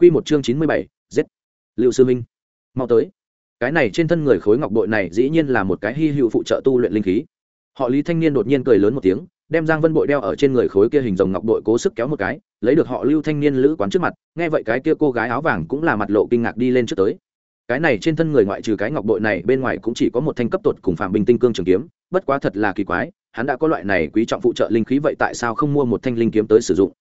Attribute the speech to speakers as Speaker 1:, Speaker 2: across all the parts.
Speaker 1: Quy một chương chín mươi bảy, giết. Lưu sư minh, mau tới. Cái này trên thân người khối ngọc bội này dĩ nhiên là một cái hi hữu phụ trợ tu luyện linh khí. Họ Lý thanh niên đột nhiên cười lớn một tiếng, đem Giang Vân bội đeo ở trên người khối kia hình rồng ngọc bội cố sức kéo một cái, lấy được họ Lưu thanh niên lữ quán trước mặt, nghe vậy cái kia cô gái áo vàng cũng là mặt lộ kinh ngạc đi lên trước tới. Cái này trên thân người ngoại trừ cái ngọc bội này bên ngoài cũng chỉ có một thanh cấp tột cùng phạm binh tinh cương trường kiếm, bất quá thật là kỳ quái, hắn đã có loại này quý trọng phụ trợ linh khí vậy tại sao không mua một thanh linh kiếm tới sử dụng?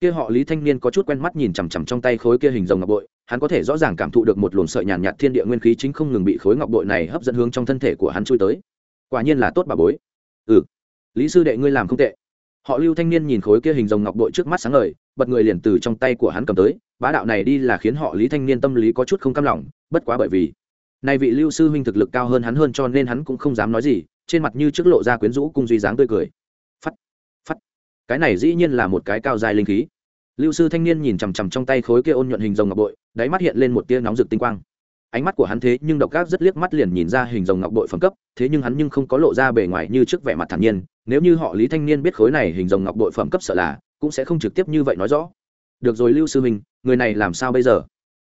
Speaker 1: Kia họ lý thanh niên có chút quen mắt nhìn chằm chằm trong tay khối kia hình rồng ngọc bội hắn có thể rõ ràng cảm thụ được một luồng sợi nhàn nhạt, thiên địa nguyên khí chính không ngừng bị khối ngọc bội này hấp dẫn hướng trong thân thể của hắn chui tới. Quả nhiên là tốt bà bối. Ừ. Lý sư đệ ngươi làm không tệ. Họ lưu thanh niên nhìn khối kia hình rồng ngọc bội trước mắt sáng ngời bật người liền từ trong tay của hắn cầm tới bá đạo này đi là khiến họ lý thanh niên tâm lý có chút không cam lòng bất quá bởi vì nay vị lưu sư huynh thực lực cao hơn hắn hơn cho nên hắn cũng không dám nói gì trên mặt như trước lộ ra quyến rũ cung duy dáng tươi cười cái này dĩ nhiên là một cái cao dài linh khí. Lưu sư thanh niên nhìn chằm chằm trong tay khối kia ôn nhuận hình rồng ngọc bội, đáy mắt hiện lên một tia nóng rực tinh quang. Ánh mắt của hắn thế nhưng độc gác rất liếc mắt liền nhìn ra hình rồng ngọc bội phẩm cấp, thế nhưng hắn nhưng không có lộ ra bề ngoài như trước vẻ mặt thản nhiên, nếu như họ lý thanh niên biết khối này hình rồng ngọc bội phẩm cấp sợ là, cũng sẽ không trực tiếp như vậy nói rõ. Được rồi lưu sư mình người này làm sao bây giờ?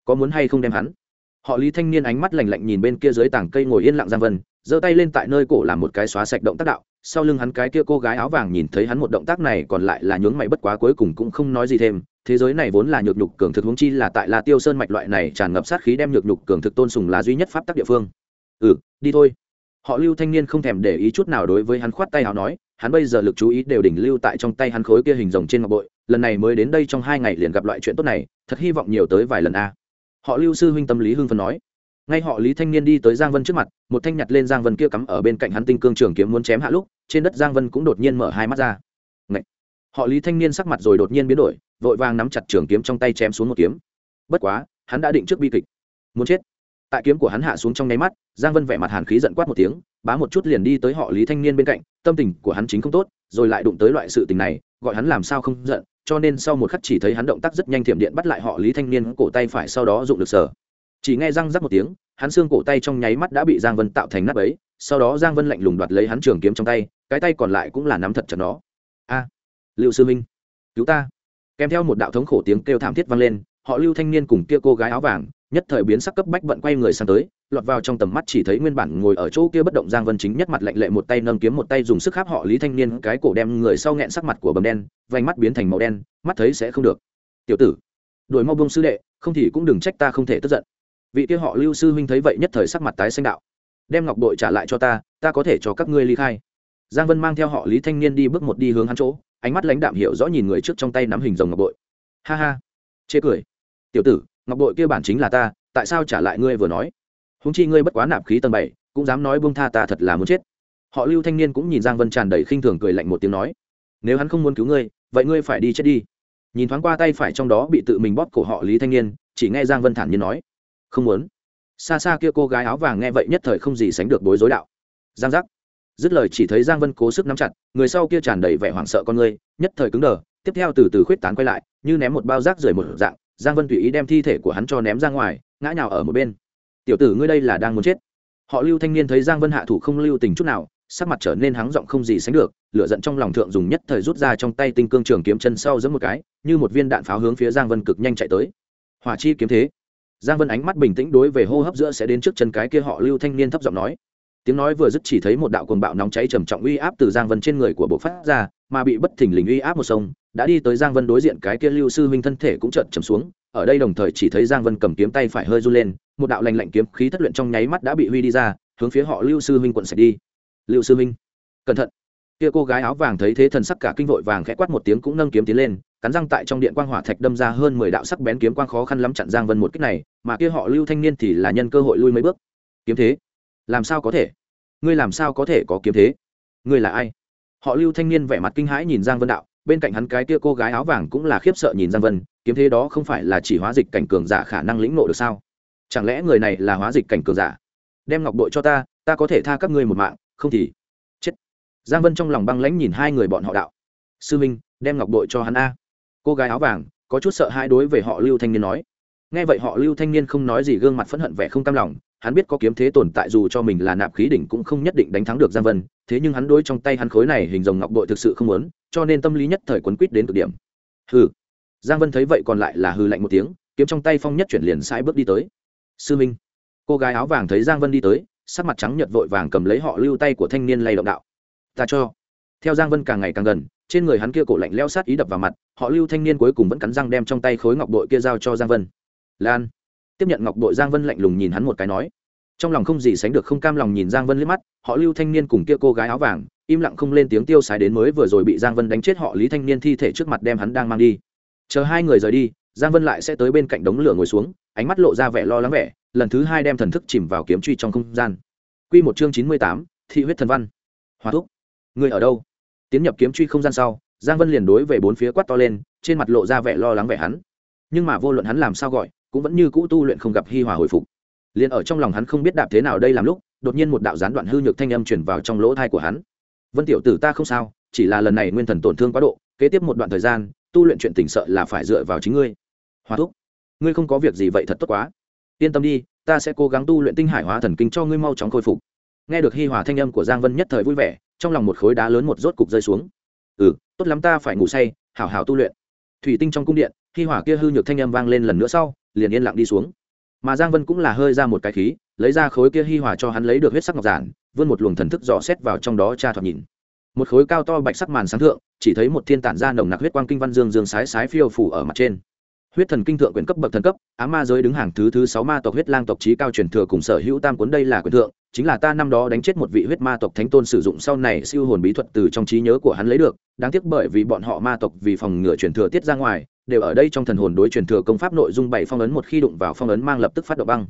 Speaker 1: Có muốn hay không đem hắn? Họ lý thanh niên ánh mắt lạnh lạnh nhìn bên kia dưới tảng cây ngồi yên lặng giang vân, giơ tay lên tại nơi cổ làm một cái xóa sạch động tác đạo sau lưng hắn cái kia cô gái áo vàng nhìn thấy hắn một động tác này còn lại là nhướng mày bất quá cuối cùng cũng không nói gì thêm. Thế giới này vốn là nhược nhục cường thực huống chi là tại la tiêu sơn mạch loại này tràn ngập sát khí đem nhược nhục cường thực tôn sùng là duy nhất pháp tắc địa phương. Ừ đi thôi. Họ lưu thanh niên không thèm để ý chút nào đối với hắn khoát tay áo nói, hắn bây giờ lực chú ý đều đỉnh lưu tại trong tay hắn khối kia hình rồng trên ngọc bội, lần này mới đến đây trong hai ngày liền gặp loại chuyện tốt này, thật hy vọng nhiều tới vài lần a. Họ lưu sư huynh tâm lý hưng phấn nói ngay họ lý thanh niên đi tới giang vân trước mặt, một thanh nhặt lên giang vân kia cắm ở bên cạnh hắn tinh cương trường kiếm muốn chém hạ lúc, trên đất giang vân cũng đột nhiên mở hai mắt ra. Ngậy! họ lý thanh niên sắc mặt rồi đột nhiên biến đổi, vội vàng nắm chặt trường kiếm trong tay chém xuống một kiếm. Bất quá, hắn đã định trước bi kịch. Muốn chết! Tại kiếm của hắn hạ xuống trong nháy mắt, giang vân vẻ mặt hàn khí giận quát một tiếng, bá một chút liền đi tới họ lý thanh niên bên cạnh, tâm tình của hắn chính không tốt, rồi lại đụng tới loại sự tình này, gọi hắn làm sao không giận, cho nên sau một khắc chỉ thấy hắn động tác rất nhanh thiểm điện bắt lại họ lý thanh niên, cổ tay phải sau đó dụng được sở chỉ nghe răng rắc một tiếng, hắn xương cổ tay trong nháy mắt đã bị giang vân tạo thành nắp ấy sau đó giang vân lạnh lùng đoạt lấy hắn trường kiếm trong tay, cái tay còn lại cũng là nắm thật chặt nó. A liệu sư minh, cứu ta. Kèm theo một đạo thống khổ tiếng kêu thảm thiết vang lên, họ lưu thanh niên cùng kia cô gái áo vàng, nhất thời biến sắc cấp bách bận quay người sang tới, lọt vào trong tầm mắt chỉ thấy nguyên bản ngồi ở chỗ kia bất động giang vân chính nhất mặt lạnh lệ một tay nâng kiếm một tay dùng sức kháp họ lý thanh niên, cái cổ đem người sau nghẹn sắc mặt của bầm đen, vành mắt biến thành màu đen, mắt thấy sẽ không được. Tiểu tử, đuổi mau bông sư đệ, không thì cũng đừng trách ta không thể tức giận vị kia họ lưu sư huynh thấy vậy nhất thời sắc mặt tái xanh đạo. Đem ngọc bội trả lại cho ta ta có thể cho các ngươi ly khai. Giang vân mang theo họ lý thanh niên đi bước một đi hướng hắn chỗ, ánh mắt lãnh đạm hiểu rõ nhìn người trước trong tay nắm hình rồng ngọc bội. Ha ha, chê cười. Tiểu tử, ngọc bội kia bản chính là ta, tại sao trả lại ngươi vừa nói? Húng chi ngươi bất quá nạp khí tầng bảy, cũng dám nói buông tha ta thật là muốn chết. Họ lưu thanh niên cũng nhìn giang vân tràn đầy khinh thường cười lạnh một tiếng nói, nếu hắn không muốn cứu ngươi, vậy ngươi phải đi chết đi. Nhìn thoáng qua tay phải trong đó bị tự mình bóp cổ họ lý thanh niên, chỉ nghe giang vân thản nhiên nói không muốn. Xa xa kia cô gái áo vàng nghe vậy nhất thời không gì sánh được bối rối đạo. Giang giác. Dứt lời chỉ thấy giang vân cố sức nắm chặt, người sau kia tràn đầy vẻ hoảng sợ con người, nhất thời cứng đờ, tiếp theo từ từ khuyết tán quay lại, như ném một bao rác rời một dạng, giang vân tùy ý đem thi thể của hắn cho ném ra ngoài, ngã nhào ở một bên. Tiểu tử ngươi đây là đang muốn chết. Họ lưu thanh niên thấy giang vân hạ thủ không lưu tình chút nào, sắc mặt trở nên hắng giọng không gì sánh được, lửa giận trong lòng thượng dùng nhất thời rút ra trong tay tinh cương trường kiếm chân sau giẫm một cái, như một viên đạn pháo hướng phía giang vân cực nhanh chạy tới. Hỏa chi kiếm thế giang vân ánh mắt bình tĩnh đối về hô hấp giữa sẽ đến trước chân cái kia họ lưu thanh niên thấp giọng nói. Tiếng nói vừa dứt chỉ thấy một đạo cuồng bạo nóng cháy trầm trọng uy áp từ giang vân trên người của bộ phát ra, mà bị bất thình lình uy áp một sông, đã đi tới giang vân đối diện cái kia lưu sư huynh thân thể cũng chợt trầm xuống, ở đây đồng thời chỉ thấy giang vân cầm kiếm tay phải hơi run lên, một đạo lành lạnh kiếm khí thất luyện trong nháy mắt đã bị huy đi ra, hướng phía họ lưu sư huynh quận sạch đi. Lưu sư huynh, cẩn thận. Kia cô gái áo vàng thấy thế thần sắc cả kinh vội vàng khẽ quát một tiếng cũng nâng kiếm tiến lên cắn răng tại trong điện quang hỏa thạch đâm ra hơn mười đạo sắc bén kiếm quang khó khăn lắm chặn giang vân một kích này, mà kia họ lưu thanh niên thì là nhân cơ hội lui mấy bước. Kiếm thế? Làm sao có thể? Ngươi làm sao có thể có kiếm thế? Ngươi là ai? Họ lưu thanh niên vẻ mặt kinh hãi nhìn giang vân đạo, bên cạnh hắn cái kia cô gái áo vàng cũng là khiếp sợ nhìn giang vân, kiếm thế đó không phải là chỉ hóa dịch cảnh cường giả khả năng lĩnh ngộ được sao? Chẳng lẽ người này là hóa dịch cảnh cường giả? Đem ngọc bội cho ta ta có thể tha các ngươi một mạng, không thì chết. Giang vân trong lòng băng lãnh nhìn hai người bọn họ đạo. Sư minh, đem ngọc bội cho hắn a cô gái áo vàng, có chút sợ hai đối về họ lưu thanh niên nói. Nghe vậy họ lưu thanh niên không nói gì gương mặt phẫn hận vẻ không cam lòng, hắn biết có kiếm thế tồn tại dù cho mình là nạp khí đỉnh cũng không nhất định đánh thắng được giang vân, thế nhưng hắn đối trong tay hắn khối này hình rồng ngọc bội thực sự không muốn, cho nên tâm lý nhất thời quấn quýt đến cực điểm. Hừ. Giang vân thấy vậy còn lại là hư lạnh một tiếng, kiếm trong tay phong nhất chuyển liền sai bước đi tới. Sư minh. Cô gái áo vàng thấy giang vân đi tới, sắc mặt trắng nhợt vội vàng cầm lấy họ lưu tay của thanh niên lay động đạo. Ta cho. Theo giang vân càng ngày càng gần trên người hắn kia cổ lạnh leo sát ý đập vào mặt, họ lưu thanh niên cuối cùng vẫn cắn răng đem trong tay khối ngọc bội kia giao cho giang vân. Lan. Tiếp nhận ngọc bội, giang vân lạnh lùng nhìn hắn một cái nói. Trong lòng không gì sánh được không cam lòng nhìn giang vân liếc mắt, họ lưu thanh niên cùng kia cô gái áo vàng, im lặng không lên tiếng tiêu xài đến mới vừa rồi bị giang vân đánh chết, họ lý thanh niên thi thể trước mặt đem hắn đang mang đi. Chờ hai người rời đi, giang vân lại sẽ tới bên cạnh đống lửa ngồi xuống. Ánh mắt lộ ra vẻ lo lắng vẻ, lần thứ hai đem thần thức chìm vào kiếm truy trong không gian. Q một chương chín mươi tám, thị huyết thần văn. Hòa thúc, người ở đâu? Tiến nhập kiếm truy không gian sau, giang vân liền đối về bốn phía quát to lên, trên mặt lộ ra vẻ lo lắng vẻ hắn. Nhưng mà vô luận hắn làm sao gọi, cũng vẫn như cũ tu luyện không gặp hi hòa hồi phục. Liền ở trong lòng hắn không biết đạp thế nào đây làm lúc, đột nhiên một đạo gián đoạn hư nhược thanh âm chuyển vào trong lỗ thai của hắn. Vân tiểu tử, ta không sao, chỉ là lần này nguyên thần tổn thương quá độ, kế tiếp một đoạn thời gian, tu luyện chuyện tỉnh sợ là phải dựa vào chính ngươi. Hòa thúc, ngươi không có việc gì vậy thật tốt quá. Yên tâm đi, ta sẽ cố gắng tu luyện tinh hải hóa thần kinh cho ngươi mau chóng khôi phục. Nghe được hi hòa thanh âm của giang vân nhất thời vui vẻ trong lòng một khối đá lớn một rốt cục rơi xuống. Ừ tốt lắm ta phải ngủ say, hảo hảo tu luyện. Thủy tinh trong cung điện, khi hỏa kia hư nhược thanh âm vang lên lần nữa sau, liền yên lặng đi xuống. Mà giang vân cũng là hơi ra một cái khí, lấy ra khối kia hi hòa cho hắn lấy được huyết sắc ngọc giản, vươn một luồng thần thức dò xét vào trong đó tra thoạt nhìn. Một khối cao to bạch sắc màn sáng thượng, chỉ thấy một thiên tản ra nồng nặc huyết quang kinh văn dương dương sái sái phiêu phủ ở mặt trên huyết thần kinh thượng quyền cấp bậc thần cấp, á ma giới đứng hàng thứ thứ sáu ma tộc huyết lang tộc trí cao truyền thừa cùng sở hữu tam cuốn đây là quyền thượng, chính là ta năm đó đánh chết một vị huyết ma tộc thánh tôn sử dụng sau này siêu hồn bí thuật từ trong trí nhớ của hắn lấy được, đáng tiếc bởi vì bọn họ ma tộc vì phòng ngừa truyền thừa tiết ra ngoài, đều ở đây trong thần hồn đối truyền thừa công pháp nội dung bảy phong ấn một khi đụng vào phong ấn mang lập tức phát động băng.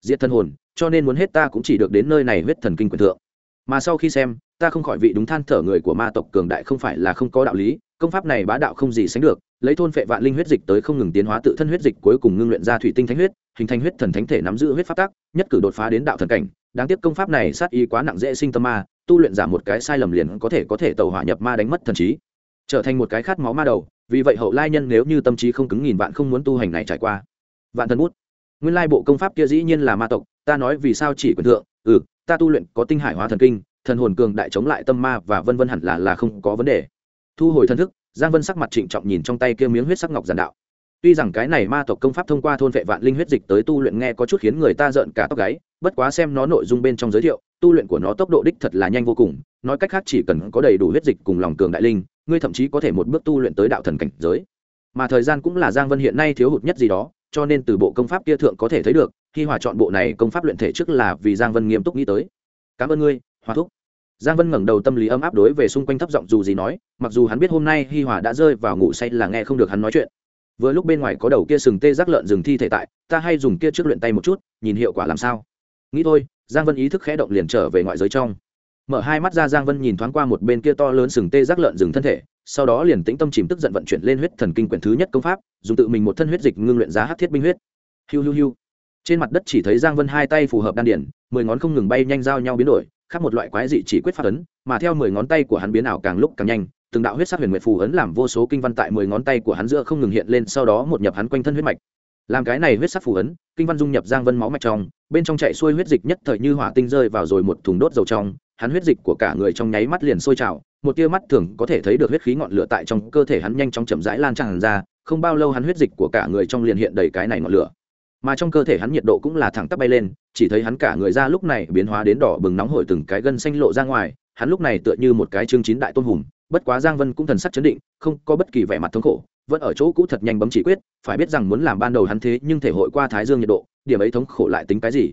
Speaker 1: Diệt thần hồn, cho nên muốn hết ta cũng chỉ được đến nơi này huyết thần kinh quyền thượng. Mà sau khi xem, ta không khỏi vị đúng than thở người của ma tộc cường đại không phải là không có đạo lý công pháp này bá đạo không gì sánh được, lấy thôn phệ vạn linh huyết dịch tới không ngừng tiến hóa tự thân huyết dịch cuối cùng ngưng luyện ra thủy tinh thánh huyết, hình thành huyết thần thánh thể nắm giữ huyết pháp tác nhất cử đột phá đến đạo thần cảnh. Đáng tiếc công pháp này sát y quá nặng dễ sinh tâm ma, tu luyện giảm một cái sai lầm liền có thể có thể tàu hỏa nhập ma đánh mất thần trí. Trở thành một cái khát máu ma đầu, vì vậy hậu lai nhân nếu như tâm trí không cứng nghìn vạn không muốn tu hành này trải qua. Vạn thần bút. Nguyên lai bộ công pháp kia dĩ nhiên là ma tộc, ta nói vì sao chỉ quyền thượng ừ ta tu luyện có tinh hải hóa thần kinh, thần hồn cường đại chống lại tâm ma và vân vân hẳn là là không có vấn đề thu hồi thân thức, giang vân sắc mặt trịnh trọng nhìn trong tay kia miếng huyết sắc ngọc giản đạo. Tuy rằng cái này ma tộc công pháp thông qua thôn vệ vạn linh huyết dịch tới tu luyện nghe có chút khiến người ta rợn cả tóc gáy, bất quá xem nó nội dung bên trong giới thiệu, tu luyện của nó tốc độ đích thật là nhanh vô cùng, nói cách khác chỉ cần có đầy đủ huyết dịch cùng lòng cường đại linh, ngươi thậm chí có thể một bước tu luyện tới đạo thần cảnh giới. Mà thời gian cũng là giang vân hiện nay thiếu hụt nhất gì đó, cho nên từ bộ công pháp kia thượng có thể thấy được, khi hòa chọn bộ này công pháp luyện thể trước là vì giang vân nghiêm túc nghĩ tới. Cảm ơn ngươi hòa thúc giang vân ngẩng đầu tâm lý ấm áp đối về xung quanh thấp giọng dù gì nói, mặc dù hắn biết hôm nay hi hòa đã rơi vào ngủ say là nghe không được hắn nói chuyện. Vừa lúc bên ngoài có đầu kia sừng tê giác lợn rừng thi thể tại, ta hay dùng kia trước luyện tay một chút, nhìn hiệu quả làm sao. Nghĩ thôi, giang vân ý thức khẽ động liền trở về ngoại giới trong. Mở hai mắt ra giang vân nhìn thoáng qua một bên kia to lớn sừng tê giác lợn rừng thân thể, sau đó liền tĩnh tâm chìm tức giận vận chuyển lên huyết thần kinh quyển thứ nhất công pháp, dùng tự mình một thân huyết dịch ngưng luyện giá hát thiết binh huyết. Hiu hiu hiu. Trên mặt đất chỉ thấy giang vân hai tay phù hợp đan điển mười ngón không ngừng bay nhanh giao nhau biến đổi khác một loại quái dị chỉ quyết phát ấn, mà theo mười ngón tay của hắn biến ảo càng lúc càng nhanh, từng đạo huyết sắc huyền nguyệt phù ấn làm vô số kinh văn tại mười ngón tay của hắn giữa không ngừng hiện lên, sau đó một nhập hắn quanh thân huyết mạch. Làm cái này huyết sắc phù ấn, kinh văn dung nhập giang vân máu mạch trong, bên trong chạy xuôi huyết dịch nhất thời như hỏa tinh rơi vào rồi một thùng đốt dầu trong, hắn huyết dịch của cả người trong nháy mắt liền sôi trào, một tia mắt thường có thể thấy được huyết khí ngọn lửa tại trong cơ thể hắn nhanh chóng chậm rãi lan tràn ra, không bao lâu hắn huyết dịch của cả người trong liền hiện đầy cái này ngọn lửa mà trong cơ thể hắn nhiệt độ cũng là thẳng tắp bay lên chỉ thấy hắn cả người ra lúc này biến hóa đến đỏ bừng nóng hổi từng cái gân xanh lộ ra ngoài hắn lúc này tựa như một cái chương chín đại tôn hùng bất quá giang vân cũng thần sắc chấn định không có bất kỳ vẻ mặt thống khổ vẫn ở chỗ cũ thật nhanh bấm chỉ quyết phải biết rằng muốn làm ban đầu hắn thế nhưng thể hội qua thái dương nhiệt độ điểm ấy thống khổ lại tính cái gì?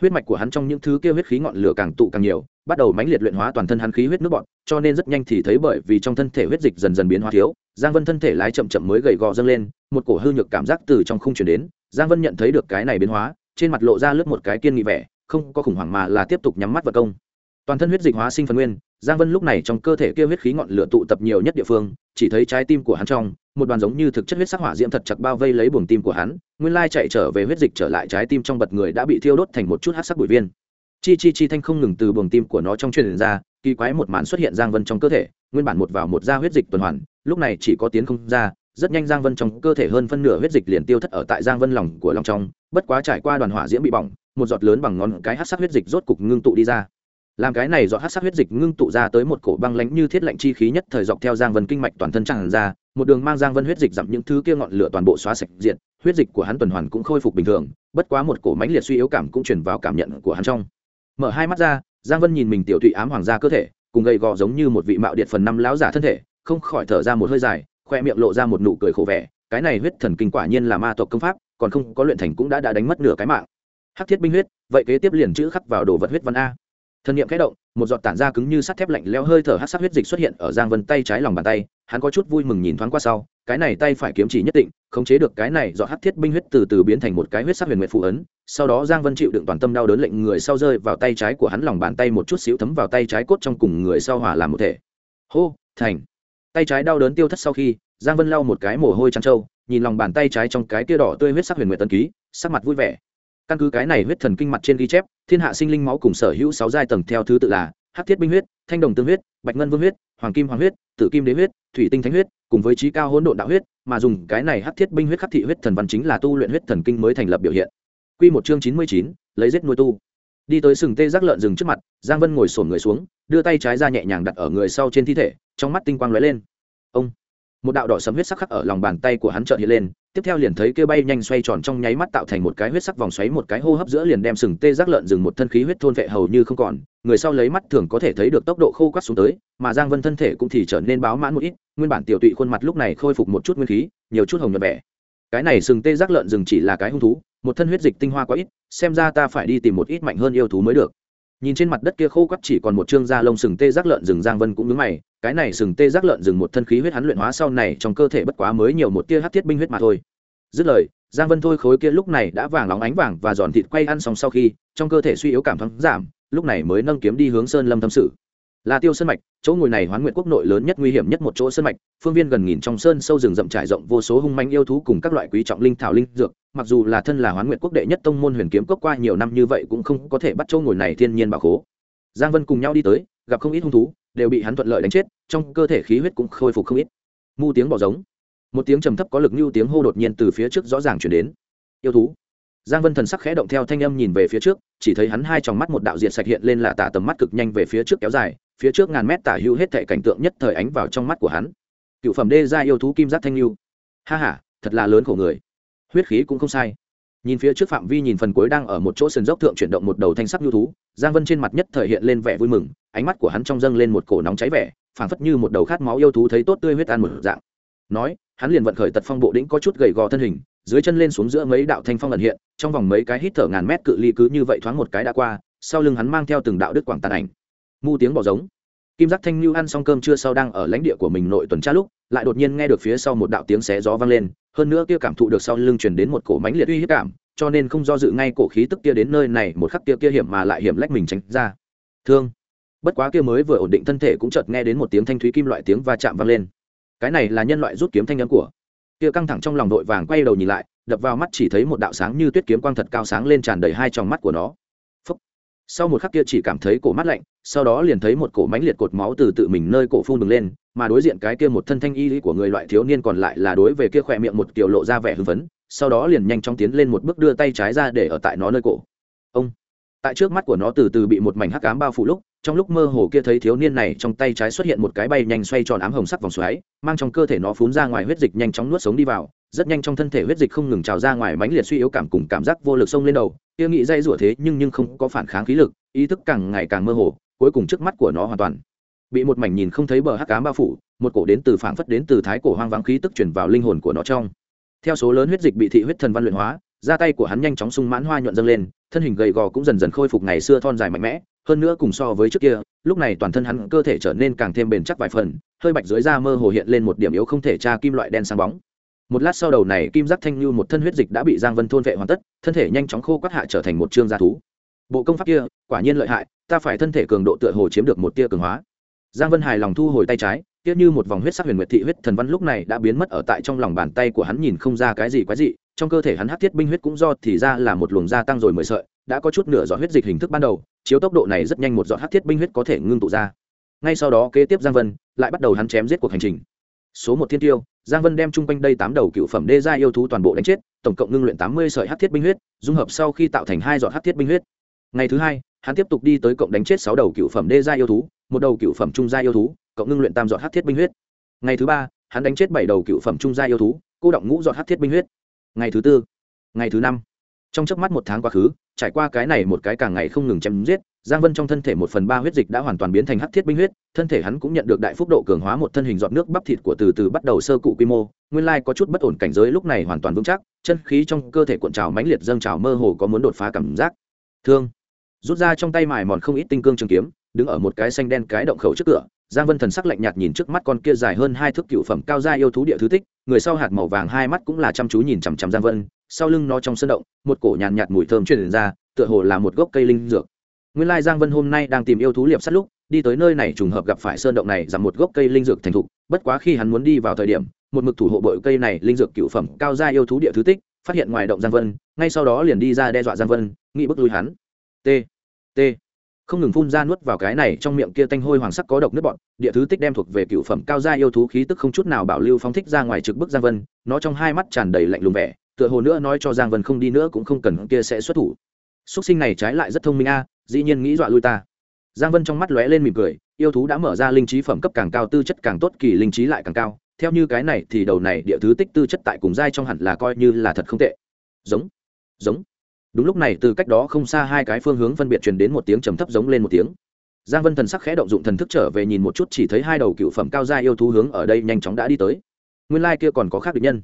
Speaker 1: Huyết mạch của hắn trong những thứ kia huyết khí ngọn lửa càng tụ càng nhiều bắt đầu mãnh liệt luyện hóa toàn thân hắn khí huyết nước bọt, cho nên rất nhanh thì thấy bởi vì trong thân thể huyết dịch dần dần biến hóa thiếu giang vân thân thể lái chậm chậm mới gầy gò dâng lên, một cổ hư nhược cảm giác từ trong không chuyển đến. Giang vân nhận thấy được cái này biến hóa, trên mặt lộ ra lướt một cái kiên nghị vẻ, không có khủng hoảng mà là tiếp tục nhắm mắt vật công. Toàn thân huyết dịch hóa sinh phần nguyên, giang vân lúc này trong cơ thể kia huyết khí ngọn lửa tụ tập nhiều nhất địa phương, chỉ thấy trái tim của hắn trong, một đoàn giống như thực chất huyết sắc hỏa diễm thật chặt bao vây lấy buồng tim của hắn, nguyên lai chạy trở về huyết dịch trở lại trái tim trong bật người đã bị thiêu đốt thành một chút hát sắc bụi viên. Chi chi chi thanh không ngừng từ buồng tim của nó trong truyền ra, kỳ quái một màn xuất hiện giang vân trong cơ thể, nguyên bản một vào một ra huyết dịch tuần hoàn lúc này chỉ có tiến không ra, rất nhanh giang vân trong cơ thể hơn phân nửa huyết dịch liền tiêu thất ở tại giang vân lòng của lòng trong, bất quá trải qua đoàn hỏa diễm bị bỏng, một giọt lớn bằng ngón cái hát sắc huyết dịch rốt cục ngưng tụ đi ra. Làm cái này giọt hát sắc huyết dịch ngưng tụ ra tới một cổ băng lánh như thiết lạnh chi khí nhất thời dọc theo giang vân kinh mạch toàn thân tràn ra, một đường mang giang vân huyết dịch dặm những thứ kia ngọn lửa toàn bộ xóa sạch diện, huyết dịch của hắn tuần hoàn cũng khôi phục bình thường, bất quá một cổ mãnh liệt suy yếu cảm cũng chuyển vào cảm nhận của hắn trong. Mở hai mắt ra, giang vân nhìn mình tiểu thụy ám hoàng gia cơ thể, cùng gầy gò giống như một vị mạo điện phần năm lão giả thân thể không khỏi thở ra một hơi dài, khoe miệng lộ ra một nụ cười khổ vẻ, cái này huyết thần kinh quả nhiên là ma tộc công pháp, còn không có luyện thành cũng đã đã đánh mất nửa cái mạng. Hắc thiết binh huyết, vậy kế tiếp liền chữ khắc vào đồ vật huyết văn a. Thân nhiệm khẽ động, một giọt tản ra cứng như sắt thép lạnh leo hơi thở hát sắc huyết dịch xuất hiện ở giang vân tay trái lòng bàn tay, hắn có chút vui mừng nhìn thoáng qua sau, cái này tay phải kiếm chỉ nhất định, khống chế được cái này do hát thiết binh huyết từ từ biến thành một cái huyết sắc huyền nguyện phụ ấn, sau đó giang vân chịu đựng toàn tâm đau đớn lệnh người sau rơi vào tay trái của hắn lòng bàn tay một chút xíu thấm vào tay trái cốt trong cùng người sau hòa làm một thể. Hô, thành tay trái đau đớn tiêu thất sau khi, giang vân lau một cái mồ hôi trắng trâu, nhìn lòng bàn tay trái trong cái kia đỏ tươi huyết sắc huyền nguyện tân ký, sắc mặt vui vẻ. Căn cứ cái này huyết thần kinh mặt trên ghi chép, thiên hạ sinh linh máu cùng sở hữu sáu giai tầng theo thứ tự là hắc thiết binh huyết, thanh đồng tương huyết, bạch ngân vương huyết, hoàng kim hoàng huyết, tử kim đế huyết, thủy tinh thánh huyết, cùng với trí cao hỗn độn đạo huyết, mà dùng cái này hắc thiết binh huyết khắc thị huyết thần văn chính là tu luyện huyết thần kinh mới thành lập biểu hiện. Quy một chương chín mươi chín, lấy giết nuôi tu đi tới sừng tê giác lợn rừng trước mặt, giang vân ngồi sổn người xuống, đưa tay trái ra nhẹ nhàng đặt ở người sau trên thi thể, trong mắt tinh quang lóe lên. Ông! Một đạo đỏ sấm huyết sắc khắc ở lòng bàn tay của hắn trợn hiện lên, tiếp theo liền thấy kêu bay nhanh xoay tròn trong nháy mắt tạo thành một cái huyết sắc vòng xoáy, một cái hô hấp giữa liền đem sừng tê giác lợn rừng một thân khí huyết thôn vệ hầu như không còn, người sau lấy mắt thường có thể thấy được tốc độ khô quắt xuống tới, mà giang vân thân thể cũng thì trở nên báo mãn một ít, nguyên bản tiểu tụy khuôn mặt lúc này khôi phục một chút nguyên khí, nhiều chút hồng nhuận vẻ. Cái này sừng tê giác lợn rừng chỉ là cái hung thú một thân huyết dịch tinh hoa quá ít, xem ra ta phải đi tìm một ít mạnh hơn yêu thú mới được. Nhìn trên mặt đất kia khô quắt chỉ còn một chương da lông sừng tê giác lợn rừng giang vân cũng nhướng mày, cái này sừng tê giác lợn rừng một thân khí huyết hắn luyện hóa sau này trong cơ thể bất quá mới nhiều một tia hát thiết binh huyết mà thôi. Dứt lời, giang vân thôi khối kia lúc này đã vàng lóng ánh vàng và giòn thịt quay ăn xong sau khi, trong cơ thể suy yếu cảm thoáng giảm, lúc này mới nâng kiếm đi hướng sơn lâm thâm sự. Là tiêu sơn mạch chỗ ngồi này hoán nguyện quốc nội lớn nhất nguy hiểm nhất một chỗ sơn mạch, phương viên gần nghìn trong sơn sâu rừng rậm trải rộng vô số hung manh yêu thú cùng các loại quý trọng linh thảo linh dược, mặc dù là thân là hoán nguyện quốc đệ nhất tông môn huyền kiếm cốc qua nhiều năm như vậy cũng không có thể bắt chỗ ngồi này thiên nhiên bảo khố. Giang vân cùng nhau đi tới, gặp không ít hung thú, đều bị hắn thuận lợi đánh chết, trong cơ thể khí huyết cũng khôi phục không ít. Mu tiếng bỏ giống. Một tiếng trầm thấp có lực như tiếng hô đột nhiên từ phía trước rõ ràng chuyển đến. Yêu thú. Giang vân thần sắc khẽ động theo thanh âm nhìn về phía trước, chỉ thấy hắn hai tròng mắt một đạo diện sạch hiện lên là tả tầm mắt cực nhanh về phía trước kéo dài phía trước ngàn mét tả hữu hết thảy cảnh tượng nhất thời ánh vào trong mắt của hắn. Cựu phẩm đê ra yêu thú kim giác thanh lưu. Ha h a thật là lớn khổ người. Huyết khí cũng không sai. Nhìn phía trước phạm vi nhìn phần cuối đang ở một chỗ sườn dốc thượng chuyển động một đầu thanh sắc yêu thú, giang vân trên mặt nhất thời hiện lên vẻ vui mừng, ánh mắt của hắn trong dâng lên một cổ nóng cháy vẻ, phảng phất như một đầu khát máu yêu thú thấy tốt tươi huyết ăn một dạng. Nói, hắn liền vận khởi tật phong bộ đĩnh có chút gầy gò thân hình, dưới chân lên xuống giữa mấy đạo thanh phong ẩn hiện, trong vòng mấy cái hít thở ngàn mét cự ly cứ như vậy thoáng một cái đã qua, sau lưng hắn mang theo từng đạo đức quảng tàn ảnh mu tiếng bỏ giống. Kim giác thanh lưu ăn xong cơm trưa sau đang ở lãnh địa của mình nội tuần tra lúc, lại đột nhiên nghe được phía sau một đạo tiếng xé gió vang lên, hơn nữa kia cảm thụ được sau lưng truyền đến một cổ mãnh liệt uy hiếp cảm, cho nên không do dự ngay cổ khí tức kia đến nơi này, một khắc kia kia hiểm mà lại hiểm lách mình tránh ra. Thương. Bất quá kia mới vừa ổn định thân thể cũng chợt nghe đến một tiếng thanh thúy kim loại tiếng va chạm vang lên. Cái này là nhân loại rút kiếm thanh âm của. Kia căng thẳng trong lòng đội vàng quay đầu nhìn lại, đập vào mắt chỉ thấy một đạo sáng như tuyết kiếm quang thật cao sáng lên tràn đầy hai tròng mắt của nó sau một khắc kia chỉ cảm thấy cổ mắt lạnh, sau đó liền thấy một cổ mánh liệt cột máu từ tự mình nơi cổ phun bừng lên, mà đối diện cái kia một thân thanh y lý của người loại thiếu niên còn lại là đối về kia khỏe miệng một kiểu lộ ra vẻ hưng phấn, sau đó liền nhanh chóng tiến lên một bước đưa tay trái ra để ở tại nó nơi cổ. Ông! Tại trước mắt của nó từ từ bị một mảnh hắc ám bao phủ lúc, trong lúc mơ hồ kia thấy thiếu niên này trong tay trái xuất hiện một cái bay nhanh xoay tròn ám hồng sắc vòng xoáy, mang trong cơ thể nó phun ra ngoài huyết dịch nhanh chóng nuốt sống đi vào, rất nhanh trong thân thể huyết dịch không ngừng trào ra ngoài mãnh liệt suy yếu cảm cùng cảm giác vô lực sông lên đầu, kia nghĩ dây rủa thế nhưng nhưng không có phản kháng khí lực, ý thức càng ngày càng mơ hồ, cuối cùng trước mắt của nó hoàn toàn bị một mảnh nhìn không thấy bờ hắc ám bao phủ, một cổ đến từ phảng phất đến từ thái cổ hoang vắng khí tức chuyển vào linh hồn của nó trong. Theo số lớn huyết dịch bị thị huyết thần văn luyện hóa ra tay của hắn nhanh chóng sung mãn hoa nhuận dâng lên thân hình gầy gò cũng dần dần khôi phục ngày xưa thon dài mạnh mẽ, hơn nữa cùng so với trước kia, lúc này toàn thân hắn cơ thể trở nên càng thêm bền chắc vài phần, hơi bạch dưới da mơ hồ hiện lên một điểm yếu không thể tra kim loại đen sáng bóng. Một lát sau đầu này kim giác thanh như một thân huyết dịch đã bị giang vân thôn vệ hoàn tất, thân thể nhanh chóng khô quát hạ trở thành một trương gia thú. Bộ công pháp kia, quả nhiên lợi hại, ta phải thân thể cường độ tựa hồ chiếm được một tia cường hóa. Giang vân hài lòng thu hồi tay trái tiếc như một vòng huyết sắc huyền nguyệt thị huyết thần văn lúc này đã biến mất ở tại trong lòng bàn tay của hắn nhìn không ra cái gì quái dị trong cơ thể hắn hắc thiết binh huyết cũng do thì ra là một luồng gia tăng rồi mười sợi, đã có chút nửa giọt huyết dịch hình thức ban đầu, chiếu tốc độ này rất nhanh một giọt hắc thiết binh huyết có thể ngưng tụ ra. Ngay sau đó kế tiếp giang vân lại bắt đầu hắn chém giết cuộc hành trình. Số một thiên tiêu, giang vân đem chung quanh đây tám đầu cựu phẩm đê gia yêu thú toàn bộ đánh chết, tổng cộng ngưng luyện tám mươi sợi hắc thiết binh huyết, dung hợp sau khi tạo thành hai giọt hắc thiết binh huyết. Ngày thứ hai, hắn tiếp tục đi tới cộng đánh chết sáu đầu cựu phẩm đê gia yêu thú, một đầu cựu phẩm trung gia yêu thú, cộng ngưng luyện tam giọt hắc thiết binh huyết. Ngày thứ ba, hắn đánh chết bảy đầu cựu phẩm trung gia yêu thú, cô động ngũ giọt hắc thiết binh huyết ngày thứ tư, ngày thứ năm. Trong chớp mắt một tháng quá khứ, trải qua cái này một cái càng ngày không ngừng chém giết, giang vân trong thân thể một phần ba huyết dịch đã hoàn toàn biến thành hắc thiết binh huyết, thân thể hắn cũng nhận được đại phúc độ cường hóa một thân hình dọn nước bắp thịt của từ từ bắt đầu sơ cụ quy mô, nguyên lai có chút bất ổn cảnh giới lúc này hoàn toàn vững chắc, chân khí trong cơ thể cuộn trào mãnh liệt dâng trào mơ hồ có muốn đột phá cảm giác. Thương. Rút ra trong tay mài mòn không ít tinh cương trường kiếm, đứng ở một cái xanh đen cái động khẩu trước cửa giang vân thần sắc lạnh nhạt nhìn trước mắt con kia dài hơn hai thước cựu phẩm cao gia yêu thú địa thứ tích người sau hạt màu vàng hai mắt cũng là chăm chú nhìn chằm chằm giang vân sau lưng nó trong sân động một cổ nhàn nhạt, nhạt mùi thơm truyền ra tựa hồ là một gốc cây linh dược. Nguyên lai giang vân hôm nay đang tìm yêu thú liệp sắt lúc đi tới nơi này trùng hợp gặp phải sơn động này rằng một gốc cây linh dược thành thục bất quá khi hắn muốn đi vào thời điểm một mực thủ hộ bội cây này linh dược cựu phẩm cao gia yêu thú địa thứ tích phát hiện ngoài động giang vân ngay sau đó liền đi ra đe dọa giang vân nghĩ bức lui hắn. T t không ngừng phun ra nuốt vào cái này trong miệng kia tanh hôi hoàng sắc có độc nước bọn, địa thứ tích đem thuộc về cựu phẩm cao gia yêu thú khí tức không chút nào bảo lưu phóng thích ra ngoài trực bức giang vân, nó trong hai mắt tràn đầy lạnh lùng vẻ, tựa hồ nữa nói cho giang vân không đi nữa cũng không cần kia sẽ xuất thủ. Xuất sinh này trái lại rất thông minh a, dĩ nhiên nghĩ dọa lui ta. Giang vân trong mắt lóe lên mỉm cười, yêu thú đã mở ra linh trí phẩm cấp càng cao, tư chất càng tốt, kỳ linh trí lại càng cao. Theo như cái này thì đầu này địa thứ tích tư chất tại cùng giai trong hẳn là coi như là thật không tệ. Giống giống đúng lúc này, từ cách đó không xa hai cái phương hướng phân biệt truyền đến một tiếng trầm thấp giống lên một tiếng. Giang vân thần sắc khẽ động dụng thần thức trở về nhìn một chút, chỉ thấy hai đầu cựu phẩm cao gia yêu thú hướng ở đây nhanh chóng đã đi tới. Nguyên lai kia còn có khác địch nhân.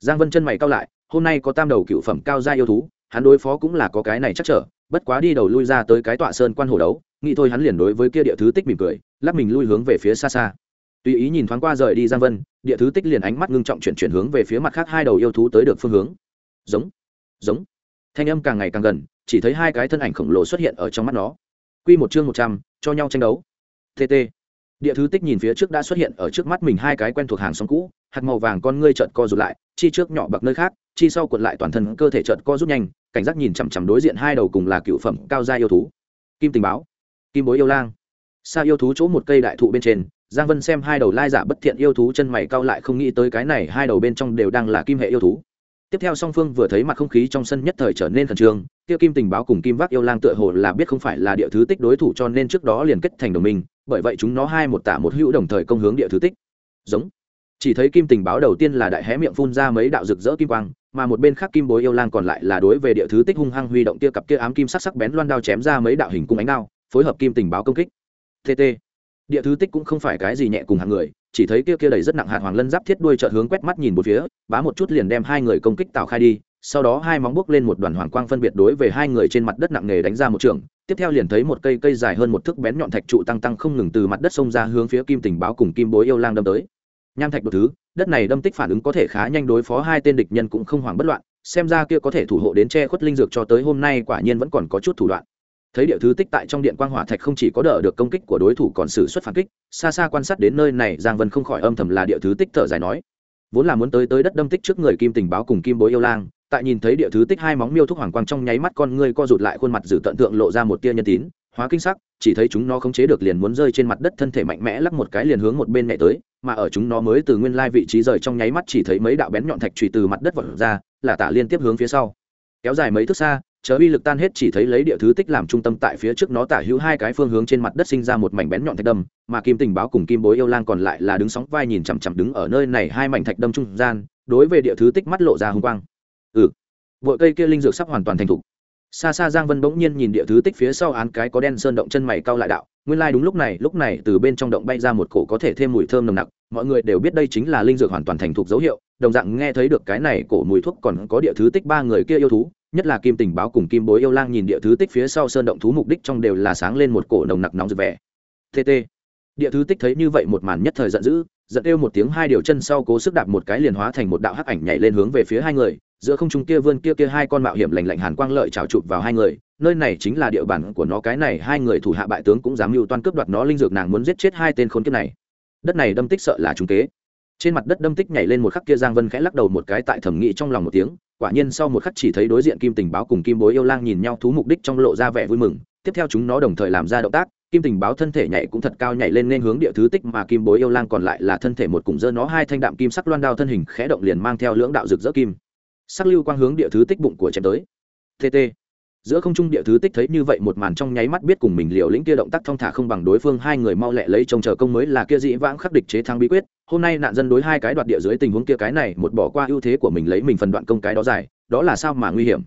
Speaker 1: Giang vân chân mày cao lại, hôm nay có tam đầu cựu phẩm cao gia yêu thú, hắn đối phó cũng là có cái này chắc trở, bất quá đi đầu lui ra tới cái tọa sơn quan hồ đấu, nghĩ thôi hắn liền đối với kia địa thứ tích mỉm cười lắp mình lui hướng về phía xa xa. Tùy ý nhìn thoáng qua rời đi giang vân, địa thứ tích liền ánh mắt ngưng trọng chuyển chuyển hướng về phía mặt khác hai đầu yêu thú tới được phương hướng. Giống giống thanh âm càng ngày càng gần, chỉ thấy hai cái thân ảnh khổng lồ xuất hiện ở trong mắt nó. Q một chương một trăm, cho nhau tranh đấu. Tt địa thứ tích nhìn phía trước đã xuất hiện ở trước mắt mình hai cái quen thuộc hàng xóm cũ, hạt màu vàng con ngươi trợn co rụt lại, chi trước nhỏ bậc nơi khác, chi sau cuộn lại toàn thân cơ thể trợn co rút nhanh, cảnh giác nhìn chằm chằm đối diện hai đầu cùng là cựu phẩm cao gia yêu thú. Kim tình báo, kim bối yêu lang. Xa yêu thú chỗ một cây đại thụ bên trên, giang vân xem hai đầu lai giả bất thiện yêu thú chân mày cao lại không nghĩ tới cái này hai đầu bên trong đều đang là kim hệ yêu thú tiếp theo song phương vừa thấy mặt không khí trong sân nhất thời trở nên khẩn trương, tiêu kim tình báo cùng kim vác yêu lang tựa hồ là biết không phải là địa thứ tích đối thủ cho nên trước đó liền kết thành đồng minh, bởi vậy chúng nó hai một tả một hữu đồng thời công hướng địa thứ tích. Giống. Chỉ thấy kim tình báo đầu tiên là đại hé miệng phun ra mấy đạo rực rỡ kim quang, mà một bên khác kim bối yêu lang còn lại là đối về địa thứ tích hung hăng huy động kia cặp kia ám kim sắc sắc bén loan đao chém ra mấy đạo hình cung ánh đao, phối hợp kim tình báo công kích. Tt địa thứ tích cũng không phải cái gì nhẹ cùng hàng người chỉ thấy kia kia đầy rất nặng hạt hoàng lân giáp thiết đuôi chợt hướng quét mắt nhìn một phía, bá một chút liền đem hai người công kích tào khai đi, sau đó hai móng bước lên một đoàn hoàng quang phân biệt đối về hai người trên mặt đất nặng nề đánh ra một trường, tiếp theo liền thấy một cây cây dài hơn một thước bén nhọn thạch trụ tăng tăng không ngừng từ mặt đất xông ra hướng phía kim tình báo cùng kim bối yêu lang đâm tới. Nham thạch đột thứ, đất này đâm tích phản ứng có thể khá nhanh đối phó hai tên địch nhân cũng không hoảng bất loạn, xem ra kia có thể thủ hộ đến che khuất linh dược cho tới hôm nay quả nhiên vẫn còn có chút thủ đoạn thấy địa thứ tích tại trong điện quang hỏa thạch không chỉ có đỡ được công kích của đối thủ còn xử xuất phản kích, xa xa quan sát đến nơi này, giang vân không khỏi âm thầm là địa thứ tích thở dài nói. Vốn là muốn tới tới đất đâm tích trước người kim tình báo cùng kim bối yêu lang, tại nhìn thấy địa thứ tích hai móng miêu thúc hoàng quang trong nháy mắt con ngươi co rụt lại, khuôn mặt giữ tận tượng lộ ra một tia nhân tín, hóa kinh sắc, chỉ thấy chúng nó không chế được liền muốn rơi trên mặt đất, thân thể mạnh mẽ lắc một cái liền hướng một bên nhảy tới, mà ở chúng nó mới từ nguyên lai vị trí rời trong nháy mắt chỉ thấy mấy đạo bén nhọn thạch trùy từ mặt đất vọt ra, là tả liên tiếp hướng phía sau. Kéo dài mấy thước xa chờ uy lực tan hết chỉ thấy lấy địa thứ tích làm trung tâm tại phía trước nó tả hữu hai cái phương hướng trên mặt đất sinh ra một mảnh bén nhọn thạch đâm, mà kim tình báo cùng kim bối yêu lang còn lại là đứng sóng vai nhìn chằm chằm đứng ở nơi này hai mảnh thạch đâm trung gian, đối về địa thứ tích mắt lộ ra hung quang. Ừ vội cây kia linh dược sắp hoàn toàn thành thục. Xa xa giang vân bỗng nhiên nhìn địa thứ tích phía sau án cái có đen sơn động chân mày cao lại đạo, nguyên lai đúng lúc này lúc này từ bên trong động bay ra một cổ có thể thêm mùi thơm nồng nặc, mọi người đều biết đây chính là linh dược hoàn toàn thành thục dấu hiệu, đồng dạng nghe thấy được cái này cổ mùi thuốc còn có địa thứ tích ba người kia yêu thú nhất là kim tình báo cùng kim bối yêu lang nhìn địa thứ tích phía sau sơn động thú mục đích trong đều là sáng lên một cổ nồng nặc nóng rực vẻ. Tt địa thứ tích thấy như vậy một màn nhất thời giận dữ, giận kêu một tiếng hai điều chân sau cố sức đạp một cái liền hóa thành một đạo hắc ảnh nhảy lên hướng về phía hai người, giữa không trung kia vươn kia kia hai con mạo hiểm lành lạnh hàn quang lợi trào chụp vào hai người, nơi này chính là địa bàn của nó, cái này hai người thủ hạ bại tướng cũng dám mưu toan cướp đoạt nó linh dược, nàng muốn giết chết hai tên khốn kiếp này. Đất này đâm tích sợ là trung kế. Trên mặt đất đâm tích nhảy lên một khắc kia giang vân khẽ lắc đầu một cái tại thẩm nghị trong lòng một tiếng quả nhiên sau một khắc chỉ thấy đối diện kim tình báo cùng kim bối yêu lang nhìn nhau thú mục đích trong lộ ra vẻ vui mừng. Tiếp theo chúng nó đồng thời làm ra động tác, kim tình báo thân thể nhảy cũng thật cao nhảy lên nên hướng địa thứ tích mà kim bối yêu lang còn lại là thân thể một cùng dơ nó hai thanh đạm kim sắc loan đao thân hình khẽ động liền mang theo lưỡng đạo rực rỡ kim. Sắc lưu quang hướng địa thứ tích bụng của chém tới. Tt giữa không trung địa thứ tích thấy như vậy một màn trong nháy mắt biết cùng mình liều lĩnh kia động tác thong thả không bằng đối phương, hai người mau lẹ lấy trông chờ công mới là kia dĩ vãng khắc địch chế thắng bí quyết. Hôm nay nạn dân đối hai cái đoạt địa dưới tình huống kia cái này một bỏ qua ưu thế của mình lấy mình phần đoạn công cái đó dài đó là sao mà nguy hiểm?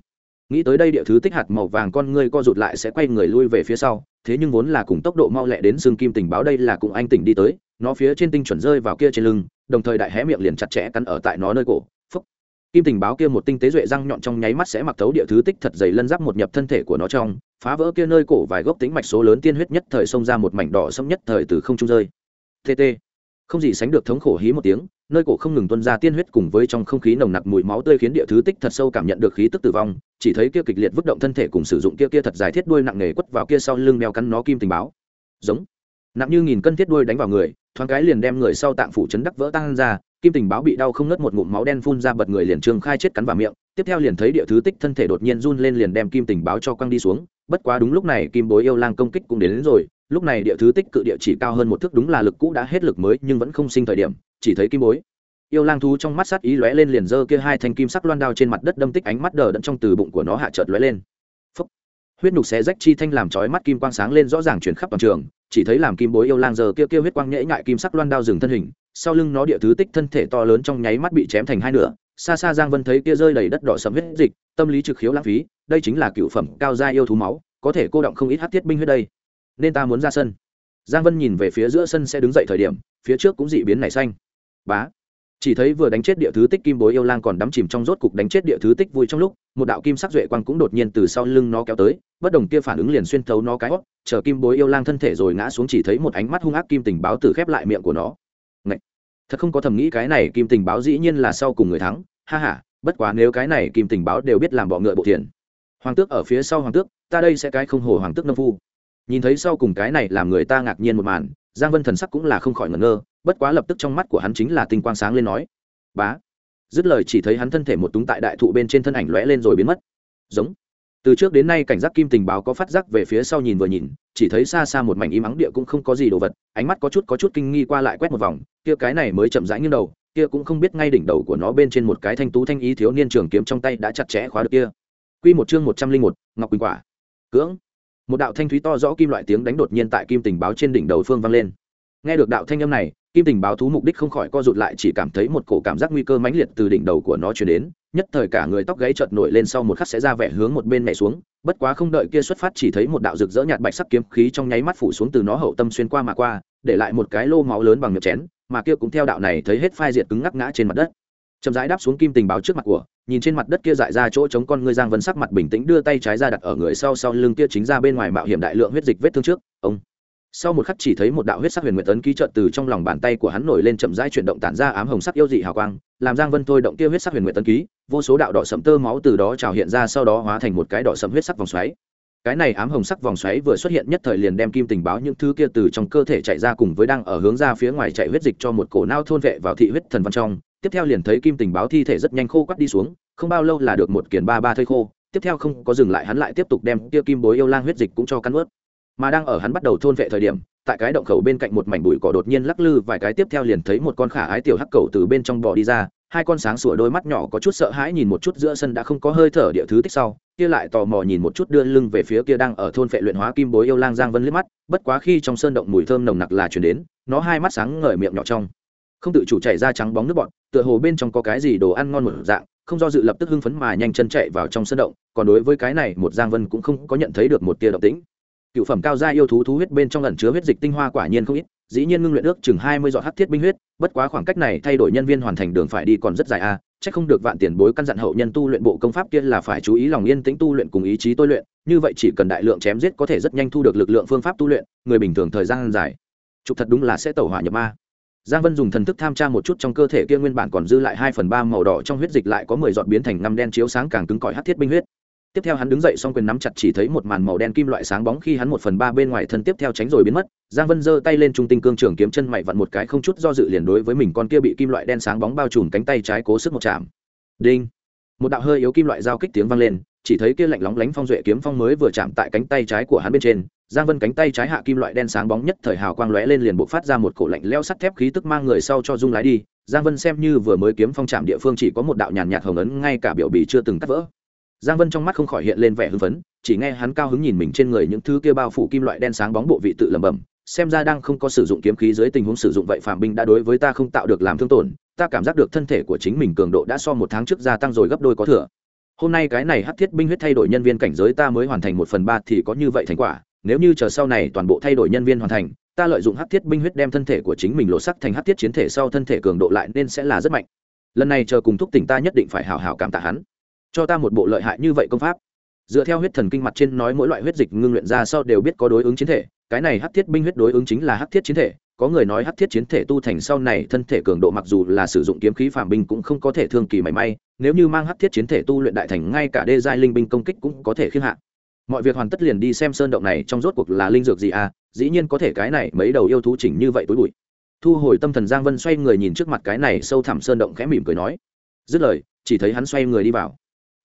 Speaker 1: Nghĩ tới đây địa thứ tích hạt màu vàng con ngươi co rụt lại sẽ quay người lui về phía sau, thế nhưng vốn là cùng tốc độ mau lẹ đến xương kim tình báo đây là cùng anh tỉnh đi tới, nó phía trên tinh chuẩn rơi vào kia trên lưng, đồng thời đại hé miệng liền chặt chẽ cắn ở tại nó nơi cổ kim tình báo kia một tinh tế duệ răng nhọn trong nháy mắt sẽ mặc thấu địa thứ tích thật dày lân giáp một nhập thân thể của nó trong, phá vỡ kia nơi cổ vài gốc tính mạch số lớn tiên huyết nhất thời xông ra một mảnh đỏ sẫm nhất thời từ không trung rơi. Tt không gì sánh được thống khổ hí một tiếng, nơi cổ không ngừng tuân ra tiên huyết cùng với trong không khí nồng nặc mùi máu tươi khiến địa thứ tích thật sâu cảm nhận được khí tức tử vong, chỉ thấy kia kịch liệt vứt động thân thể cùng sử dụng kia kia thật dài thiết đuôi nặng nề quất vào kia sau lưng mèo cắn nó kim tình báo. Giống. Nặng như nghìn cân thiết đuôi đánh vào người, thoáng cái liền đem người sau tạng phủ chấn đắc vỡ tan ra kim tình báo bị đau không ngớt một ngụm máu đen phun ra bật người liền trương khai chết cắn vào miệng tiếp theo liền thấy địa thứ tích thân thể đột nhiên run lên liền đem kim tình báo cho quăng đi xuống bất quá đúng lúc này kim bối yêu lang công kích cũng đến, đến rồi lúc này địa thứ tích cự địa chỉ cao hơn một thước đúng là lực cũ đã hết lực mới nhưng vẫn không sinh thời điểm chỉ thấy kim bối yêu lang thú trong mắt sát ý lóe lên liền giơ kia hai thanh kim sắc loan đao trên mặt đất đâm tích ánh mắt đờ đẫn trong từ bụng của nó hạ chợt lóe lên Phúc. huyết nục xé rách chi thanh làm chói mắt kim quang sáng lên rõ ràng chuyển khắp toàn trường chỉ thấy làm kim bối yêu lang giờ kia kia huyết quang nhễ ngại kim sắc loan đao dừng thân hình sau lưng nó địa thứ tích thân thể to lớn trong nháy mắt bị chém thành hai nửa, xa xa giang vân thấy kia rơi đầy đất đỏ sầm huyết dịch, tâm lý trực khiếu lãng phí, đây chính là cựu phẩm cao gia yêu thú máu, có thể cô động không ít hát thiết binh huyết đây. Nên ta muốn ra sân. Giang vân nhìn về phía giữa sân sẽ đứng dậy thời điểm, phía trước cũng dị biến nảy xanh. Bá. Chỉ thấy vừa đánh chết địa thứ tích kim bối yêu lang còn đắm chìm trong rốt cục đánh chết địa thứ tích vui trong lúc, một đạo kim sắc duệ quang cũng đột nhiên từ sau lưng nó kéo tới, bất đồng kia phản ứng liền xuyên thấu nó cái hót chờ kim bối yêu lang thân thể rồi ngã xuống chỉ thấy một ánh mắt hung ác kim tình báo từ khép lại miệng của nó thật không có thầm nghĩ cái này kim tình báo dĩ nhiên là sau cùng người thắng, ha ha, bất quá nếu cái này kim tình báo đều biết làm bọ ngựa bộ thiền hoàng tước ở phía sau hoàng tước, ta đây sẽ cái không hồ hoàng tước nâm phu. Nhìn thấy sau cùng cái này làm người ta ngạc nhiên một màn, giang vân thần sắc cũng là không khỏi ngẩn ngơ, bất quá lập tức trong mắt của hắn chính là tinh quang sáng lên nói, bá. Dứt lời chỉ thấy hắn thân thể một túng tại đại thụ bên trên thân ảnh lóe lên rồi biến mất. Giống từ trước đến nay cảnh giác kim tình báo có phát giác về phía sau nhìn vừa nhìn, chỉ thấy xa xa một mảnh im ắng địa cũng không có gì đồ vật, ánh mắt có chút có chút kinh nghi qua lại quét một vòng, kia cái này mới chậm rãi như đầu, kia cũng không biết ngay đỉnh đầu của nó bên trên một cái thanh tú thanh ý thiếu niên trường kiếm trong tay đã chặt chẽ khóa được kia. Quy một chương một trăm linh một, ngọc quỳnh quả. Cưỡng. Một đạo thanh thúy to rõ kim loại tiếng đánh đột nhiên tại kim tình báo trên đỉnh đầu phương vang lên nghe được đạo thanh âm này, kim tình báo thú mục đích không khỏi co rụt lại, chỉ cảm thấy một cổ cảm giác nguy cơ mãnh liệt từ đỉnh đầu của nó chuyển đến, nhất thời cả người tóc gáy chợt nổi lên sau một khắc sẽ ra vẻ hướng một bên mẹ xuống, bất quá không đợi kia xuất phát chỉ thấy một đạo rực rỡ nhạt bạch sắc kiếm khí trong nháy mắt phủ xuống từ nó hậu tâm xuyên qua mà qua, để lại một cái lô máu lớn bằng miệng chén, mà kia cũng theo đạo này thấy hết phai diệt cứng ngắc ngã trên mặt đất. Chậm rãi đáp xuống kim tình báo trước mặt của, nhìn trên mặt đất kia dại ra chỗ chống con ngươi giang vân sắc mặt bình tĩnh đưa tay trái ra đặt ở người sau sau lưng kia chính ra bên ngoài mạo hiểm đại lượng huyết dịch vết thương trước. Ông! Sau một khắc chỉ thấy một đạo huyết sắc huyền nguyệt tấn ký trợn từ trong lòng bàn tay của hắn nổi lên chậm rãi chuyển động tản ra ám hồng sắc yêu dị hào quang, làm giang vân thôi động kia huyết sắc huyền nguyệt tấn ký, vô số đạo đỏ sẫm tơ máu từ đó trào hiện ra sau đó hóa thành một cái đỏ sẫm huyết sắc vòng xoáy. Cái này ám hồng sắc vòng xoáy vừa xuất hiện nhất thời liền đem kim tình báo những thứ kia từ trong cơ thể chạy ra cùng với đang ở hướng ra phía ngoài chạy huyết dịch cho một cổ nao thôn vệ vào thị huyết thần văn trong. Tiếp theo liền thấy kim tình báo thi thể rất nhanh khô quắt đi xuống, không bao lâu là được một kiền ba ba thây khô. Tiếp theo không có dừng lại, hắn lại tiếp tục đem kia kim bối yêu lang huyết dịch cũng cho cắn ướt mà đang ở hắn bắt đầu thôn vệ thời điểm, tại cái động khẩu bên cạnh một mảnh bụi cỏ đột nhiên lắc lư vài cái tiếp theo liền thấy một con khả ái tiểu hắc cầu từ bên trong bò đi ra, hai con sáng sủa đôi mắt nhỏ có chút sợ hãi nhìn một chút giữa sân đã không có hơi thở địa thứ tích sau, kia lại tò mò nhìn một chút đưa lưng về phía kia đang ở thôn vệ luyện hóa kim bối yêu lang giang vân liếc mắt, bất quá khi trong sơn động mùi thơm nồng nặc là chuyển đến, nó hai mắt sáng ngời miệng nhỏ trong. Không tự chủ chảy ra trắng bóng nước bọt, tựa hồ bên trong có cái gì đồ ăn ngon một dạng, không do dự lập tức hưng phấn mà nhanh chân chạy vào trong sân động, còn đối với cái này một giang vân cũng không có nhận thấy được một tia động tĩnh cựu phẩm cao gia yêu thú thú huyết bên trong ẩn chứa huyết dịch tinh hoa quả nhiên không ít dĩ nhiên ngưng luyện ước chừng hai mươi giọt hắc thiết binh huyết bất quá khoảng cách này thay đổi nhân viên hoàn thành đường phải đi còn rất dài a à, chắc không được vạn tiền bối căn dặn hậu nhân tu luyện bộ công pháp kia là phải chú ý lòng yên tĩnh tu luyện cùng ý chí tôi luyện như vậy chỉ cần đại lượng chém giết có thể rất nhanh thu được lực lượng phương pháp tu luyện người bình thường thời gian dài. Trục thật đúng là sẽ tẩu hỏa nhập ma. Giang vân dùng thần thức tham tra một chút trong cơ thể kia nguyên bản còn dư lại hai phần ba màu đỏ trong huyết dịch lại có mười giọt biến thành năm đen chiếu sáng càng cứng cỏi hát thiết binh huyết tiếp theo hắn đứng dậy xong quyền nắm chặt chỉ thấy một màn màu đen kim loại sáng bóng khi hắn một phần ba bên ngoài thân tiếp theo tránh rồi biến mất. Giang vân giơ tay lên trung tinh cương trường kiếm chân mày vặn một cái không chút do dự liền đối với mình con kia bị kim loại đen sáng bóng bao trùm cánh tay trái cố sức một chạm. Đinh. Một đạo hơi yếu kim loại giao kích tiếng vang lên, chỉ thấy kia lạnh lóng lánh phong duệ kiếm phong mới vừa chạm tại cánh tay trái của hắn bên trên. Giang vân cánh tay trái hạ kim loại đen sáng bóng nhất thời hào quang lóe lên liền bộc phát ra một cổ lạnh leo sắt thép khí tức mang người sau cho dung lái đi. Giang vân xem như vừa mới kiếm phong chạm địa phương chỉ có một đạo nhàn nhạt hồng ấn, ngay cả biểu bì chưa từng cắt vỡ giang vân trong mắt không khỏi hiện lên vẻ hưng phấn, chỉ nghe hắn cao hứng nhìn mình trên người những thứ kia bao phủ kim loại đen sáng bóng bộ vị tự lẩm bẩm, xem ra đang không có sử dụng kiếm khí dưới tình huống sử dụng vậy phạm binh đã đối với ta không tạo được làm thương tổn, ta cảm giác được thân thể của chính mình cường độ đã so một tháng trước gia tăng rồi gấp đôi có thừa. Hôm nay cái này hắc thiết binh huyết thay đổi nhân viên cảnh giới ta mới hoàn thành một phần ba thì có như vậy thành quả, nếu như chờ sau này toàn bộ thay đổi nhân viên hoàn thành, ta lợi dụng hắc thiết binh huyết đem thân thể của chính mình lộ sắc thành hắc thiết chiến thể sau thân thể cường độ lại nên sẽ là rất mạnh. Lần này chờ cùng thúc tỉnh ta nhất định phải hào hào cảm tạ hắn cho ta một bộ lợi hại như vậy công pháp. Dựa theo huyết thần kinh mặt trên nói mỗi loại huyết dịch ngưng luyện ra sau đều biết có đối ứng chiến thể, cái này hắc thiết binh huyết đối ứng chính là hắc thiết chiến thể, có người nói hắc thiết chiến thể tu thành sau này thân thể cường độ mặc dù là sử dụng kiếm khí phản binh cũng không có thể thương kỳ mảy may, nếu như mang hắc thiết chiến thể tu luyện đại thành ngay cả đê giai linh binh công kích cũng có thể khiên hạ. Mọi việc hoàn tất liền đi xem sơn động này trong rốt cuộc là linh dược gì à dĩ nhiên có thể cái này mấy đầu yêu thú chỉnh như vậy tối bụi. Thu hồi tâm thần giang vân xoay người nhìn trước mặt cái này sâu thẳm sơn động khẽ mỉm cười nói, dứt lời, chỉ thấy hắn xoay người đi vào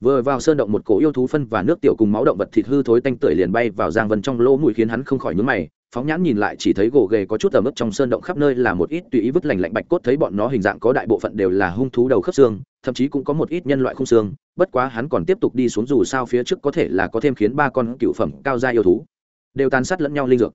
Speaker 1: vừa vào sơn động một cổ yêu thú phân và nước tiểu cùng máu động vật thịt hư thối tanh tưởi liền bay vào giang vân trong lỗ mũi khiến hắn không khỏi nhướng mày, phóng nhãn nhìn lại chỉ thấy gỗ ghề có chút tầm ướp trong sơn động khắp nơi là một ít tùy ý vứt lành lạnh bạch cốt thấy bọn nó hình dạng có đại bộ phận đều là hung thú đầu khớp xương, thậm chí cũng có một ít nhân loại khung xương, bất quá hắn còn tiếp tục đi xuống dù sao phía trước có thể là có thêm khiến ba con cựu phẩm cao gia yêu thú, đều tàn sát lẫn nhau linh dược.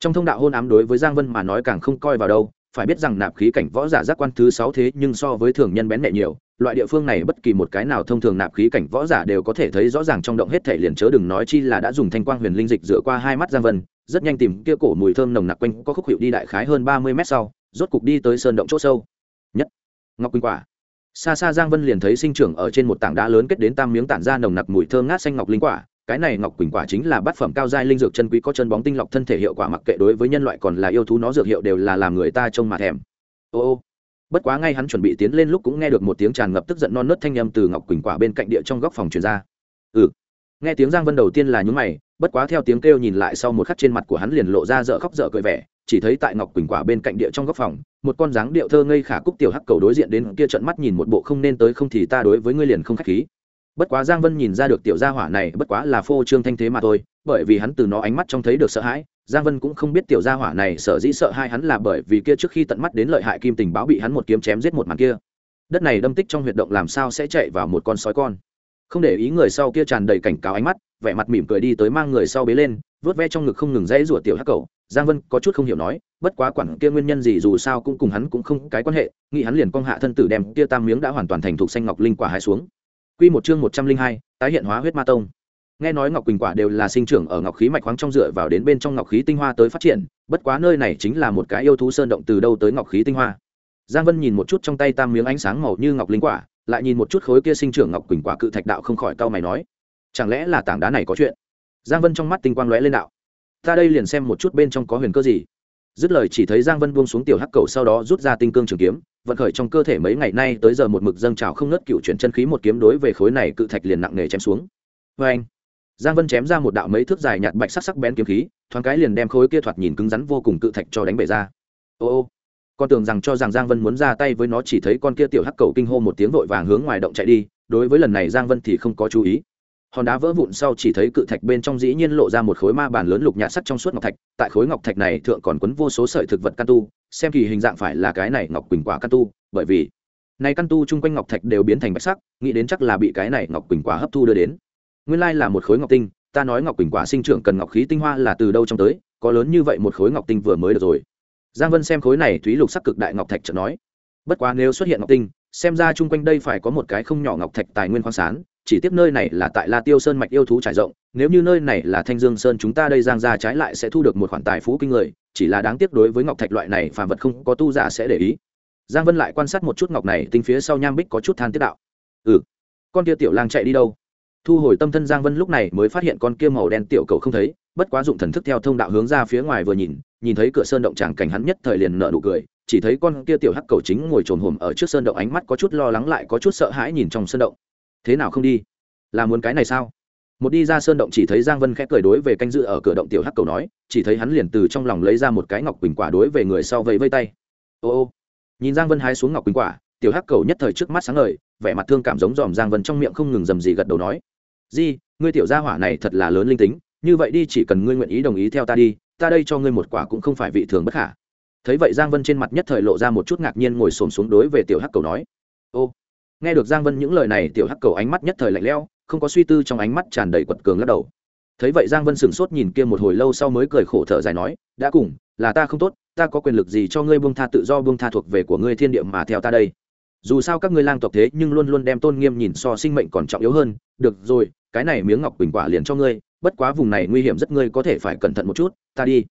Speaker 1: Trong thông đạo hôn ám đối với giang vân mà nói càng không coi vào đâu phải biết rằng nạp khí cảnh võ giả giác quan thứ sáu thế nhưng so với thường nhân bén mẹ nhiều, loại địa phương này bất kỳ một cái nào thông thường nạp khí cảnh võ giả đều có thể thấy rõ ràng trong động hết thể liền chớ đừng nói chi là đã dùng thanh quang huyền linh dịch dựa qua hai mắt giang vân, rất nhanh tìm kia cổ mùi thơm nồng nặc quanh có khúc hiệu đi đại khái hơn ba mươi mét sau, rốt cục đi tới sơn động chỗ sâu. Nhất, ngọc quỳnh quả. Xa xa giang vân liền thấy sinh trưởng ở trên một tảng đá lớn kết đến tam miếng tản ra nồng nặc mùi thơm ngát xanh ngọc linh quả cái này ngọc quỳnh quả chính là bát phẩm cao giai linh dược chân quý, có chân bóng tinh lọc thân thể hiệu quả mặc kệ đối với nhân loại còn là yêu thú, nó dược hiệu đều là làm người ta trông mà thèm. Ô ô. Bất quá ngay hắn chuẩn bị tiến lên lúc cũng nghe được một tiếng tràn ngập tức giận non nớt thanh â m từ ngọc quỳnh quả bên cạnh địa trong góc phòng truyền ra. Ừ. Nghe tiếng giang vân đầu tiên là nhúng mày, bất quá theo tiếng kêu nhìn lại sau một khắc trên mặt của hắn liền lộ ra dở khóc dở cười vẻ, chỉ thấy tại ngọc quỳnh quả bên cạnh địa trong góc phòng, một con dáng điệu thơ ngây khả cúc tiểu hắc cầu đối diện đến kia trận mắt nhìn một bộ không nên tới không thì ta đối với ngươi liền không khách khí bất quá giang vân nhìn ra được tiểu gia hỏa này bất quá là phô trương thanh thế mà thôi, bởi vì hắn từ nó ánh mắt trông thấy được sợ hãi, giang vân cũng không biết tiểu gia hỏa này sở dĩ sợ hai hắn là bởi vì kia trước khi tận mắt đến lợi hại kim tình báo bị hắn một kiếm chém giết một màn kia. Đất này đâm tích trong huyệt động làm sao sẽ chạy vào một con sói con? Không để ý người sau kia tràn đầy cảnh cáo ánh mắt, vẻ mặt mỉm cười đi tới mang người sau bế lên vớt ve trong ngực không ngừng dãy rủa tiểu hắc cầu giang vân có chút không hiểu nói, bất quá quản kia nguyên nhân gì dù sao cũng cùng hắn cũng không cái quan hệ, nghĩ hắn liền cong hạ thân tử đem kia tam miếng đã hoàn toàn thành thục xanh ngọc linh quả hai xuống. Quy một chương một trăm linh hai, tái hiện hóa huyết ma tông. Nghe nói ngọc quỳnh quả đều là sinh trưởng ở ngọc khí mạch khoáng trong dựa vào đến bên trong ngọc khí tinh hoa tới phát triển, bất quá nơi này chính là một cái yêu thú sơn động từ đâu tới ngọc khí tinh hoa. Giang Vân nhìn một chút trong tay tam miếng ánh sáng màu như ngọc linh quả, lại nhìn một chút khối kia sinh trưởng ngọc quỳnh quả cự thạch đạo không khỏi cau mày nói, chẳng lẽ là tảng đá này có chuyện? Giang Vân trong mắt tinh quang lóe lên đạo, ta đây liền xem một chút bên trong có huyền cơ gì. Dứt lời chỉ thấy Giang Vân buông xuống tiểu hắc cầu sau đó rút ra tinh cương trường kiếm, vận khởi trong cơ thể mấy ngày nay tới giờ một mực dâng trào không ngớt cựu chuyển chân khí một kiếm đối về khối này cự thạch liền nặng nề chém xuống. Vê anh giang vân chém ra một đạo mấy thước dài nhạt bạch sắc sắc bén kiếm khí thoáng cái liền đem khối kia thoạt nhìn cứng rắn vô cùng cự thạch cho đánh bể ra. Ô ô con tưởng rằng cho rằng giang vân muốn ra tay với nó chỉ thấy con kia tiểu hắc cầu kinh hô một tiếng vội vàng hướng ngoài động chạy đi đối với lần này giang vân thì không có chú ý hòn đá vỡ vụn sau chỉ thấy cự thạch bên trong dĩ nhiên lộ ra một khối ma bàn lớn lục nhạt sắt trong suốt ngọc thạch, tại khối ngọc thạch này thượng còn quấn vô số sợi thực vật căn tu, xem kỳ hình dạng phải là cái này ngọc quỳnh quả căn tu, bởi vì này căn tu chung quanh ngọc thạch đều biến thành bạch sắc, nghĩ đến chắc là bị cái này ngọc quỳnh quả hấp thu đưa đến. Nguyên lai là một khối ngọc tinh, ta nói ngọc quỳnh quả sinh trưởng cần ngọc khí tinh hoa là từ đâu trong tới, có lớn như vậy một khối ngọc tinh vừa mới được rồi. Giang vân xem khối này thúy lục sắc cực đại ngọc thạch chợt nói, bất quá nếu xuất hiện ngọc tinh, xem ra chung quanh đây phải có một cái không nhỏ ngọc thạch tài nguyên khoáng sản chỉ tiếp nơi này là tại la tiêu sơn mạch yêu thú trải rộng, nếu như nơi này là thanh dương sơn chúng ta đây giang ra trái lại sẽ thu được một khoản tài phú kinh người, chỉ là đáng tiếc đối với ngọc thạch loại này phàm vật không có tu giả sẽ để ý. Giang vân lại quan sát một chút ngọc này tinh phía sau nham bích có chút than tiết đạo. Ừ con kia tiểu lang chạy đi đâu? Thu hồi tâm thân giang vân lúc này mới phát hiện con kia màu đen tiểu cầu không thấy, bất quá dụng thần thức theo thông đạo hướng ra phía ngoài vừa nhìn nhìn thấy cửa sơn động tràng cảnh hắn nhất thời liền nở nụ cười, chỉ thấy con kia tiểu hắc cầu chính ngồi trồn hổm ở trước sơn động, ánh mắt có chút lo lắng lại có chút sợ hãi nhìn trong sơn động thế nào không đi? Là muốn cái này sao? Một đi ra sơn động chỉ thấy giang vân khẽ cười đối về canh dự ở cửa động tiểu hắc cầu nói, chỉ thấy hắn liền từ trong lòng lấy ra một cái ngọc quỳnh quả đối về người sau vẫy vây tay. Ô ô, nhìn giang vân hái xuống ngọc quỳnh quả, tiểu hắc cầu nhất thời trước mắt sáng ngời, vẻ mặt thương cảm giống dòm giang vân trong miệng không ngừng dầm gì gật đầu nói, di, ngươi tiểu gia hỏa này thật là lớn linh tính, như vậy đi chỉ cần ngươi nguyện ý đồng ý theo ta đi, ta đây cho ngươi một quả cũng không phải vị thường bất khả. Thấy vậy giang vân trên mặt nhất thời lộ ra một chút ngạc nhiên ngồi xổm xuống đối về tiểu hắc cầu nói, ô nghe được giang vân những lời này, tiểu hắc cầu ánh mắt nhất thời lạnh lẽo, không có suy tư trong ánh mắt tràn đầy quật cường lắc đầu. Thấy vậy giang vân sửng sốt nhìn kia một hồi lâu sau mới cười khổ thở dài nói, đã cùng, là ta không tốt, ta có quyền lực gì cho ngươi buông tha tự do, buông tha thuộc về của ngươi thiên địa mà theo ta đây? Dù sao các ngươi lang tộc thế nhưng luôn luôn đem tôn nghiêm nhìn so sinh mệnh còn trọng yếu hơn. Được rồi, cái này miếng ngọc bình quả liền cho ngươi, bất quá vùng này nguy hiểm rất, ngươi có thể phải cẩn thận một chút, ta đi.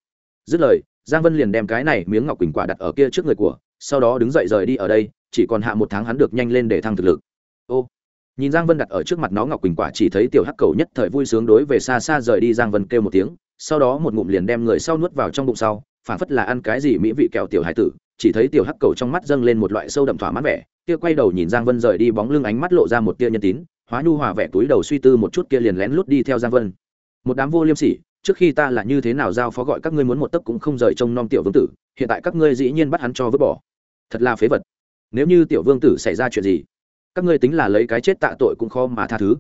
Speaker 1: Dứt lời, giang vân liền đem cái này miếng ngọc bình quả đặt ở kia trước người của, sau đó đứng dậy rời đi ở đây chỉ còn hạ một tháng hắn được nhanh lên để thăng thực lực. Ô, nhìn giang vân đặt ở trước mặt nó ngọc quỳnh quả chỉ thấy tiểu hắc cầu nhất thời vui sướng đối về xa xa rời đi giang vân kêu một tiếng, sau đó một ngụm liền đem người sau nuốt vào trong bụng sau phản phất là ăn cái gì mỹ vị kẹo tiểu hải tử, chỉ thấy tiểu hắc cầu trong mắt dâng lên một loại sâu đậm thỏa mãn vẻ, kia quay đầu nhìn giang vân rời đi bóng lưng ánh mắt lộ ra một tia nhân tín, hóa nhu hòa vẻ túi đầu suy tư một chút kia liền lén lút đi theo giang vân. Một đám vô liêm sỉ, trước khi ta là như thế nào giao phó gọi các ngươi muốn một tấc cũng không rời trông nom tiểu vương tử, hiện tại các ngươi dĩ nhiên bắt hắn cho vứt bỏ. Thật là phế vật nếu như tiểu vương tử xảy ra chuyện gì, các ngươi tính là lấy cái chết tạ tội cũng khó mà tha thứ.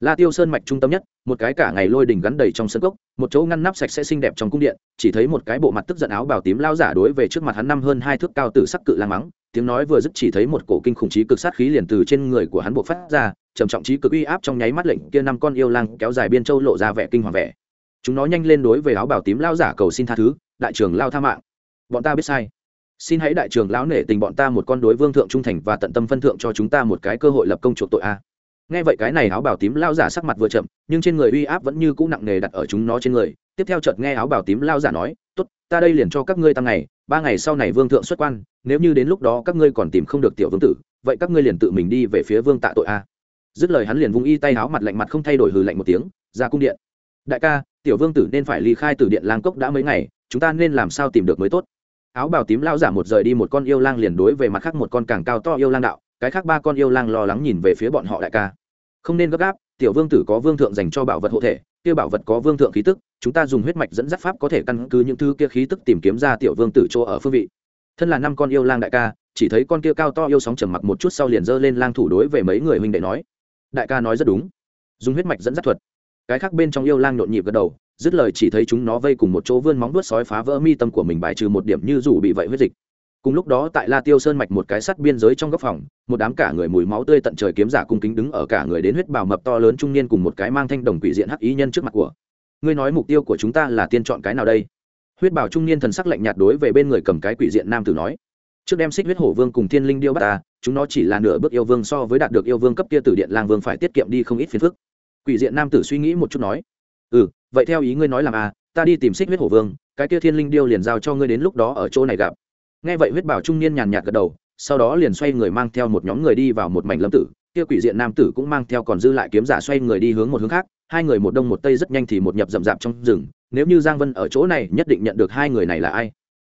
Speaker 1: La tiêu sơn mạch trung tâm nhất, một cái cả ngày lôi đỉnh gắn đầy trong sân cốc, một chỗ ngăn nắp sạch sẽ xinh đẹp trong cung điện, chỉ thấy một cái bộ mặt tức giận áo bào tím lao giả đối về trước mặt hắn năm hơn hai thước cao tử sắc cự lang mắng, tiếng nói vừa dứt chỉ thấy một cổ kinh khủng trí cực sát khí liền từ trên người của hắn buộc phát ra, trầm trọng trí cực uy áp trong nháy mắt lệnh kia năm con yêu lang kéo dài biên châu lộ ra vẻ kinh hoàng vẻ. Chúng nó nhanh lên đối về áo bào tím lao giả cầu xin tha thứ, đại trưởng lao tha mạng. Bọn ta biết sai xin hãy đại trưởng lão nể tình bọn ta một con đối vương thượng trung thành và tận tâm phân thượng cho chúng ta một cái cơ hội lập công chuộc tội a. Nghe vậy cái này áo bảo tím lao giả sắc mặt vừa chậm, nhưng trên người uy áp vẫn như cũ nặng nề đặt ở chúng nó trên người. Tiếp theo chợt nghe áo bảo tím lao giả nói, tốt, ta đây liền cho các ngươi tăng ngày, ba ngày sau này vương thượng xuất quan, nếu như đến lúc đó các ngươi còn tìm không được tiểu vương tử, vậy các ngươi liền tự mình đi về phía vương tạ tội a. Dứt lời hắn liền vung y tay áo mặt lạnh mặt không thay đổi hừ lạnh một tiếng, ra cung điện. Đại ca, tiểu vương tử nên phải ly khai từ điện lang cốc đã mấy ngày, chúng ta nên làm sao tìm được mới tốt? Áo bào tím lao giả một rời đi một con yêu lang liền đối về mặt khác một con càng cao to yêu lang đạo, cái khác ba con yêu lang lo lắng nhìn về phía bọn họ đại ca. Không nên gấp gáp, tiểu vương tử có vương thượng dành cho bảo vật hộ thể, kia bảo vật có vương thượng khí tức, chúng ta dùng huyết mạch dẫn dắt pháp có thể căn cứ những thứ kia khí tức tìm kiếm ra tiểu vương tử chỗ ở phương vị. Thân là năm con yêu lang đại ca, chỉ thấy con kia cao to yêu sóng trầm mặc một chút sau liền giơ lên lang thủ đối về mấy người huynh đệ nói. Đại ca nói rất đúng. Dùng huyết mạch dẫn dắt thuật. Cái khác bên trong yêu lang nhộn nhịp gật đầu dứt lời chỉ thấy chúng nó vây cùng một chỗ vươn móng vuốt sói phá vỡ mi tâm của mình bài trừ một điểm như rủ bị vậy huyết dịch. Cùng lúc đó tại la tiêu sơn mạch một cái sắt biên giới trong góc phòng, một đám cả người mùi máu tươi tận trời kiếm giả cung kính đứng ở cả người đến huyết bào mập to lớn trung niên cùng một cái mang thanh đồng quỷ diện hắc ý nhân trước mặt của. Ngươi nói mục tiêu của chúng ta là tiên chọn cái nào đây? Huyết bảo trung niên thần sắc lạnh nhạt đối về bên người cầm cái quỷ diện nam tử nói. Trước đem xích huyết hổ vương cùng thiên linh điêu bắt ta, chúng nó chỉ là nửa bước yêu vương so với đạt được yêu vương cấp kia tử điện lang vương phải tiết kiệm đi không ít phiền phức. Quỷ diện nam tử suy nghĩ một chút nói. Ừ vậy theo ý ngươi nói làm à ta đi tìm xích huyết hổ vương, cái kia thiên linh điêu liền giao cho ngươi đến lúc đó ở chỗ này gặp. Nghe vậy huyết bảo trung niên nhàn nhạt gật đầu, sau đó liền xoay người mang theo một nhóm người đi vào một mảnh lâm tử, kia quỷ diện nam tử cũng mang theo còn dư lại kiếm giả xoay người đi hướng một hướng khác, hai người một đông một tây rất nhanh thì một nhập rậm rạp trong rừng, nếu như giang vân ở chỗ này nhất định nhận được hai người này là ai.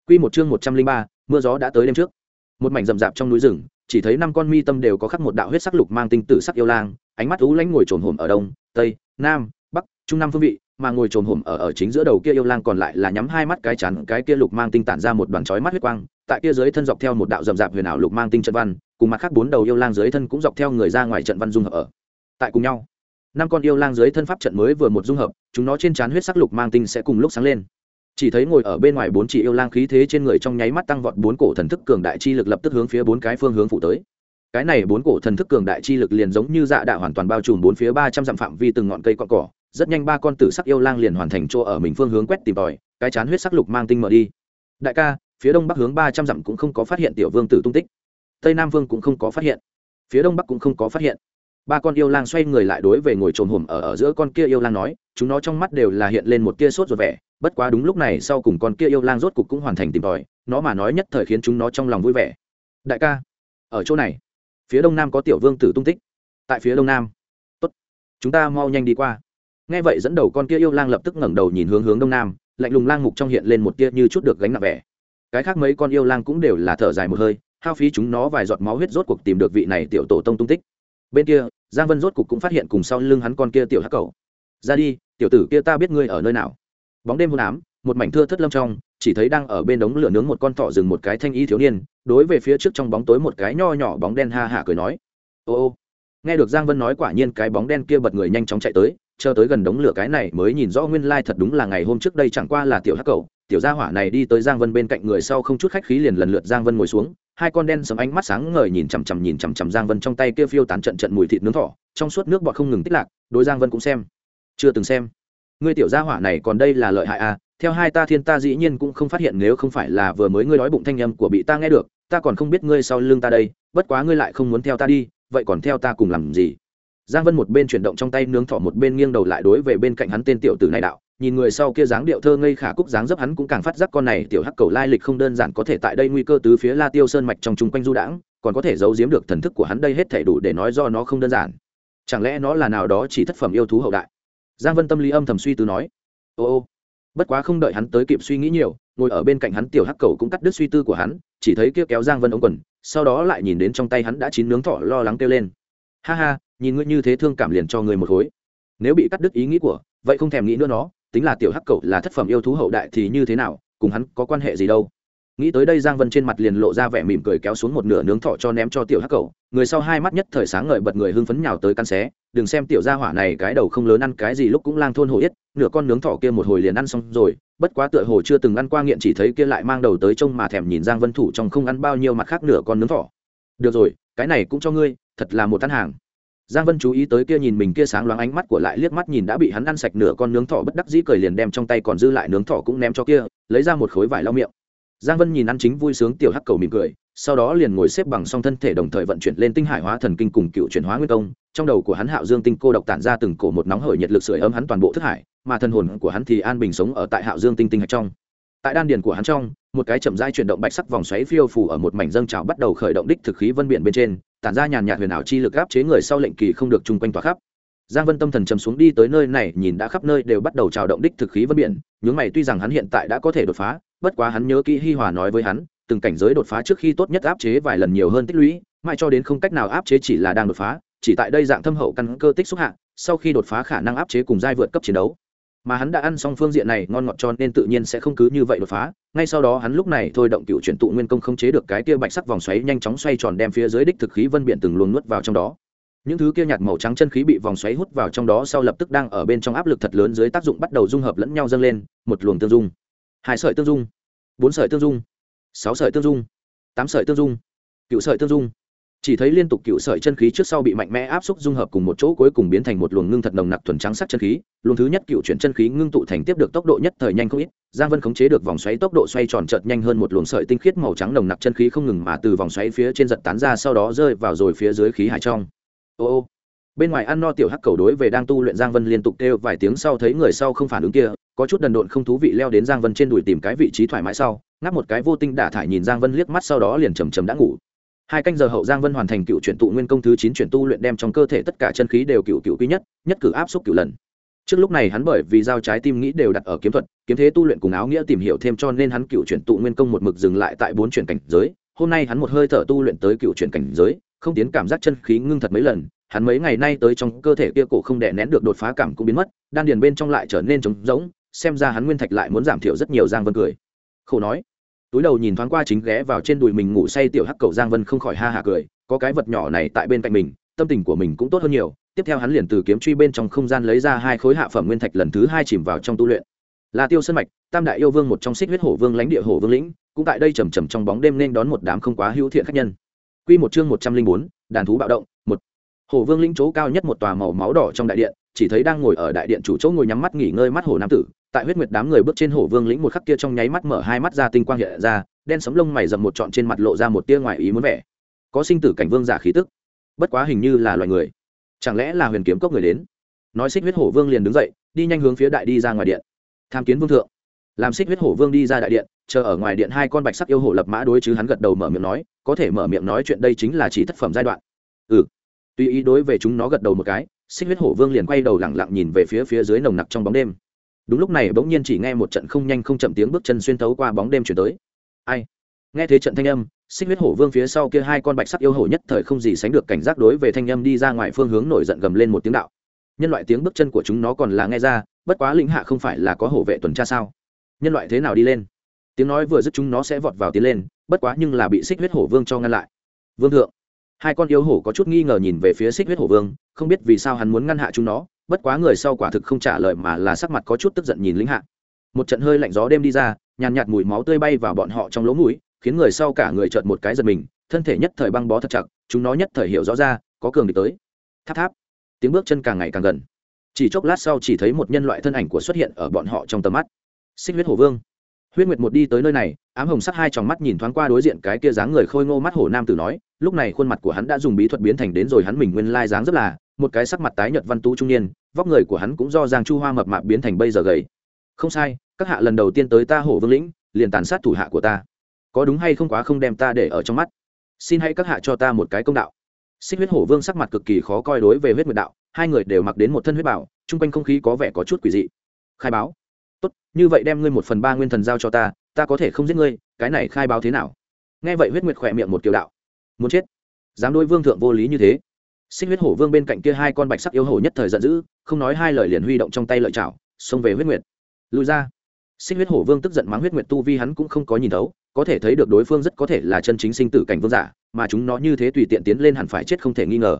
Speaker 1: Quy một chương một trăm linh ba, mưa gió đã tới đêm trước. Một mảnh rậm rạp trong núi rừng, chỉ thấy năm con mi tâm đều có khắc một đạo huyết sắc lục mang tinh tử sắc yêu lang, ánh mắt ú lãnh ngồi trồn hồm ở đông, tây, nam, bắc, trung nam phương vị mà ngồi trồm hổm ở ở chính giữa đầu kia yêu lang còn lại là nhắm hai mắt cái chắn cái kia lục mang tinh tản ra một đoàn chói mắt huyết quang, tại kia dưới thân dọc theo một đạo rậm rạp huyền ảo lục mang tinh trận văn, cùng mặt khác bốn đầu yêu lang dưới thân cũng dọc theo người ra ngoài trận văn dung hợp ở, tại cùng nhau. Năm con yêu lang dưới thân pháp trận mới vừa một dung hợp, chúng nó trên trán huyết sắc lục mang tinh sẽ cùng lúc sáng lên. Chỉ thấy ngồi ở bên ngoài bốn chị yêu lang khí thế trên người trong nháy mắt tăng vọt bốn cổ thần thức cường đại chi lực lập tức hướng phía bốn cái phương hướng phụ tới. Cái này bốn cổ thần thức cường đại chi lực liền giống như dạ đạo hoàn toàn bao trùm bốn phía ba trăm dặm phạm vi từng ngọn cây cọn cỏ rất nhanh ba con tử sắc yêu lang liền hoàn thành chỗ ở mình phương hướng quét tìm tòi, cái chán huyết sắc lục mang tinh mở đi. Đại ca, phía đông bắc hướng ba trăm dặm cũng không có phát hiện tiểu vương tử tung tích. Tây nam vương cũng không có phát hiện. Phía đông bắc cũng không có phát hiện. Ba con yêu lang xoay người lại đối về ngồi trồn hổm ở ở giữa con kia yêu lang nói, chúng nó trong mắt đều là hiện lên một tia sốt ruột vẻ, bất quá đúng lúc này sau cùng con kia yêu lang rốt cục cũng hoàn thành tìm tòi, nó mà nói nhất thời khiến chúng nó trong lòng vui vẻ. Đại ca, ở chỗ này, phía đông nam có tiểu vương tử tung tích. Tại phía đông nam. Tốt, chúng ta mau nhanh đi qua nghe vậy dẫn đầu con kia yêu lang lập tức ngẩng đầu nhìn hướng hướng đông nam, lạnh lùng lang mục trong hiện lên một tia như chút được gánh nặng vẻ. Cái khác mấy con yêu lang cũng đều là thở dài một hơi, hao phí chúng nó vài giọt máu huyết rốt cuộc tìm được vị này tiểu tổ tông tung tích. Bên kia, giang vân rốt cuộc cũng phát hiện cùng sau lưng hắn con kia tiểu hắc cầu ra đi, tiểu tử kia ta biết ngươi ở nơi nào. Bóng đêm hôn ám, một mảnh thưa thất lâm trong, chỉ thấy đang ở bên đống lửa nướng một con thỏ rừng một cái thanh y thiếu niên, đối về phía trước trong bóng tối một cái nho nhỏ bóng đen ha hả cười nói. Ô ô. Nghe được giang vân nói quả nhiên cái bóng đen kia bật người nhanh chóng chạy tới chờ tới gần đống lửa cái này mới nhìn rõ nguyên lai thật đúng là ngày hôm trước đây chẳng qua là tiểu hắc cầu. Tiểu gia hỏa này đi tới giang vân bên cạnh người sau không chút khách khí liền lần lượt giang vân ngồi xuống, hai con đen sầm ánh mắt sáng ngời nhìn chằm chằm nhìn chằm chằm giang vân trong tay kia phiêu tán trận trận mùi thịt nướng thỏ, trong suốt nước bọt không ngừng tích lạc, đối giang vân cũng xem. Chưa từng xem. Ngươi tiểu gia hỏa này còn đây là lợi hại à? Theo hai ta thiên ta dĩ nhiên cũng không phát hiện nếu không phải là vừa mới ngươi nói bụng thanh âm của bị ta nghe được, ta còn không biết ngươi sau lưng ta đây, bất quá ngươi lại không muốn theo ta đi, vậy còn theo ta cùng làm gì? Giang vân một bên chuyển động trong tay nướng thỏ, một bên nghiêng đầu lại đối về bên cạnh hắn tên tiểu tử này đạo, nhìn người sau kia dáng điệu thơ ngây khả cúc dáng dấp hắn cũng càng phát giác con này tiểu hắc cầu lai lịch không đơn giản có thể tại đây nguy cơ tứ phía la tiêu sơn mạch trong chung quanh du đãng, còn có thể giấu giếm được thần thức của hắn đây hết thể đủ để nói do nó không đơn giản. Chẳng lẽ nó là nào đó chỉ thất phẩm yêu thú hậu đại? Giang vân tâm lý âm thầm suy tư nói. Ô ô, bất quá không đợi hắn tới kịp suy nghĩ nhiều, ngồi ở bên cạnh hắn tiểu hắc cầu cũng cắt đứt suy tư của hắn, chỉ thấy kia kéo giang vân ống quần, sau đó lại nhìn đến trong tay hắn đã chín nướng thỏ lo lắng kêu lên. Ha ha nhìn ngươi như thế thương cảm liền cho người một khối nếu bị cắt đứt ý nghĩ của, vậy không thèm nghĩ nữa nó, tính là tiểu hắc cầu là thất phẩm yêu thú hậu đại thì như thế nào, cùng hắn có quan hệ gì đâu. Nghĩ tới đây giang vân trên mặt liền lộ ra vẻ mỉm cười kéo xuống một nửa nướng thọ cho ném cho tiểu hắc cầu người sau hai mắt nhất thời sáng ngời bật người hưng phấn nhào tới căn xé. Đừng xem tiểu gia hỏa này cái đầu không lớn ăn cái gì lúc cũng lang thôn hổ yết, nửa con nướng thọ kia một hồi liền ăn xong rồi. Bất quá tựa hồ chưa từng ăn qua nghiện chỉ thấy kia lại mang đầu tới trông mà thèm nhìn giang vân thủ trong không ăn bao nhiêu mặt khác nửa con nướng thọ. Được rồi, cái này cũng cho ngươi, thật là một tán hàng giang vân chú ý tới kia nhìn mình kia sáng loáng ánh mắt của lại liếc mắt nhìn đã bị hắn ăn sạch nửa con nướng thỏ bất đắc dĩ cười liền đem trong tay còn dư lại nướng thỏ cũng ném cho kia, lấy ra một khối vải lau miệng. Giang vân nhìn ăn chính vui sướng tiểu hắc cầu mỉm cười, sau đó liền ngồi xếp bằng song thân thể đồng thời vận chuyển lên tinh hải hóa thần kinh cùng cựu chuyển hóa nguyên công. Trong đầu của hắn hạo dương tinh cô độc tản ra từng cổ một nóng hởi nhiệt lực sưởi ấm hắn toàn bộ thức hải, mà thân hồn của hắn thì an bình sống ở tại hạo dương tinh tinh hạch trong. Tại đan điền của hắn trong, một cái chậm rãi chuyển động bạch sắc vòng xoáy phiêu phủ ở một mảnh dâng trào bắt đầu khởi động đích thực khí vân biển bên trên tản ra nhàn nhạt huyền ảo chi lực áp chế người sau lệnh kỳ không được chung quanh tỏa khắp. Giang vân tâm thần chầm xuống đi tới nơi này, nhìn đã khắp nơi đều bắt đầu trào động đích thực khí vân biển, nhướng mày tuy rằng hắn hiện tại đã có thể đột phá, bất quá hắn nhớ kỹ hi hòa nói với hắn, từng cảnh giới đột phá trước khi tốt nhất áp chế vài lần nhiều hơn tích lũy, mãi cho đến không cách nào áp chế chỉ là đang đột phá, chỉ tại đây dạng thâm hậu căn cơ tích xúc hạ, sau khi đột phá khả năng áp chế cùng giai vượt cấp chiến đấu mà hắn đã ăn xong phương diện này ngon ngọt cho nên tự nhiên sẽ không cứ như vậy đột phá. Ngay sau đó hắn lúc này thôi động cựu chuyển tụ nguyên công không chế được cái kia bạch sắc vòng xoáy nhanh chóng xoay tròn đem phía dưới đích thực khí vân biển từng luồng nuốt vào trong đó. Những thứ kia nhạt màu trắng chân khí bị vòng xoáy hút vào trong đó sau lập tức đang ở bên trong áp lực thật lớn dưới tác dụng bắt đầu dung hợp lẫn nhau dâng lên, một luồng tương dung. Hai sợi tương dung, bốn sợi tương dung, sáu sợi tương dung, tám sợi tương dung, cựu sợi tương dung chỉ thấy liên tục cựu sợi chân khí trước sau bị mạnh mẽ áp xúc dung hợp cùng một chỗ cuối cùng biến thành một luồng ngưng thật nồng nặc thuần trắng sắc chân khí, luồng thứ nhất cựu chuyển chân khí ngưng tụ thành tiếp được tốc độ nhất thời nhanh không ít, giang vân khống chế được vòng xoáy tốc độ xoay tròn chợt nhanh hơn một luồng sợi tinh khiết màu trắng nồng nặc chân khí không ngừng mà từ vòng xoáy phía trên giật tán ra sau đó rơi vào rồi phía dưới khí hải trong. Ô ô. Bên ngoài ăn no tiểu hắc cầu đối về đang tu luyện giang vân liên tục kêu vài tiếng sau thấy người sau không phản ứng kia, có chút đần độn không thú vị leo đến giang vân trên đùi tìm cái vị trí thoải mái sau, ngáp một cái vô tinh đả thải nhìn giang vân liếc mắt sau đó liền chầm chầm đã ngủ hai canh giờ hậu giang vân hoàn thành cựu chuyển tụ nguyên công thứ chín chuyển tu luyện đem trong cơ thể tất cả chân khí đều cựu cựu quý nhất nhất cử áp xúc cựu lần. Trước lúc này hắn bởi vì giao trái tim nghĩ đều đặt ở kiếm thuật, kiếm thế tu luyện cùng áo nghĩa tìm hiểu thêm cho nên hắn cựu chuyển tụ nguyên công một mực dừng lại tại bốn chuyển cảnh giới. Hôm nay hắn một hơi thở tu luyện tới cựu chuyển cảnh giới, không tiến cảm giác chân khí ngưng thật mấy lần, hắn mấy ngày nay tới trong cơ thể kia cổ không đè nén được đột phá cảm cũng biến mất, đan điền bên trong lại trở nên trống rỗng, xem ra hắn nguyên thạch lại muốn giảm thiểu rất nhiều giang vân cười. Khổ nói túi đầu nhìn thoáng qua chính ghé vào trên đùi mình ngủ say tiểu hắc cầu giang vân không khỏi ha hạ cười, có cái vật nhỏ này tại bên cạnh mình, tâm tình của mình cũng tốt hơn nhiều. Tiếp theo hắn liền từ kiếm truy bên trong không gian lấy ra hai khối hạ phẩm nguyên thạch lần thứ hai chìm vào trong tu luyện. Là tiêu sơn mạch, tam đại yêu vương một trong xích huyết hổ vương lãnh địa hổ vương lĩnh, cũng tại đây trầm trầm trong bóng đêm nên đón một đám không quá hữu thiện khách nhân. Quy một chương một trăm linh bốn, đàn thú bạo động, một. Hổ vương lĩnh chỗ cao nhất một tòa màu máu đỏ trong đại điện, chỉ thấy đang ngồi ở đại điện chủ chỗ ngồi nhắm mắt nghỉ ngơi mắt hổ nam tử tại huyết nguyệt đám người bước trên hổ vương lĩnh một khắc kia trong nháy mắt mở hai mắt ra tinh quang hiện ra, đen sấm lông mày dầm một trọn trên mặt lộ ra một tia ngoài ý muốn vẻ. Có sinh tử cảnh vương giả khí tức. Bất quá hình như là loài người. Chẳng lẽ là huyền kiếm cốc người đến? Nói xích huyết hổ vương liền đứng dậy, đi nhanh hướng phía đại đi ra ngoài điện. Tham kiến vương thượng. Làm xích huyết hổ vương đi ra đại điện, chờ ở ngoài điện hai con bạch sắc yêu hổ lập mã đối chứ hắn gật đầu mở miệng nói, có thể mở miệng nói chuyện đây chính là chỉ thất phẩm giai đoạn. Ừ. Tuy ý đối về chúng nó gật đầu một cái, xích huyết hổ vương liền quay đầu lẳng lặng nhìn về phía phía dưới nồng nặc trong bóng đêm đúng lúc này bỗng nhiên chỉ nghe một trận không nhanh không chậm tiếng bước chân xuyên thấu qua bóng đêm chuyển tới. Ai? Nghe thế trận thanh âm, xích huyết hổ vương phía sau kia hai con bạch sắc yêu hổ nhất thời không gì sánh được cảnh giác đối về thanh âm đi ra ngoài phương hướng nổi giận gầm lên một tiếng đạo. Nhân loại tiếng bước chân của chúng nó còn là nghe ra, bất quá lĩnh hạ không phải là có hổ vệ tuần tra sao? Nhân loại thế nào đi lên? Tiếng nói vừa dứt chúng nó sẽ vọt vào tiến lên, bất quá nhưng là bị xích huyết hổ vương cho ngăn lại. Vương thượng, hai con yêu hổ có chút nghi ngờ nhìn về phía xích huyết hổ vương, không biết vì sao hắn muốn ngăn hạ chúng nó bất quá người sau quả thực không trả lời mà là sắc mặt có chút tức giận nhìn lính hạ. Một trận hơi lạnh gió đêm đi ra, nhàn nhạt mùi máu tươi bay vào bọn họ trong lỗ mũi, khiến người sau cả người trợn một cái giật mình, thân thể nhất thời băng bó thật chặt, chúng nó nhất thời hiểu rõ ra, có cường địch tới. Tháp tháp. Tiếng bước chân càng ngày càng gần. Chỉ chốc lát sau chỉ thấy một nhân loại thân ảnh của xuất hiện ở bọn họ trong tầm mắt. Xích huyết hổ vương. Huyết nguyệt một đi tới nơi này, ám hồng sắc hai tròng mắt nhìn thoáng qua đối diện cái kia dáng người khôi ngô mắt hổ nam tử nói, lúc này khuôn mặt của hắn đã dùng bí thuật biến thành đến rồi hắn mình nguyên lai dáng rất là một cái sắc mặt tái nhợt văn tú trung niên, vóc người của hắn cũng do giang chu hoa mập mạp biến thành bây giờ gầy. Không sai, các hạ lần đầu tiên tới ta hổ vương lĩnh, liền tàn sát thủ hạ của ta. Có đúng hay không quá không đem ta để ở trong mắt. Xin hãy các hạ cho ta một cái công đạo. Xích huyết hổ vương sắc mặt cực kỳ khó coi đối về huyết nguyệt đạo, hai người đều mặc đến một thân huyết bảo, chung quanh không khí có vẻ có chút quỷ dị. Khai báo. Tốt, như vậy đem ngươi một phần ba nguyên thần giao cho ta ta có thể không giết ngươi, cái này khai báo thế nào? Nghe vậy huyết nguyệt khỏe miệng một kiều đạo. Muốn chết. Dám đôi vương thượng vô lý như thế xích huyết hổ vương bên cạnh kia hai con bạch sắc yêu hổ nhất thời giận dữ, không nói hai lời liền huy động trong tay lợi chảo, xông về huyết nguyệt. Lùi ra. Xích huyết hổ vương tức giận mắng huyết nguyệt tu vi hắn cũng không có nhìn thấu, có thể thấy được đối phương rất có thể là chân chính sinh tử cảnh vương giả, mà chúng nó như thế tùy tiện tiến lên hẳn phải chết không thể nghi ngờ.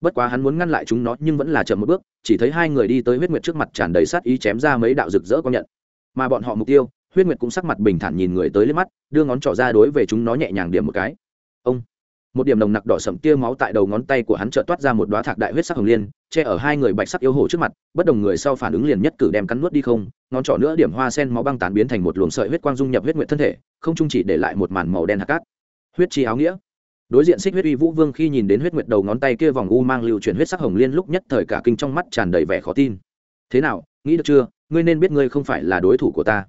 Speaker 1: Bất quá hắn muốn ngăn lại chúng nó nhưng vẫn là chậm một bước, chỉ thấy hai người đi tới huyết nguyệt trước mặt tràn đầy sát ý chém ra mấy đạo rực rỡ công nhận. Mà bọn họ mục tiêu, huyết nguyệt cũng sắc mặt bình thản nhìn người tới lên mắt, đưa ngón trỏ ra đối về chúng nó nhẹ nhàng điểm một cái. Ông một điểm nồng nặc đỏ sậm tia máu tại đầu ngón tay của hắn chợt toát ra một đoá thạc đại huyết sắc hồng liên, che ở hai người bạch sắc yêu hồ trước mặt, bất đồng người sau phản ứng liền nhất cử đem cắn nuốt đi không, ngón trỏ nữa điểm hoa sen máu băng tán biến thành một luồng sợi huyết quang dung nhập huyết nguyệt thân thể, không chung chỉ để lại một màn màu đen hạt cát. Huyết chi áo nghĩa. Đối diện xích huyết uy vũ vương khi nhìn đến huyết nguyệt đầu ngón tay kia vòng u mang lưu chuyển huyết sắc hồng liên lúc nhất thời cả kinh trong mắt tràn đầy vẻ khó tin. Thế nào, nghĩ được chưa, ngươi nên biết ngươi không phải là đối thủ của ta.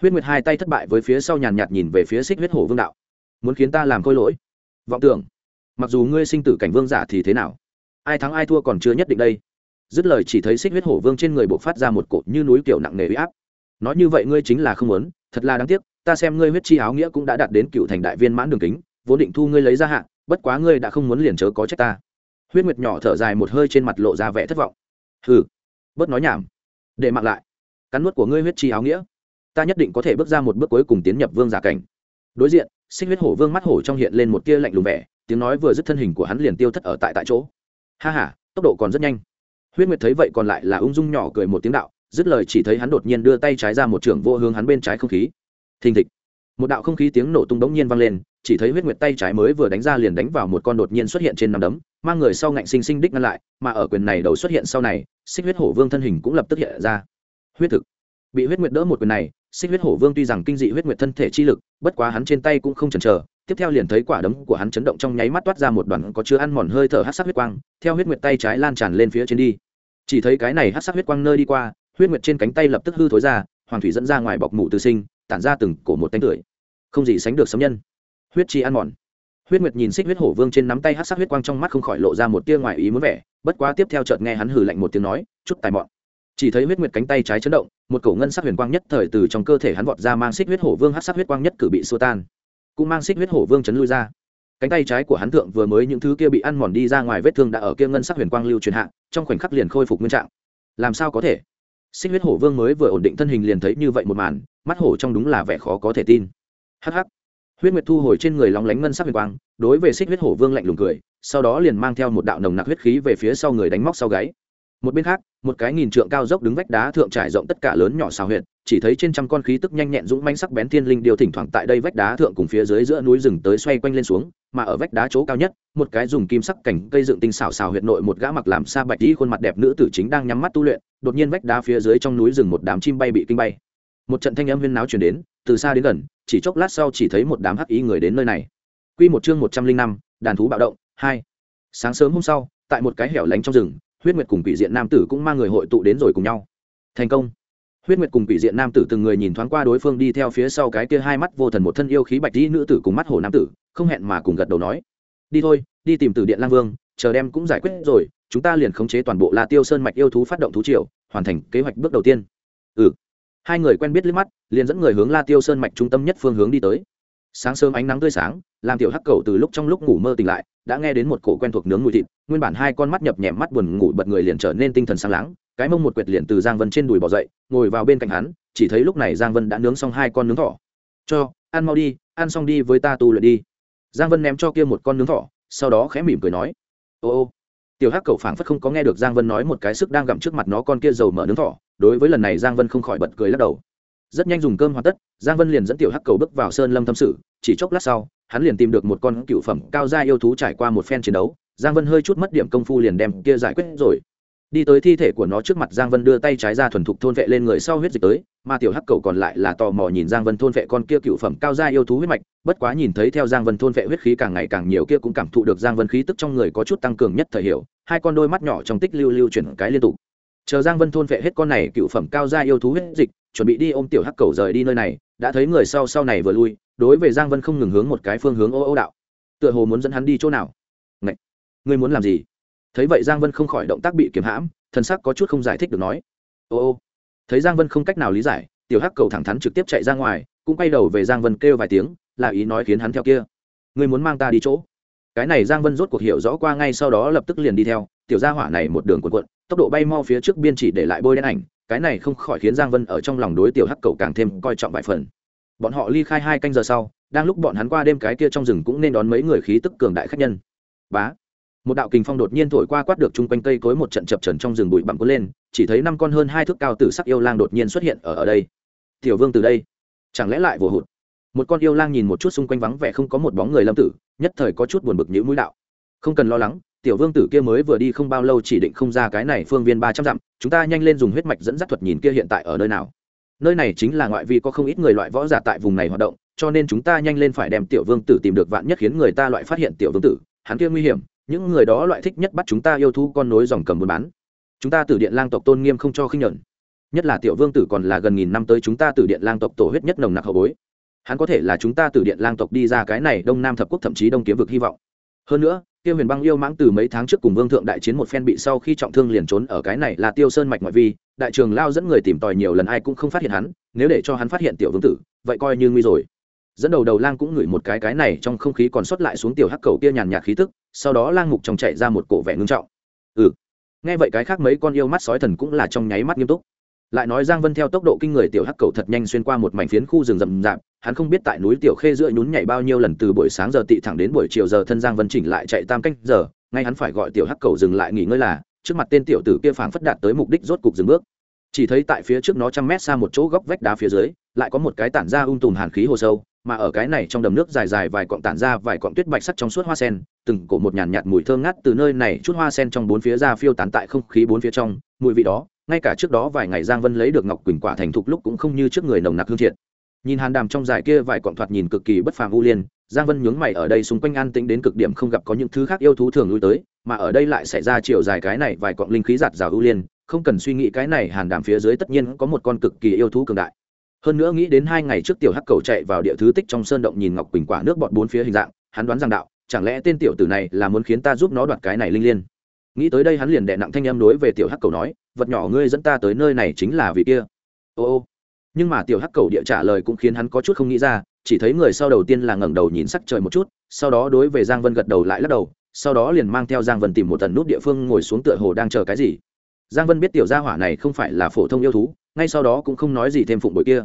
Speaker 1: Huyết nguyệt hai tay thất bại với phía sau nhàn nhạt nhìn về phía xích huyết hổ vương đạo. Muốn khiến ta làm khôi lỗi vọng tưởng, mặc dù ngươi sinh tử cảnh vương giả thì thế nào? Ai thắng ai thua còn chưa nhất định đây. Dứt lời chỉ thấy xích huyết hổ vương trên người buộc phát ra một cột như núi kiểu nặng nề huy áp. Nói như vậy ngươi chính là không muốn, thật là đáng tiếc, ta xem ngươi huyết chi áo nghĩa cũng đã đạt đến cựu thành đại viên mãn đường kính, vốn định thu ngươi lấy ra hạn bất quá ngươi đã không muốn liền chớ có trách ta. Huyết nguyệt nhỏ thở dài một hơi trên mặt lộ ra vẻ thất vọng. Hừ, bớt nói nhảm. Để mặc lại. Cắn nuốt của ngươi huyết chi áo nghĩa. Ta nhất định có thể bước ra một bước cuối cùng tiến nhập vương giả cảnh đối diện, xích huyết hổ vương mắt hổ trong hiện lên một tia lạnh lùng vẻ, tiếng nói vừa dứt thân hình của hắn liền tiêu thất ở tại tại chỗ. Ha ha, tốc độ còn rất nhanh. Huyết nguyệt thấy vậy còn lại là ung dung nhỏ cười một tiếng đạo, dứt lời chỉ thấy hắn đột nhiên đưa tay trái ra một trưởng vô hướng hắn bên trái không khí. Thình thịch. Một đạo không khí tiếng nổ tung đống nhiên vang lên, chỉ thấy huyết nguyệt tay trái mới vừa đánh ra liền đánh vào một con đột nhiên xuất hiện trên nắm đấm, mang người sau ngạnh sinh sinh đích ngăn lại, mà ở quyền này đầu xuất hiện sau này, xích huyết hổ vương thân hình cũng lập tức hiện ra. Huyết thực. Bị huyết nguyệt đỡ một quyền này xích huyết hổ vương tuy rằng kinh dị huyết nguyệt thân thể chi lực, bất quá hắn trên tay cũng không chần chờ. Tiếp theo liền thấy quả đấm của hắn chấn động trong nháy mắt toát ra một đoàn có chứa ăn mòn hơi thở hát sắc huyết quang, theo huyết nguyệt tay trái lan tràn lên phía trên đi. Chỉ thấy cái này hát sắc huyết quang nơi đi qua, huyết nguyệt trên cánh tay lập tức hư thối ra, hoàng thủy dẫn ra ngoài bọc mủ từ sinh, tản ra từng cổ một tánh tưởi. Không gì sánh được sấm nhân. Huyết chi ăn mòn. Huyết nguyệt nhìn xích huyết hổ vương trên nắm tay hát sắc huyết quang trong mắt không khỏi lộ ra một tia ngoài ý muốn vẻ, bất quá tiếp theo chợt nghe hắn hừ lạnh một tiếng nói, chút tài mọn. Chỉ thấy huyết nguyệt cánh tay trái chấn động một cổ ngân sắc huyền quang nhất thời từ trong cơ thể hắn vọt ra mang xích huyết hổ vương hát sắc huyết quang nhất cử bị xua tan. Cũng mang xích huyết hổ vương chấn lui ra. Cánh tay trái của hắn thượng vừa mới những thứ kia bị ăn mòn đi ra ngoài vết thương đã ở kia ngân sắc huyền quang lưu truyền hạ, trong khoảnh khắc liền khôi phục nguyên trạng. Làm sao có thể? Xích huyết hổ vương mới vừa ổn định thân hình liền thấy như vậy một màn, mắt hổ trong đúng là vẻ khó có thể tin. Hắc hắc. Huyết nguyệt thu hồi trên người lóng lánh ngân sắc huyền quang, đối về xích huyết hổ vương lạnh lùng cười, sau đó liền mang theo một đạo nồng nặc huyết khí về phía sau người đánh móc sau gáy một bên khác, một cái nghìn trượng cao dốc đứng vách đá thượng trải rộng tất cả lớn nhỏ xào huyệt, chỉ thấy trên trăm con khí tức nhanh nhẹn dũng manh sắc bén thiên linh điều thỉnh thoảng tại đây vách đá thượng cùng phía dưới giữa núi rừng tới xoay quanh lên xuống, mà ở vách đá chỗ cao nhất, một cái dùng kim sắc cảnh cây dựng tinh xảo xào huyệt nội một gã mặc làm sa bạch đi khuôn mặt đẹp nữ tử chính đang nhắm mắt tu luyện, đột nhiên vách đá phía dưới trong núi rừng một đám chim bay bị kinh bay. Một trận thanh âm huyên náo chuyển đến, từ xa đến gần, chỉ chốc lát sau chỉ thấy một đám hắc ý người đến nơi này. Quy một chương một trăm linh năm, đàn thú bạo động, hai. Sáng sớm hôm sau, tại một cái hẻo lánh trong rừng huyết nguyệt cùng quỷ diện nam tử cũng mang người hội tụ đến rồi cùng nhau. Thành công. Huyết nguyệt cùng quỷ diện nam tử từng người nhìn thoáng qua đối phương đi theo phía sau cái kia hai mắt vô thần một thân yêu khí bạch dĩ nữ tử cùng mắt hồ nam tử, không hẹn mà cùng gật đầu nói, đi thôi, đi tìm từ điện lang vương, chờ đem cũng giải quyết rồi, chúng ta liền khống chế toàn bộ la tiêu sơn mạch yêu thú phát động thú triều, hoàn thành kế hoạch bước đầu tiên. Ừ. Hai người quen biết liếc mắt, liền dẫn người hướng la tiêu sơn mạch trung tâm nhất phương hướng đi tới. Sáng sớm ánh nắng tươi sáng làm tiểu hắc cầu từ lúc trong lúc ngủ mơ tỉnh lại, đã nghe đến một cổ quen thuộc nướng mùi thịt, nguyên bản hai con mắt nhập nhèm mắt buồn ngủ bật người liền trở nên tinh thần sáng láng, cái mông một quệt liền từ giang vân trên đùi bỏ dậy, ngồi vào bên cạnh hắn, chỉ thấy lúc này giang vân đã nướng xong hai con nướng thỏ. Cho, ăn mau đi, ăn xong đi với ta tu luyện đi. Giang vân ném cho kia một con nướng thỏ, sau đó khẽ mỉm cười nói, ô ô. Tiểu hắc cầu phảng phất không có nghe được giang vân nói một cái sức đang gặm trước mặt nó con kia dầu mở nướng thỏ, đối với lần này giang vân không khỏi bật cười lắc đầu. Rất nhanh dùng cơm hoàn tất, giang vân liền dẫn tiểu hắc cầu bước vào sơn lâm tâm sự, chỉ chốc lát sau hắn liền tìm được một con cựu phẩm cao gia yêu thú trải qua một phen chiến đấu, giang vân hơi chút mất điểm công phu liền đem kia giải quyết rồi. Đi tới thi thể của nó trước mặt, giang vân đưa tay trái ra thuần thục thôn vệ lên người sau huyết dịch tới, mà tiểu hắc cầu còn lại là tò mò nhìn giang vân thôn vệ con kia cựu phẩm cao gia yêu thú huyết mạch, bất quá nhìn thấy theo giang vân thôn vệ huyết khí càng ngày càng nhiều kia cũng cảm thụ được giang vân khí tức trong người có chút tăng cường nhất thời hiểu, hai con đôi mắt nhỏ trong tích lưu lưu chuyển cái liên tục chờ giang vân thôn vệ hết con này cựu phẩm cao gia yêu thú huyết dịch, chuẩn bị đi ôm tiểu hắc cầu rời đi nơi này, đã thấy người sau sau này vừa lui, đối với giang vân không ngừng hướng một cái phương hướng ô ô đạo. Tựa hồ muốn dẫn hắn đi chỗ nào? Ngậy! ngươi muốn làm gì? Thấy vậy giang vân không khỏi động tác bị kiềm hãm thân sắc có chút không giải thích được nói. Ô ô. Thấy giang vân không cách nào lý giải, tiểu hắc cầu thẳng thắn trực tiếp chạy ra ngoài, cũng quay đầu về giang vân kêu vài tiếng, là ý nói khiến hắn theo kia. Ngươi muốn mang ta đi chỗ? Cái này giang vân rốt cuộc hiểu rõ qua ngay sau đó lập tức liền đi theo, tiểu gia hỏa này một đường cuộn cuộn tốc độ bay mau phía trước biên chỉ để lại bôi đen ảnh, cái này không khỏi khiến giang vân ở trong lòng đối tiểu hắc cầu càng thêm coi trọng vài phần. Bọn họ ly khai hai canh giờ sau, đang lúc bọn hắn qua đêm cái kia trong rừng cũng nên đón mấy người khí tức cường đại khách nhân. Bá. Một đạo kình phong đột nhiên thổi qua quát được chung quanh cây cối một trận chập trần trong rừng bụi bặm cuốn lên, chỉ thấy năm con hơn hai thước cao tử sắc yêu lang đột nhiên xuất hiện ở ở đây. Tiểu vương từ đây. Chẳng lẽ lại vồ hụt? Một con yêu lang nhìn một chút xung quanh vắng vẻ không có một bóng người lâm tử, nhất thời có chút buồn bực nhữ mũi đạo. Không cần lo lắng tiểu vương tử kia mới vừa đi không bao lâu chỉ định không ra cái này phương viên ba trăm dặm, chúng ta nhanh lên dùng huyết mạch dẫn dắt thuật nhìn kia hiện tại ở nơi nào. Nơi này chính là ngoại vi có không ít người loại võ giả tại vùng này hoạt động, cho nên chúng ta nhanh lên phải đem tiểu vương tử tìm được vạn nhất khiến người ta loại phát hiện tiểu vương tử, hắn kia nguy hiểm, những người đó loại thích nhất bắt chúng ta yêu thú con nối dòng cầm buôn bán. Chúng ta từ điện lang tộc tôn nghiêm không cho khinh nhẫn. Nhất là tiểu vương tử còn là gần nghìn năm tới chúng ta từ điện lang tộc tổ huyết nhất nồng nặc hậu bối. Hắn có thể là chúng ta từ điện lang tộc đi ra cái này đông nam thập quốc thậm chí đông kiếm vực hy vọng. Hơn nữa tiêu huyền băng yêu mãng từ mấy tháng trước cùng vương thượng đại chiến một phen bị sau khi trọng thương liền trốn ở cái này là tiêu sơn mạch ngoại vi, đại trường lao dẫn người tìm tòi nhiều lần ai cũng không phát hiện hắn, nếu để cho hắn phát hiện tiểu vương tử, vậy coi như nguy rồi. Dẫn đầu đầu lang cũng ngửi một cái cái này trong không khí còn sót lại xuống tiểu hắc cầu kia nhàn nhạt khí tức, sau đó lang mục trong chạy ra một cổ vẻ ngưng trọng. Ừ. Nghe vậy cái khác mấy con yêu mắt sói thần cũng là trong nháy mắt nghiêm túc lại nói giang vân theo tốc độ kinh người tiểu hắc cầu thật nhanh xuyên qua một mảnh phiến khu rừng rậm rạp hắn không biết tại núi tiểu khê giữa nhún nhảy bao nhiêu lần từ buổi sáng giờ tị thẳng đến buổi chiều giờ thân giang vân chỉnh lại chạy tam canh giờ ngay hắn phải gọi tiểu hắc cầu dừng lại nghỉ ngơi là trước mặt tên tiểu tử kia phảng phất đạt tới mục đích rốt cục dừng bước. Chỉ thấy tại phía trước nó trăm mét xa một chỗ góc vách đá phía dưới lại có một cái tản ra ung tùm hàn khí hồ sâu mà ở cái này trong đầm nước dài dài vài cọng tản ra vài cọng tuyết bạch sắc trong suốt hoa sen từng cổ một nhàn nhạt, nhạt mùi thơm ngát từ nơi này chút hoa sen trong bốn phía ra phiêu tán tại không khí bốn phía trong mùi vị đó ngay cả trước đó vài ngày giang vân lấy được ngọc quỳnh quả thành thục lúc cũng không như trước người nồng nặc hương thiện nhìn hàn đàm trong dài kia vài cọng thoạt nhìn cực kỳ bất phàm u liên, giang vân nhướng mày ở đây xung quanh an tĩnh đến cực điểm không gặp có những thứ khác yêu thú thường lui tới, mà ở đây lại xảy ra chiều dài cái này vài cọng linh khí giạt rào ưu liên, không cần suy nghĩ cái này hàn đàm phía dưới tất nhiên có một con cực kỳ yêu thú cường đại. Hơn nữa nghĩ đến hai ngày trước tiểu hắc cầu chạy vào địa thứ tích trong sơn động nhìn ngọc quỳnh quả nước bọt bốn phía hình dạng, hắn đoán rằng đạo, chẳng lẽ tên tiểu tử này là muốn khiến ta giúp nó đoạt cái này linh liên? Nghĩ tới đây hắn liền đệ nặng thanh em đối về tiểu hắc cầu nói, vật nhỏ ngươi dẫn ta tới nơi này chính là vì kia. Ô ô. Nhưng mà tiểu hắc cầu địa trả lời cũng khiến hắn có chút không nghĩ ra, chỉ thấy người sau đầu tiên là ngẩng đầu nhìn sắc trời một chút, sau đó đối về giang vân gật đầu lại lắc đầu, sau đó liền mang theo giang vân tìm một tần nút địa phương ngồi xuống tựa hồ đang chờ cái gì. Giang vân biết tiểu gia hỏa này không phải là phổ thông yêu thú, ngay sau đó cũng không nói gì thêm phụng bội kia.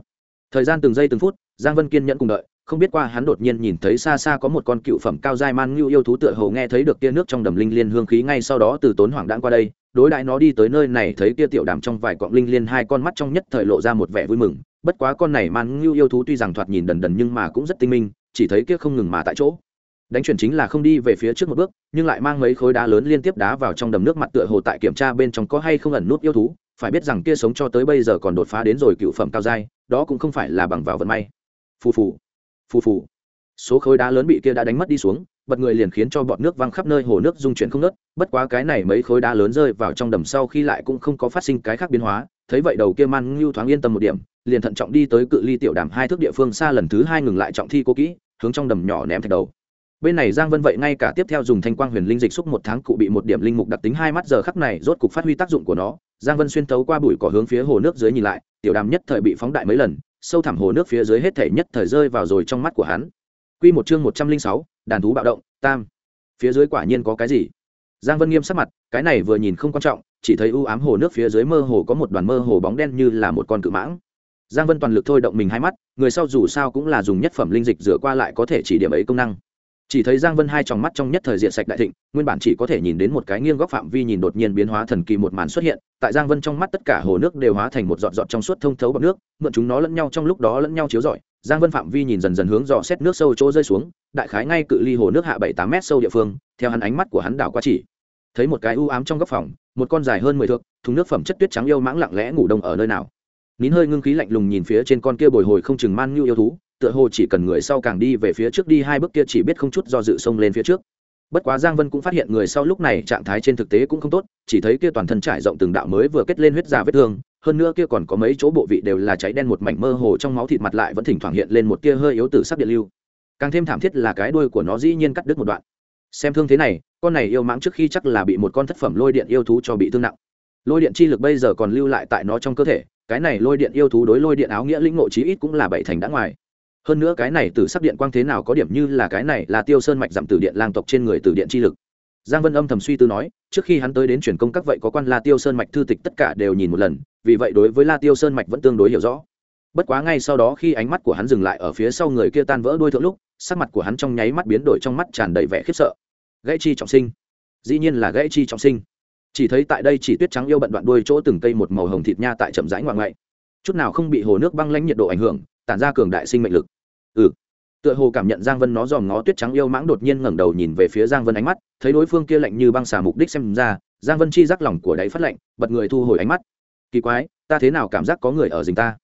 Speaker 1: Thời gian từng giây từng phút, giang vân kiên nhẫn cùng đợi không biết qua hắn đột nhiên nhìn thấy xa xa có một con cựu phẩm cao giai man ngưu yêu thú tựa hồ nghe thấy được kia nước trong đầm linh liên hương khí ngay sau đó từ tốn hoảng đãng qua đây, đối đại nó đi tới nơi này thấy kia tiểu đàm trong vài cọng linh liên hai con mắt trong nhất thời lộ ra một vẻ vui mừng. Bất quá con này man ngưu yêu thú tuy rằng thoạt nhìn đần đần nhưng mà cũng rất tinh minh, chỉ thấy kia không ngừng mà tại chỗ. Đánh chuyển chính là không đi về phía trước một bước, nhưng lại mang mấy khối đá lớn liên tiếp đá vào trong đầm nước mặt tựa hồ tại kiểm tra bên trong có hay không ẩn nút yêu thú. Phải biết rằng kia sống cho tới bây giờ còn đột phá đến rồi cựu phẩm cao giai, đó cũng không phải là bằng vào vận may. Phù phù phù phù. Số khối đá lớn bị kia đã đánh mất đi xuống, bật người liền khiến cho bọt nước văng khắp nơi, hồ nước dung chuyển không nớt bất quá cái này mấy khối đá lớn rơi vào trong đầm sau khi lại cũng không có phát sinh cái khác biến hóa. Thấy vậy đầu kia man ngưu thoáng yên tâm một điểm, liền thận trọng đi tới cự ly tiểu đàm hai thước địa phương xa lần thứ hai ngừng lại trọng thi cố kỹ, hướng trong đầm nhỏ ném thạch đầu. Bên này giang vân vậy ngay cả tiếp theo dùng thanh quang huyền linh dịch xúc một tháng cụ bị một điểm linh mục đặc tính hai mắt giờ khắc này rốt cục phát huy tác dụng của nó. Giang vân xuyên tấu qua bụi cỏ hướng phía hồ nước dưới nhìn lại, tiểu đàm nhất thời bị phóng đại mấy lần sâu thẳm hồ nước phía dưới hết thể nhất thời rơi vào rồi trong mắt của hắn Quy một chương một trăm linh sáu, đàn thú bạo động, tam. Phía dưới quả nhiên có cái gì? Giang Vân nghiêm sắc mặt, cái này vừa nhìn không quan trọng, chỉ thấy u ám hồ nước phía dưới mơ hồ có một đoàn mơ hồ bóng đen như là một con cự mãng. Giang Vân toàn lực thôi động mình hai mắt, người sau dù sao cũng là dùng nhất phẩm linh dịch rửa qua lại có thể chỉ điểm ấy công năng chỉ thấy giang vân hai tròng mắt trong nhất thời diện sạch đại thịnh, nguyên bản chỉ có thể nhìn đến một cái nghiêng góc phạm vi nhìn đột nhiên biến hóa thần kỳ một màn xuất hiện, tại giang vân trong mắt tất cả hồ nước đều hóa thành một giọt giọt trong suốt thông thấu bọc nước, mượn chúng nó lẫn nhau trong lúc đó lẫn nhau chiếu rọi. Giang vân phạm vi nhìn dần dần hướng dò xét nước sâu chỗ rơi xuống, đại khái ngay cự ly hồ nước hạ bảy tám mét sâu địa phương, theo hắn ánh mắt của hắn đảo qua chỉ. Thấy một cái u ám trong góc phòng, một con dài hơn mười thước, thùng nước phẩm chất tuyết trắng yêu mãng lặng lẽ ngủ đông ở nơi nào. Nín hơi ngưng khí lạnh lùng nhìn phía trên con kia bồi hồi không chừng man như yêu thú tựa hồ chỉ cần người sau càng đi về phía trước đi, hai bước kia chỉ biết không chút do dự xông lên phía trước. Bất quá giang vân cũng phát hiện người sau lúc này trạng thái trên thực tế cũng không tốt, chỉ thấy kia toàn thân trải rộng từng đạo mới vừa kết lên huyết già vết thương, hơn nữa kia còn có mấy chỗ bộ vị đều là cháy đen một mảnh mơ hồ, trong máu thịt mặt lại vẫn thỉnh thoảng hiện lên một tia hơi yếu tử sắc điện lưu. Càng thêm thảm thiết là cái đuôi của nó dĩ nhiên cắt đứt một đoạn. Xem thương thế này, con này yêu mãng trước khi chắc là bị một con thất phẩm lôi điện yêu thú cho bị thương nặng. Lôi điện chi lực bây giờ còn lưu lại tại nó trong cơ thể, cái này lôi điện yêu thú đối lôi điện áo nghĩa lĩnh ngộ chí ít cũng là bảy thành đã ngoài hơn nữa cái này từ sắc điện quang thế nào có điểm như là cái này là tiêu sơn mạch giảm từ điện lang tộc trên người từ điện chi lực. Giang vân âm thầm suy tư nói, trước khi hắn tới đến truyền công các vậy có quan la tiêu sơn mạch thư tịch tất cả đều nhìn một lần, vì vậy đối với la tiêu sơn mạch vẫn tương đối hiểu rõ. Bất quá ngay sau đó khi ánh mắt của hắn dừng lại ở phía sau người kia tan vỡ đôi thượng lúc, sắc mặt của hắn trong nháy mắt biến đổi trong mắt tràn đầy vẻ khiếp sợ. Gãy chi trọng sinh. Dĩ nhiên là gãy chi trọng sinh. Chỉ thấy tại đây chỉ tuyết trắng yêu bận đoạn đuôi chỗ từng cây một màu hồng thịt nha tại chậm rãi ngoạn ngoại. Chút nào không bị hồ nước băng lãnh nhiệt độ ảnh hưởng tản ra cường đại sinh mệnh lực. Ừ. Tựa hồ cảm nhận giang vân nó dòm ngó tuyết trắng yêu mãng đột nhiên ngẩng đầu nhìn về phía giang vân ánh mắt, thấy đối phương kia lạnh như băng xà mục đích xem ra, giang vân chi giác lòng của đáy phát lạnh, bật người thu hồi ánh mắt. Kỳ quái, ta thế nào cảm giác có người ở dình ta?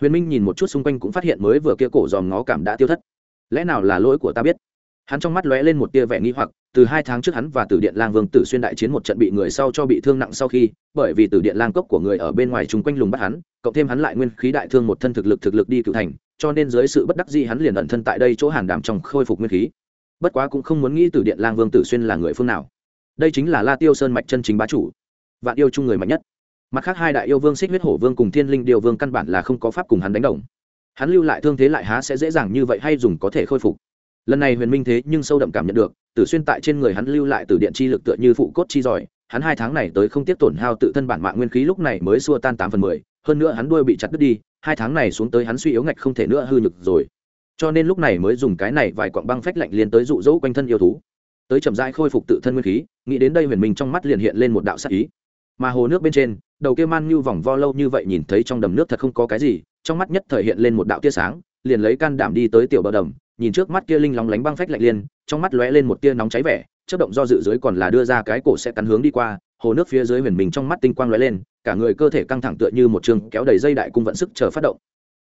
Speaker 1: Huyền minh nhìn một chút xung quanh cũng phát hiện mới vừa kia cổ dòm ngó cảm đã tiêu thất. Lẽ nào là lỗi của ta biết? Hắn trong mắt lóe lên một tia vẻ nghi hoặc, từ hai tháng trước hắn và tử điện lang vương tử xuyên đại chiến một trận bị người sau cho bị thương nặng sau khi, bởi vì tử điện lang cốc của người ở bên ngoài chung quanh lùng bắt hắn, cộng thêm hắn lại nguyên khí đại thương một thân thực lực thực lực đi cựu thành, cho nên dưới sự bất đắc dĩ hắn liền ẩn thân tại đây chỗ hàn đảm trong khôi phục nguyên khí. Bất quá cũng không muốn nghĩ tử điện lang vương tử xuyên là người phương nào. Đây chính là la tiêu sơn mạch chân chính bá chủ, vạn yêu chung người mạnh nhất. Mặt khác hai đại yêu vương xích huyết hổ vương cùng thiên linh điều vương căn bản là không có pháp cùng hắn đánh đồng. Hắn lưu lại thương thế lại há sẽ dễ dàng như vậy hay dùng có thể khôi phục lần này huyền minh thế nhưng sâu đậm cảm nhận được, tử xuyên tại trên người hắn lưu lại từ điện chi lực tựa như phụ cốt chi giỏi, hắn hai tháng này tới không tiếp tổn hao tự thân bản mạng nguyên khí lúc này mới xua tan tám phần mười, hơn nữa hắn đuôi bị chặt đứt đi, hai tháng này xuống tới hắn suy yếu ngạch không thể nữa hư nhực rồi. Cho nên lúc này mới dùng cái này vài quặng băng phách lạnh liên tới dụ dỗ quanh thân yêu thú. Tới chậm rãi khôi phục tự thân nguyên khí, nghĩ đến đây huyền minh trong mắt liền hiện lên một đạo sắc ý. Mà hồ nước bên trên, đầu kia man như vòng vo lâu như vậy nhìn thấy trong đầm nước thật không có cái gì, trong mắt nhất thời hiện lên một đạo tia sáng, liền lấy can đảm đi tới tiểu bờ đầm nhìn trước mắt kia linh lóng lánh băng phách lạnh liên, trong mắt lóe lên một tia nóng cháy vẻ chất động do dự dưới còn là đưa ra cái cổ sẽ cắn hướng đi qua, hồ nước phía dưới huyền mình trong mắt tinh quang lóe lên, cả người cơ thể căng thẳng tựa như một trường kéo đầy dây đại cung vận sức chờ phát động.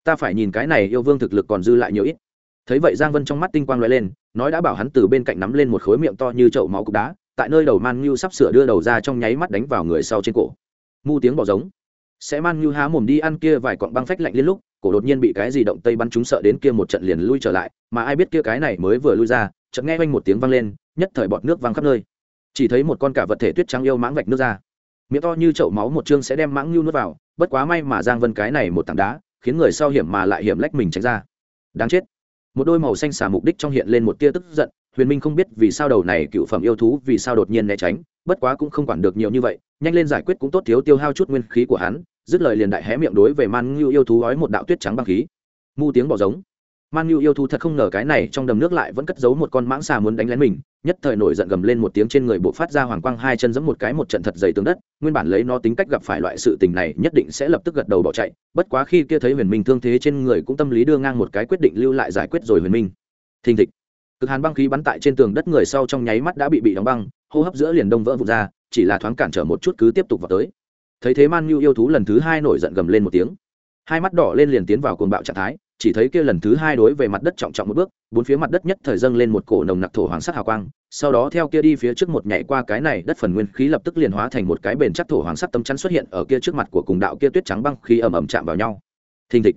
Speaker 1: Ta phải nhìn cái này yêu vương thực lực còn dư lại nhiều ít. Thấy vậy giang vân trong mắt tinh quang lóe lên, nói đã bảo hắn từ bên cạnh nắm lên một khối miệng to như chậu máu cục đá, tại nơi đầu man nhu sắp sửa đưa đầu ra trong nháy mắt đánh vào người sau trên cổ. Mu tiếng bỏ giống. Sẽ man nhu há mồm đi ăn kia vài quặng băng phách lạnh liên lúc cổ đột nhiên bị cái gì động tây bắn chúng sợ đến kia một trận liền lui trở lại, mà ai biết kia cái này mới vừa lui ra, chợt nghe quanh một tiếng vang lên, nhất thời bọt nước văng khắp nơi. Chỉ thấy một con cả vật thể tuyết trắng yêu mãng vạch nước ra. Miệng to như chậu máu một chương sẽ đem mãng nhu nuốt vào, bất quá may mà giang vân cái này một tảng đá, khiến người sau hiểm mà lại hiểm lách mình tránh ra. Đáng chết. Một đôi màu xanh xả mục đích trong hiện lên một tia tức giận, huyền minh không biết vì sao đầu này cựu phẩm yêu thú vì sao đột nhiên né tránh, bất quá cũng không quản được nhiều như vậy, nhanh lên giải quyết cũng tốt, thiếu tiêu hao chút nguyên khí của hắn dứt lời liền đại hé miệng đối về man ngưu yêu thú ói một đạo tuyết trắng băng khí. Mu tiếng bỏ giống. Man ngưu yêu thú thật không ngờ cái này trong đầm nước lại vẫn cất giấu một con mãng xà muốn đánh lén mình, nhất thời nổi giận gầm lên một tiếng trên người bộ phát ra hoàng quang hai chân giẫm một cái một trận thật dày tường đất, nguyên bản lấy nó tính cách gặp phải loại sự tình này nhất định sẽ lập tức gật đầu bỏ chạy, bất quá khi kia thấy huyền minh thương thế trên người cũng tâm lý đưa ngang một cái quyết định lưu lại giải quyết rồi huyền minh. Thình thịch. Cực hàn băng khí bắn tại trên tường đất người sau trong nháy mắt đã bị bị đóng băng, hô hấp giữa liền đông vỡ vụt ra, chỉ là thoáng cản trở một chút cứ tiếp tục vào tới thấy thế man nhu yêu thú lần thứ hai nổi giận gầm lên một tiếng. Hai mắt đỏ lên liền tiến vào cuồng bạo trạng thái, chỉ thấy kia lần thứ hai đối về mặt đất trọng trọng một bước, bốn phía mặt đất nhất thời dâng lên một cổ nồng nặc thổ hoàng sắc hào quang, sau đó theo kia đi phía trước một nhảy qua cái này đất phần nguyên khí lập tức liền hóa thành một cái bền chắc thổ hoàng sắc tâm chắn xuất hiện ở kia trước mặt của cùng đạo kia tuyết trắng băng khí ẩm ẩm chạm vào nhau. Thình thịch.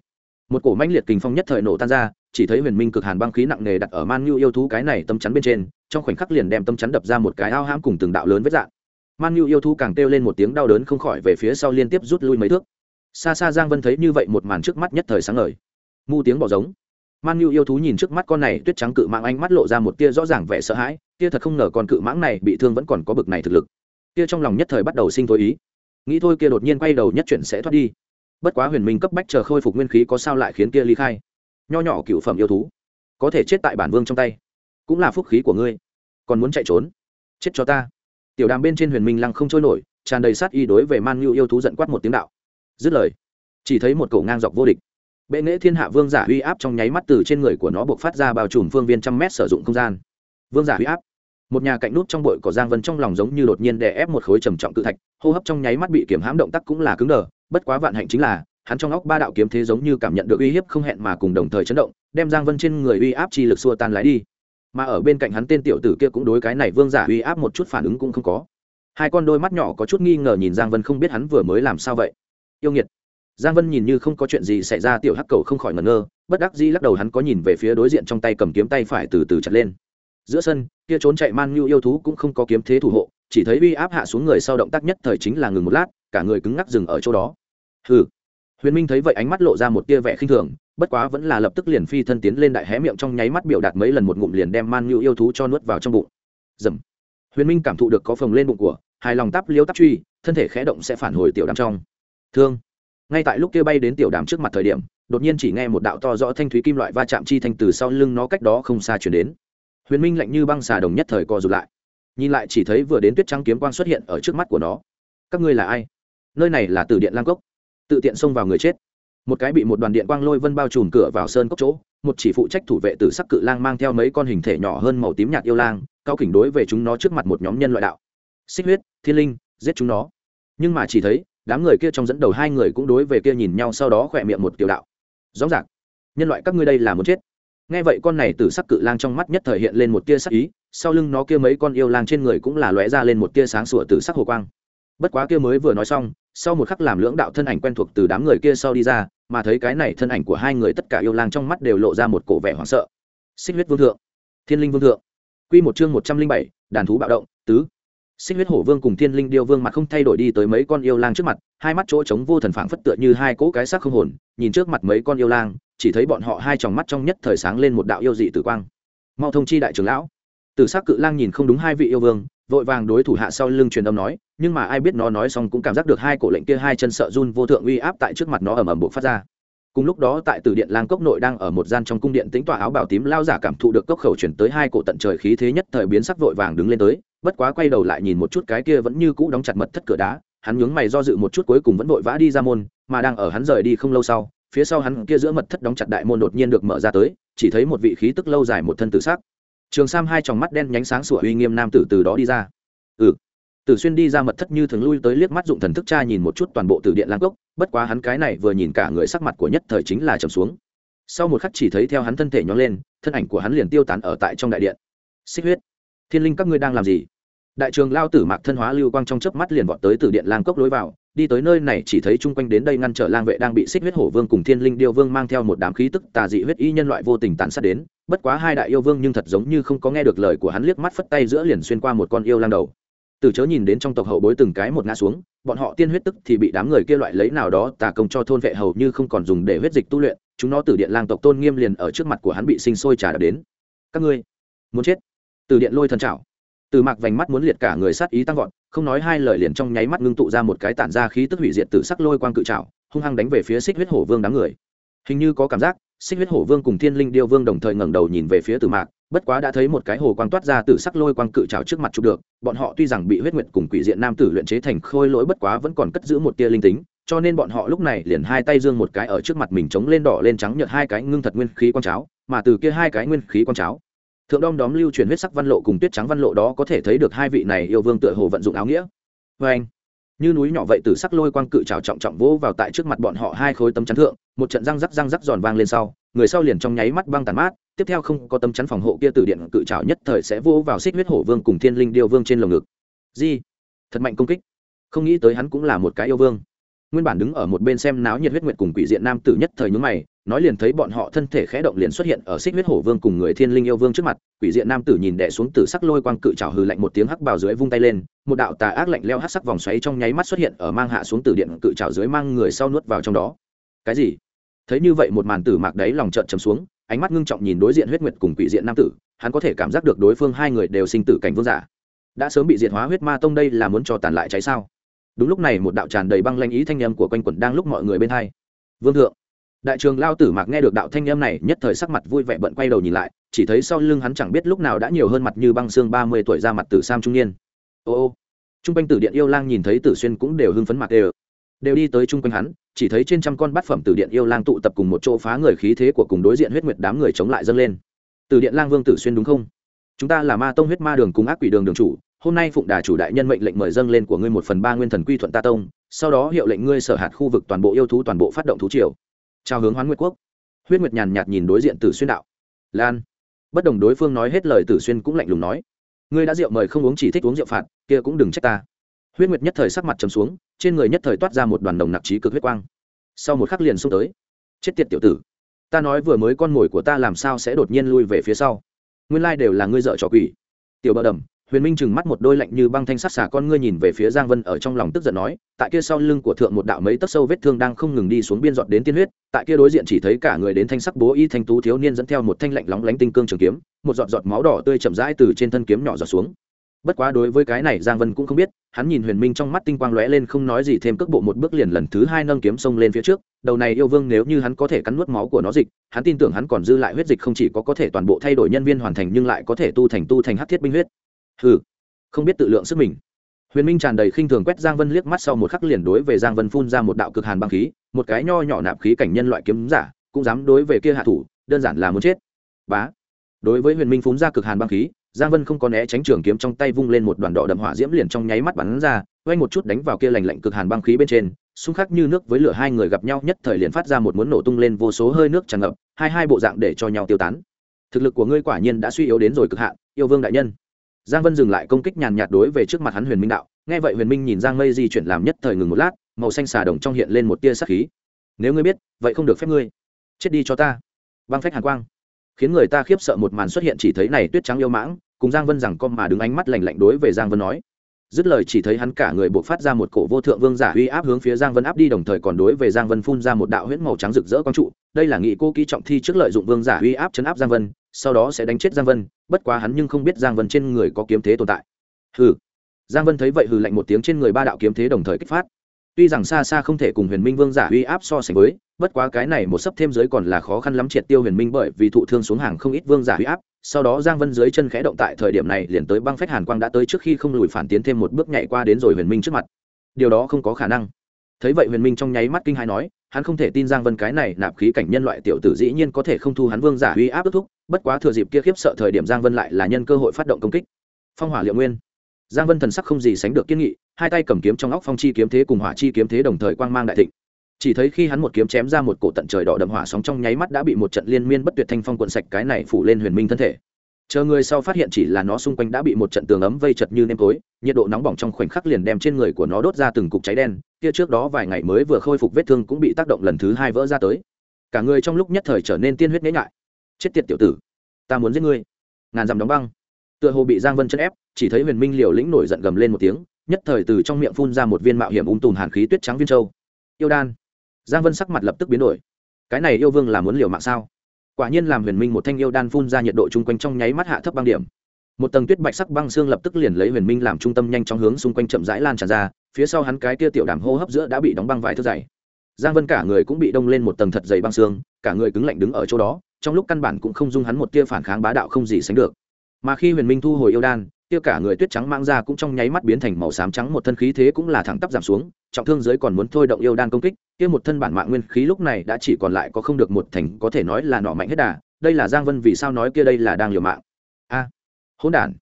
Speaker 1: Một cổ mãnh liệt kình phong nhất thời nổ tan ra, chỉ thấy huyền minh cực hàn băng khí nặng nề đặt ở man nhu yêu thú cái này tâm chắn bên trên, trong khoảnh khắc liền đem tâm chắn đập ra một cái ao hãm cùng từng đạo lớn vết dạng man nhu yêu thú càng kêu lên một tiếng đau đớn không khỏi về phía sau liên tiếp rút lui mấy thước. Xa xa giang vân thấy như vậy một màn trước mắt nhất thời sáng ngời. Mu tiếng bỏ giống. Man nhu yêu thú nhìn trước mắt con này tuyết trắng cự mãng ánh mắt lộ ra một tia rõ ràng vẻ sợ hãi, tia thật không ngờ con cự mãng này bị thương vẫn còn có bực này thực lực. Tia trong lòng nhất thời bắt đầu sinh thôi ý. Nghĩ thôi kia đột nhiên quay đầu nhất chuyển sẽ thoát đi. Bất quá huyền minh cấp bách chờ khôi phục nguyên khí có sao lại khiến kia ly khai. Nho nhỏ cựu phẩm yêu thú, có thể chết tại bản vương trong tay. Cũng là phúc khí của ngươi. Còn muốn chạy trốn? Chết cho ta tiểu đàm bên trên huyền minh lăng không trôi nổi, tràn đầy sát y đối về man nhu yêu thú giận quát một tiếng đạo. Dứt lời, chỉ thấy một cổ ngang dọc vô địch. Bệ nghệ thiên hạ vương giả uy áp trong nháy mắt từ trên người của nó buộc phát ra bao trùm phương viên trăm mét sử dụng không gian. Vương giả uy áp. Một nhà cạnh nút trong bội có giang vân trong lòng giống như đột nhiên đè ép một khối trầm trọng cự thạch, hô hấp trong nháy mắt bị kiểm hãm động tác cũng là cứng đờ, bất quá vạn hạnh chính là, hắn trong óc ba đạo kiếm thế giống như cảm nhận được uy hiếp không hẹn mà cùng đồng thời chấn động, đem giang vân trên người uy áp chi lực xua tan lái đi mà ở bên cạnh hắn tên tiểu tử kia cũng đối cái này vương giả uy áp một chút phản ứng cũng không có. Hai con đôi mắt nhỏ có chút nghi ngờ nhìn giang vân không biết hắn vừa mới làm sao vậy. Yêu nghiệt. Giang vân nhìn như không có chuyện gì xảy ra, tiểu hắc cầu không khỏi ngẩn ngơ, bất đắc dĩ lắc đầu hắn có nhìn về phía đối diện trong tay cầm kiếm tay phải từ từ chặt lên. Giữa sân, kia trốn chạy man nhu yêu thú cũng không có kiếm thế thủ hộ, chỉ thấy uy áp hạ xuống người sau động tác nhất thời chính là ngừng một lát, cả người cứng ngắc dừng ở chỗ đó. Hừ. Huyền minh thấy vậy ánh mắt lộ ra một tia vẻ khinh thường bất quá vẫn là lập tức liền phi thân tiến lên đại hé miệng trong nháy mắt biểu đạt mấy lần một ngụm liền đem man nhu yêu thú cho nuốt vào trong bụng. Dầm. Huyền minh cảm thụ được có phồng lên bụng của, hài lòng tắp liêu tắp truy, thân thể khẽ động sẽ phản hồi tiểu đàm trong. Thương. Ngay tại lúc kia bay đến tiểu đàm trước mặt thời điểm, đột nhiên chỉ nghe một đạo to rõ thanh thúy kim loại va chạm chi thanh từ sau lưng nó cách đó không xa chuyển đến. Huyền minh lạnh như băng xà đồng nhất thời co rụt lại. Nhìn lại chỉ thấy vừa đến tuyết trắng kiếm quang xuất hiện ở trước mắt của nó. Các ngươi là ai? Nơi này là từ điện lang cốc. Tự tiện xông vào người chết một cái bị một đoàn điện quang lôi vân bao trùm cửa vào sơn cốc chỗ, một chỉ phụ trách thủ vệ tử sắc cự lang mang theo mấy con hình thể nhỏ hơn màu tím nhạt yêu lang, cao kỉnh đối về chúng nó trước mặt một nhóm nhân loại đạo. Xích huyết, thiên linh, giết chúng nó. Nhưng mà chỉ thấy, đám người kia trong dẫn đầu hai người cũng đối về kia nhìn nhau sau đó khỏe miệng một tiểu đạo. Rõ ràng, nhân loại các ngươi đây là muốn chết. Nghe vậy con này từ sắc cự lang trong mắt nhất thời hiện lên một tia sắc ý, sau lưng nó kia mấy con yêu lang trên người cũng là lóe ra lên một tia sáng sủa từ sắc hồ quang bất quá kia mới vừa nói xong, sau một khắc làm lưỡng đạo thân ảnh quen thuộc từ đám người kia sau đi ra, mà thấy cái này thân ảnh của hai người tất cả yêu lang trong mắt đều lộ ra một cổ vẻ hoảng sợ. Xích huyết vương thượng, thiên linh vương thượng. Q một chương một trăm linh bảy, đàn thú bạo động, tứ. Xích huyết hổ vương cùng thiên linh điêu vương mặt không thay đổi đi tới mấy con yêu lang trước mặt, hai mắt chỗ trống vô thần phảng phất tựa như hai cỗ cái xác không hồn, nhìn trước mặt mấy con yêu lang, chỉ thấy bọn họ hai tròng mắt trong nhất thời sáng lên một đạo yêu dị tử quang. Mau thông chi đại trưởng lão. Tử s ắ c cự lang nhìn không đúng hai vị yêu vương vội vàng đối thủ hạ sau lưng truyền âm nói, nhưng mà ai biết nó nói xong cũng cảm giác được hai cổ lệnh kia hai chân sợ run vô thượng uy áp tại trước mặt nó ầm ầm buộc phát ra. Cùng lúc đó tại tử điện lang cốc nội đang ở một gian trong cung điện tính tỏa áo bảo tím, lao giả cảm thụ được cốc khẩu chuyển tới hai cổ tận trời khí thế nhất thời biến sắc vội vàng đứng lên tới, bất quá quay đầu lại nhìn một chút cái kia vẫn như cũ đóng chặt mật thất cửa đá, hắn nhướng mày do dự một chút cuối cùng vẫn vội vã đi ra môn, mà đang ở hắn rời đi không lâu sau, phía sau hắn kia giữa mật thất đóng chặt đại môn đột nhiên được mở ra tới, chỉ thấy một vị khí tức lâu dài một thân tử sắc trường sam hai tròng mắt đen nhánh sáng sủa uy nghiêm nam tử từ đó đi ra. Ừ. Tử xuyên đi ra mật thất như thường lui tới liếc mắt dụng thần thức cha nhìn một chút toàn bộ từ điện lang cốc, bất quá hắn cái này vừa nhìn cả người sắc mặt của nhất thời chính là trầm xuống. Sau một khắc chỉ thấy theo hắn thân thể nhón lên, thân ảnh của hắn liền tiêu tán ở tại trong đại điện. Xích huyết. Thiên linh các ngươi đang làm gì? Đại trường lao tử mạc thân hóa lưu quang trong chớp mắt liền vọt tới từ điện lang cốc lối vào đi tới nơi này chỉ thấy chung quanh đến đây ngăn trở lang vệ đang bị xích huyết hổ vương cùng thiên linh điêu vương mang theo một đám khí tức tà dị huyết y nhân loại vô tình tàn sát đến. Bất quá hai đại yêu vương nhưng thật giống như không có nghe được lời của hắn liếc mắt phất tay giữa liền xuyên qua một con yêu lang đầu. Từ chớ nhìn đến trong tộc hậu bối từng cái một ngã xuống, bọn họ tiên huyết tức thì bị đám người kia loại lấy nào đó tà công cho thôn vệ hầu như không còn dùng để huyết dịch tu luyện, chúng nó từ điện lang tộc tôn nghiêm liền ở trước mặt của hắn bị sinh sôi trà đập đến. Các ngươi muốn chết? Từ điện lôi thần trảo từ mạc vành mắt muốn liệt cả người sát ý tăng vọt, không nói hai lời liền trong nháy mắt ngưng tụ ra một cái tản ra khí tức hủy diệt từ sắc lôi quang cự trào hung hăng đánh về phía xích huyết hổ vương đám người. Hình như có cảm giác, xích huyết hổ vương cùng thiên linh điêu vương đồng thời ngẩng đầu nhìn về phía từ mạc, bất quá đã thấy một cái hồ quang toát ra từ sắc lôi quang cự trào trước mặt chụp được, bọn họ tuy rằng bị huyết nguyệt cùng quỷ diện nam tử luyện chế thành khôi lỗi bất quá vẫn còn cất giữ một tia linh tính, cho nên bọn họ lúc này liền hai tay dương một cái ở trước mặt mình chống lên đỏ lên trắng nhợt hai cái ngưng thật nguyên khí quang cháo, mà từ kia hai cái nguyên khí quang cháo thượng đom đóm lưu truyền huyết sắc văn lộ cùng tuyết trắng văn lộ đó có thể thấy được hai vị này yêu vương tựa hồ vận dụng áo nghĩa. Vê anh, như núi nhỏ vậy từ sắc lôi quang cự trào trọng trọng vỗ vào tại trước mặt bọn họ hai khối tấm chắn thượng, một trận răng rắc răng rắc giòn vang lên sau, người sau liền trong nháy mắt băng tàn mát, tiếp theo không có tấm chắn phòng hộ kia từ điện cự trào nhất thời sẽ vỗ vào xích huyết hổ vương cùng thiên linh điêu vương trên lồng ngực. Di, thật mạnh công kích. Không nghĩ tới hắn cũng là một cái yêu vương. Nguyên bản đứng ở một bên xem náo nhiệt huyết nguyệt cùng quỷ diện nam tử nhất thời nhúng mày nói liền thấy bọn họ thân thể khẽ động liền xuất hiện ở xích huyết hổ vương cùng người thiên linh yêu vương trước mặt, quỷ diện nam tử nhìn đẻ xuống từ sắc lôi quang cự trào hư lạnh một tiếng hắc bào dưới vung tay lên, một đạo tà ác lạnh leo hắc sắc vòng xoáy trong nháy mắt xuất hiện ở mang hạ xuống từ điện cự trào dưới mang người sau nuốt vào trong đó. Cái gì? Thấy như vậy một màn tử mạc đấy lòng trợn chấm xuống, ánh mắt ngưng trọng nhìn đối diện huyết nguyệt cùng quỷ diện nam tử, hắn có thể cảm giác được đối phương hai người đều sinh tử cảnh vương giả. Đã sớm bị diệt hóa huyết ma tông đây là muốn cho tàn lại cháy sao? Đúng lúc này một đạo tràn đầy băng lanh ý thanh âm của quanh quẩn đang lúc mọi người bên hai. Vương thượng đại trường lao tử mạc nghe được đạo thanh âm này, nhất thời sắc mặt vui vẻ bận quay đầu nhìn lại, chỉ thấy sau lưng hắn chẳng biết lúc nào đã nhiều hơn mặt như băng xương ba mươi tuổi ra mặt tử sam trung niên. Ô ô. Trung quanh tử điện yêu lang nhìn thấy tử xuyên cũng đều hưng phấn mặt đều. Đều đi tới trung quanh hắn, chỉ thấy trên trăm con bát phẩm tử điện yêu lang tụ tập cùng một chỗ phá người khí thế của cùng đối diện huyết nguyệt đám người chống lại dâng lên. Tử điện lang vương tử xuyên đúng không? Chúng ta là ma tông huyết ma đường cùng ác quỷ đường đường chủ, hôm nay phụng đà chủ đại nhân mệnh lệnh mời dâng lên của ngươi một phần ba nguyên thần quy thuận ta tông, sau đó hiệu lệnh ngươi sở hạt khu vực toàn bộ yêu thú toàn bộ phát động thú triều trao hướng hoán nguyệt quốc. Huyết nguyệt nhàn nhạt nhìn đối diện tử xuyên đạo. Lan. Bất đồng đối phương nói hết lời, tử xuyên cũng lạnh lùng nói. Ngươi đã rượu mời không uống chỉ thích uống rượu phạt, kia cũng đừng trách ta. Huyết nguyệt nhất thời sắc mặt trầm xuống, trên người nhất thời toát ra một đoàn đồng nặc trí cực huyết quang. Sau một khắc liền xông tới. Chết tiệt tiểu tử, ta nói vừa mới con mồi của ta làm sao sẽ đột nhiên lui về phía sau? Nguyên lai đều là ngươi dợ trò quỷ. Tiểu bờ đầm huyền minh chừng mắt một đôi lạnh như băng thanh sắc xà con ngươi nhìn về phía giang vân ở trong lòng tức giận nói, tại kia sau lưng của thượng một đạo mấy tấc sâu vết thương đang không ngừng đi xuống biên dọn đến tiên huyết, tại kia đối diện chỉ thấy cả người đến thanh sắc bố y thanh tú thiếu niên dẫn theo một thanh lạnh lóng lánh tinh cương trường kiếm, một giọt giọt máu đỏ tươi chậm rãi từ trên thân kiếm nhỏ giọt xuống. Bất quá đối với cái này giang vân cũng không biết, hắn nhìn huyền minh trong mắt tinh quang lóe lên không nói gì thêm cước bộ một bước liền lần thứ hai nâng kiếm xông lên phía trước, đầu này yêu vương nếu như hắn có thể cắn nuốt máu của nó dịch, hắn tin tưởng hắn còn dư lại huyết dịch không chỉ có có thể toàn bộ thay đổi nhân viên hoàn thành nhưng lại có thể tu thành tu thành hát thiết binh huyết hừ. Không biết tự lượng sức mình. Huyền minh tràn đầy khinh thường quét giang vân liếc mắt sau một khắc liền đối về giang vân phun ra một đạo cực hàn băng khí, một cái nho nhỏ nạp khí cảnh nhân loại kiếm giả, cũng dám đối về kia hạ thủ, đơn giản là muốn chết. Bá. Đối với huyền minh phun ra cực hàn băng khí, giang vân không có né tránh trường kiếm trong tay vung lên một đoàn đỏ đậm hỏa diễm liền trong nháy mắt bắn ra, quay một chút đánh vào kia lành lạnh cực hàn băng khí bên trên, xung khắc như nước với lửa hai người gặp nhau nhất thời liền phát ra một muốn nổ tung lên vô số hơi nước tràn ngập, hai hai bộ dạng để cho nhau tiêu tán. Thực lực của ngươi quả nhiên đã suy yếu đến rồi cực hạn, yêu vương đại nhân giang vân dừng lại công kích nhàn nhạt đối về trước mặt hắn huyền minh đạo. Nghe vậy huyền minh nhìn giang mây di chuyển làm nhất thời ngừng một lát, màu xanh xà đồng trong hiện lên một tia sắc khí. Nếu ngươi biết, vậy không được phép ngươi. Chết đi cho ta. Băng phách hàn quang. Khiến người ta khiếp sợ một màn xuất hiện chỉ thấy này tuyết trắng yêu mãng, cùng giang vân rằng con mà đứng ánh mắt lạnh lạnh đối về giang vân nói. Dứt lời chỉ thấy hắn cả người buộc phát ra một cổ vô thượng vương giả uy áp hướng phía giang vân áp đi đồng thời còn đối về giang vân phun ra một đạo huyễn màu trắng rực rỡ quang trụ. Đây là nghị cô ký trọng thi trước lợi dụng vương giả uy áp chấn áp giang vân sau đó sẽ đánh chết giang vân, bất quá hắn nhưng không biết giang vân trên người có kiếm thế tồn tại. Hừ. Giang vân thấy vậy hừ lạnh một tiếng trên người ba đạo kiếm thế đồng thời kích phát. Tuy rằng xa xa không thể cùng huyền minh vương giả uy áp so sánh với, bất quá cái này một sấp thêm dưới còn là khó khăn lắm triệt tiêu huyền minh bởi vì thụ thương xuống hàng không ít vương giả uy áp, sau đó giang vân dưới chân khẽ động tại thời điểm này liền tới băng phách hàn quang đã tới trước khi không lùi phản tiến thêm một bước nhảy qua đến rồi huyền minh trước mặt. Điều đó không có khả năng. Thấy vậy huyền minh trong nháy mắt kinh hai nói hắn không thể tin giang vân cái này nạp khí cảnh nhân loại tiểu tử dĩ nhiên có thể không thu hắn vương giả uy áp ước thúc, bất quá thừa dịp kia khiếp sợ thời điểm giang vân lại là nhân cơ hội phát động công kích. Phong hỏa liệu nguyên. Giang vân thần sắc không gì sánh được kiên nghị, hai tay cầm kiếm trong óc phong chi kiếm thế cùng hỏa chi kiếm thế đồng thời quang mang đại thịnh. Chỉ thấy khi hắn một kiếm chém ra một cổ tận trời đỏ đậm hỏa sóng trong nháy mắt đã bị một trận liên miên bất tuyệt thanh phong cuộn sạch cái này phủ lên huyền minh thân thể chờ người sau phát hiện chỉ là nó xung quanh đã bị một trận tường ấm vây chật như nêm tối, nhiệt độ nóng bỏng trong khoảnh khắc liền đem trên người của nó đốt ra từng cục cháy đen, kia trước đó vài ngày mới vừa khôi phục vết thương cũng bị tác động lần thứ hai vỡ ra tới. Cả người trong lúc nhất thời trở nên tiên huyết nhễ ngại. Chết tiệt tiểu tử, ta muốn giết ngươi. Ngàn dặm đóng băng. Tựa hồ bị giang vân chân ép, chỉ thấy huyền minh liều lĩnh nổi giận gầm lên một tiếng, nhất thời từ trong miệng phun ra một viên mạo hiểm ung tùm hàn khí tuyết trắng viên châu. Yêu đan. Giang vân sắc mặt lập tức biến đổi. Cái này yêu vương là muốn liều mạng sao? Quả nhiên làm huyền minh một thanh yêu đan phun ra nhiệt độ chung quanh trong nháy mắt hạ thấp băng điểm. Một tầng tuyết bạch sắc băng xương lập tức liền lấy huyền minh làm trung tâm nhanh chóng hướng xung quanh chậm rãi lan tràn ra, phía sau hắn cái kia tiểu đàm hô hấp giữa đã bị đóng băng vài thước dày. Giang vân cả người cũng bị đông lên một tầng thật dày băng xương, cả người cứng lạnh đứng ở chỗ đó, trong lúc căn bản cũng không dung hắn một tia phản kháng bá đạo không gì sánh được. Mà khi huyền minh thu hồi yêu đan kia cả người tuyết trắng mang ra cũng trong nháy mắt biến thành màu xám trắng, một thân khí thế cũng là thẳng tắp giảm xuống, trọng thương giới còn muốn thôi động yêu đan công kích. Kia một thân bản mạng nguyên khí lúc này đã chỉ còn lại có không được một thành, có thể nói là nọ mạnh hết đà. Đây là giang vân vì sao nói kia đây là đang liều mạng. A, hỗn đản,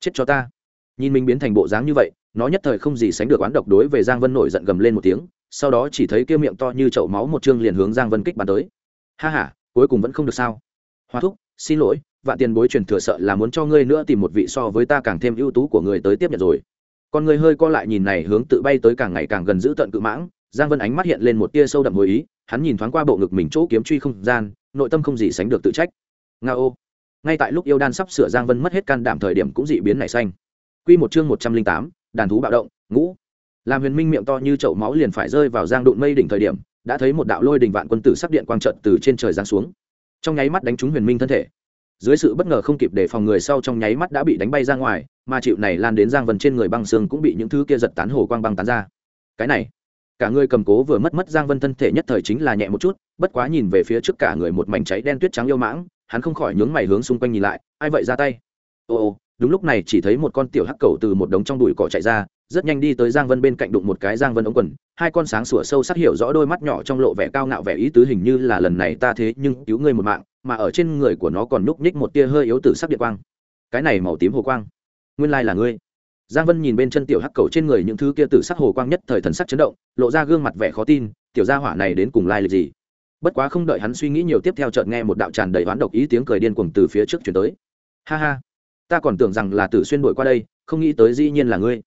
Speaker 1: chết cho ta. Nhìn mình biến thành bộ dáng như vậy, nó nhất thời không gì sánh được oán độc đối về giang vân nổi giận gầm lên một tiếng, sau đó chỉ thấy kia miệng to như chậu máu một chương liền hướng giang vân kích bắn tới. Ha ha, cuối cùng vẫn không được sao? Hoa thúc, xin lỗi vạn tiền bối truyền thừa sợ là muốn cho ngươi nữa tìm một vị so với ta càng thêm ưu tú của người tới tiếp nhận rồi. Con người hơi co lại nhìn này hướng tự bay tới càng ngày càng gần giữ tận cự mãng, giang vân ánh mắt hiện lên một tia sâu đậm hồi ý, hắn nhìn thoáng qua bộ ngực mình chỗ kiếm truy không gian, nội tâm không gì sánh được tự trách. Nga ô. Ngay tại lúc yêu đan sắp sửa giang vân mất hết can đảm thời điểm cũng dị biến nảy xanh. Q một chương một trăm linh tám, đàn thú bạo động, ngũ. Làm huyền minh miệng to như chậu máu liền phải rơi vào giang đụn mây đỉnh thời điểm, đã thấy một đạo lôi đình vạn quân tử sắc điện quang trận từ trên trời giáng xuống. Trong nháy mắt đánh trúng huyền minh thân thể dưới sự bất ngờ không kịp để phòng người sau trong nháy mắt đã bị đánh bay ra ngoài, mà chịu này lan đến giang vân trên người băng xương cũng bị những thứ kia giật tán hồ quang băng tán ra. Cái này, cả người cầm cố vừa mất mất giang vân thân thể nhất thời chính là nhẹ một chút, bất quá nhìn về phía trước cả người một mảnh cháy đen tuyết trắng yêu mãng, hắn không khỏi nhướng mày hướng xung quanh nhìn lại, ai vậy ra tay? Ồ đúng lúc này chỉ thấy một con tiểu hắc cầu từ một đống trong đùi cỏ chạy ra rất nhanh đi tới giang vân bên cạnh đụng một cái giang vân ống quần. Hai con sáng sủa sâu sắc hiểu rõ đôi mắt nhỏ trong lộ vẻ cao ngạo vẻ ý tứ hình như là lần này ta thế nhưng cứu ngươi một mạng, mà ở trên người của nó còn núp nhích một tia hơi yếu tử sắc điện quang. Cái này màu tím hồ quang, nguyên lai là ngươi. Giang vân nhìn bên chân tiểu hắc cầu trên người những thứ kia tử sắc hồ quang nhất thời thần sắc chấn động, lộ ra gương mặt vẻ khó tin, tiểu gia hỏa này đến cùng lai lịch gì? Bất quá không đợi hắn suy nghĩ nhiều tiếp theo chợt nghe một đạo tràn đầy oán độc ý tiếng cười điên cuồng từ phía trước chuyển tới. Ha ha, ta còn tưởng rằng là tử xuyên đổi qua đây, không nghĩ tới dĩ nhiên là ngươi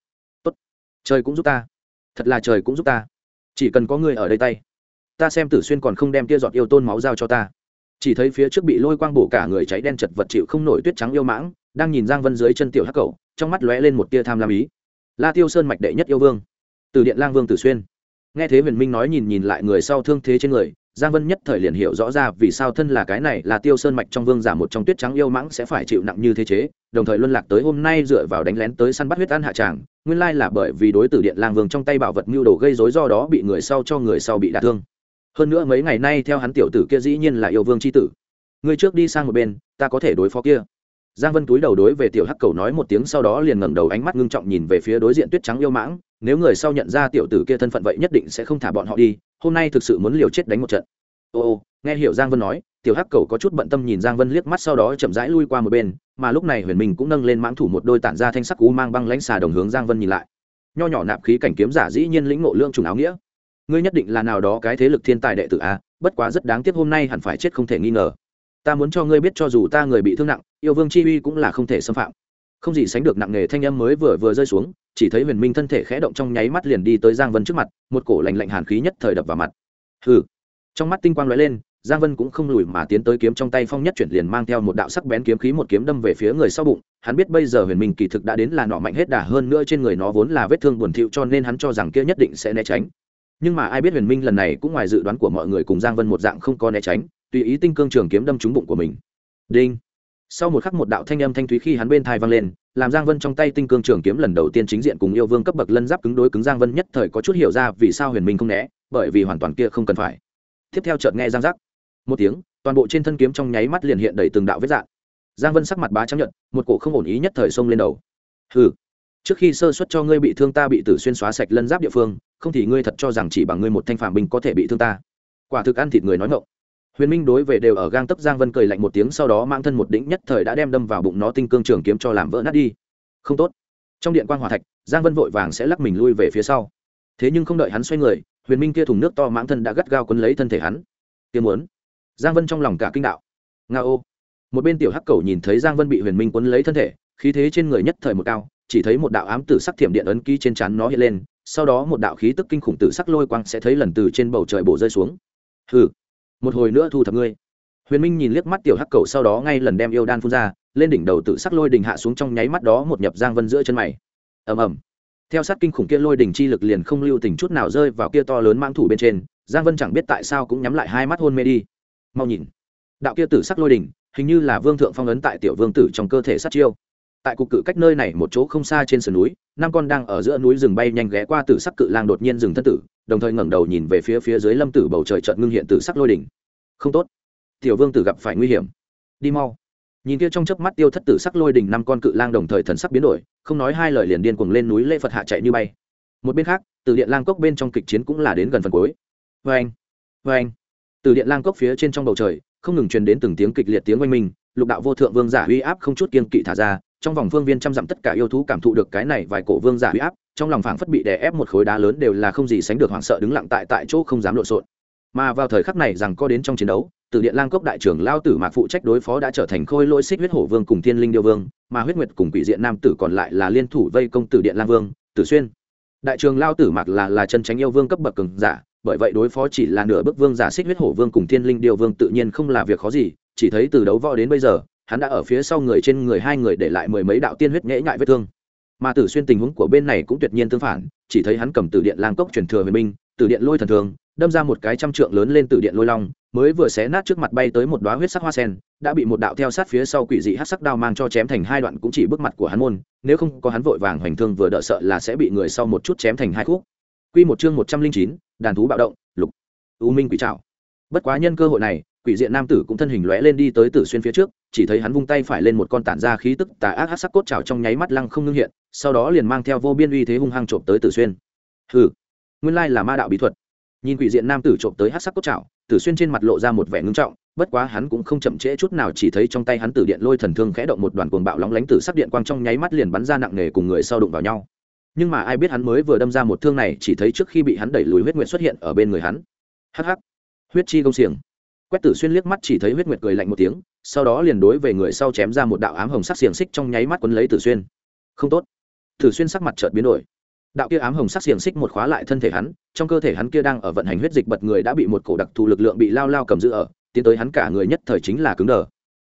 Speaker 1: trời cũng giúp ta. Thật là trời cũng giúp ta. Chỉ cần có người ở đây tay. Ta xem tử xuyên còn không đem tia giọt yêu tôn máu giao cho ta. Chỉ thấy phía trước bị lôi quang bổ cả người cháy đen chật vật chịu không nổi tuyết trắng yêu mãng, đang nhìn giang vân dưới chân tiểu hắc cầu trong mắt lóe lên một tia tham lam ý. La tiêu sơn mạch đệ nhất yêu vương. Từ điện lang vương tử xuyên. Nghe thế huyền minh nói nhìn nhìn lại người sau thương thế trên người giang vân nhất thời liền hiểu rõ ra vì sao thân là cái này là tiêu sơn mạch trong vương giả một trong tuyết trắng yêu mãng sẽ phải chịu nặng như thế chế, đồng thời luân lạc tới hôm nay dựa vào đánh lén tới săn bắt huyết ăn hạ tràng, nguyên lai là bởi vì đối tử điện lang vương trong tay bảo vật mưu đồ gây rối do đó bị người sau cho người sau bị đả thương. Hơn nữa mấy ngày nay theo hắn tiểu tử kia dĩ nhiên là yêu vương c h i tử. Ngươi trước đi sang một bên, ta có thể đối phó kia. Giang vân túi đầu đối về tiểu hắc cầu nói một tiếng sau đó liền ngẩng đầu ánh mắt ngưng trọng nhìn về phía đối diện tuyết trắng yêu mãng, nếu người sau nhận ra tiểu tử kia thân phận vậy nhất định sẽ không thả bọn họ đi hôm nay thực sự muốn liều chết đánh một trận. Ô ô, nghe hiểu giang vân nói, tiểu hắc cầu có chút bận tâm nhìn giang vân liếc mắt sau đó chậm rãi lui qua một bên, mà lúc này huyền minh cũng nâng lên mãng thủ một đôi tản ra thanh sắc cú mang băng lãnh xà đồng hướng giang vân nhìn lại. Nho nhỏ nạp khí cảnh kiếm giả dĩ nhiên lĩnh ngộ lương trùng áo nghĩa. Ngươi nhất định là nào đó cái thế lực thiên tài đệ tử a, bất quá rất đáng tiếc hôm nay hẳn phải chết không thể nghi ngờ. Ta muốn cho ngươi biết cho dù ta người bị thương nặng, yêu vương chi uy cũng là không thể xâm phạm. Không gì sánh được nặng nghề thanh âm mới vừa vừa rơi xuống chỉ thấy huyền minh thân thể khẽ động trong nháy mắt liền đi tới giang vân trước mặt, một cổ lạnh lạnh hàn khí nhất thời đập vào mặt. Hừ. Trong mắt tinh quang lóe lên, giang vân cũng không lùi mà tiến tới kiếm trong tay phong nhất chuyển liền mang theo một đạo sắc bén kiếm khí một kiếm đâm về phía người sau bụng. Hắn biết bây giờ huyền minh kỳ thực đã đến là nọ mạnh hết đà hơn nữa trên người nó vốn là vết thương buồn thiu cho nên hắn cho rằng kia nhất định sẽ né tránh. Nhưng mà ai biết huyền minh lần này cũng ngoài dự đoán của mọi người cùng giang vân một dạng không có né tránh, tùy ý tinh cương trường kiếm đâm trúng bụng của mình. Đinh sau một khắc một đạo thanh âm thanh thúy khi hắn bên thai vang lên, làm giang vân trong tay tinh cương trường kiếm lần đầu tiên chính diện cùng yêu vương cấp bậc lân giáp cứng đối cứng giang vân nhất thời có chút hiểu ra vì sao huyền minh không né, bởi vì hoàn toàn kia không cần phải. Tiếp theo chợt nghe giang giác. Một tiếng, toàn bộ trên thân kiếm trong nháy mắt liền hiện đầy từng đạo vết dạng. Giang vân sắc mặt bá trắng nhận một cổ không ổn ý nhất thời xông lên đầu. Hừ, trước khi sơ xuất cho ngươi bị thương ta bị tử xuyên xóa sạch lân giáp địa phương, không thì ngươi thật cho rằng chỉ bằng ngươi một thanh phạm binh có thể bị thương ta. Quả thực ăn thịt người nói ngộng huyền minh đối về đều ở gang tấp giang vân cười lạnh một tiếng, sau đó mang thân một đĩnh nhất thời đã đem đâm vào bụng nó tinh cương trường kiếm cho làm vỡ nát đi. Không tốt. Trong điện quan hòa thạch, giang vân vội vàng sẽ lắc mình lui về phía sau. Thế nhưng không đợi hắn xoay người, huyền minh kia thùng nước to mãng thân đã gắt gao quấn lấy thân thể hắn. Tiêm muốn. Giang vân trong lòng cả kinh đạo. Nga ô. Một bên tiểu hắc cầu nhìn thấy giang vân bị huyền minh quấn lấy thân thể, khí thế trên người nhất thời một cao, chỉ thấy một đạo ám tử sắc thiểm điện ấn ký trên chắn nó hiện lên, sau đó một đạo khí tức kinh khủng tử sắc lôi quang sẽ thấy lần từ trên bầu trời bổ rơi xuống. Hừ một hồi nữa thu thập ngươi. Huyền minh nhìn liếc mắt tiểu hắc cầu sau đó ngay lần đem yêu đan phun ra, lên đỉnh đầu tự sắc lôi đình hạ xuống trong nháy mắt đó một nhập giang vân giữa chân mày. Ầm ầm. Theo sát kinh khủng kia lôi đình chi lực liền không lưu tình chút nào rơi vào kia to lớn mang thủ bên trên, giang vân chẳng biết tại sao cũng nhắm lại hai mắt hôn mê đi. Mau nhìn. Đạo kia tử sắc lôi đình, hình như là vương thượng phong ấn tại tiểu vương tử trong cơ thể sát chiêu. Tại cục cự cách nơi này một chỗ không xa trên sườn núi, năm con đang ở giữa núi rừng bay nhanh ghé qua tử sắc cự lang đột nhiên dừng thân tử đồng thời ngẩng đầu nhìn về phía phía dưới lâm tử bầu trời trận ngưng hiện tử sắc lôi đỉnh. Không tốt. Tiểu vương tử gặp phải nguy hiểm. Đi mau. Nhìn kia trong chớp mắt tiêu thất tử sắc lôi đỉnh năm con cự lang đồng thời thần sắc biến đổi, không nói hai lời liền điên cuồng lên núi lễ phật hạ chạy như bay. Một bên khác, từ điện lang cốc bên trong kịch chiến cũng là đến gần phần cuối. Vê anh vê anh từ điện lang cốc phía trên trong bầu trời, không ngừng truyền đến từng tiếng kịch liệt tiếng oanh minh, lục đạo vô thượng vương giả uy áp không chút kiên kỵ thả ra, trong vòng phương viên trăm dặm tất cả yêu thú cảm thụ được cái này vài cổ vương giả uy áp trong lòng phảng phất bị đè ép một khối đá lớn đều là không gì sánh được hoảng sợ đứng lặng tại tại chỗ không dám lộn xộn. Mà vào thời khắc này rằng có đến trong chiến đấu, từ điện lang cốc đại trưởng lao tử mạc phụ trách đối phó đã trở thành khôi lỗi xích huyết hổ vương cùng thiên linh điêu vương, mà huyết nguyệt cùng quỷ diện nam tử còn lại là liên thủ vây công tử điện lang vương, tử xuyên. Đại trường lao tử mạc là là chân tránh yêu vương cấp bậc cường giả, bởi vậy đối phó chỉ là nửa bức vương giả xích huyết hổ vương cùng thiên linh điêu vương tự nhiên không là việc khó gì, chỉ thấy từ đấu võ đến bây giờ, hắn đã ở phía sau người trên người hai người để lại mười mấy đạo tiên huyết nhễ nhại vết thương mà tử xuyên tình huống của bên này cũng tuyệt nhiên tương phản, chỉ thấy hắn cầm từ điện lang cốc truyền thừa huyền minh từ điện lôi thần thường, đâm ra một cái trăm trượng lớn lên từ điện lôi long, mới vừa xé nát trước mặt bay tới một đoá huyết sắc hoa sen, đã bị một đạo theo sát phía sau quỷ dị hát sắc đao mang cho chém thành hai đoạn cũng chỉ bước mặt của hắn môn, nếu không có hắn vội vàng hoành thương vừa đỡ sợ là sẽ bị người sau một chút chém thành hai khúc. Quy một chương một trăm linh chín, đàn thú bạo động, lục, u minh quỷ trảo. Bất quá nhân cơ hội này, quỷ diện nam tử cũng thân hình lóe lên đi tới tử xuyên phía trước, chỉ thấy hắn vung tay phải lên một con tản ra khí tức tà ác hát sắc cốt trào trong nháy mắt lăng không ngưng hiện sau đó liền mang theo vô biên uy thế hung hăng trộm tới tử xuyên. Hừ, nguyên lai là ma đạo bí thuật. Nhìn quỷ diện nam tử trộm tới hát sắc cốt trào tử xuyên trên mặt lộ ra một vẻ ngưng trọng, bất quá hắn cũng không chậm trễ chút nào, chỉ thấy trong tay hắn tử điện lôi thần thương khẽ động một đoàn cuồng bạo lóng lánh tử sắc điện quang trong nháy mắt liền bắn ra nặng nề cùng người sau đụng vào nhau. Nhưng mà ai biết hắn mới vừa đâm ra một thương này, chỉ thấy trước khi bị hắn đẩy lùi huyết nguyệt xuất hiện ở bên người hắn. Hắc hắc. Huyết chi công xiềng. Quét tử xuyên liếc mắt chỉ thấy huyết nguyệt cười lạnh một tiếng, sau đó liền đối về người sau chém ra một đạo ám hồng sắc xiềng xích trong nháy mắt quấn lấy tử xuyên. Không tốt tử xuyên sắc mặt chợt biến đổi. Đạo kia ám hồng sắc xiềng xích một khóa lại thân thể hắn, trong cơ thể hắn kia đang ở vận hành huyết dịch bật người đã bị một cổ đặc thù lực lượng bị lao lao cầm giữ ở, tiến tới hắn cả người nhất thời chính là cứng đờ.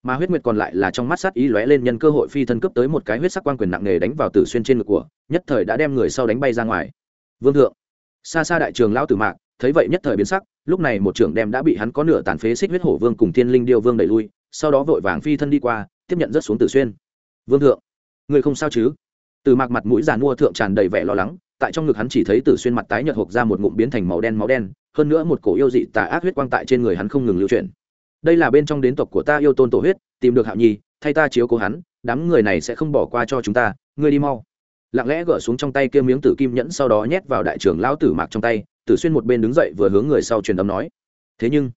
Speaker 1: Mà huyết nguyệt còn lại là trong mắt sát ý lóe lên nhân cơ hội phi thân cướp tới một cái huyết sắc quan quyền nặng nề đánh vào tử xuyên trên ngực của, nhất thời đã đem người sau đánh bay ra ngoài. Vương thượng, xa xa đại trường lão tử mạc, thấy vậy nhất thời biến sắc, lúc này một trưởng đem đã bị hắn có nửa tàn phế xích huyết hổ vương cùng thiên linh điêu vương đẩy lui, sau đó vội vàng phi thân đi qua, tiếp nhận rất xuống tử xuyên. Vương thượng, người không sao chứ? Từ mạc mặt mũi giàn mua thượng tràn đầy vẻ lo lắng, tại trong ngực hắn chỉ thấy tử xuyên mặt tái nhợt hộp ra một ngụm biến thành màu đen máu đen, hơn nữa một cổ yêu dị tà ác huyết quang tại trên người hắn không ngừng lưu chuyển. Đây là bên trong đến tộc của ta yêu tôn tổ huyết, tìm được hạo nhi, thay ta chiếu cố hắn, đám người này sẽ không bỏ qua cho chúng ta, ngươi đi mau. Lặng lẽ gỡ xuống trong tay kia miếng tử kim nhẫn sau đó nhét vào đại trưởng lão tử mạc trong tay, tử xuyên một bên đứng dậy vừa hướng người sau truyền âm nói. Thế nhưng,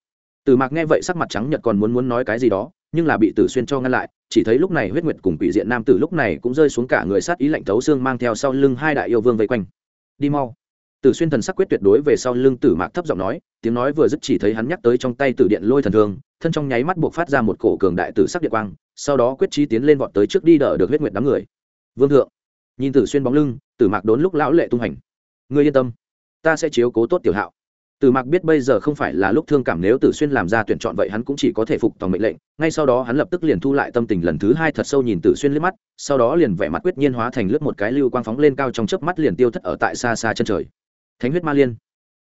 Speaker 1: tử mạc nghe vậy sắc mặt trắng nhật còn muốn muốn nói cái gì đó nhưng là bị tử xuyên cho ngăn lại, chỉ thấy lúc này huyết nguyệt cùng quỷ diện nam tử lúc này cũng rơi xuống cả người sát ý lạnh thấu xương mang theo sau lưng hai đại yêu vương vây quanh. Đi mau. Tử xuyên thần sắc quyết tuyệt đối về sau lưng tử mạc thấp giọng nói, tiếng nói vừa dứt chỉ thấy hắn nhắc tới trong tay tử điện lôi thần thương, thân trong nháy mắt buộc phát ra một cổ cường đại tử sắc điện quang, sau đó quyết trí tiến lên vọt tới trước đi đỡ được huyết nguyệt đám người. Vương thượng. Nhìn tử xuyên bóng lưng, tử mạc đốn lúc lão lệ tung hành. Ngươi yên tâm, ta sẽ chiếu cố tốt tiểu hạo tử mạc biết bây giờ không phải là lúc thương cảm nếu tử xuyên làm ra tuyển chọn vậy hắn cũng chỉ có thể phục tòng mệnh lệnh, ngay sau đó hắn lập tức liền thu lại tâm tình lần thứ hai thật sâu nhìn tử xuyên liếc mắt, sau đó liền vẻ mặt quyết nhiên hóa thành lướt một cái lưu quang phóng lên cao trong chớp mắt liền tiêu thất ở tại xa xa chân trời. Thánh huyết ma liên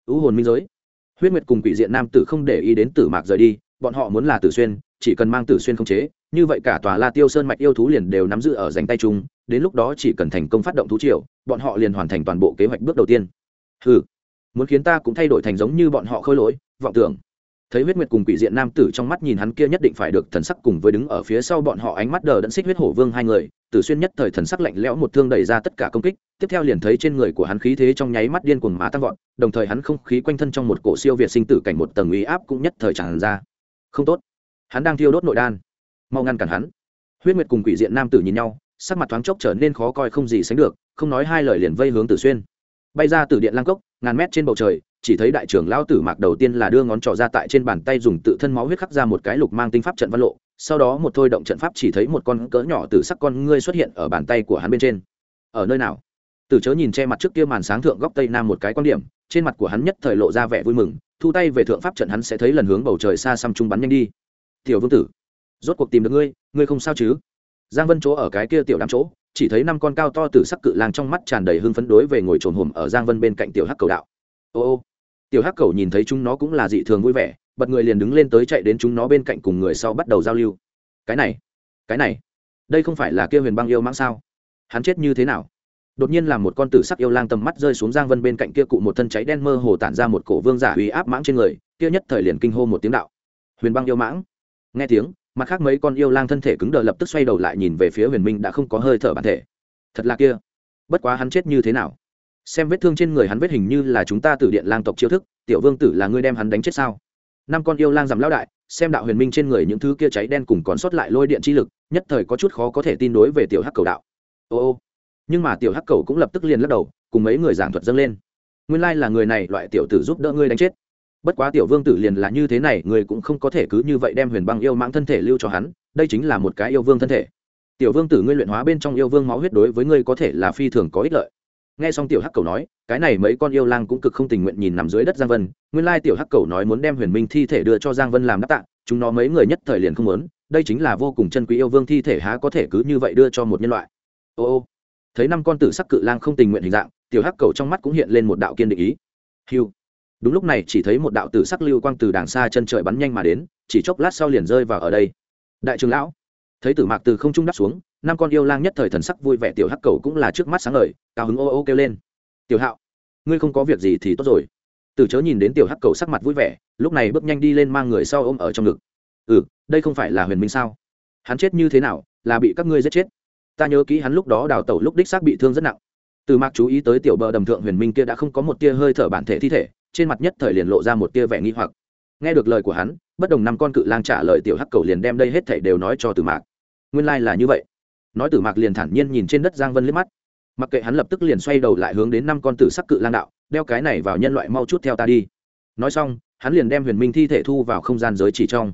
Speaker 1: u hồn minh giới. Huyết nguyệt cùng quỷ diện nam tử không để ý đến tử mạc rời đi, bọn họ muốn là tử xuyên, chỉ cần mang tử xuyên không chế, như vậy cả tòa la tiêu sơn mạch yêu thú liền đều nắm giữ ở rảnh tay chung, đến lúc đó chỉ cần thành công phát động thú triều, bọn họ liền hoàn thành toàn bộ kế hoạch bước đầu tiên. Hừ muốn khiến ta cũng thay đổi thành giống như bọn họ khôi lỗi, vọng tưởng. Thấy huyết nguyệt cùng quỷ diện nam tử trong mắt nhìn hắn kia nhất định phải được thần sắc cùng với đứng ở phía sau bọn họ ánh mắt đờ đẫn xích huyết hổ vương hai người, tử xuyên nhất thời thần sắc lạnh lẽo một thương đẩy ra tất cả công kích, tiếp theo liền thấy trên người của hắn khí thế trong nháy mắt điên cuồng má tăng vọt, đồng thời hắn không khí quanh thân trong một cổ siêu việt sinh tử cảnh một tầng uy áp cũng nhất thời tràn ra. Không tốt. Hắn đang thiêu đốt nội đan. Mau ngăn cản hắn. Huyết nguyệt cùng quỷ diện nam tử nhìn nhau, sắc mặt thoáng chốc trở nên khó coi không gì sánh được, không nói hai lời liền vây hướng tử xuyên bay ra từ điện lang cốc, ngàn mét trên bầu trời, chỉ thấy đại trưởng lao tử mạc đầu tiên là đưa ngón trỏ ra tại trên bàn tay dùng tự thân máu huyết khắc ra một cái lục mang tinh pháp trận văn lộ, sau đó một thôi động trận pháp chỉ thấy một con cỡ nhỏ từ sắc con ngươi xuất hiện ở bàn tay của hắn bên trên. Ở nơi nào? Tử chớ nhìn che mặt trước kia màn sáng thượng góc tây nam một cái quan điểm, trên mặt của hắn nhất thời lộ ra vẻ vui mừng, thu tay về thượng pháp trận hắn sẽ thấy lần hướng bầu trời xa xăm trung bắn nhanh đi. Tiểu vương tử, rốt cuộc tìm được ngươi ngươi không sao chứ? Giang vân chỗ ở cái kia tiểu đám chỗ chỉ thấy năm con cao to từ sắc cự lang trong mắt tràn đầy hưng phấn đối về ngồi trồn hùm ở giang vân bên cạnh tiểu hắc cầu đạo. Ô ô. Tiểu hắc cầu nhìn thấy chúng nó cũng là dị thường vui vẻ, bật người liền đứng lên tới chạy đến chúng nó bên cạnh cùng người sau bắt đầu giao lưu. Cái này cái này, đây không phải là kia huyền băng yêu mãng sao? Hắn chết như thế nào? Đột nhiên làm một con tử sắc yêu lang tầm mắt rơi xuống giang vân bên cạnh kia cụ một thân cháy đen mơ hồ tản ra một cổ vương giả uy áp mãng trên người, kia nhất thời liền kinh hô một tiếng đạo. Huyền băng yêu mãng. Nghe tiếng mặt khác mấy con yêu lang thân thể cứng đờ lập tức xoay đầu lại nhìn về phía huyền minh đã không có hơi thở bản thể. Thật là kia. Bất quá hắn chết như thế nào? Xem vết thương trên người hắn vết hình như là chúng ta từ điện lang tộc chiêu thức, tiểu vương tử là ngươi đem hắn đánh chết sao? Năm con yêu lang giảm lão đại, xem đạo huyền minh trên người những thứ kia cháy đen cùng còn sót lại lôi điện chi lực, nhất thời có chút khó có thể tin đối về tiểu hắc cầu đạo. Ô ô. Nhưng mà tiểu hắc cầu cũng lập tức liền lắc đầu, cùng mấy người giảng thuật dâng lên. Nguyên lai là người này, loại tiểu tử giúp đỡ ngươi đánh chết bất quá tiểu vương tử liền là như thế này, người cũng không có thể cứ như vậy đem huyền băng yêu mãng thân thể lưu cho hắn, đây chính là một cái yêu vương thân thể. Tiểu vương tử ngươi luyện hóa bên trong yêu vương máu huyết đối với ngươi có thể là phi thường có ích lợi. Nghe xong tiểu hắc cầu nói, cái này mấy con yêu lang cũng cực không tình nguyện nhìn nằm dưới đất giang vân. Nguyên lai tiểu hắc cầu nói muốn đem huyền minh thi thể đưa cho giang vân làm đáp tạ, chúng nó mấy người nhất thời liền không muốn. Đây chính là vô cùng chân quý yêu vương thi thể há có thể cứ như vậy đưa cho một nhân loại. Ô ô. Thấy năm con tử sắc cự lang không tình nguyện hình dạng, tiểu hắc cầu trong mắt cũng hiện lên một đạo kiên định ý. Hiu đúng lúc này chỉ thấy một đạo tử sắc lưu quang từ đàng xa chân trời bắn nhanh mà đến, chỉ chốc lát sau liền rơi vào ở đây. Đại trường lão, thấy tử mạc từ không trung đắp xuống, năm con yêu lang nhất thời thần sắc vui vẻ, tiểu hắc cầu cũng là trước mắt sáng ngời, cao hứng ô ô kêu lên. Tiểu hạo, ngươi không có việc gì thì tốt rồi. Tử chớ nhìn đến tiểu hắc cầu sắc mặt vui vẻ, lúc này bước nhanh đi lên mang người sau ôm ở trong ngực. Ừ đây không phải là huyền minh sao? Hắn chết như thế nào, là bị các ngươi giết chết? Ta nhớ kỹ hắn lúc đó đào tẩu lúc đích xác bị thương rất nặng. Từ mạc chú ý tới tiểu bờ đầm thượng huyền minh kia đã không có một tia hơi thở bản thể thi thể trên mặt nhất thời liền lộ ra một tia vẻ nghi hoặc. Nghe được lời của hắn, bất đồng năm con cự lang trả lời tiểu hắc cầu liền đem đây hết thảy đều nói cho tử mạc. Nguyên lai là như vậy. Nói tử mạc liền thản nhiên nhìn trên đất giang vân liếc mắt. Mặc kệ hắn lập tức liền xoay đầu lại hướng đến năm con tử sắc cự lang đạo, đeo cái này vào nhân loại mau chút theo ta đi. Nói xong, hắn liền đem huyền minh thi thể thu vào không gian giới chỉ trong.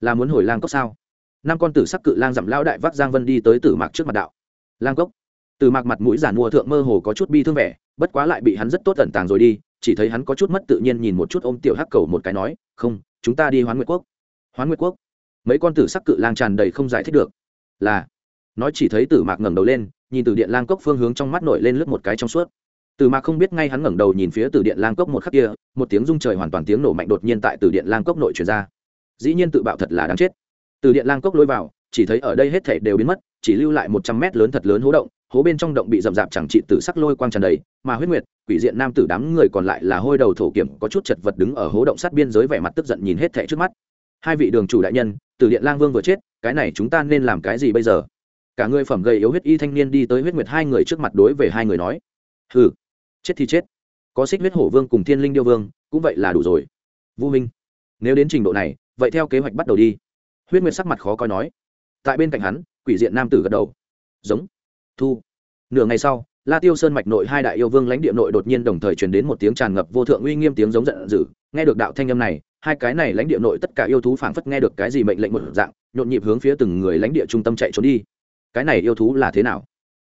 Speaker 1: Là muốn hồi lang cốc sao? Năm con tử sắc cự lang dặm lão đại vác giang vân đi tới tử mạc trước mặt đạo. Lang cốc? Tử mạc mặt mũi giản mua thượng mơ hồ có chút bi thương vẻ, bất quá lại bị hắn rất tốt tẩn tàng rồi đi chỉ thấy hắn có chút mất tự nhiên nhìn một chút ôm tiểu hắc cầu một cái nói, không, chúng ta đi hoán nguyệt quốc. Hoán nguyệt quốc? Mấy con tử sắc cự lang tràn đầy không giải thích được. Là. Nói chỉ thấy tử mạc ngẩng đầu lên, nhìn từ điện lang cốc phương hướng trong mắt nổi lên lướt một cái trong suốt. Từ mạc không biết ngay hắn ngẩng đầu nhìn phía từ điện lang cốc một khắc kia, một tiếng rung trời hoàn toàn tiếng nổ mạnh đột nhiên tại từ điện lang cốc nội truyền ra. Dĩ nhiên tự bạo thật là đáng chết. Từ điện lang cốc lôi vào, chỉ thấy ở đây hết thảy đều biến mất, chỉ lưu lại một trăm mét lớn thật lớn hố động hố bên trong động bị rậm rạp chẳng trị tử sắc lôi quang tràn đầy, mà huyết nguyệt, quỷ diện nam tử đám người còn lại là hôi đầu thổ kiểm, có chút chật vật đứng ở hố động sát biên giới vẻ mặt tức giận nhìn hết thẻ trước mắt. Hai vị đường chủ đại nhân, từ điện lang vương vừa chết, cái này chúng ta nên làm cái gì bây giờ? Cả người phẩm gầy yếu huyết y thanh niên đi tới huyết nguyệt hai người trước mặt đối về hai người nói, hừ, chết thì chết. Có xích huyết hổ vương cùng thiên linh điêu vương, cũng vậy là đủ rồi. Vũ minh nếu đến trình độ này, vậy theo kế hoạch bắt đầu đi. Huyết nguyệt sắc mặt khó coi nói. Tại bên cạnh hắn, quỷ diện nam tử gật đầu. Giống thu. Nửa ngày sau, la tiêu sơn mạch nội hai đại yêu vương lãnh địa nội đột nhiên đồng thời truyền đến một tiếng tràn ngập vô thượng uy nghiêm tiếng giống giận dữ. Nghe được đạo thanh âm này, hai cái này lãnh địa nội tất cả yêu thú phảng phất nghe được cái gì mệnh lệnh một dạng, nhộn nhịp hướng phía từng người lãnh địa trung tâm chạy trốn đi. Cái này yêu thú là thế nào?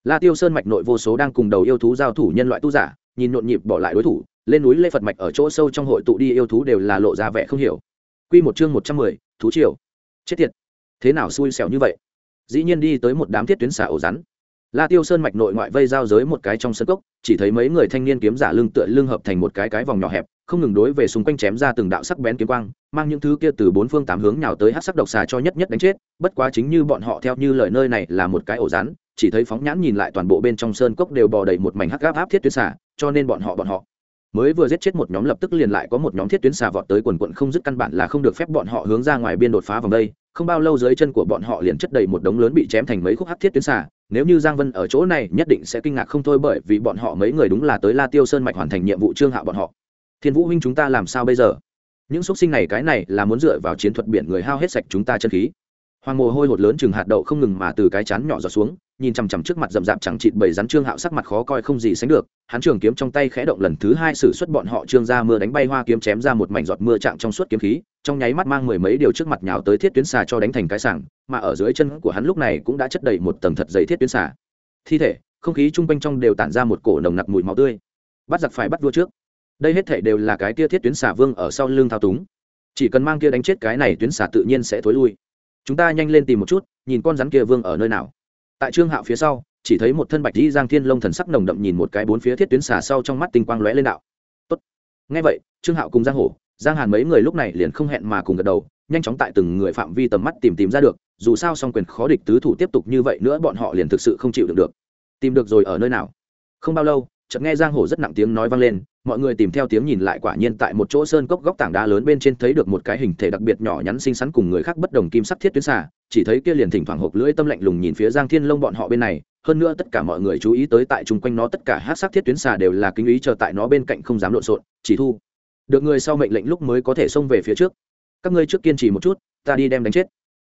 Speaker 1: La tiêu sơn mạch nội vô số đang cùng đầu yêu thú giao thủ nhân loại tu giả, nhìn nhộn nhịp bỏ lại đối thủ, lên núi lê phật mạch ở chỗ sâu trong hội tụ đi yêu thú đều là lộ ra vẻ không hiểu. Q một chương một trăm mười, thú triều. Chết tiệt. Thế nào xui xẻo như vậy? Dĩ nhiên đi tới một đám thiết tuyến xả ổ rắn la tiêu sơn mạch nội ngoại vây giao giới một cái trong sân cốc, chỉ thấy mấy người thanh niên kiếm giả lưng tựa lưng hợp thành một cái cái vòng nhỏ hẹp, không ngừng đối về xung quanh chém ra từng đạo sắc bén kiếm quang, mang những thứ kia từ bốn phương tám hướng nhào tới hắc sắc độc xà cho nhất nhất đánh chết, bất quá chính như bọn họ theo như lời nơi này là một cái ổ rắn, chỉ thấy phóng nhãn nhìn lại toàn bộ bên trong sơn cốc đều bò đầy một mảnh hắc gáp áp thiết tuyến xà, cho nên bọn họ bọn họ mới vừa giết chết một nhóm lập tức liền lại có một nhóm thiết tuyến xà vọt tới quần quận không dứt căn bản là không được phép bọn họ hướng ra ngoài biên đột phá vòng đây. Không bao lâu dưới chân của bọn họ liền chất đầy một đống lớn bị chém thành mấy khúc hắc thiết tuyến xà. Nếu như giang vân ở chỗ này nhất định sẽ kinh ngạc không thôi bởi vì bọn họ mấy người đúng là tới la tiêu sơn mạch hoàn thành nhiệm vụ trương hạ bọn họ. Thiên vũ huynh chúng ta làm sao bây giờ? Những xúc sinh này cái này là muốn dựa vào chiến thuật biển người hao hết sạch chúng ta chân khí. Hoàng mồ hôi hột lớn chừng hạt đậu không ngừng mà từ cái chán nhỏ giọt xuống nhìn chằm chằm trước mặt rậm rạp chẳng chịt bảy rắn trương hạo sắc mặt khó coi không gì sánh được, hắn trường kiếm trong tay khẽ động lần thứ hai xử xuất bọn họ trương ra mưa đánh bay hoa kiếm chém ra một mảnh giọt mưa chạm trong suốt kiếm khí, trong nháy mắt mang mười mấy điều trước mặt nhào tới thiết tuyến xà cho đánh thành cái sảng, mà ở dưới chân của hắn lúc này cũng đã chất đầy một tầng thật dày thiết tuyến xà. Thi thể, không khí chung quanh trong đều tản ra một cổ nồng nặc mùi máu tươi. Bắt giặc phải bắt vua trước. Đây hết thể đều là cái tia thiết tuyến xà vương ở sau lưng thao túng. Chỉ cần mang kia đánh chết cái này tuyến xà tự nhiên sẽ thối lui. Chúng ta nhanh lên tìm một chút, nhìn con rắn kia vương ở nơi nào tại trương hạo phía sau, chỉ thấy một thân bạch dĩ giang thiên lông thần sắc nồng đậm nhìn một cái bốn phía thiết tuyến xà sau trong mắt tinh quang lóe lên đạo. Tốt. ngay vậy, trương hạo cùng giang hổ, giang hàn mấy người lúc này liền không hẹn mà cùng gật đầu, nhanh chóng tại từng người phạm vi tầm mắt tìm tìm ra được, dù sao song quyền khó địch tứ thủ tiếp tục như vậy nữa bọn họ liền thực sự không chịu được được. Tìm được rồi ở nơi nào? Không bao lâu chợt nghe giang hồ rất nặng tiếng nói vang lên, mọi người tìm theo tiếng nhìn lại quả nhiên tại một chỗ sơn cốc góc tảng đá lớn bên trên thấy được một cái hình thể đặc biệt nhỏ nhắn xinh xắn cùng người khác bất đồng kim sắc thiết tuyến xà, chỉ thấy kia liền thỉnh thoảng hộp lưỡi tâm lạnh lùng nhìn phía giang thiên lông bọn họ bên này, hơn nữa tất cả mọi người chú ý tới tại chung quanh nó tất cả hát sắc thiết tuyến xà đều là kinh ý chờ tại nó bên cạnh không dám lộn xộn, chỉ thu. Được người sau mệnh lệnh lúc mới có thể xông về phía trước. Các ngươi trước kiên trì một chút, ta đi đem đánh chết.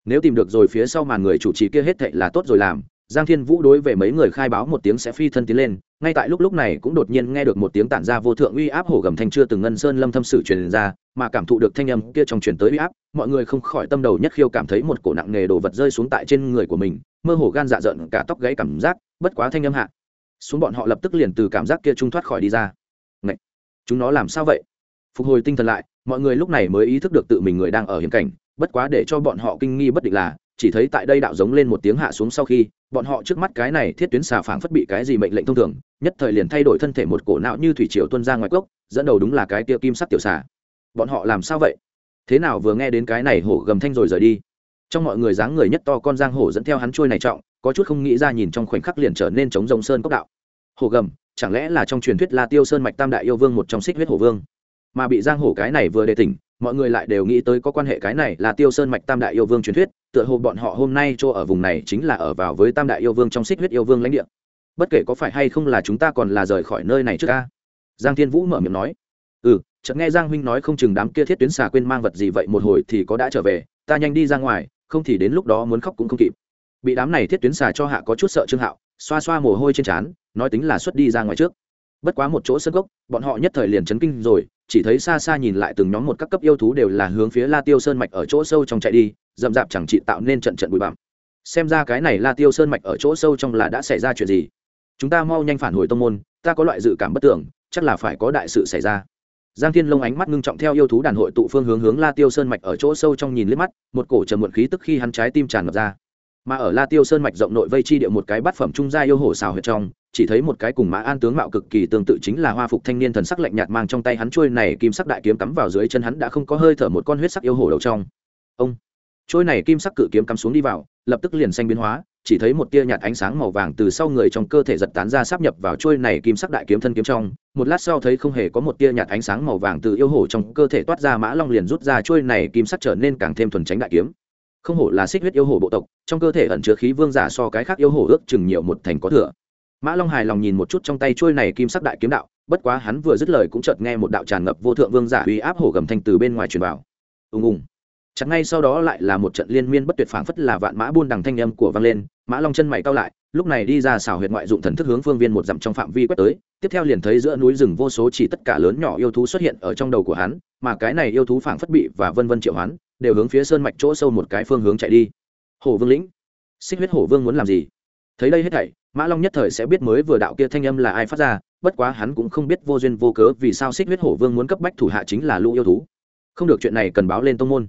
Speaker 1: Nếu tìm được rồi phía sau màn người chủ trì kia hết thệ là tốt rồi làm, giang thiên vũ đối về mấy người khai báo một tiếng sẽ phi thân tiến lên ngay tại lúc lúc này cũng đột nhiên nghe được một tiếng tản ra vô thượng uy áp hổ gầm thanh chưa từng ngân sơn lâm thâm sử truyền ra, mà cảm thụ được thanh âm kia trong truyền tới uy áp, mọi người không khỏi tâm đầu nhất khiêu cảm thấy một cổ nặng nghề đồ vật rơi xuống tại trên người của mình, mơ hồ gan dạ giận cả tóc gãy cảm giác, bất quá thanh âm hạ xuống bọn họ lập tức liền từ cảm giác kia trung thoát khỏi đi ra Ngậy! chúng nó làm sao vậy phục hồi tinh thần lại, mọi người lúc này mới ý thức được tự mình người đang ở hiểm cảnh, bất quá để cho bọn họ kinh nghi bất định là chỉ thấy tại đây đạo giống lên một tiếng hạ xuống sau khi, bọn họ trước mắt cái này thiết tuyến xà phảng phất bị cái gì mệnh lệnh thông thường, nhất thời liền thay đổi thân thể một cổ não như thủy triều tuân ra ngoài cốc, dẫn đầu đúng là cái tia kim sắc tiểu xà. Bọn họ làm sao vậy? Thế nào vừa nghe đến cái này hổ gầm thanh rồi rời đi? Trong mọi người dáng người nhất to con giang hổ dẫn theo hắn trôi này trọng, có chút không nghĩ ra nhìn trong khoảnh khắc liền trở nên chống rồng sơn cốc đạo. Hổ gầm, chẳng lẽ là trong truyền thuyết la tiêu sơn mạch tam đại yêu vương một trong xích huyết hổ vương? Mà bị giang hổ cái này vừa đề tỉnh mọi người lại đều nghĩ tới có quan hệ cái này là tiêu sơn mạch tam đại yêu vương truyền thuyết, tựa hồ bọn họ hôm nay chỗ ở vùng này chính là ở vào với tam đại yêu vương trong xích huyết yêu vương lãnh địa. Bất kể có phải hay không là chúng ta còn là rời khỏi nơi này trước ca. Giang thiên vũ mở miệng nói. Ừ chợt nghe giang huynh nói không chừng đám kia thiết tuyến xà quên mang vật gì vậy, một hồi thì có đã trở về, ta nhanh đi ra ngoài, không thì đến lúc đó muốn khóc cũng không kịp. Bị đám này thiết tuyến xà cho hạ có chút sợ trương hạo, xoa xoa mồ hôi trên trán, nói tính là xuất đi ra ngoài trước bất quá một chỗ sân gốc, bọn họ nhất thời liền chấn kinh rồi, chỉ thấy xa xa nhìn lại từng nhóm một các cấp yêu thú đều là hướng phía la tiêu sơn mạch ở chỗ sâu trong chạy đi rậm rạp chẳng trị tạo nên trận trận bụi bặm. Xem ra cái này la tiêu sơn mạch ở chỗ sâu trong là đã xảy ra chuyện gì? Chúng ta mau nhanh phản hồi tông môn, ta có loại dự cảm bất tưởng, chắc là phải có đại sự xảy ra. Giang thiên lông ánh mắt ngưng trọng theo yêu thú đàn hội tụ phương hướng hướng la tiêu sơn mạch ở chỗ sâu trong nhìn liếc mắt, một cổ trầm muộn khí tức khi hắn trái tim tràn ngập ra. Mà ở la tiêu sơn mạch rộng nội vây chi địa một cái bát phẩm trung gia yêu hổ xào huyệt trong chỉ thấy một cái cùng mã an tướng mạo cực kỳ tương tự chính là hoa phục thanh niên thần sắc lạnh nhạt mang trong tay hắn trôi này kim sắc đại kiếm cắm vào dưới chân hắn đã không có hơi thở một con huyết sắc yêu hổ đầu trong. Ông! Trôi này kim sắc cự kiếm cắm xuống đi vào, lập tức liền xanh biến hóa, chỉ thấy một tia nhạt ánh sáng màu vàng từ sau người trong cơ thể giật tán ra sắp nhập vào trôi này kim sắc đại kiếm thân kiếm trong. Một lát sau thấy không hề có một tia nhạt ánh sáng màu vàng từ yêu hổ trong cơ thể toát ra, mã long liền rút ra trôi này kim sắc trở nên càng thêm thuần tránh đại kiếm. Không hổ là xích huyết yêu hổ bộ tộc, trong cơ thể ẩn chứa khí vương giả so cái khác yêu hổ ước chừng nhiều một thành có thừa mã long hài lòng nhìn một chút trong tay trôi này kim sắc đại kiếm đạo, bất quá hắn vừa dứt lời cũng chợt nghe một đạo tràn ngập vô thượng vương giả uy áp hổ gầm thanh từ bên ngoài truyền vào. Ùng ùng. Chẳng ngay sau đó lại là một trận liên miên bất tuyệt phảng phất là vạn mã buôn đằng thanh âm của vang lên, mã long chân mày cao lại, lúc này đi ra xảo huyệt ngoại dụng thần thức hướng phương viên một dặm trong phạm vi quét tới, tiếp theo liền thấy giữa núi rừng vô số chỉ tất cả lớn nhỏ yêu thú xuất hiện ở trong đầu của hắn, mà cái này yêu thú phảng phất bị và vân vân triệu hoán, đều hướng phía sơn mạch chỗ sâu một cái phương hướng chạy đi. Hổ vương lĩnh, xích huyết hổ vương muốn làm gì? Thấy đây hết thảy, mã long nhất thời sẽ biết mới vừa đạo kia thanh âm là ai phát ra, bất quá hắn cũng không biết vô duyên vô cớ vì sao xích huyết hổ vương muốn cấp bách thủ hạ chính là lũ yêu thú. Không được chuyện này cần báo lên tông môn.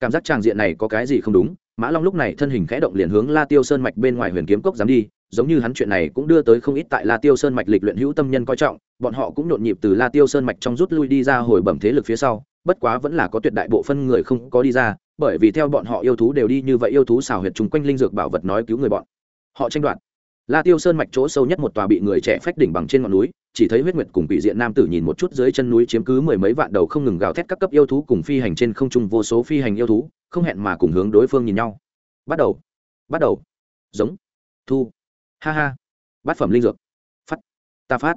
Speaker 1: Cảm giác tràng diện này có cái gì không đúng, mã long lúc này thân hình khẽ động liền hướng la tiêu sơn mạch bên ngoài huyền kiếm cốc dám đi, giống như hắn chuyện này cũng đưa tới không ít tại la tiêu sơn mạch lịch luyện hữu tâm nhân coi trọng, bọn họ cũng nhộn nhịp từ la tiêu sơn mạch trong rút lui đi ra hồi bẩm thế lực phía sau, bất quá vẫn là có tuyệt đại bộ phân người không có đi ra, bởi vì theo bọn họ yêu thú đều đi như vậy yêu thú xào huyệt chung quanh linh dược bảo vật nói cứu người bọn họ tranh đoạt. La tiêu sơn mạch chỗ sâu nhất một tòa bị người trẻ phách đỉnh bằng trên ngọn núi, chỉ thấy huyết nguyệt cùng bị diện nam tử nhìn một chút dưới chân núi chiếm cứ mười mấy vạn đầu không ngừng gào thét các cấp yêu thú cùng phi hành trên không trung vô số phi hành yêu thú, không hẹn mà cùng hướng đối phương nhìn nhau. Bắt đầu bắt đầu. Giống, thu, ha ha. Bát phẩm linh dược, phát, ta phát.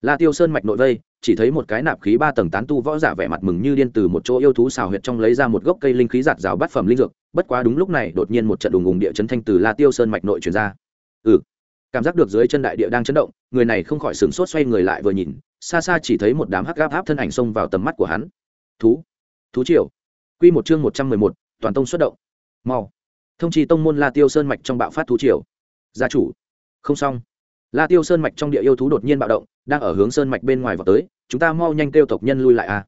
Speaker 1: La tiêu sơn mạch nội vây, chỉ thấy một cái nạp khí ba tầng tán tu võ giả vẻ mặt mừng như điên từ một chỗ yêu thú xào huyệt trong lấy ra một gốc cây linh khí giạt rào bát phẩm linh dược, bất quá đúng lúc này đột nhiên một trận đùng ùng địa chấn thanh từ la tiêu sơn mạch nội truyền ra ừ. Cảm giác được dưới chân đại địa đang chấn động, người này không khỏi sửng sốt xoay người lại vừa nhìn, xa xa chỉ thấy một đám hắc gáp áp thân ảnh xông vào tầm mắt của hắn. Thú. Thú triều. Quy một chương một trăm mười một, toàn tông xuất động. Mau. Thông trì tông môn la tiêu sơn mạch trong bạo phát thú triều. Gia chủ. Không xong. La tiêu sơn mạch trong địa yêu thú đột nhiên bạo động, đang ở hướng sơn mạch bên ngoài vào tới, chúng ta mau nhanh kêu tộc nhân lui lại a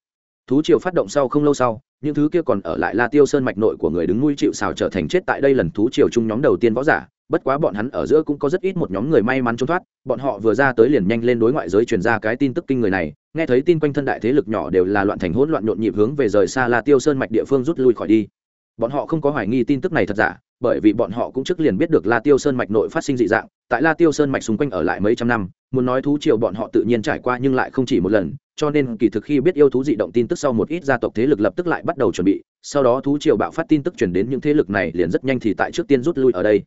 Speaker 1: thú triều phát động sau không lâu sau, những thứ kia còn ở lại la tiêu sơn mạch nội của người đứng nuôi chịu xào trở thành chết tại đây lần thú triều chung nhóm đầu tiên võ giả bất quá bọn hắn ở giữa cũng có rất ít một nhóm người may mắn trốn thoát, bọn họ vừa ra tới liền nhanh lên đối ngoại giới truyền ra cái tin tức kinh người này, nghe thấy tin quanh thân đại thế lực nhỏ đều là loạn thành hỗn loạn nhộn nhịp hướng về rời xa la tiêu sơn mạch địa phương rút lui khỏi đi. Bọn họ không có hoài nghi tin tức này thật giả, bởi vì bọn họ cũng trước liền biết được la tiêu sơn mạch nội phát sinh dị dạng, tại la tiêu sơn mạch xung quanh ở lại mấy trăm năm, muốn nói thú triều bọn họ tự nhiên trải qua nhưng lại không chỉ một lần, cho nên kỳ thực khi biết yêu thú dị động tin tức sau một ít gia tộc thế lực lập tức lại bắt đầu chuẩn bị, sau đó thú triều bạo phát tin tức chuyển đến những thế lực này liền rất nhanh thì tại trước tiên rút lui ở đây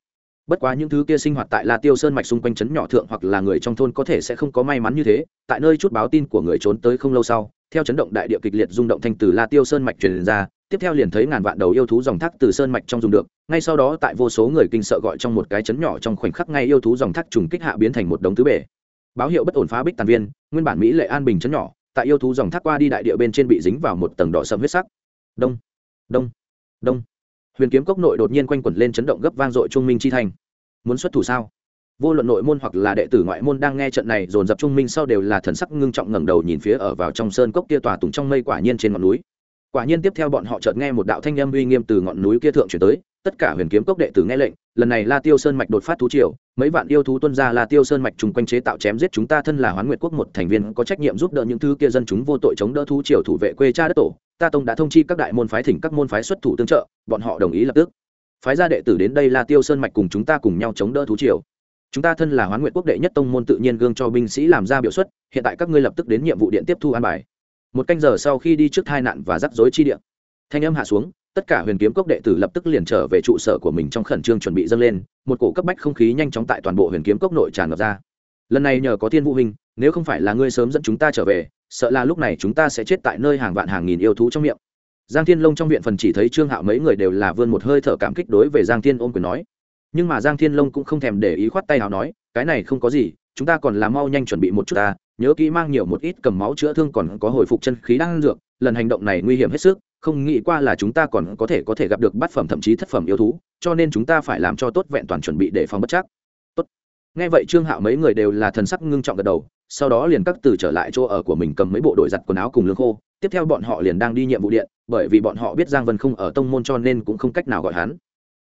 Speaker 1: bất quá những thứ kia sinh hoạt tại la tiêu sơn mạch xung quanh trấn nhỏ thượng hoặc là người trong thôn có thể sẽ không có may mắn như thế, tại nơi chút báo tin của người trốn tới không lâu sau, theo chấn động đại địa kịch liệt rung động thanh từ la tiêu sơn mạch truyền ra, tiếp theo liền thấy ngàn vạn đầu yêu thú dòng thác từ sơn mạch trong dùng được, ngay sau đó tại vô số người kinh sợ gọi trong một cái chấn nhỏ trong khoảnh khắc ngay yêu thú dòng thác trùng kích hạ biến thành một đống tứ bể. Báo hiệu bất ổn phá bích tàn viên, nguyên bản mỹ lệ an bình chấn nhỏ, tại yêu thú dòng thác qua đi đại địa bên trên bị dính vào một tầng đỏ sầm huyết sắc. Đông đông đông huyền kiếm cốc nội đột nhiên quanh quẩn lên chấn động gấp vang dội trung minh chi thành muốn xuất thủ sao? Vô luận nội môn hoặc là đệ tử ngoại môn đang nghe trận này dồn dập trung minh sau đều là thần sắc ngưng trọng ngẩng đầu nhìn phía ở vào trong sơn cốc kia tòa tùng trong mây quả nhiên trên ngọn núi. Quả nhiên tiếp theo bọn họ chợt nghe một đạo thanh âm uy nghiêm từ ngọn núi kia thượng chuyển tới, tất cả huyền kiếm cốc đệ tử nghe lệnh, lần này la tiêu sơn mạch đột phát thú triều, mấy vạn yêu thú tuân ra la tiêu sơn mạch chung quanh chế tạo chém giết chúng ta thân là hoán nguyệt quốc một thành viên có trách nhiệm giúp đỡ những thứ kia dân chúng vô tội chống đỡ thú triều thủ vệ quê cha đất tổ ta tông đã thông chi các đại môn phái thỉnh các môn phái xuất thủ tương trợ bọn họ đồng ý lập tức. Phái gia đệ tử đến đây la tiêu sơn mạch cùng chúng ta cùng nhau chống đỡ thú triều. Chúng ta thân là hoán nguyện quốc đệ nhất tông môn tự nhiên gương cho binh sĩ làm ra biểu xuất hiện tại các ngươi lập tức đến nhiệm vụ điện tiếp thu an bài. Một canh giờ sau khi đi trước tai nạn và rắc rối chi điện, thanh âm hạ xuống tất cả huyền kiếm cốc đệ tử lập tức liền trở về trụ sở của mình trong khẩn trương chuẩn bị dâng lên một cổ cấp bách không khí nhanh chóng tại toàn bộ huyền kiếm cốc nội tràn ngập ra. Lần này nhờ có thiên vũ hình nếu không phải là ngươi sớm dẫn chúng ta trở về sợ là lúc này chúng ta sẽ chết tại nơi hàng vạn hàng nghìn yêu thú trong miệng. Giang thiên lông trong viện phần chỉ thấy trương hạo mấy người đều là vươn một hơi thở cảm kích đối về giang thiên ôm quyền nói. Nhưng mà giang thiên lông cũng không thèm để ý khoát tay nào nói, cái này không có gì, chúng ta còn là mau nhanh chuẩn bị một chút ta, nhớ kỹ mang nhiều một ít cầm máu chữa thương còn có hồi phục chân khí đang dược, lần hành động này nguy hiểm hết sức, không nghĩ qua là chúng ta còn có thể có thể gặp được bát phẩm thậm chí thất phẩm yêu thú, cho nên chúng ta phải làm cho tốt vẹn toàn chuẩn bị để phòng bất chắc nghe vậy trương hạo mấy người đều là thần sắc ngưng trọng gật đầu, sau đó liền các từ trở lại chỗ ở của mình cầm mấy bộ đội giặt quần áo cùng lương khô. Tiếp theo bọn họ liền đang đi nhiệm vụ điện, bởi vì bọn họ biết giang vân không ở tông môn cho nên cũng không cách nào gọi hắn.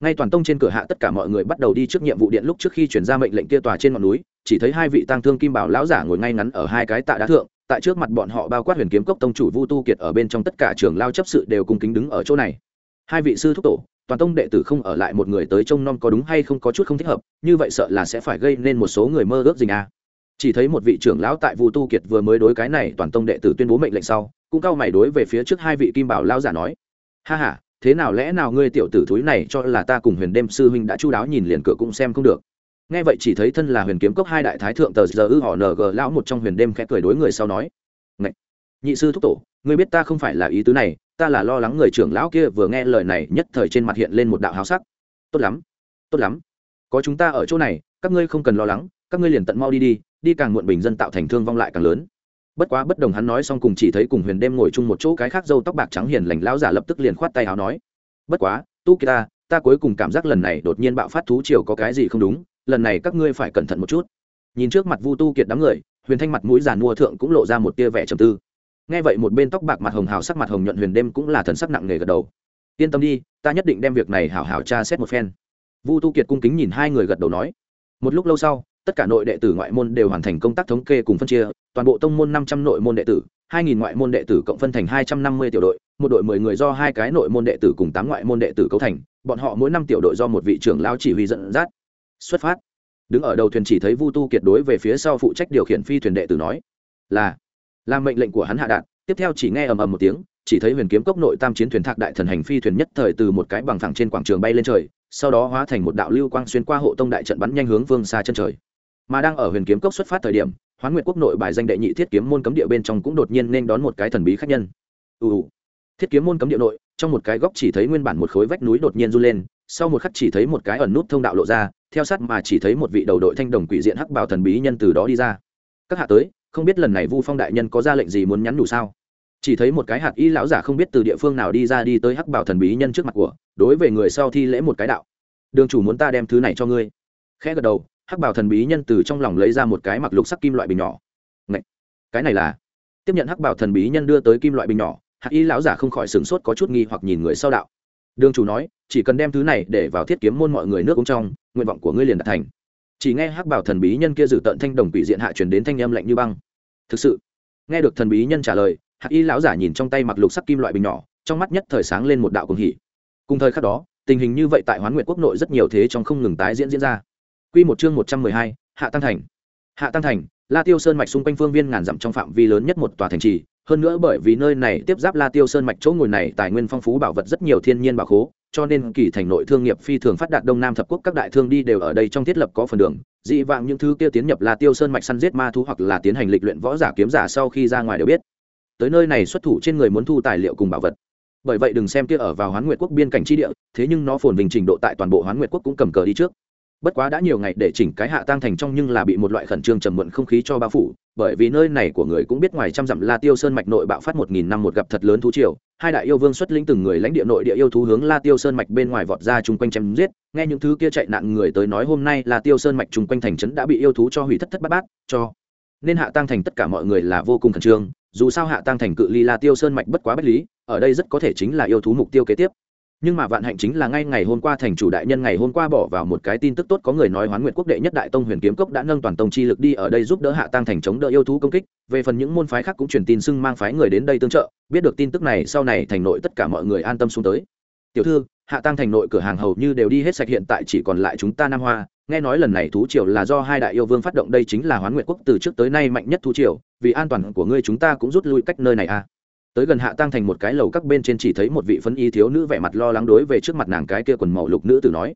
Speaker 1: Ngay toàn tông trên cửa hạ tất cả mọi người bắt đầu đi trước nhiệm vụ điện lúc trước khi chuyển ra mệnh lệnh kia tòa trên ngọn núi, chỉ thấy hai vị tăng thương kim bảo lão giả ngồi ngay ngắn ở hai cái tạ đá thượng, tại trước mặt bọn họ bao quát huyền kiếm cốc tông chủ vu tu kiệt ở bên trong tất cả trường lao chấp sự đều cung kính đứng ở chỗ này. Hai vị sư thúc tổ toàn tông đệ tử không ở lại một người tới trông nom có đúng hay không có chút không thích hợp, như vậy sợ là sẽ phải gây nên một số người mơ ước gì à chỉ thấy một vị trưởng lão tại vu tu kiệt vừa mới đối cái này toàn tông đệ tử tuyên bố mệnh lệnh sau, cũng cao mày đối về phía trước hai vị kim bảo lao giả nói, ha ha, thế nào lẽ nào ngươi tiểu tử thúi này cho là ta cùng huyền đêm sư huynh đã chu đáo nhìn liền cửa cũng xem không được nghe vậy chỉ thấy thân là huyền kiếm cốc hai đại thái thượng tờ giờ ư họ ng lão một trong huyền đêm khẽ cười đối người sau nói Ngậy! nhị sư thúc tổ ngươi biết ta không phải là ý tứ này, ta là lo lắng người trưởng lão kia vừa nghe lời này nhất thời trên mặt hiện lên một đạo háo sắc. Tốt lắm tốt lắm. Có chúng ta ở chỗ này, các ngươi không cần lo lắng, các ngươi liền tận mau đi đi đi càng muộn bình dân tạo thành thương vong lại càng lớn. Bất quá bất đồng hắn nói xong cùng chỉ thấy cùng huyền đêm ngồi chung một chỗ cái khác dâu tóc bạc trắng hiền lành lão giả lập tức liền khoát tay áo nói. Bất quá, tu kỳ ta ta cuối cùng cảm giác lần này đột nhiên bạo phát thú triều có cái gì không đúng, lần này các ngươi phải cẩn thận một chút. Nhìn trước mặt vu tu kiệt đám người, huyền thanh mặt mũi giàn mua thượng cũng lộ ra một tia vẻ trầm tư nghe vậy một bên tóc bạc mặt hồng hào sắc mặt hồng nhuận huyền đêm cũng là thần sắc nặng nề gật đầu. Yên tâm đi, ta nhất định đem việc này hảo hảo tra xét một phen. Vu tu kiệt cung kính nhìn hai người gật đầu nói. Một lúc lâu sau, tất cả nội đệ tử ngoại môn đều hoàn thành công tác thống kê cùng phân chia, toàn bộ tông môn năm trăm nội môn đệ tử, hai nghìn ngoại môn đệ tử cộng phân thành hai trăm năm mươi tiểu đội, một đội mười người do hai cái nội môn đệ tử cùng tám ngoại môn đệ tử cấu thành, bọn họ mỗi năm tiểu đội do một vị trưởng lao chỉ huy dẫn dắt. Xuất phát. Đứng ở đầu thuyền chỉ thấy vu tu kiệt đối về phía sau phụ trách điều khiển phi thuyền đệ tử nói, là làm mệnh lệnh của hắn hạ đạn tiếp theo chỉ nghe ầm ầm một tiếng, chỉ thấy huyền kiếm cốc nội tam chiến thuyền thạc đại thần hành phi thuyền nhất thời từ một cái bằng thẳng trên quảng trường bay lên trời, sau đó hóa thành một đạo lưu quang xuyên qua hộ tông đại trận bắn nhanh hướng vương xa chân trời. Mà đang ở huyền kiếm cốc xuất phát thời điểm, hoán nguyệt quốc nội bài danh đệ nhị thiết kiếm môn cấm địa bên trong cũng đột nhiên nên đón một cái thần bí khách nhân. Ù. Thiết kiếm môn cấm địa nội, trong một cái góc chỉ thấy nguyên bản một khối vách núi đột nhiên run lên, sau một khắc chỉ thấy một cái ẩn nút thông đạo lộ ra, theo sát mà chỉ thấy một vị đầu đội thanh đồng quỷ diện hắc bào thần bí nhân từ đó đi ra. Các hạ tới không biết lần này vu phong đại nhân có ra lệnh gì muốn nhắn đủ sao? Chỉ thấy một cái hạt y lão giả không biết từ địa phương nào đi ra đi tới hắc bảo thần bí nhân trước mặt của, đối với người sau thi lễ một cái đạo. Đường chủ muốn ta đem thứ này cho ngươi. Khẽ gật đầu, hắc bảo thần bí nhân từ trong lòng lấy ra một cái mặc lục sắc kim loại bình nhỏ. Ngậy! cái này là? Tiếp nhận hắc bảo thần bí nhân đưa tới kim loại bình nhỏ, hạt y lão giả không khỏi sửng sốt có chút nghi hoặc nhìn người sau đạo. Đường chủ nói, chỉ cần đem thứ này để vào thiết kiếm môn mọi người nước uống trong, nguyện vọng của ngươi liền đạt thành chỉ nghe hắc bảo thần bí nhân kia dự tận thanh đồng quỷ diện hạ truyền đến thanh âm lạnh như băng. Thực sự? Nghe được thần bí nhân trả lời hắc y lão giả nhìn trong tay mặc lục sắc kim loại bình nhỏ, trong mắt nhất thời sáng lên một đạo cùng hỉ. Cùng thời khắc đó, tình hình như vậy tại hoán nguyện quốc nội rất nhiều thế trong không ngừng tái diễn diễn ra. Quy một chương một trăm mười hai, hạ tăng thành. Hạ tăng thành, la tiêu sơn mạch xung quanh phương viên ngàn dặm trong phạm vi lớn nhất một tòa thành trì, hơn nữa bởi vì nơi này tiếp giáp la tiêu sơn mạch chỗ ngồi này tài nguyên phong phú bảo vật rất nhiều thiên nhiên bảo khố cho nên kỳ thành nội thương nghiệp phi thường phát đạt đông nam thập quốc các đại thương đi đều ở đây trong thiết lập có phần đường. Dị vạng những thứ kia tiến nhập là tiêu sơn mạch săn giết ma thú hoặc là tiến hành lịch luyện võ giả kiếm giả sau khi ra ngoài đều biết. Tới nơi này xuất thủ trên người muốn thu tài liệu cùng bảo vật. Bởi vậy đừng xem kia ở vào hoán nguyệt quốc biên cảnh tri địa, thế nhưng nó phồn vinh trình độ tại toàn bộ hoán nguyệt quốc cũng cầm cờ đi trước bất quá đã nhiều ngày để chỉnh cái hạ tăng thành trong nhưng là bị một loại khẩn trương trầm muộn không khí cho bao phủ, bởi vì nơi này của người cũng biết ngoài trăm dặm la tiêu sơn mạch nội bạo phát một nghìn năm một gặp thật lớn thú triều, hai đại yêu vương xuất lĩnh từng người lãnh địa nội địa yêu thú hướng la tiêu sơn mạch bên ngoài vọt ra chung quanh chém giết, nghe những thứ kia chạy nạn người tới nói hôm nay la tiêu sơn mạch chung quanh thành trấn đã bị yêu thú cho hủy thất thất bát bát, cho nên hạ tăng thành tất cả mọi người là vô cùng khẩn trương, dù sao hạ tăng thành cự ly la tiêu sơn mạch bất quá bất lý, ở đây rất có thể chính là yêu thú mục tiêu kế tiếp nhưng mà vạn hạnh chính là ngay ngày hôm qua thành chủ đại nhân ngày hôm qua bỏ vào một cái tin tức tốt có người nói hoán nguyện quốc đệ nhất đại tông huyền kiếm cốc đã nâng toàn tông chi lực đi ở đây giúp đỡ hạ tăng thành chống đỡ yêu thú công kích. Về phần những môn phái khác cũng truyền tin xưng mang phái người đến đây tương trợ. Biết được tin tức này, sau này thành nội tất cả mọi người an tâm xuống tới. Tiểu thư, hạ tăng thành nội cửa hàng hầu như đều đi hết sạch, hiện tại chỉ còn lại chúng ta nam hoa. Nghe nói lần này thú triều là do hai đại yêu vương phát động, đây chính là hoán nguyện quốc từ trước tới nay mạnh nhất thú triều. Vì an toàn của ngươi chúng ta cũng rút lui cách nơi này à? Tới gần hạ tăng thành một cái lầu các bên trên chỉ thấy một vị phấn y thiếu nữ vẻ mặt lo lắng đối về trước mặt nàng cái kia quần màu lục nữ tử nói.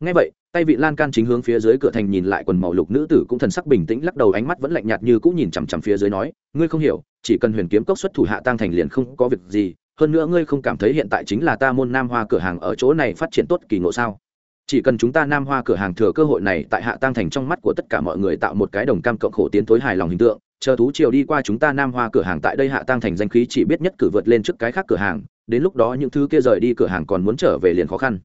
Speaker 1: Ngay vậy, tay vị lan can chính hướng phía dưới cửa thành nhìn lại quần màu lục nữ tử cũng thần sắc bình tĩnh lắc đầu ánh mắt vẫn lạnh nhạt như cũng nhìn chằm chằm phía dưới nói, ngươi không hiểu, chỉ cần huyền kiếm cốc xuất thủ hạ tăng thành liền không có việc gì, hơn nữa ngươi không cảm thấy hiện tại chính là ta môn nam hoa cửa hàng ở chỗ này phát triển tốt kỳ ngộ sao? Chỉ cần chúng ta nam hoa cửa hàng thừa cơ hội này tại hạ tăng thành trong mắt của tất cả mọi người tạo một cái đồng cam cộng khổ tiến tối hài lòng hình tượng chờ thú triều đi qua chúng ta nam hoa cửa hàng tại đây hạ tăng thành danh khí chỉ biết nhất cử vượt lên trước cái khác cửa hàng, đến lúc đó những thứ kia rời đi cửa hàng còn muốn trở về liền khó khăn.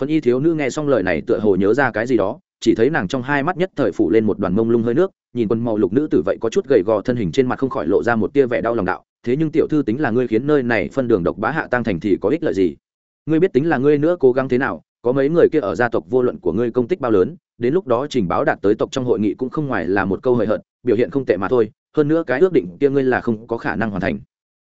Speaker 1: Phân y thiếu nữ nghe xong lời này tựa hồ nhớ ra cái gì đó, chỉ thấy nàng trong hai mắt nhất thời phủ lên một đoàn mông lung hơi nước, nhìn quân màu lục nữ tử vậy có chút gầy gò thân hình trên mặt không khỏi lộ ra một tia vẻ đau lòng đạo, thế nhưng tiểu thư tính là ngươi khiến nơi này phân đường độc bá hạ tăng thành thì có ích lợi gì? Ngươi biết tính là ngươi nữa cố gắng thế nào, có mấy người kia ở gia tộc vô luận của ngươi công tích bao lớn, đến lúc đó trình báo đạt tới tộc trong hội nghị cũng không ngoài là một câu hời hợt biểu hiện không tệ mà thôi, hơn nữa cái ước định kia ngươi là không có khả năng hoàn thành.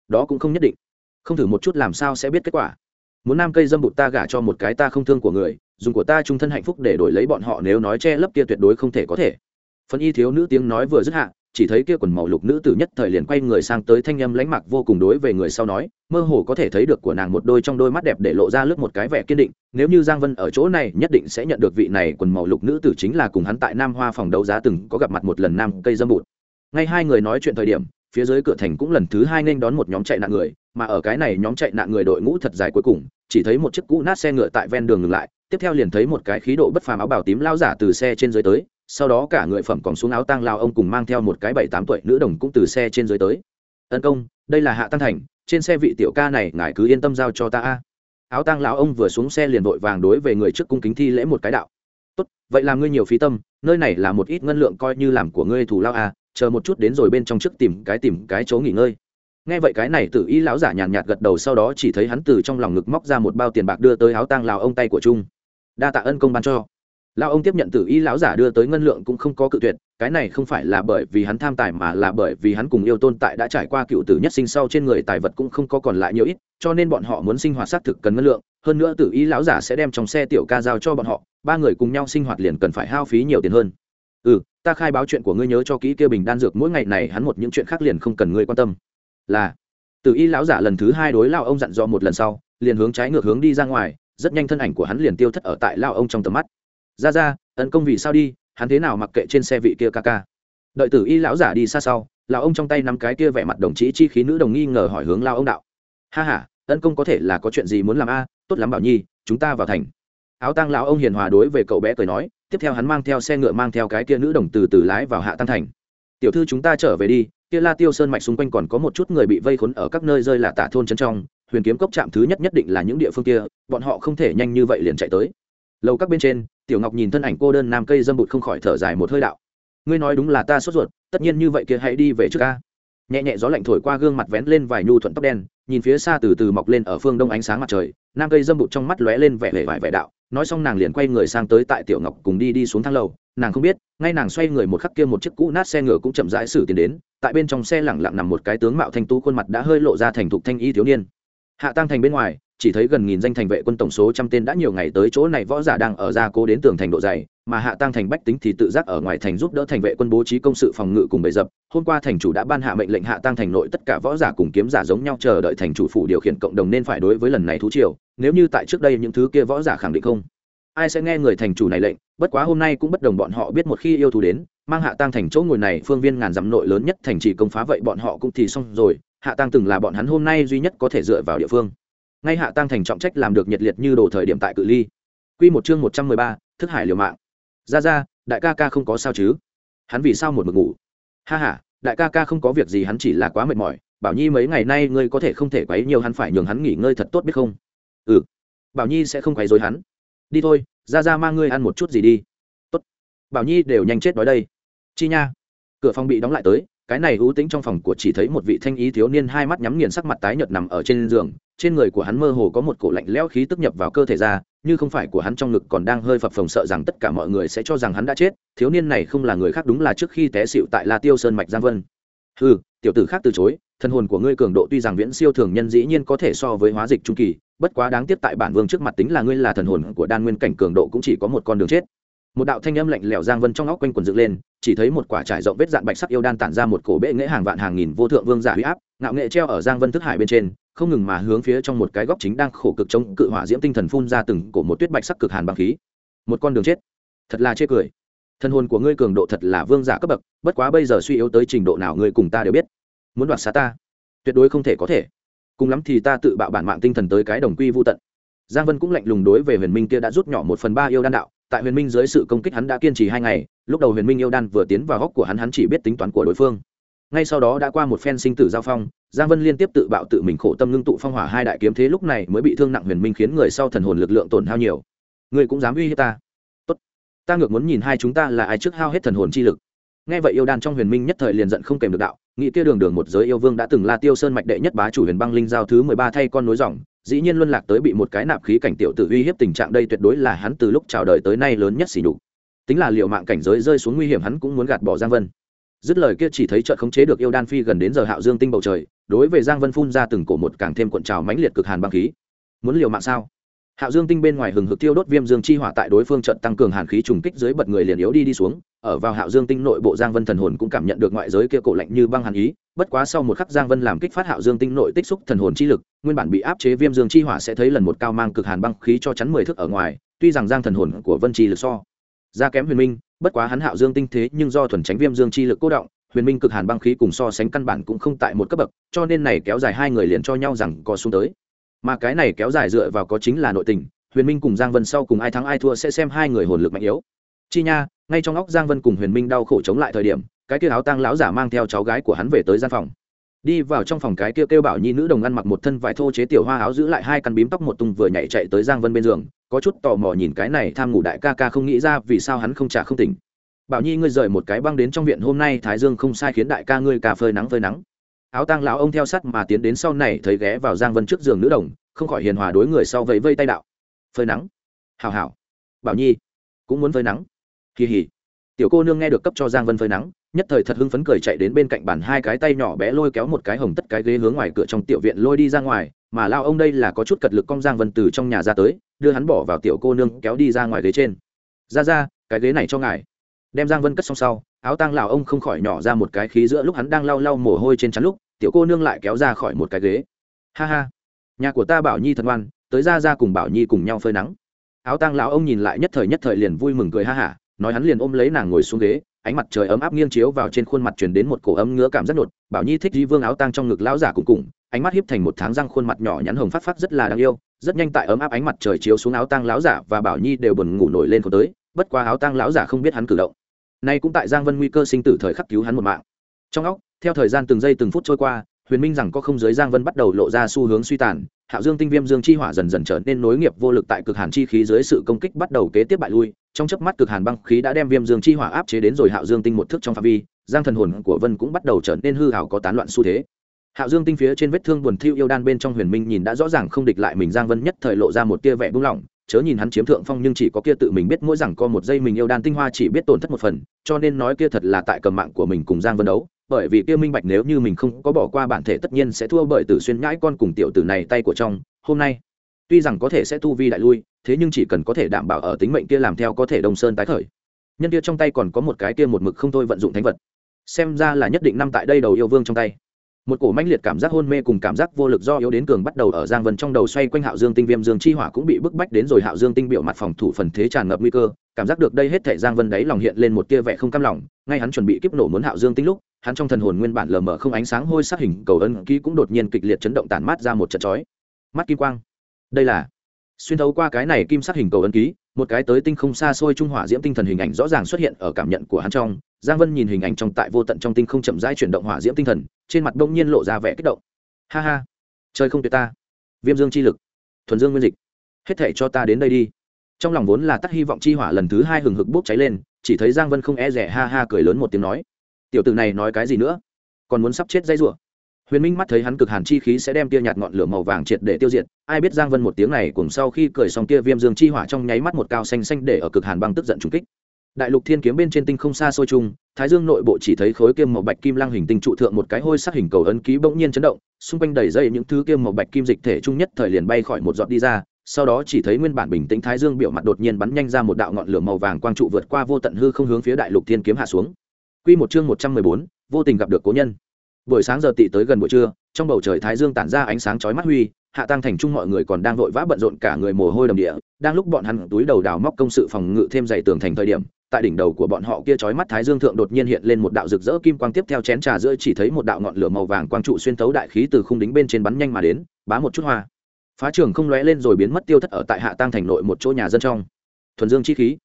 Speaker 1: Đó cũng không nhất định. Không thử một chút làm sao sẽ biết kết quả. Muốn nam cây dâm bụt ta gả cho một cái ta không thương của người, dùng của ta trung thân hạnh phúc để đổi lấy bọn họ nếu nói che lấp kia tuyệt đối không thể có thể. Phần y thiếu nữ tiếng nói vừa dứt hạ chỉ thấy kia quần màu lục nữ tử nhất thời liền quay người sang tới thanh âm lãnh mặc vô cùng đối về người sau nói, mơ hồ có thể thấy được của nàng một đôi trong đôi mắt đẹp để lộ ra lướt một cái vẻ kiên định, nếu như giang vân ở chỗ này nhất định sẽ nhận được vị này quần màu lục nữ tử chính là cùng hắn tại nam hoa phòng đấu giá từng có gặp mặt một lần nam cây dâm bụt. Ngay hai người nói chuyện thời điểm, phía dưới cửa thành cũng lần thứ hai nên đón một nhóm chạy nạn người, mà ở cái này nhóm chạy nạn người đội ngũ thật dài cuối cùng, chỉ thấy một chiếc cũ nát xe ngựa tại ven đường ngừng lại, tiếp theo liền thấy một cái khí độ bất phàm áo bào tím lao giả từ xe trên dưới tới sau đó cả người phẩm còn xuống áo tang lao ông cùng mang theo một cái bảy tám tuổi nữ đồng cũng từ xe trên dưới tới. Tấn công đây là hạ tăng thành trên xe vị tiểu ca này ngài cứ yên tâm giao cho ta a. Áo tang lão ông vừa xuống xe liền vội vàng đối về người trước cung kính thi lễ một cái đạo. Tốt vậy làm ngươi nhiều phí tâm nơi này là một ít ngân lượng coi như làm của ngươi thủ lao a chờ một chút đến rồi bên trong trước tìm cái tìm cái chỗ nghỉ ngơi. Nghe vậy cái này tự ý lão giả nhàn nhạt, gật đầu sau đó chỉ thấy hắn từ trong lòng ngực móc ra một bao tiền bạc đưa tới áo tang lào ông tay của trung. Đa tạ ân công ban cho lão ông tiếp nhận tự ý lão giả đưa tới ngân lượng cũng không có cự tuyệt, cái này không phải là bởi vì hắn tham tài mà là bởi vì hắn cùng yêu tôn tại đã trải qua cựu tử nhất sinh sau trên người tài vật cũng không có còn lại nhiều ít, cho nên bọn họ muốn sinh hoạt xác thực cần ngân lượng, hơn nữa tự ý lão giả sẽ đem trong xe tiểu ca giao cho bọn họ, ba người cùng nhau sinh hoạt liền cần phải hao phí nhiều tiền hơn. Ừ ta khai báo chuyện của ngươi nhớ cho kỹ kia bình đan dược, mỗi ngày này hắn một những chuyện khác liền không cần ngươi quan tâm. Là từ y lão giả lần thứ hai đối lao ông dặn dò một lần sau, liền hướng trái ngược hướng đi ra ngoài, rất nhanh thân ảnh của hắn liền tiêu thất ở tại lao ông trong tầm mắt ra ra, tấn công vì sao đi, hắn thế nào mặc kệ trên xe vị kia ca ca. Đợi tử y lão giả đi xa sau, lão ông trong tay nắm cái kia vẻ mặt đồng chí chi khí nữ đồng nghi ngờ hỏi hướng lao ông đạo. Ha h a tấn công có thể là có chuyện gì muốn làm a? Tốt lắm bảo nhi, chúng ta vào thành. Áo tăng lão ông hiền hòa đối về cậu bé cười nói, tiếp theo hắn mang theo xe ngựa mang theo cái kia nữ đồng từ từ lái vào hạ tăng thành. Tiểu thư chúng ta trở về đi, kia la tiêu sơn mạch xung quanh còn có một chút người bị vây khốn ở các nơi rơi là tả thôn chân trong, huyền kiếm cốc trạm thứ nhất nhất định là những địa phương kia, bọn họ không thể nhanh như vậy liền chạy tới. Lầu các bên trên tiểu ngọc nhìn thân ảnh cô đơn nam cây dâm bụt không khỏi thở dài một hơi đạo. Ngươi nói đúng là ta sốt ruột, tất nhiên như vậy kia hãy đi về trước ca. Nhẹ nhẹ gió lạnh thổi qua gương mặt vén lên vài nhu thuận tóc đen, nhìn phía xa từ từ mọc lên ở phương đông ánh sáng mặt trời, nam cây dâm bụt trong mắt lóe lên vẻ vẻ vải vẻ đạo. Nói xong nàng liền quay người sang tới tại tiểu ngọc cùng đi đi xuống thang lầu, nàng không biết, ngay nàng xoay người một khắc kia một chiếc cũ nát xe ngựa cũng chậm rãi xử tiến đến, tại bên trong xe lẳng lặng nằm một cái tướng mạo thanh tú khuôn mặt đã hơi lộ ra thành thục thanh y thiếu niên. Hạ tăng thành bên ngoài chỉ thấy gần nghìn danh thành vệ quân tổng số trăm tên đã nhiều ngày tới chỗ này võ giả đang ở ra cố đến tường thành độ dày, mà hạ tăng thành bách tính thì tự giác ở ngoài thành giúp đỡ thành vệ quân bố trí công sự phòng ngự cùng bầy dập. Hôm qua thành chủ đã ban hạ mệnh lệnh hạ tăng thành nội tất cả võ giả cùng kiếm giả giống nhau chờ đợi thành chủ phủ điều khiển cộng đồng nên phải đối với lần này thú triều. Nếu như tại trước đây những thứ kia võ giả khẳng định không, ai sẽ nghe người thành chủ này lệnh? Bất quá hôm nay cũng bất đồng bọn họ biết một khi yêu thú đến, mang hạ tăng thành chỗ ngồi này phương viên ngàn dặm nội lớn nhất thành trì công phá vậy bọn họ cũng thì xong rồi. Hạ tăng từng là bọn hắn hôm nay duy nhất có thể dựa vào địa phương ngay hạ tăng thành trọng trách làm được nhiệt liệt như đồ thời điểm tại cự ly. Q một chương một trăm mười ba, thức hải liều mạng. Ra ra, đại ca ca không có sao chứ? Hắn vì sao một mực ngủ? Ha h a đại ca ca không có việc gì, hắn chỉ là quá mệt mỏi. Bảo nhi mấy ngày nay ngươi có thể không thể quấy nhiều hắn phải nhường hắn nghỉ ngơi thật tốt biết không? Ừ. Bảo nhi sẽ không quấy dối hắn. Đi thôi, ra ra mang ngươi ăn một chút gì đi. Tốt. Bảo nhi đều nhanh chết đói đây. Chi nha. Cửa phòng bị đóng lại tới cái này ưu tính trong phòng của chỉ thấy một vị thanh ý thiếu niên hai mắt nhắm nghiền sắc mặt tái nhợt nằm ở trên giường, trên người của hắn mơ hồ có một cổ lạnh lẽo khí tức nhập vào cơ thể ra, như không phải của hắn trong ngực còn đang hơi phập phồng sợ rằng tất cả mọi người sẽ cho rằng hắn đã chết, thiếu niên này không là người khác đúng là trước khi té xịu tại la tiêu sơn mạch giang vân. Ừ tiểu tử khác từ chối, thân hồn của ngươi cường độ tuy rằng viễn siêu thường nhân dĩ nhiên có thể so với hóa dịch trung kỳ, bất quá đáng tiếc tại bản vương trước mặt tính là ngươi là thần hồn của đan nguyên cảnh cường độ cũng chỉ có một con đường chết một đạo thanh âm lạnh lẽo giang vân trong óc quanh quần dựng lên, chỉ thấy một quả trải rộng vết dạn bạch sắc yêu đan tản ra một cổ bệ nghệ hàng vạn hàng nghìn vô thượng vương giả huy áp, ngạo nghệ treo ở giang vân thức hải bên trên, không ngừng mà hướng phía trong một cái góc chính đang khổ cực chống cự hỏa diễm tinh thần phun ra từng cổ một tuyết bạch sắc cực hàn băng khí. Một con đường chết. Thật là chê cười. Thân hồn của ngươi cường độ thật là vương giả cấp bậc, bất quá bây giờ suy yếu tới trình độ nào ngươi cùng ta đều biết. Muốn đoạt xá ta, tuyệt đối không thể có thể. Cùng lắm thì ta tự bạo bản mạng tinh thần tới cái đồng quy vô tận. Giang vân cũng lạnh lùng đối về huyền minh kia đã rút nhỏ một phần ba yêu đan đạo tại huyền minh dưới sự công kích hắn đã kiên trì hai ngày, lúc đầu huyền minh yêu đan vừa tiến vào góc của hắn hắn chỉ biết tính toán của đối phương. Ngay sau đó đã qua một phen sinh tử giao phong, giang vân liên tiếp tự bạo tự mình khổ tâm ngưng tụ phong hỏa hai đại kiếm thế lúc này mới bị thương nặng huyền minh khiến người sau thần hồn lực lượng tổn hao nhiều. Người cũng dám uy hiếp ta. Tốt. Ta ngược muốn nhìn hai chúng ta là ai trước hao hết thần hồn chi lực. Nghe vậy yêu đan trong huyền minh nhất thời liền giận không kèm được đạo, nghĩ kia đường đường một giới yêu vương đã từng là tiêu sơn mạch đệ nhất bá chủ huyền băng linh giao thứ mười ba thay con nối dòng dĩ nhiên luân lạc tới bị một cái nạp khí cảnh tiểu tử uy hiếp tình trạng đây tuyệt đối là hắn từ lúc chào đời tới nay lớn nhất xỉ nhục. Tính là liệu mạng cảnh giới rơi xuống nguy hiểm hắn cũng muốn gạt bỏ giang vân. Dứt lời kia chỉ thấy trận khống chế được yêu đan phi gần đến giờ hạo dương tinh bầu trời, đối với giang vân phun ra từng cổ một càng thêm cuộn trào mãnh liệt cực hàn băng khí. Muốn liều mạng sao? Hạo dương tinh bên ngoài hừng hực tiêu đốt viêm dương chi hỏa tại đối phương trận tăng cường hàn khí trùng kích dưới bật người liền yếu đi đi xuống ở vào hạo dương tinh nội bộ giang vân thần hồn cũng cảm nhận được ngoại giới kia cổ lạnh như băng hàn ý, bất quá sau một khắc giang vân làm kích phát hạo dương tinh nội tích xúc thần hồn chi lực, nguyên bản bị áp chế viêm dương chi hỏa sẽ thấy lần một cao mang cực hàn băng khí cho chắn mười thước ở ngoài, tuy rằng giang thần hồn của vân chi lực so ra kém huyền minh, bất quá hắn hạo dương tinh thế nhưng do thuần tránh viêm dương chi lực cố động, huyền minh cực hàn băng khí cùng so sánh căn bản cũng không tại một cấp bậc, cho nên này kéo dài hai người liền cho nhau rằng có xuống tới. Mà cái này kéo dài dựa vào có chính là nội tình, huyền minh cùng giang vân sau cùng ai thắng ai thua sẽ xem hai người hồn lực mạnh yếu. Chi nha ngay trong óc giang vân cùng huyền minh đau khổ chống lại thời điểm, cái kia áo tang lão giả mang theo cháu gái của hắn về tới gian phòng. Đi vào trong phòng cái kia kêu bảo nhi nữ đồng ăn mặc một thân vải thô chế tiểu hoa áo giữ lại hai căn bím tóc một tung vừa nhảy chạy tới giang vân bên giường, có chút tò mò nhìn cái này tham ngủ đại ca ca không nghĩ ra vì sao hắn không trả không tỉnh. Bảo nhi ngươi rời một cái băng đến trong viện hôm nay thái dương không sai khiến đại ca ngươi cà phơi nắng phơi nắng. Áo tang lão ông theo sắt mà tiến đến sau này thấy ghé vào giang vân trước giường nữ đồng, không khỏi hiền hòa đối người sau vẫy vây tay đạo. Phơi nắng? Hào hào bảo nhi, cũng muốn phơi nắng? Kỳ hỉ. Tiểu cô nương nghe được cấp cho giang vân phơi nắng, nhất thời thật hưng phấn cười chạy đến bên cạnh bàn hai cái tay nhỏ bé lôi kéo một cái hồng tất cái ghế hướng ngoài cửa trong tiểu viện lôi đi ra ngoài, mà lao ông đây là có chút cật lực cong giang vân từ trong nhà ra tới, đưa hắn bỏ vào tiểu cô nương kéo đi ra ngoài ghế trên. Ra ra, cái ghế này cho ngài. Đem giang vân cất xong sau, áo tang lào ông không khỏi nhỏ ra một cái khí giữa lúc hắn đang lau lau mồ hôi trên chắn lúc, tiểu cô nương lại kéo ra khỏi một cái ghế. Ha ha, nhà của ta bảo nhi thật ngoan, tới ra ra cùng bảo nhi cùng nhau phơi nắng. Áo tang lão ông nhìn lại nhất thời nhất thời liền vui mừng cười ha hả nói hắn liền ôm lấy nàng ngồi xuống ghế, ánh mặt trời ấm áp nghiêng chiếu vào trên khuôn mặt truyền đến một cổ ấm ngứa cảm giác nột bảo nhi thích di vương áo tang trong ngực lão giả cùng cùng, ánh mắt hiếp thành một tháng răng khuôn mặt nhỏ nhắn hồng phát phát rất là đáng yêu, rất nhanh tại ấm áp ánh mặt trời chiếu xuống áo tang lão giả và bảo nhi đều buồn ngủ nổi lên không tới, bất qua áo tang lão giả không biết hắn cử động. Nay cũng tại giang vân nguy cơ sinh tử thời khắc cứu hắn một mạng. Trong óc, theo thời gian từng giây từng phút trôi qua huyền minh rằng có không giới giang vân bắt đầu lộ ra xu hướng suy tàn, hạo dương tinh viêm dương chi hỏa dần dần trở nên nối nghiệp vô lực tại cực hàn chi khí dưới sự công kích bắt đầu kế tiếp bại lui, trong chớp mắt cực hàn băng khí đã đem viêm dương chi hỏa áp chế đến rồi hạo dương tinh một thức trong phạm vi, giang thần hồn của vân cũng bắt đầu trở nên hư hảo có tán loạn xu thế. Hạo dương tinh phía trên vết thương buồn thiu yêu đan bên trong huyền minh nhìn đã rõ ràng không địch lại mình giang vân nhất thời lộ ra một tia vẻ buông lỏng, chớ nhìn hắn chiếm thượng phong nhưng chỉ có kia tự mình biết mỗi rằng có một giây mình yêu đan tinh hoa chỉ biết tổn thất một phần, cho nên nói kia thật là tại cầm mạng của mình cùng giang vân đấu bởi vì kia minh bạch nếu như mình không có bỏ qua bản thể tất nhiên sẽ thua bởi tử xuyên nhãi con cùng tiểu tử này tay của trong, hôm nay, tuy rằng có thể sẽ tu vi đại lui, thế nhưng chỉ cần có thể đảm bảo ở tính mệnh kia làm theo có thể đông sơn tái khởi. Nhân kia trong tay còn có một cái kia một mực không thôi vận dụng thánh vật. Xem ra là nhất định năm tại đây đầu yêu vương trong tay. Một cổ mãnh liệt cảm giác hôn mê cùng cảm giác vô lực do yếu đến cường bắt đầu ở giang vân trong đầu xoay quanh hạo dương tinh viêm dương chi hỏa cũng bị bức bách đến rồi hạo dương tinh biểu mặt phòng thủ phần thế tràn ngập nguy cơ. Cảm giác được đây hết thể giang vân đấy lòng hiện lên một tia vẻ không cam lòng, ngay hắn chuẩn bị kiếp nổ muốn hạo dương tinh lúc hắn trong thần hồn nguyên bản lờ mờ không ánh sáng hôi sắc hình cầu ân ký cũng đột nhiên kịch liệt chấn động tản mát ra một trận chói. Mắt kim quang. Đây là xuyên thấu qua cái này kim sắc hình cầu ân ký, một cái tới tinh không xa xôi trung hỏa diễm tinh thần hình ảnh rõ ràng xuất hiện ở cảm nhận của hắn trong. Giang vân nhìn hình ảnh trong tại vô tận trong tinh không chậm rãi chuyển động hỏa diễm tinh thần, trên mặt đông nhiên lộ ra vẻ kích động. Ha ha chơi không tuyệt ta. Viêm dương chi lực, thuần dương nguyên dịch, hết thể cho ta đến đây đi. Trong lòng vốn là tắt hy vọng chi hỏa lần thứ hai hừng hực bốc cháy lên, chỉ thấy giang vân không e rẻ ha ha cười lớn một tiếng nói tiểu tử này nói cái gì nữa? Còn muốn sắp chết dây rủa. Huyền minh mắt thấy hắn cực hàn chi khí sẽ đem tia nhạt ngọn lửa màu vàng triệt để tiêu diệt, ai biết giang vân một tiếng này cùng sau khi cười xong tia viêm dương chi hỏa trong nháy mắt một cao xanh xanh để ở cực hàn băng tức giận trung kích. Đại lục thiên kiếm bên trên tinh không xa xôi chung, thái dương nội bộ chỉ thấy khối kim màu bạch kim lăng hình tinh trụ thượng một cái hôi sắc hình cầu ấn ký bỗng nhiên chấn động, xung quanh đầy dây những thứ kim màu bạch kim dịch thể chung nhất thời liền bay khỏi một giọt đi ra, sau đó chỉ thấy nguyên bản bình tĩnh thái dương biểu mặt đột nhiên bắn nhanh ra một đạo ngọn lửa màu vàng quang trụ vượt qua vô tận hư không hướng phía đại lục thiên kiếm hạ xuống quy một chương một trăm mười bốn, vô tình gặp được cố nhân. Buổi sáng giờ tị tới gần buổi trưa, trong bầu trời thái dương tản ra ánh sáng chói mắt huy, hạ tăng thành trung mọi người còn đang vội vã bận rộn cả người mồ hôi đầm địa, đang lúc bọn hắn túi đầu đào móc công sự phòng ngự thêm dày tường thành thời điểm, tại đỉnh đầu của bọn họ kia chói mắt thái dương thượng đột nhiên hiện lên một đạo rực rỡ kim quang tiếp theo chén trà giữa chỉ thấy một đạo ngọn lửa màu vàng quang trụ xuyên thấu đại khí từ khung đính bên trên bắn nhanh mà đến, bá một chút hoa. Phá trường không lóe lên rồi biến mất tiêu thất ở tại hạ tăng thành nội một chỗ nhà dân trong. Thuần dương chi khí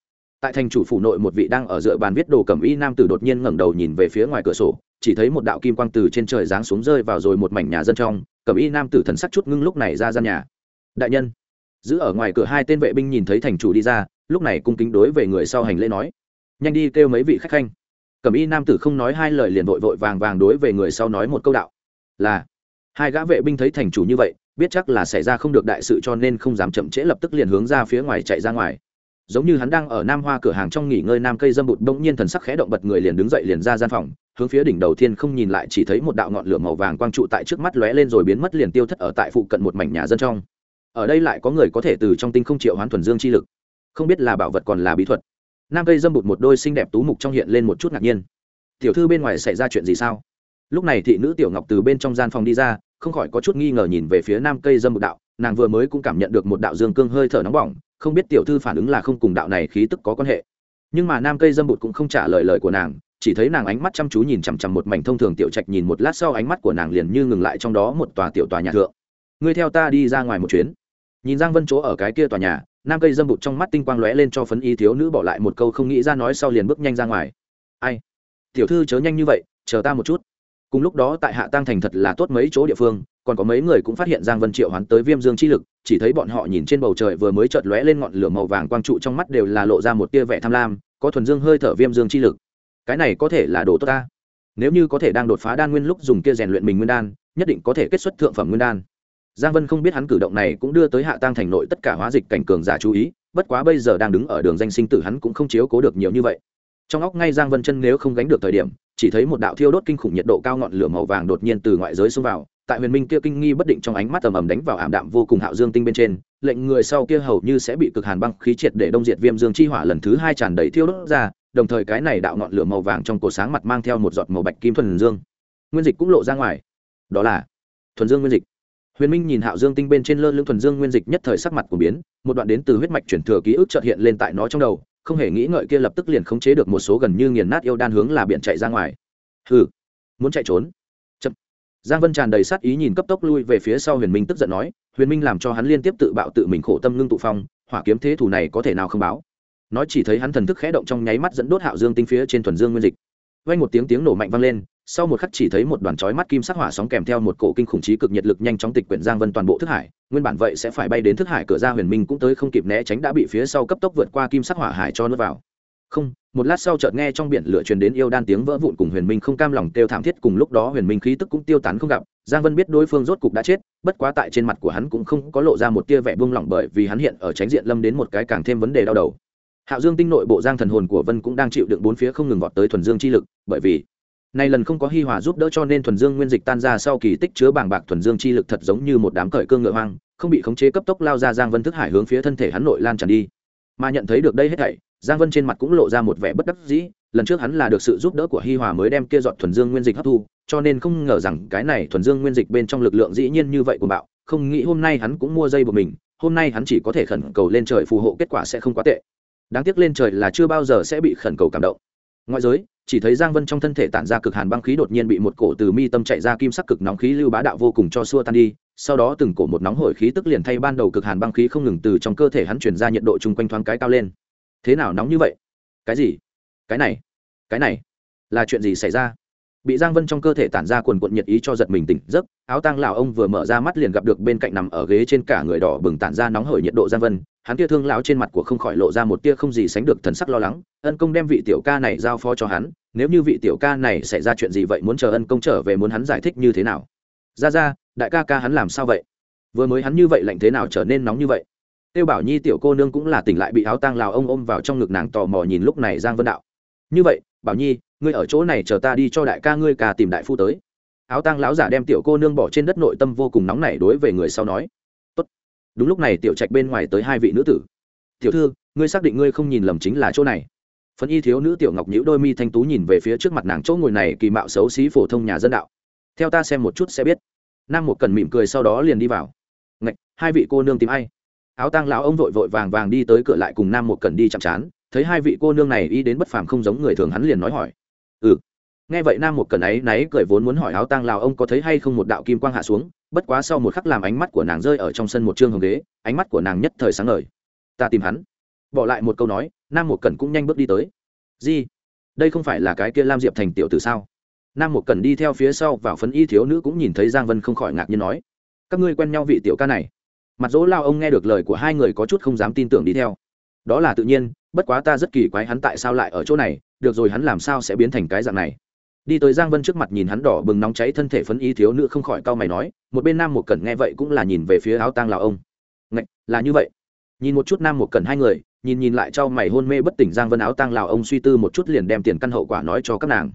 Speaker 1: tại thành chủ phủ nội một vị đang ở dựa bàn viết đồ cẩm y nam tử đột nhiên ngẩng đầu nhìn về phía ngoài cửa sổ, chỉ thấy một đạo kim quang từ trên trời giáng xuống rơi vào rồi một mảnh nhà dân trong, cẩm y nam tử thần sắc chút ngưng lúc này ra gian nhà. Đại nhân, giữ ở ngoài cửa hai tên vệ binh nhìn thấy thành chủ đi ra, lúc này cung kính đối về người sau hành lễ nói, nhanh đi kêu mấy vị khách khanh. Cẩm y nam tử không nói hai lời liền vội vội vàng vàng đối về người sau nói một câu đạo, là, hai gã vệ binh thấy thành chủ như vậy, biết chắc là xảy ra không được đại sự cho nên không dám chậm trễ lập tức liền hướng ra phía ngoài chạy ra ngoài giống như hắn đang ở nam hoa cửa hàng trong nghỉ ngơi nam cây dâm bụt bỗng nhiên thần sắc khẽ động bật người liền đứng dậy liền ra gian phòng, hướng phía đỉnh đầu tiên không nhìn lại chỉ thấy một đạo ngọn lửa màu vàng quang trụ tại trước mắt lóe lên rồi biến mất liền tiêu thất ở tại phụ cận một mảnh nhà dân trong. Ở đây lại có người có thể từ trong tinh không triệu hoán thuần dương chi lực. Không biết là bảo vật còn là bí thuật. Nam cây dâm bụt một đôi xinh đẹp tú mục trong hiện lên một chút ngạc nhiên. Tiểu thư bên ngoài xảy ra chuyện gì sao? Lúc này thị nữ tiểu ngọc từ bên trong gian phòng đi ra, không khỏi có chút nghi ngờ nhìn về phía nam cây dâm bụt đạo, nàng vừa mới cũng cảm nhận được một đạo dương cương hơi thở nóng bỏng không biết tiểu thư phản ứng là không cùng đạo này khí tức có quan hệ. Nhưng mà nam cây dâm bụt cũng không trả lời lời của nàng, chỉ thấy nàng ánh mắt chăm chú nhìn chằm chằm một mảnh thông thường tiểu trạch nhìn một lát sau ánh mắt của nàng liền như ngừng lại trong đó một tòa tiểu tòa nhà thượng. Ngươi theo ta đi ra ngoài một chuyến. Nhìn giang vân chỗ ở cái kia tòa nhà, nam cây dâm bụt trong mắt tinh quang lóe lên cho phấn y thiếu nữ bỏ lại một câu không nghĩ ra nói sau liền bước nhanh ra ngoài. Ai? Tiểu thư chớ nhanh như vậy, chờ ta một chút. Cùng lúc đó tại hạ tăng thành thật là tốt mấy chỗ địa phương còn có mấy người cũng phát hiện giang vân triệu hoán tới viêm dương chi lực, chỉ thấy bọn họ nhìn trên bầu trời vừa mới chợt lóe lên ngọn lửa màu vàng quang trụ trong mắt đều là lộ ra một tia vẻ tham lam, có thuần dương hơi thở viêm dương chi lực. Cái này có thể là đồ tốt ta. Nếu như có thể đang đột phá đan nguyên lúc dùng kia rèn luyện mình nguyên đan, nhất định có thể kết xuất thượng phẩm nguyên đan. Giang vân không biết hắn cử động này cũng đưa tới hạ tăng thành nội tất cả hóa dịch cảnh cường giả chú ý, bất quá bây giờ đang đứng ở đường danh sinh tử hắn cũng không chiếu cố được nhiều như vậy. Trong óc ngay giang vân chân nếu không gánh được thời điểm, chỉ thấy một đạo thiêu đốt kinh khủng nhiệt độ cao ngọn lửa màu vàng đột nhiên từ ngoại giới xông vào tại huyền minh kia kinh nghi bất định trong ánh mắt ầm ầm đánh vào ảm đạm vô cùng hạo dương tinh bên trên, lệnh người sau kia hầu như sẽ bị cực hàn băng khí triệt để đông diệt viêm dương chi hỏa lần thứ hai tràn đầy thiêu đốt ra, đồng thời cái này đạo ngọn lửa màu vàng trong cổ sáng mặt mang theo một giọt màu bạch kim thuần dương. Nguyên dịch cũng lộ ra ngoài. Đó là thuần dương nguyên dịch. Huyền minh nhìn hạo dương tinh bên trên lơ lưng thuần dương nguyên dịch nhất thời sắc mặt của biến, một đoạn đến từ huyết mạch chuyển thừa ký ức trợt hiện lên tại nó trong đầu, không hề nghĩ ngợi kia lập tức liền khống chế được một số gần như nghiền nát yêu đan hướng là biển chạy ra ngoài. Hừ, muốn chạy trốn giang vân tràn đầy sát ý nhìn cấp tốc lui về phía sau huyền minh tức giận nói, huyền minh làm cho hắn liên tiếp tự bạo tự mình khổ tâm ngưng tụ phong, hỏa kiếm thế thủ này có thể nào không báo? Nói chỉ thấy hắn thần thức khẽ động trong nháy mắt dẫn đốt hạo dương tinh phía trên thuần dương nguyên dịch. Vang một tiếng tiếng nổ mạnh vang lên, sau một khắc chỉ thấy một đoàn chói mắt kim sắc hỏa sóng kèm theo một cổ kinh khủng trí cực nhiệt lực nhanh chóng tịch quyển giang vân toàn bộ thức hải, nguyên bản vậy sẽ phải bay đến thức hải, cửa ra huyền minh cũng tới không kịp né tránh đã bị phía sau cấp tốc vượt qua kim sắc hỏa hải cho nước vào không, một lát sau chợt nghe trong biển lửa truyền đến yêu đan tiếng vỡ vụn cùng huyền minh không cam lòng kêu thảm thiết, cùng lúc đó huyền minh khí tức cũng tiêu tán không gặp. Giang vân biết đối phương rốt cục đã chết, bất quá tại trên mặt của hắn cũng không có lộ ra một tia vẻ buông lỏng bởi vì hắn hiện ở tránh diện lâm đến một cái càng thêm vấn đề đau đầu. Hạo dương tinh nội bộ giang thần hồn của vân cũng đang chịu đựng bốn phía không ngừng vọt tới thuần dương chi lực, bởi vì nay lần không có hi hòa giúp đỡ cho nên thuần dương nguyên dịch tan ra sau kỳ tích chứa bảng bạc thuần dương chi lực thật giống như một đám cởi cương ngựa hoang, không bị khống chế cấp tốc lao ra giang vân thức hải hướng phía thân thể hắn nội lan tràn đi mà nhận thấy được đây hết thảy, giang vân trên mặt cũng lộ ra một vẻ bất đắc dĩ, lần trước hắn là được sự giúp đỡ của hi hòa mới đem kia dọn thuần dương nguyên dịch hấp thu, cho nên không ngờ rằng cái này thuần dương nguyên dịch bên trong lực lượng dĩ nhiên như vậy của bạo, không nghĩ hôm nay hắn cũng mua dây của mình, hôm nay hắn chỉ có thể khẩn cầu lên trời phù hộ kết quả sẽ không quá tệ. Đáng tiếc lên trời là chưa bao giờ sẽ bị khẩn cầu cảm động. Ngoại giới, chỉ thấy giang vân trong thân thể tản ra cực hàn băng khí đột nhiên bị một cổ từ mi tâm chạy ra kim sắc cực nóng khí lưu bá đạo vô cùng cho xua tan đi sau đó từng cổ một nóng hổi khí tức liền thay ban đầu cực hàn băng khí không ngừng từ trong cơ thể hắn chuyển ra nhiệt độ chung quanh thoáng cái cao lên. Thế nào nóng như vậy? Cái gì? Cái này? Cái này? Là chuyện gì xảy ra? Bị giang vân trong cơ thể tản ra quần quận nhiệt ý cho giật mình tỉnh giấc, áo tang lão ông vừa mở ra mắt liền gặp được bên cạnh nằm ở ghế trên cả người đỏ bừng tản ra nóng hởi nhiệt độ giang vân. Hắn kia thương lão trên mặt của không khỏi lộ ra một tia không gì sánh được thần sắc lo lắng, ân công đem vị tiểu ca này giao phó cho hắn, nếu như vị tiểu ca này xảy ra chuyện gì vậy muốn chờ ân công trở về muốn hắn giải thích như thế nào? Ra ra đại ca ca hắn làm sao vậy? Vừa mới hắn như vậy lạnh thế nào trở nên nóng như vậy? Tiêu bảo nhi tiểu cô nương cũng là tỉnh lại bị áo tang lào ông ôm vào trong ngực nàng tò mò nhìn lúc này giang vân đạo. Như vậy, bảo nhi, ngươi ở chỗ này chờ ta đi cho đại ca ngươi ca tìm đại phu tới. Áo tang lão giả đem tiểu cô nương bỏ trên đất nội tâm vô cùng nóng nảy đối về người sau nói. Tốt. đúng lúc này tiểu trạch bên ngoài tới hai vị nữ tử. Tiểu thư, ngươi xác định ngươi không nhìn lầm chính là chỗ này. Phấn y thiếu nữ tiểu ngọc nhữ đôi mi thanh tú nhìn về phía trước mặt nàng chỗ ngồi này kỳ mạo xấu xí phổ thông nhà dân đạo. Theo ta xem một chút sẽ biết nam một cần mỉm cười sau đó liền đi vào. Ngạch, hai vị cô nương tìm ai? Áo tang lão ông vội vội vàng vàng đi tới cửa lại cùng nam một cần đi chạm chán, thấy hai vị cô nương này y đến bất phàm không giống người thường hắn liền nói hỏi. Ừ. Nghe vậy nam một cần ấy náy cười vốn muốn hỏi áo tang lão ông có thấy hay không một đạo kim quang hạ xuống, bất quá sau một khắc làm ánh mắt của nàng rơi ở trong sân một trương hồng ghế, ánh mắt của nàng nhất thời sáng ngời. Ta tìm hắn. Bỏ lại một câu nói, nam một cần cũng nhanh bước đi tới. Gì? Đây không phải là cái kia lam diệp thành tiểu từ sao? Nam một cần đi theo phía sau vào phấn y thiếu nữ cũng nhìn thấy giang vân không khỏi ngạc nhiên nói các ngươi quen nhau vị tiểu ca này. Mặt dỗ lao ông nghe được lời của hai người có chút không dám tin tưởng đi theo. Đó là tự nhiên bất quá ta rất kỳ quái hắn tại sao lại ở chỗ này được rồi hắn làm sao sẽ biến thành cái dạng này? Đi tới giang vân trước mặt nhìn hắn đỏ bừng nóng cháy thân thể phấn y thiếu nữ không khỏi cau mày nói một bên nam một cẩn nghe vậy cũng là nhìn về phía áo tang lào ông. Ngạch, là như vậy. Nhìn một chút nam một cẩn hai người nhìn nhìn lại cho mày hôn mê bất tỉnh giang vân áo tang lào ông suy tư một chút liền đem tiền căn hậu quả nói cho các nàng.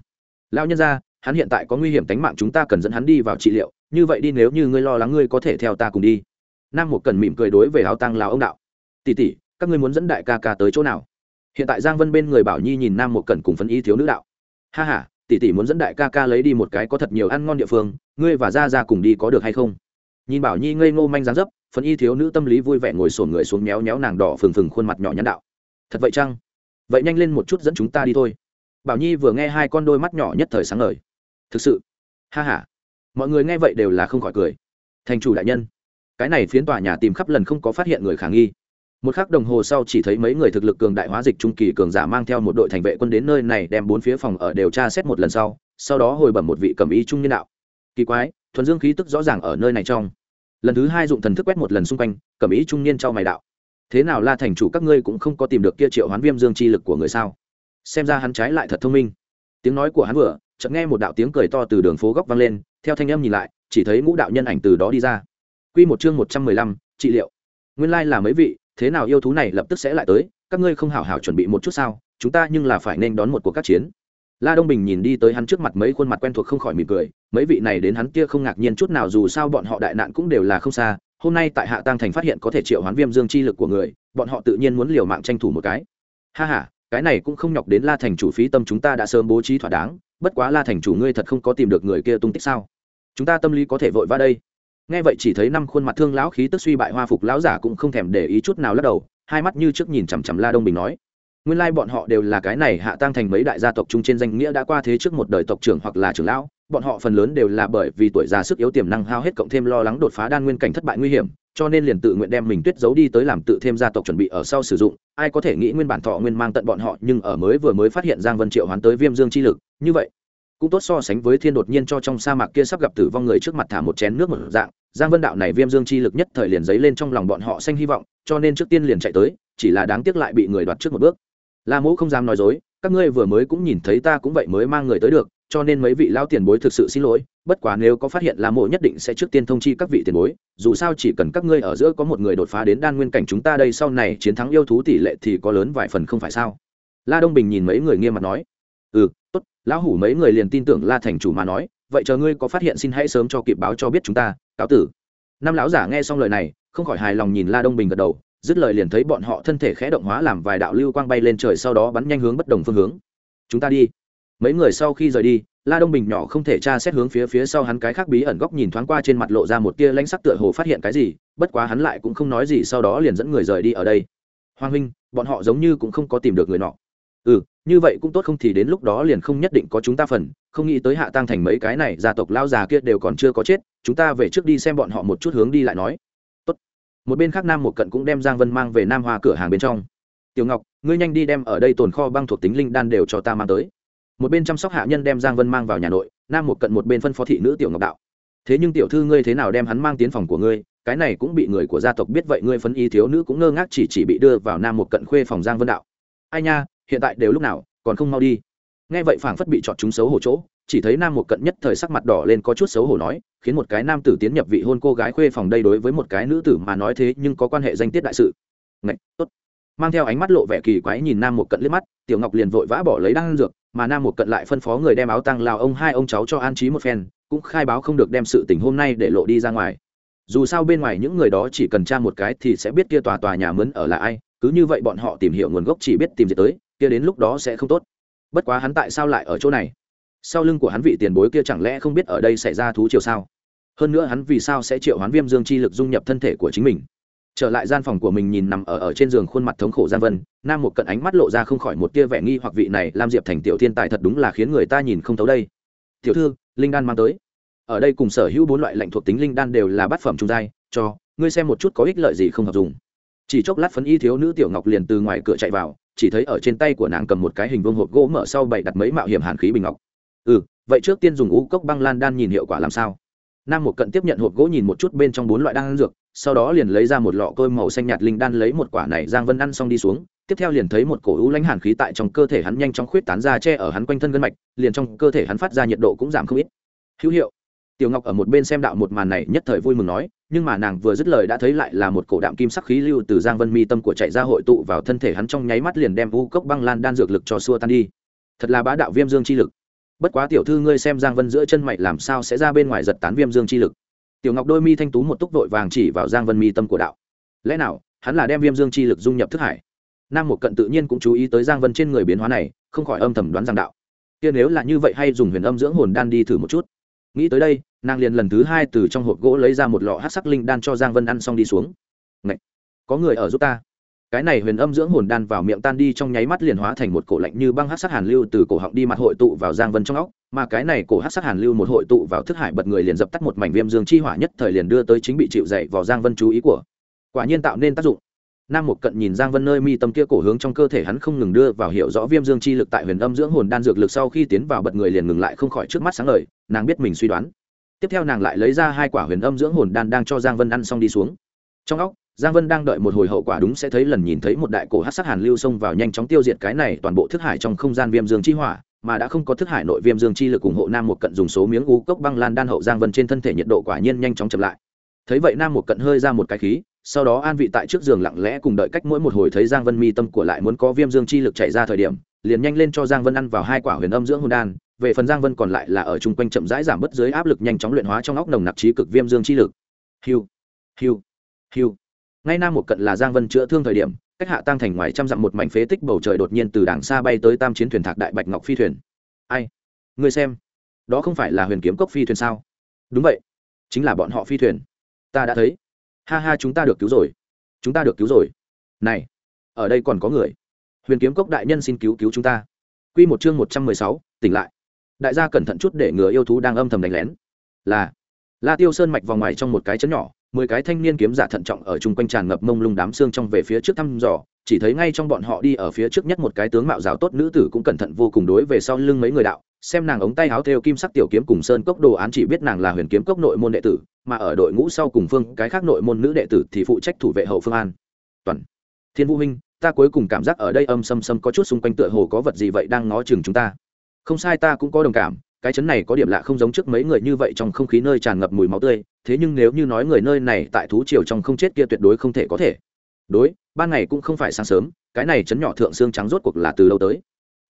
Speaker 1: Lao nhân ra hắn hiện tại có nguy hiểm tính mạng chúng ta cần dẫn hắn đi vào trị liệu, như vậy đi nếu như ngươi lo lắng ngươi có thể theo ta cùng đi. Nam một cần mỉm cười đối về áo tang lào ông đạo. Tỷ tỷ, các ngươi muốn dẫn đại ca ca tới chỗ nào? Hiện tại giang vân bên người bảo nhi nhìn nam một cần cùng phấn y thiếu nữ đạo. Ha h a tỷ tỷ muốn dẫn đại ca ca lấy đi một cái có thật nhiều ăn ngon địa phương, ngươi và ra ra cùng đi có được hay không? Nhìn bảo nhi ngây ngô manh dáng dấp, phấn y thiếu nữ tâm lý vui vẻ ngồi sổn người xuống méo méo nàng đỏ phừng phừng khuôn mặt nhỏ nhắn đạo. Thật vậy chăng? Vậy nhanh lên một chút dẫn chúng ta đi thôi. Bảo nhi vừa nghe hai con đôi mắt nhỏ nhất thời sáng ngời thực sự? Ha h a mọi người nghe vậy đều là không khỏi cười. Thành chủ đại nhân, cái này phiến tòa nhà tìm khắp lần không có phát hiện người khả nghi. Một khắc đồng hồ sau chỉ thấy mấy người thực lực cường đại hóa dịch trung kỳ cường giả mang theo một đội thành vệ quân đến nơi này đem bốn phía phòng ở đều tra xét một lần sau sau đó hồi bẩm một vị cầm ý trung nhân đạo. Kỳ quái, thuần dương khí tức rõ ràng ở nơi này trong. Lần thứ hai dụng thần thức quét một lần xung quanh, cầm ý trung niên trao mày đạo. Thế nào la thành chủ các ngươi cũng không có tìm được kia triệu hoán viêm dương chi lực của người sao? Xem ra hắn trái lại thật thông minh. Tiếng nói của hắn vừa chợt nghe một đạo tiếng cười to từ đường phố góc vang lên, theo thanh âm nhìn lại, chỉ thấy ngũ đạo nhân ảnh từ đó đi ra. Quy một chương một trăm mười lăm, trị liệu. Nguyên lai là mấy vị, thế nào yêu thú này lập tức sẽ lại tới, các ngươi không hảo hảo chuẩn bị một chút sao, chúng ta nhưng là phải nên đón một cuộc các chiến. La đông bình nhìn đi tới hắn trước mặt mấy khuôn mặt quen thuộc không khỏi mỉm cười, mấy vị này đến hắn kia không ngạc nhiên chút nào dù sao bọn họ đại nạn cũng đều là không xa, hôm nay tại hạ tang thành phát hiện có thể triệu hoán viêm dương chi lực của người, bọn họ tự nhiên muốn liều mạng tranh thủ một cái. Ha ha, cái này cũng không nhọc đến la thành chủ phí tâm chúng ta đã sớm bố trí thỏa đáng bất quá la thành chủ ngươi thật không có tìm được người kia tung tích sao? Chúng ta tâm lý có thể vội vã đây. Nghe vậy chỉ thấy năm khuôn mặt thương lão khí tức suy bại hoa phục lão giả cũng không thèm để ý chút nào lắc đầu, hai mắt như trước nhìn chằm chằm la đông bình nói, nguyên lai bọn họ đều là cái này hạ tăng thành mấy đại gia tộc chung trên danh nghĩa đã qua thế trước một đời tộc trưởng hoặc là trưởng lão, bọn họ phần lớn đều là bởi vì tuổi già sức yếu tiềm năng hao hết cộng thêm lo lắng đột phá đan nguyên cảnh thất bại nguy hiểm cho nên liền tự nguyện đem mình tuyết giấu đi tới làm tự thêm gia tộc chuẩn bị ở sau sử dụng. Ai có thể nghĩ nguyên bản thọ nguyên mang tận bọn họ, nhưng ở mới vừa mới phát hiện giang vân triệu hoán tới viêm dương chi lực, như vậy, cũng tốt so sánh với thiên đột nhiên cho trong sa mạc kia sắp gặp tử vong người trước mặt thả một chén nước một dạng. Giang vân đạo này viêm dương chi lực nhất thời liền dấy lên trong lòng bọn họ xanh hy vọng, cho nên trước tiên liền chạy tới, chỉ là đáng tiếc lại bị người đoạt trước một bước. La mẫu không dám nói dối, các ngươi vừa mới cũng nhìn thấy ta cũng vậy mới mang người tới được cho nên mấy vị lao tiền bối thực sự xin lỗi, bất quá nếu có phát hiện la mộ nhất định sẽ trước tiên thông chi các vị tiền bối, dù sao chỉ cần các ngươi ở giữa có một người đột phá đến đan nguyên cảnh chúng ta đây sau này chiến thắng yêu thú tỷ lệ thì có lớn vài phần không phải sao? La đông bình nhìn mấy người nghiêm mặt nói. Ừ tốt, lão hủ mấy người liền tin tưởng la thành chủ mà nói, vậy chờ ngươi có phát hiện xin hãy sớm cho kịp báo cho biết chúng ta, cáo tử. Năm lão giả nghe xong lời này, không khỏi hài lòng nhìn la đông bình gật đầu, dứt lời liền thấy bọn họ thân thể khẽ động hóa làm vài đạo lưu quang bay lên trời sau đó bắn nhanh hướng bất đồng phương hướng. Chúng ta đi mấy người sau khi rời đi, la đông bình nhỏ không thể tra xét hướng phía phía sau hắn cái khác bí ẩn góc nhìn thoáng qua trên mặt lộ ra một tia lãnh sắc tựa hồ phát hiện cái gì, bất quá hắn lại cũng không nói gì sau đó liền dẫn người rời đi ở đây. Hoàng huynh, bọn họ giống như cũng không có tìm được người nọ. Ừ như vậy cũng tốt không thì đến lúc đó liền không nhất định có chúng ta phần, không nghĩ tới hạ tăng thành mấy cái này gia tộc lao già kia đều còn chưa có chết, chúng ta về trước đi xem bọn họ một chút hướng đi lại nói. Tốt. một bên khác nam một cận cũng đem giang vân mang về nam hoa cửa hàng bên trong. Tiểu ngọc, ngươi nhanh đi đem ở đây tồn kho băng thuộc tính linh đan đều cho ta mang tới một bên chăm sóc hạ nhân đem giang vân mang vào nhà nội nam một cận một bên phân phó thị nữ tiểu ngọc đạo. Thế nhưng tiểu thư ngươi thế nào đem hắn mang tiến phòng của ngươi cái này cũng bị người của gia tộc biết vậy ngươi phân y thiếu nữ cũng ngơ ngác chỉ chỉ bị đưa vào nam một cận khuê phòng giang vân đạo. Ai nha hiện tại đều lúc nào còn không mau đi. Nghe vậy phảng phất bị chọn chúng xấu hổ chỗ chỉ thấy nam một cận nhất thời sắc mặt đỏ lên có chút xấu hổ nói khiến một cái nam tử tiến nhập vị hôn cô gái khuê phòng đây đối với một cái nữ tử mà nói thế nhưng có quan hệ danh tiết đại sự. Ngậy, tốt. Mang theo ánh mắt lộ vẻ kỳ quái nhìn nam một cận liếc mắt tiểu ngọc liền vội vã bỏ lấy đan dược mà nam một cận lại phân phó người đem áo tăng lào ông hai ông cháu cho an trí một phen, cũng khai báo không được đem sự tình hôm nay để lộ đi ra ngoài. Dù sao bên ngoài những người đó chỉ cần tra một cái thì sẽ biết kia tòa tòa nhà mướn ở là ai, cứ như vậy bọn họ tìm hiểu nguồn gốc chỉ biết tìm gì tới, kia đến lúc đó sẽ không tốt. Bất quá hắn tại sao lại ở chỗ này? Sau lưng của hắn vị tiền bối kia chẳng lẽ không biết ở đây xảy ra thú chiều sao? Hơn nữa hắn vì sao sẽ triệu hoán viêm dương chi lực dung nhập thân thể của chính mình? Trở lại gian phòng của mình nhìn nằm ở ở trên giường khuôn mặt thống khổ giang vân, nam một cận ánh mắt lộ ra không khỏi một tia vẻ nghi hoặc vị này lam diệp thành tiểu thiên tài thật đúng là khiến người ta nhìn không thấu đây. Tiểu thư, linh đan mang tới. Ở đây cùng sở hữu bốn loại lệnh thuộc tính linh đan đều là bát phẩm trung giai, cho, ngươi xem một chút có ích lợi gì không hợp dùng. Chỉ chốc lát phấn y thiếu nữ tiểu ngọc liền từ ngoài cửa chạy vào, chỉ thấy ở trên tay của nàng cầm một cái hình vương hộp gỗ mở sau bày đặt mấy mạo hiểm hàn khí bình ngọc. Ừ vậy trước tiên dùng u cốc băng lan đan nhìn hiệu quả làm sao? Nam một cận tiếp nhận hộp gỗ nhìn một chút bên trong bốn loại đan dược, sau đó liền lấy ra một lọ côi màu xanh nhạt linh đan lấy một quả này giang vân ăn xong đi xuống, tiếp theo liền thấy một cổ u lãnh hàn khí tại trong cơ thể hắn nhanh chóng khuyết tán ra che ở hắn quanh thân gân mạch, liền trong cơ thể hắn phát ra nhiệt độ cũng giảm không ít. Hữu hiệu. Tiểu ngọc ở một bên xem đạo một màn này nhất thời vui mừng nói, nhưng mà nàng vừa dứt lời đã thấy lại là một cổ đạm kim sắc khí lưu từ giang vân mi tâm của chạy ra hội tụ vào thân thể hắn trong nháy mắt liền đem u cốc băng lan đan dược lực cho xua tan đi. Thật là bá đạo viêm dương chi lực bất quá tiểu thư ngươi xem giang vân giữa chân mày làm sao sẽ ra bên ngoài giật tán viêm dương chi lực. Tiểu ngọc đôi mi thanh tú một túc vội vàng chỉ vào giang vân mi tâm của đạo. Lẽ nào, hắn là đem viêm dương chi lực dung nhập thức hải? Nam một cận tự nhiên cũng chú ý tới giang vân trên người biến hóa này, không khỏi âm thầm đoán giang đạo. Kia nếu là như vậy hay dùng huyền âm dưỡng hồn đan đi thử một chút. Nghĩ tới đây, nàng liền lần thứ hai từ trong hộp gỗ lấy ra một lọ hát sắc linh đan cho giang vân ăn xong đi xuống. Ngậy! có người ở giúp ta cái này huyền âm dưỡng hồn đan vào miệng tan đi trong nháy mắt liền hóa thành một cổ lạnh như băng hát sát hàn lưu từ cổ họng đi mặt hội tụ vào giang vân trong óc, mà cái này cổ hát sát hàn lưu một hội tụ vào thức hải bật người liền dập tắt một mảnh viêm dương chi hỏa nhất thời liền đưa tới chính bị chịu dậy vào giang vân chú ý của. Quả nhiên tạo nên tác dụng. Nam một cận nhìn giang vân nơi mi tâm kia cổ hướng trong cơ thể hắn không ngừng đưa vào hiểu rõ viêm dương chi lực tại huyền âm dưỡng hồn đan dược lực sau khi tiến vào bật người liền ngừng lại không khỏi trước mắt sáng lời nàng biết mình suy đoán. Tiếp theo nàng lại lấy ra hai quả huyền âm dưỡng hồn đan đang cho giang vân ăn xong đi xuống. Trong óc giang vân đang đợi một hồi hậu quả đúng sẽ thấy lần nhìn thấy một đại cổ hát sắc hàn lưu xông vào nhanh chóng tiêu diệt cái này toàn bộ thức hải trong không gian viêm dương chi hỏa, mà đã không có thức hải nội viêm dương chi lực ủng hộ nam một cận dùng số miếng u cốc băng lan đan hậu giang vân trên thân thể nhiệt độ quả nhiên nhanh chóng chậm lại. Thấy vậy nam một cận hơi ra một cái khí, sau đó an vị tại trước giường lặng lẽ cùng đợi cách mỗi một hồi thấy giang vân mi tâm của lại muốn có viêm dương chi lực chạy ra thời điểm, liền nhanh lên cho giang vân ăn vào hai quả huyền âm dưỡng hồn đan, về phần giang vân còn lại là ở chung quanh chậm rãi giảm bớt dưới áp lực nhanh chóng luyện hóa trong óc nồng nặc trí cực viêm dương chi lực. Hiu hiu hiu ngay nam một cận là giang vân chữa thương thời điểm, cách hạ tăng thành ngoài trăm dặm một mảnh phế tích bầu trời đột nhiên từ đàng xa bay tới tam chiến thuyền thạc đại bạch ngọc phi thuyền. Ai? Người xem. Đó không phải là huyền kiếm cốc phi thuyền sao? Đúng vậy. Chính là bọn họ phi thuyền. Ta đã thấy. Ha ha, chúng ta được cứu rồi. Chúng ta được cứu rồi. Này, ở đây còn có người. Huyền kiếm cốc đại nhân xin cứu cứu chúng ta. Quy một chương một trăm mười sáu, tỉnh lại. Đại gia cẩn thận chút để ngừa yêu thú đang âm thầm đánh lén. Là, la tiêu sơn mạch vào ngoài trong một cái chấn nhỏ mười cái thanh niên kiếm giả thận trọng ở chung quanh tràn ngập mông lung đám xương trong về phía trước thăm dò chỉ thấy ngay trong bọn họ đi ở phía trước nhất một cái tướng mạo rào tốt nữ tử cũng cẩn thận vô cùng đối về sau lưng mấy người đạo xem nàng ống tay áo theo kim sắc tiểu kiếm cùng sơn cốc đồ án chỉ biết nàng là huyền kiếm cốc nội môn đệ tử mà ở đội ngũ sau cùng phương cái khác nội môn nữ đệ tử thì phụ trách thủ vệ hậu phương an. Toàn thiên vũ Minh, ta cuối cùng cảm giác ở đây âm xâm xâm có chút xung quanh tựa hồ có vật gì vậy đang ngó chừng chúng ta. Không sai ta cũng có đồng cảm cái chấn này có điểm lạ không giống trước mấy người như vậy trong không khí nơi tràn ngập mùi máu tươi, thế nhưng nếu như nói người nơi này tại thú triều trong không chết kia tuyệt đối không thể có thể. Đối, ban ngày cũng không phải sáng sớm, cái này chấn nhỏ thượng xương trắng rốt cuộc là từ lâu tới?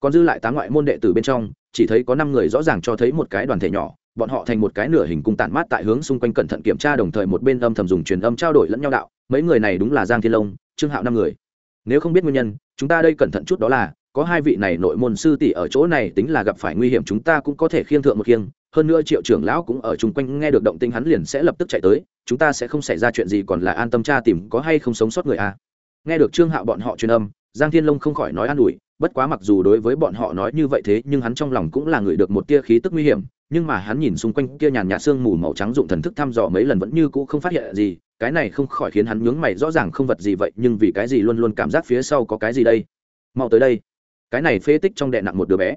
Speaker 1: Còn dư lại tá ngoại môn đệ tử bên trong, chỉ thấy có năm người rõ ràng cho thấy một cái đoàn thể nhỏ, bọn họ thành một cái nửa hình cung tản mát tại hướng xung quanh cẩn thận kiểm tra đồng thời một bên âm thầm dùng truyền âm trao đổi lẫn nhau đạo, mấy người này đúng là giang thiên long, trương hạo năm người. Nếu không biết nguyên nhân, chúng ta đây cẩn thận chút đó là có hai vị này nội môn sư tỷ ở chỗ này tính là gặp phải nguy hiểm chúng ta cũng có thể khiêng thượng một khiêng, hơn nữa triệu trưởng lão cũng ở chung quanh nghe được động tinh hắn liền sẽ lập tức chạy tới, chúng ta sẽ không xảy ra chuyện gì còn là an tâm tra tìm có hay không sống sót người a. Nghe được trương hạo bọn họ truyền âm, giang thiên long không khỏi nói an ủi, bất quá mặc dù đối với bọn họ nói như vậy thế, nhưng hắn trong lòng cũng là người được một tia khí tức nguy hiểm, nhưng mà hắn nhìn xung quanh kia nhàn nhạt sương mù màu trắng dụng thần thức thăm dò mấy lần vẫn như cũ không phát hiện gì, cái này không khỏi khiến hắn nhướng mày, rõ ràng không vật gì vậy, nhưng vì cái gì luôn luôn cảm giác phía sau có cái gì đây? Mau tới đây cái này phế tích trong đệ nặng một đứa bé.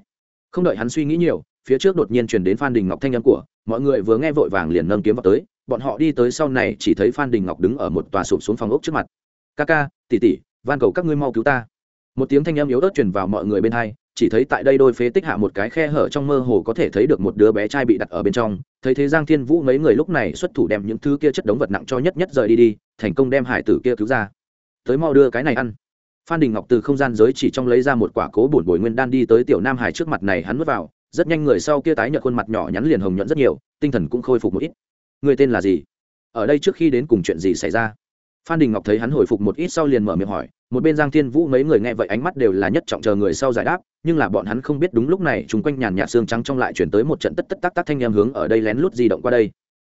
Speaker 1: Không đợi hắn suy nghĩ nhiều, phía trước đột nhiên truyền đến phan đình ngọc thanh âm của, mọi người vừa nghe vội vàng liền nâng kiếm vào tới, bọn họ đi tới sau này chỉ thấy phan đình ngọc đứng ở một tòa sụp xuống phòng ốc trước mặt. Ca ca tỉ tỉ van cầu các ngươi mau cứu ta. Một tiếng thanh âm yếu ớt truyền vào mọi người bên hai, chỉ thấy tại đây đôi phế tích hạ một cái khe hở trong mơ hồ có thể thấy được một đứa bé trai bị đặt ở bên trong, thấy thế giang thiên vũ mấy người lúc này xuất thủ đem những thứ kia chất đống vật nặng cho nhất nhất rời đi đi, thành công đem hải tử kia cứu ra. Tới mau đưa cái này ăn phan đình ngọc từ không gian giới chỉ trong lấy ra một quả cố bổn bồi nguyên đan đi tới tiểu nam hải trước mặt này hắn nuốt vào, rất nhanh người sau kia tái nhợt khuôn mặt nhỏ nhắn liền hồng nhuận rất nhiều, tinh thần cũng khôi phục một ít. Người tên là gì? Ở đây trước khi đến cùng chuyện gì xảy ra? Phan đình ngọc thấy hắn hồi phục một ít sau liền mở miệng hỏi, một bên giang thiên vũ mấy người nghe vậy ánh mắt đều là nhất trọng chờ người sau giải đáp, nhưng là bọn hắn không biết đúng lúc này chúng quanh nhàn nhạt xương trắng trong lại chuyển tới một trận tất tất tác tác thanh em hướng ở đây lén lút di động qua đây.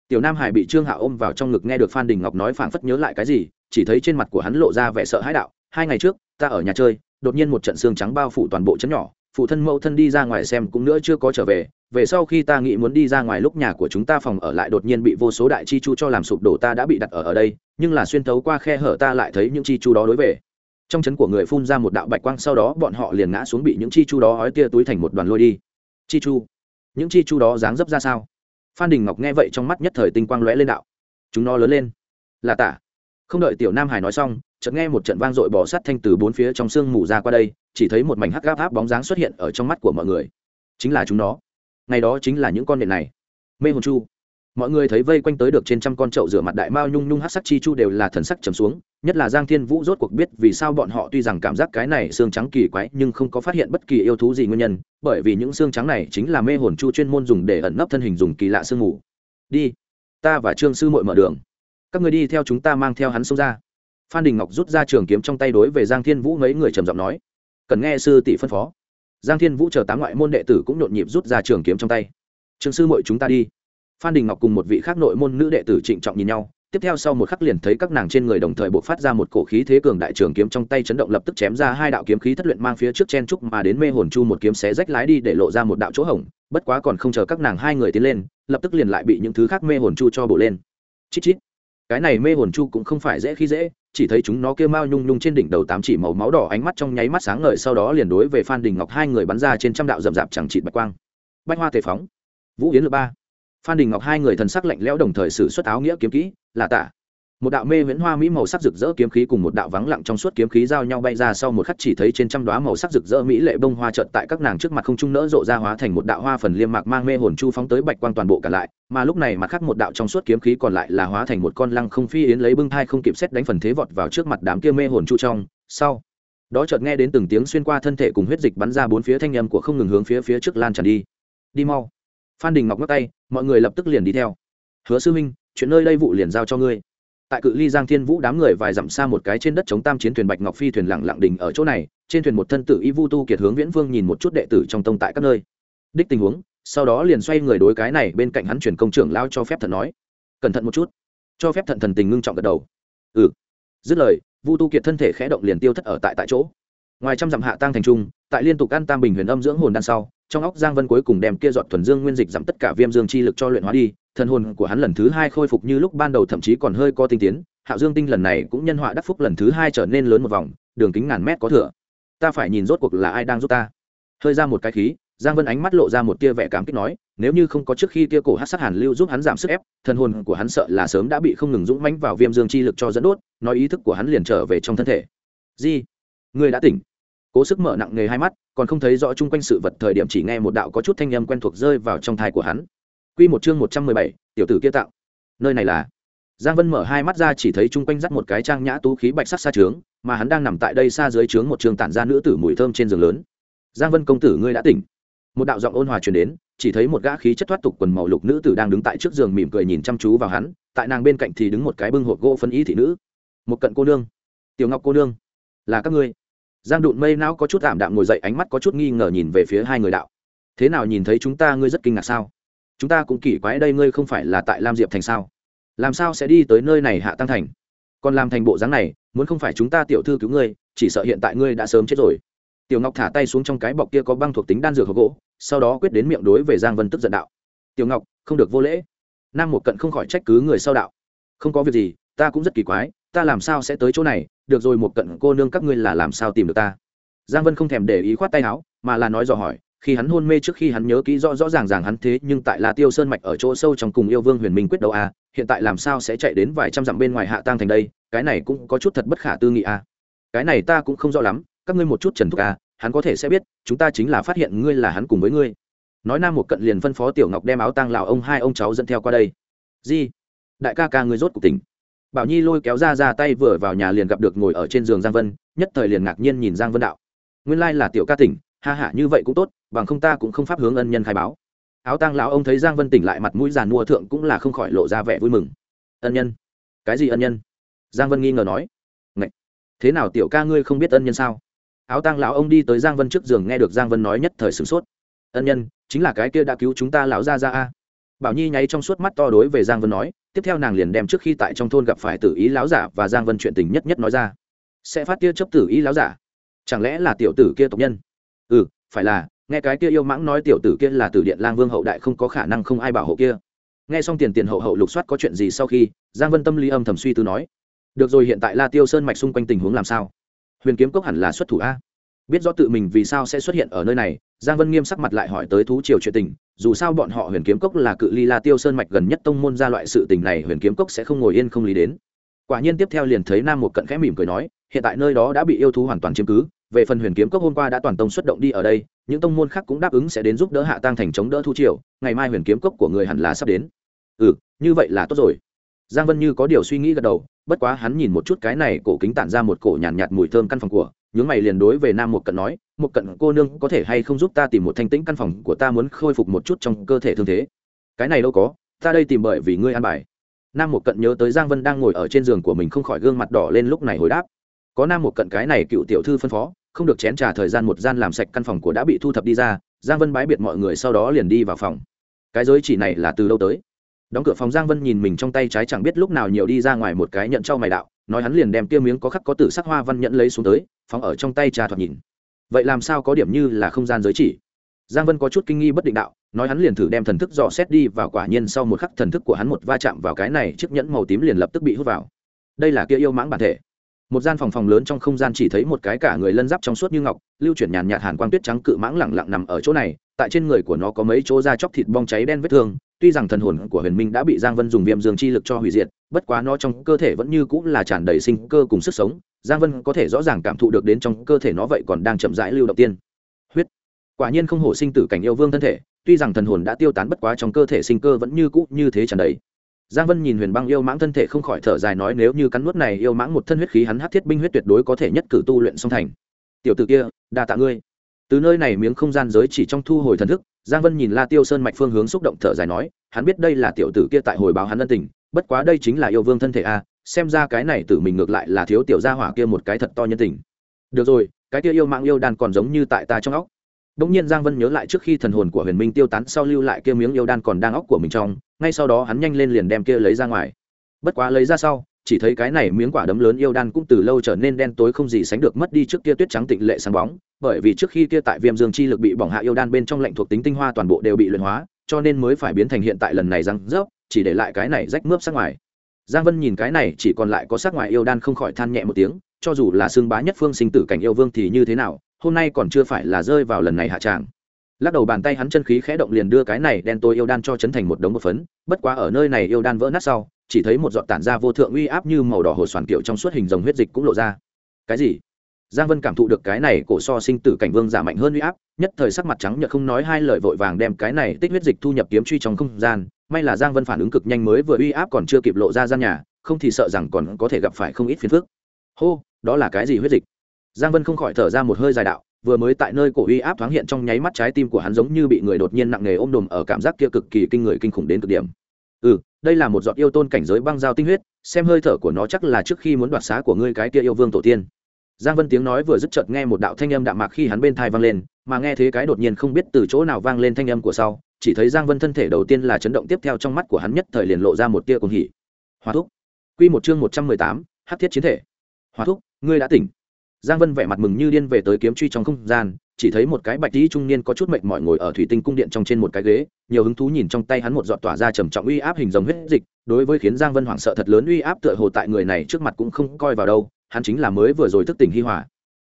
Speaker 1: Tiểu nam hải bị trương Hạ ôm vào trong ngực nghe được phan đình ngọc nói phảng phất nhớ lại cái gì, chỉ thấy trên mặt của hắn lộ ra vẻ sợ hãi đạo hai ngày trước, ta ở nhà chơi, đột nhiên một trận xương trắng bao phủ toàn bộ chấn nhỏ, phụ thân mẫu thân đi ra ngoài xem cũng nữa chưa có trở về về sau khi ta nghĩ muốn đi ra ngoài lúc nhà của chúng ta phòng ở lại đột nhiên bị vô số đại chi chu cho làm sụp đổ ta đã bị đặt ở ở đây, nhưng là xuyên thấu qua khe hở ta lại thấy những chi chu đó đối về. Trong chấn của người phun ra một đạo bạch quang sau đó bọn họ liền ngã xuống bị những chi chu đó ói tia túi thành một đoàn lôi đi. Chi chu? Những chi chu đó dáng dấp ra sao? Phan đình ngọc nghe vậy trong mắt nhất thời tinh quang lóe lên đạo. Chúng nó lớn lên. Là tả. Không đợi tiểu nam hải nói xong chợt nghe một trận vang dội bò sát thanh từ bốn phía trong sương mù ra qua đây, chỉ thấy một mảnh hắc gáp áp bóng dáng xuất hiện ở trong mắt của mọi người. Chính là chúng nó. Ngày đó chính là những con nện này. Mê hồn chu. Mọi người thấy vây quanh tới được trên trăm con trậu rửa mặt đại mao nhung nhung hát sắc chi chu đều là thần sắc trầm xuống, nhất là giang thiên vũ rốt cuộc biết vì sao bọn họ tuy rằng cảm giác cái này xương trắng kỳ quái nhưng không có phát hiện bất kỳ yêu thú gì nguyên nhân, bởi vì những xương trắng này chính là mê hồn chu chuyên môn dùng để ẩn nấp thân hình dùng kỳ lạ sương mù. Đi, ta và trương sư mội mở đường. Các người đi theo chúng ta mang theo hắn xông ra phan đình ngọc rút ra trường kiếm trong tay đối về giang thiên vũ mấy người trầm giọng nói. Cần nghe sư tỷ phân phó. Giang thiên vũ chờ tám ngoại môn đệ tử cũng nhộn nhịp rút ra trường kiếm trong tay. Trường sư mội chúng ta đi. Phan đình ngọc cùng một vị khác nội môn nữ đệ tử trịnh trọng nhìn nhau, tiếp theo sau một khắc liền thấy các nàng trên người đồng thời buộc phát ra một cổ khí thế cường đại trường kiếm trong tay chấn động lập tức chém ra hai đạo kiếm khí thất luyện mang phía trước chen trúc mà đến mê hồn chu một kiếm xé rách lái đi để lộ ra một đạo chỗ hổng, bất quá còn không chờ các nàng hai người tiến lên, lập tức liền lại bị những thứ khác mê hồn chu cho bổ lên. Chít chít. Cái này mê hồn chu cũng không phải dễ khi dễ chỉ thấy chúng nó kêu mao nhung nhung trên đỉnh đầu tám chỉ màu máu đỏ ánh mắt trong nháy mắt sáng ngời, sau đó liền đối về phan đình ngọc hai người bắn ra trên trăm đạo rậm rạp chẳng trị bạch quang. Bách hoa tề phóng, vũ yến lượt ba. Phan đình ngọc hai người thần sắc lạnh lẽo đồng thời sử xuất áo nghĩa kiếm kỹ, là tả một đạo mê viễn hoa mỹ màu sắc rực rỡ kiếm khí cùng một đạo vắng lặng trong suốt kiếm khí giao nhau bay ra sau một khắc chỉ thấy trên trăm đoá màu sắc rực rỡ mỹ lệ bông hoa trợt tại các nàng trước mặt không trung nỡ rộ ra hóa thành một đạo hoa phần liêm mạc mang mê hồn chu phóng tới bạch quang toàn bộ cả lại, mà lúc này mặt khác một đạo trong suốt kiếm khí còn lại là hóa thành một con lăng không phi yến lấy bưng thai không kịp xét đánh phần thế vọt vào trước mặt đám kia mê hồn chu trong. Sau, đó chợt nghe đến từng tiếng xuyên qua thân thể cùng huyết dịch bắn ra bốn phía thanh âm của không ngừng hướng phía phía trước lan tràn đi. Đi mau. Phan đình ngọc ngắt tay, mọi người lập tức liền đi theo. Hứa sư minh chuyện nơi đây vụ liền giao cho ngươi tại cự ly giang thiên vũ đám người vài dặm xa một cái trên đất chống tam chiến thuyền bạch ngọc phi thuyền lặng lặng đình ở chỗ này, trên thuyền một thân tử y vu tu kiệt hướng viễn vương nhìn một chút đệ tử trong tông tại các nơi. Đích tình huống, sau đó liền xoay người đối cái này bên cạnh hắn chuyển công trưởng lao cho phép thần nói. Cẩn thận một chút. Cho phép thận thần tình ngưng trọng gật đầu. Ừ. Dứt lời, vu tu kiệt thân thể khẽ động liền tiêu thất ở tại tại chỗ. Ngoài trăm dặm hạ tăng thành trung, tại liên tục ăn tam bình huyền âm dưỡng hồn đan sau, trong óc giang vân cuối cùng đem kia giọt thuần dương nguyên dịch giảm tất cả viêm dương chi lực cho luyện hóa đi thần hồn của hắn lần thứ hai khôi phục như lúc ban đầu thậm chí còn hơi có tinh tiến, hạo dương tinh lần này cũng nhân họa đắc phúc lần thứ hai trở nên lớn một vòng, đường kính ngàn mét có thừa. Ta phải nhìn rốt cuộc là ai đang giúp ta. Hơi ra một cái khí, giang vân ánh mắt lộ ra một tia vẻ cảm kích nói, nếu như không có trước khi tia cổ hát sát hàn lưu giúp hắn giảm sức ép, thần hồn của hắn sợ là sớm đã bị không ngừng dũng mãnh vào viêm dương chi lực cho dẫn đốt, nói ý thức của hắn liền trở về trong thân thể. Di người đã tỉnh. Cố sức mở nặng nghề hai mắt, còn không thấy rõ chung quanh sự vật, thời điểm chỉ nghe một đạo có chút thanh âm quen thuộc rơi vào trong thai của hắn. Quy một chương một trăm mười bảy, tiểu tử kia tạo. Nơi này là Giang Vân mở hai mắt ra chỉ thấy chung quanh dắt một cái trang nhã tú khí bạch sắc xa trướng, mà hắn đang nằm tại đây xa dưới trướng một trường tản ra nữ tử mùi thơm trên giường lớn. Giang Vân công tử ngươi đã tỉnh. Một đạo giọng ôn hòa truyền đến, chỉ thấy một gã khí chất thoát tục quần màu lục nữ tử đang đứng tại trước giường mỉm cười nhìn chăm chú vào hắn, tại nàng bên cạnh thì đứng một cái bưng hộp gỗ phân ý thị nữ. Một cận cô nương, Tiểu Ngọc cô nương, là các ngươi. Giang Đụn Mây não có chút ảm đạm ngồi dậy, ánh mắt có chút nghi ngờ nhìn về phía hai người đạo. Thế nào nhìn thấy chúng ta ngươi rất kinh ngạc sao? Chúng ta cũng kỳ quái đây ngươi không phải là tại Lam Diệp thành sao? làm sao sẽ đi tới nơi này hạ tăng thành? Còn làm thành bộ dáng này, muốn không phải chúng ta tiểu thư cứu ngươi, chỉ sợ hiện tại ngươi đã sớm chết rồi. Tiểu ngọc thả tay xuống trong cái bọc kia có băng thuộc tính đan dược hộp gỗ, sau đó quyết đến miệng đối về giang vân tức giận đạo. Tiểu ngọc, không được vô lễ. Nam một cận không khỏi trách cứ người sau đạo. Không có việc gì, ta cũng rất kỳ quái, ta làm sao sẽ tới chỗ này? Được rồi một cận, cô nương các ngươi là làm sao tìm được ta? Giang vân không thèm để ý khoát tay áo, mà là nói dò hỏi khi hắn hôn mê trước khi hắn nhớ kỹ rõ rõ ràng ràng hắn thế nhưng tại là tiêu sơn mạch ở chỗ sâu trong cùng yêu vương huyền minh quyết đấu a à, hiện tại làm sao sẽ chạy đến vài trăm dặm bên ngoài hạ tang thành đây cái này cũng có chút thật bất khả tư nghị a. À. cái này ta cũng không rõ lắm các ngươi một chút trần thúc a à, hắn có thể sẽ biết chúng ta chính là phát hiện ngươi là hắn cùng với ngươi. Nói nam một cận liền phân phó tiểu ngọc đem áo tang lào ông hai ông cháu dẫn theo qua đây. Di đại ca ca ngươi rốt cuộc tỉnh. Bảo nhi lôi kéo ra ra tay vừa vào nhà liền gặp được ngồi ở trên giường giang vân nhất thời liền ngạc nhiên nhìn giang vân đạo. Nguyên lai là tiểu ca tỉnh ha hả như vậy cũng tốt, bằng không ta cũng không pháp hướng ân nhân khai báo. Áo tang lão ông thấy giang vân tỉnh lại mặt mũi giàn mua thượng cũng là không khỏi lộ ra vẻ vui mừng. Ân nhân? Cái gì ân nhân? Giang vân nghi ngờ nói. Ngậy! thế nào tiểu ca ngươi không biết ân nhân sao? Áo tang lão ông đi tới giang vân trước giường nghe được giang vân nói nhất thời sửng sốt. Ân nhân, chính là cái kia đã cứu chúng ta lão ra ra a. Bảo nhi nháy trong suốt mắt to đối về giang vân nói, tiếp theo nàng liền đem trước khi tại trong thôn gặp phải tử ý lão giả và giang vân chuyện tình nhất nhất nói ra. Sẽ phát tia chấp tử ý lão giả. Chẳng lẽ là tiểu tử kia tộc nhân? Ừ phải là, nghe cái kia yêu mãng nói tiểu tử kia là tử điện lang vương hậu đại không có khả năng không ai bảo hộ kia. Nghe xong tiền tiền hậu hậu lục soát có chuyện gì sau khi, giang vân tâm lý âm thầm suy tư nói. Được rồi, hiện tại la tiêu sơn mạch xung quanh tình huống làm sao? Huyền kiếm cốc hẳn là xuất thủ a. Biết rõ tự mình vì sao sẽ xuất hiện ở nơi này, giang vân nghiêm sắc mặt lại hỏi tới thú triều chuyện tình. Dù sao bọn họ huyền kiếm cốc là cự ly la tiêu sơn mạch gần nhất tông môn ra loại sự tình này, huyền kiếm cốc sẽ không ngồi yên không lý đến. Quả nhiên tiếp theo liền thấy nam một cận khẽ mỉm cười nói, hiện tại nơi đó đã bị yêu thú hoàn toàn chiếm cứ về phần huyền kiếm cốc hôm qua đã toàn tông xuất động đi ở đây những tông môn khác cũng đáp ứng sẽ đến giúp đỡ hạ tăng thành chống đỡ thu triều ngày mai huyền kiếm cốc của người hẳn là sắp đến. Ừ như vậy là tốt rồi. Giang vân như có điều suy nghĩ gật đầu bất quá hắn nhìn một chút cái này cổ kính tản ra một cổ nhàn nhạt, nhạt mùi thơm căn phòng của nhướng mày liền đối về nam một cận nói một cận cô nương có thể hay không giúp ta tìm một thanh tĩnh căn phòng của ta muốn khôi phục một chút trong cơ thể thương thế? Cái này đâu có ta đây tìm bởi vì ngươi ăn bài. Nam một cận nhớ tới giang vân đang ngồi ở trên giường của mình không khỏi gương mặt đỏ lên lúc này hồi đáp. Có nam một cận cái này cựu tiểu thư phân phó không được chén trà thời gian một gian làm sạch căn phòng của đã bị thu thập đi ra, giang vân bái biệt mọi người sau đó liền đi vào phòng. Cái giới chỉ này là từ đâu tới? Đóng cửa phòng giang vân nhìn mình trong tay trái chẳng biết lúc nào nhiều đi ra ngoài một cái nhận trao mày đạo, nói hắn liền đem kia miếng có khắc có tử sắc hoa văn nhận lấy xuống tới, phóng ở trong tay trà thoạt nhìn. Vậy làm sao có điểm như là không gian giới chỉ? Giang vân có chút kinh nghi bất định đạo, nói hắn liền thử đem thần thức dò xét đi vào quả nhiên sau một khắc thần thức của hắn một va chạm vào cái này, chiếc nhẫn màu tím liền lập tức bị hút vào. Đây là kia yêu mãng bản thể một gian phòng phòng lớn trong không gian chỉ thấy một cái cả người lân giáp trong suốt như ngọc, lưu chuyển nhàn nhạt hàn quang tuyết trắng cự mãng lẳng lặng nằm ở chỗ này, tại trên người của nó có mấy chỗ da chóc thịt bong cháy đen vết thương, tuy rằng thần hồn của huyền minh đã bị giang vân dùng viêm dương chi lực cho hủy diệt, bất quá nó trong cơ thể vẫn như cũng là tràn đầy sinh cơ cùng sức sống, giang vân có thể rõ ràng cảm thụ được đến trong cơ thể nó vậy còn đang chậm rãi lưu động tiên. Huyết. Quả nhiên không hổ sinh tử cảnh yêu vương thân thể, tuy rằng thần hồn đã tiêu tán bất quá trong cơ thể sinh cơ vẫn như cũ như thế tràn đầy giang vân nhìn huyền băng yêu mãng thân thể không khỏi thở dài nói nếu như cắn nuốt này yêu mãng một thân huyết khí hắn hắc thiết binh huyết tuyệt đối có thể nhất cử tu luyện song thành. Tiểu tử kia đa tạ ngươi. Từ nơi này miếng không gian giới chỉ trong thu hồi thần thức giang vân nhìn la tiêu sơn mạch phương hướng xúc động thở dài nói hắn biết đây là tiểu tử kia tại hồi báo hắn ân tình bất quá đây chính là yêu vương thân thể a xem ra cái này tử mình ngược lại là thiếu tiểu gia hỏa kia một cái thật to nhân tình. Được rồi cái kia yêu mạng yêu đan còn giống như tại ta trong óc. Đống nhiên Giang Vân nhớ lại trước khi thần hồn của Huyền Minh tiêu tán sau lưu lại kia miếng yêu đan còn đang óc của mình trong, ngay sau đó hắn nhanh lên liền đem kia lấy ra ngoài. Bất quá lấy ra sau, chỉ thấy cái này miếng quả đấm lớn yêu đan cũng từ lâu trở nên đen tối không gì sánh được mất đi trước kia tuyết trắng tịnh lệ sáng bóng, bởi vì trước khi kia tại Viêm Dương chi lực bị bỏng hạ yêu đan bên trong lệnh thuộc tính tinh hoa toàn bộ đều bị luyện hóa, cho nên mới phải biến thành hiện tại lần này răng rớp, chỉ để lại cái này rách mướp sắc ngoài. Giang Vân nhìn cái này chỉ còn lại có sắc ngoài yêu đan không khỏi than nhẹ một tiếng, cho dù là xương bá nhất phương sinh tử cảnh yêu vương thì như thế nào, hôm nay còn chưa phải là rơi vào lần này hạ tràng lắc đầu bàn tay hắn chân khí khẽ động liền đưa cái này đen tôi yêu đan cho chấn thành một đống một phấn. Bất quá ở nơi này yêu đan vỡ nát sau, chỉ thấy một giọt tản ra vô thượng uy áp như màu đỏ hồ soàn kiệu trong suốt hình dòng huyết dịch cũng lộ ra. Cái gì? Giang vân cảm thụ được cái này cổ so sinh tử cảnh vương giả mạnh hơn uy áp, nhất thời sắc mặt trắng nhợt không nói hai lời vội vàng đem cái này tích huyết dịch thu nhập kiếm truy trong không gian. May là giang vân phản ứng cực nhanh mới vừa uy áp còn chưa kịp lộ ra gian nhà, không thì sợ rằng còn có thể gặp phải không ít phiền phức. Hô, đó là cái gì huyết dịch? Giang vân không khỏi thở ra một hơi dài đạo vừa mới tại nơi cổ uy áp thoáng hiện trong nháy mắt trái tim của hắn giống như bị người đột nhiên nặng nề ôm đùm ở cảm giác kia cực kỳ kinh người kinh khủng đến cực điểm. Ừ đây là một giọt yêu tôn cảnh giới băng giao tinh huyết, xem hơi thở của nó chắc là trước khi muốn đoạt xá của ngươi cái kia yêu vương tổ tiên. Giang vân tiếng nói vừa dứt chợt nghe một đạo thanh âm đạm mạc khi hắn bên thai vang lên, mà nghe thế cái đột nhiên không biết từ chỗ nào vang lên thanh âm của sau, chỉ thấy giang vân thân thể đầu tiên là chấn động tiếp theo trong mắt của hắn nhất thời liền lộ ra một tia cuồng hỉ. Hóa thúc. Quy một chương một trăm mười tám, hắc thiết chiến thể. Hóa thúc, ngươi đã tỉnh giang vân vẻ mặt mừng như điên về tới kiếm truy trong không gian, chỉ thấy một cái bạch tí trung niên có chút mệt mỏi ngồi ở thủy tinh cung điện trong trên một cái ghế, nhiều hứng thú nhìn trong tay hắn một giọt tỏa ra trầm trọng uy áp hình dòng huyết dịch, đối với khiến giang vân hoảng sợ thật lớn uy áp tựa hồ tại người này trước mặt cũng không coi vào đâu, hắn chính là mới vừa rồi thức tỉnh hi hòa.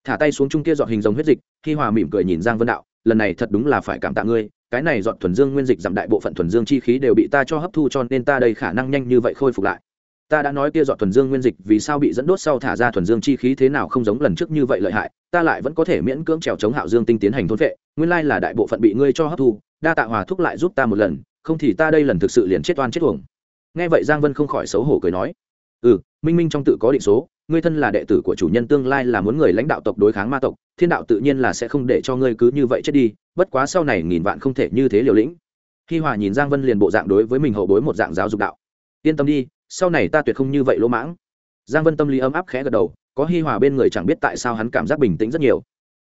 Speaker 1: Thả tay xuống chung kia giọt hình dòng huyết dịch, hi hòa mỉm cười nhìn giang vân đạo, lần này thật đúng là phải cảm tạ ngươi, cái này giọt thuần dương nguyên dịch giảm đại bộ phận thuần dương chi khí đều bị ta cho hấp thu cho nên ta đây khả năng nhanh như vậy khôi phục lại ta đã nói kia dọn thuần dương nguyên dịch vì sao bị dẫn đốt sau thả ra thuần dương chi khí thế nào không giống lần trước như vậy lợi hại, ta lại vẫn có thể miễn cưỡng trèo chống hạo dương tinh tiến hành thôn vệ, nguyên lai là đại bộ phận bị ngươi cho hấp thu, đa tạ hòa thúc lại giúp ta một lần, không thì ta đây lần thực sự liền chết oan chết thuồng nghe vậy giang vân không khỏi xấu hổ cười nói ừ minh minh trong tự có định số, ngươi thân là đệ tử của chủ nhân tương lai là muốn người lãnh đạo tộc đối kháng ma tộc, thiên đạo tự nhiên là sẽ không để cho ngươi cứ như vậy chết đi, bất quá sau này nghìn vạn không thể như thế liều lĩnh. Khi hòa nhìn giang vân liền bộ dạng đối với mình hậu bối một dạng giáo dục đạo, yên tâm đi sau này ta tuyệt không như vậy lỗ mãng. Giang vân tâm lý ấm áp khẽ gật đầu, có hi hòa bên người chẳng biết tại sao hắn cảm giác bình tĩnh rất nhiều.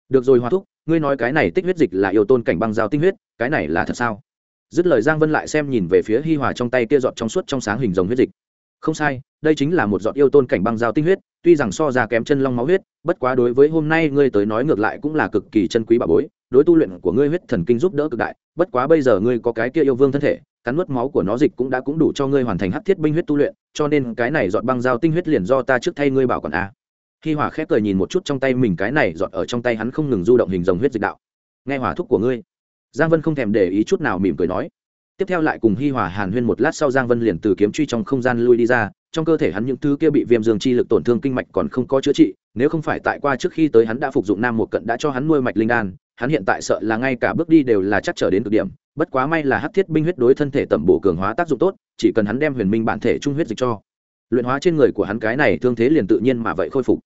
Speaker 1: Được rồi hòa thúc, ngươi nói cái này tích huyết dịch là yêu tôn cảnh băng giao tinh huyết, cái này là thật sao? Dứt lời giang vân lại xem nhìn về phía hi hòa trong tay kia giọt trong suốt trong sáng hình dòng huyết dịch. Không sai, đây chính là một giọt yêu tôn cảnh băng giao tinh huyết, tuy rằng so ra kém chân long máu huyết, bất quá đối với hôm nay ngươi tới nói ngược lại cũng là cực kỳ chân quý bà bối, đối tu luyện của ngươi huyết thần kinh giúp đỡ cực đại, bất quá bây giờ ngươi có cái kia yêu vương thân thể cắn nuốt máu của nó dịch cũng đã cũng đủ cho ngươi hoàn thành hắc thiết binh huyết tu luyện, cho nên cái này giọt băng giao tinh huyết liền do ta trước thay ngươi bảo quản a. Khi hỏa khép cười nhìn một chút trong tay mình, cái này giọt ở trong tay hắn không ngừng du động hình rồng huyết dịch đạo. Nghe hỏa thúc của ngươi. Giang vân không thèm để ý chút nào mỉm cười nói. Tiếp theo lại cùng hi hòa hàn huyên một lát sau, giang vân liền từ kiếm truy trong không gian lui đi ra, trong cơ thể hắn những thứ kia bị viêm dương chi lực tổn thương kinh mạch còn không có chữa trị, nếu không phải tại qua trước khi tới hắn đã phục dụng nam một cận đã cho hắn nuôi mạch linh đan hắn hiện tại sợ là ngay cả bước đi đều là chắc trở đến cực điểm, bất quá may là hắc thiết binh huyết đối thân thể tẩm bổ cường hóa tác dụng tốt, chỉ cần hắn đem huyền minh bản thể trung huyết dịch cho. Luyện hóa trên người của hắn cái này thương thế liền tự nhiên mà vậy khôi phục.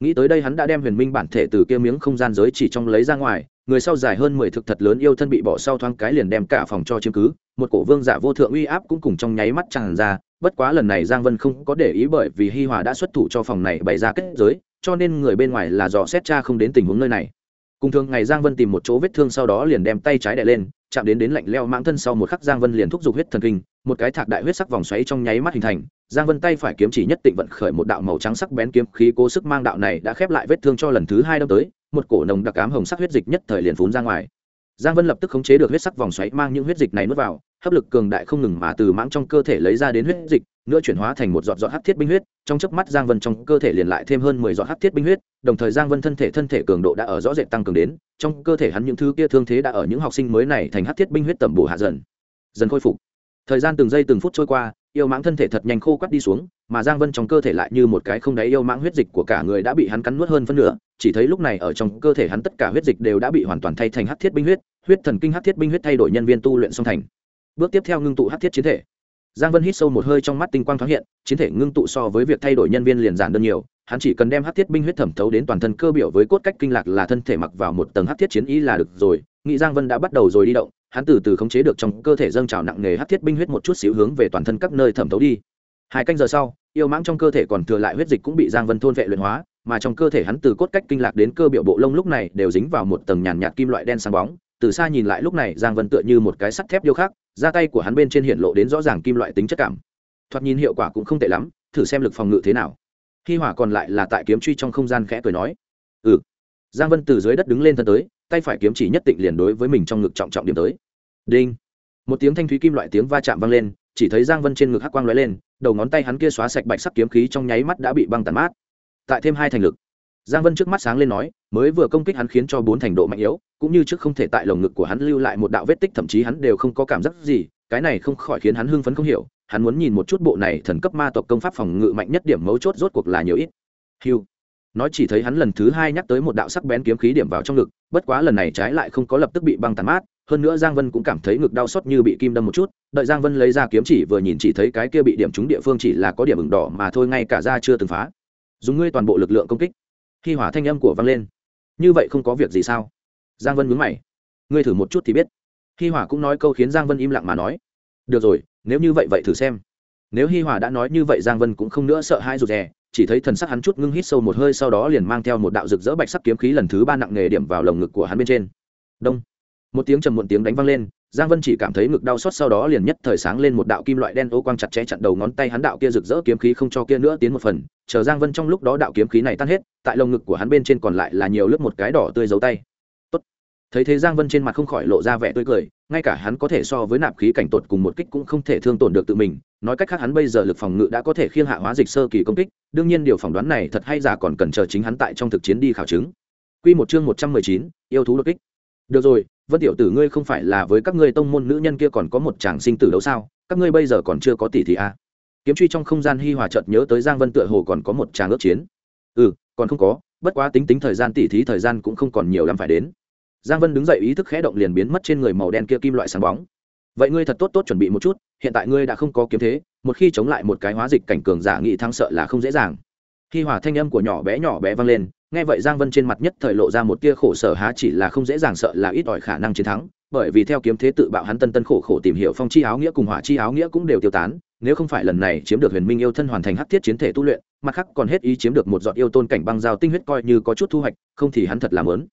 Speaker 1: Nghĩ tới đây hắn đã đem huyền minh bản thể từ kia miếng không gian giới chỉ trong lấy ra ngoài, người sau dài hơn mười thực thật lớn yêu thân bị bỏ sau thoáng cái liền đem cả phòng cho chiếm cứ, một cổ vương giả vô thượng uy áp cũng cùng trong nháy mắt tràn ra, bất quá lần này giang vân không có để ý bởi vì hi hòa đã xuất thủ cho phòng này bày ra kết giới, cho nên người bên ngoài là dò xét cha không đến tình huống nơi này cùng thường ngày giang vân tìm một chỗ vết thương sau đó liền đem tay trái đè lên, chạm đến đến lạnh leo mãng thân sau một khắc giang vân liền thúc giục huyết thần kinh, một cái thạc đại huyết sắc vòng xoáy trong nháy mắt hình thành, giang vân tay phải kiếm chỉ nhất định vận khởi một đạo màu trắng sắc bén kiếm khí cố sức mang đạo này đã khép lại vết thương cho lần thứ hai đâm tới, một cổ nồng đặc ám hồng sắc huyết dịch nhất thời liền phún ra ngoài. Giang vân lập tức khống chế được huyết sắc vòng xoáy mang những huyết dịch này nuốt vào, hấp lực cường đại không ngừng mà từ mãng trong cơ thể lấy ra đến huyết dịch nữa chuyển hóa thành một giọt giọt hắc thiết binh huyết, trong chớp mắt giang vân trong cơ thể liền lại thêm hơn mười giọt hắc thiết binh huyết, đồng thời giang vân thân thể thân thể cường độ đã ở rõ rệt tăng cường đến, trong cơ thể hắn những thứ kia thương thế đã ở những học sinh mới này thành hắc thiết binh huyết tầm bổ hạ dần dần khôi phục. Thời gian từng giây từng phút trôi qua, yêu mãng thân thể thật nhanh khô quắt đi xuống, mà giang vân trong cơ thể lại như một cái không đáy yêu mãng huyết dịch của cả người đã bị hắn cắn nuốt hơn phân nửa, chỉ thấy lúc này ở trong cơ thể hắn tất cả huyết dịch đều đã bị hoàn toàn thay thành hắc thiết binh huyết huyết thần kinh hắc thiết binh huyết thay đổi nhân viên tu luyện song thành. Bước tiếp theo ngưng tụ hắc thiết chiến thể giang vân hít sâu một hơi trong mắt tinh quang thoáng hiện, chiến thể ngưng tụ so với việc thay đổi nhân viên liền giản đơn nhiều, hắn chỉ cần đem hắc thiết binh huyết thẩm thấu đến toàn thân cơ biểu với cốt cách kinh lạc là thân thể mặc vào một tầng hắc thiết chiến ý là được rồi, nghĩ giang vân đã bắt đầu rồi đi động, hắn từ từ khống chế được trong cơ thể dâng trào nặng nề hắc thiết binh huyết một chút xíu hướng về toàn thân các nơi thẩm thấu đi. Hai canh giờ sau, yêu mãng trong cơ thể còn thừa lại huyết dịch cũng bị giang vân thôn vệ luyện hóa, mà trong cơ thể hắn từ cốt cách kinh lạc đến cơ biểu bộ lông lúc này đều dính vào một tầng nhàn nhạt kim loại đen sáng bóng từ xa nhìn lại lúc này giang vân tựa như một cái sắt thép điêu khắc ra tay của hắn bên trên hiện lộ đến rõ ràng kim loại tính chất cảm. Thoạt nhìn hiệu quả cũng không tệ lắm, thử xem lực phòng ngự thế nào. Hi hỏa còn lại là tại kiếm truy trong không gian khẽ cười nói ừ. Giang vân từ dưới đất đứng lên thân tới, tay phải kiếm chỉ nhất định liền đối với mình trong ngực trọng trọng điểm tới. Đinh. Một tiếng thanh thúy kim loại tiếng va chạm vang lên, chỉ thấy giang vân trên ngực hắc quang lóe lên, đầu ngón tay hắn kia xóa sạch bạch sắc kiếm khí trong nháy mắt đã bị băng tàn mát. Tại thêm hai thành lực giang vân trước mắt sáng lên nói, mới vừa công kích hắn khiến cho bốn thành độ mạnh yếu, cũng như trước không thể tại lồng ngực của hắn lưu lại một đạo vết tích, thậm chí hắn đều không có cảm giác gì, cái này không khỏi khiến hắn hưng phấn không hiểu, hắn muốn nhìn một chút bộ này thần cấp ma tộc công pháp phòng ngự mạnh nhất điểm mấu chốt rốt cuộc là nhiều ít. Hiu nói chỉ thấy hắn lần thứ hai nhắc tới một đạo sắc bén kiếm khí điểm vào trong ngực, bất quá lần này trái lại không có lập tức bị băng tàn mát, hơn nữa giang vân cũng cảm thấy ngực đau xót như bị kim đâm một chút, đợi giang vân lấy ra kiếm chỉ vừa nhìn chỉ thấy cái kia bị điểm trúng địa phương chỉ là có điểm ửng đỏ mà thôi, ngay cả ra chưa từng phá. Dùng ngươi toàn bộ lực lượng công kích khi hỏa thanh âm của vang lên. Như vậy không có việc gì sao? Giang vân mướn mày. Ngươi thử một chút thì biết. Hi hỏa cũng nói câu khiến giang vân im lặng mà nói. Được rồi, nếu như vậy vậy thử xem. Nếu hi hỏa đã nói như vậy giang vân cũng không nữa sợ hai rụt rè, chỉ thấy thần sắc hắn chút ngưng hít sâu một hơi sau đó liền mang theo một đạo rực rỡ bạch sắc kiếm khí lần thứ ba nặng nghề điểm vào lồng ngực của hắn bên trên. Đông. Một tiếng trầm muộn tiếng đánh vang lên giang vân chỉ cảm thấy ngực đau xót sau đó liền nhất thời sáng lên một đạo kim loại đen ô quang chặt chẽ chặn đầu ngón tay hắn đạo kia rực rỡ kiếm khí không cho kia nữa tiến một phần chờ giang vân trong lúc đó đạo kiếm khí này tan hết tại lồng ngực của hắn bên trên còn lại là nhiều lớp một cái đỏ tươi dấu tay Tốt. thấy thế giang vân trên mặt không khỏi lộ ra vẻ tươi cười ngay cả hắn có thể so với nạp khí cảnh tột cùng một kích cũng không thể thương tổn được tự mình nói cách khác hắn bây giờ lực phòng ngự đã có thể khiêng hạ hóa dịch sơ kỳ công kích đương nhiên điều phỏng đoán này thật hay giả còn cần chờ chính hắn tại trong thực chiến đi khảo chứng Quy một chương một trăm mười chín, yêu thú đột kích. Được rồi, Vân tiểu tử ngươi không phải là với các ngươi tông môn nữ nhân kia còn có một chàng sinh tử đấu sao? Các ngươi bây giờ còn chưa có tỷ thì a. À? Kiếm truy trong không gian hi hòa chợt nhớ tới Giang Vân tựa hồ còn có một chàng ước chiến. Ừ, còn không có, bất quá tính tính thời gian tỷ thí thời gian cũng không còn nhiều lắm phải đến giang vân đứng dậy ý thức khẽ động liền biến mất trên người màu đen kia kim loại sáng bóng vậy ngươi thật tốt tốt chuẩn bị một chút hiện tại ngươi đã không có kiếm thế một khi chống lại một cái hóa dịch cảnh cường giả nghị thăng sợ là không dễ dàng khi hòa thanh âm của nhỏ bé nhỏ bé vang lên nghe vậy giang vân trên mặt nhất thời lộ ra một tia khổ sở há chỉ là không dễ dàng sợ là ít ỏi khả năng chiến thắng, bởi vì theo kiếm thế tự bạo hắn tân tân khổ khổ tìm hiểu phong chi áo nghĩa cùng hỏa chi áo nghĩa cũng đều tiêu tán, nếu không phải lần này chiếm được huyền minh yêu thân hoàn thành hắc thiết chiến thể tu luyện, mặt khác còn hết ý chiếm được một giọt yêu tôn cảnh băng giao tinh huyết coi như có chút thu hoạch, không thì hắn thật làm lớn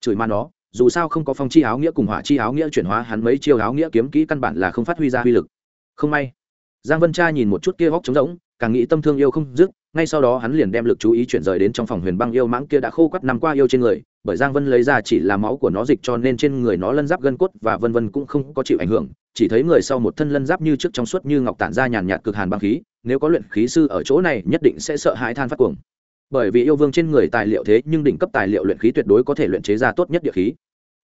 Speaker 1: chửi ma nó, dù sao không có phong chi áo nghĩa cùng hỏa chi áo nghĩa chuyển hóa hắn mấy chiêu áo nghĩa kiếm kỹ căn bản là không phát huy ra uy lực. Không may. Giang vân cha nhìn một chút kia góc trống rỗng, càng nghĩ tâm thương yêu không dứt ngay sau đó hắn liền đem lực chú ý chuyển rời đến trong phòng huyền băng yêu mãng kia đã khô quắt năm qua yêu trên người, bởi giang vân lấy ra chỉ là máu của nó dịch cho nên trên người nó lân giáp gân cốt và vân vân cũng không có chịu ảnh hưởng, chỉ thấy người sau một thân lân giáp như trước trong suốt như ngọc tản ra nhàn nhạt cực hàn băng khí, nếu có luyện khí sư ở chỗ này nhất định sẽ sợ hãi than phát cuồng. Bởi vì yêu vương trên người tài liệu thế nhưng đỉnh cấp tài liệu luyện khí tuyệt đối có thể luyện chế ra tốt nhất địa khí.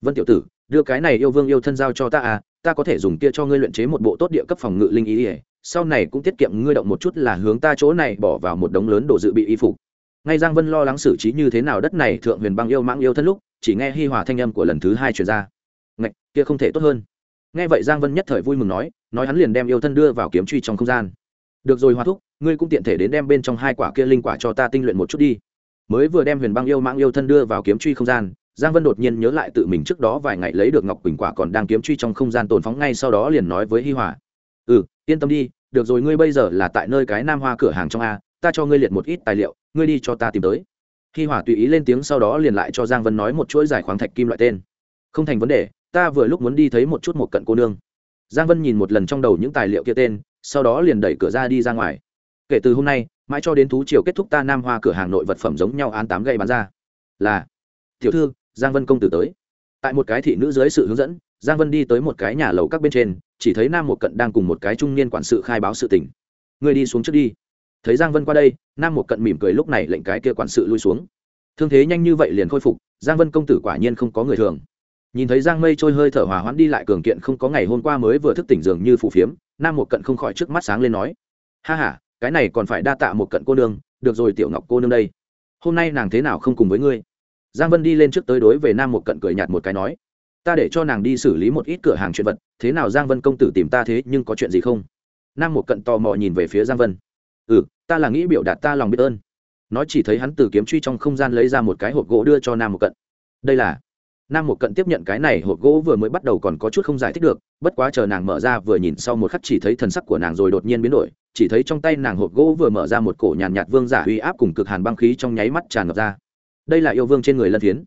Speaker 1: Vân tiểu tử, đưa cái này yêu vương yêu thân giao cho ta à ta có thể dùng kia cho ngươi luyện chế một bộ tốt địa cấp phòng ngự linh ý ỉa, sau này cũng tiết kiệm ngươi động một chút là hướng ta chỗ này bỏ vào một đống lớn đồ dự bị y phục. Ngay giang vân lo lắng xử trí như thế nào đất này thượng huyền băng yêu mãng yêu thân lúc, chỉ nghe hi hòa thanh âm của lần thứ hai truyền ra. Ngạch, kia không thể tốt hơn. Nghe vậy giang vân nhất thời vui mừng nói nói hắn liền đem yêu thân đưa vào kiếm truy trong không gian. Được rồi hòa thúc, ngươi cũng tiện thể đến đem bên trong hai quả kia linh quả cho ta tinh luyện một chút đi. Mới vừa đem huyền băng yêu mãng yêu thân đưa vào kiếm truy không gian giang vân đột nhiên nhớ lại tự mình trước đó vài ngày lấy được ngọc quỳnh quả còn đang kiếm truy trong không gian tồn phóng, ngay sau đó liền nói với hi hòa. Ừ yên tâm đi, được rồi, ngươi bây giờ là tại nơi cái nam hoa cửa hàng trong a, ta cho ngươi liệt một ít tài liệu, ngươi đi cho ta tìm tới. Hi hòa tùy ý lên tiếng sau đó liền lại cho giang vân nói một chuỗi giải khoáng thạch kim loại tên. Không thành vấn đề, ta vừa lúc muốn đi thấy một chút một cận cô nương. Giang vân nhìn một lần trong đầu những tài liệu kia tên, sau đó liền đẩy cửa ra đi ra ngoài. Kể từ hôm nay, mãi cho đến thú chiều kết thúc ta nam hoa cửa hàng nội vật phẩm giống nhau án tám gây bán ra. Là, tiểu thư giang vân công tử tới. Tại một cái thị nữ dưới sự hướng dẫn, giang vân đi tới một cái nhà lầu các bên trên, chỉ thấy nam một cận đang cùng một cái trung niên quản sự khai báo sự tình. Người đi xuống trước đi. Thấy giang vân qua đây, nam một cận mỉm cười lúc này lệnh cái kia quản sự lui xuống. Thương thế nhanh như vậy liền khôi phục, giang vân công tử quả nhiên không có người thường. Nhìn thấy giang mây trôi hơi thở hòa hoãn đi lại cường kiện không có ngày hôm qua mới vừa thức tỉnh dường như phù phiếm, nam một cận không khỏi trước mắt sáng lên nói, ha h a cái này còn phải đa tạ một cận cô nương, được rồi tiểu ngọc cô nương đây. Hôm nay nàng thế nào không cùng với ngươi? Giang vân đi lên trước tới đối về nam một cận cười nhạt một cái nói ta để cho nàng đi xử lý một ít cửa hàng chuyện vật thế nào giang vân công tử tìm ta thế nhưng có chuyện gì không? Nam một cận tò mò nhìn về phía giang vân. Ừ ta là nghĩ biểu đạt ta lòng biết ơn. Nói chỉ thấy hắn từ kiếm truy trong không gian lấy ra một cái hộp gỗ đưa cho nam một cận. Đây là. Nam một cận tiếp nhận cái này hộp gỗ vừa mới bắt đầu còn có chút không giải thích được bất quá chờ nàng mở ra vừa nhìn sau một khắc chỉ thấy thần sắc của nàng rồi đột nhiên biến đổi chỉ thấy trong tay nàng hộp gỗ vừa mở ra một cổ nhàn nhạt, nhạt vương giả uy áp cùng cực hàn băng khí trong nháy mắt tràn ngập ra đây là yêu vương trên người lân phiến.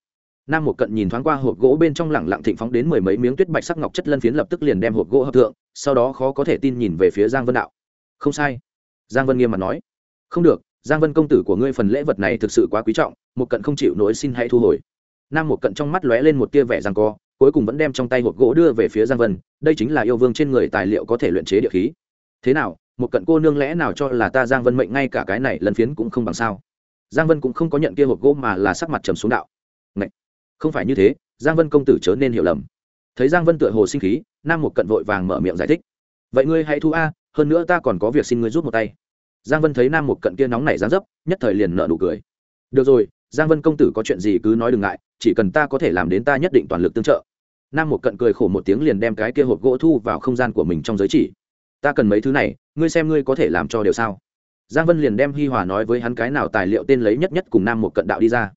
Speaker 1: Nam một cận nhìn thoáng qua hộp gỗ bên trong lẳng lặng thịnh phóng đến mười mấy miếng tuyết bạch sắc ngọc chất lân phiến lập tức liền đem hộp gỗ hợp thượng, sau đó khó có thể tin nhìn về phía giang vân đạo. Không sai. Giang vân nghiêm mặt nói. Không được, giang vân công tử của ngươi phần lễ vật này thực sự quá quý trọng một cận không chịu nỗi xin hãy thu hồi. Nam một cận trong mắt lóe lên một tia vẻ giang co, cuối cùng vẫn đem trong tay hộp gỗ đưa về phía giang vân, đây chính là yêu vương trên người tài liệu có thể luyện chế địa khí. Thế nào một cận cô nương lẽ nào cho là ta giang vân mệnh ngay cả cái này lần phiến cũng không bằng sao? Giang vân cũng không có nhận kia hộp gỗ mà là sắc mặt trầm xuống đạo. Ngậy! không phải như thế, giang vân công tử chớ nên hiểu lầm. Thấy giang vân tựa hồ sinh khí, nam một cận vội vàng mở miệng giải thích. Vậy ngươi hãy thu a, hơn nữa ta còn có việc xin ngươi rút một tay. Giang vân thấy nam một cận kia nóng nảy dán dấp, nhất thời liền nợ nụ cười. Được rồi, giang vân công tử có chuyện gì cứ nói đừng ngại, chỉ cần ta có thể làm đến ta nhất định toàn lực tương trợ. Nam một cận cười khổ một tiếng liền đem cái kia hộp gỗ thu vào không gian của mình trong giới chỉ. Ta cần mấy thứ này, ngươi xem ngươi có thể làm cho điều sao? Giang vân liền đem hi hòa nói với hắn cái nào tài liệu tên lấy nhất nhất cùng nam một cận đạo đi ra.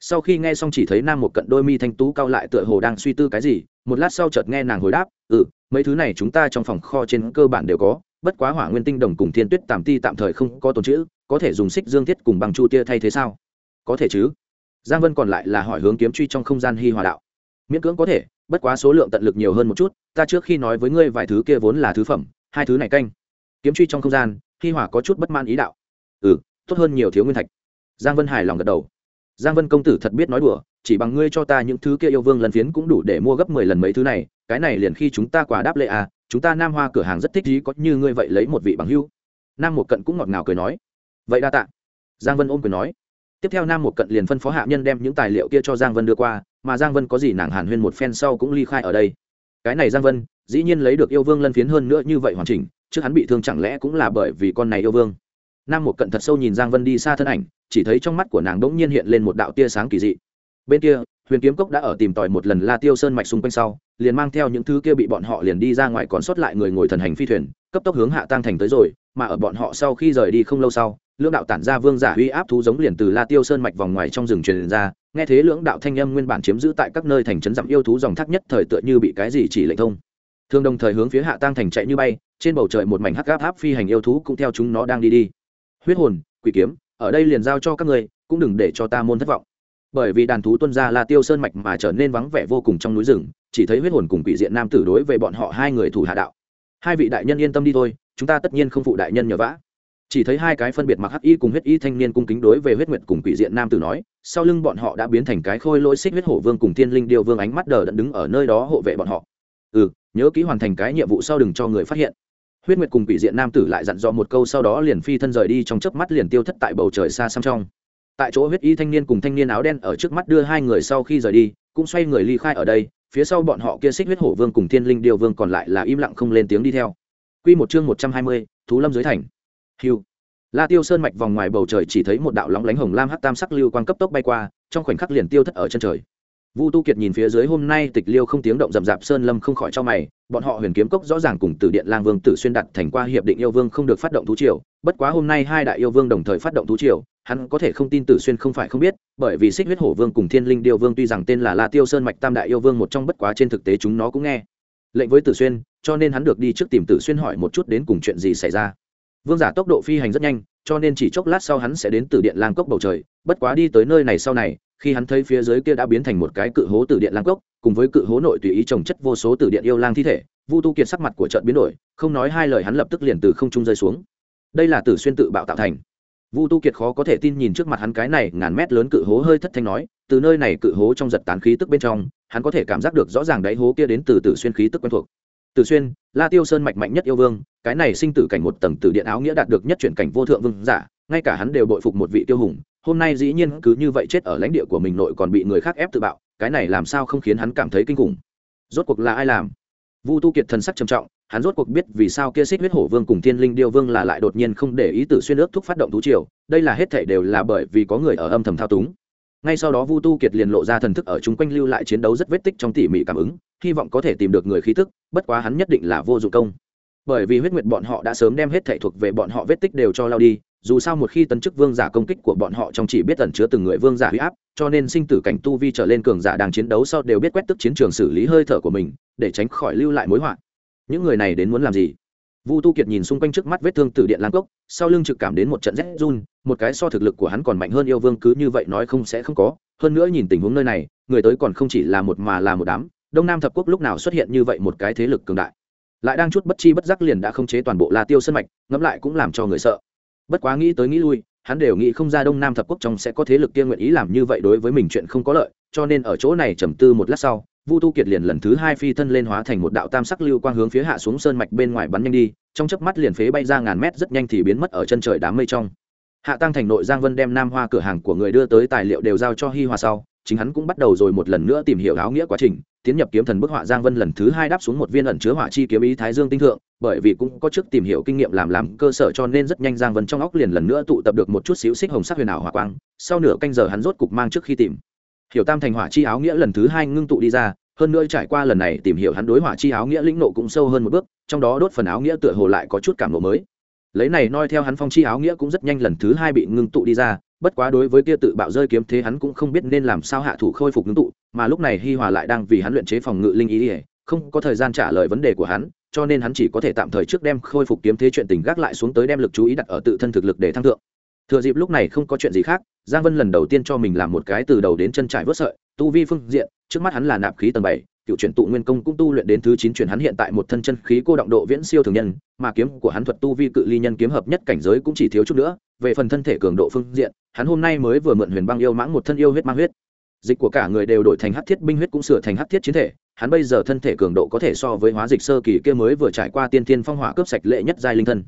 Speaker 1: Sau khi nghe xong chỉ thấy nam một cận đôi mi thanh tú cao lại tựa hồ đang suy tư cái gì, một lát sau chợt nghe nàng hồi đáp ừ mấy thứ này chúng ta trong phòng kho trên cơ bản đều có, bất quá hỏa nguyên tinh đồng cùng thiên tuyết tạm ti tạm thời không có tồn chữ có thể dùng xích dương thiết cùng bằng chu tia thay thế sao? Có thể chứ. Giang vân còn lại là hỏi hướng kiếm truy trong không gian hi hòa đạo, miễn cưỡng có thể, bất quá số lượng tận lực nhiều hơn một chút, ta trước khi nói với ngươi vài thứ kia vốn là thứ phẩm, hai thứ này canh. Kiếm truy trong không gian hi hòa có chút bất man ý đạo. Ừ tốt hơn nhiều thiếu nguyên thạch. Giang vân hài lòng gật đầu. Giang vân công tử thật biết nói đùa, chỉ bằng ngươi cho ta những thứ kia yêu vương lần phiến cũng đủ để mua gấp mười lần mấy thứ này, cái này liền khi chúng ta quả đáp lệ à chúng ta nam hoa cửa hàng rất thích ý có như ngươi vậy lấy một vị bằng hưu. Nam một cận cũng ngọt ngào cười nói. Vậy đa tạ. Giang vân ôm cười nói. Tiếp theo nam một cận liền phân phó hạ nhân đem những tài liệu kia cho giang vân đưa qua, mà giang vân có gì nàng hàn huyên một phen sau cũng ly khai ở đây. Cái này giang vân, dĩ nhiên lấy được yêu vương lân phiến hơn nữa như vậy hoàn chỉnh trước hắn bị thương chẳng lẽ cũng là bởi vì con này yêu vương? Nam một cận thật sâu nhìn giang vân đi xa thân ảnh, chỉ thấy trong mắt của nàng đ ỗ n g nhiên hiện lên một đạo tia sáng kỳ dị. Bên kia, huyền kiếm cốc đã ở tìm tòi một lần la tiêu sơn mạch xung quanh sau, liền mang theo những thứ kia bị bọn họ liền đi ra ngoài còn sót lại người ngồi thần hành phi thuyền, cấp tốc hướng hạ tăng thành tới rồi, mà ở bọn họ sau khi rời đi không lâu sau, lưỡng đạo tản ra vương giả uy áp thú giống liền từ la tiêu sơn mạch vòng ngoài trong rừng truyền ra, nghe thế lưỡng đạo thanh âm nguyên bản chiếm giữ tại các nơi thành trấn dặm yêu thú dòng thác nhất thời tựa như bị cái gì chỉ lệnh thông thường đồng thời hướng phía hạ tăng thành chạy như bay, trên bầu trời một mảnh hắc gáp tháp phi hành yêu thú cũng theo chúng nó đang đi đi. Huyết hồn, quỷ kiếm, ở đây liền giao cho các người cũng đừng để cho ta môn thất vọng. Bởi vì đàn thú tuân ra là tiêu sơn mạch mà trở nên vắng vẻ vô cùng trong núi rừng, chỉ thấy huyết hồn cùng quỷ diện nam tử đối với bọn họ hai người thủ hạ đạo. Hai vị đại nhân yên tâm đi thôi, chúng ta tất nhiên không phụ đại nhân nhờ vả. Chỉ thấy hai cái phân biệt mặc hắc y cùng huyết y thanh niên cung kính đối về huyết nguyệt cùng quỷ diện nam tử nói, sau lưng bọn họ đã biến thành cái khôi lỗi xích huyết hổ vương cùng thiên linh điều vương ánh mắt đờ đẫn đứng ở nơi đó hộ vệ bọn họ. Ừ nhớ kỹ hoàn thành cái nhiệm vụ sau đừng cho người phát hiện huyết nguyệt cùng quỷ diện nam tử lại dặn dò một câu sau đó liền phi thân rời đi trong chớp mắt liền tiêu thất tại bầu trời xa xăm trong tại chỗ huyết y thanh niên cùng thanh niên áo đen ở trước mắt đưa hai người sau khi rời đi cũng xoay người ly khai ở đây phía sau bọn họ kia xích huyết hổ vương cùng thiên linh điều vương còn lại là im lặng không lên tiếng đi theo Quy một chương một trăm hai mươi, thú lâm dưới thành. Hưu. La Tiêu Sơn mạch vòng ngoài bầu trời chỉ thấy một đạo lóng lánh hồng lam hắc tam sắc lưu quang cấp tốc bay qua, trong khoảnh khắc liền tiêu thất ở chân trời. Vu Tu Kiệt nhìn phía dưới hôm nay tịch liêu không tiếng động rầm rạp sơn lâm không khỏi cho mày, bọn họ Huyền Kiếm Cốc rõ ràng cùng Tử Điện Lang Vương Tử xuyên đặt thành qua hiệp định yêu vương không được phát động thú triều, bất quá hôm nay hai đại yêu vương đồng thời phát động thú triều, hắn có thể không tin Tử xuyên không phải không biết, bởi vì Xích Huyết Hổ Vương cùng Thiên Linh Điêu Vương tuy rằng tên là La Tiêu Sơn mạch tam đại yêu vương một trong bất quá trên thực tế chúng nó cũng nghe lệnh với Tử xuyên, cho nên hắn được đi trước tìm Tử xuyên hỏi một chút đến cùng chuyện gì xảy ra. Vương giả tốc độ phi hành rất nhanh, cho nên chỉ chốc lát sau hắn sẽ đến Tử Điện Lang Cốc bầu trời, bất quá đi tới nơi này sau này, khi hắn thấy phía dưới kia đã biến thành một cái cự hố tử điện lang cốc, cùng với cự hố nội tùy ý trồng chất vô số tử điện yêu lang thi thể, vu tu kiệt sắc mặt của trận biến đổi, không nói hai lời hắn lập tức liền từ không trung rơi xuống. Đây là tử xuyên tự bạo tạo thành. Vu tu kiệt khó có thể tin nhìn trước mặt hắn cái này ngàn mét lớn cự hố hơi thất thanh nói, từ nơi này cự hố trong giật tán khí tức bên trong, hắn có thể cảm giác được rõ ràng đáy hố kia đến từ tử xuyên khí tức quen thuộc. Tử xuyên, la tiêu sơn mạnh mạnh nhất yêu vương, cái này sinh tử cảnh một tầng tử điện áo nghĩa đạt được nhất chuyển cảnh vô thượng vương giả, ngay cả hắn đều bội phục một vị tiêu hùng hôm nay dĩ nhiên cứ như vậy chết ở lãnh địa của mình nội còn bị người khác ép tự bạo, cái này làm sao không khiến hắn cảm thấy kinh khủng? Rốt cuộc là ai làm? Vu tu kiệt thần sắc trầm trọng, hắn rốt cuộc biết vì sao kia xích huyết hổ vương cùng thiên linh điêu vương là lại đột nhiên không để ý tử xuyên ước thúc phát động thú triều, đây là hết thể đều là bởi vì có người ở âm thầm thao túng. Ngay sau đó vu tu kiệt liền lộ ra thần thức ở chung quanh lưu lại chiến đấu rất vết tích trong tỉ mỉ cảm ứng, hy vọng có thể tìm được người khí tức, bất quá hắn nhất định là vô dụng công. Bởi vì huyết nguyệt bọn họ đã sớm đem hết thể thuộc về bọn họ vết tích đều cho lao đi dù sao một khi tấn chức vương giả công kích của bọn họ trong chỉ biết ẩn chứa từng người vương giả huy áp, cho nên sinh tử cảnh tu vi trở lên cường giả đang chiến đấu sau đều biết quét tức chiến trường xử lý hơi thở của mình, để tránh khỏi lưu lại mối họa. Những người này đến muốn làm gì? Vu tu kiệt nhìn xung quanh trước mắt vết thương từ điện lan cốc, sau lưng trực cảm đến một trận rét run, một cái so thực lực của hắn còn mạnh hơn yêu vương cứ như vậy nói không sẽ không có. Hơn nữa nhìn tình huống nơi này, người tới còn không chỉ là một mà là một đám, đông nam thập quốc lúc nào xuất hiện như vậy một cái thế lực cường đại. Lại đang chút bất chi bất giác liền đã không chế toàn bộ la tiêu sân mạch, ngẫm lại cũng làm cho người sợ bất quá nghĩ tới nghĩ lui, hắn đều nghĩ không ra đông nam thập quốc trong sẽ có thế lực tiên nguyện ý làm như vậy đối với mình chuyện không có lợi, cho nên ở chỗ này trầm tư một lát sau, vu tu kiệt liền lần thứ hai phi thân lên hóa thành một đạo tam sắc lưu quang hướng phía hạ xuống sơn mạch bên ngoài bắn nhanh đi, trong chớp mắt liền phế bay ra ngàn mét rất nhanh thì biến mất ở chân trời đám mây trong. Hạ tăng thành nội giang vân đem nam hoa cửa hàng của người đưa tới tài liệu đều giao cho hi hòa sau chính hắn cũng bắt đầu rồi một lần nữa tìm hiểu áo nghĩa quá trình, tiến nhập kiếm thần bức họa giang vân lần thứ hai đáp xuống một viên ẩn chứa hỏa chi kiếm ý thái dương tinh thượng, bởi vì cũng có trước tìm hiểu kinh nghiệm làm làm cơ sở cho nên rất nhanh giang vân trong óc liền lần nữa tụ tập được một chút xíu xích hồng sắc huyền ảo hỏa quang, sau nửa canh giờ hắn rốt cục mang trước khi tìm. Hiểu tam thành hỏa chi áo nghĩa lần thứ hai ngưng tụ đi ra, hơn nữa trải qua lần này tìm hiểu hắn đối hỏa chi áo nghĩa lĩnh nộ cũng sâu hơn một bước, trong đó đốt phần áo nghĩa tựa hồ lại có chút cảm nộ mới lấy này noi theo hắn phong chi áo nghĩa cũng rất nhanh lần thứ hai bị ngưng tụ đi ra, bất quá đối với kia tự bạo rơi kiếm thế hắn cũng không biết nên làm sao hạ thủ khôi phục ngưng tụ, mà lúc này hi hòa lại đang vì hắn luyện chế phòng ngự linh ý ỉa không có thời gian trả lời vấn đề của hắn, cho nên hắn chỉ có thể tạm thời trước đem khôi phục kiếm thế chuyện tình gác lại xuống tới đem lực chú ý đặt ở tự thân thực lực để thăng thượng. Thừa dịp lúc này không có chuyện gì khác, giang vân lần đầu tiên cho mình làm một cái từ đầu đến chân trải vớt sợi, tu vi phương diện, trước mắt hắn là nạp khí tầng bảy cựu chuyển tụ nguyên công cũng tu luyện đến thứ chín chuyển hắn hiện tại một thân chân khí cô động độ viễn siêu thường nhân, mà kiếm của hắn thuật tu vi cự ly nhân kiếm hợp nhất cảnh giới cũng chỉ thiếu chút nữa, về phần thân thể cường độ phương diện, hắn hôm nay mới vừa mượn huyền băng yêu mãng một thân yêu huyết mang huyết. Dịch của cả người đều đổi thành hắc thiết binh huyết cũng sửa thành hắc thiết chiến thể, hắn bây giờ thân thể cường độ có thể so với hóa dịch sơ kỳ kia mới vừa trải qua tiên thiên phong hỏa cướp sạch lệ nhất giai linh thân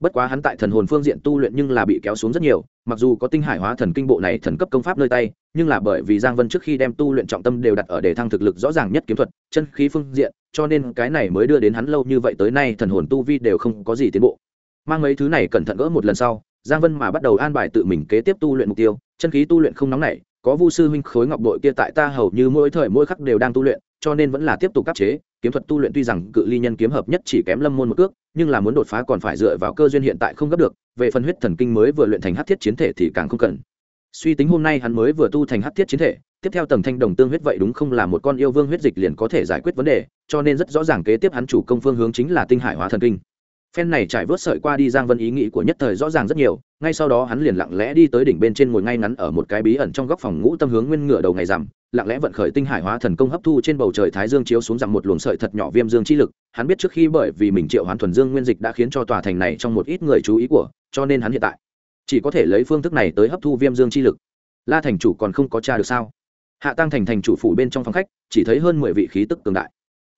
Speaker 1: bất quá hắn tại thần hồn phương diện tu luyện nhưng là bị kéo xuống rất nhiều, mặc dù có tinh hải hóa thần kinh bộ này thần cấp công pháp nơi tay, nhưng là bởi vì giang vân trước khi đem tu luyện trọng tâm đều đặt ở đề thăng thực lực rõ ràng nhất kiếm thuật, chân khí phương diện, cho nên cái này mới đưa đến hắn lâu như vậy tới nay thần hồn tu vi đều không có gì tiến bộ. Mang mấy thứ này cẩn thận gỡ một lần sau, giang vân mà bắt đầu an bài tự mình kế tiếp tu luyện mục tiêu, chân khí tu luyện không nóng nảy, có vu sư huynh khối ngọc đội kia tại ta hầu như mỗi thời mỗi khắc đều đang tu luyện, cho nên vẫn là tiếp tục cấp chế kiếm thuật tu luyện tuy rằng cự ly nhân kiếm hợp nhất chỉ kém lâm môn một cước, nhưng là muốn đột phá còn phải dựa vào cơ duyên hiện tại không gấp được, về phần huyết thần kinh mới vừa luyện thành hắc thiết chiến thể thì càng không cần. Suy tính hôm nay hắn mới vừa tu thành hắc thiết chiến thể, tiếp theo tầng thanh đồng tương huyết vậy đúng không là một con yêu vương huyết dịch liền có thể giải quyết vấn đề, cho nên rất rõ ràng kế tiếp hắn chủ công phương hướng chính là tinh hải hóa thần kinh. Phen này trải vớt sợi qua đi giang vân ý nghĩ của nhất thời rõ ràng rất nhiều, ngay sau đó hắn liền lặng lẽ đi tới đỉnh bên trên ngồi ngay ngắn ở một cái bí ẩn trong góc phòng ngũ tâm hướng nguyên ngựa đầu ngày rằm lặng lẽ vận khởi tinh hải hóa thần công hấp thu trên bầu trời thái dương chiếu xuống rằng một luồng sợi thật nhỏ viêm dương chi lực. Hắn biết trước khi bởi vì mình triệu hoán thuần dương nguyên dịch đã khiến cho tòa thành này trong một ít người chú ý của, cho nên hắn hiện tại chỉ có thể lấy phương thức này tới hấp thu viêm dương chi lực. La thành chủ còn không có cha được sao? Hạ tăng thành thành chủ phủ bên trong phòng khách, chỉ thấy hơn mười vị khí tức cường đại.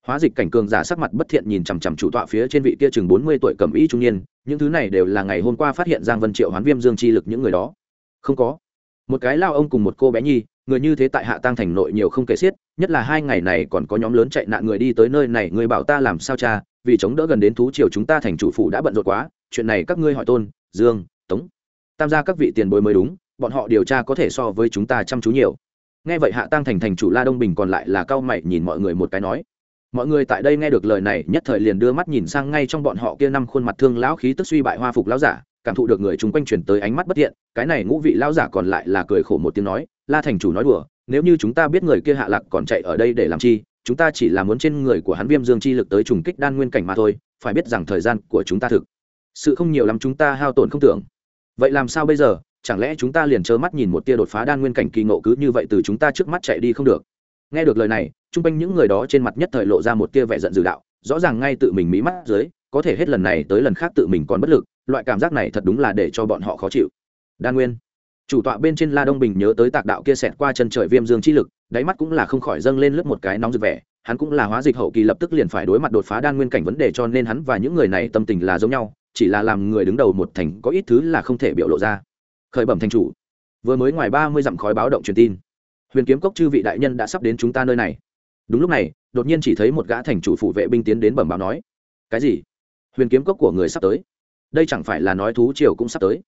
Speaker 1: Hóa dịch cảnh cường giả sắc mặt bất thiện nhìn chằm chằm chủ tọa phía trên vị kia chừng bốn mươi tuổi cầm ý trung niên, những thứ này đều là ngày hôm qua phát hiện giang vân triệu hoán viêm dương chi lực những người đó. Không có. Một cái lao ông cùng một cô bé nhi người như thế tại hạ tăng thành nội nhiều không kể xiết, nhất là hai ngày này còn có nhóm lớn chạy nạn người đi tới nơi này, người bảo ta làm sao cha, vì chống đỡ gần đến thú triều chúng ta thành chủ phủ đã bận rộn quá, chuyện này các ngươi hỏi tôn, dương, tống, tam gia các vị tiền bối mới đúng, bọn họ điều tra có thể so với chúng ta chăm chú nhiều. Nghe vậy hạ tăng thành thành chủ la đông bình còn lại là cao mày nhìn mọi người một cái nói, mọi người tại đây nghe được lời này, nhất thời liền đưa mắt nhìn sang ngay trong bọn họ kia năm khuôn mặt thương lão khí tức suy bại hoa phục lão giả, cảm thụ được người chung quanh chuyển tới ánh mắt bất thiện, cái này ngũ vị lão giả còn lại là cười khổ một tiếng nói la thành chủ nói đùa, nếu như chúng ta biết người kia hạ lạc còn chạy ở đây để làm chi, chúng ta chỉ là muốn trên người của hắn viêm dương chi lực tới trùng kích đan nguyên cảnh mà thôi, phải biết rằng thời gian của chúng ta thực sự không nhiều lắm chúng ta hao tổn không tưởng. Vậy làm sao bây giờ? Chẳng lẽ chúng ta liền trơ mắt nhìn một tia đột phá đan nguyên cảnh kỳ ngộ cứ như vậy từ chúng ta trước mắt chạy đi không được? Nghe được lời này chung quanh những người đó trên mặt nhất thời lộ ra một tia vẻ giận dữ đạo, rõ ràng ngay tự mình mỹ mắt dưới, có thể hết lần này tới lần khác tự mình còn bất lực, loại cảm giác này thật đúng là để cho bọn họ khó chịu. Đan nguyên chủ tọa bên trên la đông bình nhớ tới tạc đạo kia xẹt qua chân trời viêm dương chi lực, đáy mắt cũng là không khỏi dâng lên lướt một cái nóng rực vẻ, hắn cũng là hóa dịch hậu kỳ lập tức liền phải đối mặt đột phá đan nguyên cảnh vấn đề cho nên hắn và những người này tâm tình là giống nhau, chỉ là làm người đứng đầu một thành có ít thứ là không thể biểu lộ ra. Khởi bẩm thành chủ, vừa mới ngoài ba mươi dặm khói báo động truyền tin, huyền kiếm cốc chư vị đại nhân đã sắp đến chúng ta nơi này. Đúng lúc này, đột nhiên chỉ thấy một gã thành chủ phụ vệ binh tiến đến bẩm báo nói, cái gì? Huyền kiếm cốc của người sắp tới? Đây chẳng phải là nói thú triều cũng sắp tới?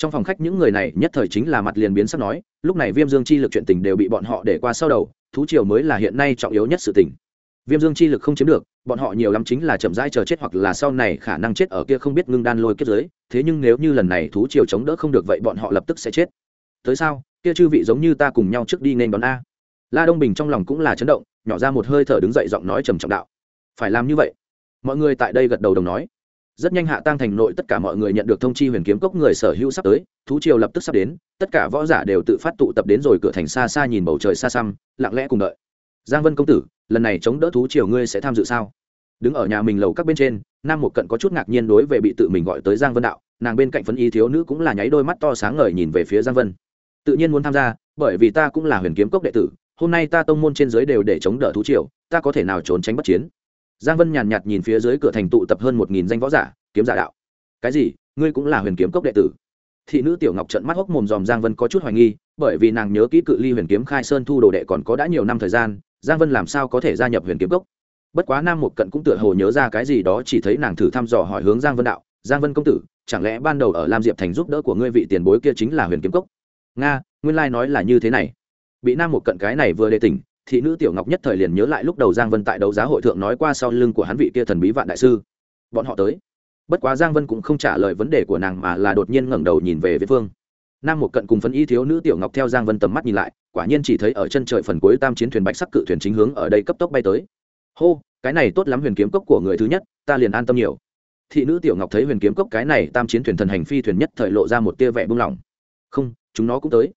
Speaker 1: Trong phòng khách những người này nhất thời chính là mặt liền biến sắp nói, lúc này viêm dương chi lực chuyện tình đều bị bọn họ để qua sau đầu, thú triều mới là hiện nay trọng yếu nhất sự tình. Viêm dương chi lực không chiếm được, bọn họ nhiều lắm chính là chậm rãi chờ chết hoặc là sau này khả năng chết ở kia không biết ngưng đan lôi kết giới thế nhưng nếu như lần này thú triều chống đỡ không được vậy bọn họ lập tức sẽ chết. Tới sao? Kia chư vị giống như ta cùng nhau trước đi nên đón a. La đông bình trong lòng cũng là chấn động, nhỏ ra một hơi thở đứng dậy giọng nói trầm trọng đạo. Phải làm như vậy. Mọi người tại đây gật đầu đồng nói rất nhanh hạ tăng thành nội tất cả mọi người nhận được thông chi huyền kiếm cốc người sở hữu sắp tới, thú triều lập tức sắp đến, tất cả võ giả đều tự phát tụ tập đến rồi cửa thành xa xa nhìn bầu trời xa xăm, lặng lẽ cùng đợi. Giang vân công tử, lần này chống đỡ thú triều ngươi sẽ tham dự sao? Đứng ở nhà mình lầu các bên trên, nam một cận có chút ngạc nhiên đối về bị tự mình gọi tới giang vân đạo, nàng bên cạnh phấn y thiếu nữ cũng là nháy đôi mắt to sáng ngời nhìn về phía giang vân. Tự nhiên muốn tham gia, bởi vì ta cũng là huyền kiếm cốc đệ tử, hôm nay ta tông môn trên dưới đều để chống đỡ thú triều, ta có thể nào trốn tránh bất chiến? Giang vân nhàn nhạt nhìn phía dưới cửa thành tụ tập hơn một nghìn danh võ giả, kiếm giả đạo. Cái gì? Ngươi cũng là huyền kiếm cốc đệ tử? Thị nữ tiểu ngọc trận mắt hốc mồm dòm giang vân có chút hoài nghi, bởi vì nàng nhớ kỹ cự ly huyền kiếm khai sơn thu đồ đệ còn có đã nhiều năm thời gian, giang vân làm sao có thể gia nhập huyền kiếm cốc? Bất quá nam một cận cũng tựa hồ nhớ ra cái gì đó chỉ thấy nàng thử thăm dò hỏi hướng giang vân đạo, giang vân công tử, chẳng lẽ ban đầu ở lam diệp thành giúp đỡ của ngươi vị tiền bối kia chính là huyền kiếm cốc? Nga, nguyên lai nói là như thế này. Bị nam một cận cái này vừa đề tỉnh thị nữ tiểu ngọc nhất thời liền nhớ lại lúc đầu giang vân tại đấu giá hội thượng nói qua sau lưng của hắn vị kia thần bí vạn đại sư. Bọn họ tới. Bất quá giang vân cũng không trả lời vấn đề của nàng mà là đột nhiên ngẩng đầu nhìn về viễn phương. Nam một cận cùng phấn y thiếu nữ tiểu ngọc theo giang vân tầm mắt nhìn lại, quả nhiên chỉ thấy ở chân trời phần cuối tam chiến thuyền bạch sắc cự thuyền chính hướng ở đây cấp tốc bay tới. Hô, cái này tốt lắm huyền kiếm cốc của người thứ nhất, ta liền an tâm nhiều. Thị nữ tiểu ngọc thấy huyền kiếm cốc cái này tam chiến thuyền thần hành phi thuyền nhất thời lộ ra một tia vẻ buông lỏng. Không, chúng nó cũng tới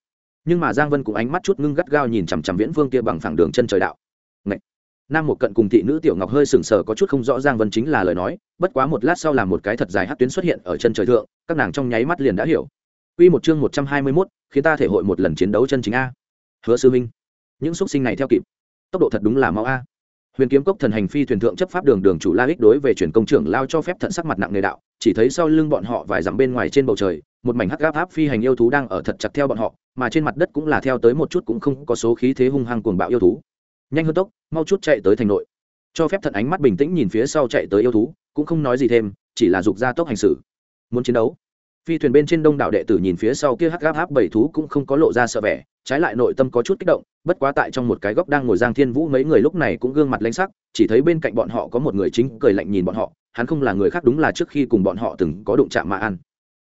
Speaker 1: nhưng mà giang vân cũng ánh mắt chút ngưng gắt gao nhìn chằm chằm viễn Vương kia bằng phẳng đường chân trời đạo Ngậy! nam một cận cùng thị nữ tiểu ngọc hơi sừng sờ có chút không rõ giang vân chính là lời nói bất quá một lát sau làm một cái thật dài hát tuyến xuất hiện ở chân trời thượng các nàng trong nháy mắt liền đã hiểu Quy một chương một trăm hai mươi 121, khiến ta thể hội một lần chiến đấu chân chính a. Hứa sư minh, những xúc sinh này theo kịp, tốc độ thật đúng là mau a. Huyền kiếm cốc thần hành phi thuyền thượng chấp pháp đường đường chủ La Ích đối về chuyển công trưởng lao cho phép thận sắc mặt nặng nề đạo, chỉ thấy sau lưng bọn họ vài dặm bên ngoài trên bầu trời, một mảnh hắc áp áp phi hành yêu thú đang ở thật chặt theo bọn họ, mà trên mặt đất cũng là theo tới một chút cũng không có số khí thế hung hăng cuồng bạo yêu thú. Nhanh hơn tốc, mau chút chạy tới thành nội. Cho phép thận ánh mắt bình tĩnh nhìn phía sau chạy tới yêu thú, cũng không nói gì thêm, chỉ là dục ra tốc hành xử. Muốn chiến đấu, phi thuyền bên trên đông đảo đệ tử nhìn phía sau kia hắc gáp hắc bảy thú cũng không có lộ ra sợ vẻ, trái lại nội tâm có chút kích động, bất quá tại trong một cái góc đang ngồi giang thiên vũ mấy người lúc này cũng gương mặt lãnh sắc, chỉ thấy bên cạnh bọn họ có một người chính cười lạnh nhìn bọn họ, hắn không là người khác đúng là trước khi cùng bọn họ từng có đụng chạm mà ăn.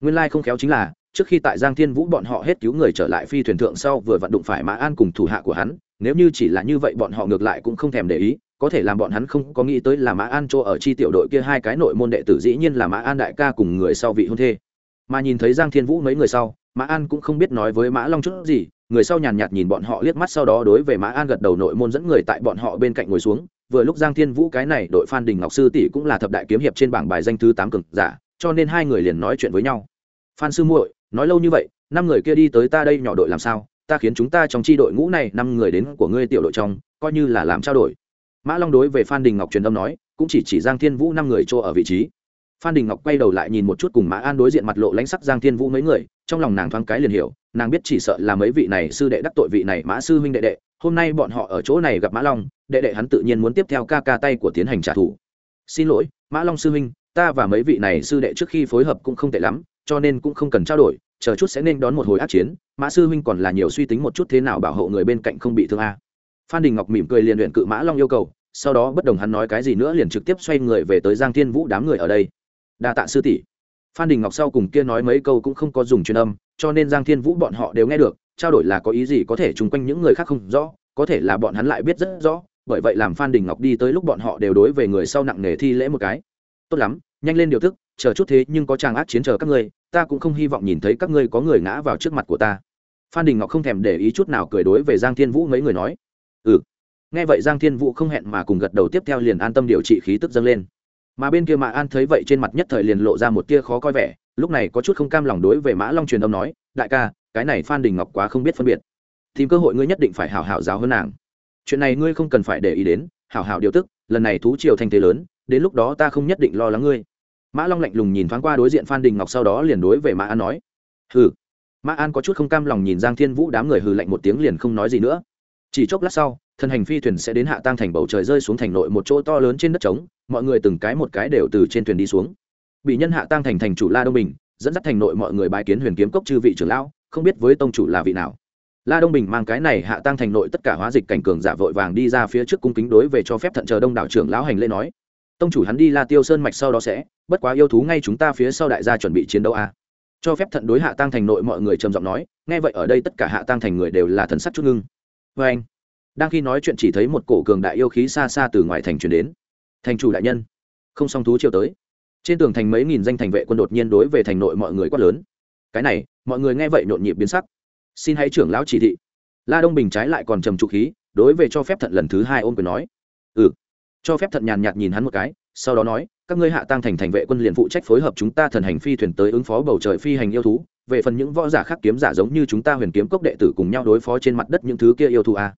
Speaker 1: Nguyên lai không khéo chính là, trước khi tại giang thiên vũ bọn họ hết cứu người trở lại phi thuyền thượng sau vừa vặn đụng phải mã an cùng thủ hạ của hắn, nếu như chỉ là như vậy bọn họ ngược lại cũng không thèm để ý, có thể làm bọn hắn không có nghĩ tới là mã an chỗ ở chi tiểu đội kia hai cái nội môn đệ tử dĩ nhiên là mã an đại ca cùng người sau vị hôn thê mà nhìn thấy giang thiên vũ mấy người sau, mã an cũng không biết nói với mã long chút gì, người sau nhàn nhạt nhìn bọn họ liếc mắt sau đó đối về mã an gật đầu nội môn dẫn người tại bọn họ bên cạnh ngồi xuống. Vừa lúc giang thiên vũ cái này đội phan đình ngọc sư tỷ cũng là thập đại kiếm hiệp trên bảng bài danh thứ tám cực giả, cho nên hai người liền nói chuyện với nhau. Phan sư muội, nói lâu như vậy, năm người kia đi tới ta đây nhỏ đội làm sao? Ta khiến chúng ta trong chi đội ngũ này năm người đến của ngươi tiểu đội trong, coi như là làm trao đổi. Mã long đối về phan đình ngọc truyền âm nói, cũng chỉ chỉ giang thiên vũ năm người chỗ ở vị trí phan đình ngọc quay đầu lại nhìn một chút cùng mã an đối diện mặt lộ lãnh sắc giang thiên vũ mấy người, trong lòng nàng thoáng cái liền hiểu, nàng biết chỉ sợ là mấy vị này sư đệ đắc tội vị này mã sư huynh đệ đệ, hôm nay bọn họ ở chỗ này gặp mã long, đệ đệ hắn tự nhiên muốn tiếp theo ca ca tay của tiến hành trả thù. Xin lỗi, mã long sư huynh, ta và mấy vị này sư đệ trước khi phối hợp cũng không tệ lắm, cho nên cũng không cần trao đổi, chờ chút sẽ nên đón một hồi ác chiến, mã sư huynh còn là nhiều suy tính một chút thế nào bảo hộ người bên cạnh không bị thương a. Phan đình ngọc mỉm cười liền luyện cự mã long yêu cầu, sau đó bất đồng hắn nói cái gì nữa liền trực tiếp xoay người về tới giang thiên vũ đám người ở đây đa tạ sư tỷ. Phan đình ngọc sau cùng kia nói mấy câu cũng không có dùng truyền âm, cho nên giang thiên vũ bọn họ đều nghe được, trao đổi là có ý gì có thể chung quanh những người khác không rõ, có thể là bọn hắn lại biết rất rõ, bởi vậy làm phan đình ngọc đi tới lúc bọn họ đều đối về người sau nặng nề thi lễ một cái. Tốt lắm, nhanh lên điều thức, chờ chút thế nhưng có chàng ác chiến chờ các ngươi, ta cũng không hy vọng nhìn thấy các ngươi có người ngã vào trước mặt của ta. Phan đình ngọc không thèm để ý chút nào cười đối về giang thiên vũ mấy người nói. Ừ. Nghe vậy giang thiên vũ không hẹn mà cùng gật đầu tiếp theo liền an tâm điều trị khí tức dâng lên mà bên kia mã an thấy vậy trên mặt nhất thời liền lộ ra một tia khó coi vẻ, lúc này có chút không cam lòng đối về mã long truyền âm nói, đại ca, cái này phan đình ngọc quá không biết phân biệt. Tìm cơ hội ngươi nhất định phải hảo hảo giáo hơn nàng. Chuyện này ngươi không cần phải để ý đến, hảo hảo điều tức, lần này thú triều thành thế lớn, đến lúc đó ta không nhất định lo lắng ngươi. Mã long lạnh lùng nhìn thoáng qua đối diện phan đình ngọc sau đó liền đối về mã an nói, hừ. Mã an có chút không cam lòng nhìn giang thiên vũ đám người hừ lạnh một tiếng liền không nói gì nữa. Chỉ chốc lát sau thân hành phi thuyền sẽ đến hạ tăng thành bầu trời rơi xuống thành nội một chỗ to lớn trên đất trống mọi người từng cái một cái đều từ trên thuyền đi xuống. Bị nhân hạ tăng thành thành chủ la đông bình, dẫn dắt thành nội mọi người bái kiến huyền kiếm cốc chư vị trưởng lão, không biết với tông chủ là vị nào. La đông bình mang cái này hạ tăng thành nội tất cả hóa dịch cảnh cường giả vội vàng đi ra phía trước cung kính đối về cho phép thận chờ đông đảo trưởng lão hành lễ nói. Tông chủ hắn đi la tiêu sơn mạch sau đó sẽ, bất quá yêu thú ngay chúng ta phía sau đại gia chuẩn bị chiến đấu a. À. cho phép thận đối hạ tăng thành nội mọi người trầm giọng nói, nghe vậy ở đây tất cả hạ tăng thành người đều là thần sắc chút ngưng. Vê anh đang khi nói chuyện chỉ thấy một cổ cường đại yêu khí xa xa từ ngoài thành truyền đến thành chủ đại nhân. Không song thú chiều tới. Trên tường thành mấy nghìn danh thành vệ quân đột nhiên đối về thành nội mọi người quát lớn. Cái này, mọi người nghe vậy nhộn nhịp biến sắc. Xin hãy trưởng lão chỉ thị. La đông bình trái lại còn trầm trụ khí, đối về cho phép thận lần thứ hai ôm quyền nói. Ừ. Cho phép thận nhàn nhạt nhìn hắn một cái, sau đó nói, các ngươi hạ tăng thành thành vệ quân liền phụ trách phối hợp chúng ta thần hành phi thuyền tới ứng phó bầu trời phi hành yêu thú. Về phần những võ giả khác kiếm giả giống như chúng ta huyền kiếm cốc đệ tử cùng nhau đối phó trên mặt đất những thứ kia yêu thú à.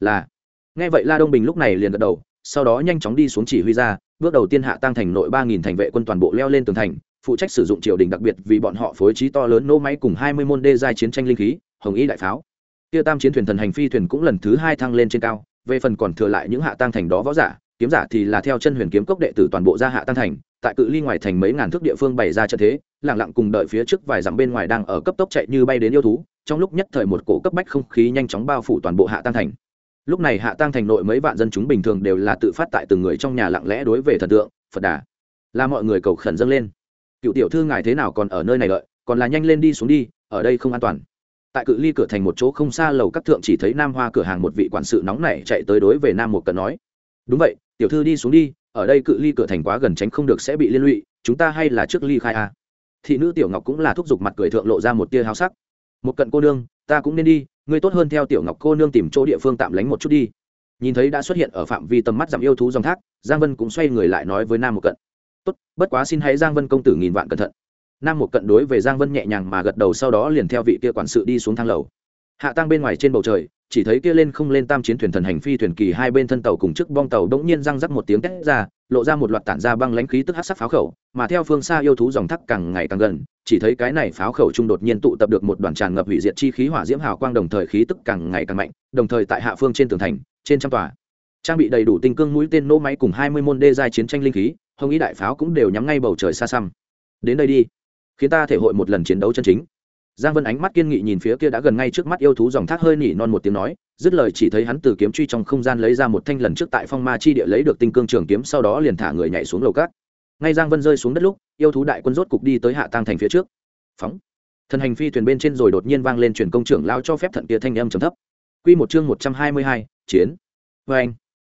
Speaker 1: là. Nghe vậy la đông bình lúc này liền gật đầu sau đó nhanh chóng đi xuống chỉ huy ra, bước đầu tiên hạ tăng thành nội ba nghìn thành vệ quân toàn bộ leo lên tường thành, phụ trách sử dụng triều đình đặc biệt vì bọn họ phối trí to lớn nô máy cùng hai mươi môn đê giai chiến tranh linh khí, hồng ý đại pháo. Kia tam chiến thuyền thần hành phi thuyền cũng lần thứ hai thăng lên trên cao, về phần còn thừa lại những hạ tăng thành đó võ giả, kiếm giả thì là theo chân huyền kiếm cốc đệ tử toàn bộ ra hạ tăng thành, tại cự ly ngoài thành mấy ngàn thước địa phương bày ra trận thế lẳng lặng cùng đợi phía trước vài dặm bên ngoài đang ở cấp tốc chạy như bay đến yêu thú, trong lúc nhất thời một cổ cấp bách không khí nhanh chóng bao phủ toàn bộ hạ tăng thành lúc này hạ tăng thành nội mấy vạn dân chúng bình thường đều là tự phát tại từng người trong nhà lặng lẽ đối về thần tượng, phật đà. Là mọi người cầu khẩn dâng lên. Cựu tiểu thư ngài thế nào còn ở nơi này đợi, còn là nhanh lên đi xuống đi, ở đây không an toàn. Tại cự ly cửa thành một chỗ không xa lầu các thượng chỉ thấy nam hoa cửa hàng một vị quản sự nóng này chạy tới đối về nam một cần nói, đúng vậy, tiểu thư đi xuống đi, ở đây cự ly cửa thành quá gần tránh không được sẽ bị liên lụy, chúng ta hay là trước ly khai a. Thị nữ tiểu ngọc cũng là thúc giục mặt cười thượng lộ ra một tia háo sắc. Một cận cô nương, ta cũng nên đi ngươi tốt hơn theo tiểu ngọc cô nương tìm chỗ địa phương tạm lánh một chút đi. Nhìn thấy đã xuất hiện ở phạm vi tầm mắt giảm yêu thú dòng thác, giang vân cũng xoay người lại nói với nam một cận. Tốt, bất quá xin hãy giang vân công tử nghìn vạn cẩn thận. Nam một cận đối về giang vân nhẹ nhàng mà gật đầu sau đó liền theo vị kia quản sự đi xuống thang lầu. Hạ tăng bên ngoài trên bầu trời, chỉ thấy kia lên không lên tam chiến thuyền thần hành phi thuyền kỳ hai bên thân tàu cùng trước bong tàu đống nhiên răng rắc một tiếng tét ra lộ ra một loạt tản ra băng lãnh khí tức hát sắc pháo khẩu, mà theo phương xa yêu thú dòng thác càng ngày càng gần, chỉ thấy cái này pháo khẩu trung đột nhiên tụ tập được một đoàn tràn ngập hủy diệt chi khí hỏa diễm hào quang đồng thời khí tức càng ngày càng mạnh, đồng thời tại hạ phương trên tường thành, trên trăm tòa. Trang bị đầy đủ tinh cương mũi tên nỗ máy cùng hai mươi môn đê giai chiến tranh linh khí, hồng ý đại pháo cũng đều nhắm ngay bầu trời xa xăm. Đến đây đi, khiến ta thể hội một lần chiến đấu chân chính giang vân ánh mắt kiên nghị nhìn phía kia đã gần ngay trước mắt yêu thú dòng thác hơi nỉ non một tiếng nói, dứt lời chỉ thấy hắn từ kiếm truy trong không gian lấy ra một thanh lần trước tại phong ma chi địa lấy được tinh cương trường kiếm, sau đó liền thả người nhảy xuống lầu cát. Ngay giang vân rơi xuống đất lúc, yêu thú đại quân rốt cục đi tới hạ tăng thành phía trước. Phóng. Thần hành phi thuyền bên trên rồi đột nhiên vang lên truyền công trưởng lao cho phép thận kia thanh âm trầm thấp. Quy một chương một trăm hai mươi hai, chiến. Vê anh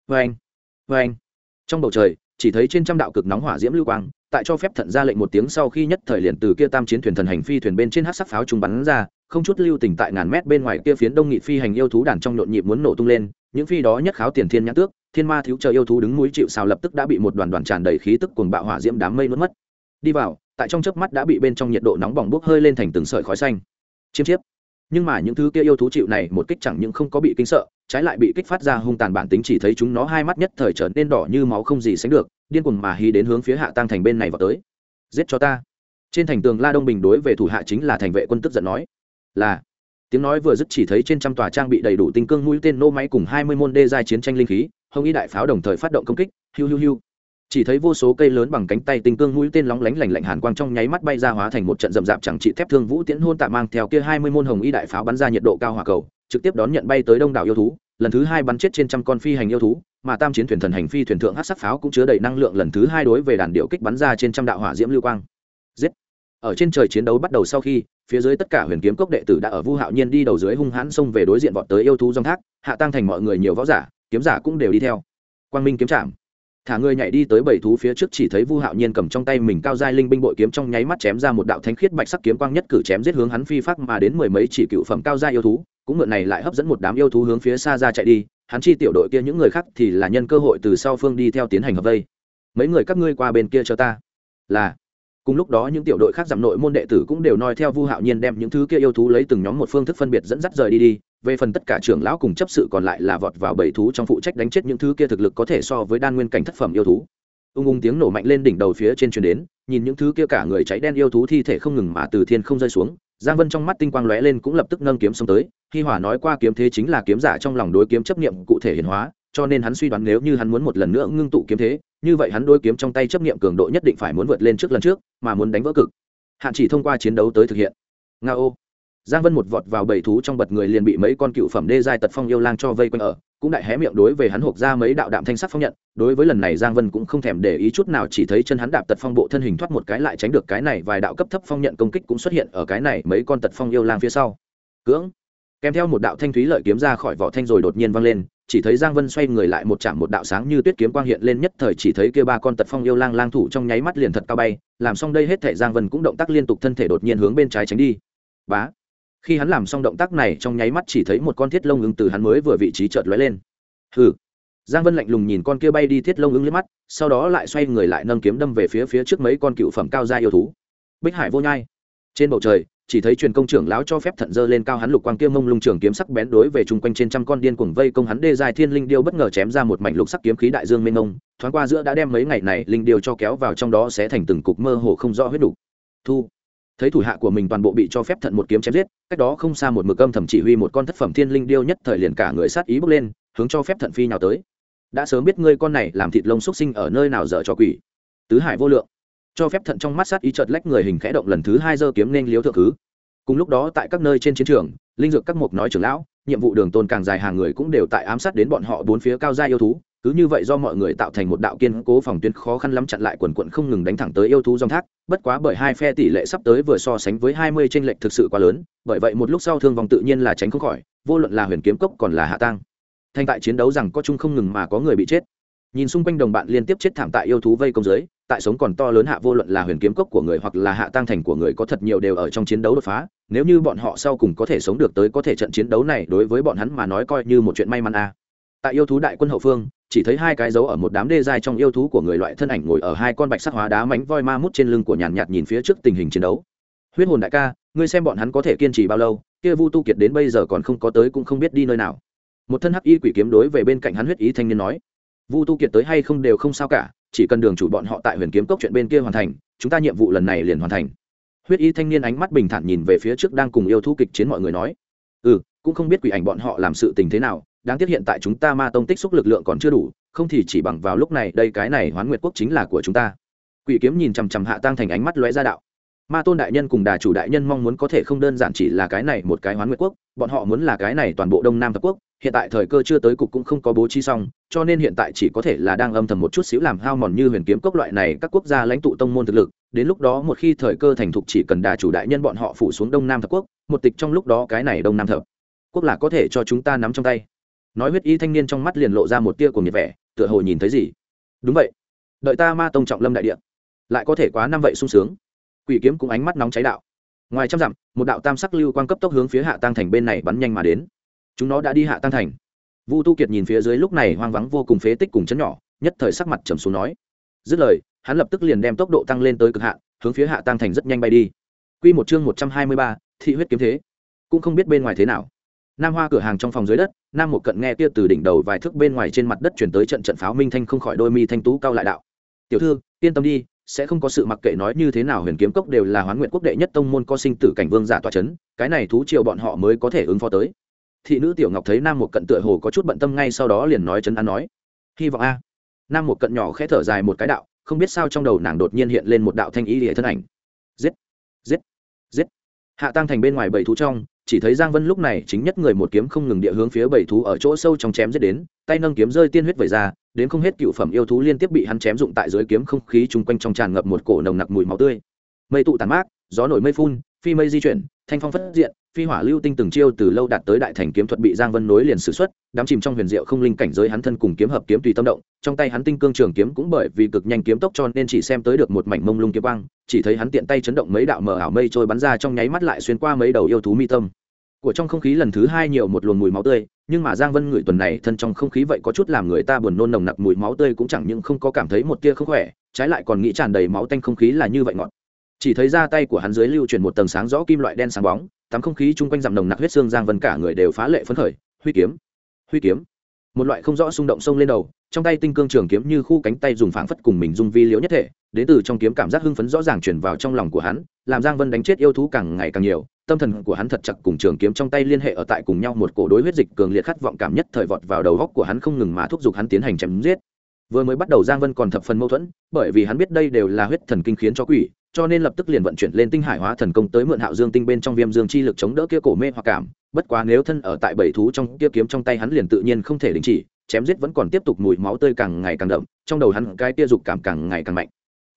Speaker 1: vê anh vê anh trong bầu trời, chỉ thấy trên trăm đạo cực nóng hỏa diễm lưu quang tại cho phép thận ra lệnh một tiếng sau khi nhất thời liền từ kia tam chiến thuyền thần hành phi thuyền bên trên hát sắc pháo trúng bắn ra, không chút lưu tình tại ngàn mét bên ngoài kia phiến đông nghị phi hành yêu thú đàn trong nhộn nhịp muốn nổ tung lên, những phi đó nhất kháo tiền thiên nhãn tước, thiên ma thiếu chờ yêu thú đứng núi chịu xào lập tức đã bị một đoàn đoàn tràn đầy khí tức cuồng bạo hỏa diễm đám mây nuốt mất. Đi vào, tại trong chớp mắt đã bị bên trong nhiệt độ nóng bỏng bốc hơi lên thành từng sợi khói xanh. Chiêm chiếp nhưng mà những thứ kia yêu thú chịu này một kích chẳng những không có bị kinh sợ, trái lại bị kích phát ra hung tàn bản tính chỉ thấy chúng nó hai mắt nhất thời trở nên đỏ như máu không gì sánh được, điên cuồng mà hí đến hướng phía hạ tăng thành bên này vào tới. Giết cho ta! Trên thành tường la đông bình đối về thủ hạ chính là thành vệ quân tức giận nói. Là. Tiếng nói vừa dứt chỉ thấy trên trăm tòa trang bị đầy đủ tinh cương mũi tên nô máy cùng hai mươi môn đê giai chiến tranh linh khí, hồng y đại pháo đồng thời phát động công kích, hiu hiu hiu chỉ thấy vô số cây lớn bằng cánh tay tinh cương mũi tên lóng lánh lành lạnh hàn quang trong nháy mắt bay ra hóa thành một trận rậm rạp chẳng trị thép thương vũ tiễn hôn tạ mang theo kia hai mươi môn hồng y đại pháo bắn ra nhiệt độ cao hỏa cầu, trực tiếp đón nhận bay tới đông đảo yêu thú, lần thứ hai bắn chết trên trăm con phi hành yêu thú, mà tam chiến thuyền thần hành phi thuyền thượng hát sắc pháo cũng chứa đầy năng lượng lần thứ hai đối về đàn điệu kích bắn ra trên trăm đạo hỏa diễm lưu quang. Giết! Ở trên trời chiến đấu bắt đầu sau khi, phía dưới tất cả huyền kiếm cốc đệ tử đã ở vu hạo nhiên đi đầu dưới hung hãn xông về đối diện vọt tới yêu thú dòng thác, hạ tăng thành mọi người nhiều võ giả, kiếm giả cũng đều đi theo. Quang minh kiếm trạm thả người nhảy đi tới bảy thú phía trước chỉ thấy vu hạo nhiên cầm trong tay mình cao giai linh binh bội kiếm trong nháy mắt chém ra một đạo thánh khiết bạch sắc kiếm quang nhất cử chém giết hướng hắn phi pháp mà đến mười mấy chỉ cựu phẩm cao giai yêu thú, cũng mượn này lại hấp dẫn một đám yêu thú hướng phía xa ra chạy đi, hắn chi tiểu đội kia những người khác thì là nhân cơ hội từ sau phương đi theo tiến hành hợp vây. Mấy người các ngươi qua bên kia cho ta. Là. Cùng lúc đó những tiểu đội khác giảm nội môn đệ tử cũng đều noi theo vu hạo nhiên đem những thứ kia yêu thú lấy từng nhóm một phương thức phân biệt dẫn dắt rời đi đi về phần tất cả trưởng lão cùng chấp sự còn lại là vọt vào bảy thú trong phụ trách đánh chết những thứ kia thực lực có thể so với đan nguyên cảnh thất phẩm yêu thú. Ung ung tiếng nổ mạnh lên đỉnh đầu phía trên truyền đến, nhìn những thứ kia cả người cháy đen yêu thú thi thể không ngừng mà từ thiên không rơi xuống, giang vân trong mắt tinh quang lóe lên cũng lập tức nâng kiếm xông tới khi hỏa nói qua kiếm thế chính là kiếm giả trong lòng đối kiếm chấp niệm cụ thể hiển hóa, cho nên hắn suy đoán nếu như hắn muốn một lần nữa ngưng tụ kiếm thế, như vậy hắn đôi kiếm trong tay chấp niệm cường độ nhất định phải muốn vượt lên trước lần trước, mà muốn đánh vỡ cực. Hạn chỉ thông qua chiến đấu tới thực hiện. Nga ô giang vân một vọt vào bầy thú trong bật người liền bị mấy con cựu phẩm đê giai tật phong yêu lang cho vây quanh ở, cũng đại hé miệng đối về hắn hộp ra mấy đạo đạm thanh sắc phong nhận. Đối với lần này giang vân cũng không thèm để ý chút nào, chỉ thấy chân hắn đạp tật phong bộ thân hình thoát một cái lại tránh được cái này vài đạo cấp thấp phong nhận công kích cũng xuất hiện ở cái này mấy con tật phong yêu lang phía sau. Cưỡng! Kèm theo một đạo thanh thúy lợi kiếm ra khỏi vỏ thanh rồi đột nhiên văng lên, chỉ thấy giang vân xoay người lại một chạm một đạo sáng như tuyết kiếm quang hiện lên nhất thời chỉ thấy kia ba con tật phong yêu lang lang thủ trong nháy mắt liền thật cao bay, làm xong đây hết thể giang vân cũng động tác liên tục thân thể đột nhiên hướng bên trái tránh đi. Bá! Khi hắn làm xong động tác này trong nháy mắt chỉ thấy một con thiết lông ứng từ hắn mới vừa vị trí chợt lóe lên. Hừ. Giang vân lạnh lùng nhìn con kia bay đi thiết lông ứng liếc mắt, sau đó lại xoay người lại nâng kiếm đâm về phía phía trước mấy con cựu phẩm cao gia yêu thú. Bích hải vô nhai. Trên bầu trời, chỉ thấy truyền công trưởng lão cho phép thận dơ lên cao hắn lục quang kia mông lung trường kiếm sắc bén đối về chung quanh trên trăm con điên cuồng vây công hắn đê dài thiên linh điêu bất ngờ chém ra một mảnh lục sắc kiếm khí đại dương mênh mông, thoáng qua giữa đã đem mấy ngày này linh điêu cho kéo vào trong đó sẽ thành từng cục mơ hồ không rõ huyết đủ. thu thấy thủ hạ của mình toàn bộ bị cho phép thận một kiếm chém giết, cách đó không xa một mực âm thầm chỉ huy một con thất phẩm thiên linh điêu nhất thời liền cả người sát ý bước lên, hướng cho phép thận phi nào tới. Đã sớm biết ngươi con này làm thịt lông xúc sinh ở nơi nào dở cho quỷ. Tứ hải vô lượng. Cho phép thận trong mắt sát ý chợt lách người hình khẽ động lần thứ hai giơ kiếm nên liếu thượng thứ. Cùng lúc đó tại các nơi trên chiến trường, linh dược các mục nói trưởng lão, nhiệm vụ đường tôn càng dài hàng người cũng đều tại ám sát đến bọn họ bốn phía cao gia yêu thú cứ như vậy do mọi người tạo thành một đạo kiên cố phòng tuyến khó khăn lắm chặn lại quần quận không ngừng đánh thẳng tới yêu thú dòng thác, bất quá bởi hai phe tỷ lệ sắp tới vừa so sánh với hai mươi tranh lệch thực sự quá lớn, bởi vậy một lúc sau thương vong tự nhiên là tránh không khỏi, vô luận là huyền kiếm cốc còn là hạ tăng thành tại chiến đấu rằng có chung không ngừng mà có người bị chết nhìn xung quanh đồng bạn liên tiếp chết thảm tại yêu thú vây công giới tại sống còn to lớn hạ vô luận là huyền kiếm cốc của người hoặc là hạ tăng thành của người có thật nhiều đều ở trong chiến đấu đột phá, nếu như bọn họ sau cùng có thể sống được tới có thể trận chiến đấu này đối với bọn hắn mà nói coi như một chuyện may mắn a à. tại yêu thú đại quân hậu phương chỉ thấy hai cái dấu ở một đám đê dài trong yêu thú của người loại thân ảnh ngồi ở hai con bạch sắc hóa đá mánh voi ma mút trên lưng của nhàn nhạt nhìn phía trước tình hình chiến đấu. Huyết hồn đại ca, ngươi xem bọn hắn có thể kiên trì bao lâu, kia vu tu kiệt đến bây giờ còn không có tới cũng không biết đi nơi nào. Một thân hắc y quỷ kiếm đối về bên cạnh hắn huyết ý thanh niên nói. Vu tu kiệt tới hay không đều không sao cả, chỉ cần đường chủ bọn họ tại huyền kiếm cốc chuyện bên kia hoàn thành, chúng ta nhiệm vụ lần này liền hoàn thành. Huyết y thanh niên ánh mắt bình thản nhìn về phía trước đang cùng yêu thú kịch chiến mọi người nói. Ừ cũng không biết quỷ ảnh bọn họ làm sự tình thế nào đáng tiếc hiện tại chúng ta ma tông tích xúc lực lượng còn chưa đủ, không thì chỉ bằng vào lúc này, đây cái này hoán nguyệt quốc chính là của chúng ta. Quỷ kiếm nhìn chằm chằm hạ tăng thành ánh mắt lóe ra đạo. Ma tôn đại nhân cùng đà chủ đại nhân mong muốn có thể không đơn giản chỉ là cái này một cái hoán nguyệt quốc, bọn họ muốn là cái này toàn bộ đông nam thập quốc, hiện tại thời cơ chưa tới cục cũng không có bố trí xong, cho nên hiện tại chỉ có thể là đang âm thầm một chút xíu làm hao mòn như huyền kiếm cốc loại này các quốc gia lãnh tụ tông môn thực lực, đến lúc đó một khi thời cơ thành thục chỉ cần đà chủ đại nhân bọn họ phủ xuống đông nam thập quốc, một tịch trong lúc đó cái này đông nam thập quốc là có thể cho chúng ta nắm trong tay nói huyết y thanh niên trong mắt liền lộ ra một tia của nhiệt vẻ tựa hồ nhìn thấy gì. Đúng vậy. Đợi ta ma tông trọng lâm đại địa lại có thể quá năm vậy sung sướng. Quỷ kiếm cũng ánh mắt nóng cháy đạo. Ngoài trăm dặm một đạo tam sắc lưu quang cấp tốc hướng phía hạ tăng thành bên này bắn nhanh mà đến. Chúng nó đã đi hạ tăng thành. Vu tu kiệt nhìn phía dưới lúc này hoang vắng vô cùng phế tích cùng chấn nhỏ nhất thời sắc mặt trầm xuống nói. Dứt lời hắn lập tức liền đem tốc độ tăng lên tới cực hạn hướng phía hạ tăng thành rất nhanh bay đi. Quy một chương một trăm hai mươi ba, thị huyết kiếm thế. Cũng không biết bên ngoài thế nào nam hoa cửa hàng trong phòng dưới đất, nam một cận nghe kia từ đỉnh đầu vài thước bên ngoài trên mặt đất chuyển tới trận trận pháo minh thanh không khỏi đôi mi thanh tú cao lại đạo. Tiểu thư, yên tâm đi, sẽ không có sự mặc kệ nói như thế nào, huyền kiếm cốc đều là hoán nguyện quốc đệ nhất tông môn có sinh tử cảnh vương giả tòa c h ấ n cái này thú triều bọn họ mới có thể ứng phó tới. Thị nữ tiểu ngọc thấy nam một cận tựa hồ có chút bận tâm ngay sau đó liền nói chấn an nói, hy vọng a. Nam một cận nhỏ khẽ thở dài một cái đạo, không biết sao trong đầu nàng đột nhiên hiện lên một đạo thanh ý địa thân ảnh. Giết giết giết. Hạ tăng thành bên ngoài bảy thú trong chỉ thấy giang vân lúc này chính nhất người một kiếm không ngừng địa hướng phía bảy thú ở chỗ sâu trong chém giết đến, tay nâng kiếm rơi tiên huyết vẩy ra, đến không hết cựu phẩm yêu thú liên tiếp bị hắn chém dụng tại dưới kiếm không khí chung quanh trong tràn ngập một cổ nồng nặc mùi máu tươi. Mây tụ tàn mát, gió nổi mây phun phi mây di chuyển, thanh phong phất diện, phi hỏa lưu tinh từng chiêu từ lâu đạt tới đại thành kiếm thuật bị giang vân nối liền sử xuất, đám chìm trong huyền diệu không linh cảnh giới hắn thân cùng kiếm hợp kiếm tùy tâm động, trong tay hắn tinh cương trường kiếm cũng bởi vì cực nhanh kiếm tốc cho nên chỉ xem tới được một mảnh mông lung kiếm băng chỉ thấy hắn tiện tay chấn động mấy đạo mờ ảo mây trôi bắn ra trong nháy mắt lại xuyên qua mấy đầu yêu thú mi tâm. Của trong không khí lần thứ hai nhiều một luồng mùi máu tươi, nhưng mà giang vân ngửi tuần này thân trong không khí vậy có chút làm người ta buồn nôn nồng nặc mùi máu tươi cũng chẳng những không có cảm thấy một tia không khỏe, trái lại còn nghĩ tràn đầy máu tanh không khí là như vậy ngọt chỉ thấy ra tay của hắn dưới lưu chuyển một tầng sáng rõ kim loại đen sáng bóng, tắm không khí chung quanh dằm nồng nặc huyết xương giang vân cả người đều phá lệ phấn khởi. Huy kiếm huy kiếm. Một loại không rõ xung động sông lên đầu, trong tay tinh cương trường kiếm như khu cánh tay dùng phảng phất cùng mình dung vi liễu nhất thể, đến từ trong kiếm cảm giác hưng phấn rõ ràng chuyển vào trong lòng của hắn, làm giang vân đánh chết yêu thú càng ngày càng nhiều. Tâm thần của hắn thật chặt cùng trường kiếm trong tay liên hệ ở tại cùng nhau, một cổ đối huyết dịch cường liệt khát vọng cảm nhất thời vọt vào đầu góc của hắn không ngừng mà thúc giục hắn tiến hành chém giết. Vừa mới bắt đầu giang vân còn thập phần mâu thuẫn, bởi vì hắn biết đây đều là huyết thần kinh khiến cho quỷ cho nên lập tức liền vận chuyển lên tinh hải hóa thần công tới mượn hạo dương tinh bên trong viêm dương chi lực chống đỡ kia cổ mê hoặc cảm. Bất quá nếu thân ở tại bảy thú trong kia kiếm trong tay hắn liền tự nhiên không thể đình chỉ, chém giết vẫn còn tiếp tục mùi máu tươi càng ngày càng đậm, trong đầu hắn cái tia dục cảm càng ngày càng mạnh.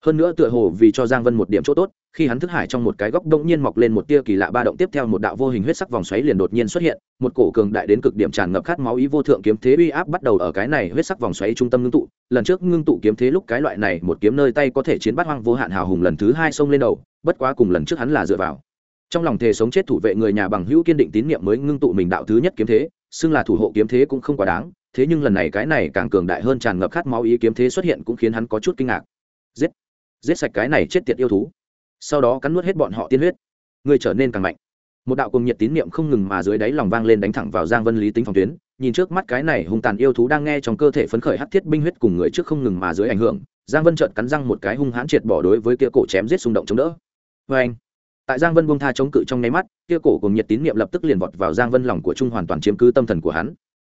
Speaker 1: Hơn nữa tựa hồ vì cho giang vân một điểm chỗ tốt khi hắn thức hải trong một cái góc đông nhiên mọc lên một tia kỳ lạ ba động tiếp theo một đạo vô hình huyết sắc vòng xoáy liền đột nhiên xuất hiện, một cổ cường đại đến cực điểm tràn ngập khát máu ý vô thượng kiếm thế uy áp bắt đầu ở cái này huyết sắc vòng xoáy trung tâm ngưng tụ, lần trước ngưng tụ kiếm thế lúc cái loại này một kiếm nơi tay có thể chiến bắt hoang vô hạn hào hùng lần thứ hai xông lên đầu, bất quá cùng lần trước hắn là dựa vào. Trong lòng thề sống chết thủ vệ người nhà bằng hữu kiên định tín nhiệm mới ngưng tụ mình đạo thứ nhất kiếm thế, xưng là thủ hộ kiếm thế cũng không quá đáng, thế nhưng lần này cái này càng cường đại hơn tràn ngập khát máu ý kiếm thế xuất hiện cũng khiến hắn có chút kinh ngạc. Giết! Giết sạch cái này chết tiệt yêu thú sau đó cắn nuốt hết bọn họ tiên huyết. Người trở nên càng mạnh. Một đạo cùng nhiệt tín niệm không ngừng mà dưới đáy lòng vang lên đánh thẳng vào giang vân lý tính phòng tuyến, nhìn trước mắt cái này hung tàn yêu thú đang nghe trong cơ thể phấn khởi hắc thiết binh huyết cùng người trước không ngừng mà dưới ảnh hưởng, giang vân trợn cắn răng một cái hung hãn triệt bỏ đối với kia cổ chém giết xung động chống đỡ. Vê anh tại giang vân buông tha chống cự trong nháy mắt, kia cổ cùng nhiệt tín niệm lập tức liền vọt vào giang vân lòng của trung hoàn toàn chiếm cứ tâm thần của hắn.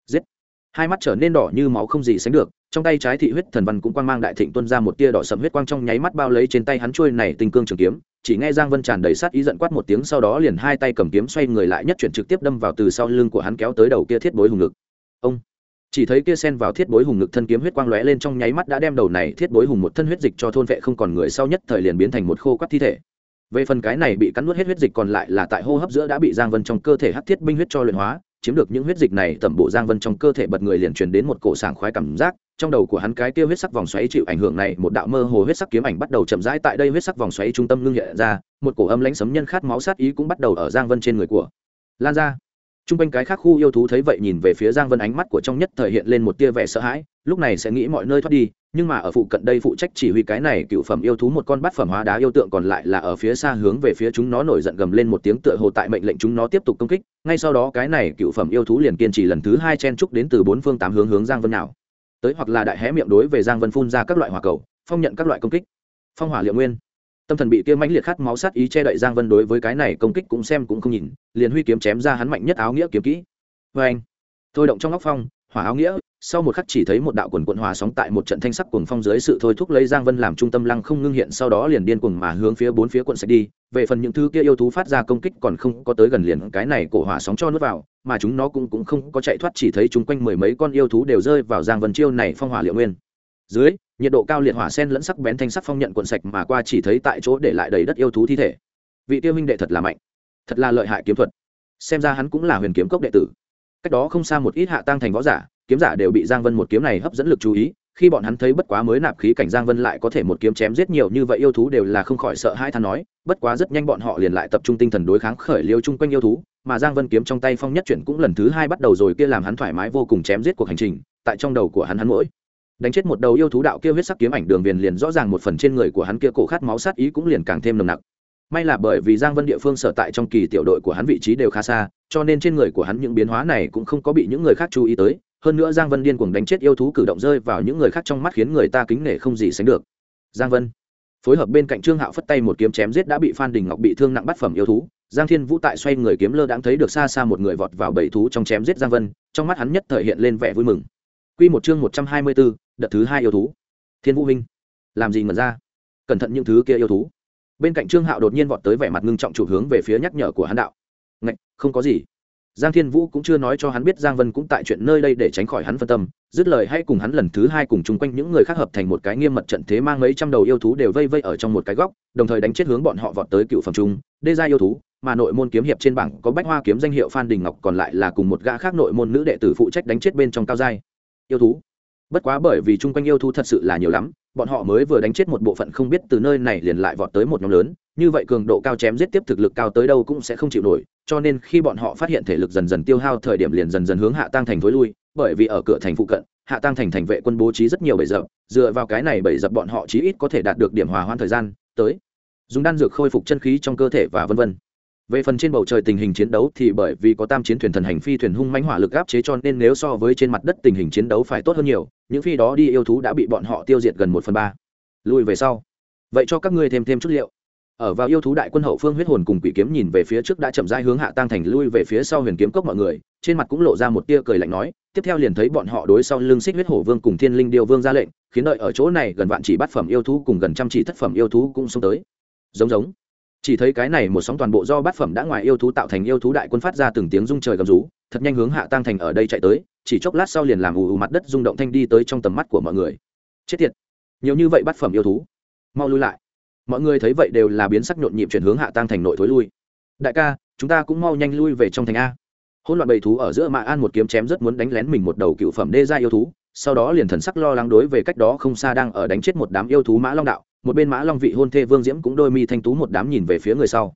Speaker 1: Giết! Hai mắt trở nên đỏ như máu không gì sánh được trong tay trái thị huyết thần văn cũng quang mang đại thịnh tuân ra một tia đỏ sầm huyết quang trong nháy mắt bao lấy trên tay hắn trôi này tình cương trường kiếm, chỉ nghe giang vân tràn đầy sát ý giận quát một tiếng sau đó liền hai tay cầm kiếm xoay người lại nhất chuyển trực tiếp đâm vào từ sau lưng của hắn kéo tới đầu kia thiết bối hùng ngực. Ông! Chỉ thấy kia sen vào thiết bối hùng ngực thân kiếm huyết quang lóe lên trong nháy mắt đã đem đầu này thiết bối hùng một thân huyết dịch cho thôn vệ không còn người sau nhất thời liền biến thành một khô quắt thi thể. Về phần cái này bị cắn nuốt hết huyết dịch còn lại là tại hô hấp giữa đã bị giang vân trong cơ thể hắc thiết binh huyết cho luyện hóa chiếm được những huyết dịch này tẩm bộ giang vân trong cơ thể bật người liền truyền đến một cổ sảng khoái cảm giác. Trong đầu của hắn cái kia huyết sắc vòng xoáy chịu ảnh hưởng này một đạo mơ hồ huyết sắc kiếm ảnh bắt đầu chậm rãi tại đây huyết sắc vòng xoáy trung tâm ngưng hiện ra một cổ âm lãnh sấm nhân khát máu sát ý cũng bắt đầu ở giang vân trên người của lan ra Trung quanh cái khác khu yêu thú thấy vậy nhìn về phía Giang Vân ánh mắt của trong nhất thời hiện lên một tia vẻ sợ hãi, lúc này sẽ nghĩ mọi nơi thoát đi, nhưng mà ở phụ cận đây phụ trách chỉ huy cái này cựu phẩm yêu thú một con bát phẩm hóa đá yêu tượng còn lại là ở phía xa hướng về phía chúng nó nổi giận gầm lên một tiếng tựa hồ tại mệnh lệnh chúng nó tiếp tục công kích, ngay sau đó cái này cựu phẩm yêu thú liền kiên trì lần thứ hai chen trúc đến từ bốn phương tám hướng hướng Giang Vân nào. Tới hoặc là đại hé miệng đối về Giang Vân phun ra các loại hỏa cầu, phong nhận các loại công kích. Phong hỏa liệu nguyên tâm thần bị kia mãnh liệt khát máu sát ý che đậy giang vân đối với cái này công kích cũng xem cũng không nhìn liền huy kiếm chém ra hắn mạnh nhất áo nghĩa kiếm kỹ vê anh thôi động trong ngóc phong hỏa áo nghĩa sau một khắc chỉ thấy một đạo quần quận hòa sóng tại một trận thanh sắc cuồng phong dưới sự thôi thúc lấy giang vân làm trung tâm lăng không ngưng hiện, sau đó liền điên cuồng mà hướng phía bốn phía quận sạch đi. Về phần những thứ kia yêu thú phát ra công kích còn không có tới gần liền cái này cổ hỏa sóng cho nuốt vào, mà chúng nó cũng cũng không có chạy thoát, chỉ thấy chúng quanh mười mấy con yêu thú đều rơi vào giang vân chiêu này phong hỏa liệu nguyên. Dưới, nhiệt độ cao liệt hỏa sen lẫn sắc bén thanh sắc phong nhận cuộn sạch mà qua chỉ thấy tại chỗ để lại đầy đất yêu thú thi thể. Vị tiêu minh đệ thật là mạnh, thật là lợi hại kiếm thuật. Xem ra hắn cũng là huyền kiếm cốc đệ tử. Cách đó không xa một ít hạ tăng thành võ giả kiếm giả đều bị giang vân một kiếm này hấp dẫn lực chú ý, khi bọn hắn thấy bất quá mới nạp khí cảnh giang vân lại có thể một kiếm chém giết nhiều như vậy yêu thú đều là không khỏi sợ hai than nói, bất quá rất nhanh bọn họ liền lại tập trung tinh thần đối kháng khởi liêu chung quanh yêu thú, mà giang vân kiếm trong tay phong nhất chuyển cũng lần thứ hai bắt đầu rồi kia làm hắn thoải mái vô cùng chém giết cuộc hành trình, tại trong đầu của hắn hắn mỗi đánh chết một đầu yêu thú đạo kia huyết sắc kiếm ảnh đường viền liền rõ ràng một phần trên người của hắn kia cổ khát máu sát ý cũng liền càng thêm nồng nặc. May là bởi vì giang vân địa phương sở tại trong kỳ tiểu đội của hắn vị trí đều khá xa, cho nên trên người của hắn những biến hóa này cũng không có bị những người khác chú ý tới hơn nữa giang vân điên cuồng đánh chết yêu thú cử động rơi vào những người khác trong mắt khiến người ta kính nể không gì sánh được giang vân phối hợp bên cạnh trương hạo phất tay một kiếm chém giết đã bị phan đình ngọc bị thương nặng bắt phẩm yêu thú giang thiên vũ tại xoay người kiếm lơ đãng thấy được xa xa một người vọt vào bảy thú trong chém giết giang vân trong mắt hắn nhất thời hiện lên vẻ vui mừng Quy một chương một trăm hai mươi bốn đợt thứ hai yêu thú. Thiên Vũ minh làm gì mà ra? Cẩn thận những thứ kia yêu thú. Bên cạnh Trương Hạo đột nhiên vọt tới vẻ mặt ngưng trọng chủ hướng về phía nhắc nhở của hắn đạo. Ngạch, không có gì giang thiên vũ cũng chưa nói cho hắn biết giang vân cũng tại chuyện nơi đây để tránh khỏi hắn phân tâm, dứt lời hay cùng hắn lần thứ hai cùng chung quanh những người khác hợp thành một cái nghiêm mật trận thế mang mấy trăm đầu yêu thú đều vây vây ở trong một cái góc, đồng thời đánh chết hướng bọn họ vọt tới cựu phẩm trung, đê gia yêu thú, mà nội môn kiếm hiệp trên bảng có bách hoa kiếm danh hiệu phan đình ngọc còn lại là cùng một gã khác nội môn nữ đệ tử phụ trách đánh chết bên trong cao giai yêu thú. Bất quá bởi vì chung quanh yêu thú thật sự là nhiều lắm bọn họ mới vừa đánh chết một bộ phận không biết từ nơi này liền lại vọt tới một nhóm lớn, như vậy cường độ cao chém giết tiếp thực lực cao tới đâu cũng sẽ không chịu nổi, cho nên khi bọn họ phát hiện thể lực dần dần tiêu hao thời điểm liền dần dần hướng hạ tăng thành thối lui, bởi vì ở cửa thành phụ cận, hạ tăng thành thành vệ quân bố trí rất nhiều bẫy dập, dựa vào cái này bẫy dập bọn họ chí ít có thể đạt được điểm hòa hoãn thời gian, tới, dùng đan dược khôi phục chân khí trong cơ thể và vân vân về phần trên bầu trời tình hình chiến đấu thì bởi vì có tam chiến thuyền thần hành phi thuyền hung mãnh hỏa lực áp chế cho nên nếu so với trên mặt đất tình hình chiến đấu phải tốt hơn nhiều, những phi đó đi yêu thú đã bị bọn họ tiêu diệt gần một phần ba. Lùi về sau. Vậy cho các ngươi thêm thêm chút liệu. Ở vào yêu thú đại quân hậu phương huyết hồn cùng quỷ kiếm nhìn về phía trước đã chậm rãi hướng hạ tăng thành lui về phía sau huyền kiếm cốc mọi người, trên mặt cũng lộ ra một tia cười lạnh nói, tiếp theo liền thấy bọn họ đối sau lưng xích huyết hổ vương cùng thiên linh điều vương ra lệnh, khiến đợi ở chỗ này gần vạn chỉ bát phẩm yêu thú cùng gần trăm chỉ thất phẩm yêu thú cũng xông tới. Giống giống chỉ thấy cái này một sóng toàn bộ do bát phẩm đã ngoài yêu thú tạo thành yêu thú đại quân phát ra từng tiếng rung trời gầm rú, thật nhanh hướng hạ tăng thành ở đây chạy tới, chỉ chốc lát sau liền làm ù ù mặt đất rung động thanh đi tới trong tầm mắt của mọi người. Chết tiệt! Nhiều như vậy bát phẩm yêu thú. Mau lui lại. Mọi người thấy vậy đều là biến sắc nhộn nhịp chuyển hướng hạ tăng thành nội thối lui. Đại ca, chúng ta cũng mau nhanh lui về trong thành a. Hỗn loạn bầy thú ở giữa mạ an một kiếm chém rất muốn đánh lén mình một đầu cựu phẩm đê gia yêu thú, sau đó liền thần sắc lo lắng đối về cách đó không xa đang ở đánh chết một đám yêu thú mã long đạo một bên mã long vị hôn thê vương diễm cũng đôi mi thanh tú một đám nhìn về phía người sau.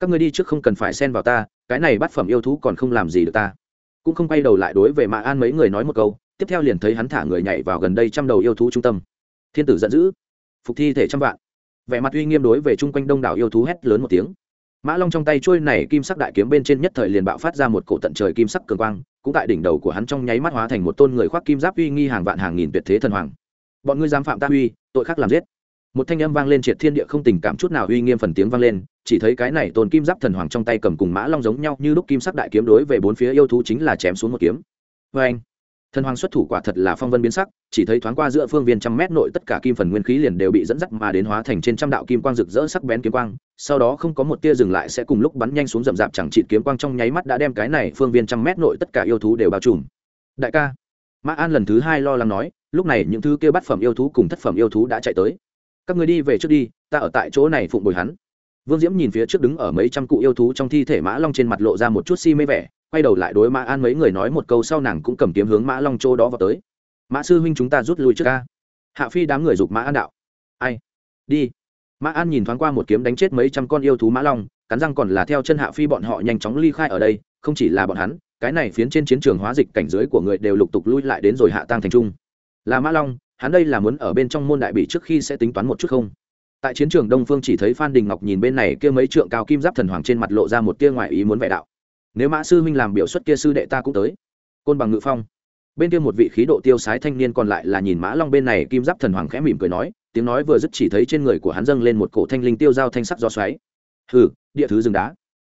Speaker 1: Các người đi trước không cần phải xen vào ta, cái này bát phẩm yêu thú còn không làm gì được ta. Cũng không quay đầu lại đối về mã an mấy người nói một câu, tiếp theo liền thấy hắn thả người nhảy vào gần đây trăm đầu yêu thú trung tâm. Thiên tử giận dữ, phục thi thể trăm vạn. Vẻ mặt uy nghiêm đối về chung quanh đông đảo yêu thú hét lớn một tiếng. Mã long trong tay trôi này kim sắc đại kiếm bên trên nhất thời liền bạo phát ra một cổ tận trời kim sắc cường quang, cũng tại đỉnh đầu của hắn trong nháy mắt hóa thành một tôn người khoác kim giáp uy nghi hàng vạn hàng nghìn tuyệt thế thần hoàng. Bọn ngươi dám phạm ta uy, tội khác làm giết một thanh âm vang lên triệt thiên địa không tình cảm chút nào uy nghiêm phần tiếng vang lên, chỉ thấy cái này tôn kim giáp thần hoàng trong tay cầm cùng mã long giống nhau như lúc kim sắc đại kiếm đối về bốn phía yêu thú chính là chém xuống một kiếm. Vê anh. Thần hoàng xuất thủ quả thật là phong vân biến sắc, chỉ thấy thoáng qua giữa phương viên trăm mét nội tất cả kim phần nguyên khí liền đều bị dẫn dắt mà đến hóa thành trên trăm đạo kim quang rực rỡ sắc bén kiếm quang, sau đó không có một tia dừng lại sẽ cùng lúc bắn nhanh xuống rậm rạp chẳng trị kiếm quang trong nháy mắt đã đem cái này phương viên trăm mét nội tất cả yêu thú đều bao trùm. Đại ca, mã an lần thứ hai lo lắng nói, lúc này những thứ kia bắt phẩm yêu thú cùng thất phẩm yêu thú đã chạy tới các người đi về trước đi, ta ở tại chỗ này phụng bồi hắn. Vương diễm nhìn phía trước đứng ở mấy trăm cụ yêu thú trong thi thể mã long trên mặt lộ ra một chút si mê vẻ, quay đầu lại đối mã an mấy người nói một câu sau nàng cũng cầm kiếm hướng mã long chỗ đó vào tới. Mã sư huynh chúng ta rút lui trước ca. Hạ phi đám người giục mã an đạo. Ai? Đi. Mã an nhìn thoáng qua một kiếm đánh chết mấy trăm con yêu thú mã long, cắn răng còn là theo chân hạ phi bọn họ nhanh chóng ly khai ở đây, không chỉ là bọn hắn, cái này phiến trên chiến trường hóa dịch cảnh giới của người đều lục tục lui lại đến rồi hạ tăng thành trung. Là mã long hắn đây là muốn ở bên trong môn đại bị trước khi sẽ tính toán một chút không? Tại chiến trường đông phương chỉ thấy phan đình ngọc nhìn bên này kia mấy trượng cao kim giáp thần hoàng trên mặt lộ ra một tia ngoại ý muốn vẻ đạo. Nếu mã sư huynh làm biểu xuất kia sư đệ ta cũng tới. Côn bằng ngự phong. Bên kia một vị khí độ tiêu sái thanh niên còn lại là nhìn mã long bên này kim giáp thần hoàng khẽ mỉm cười nói, tiếng nói vừa dứt chỉ thấy trên người của hắn dâng lên một cổ thanh linh tiêu dao thanh sắc do xoáy. Hừ, địa thứ rừng đá.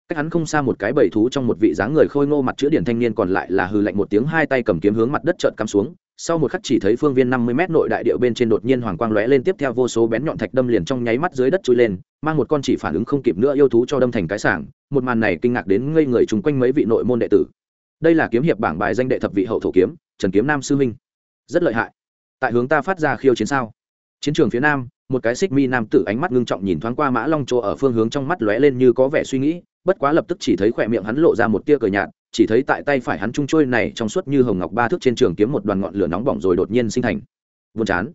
Speaker 1: Cách hắn không xa một cái bầy thú trong một vị dáng người khôi ngô mặt chữa điển thanh niên còn lại là hừ lạnh một tiếng hai tay cầm kiếm hướng mặt đất trợn cắm xuống sau một khắc chỉ thấy phương viên năm mươi mét nội đại điệu bên trên đột nhiên hoàng quang lóe lên tiếp theo vô số bén nhọn thạch đâm liền trong nháy mắt dưới đất chui lên, mang một con chỉ phản ứng không kịp nữa yêu thú cho đâm thành cái sảng, một màn này kinh ngạc đến ngây người chung quanh mấy vị nội môn đệ tử. Đây là kiếm hiệp bảng bài danh đệ thập vị hậu thổ kiếm, trần kiếm nam sư huynh. Rất lợi hại. Tại hướng ta phát ra khiêu chiến sao? Chiến trường phía nam, một cái xích mi nam tử ánh mắt ngưng trọng nhìn thoáng qua mã long Trô ở phương hướng trong mắt lóe lên như có vẻ suy nghĩ, bất quá lập tức chỉ thấy khóe miệng hắn lộ ra một tia cười nhạt chỉ thấy tại tay phải hắn trung trôi này trong suốt như hồng ngọc ba thước trên trường kiếm một đoàn ngọn lửa nóng bỏng rồi đột nhiên sinh thành. Buồn chán.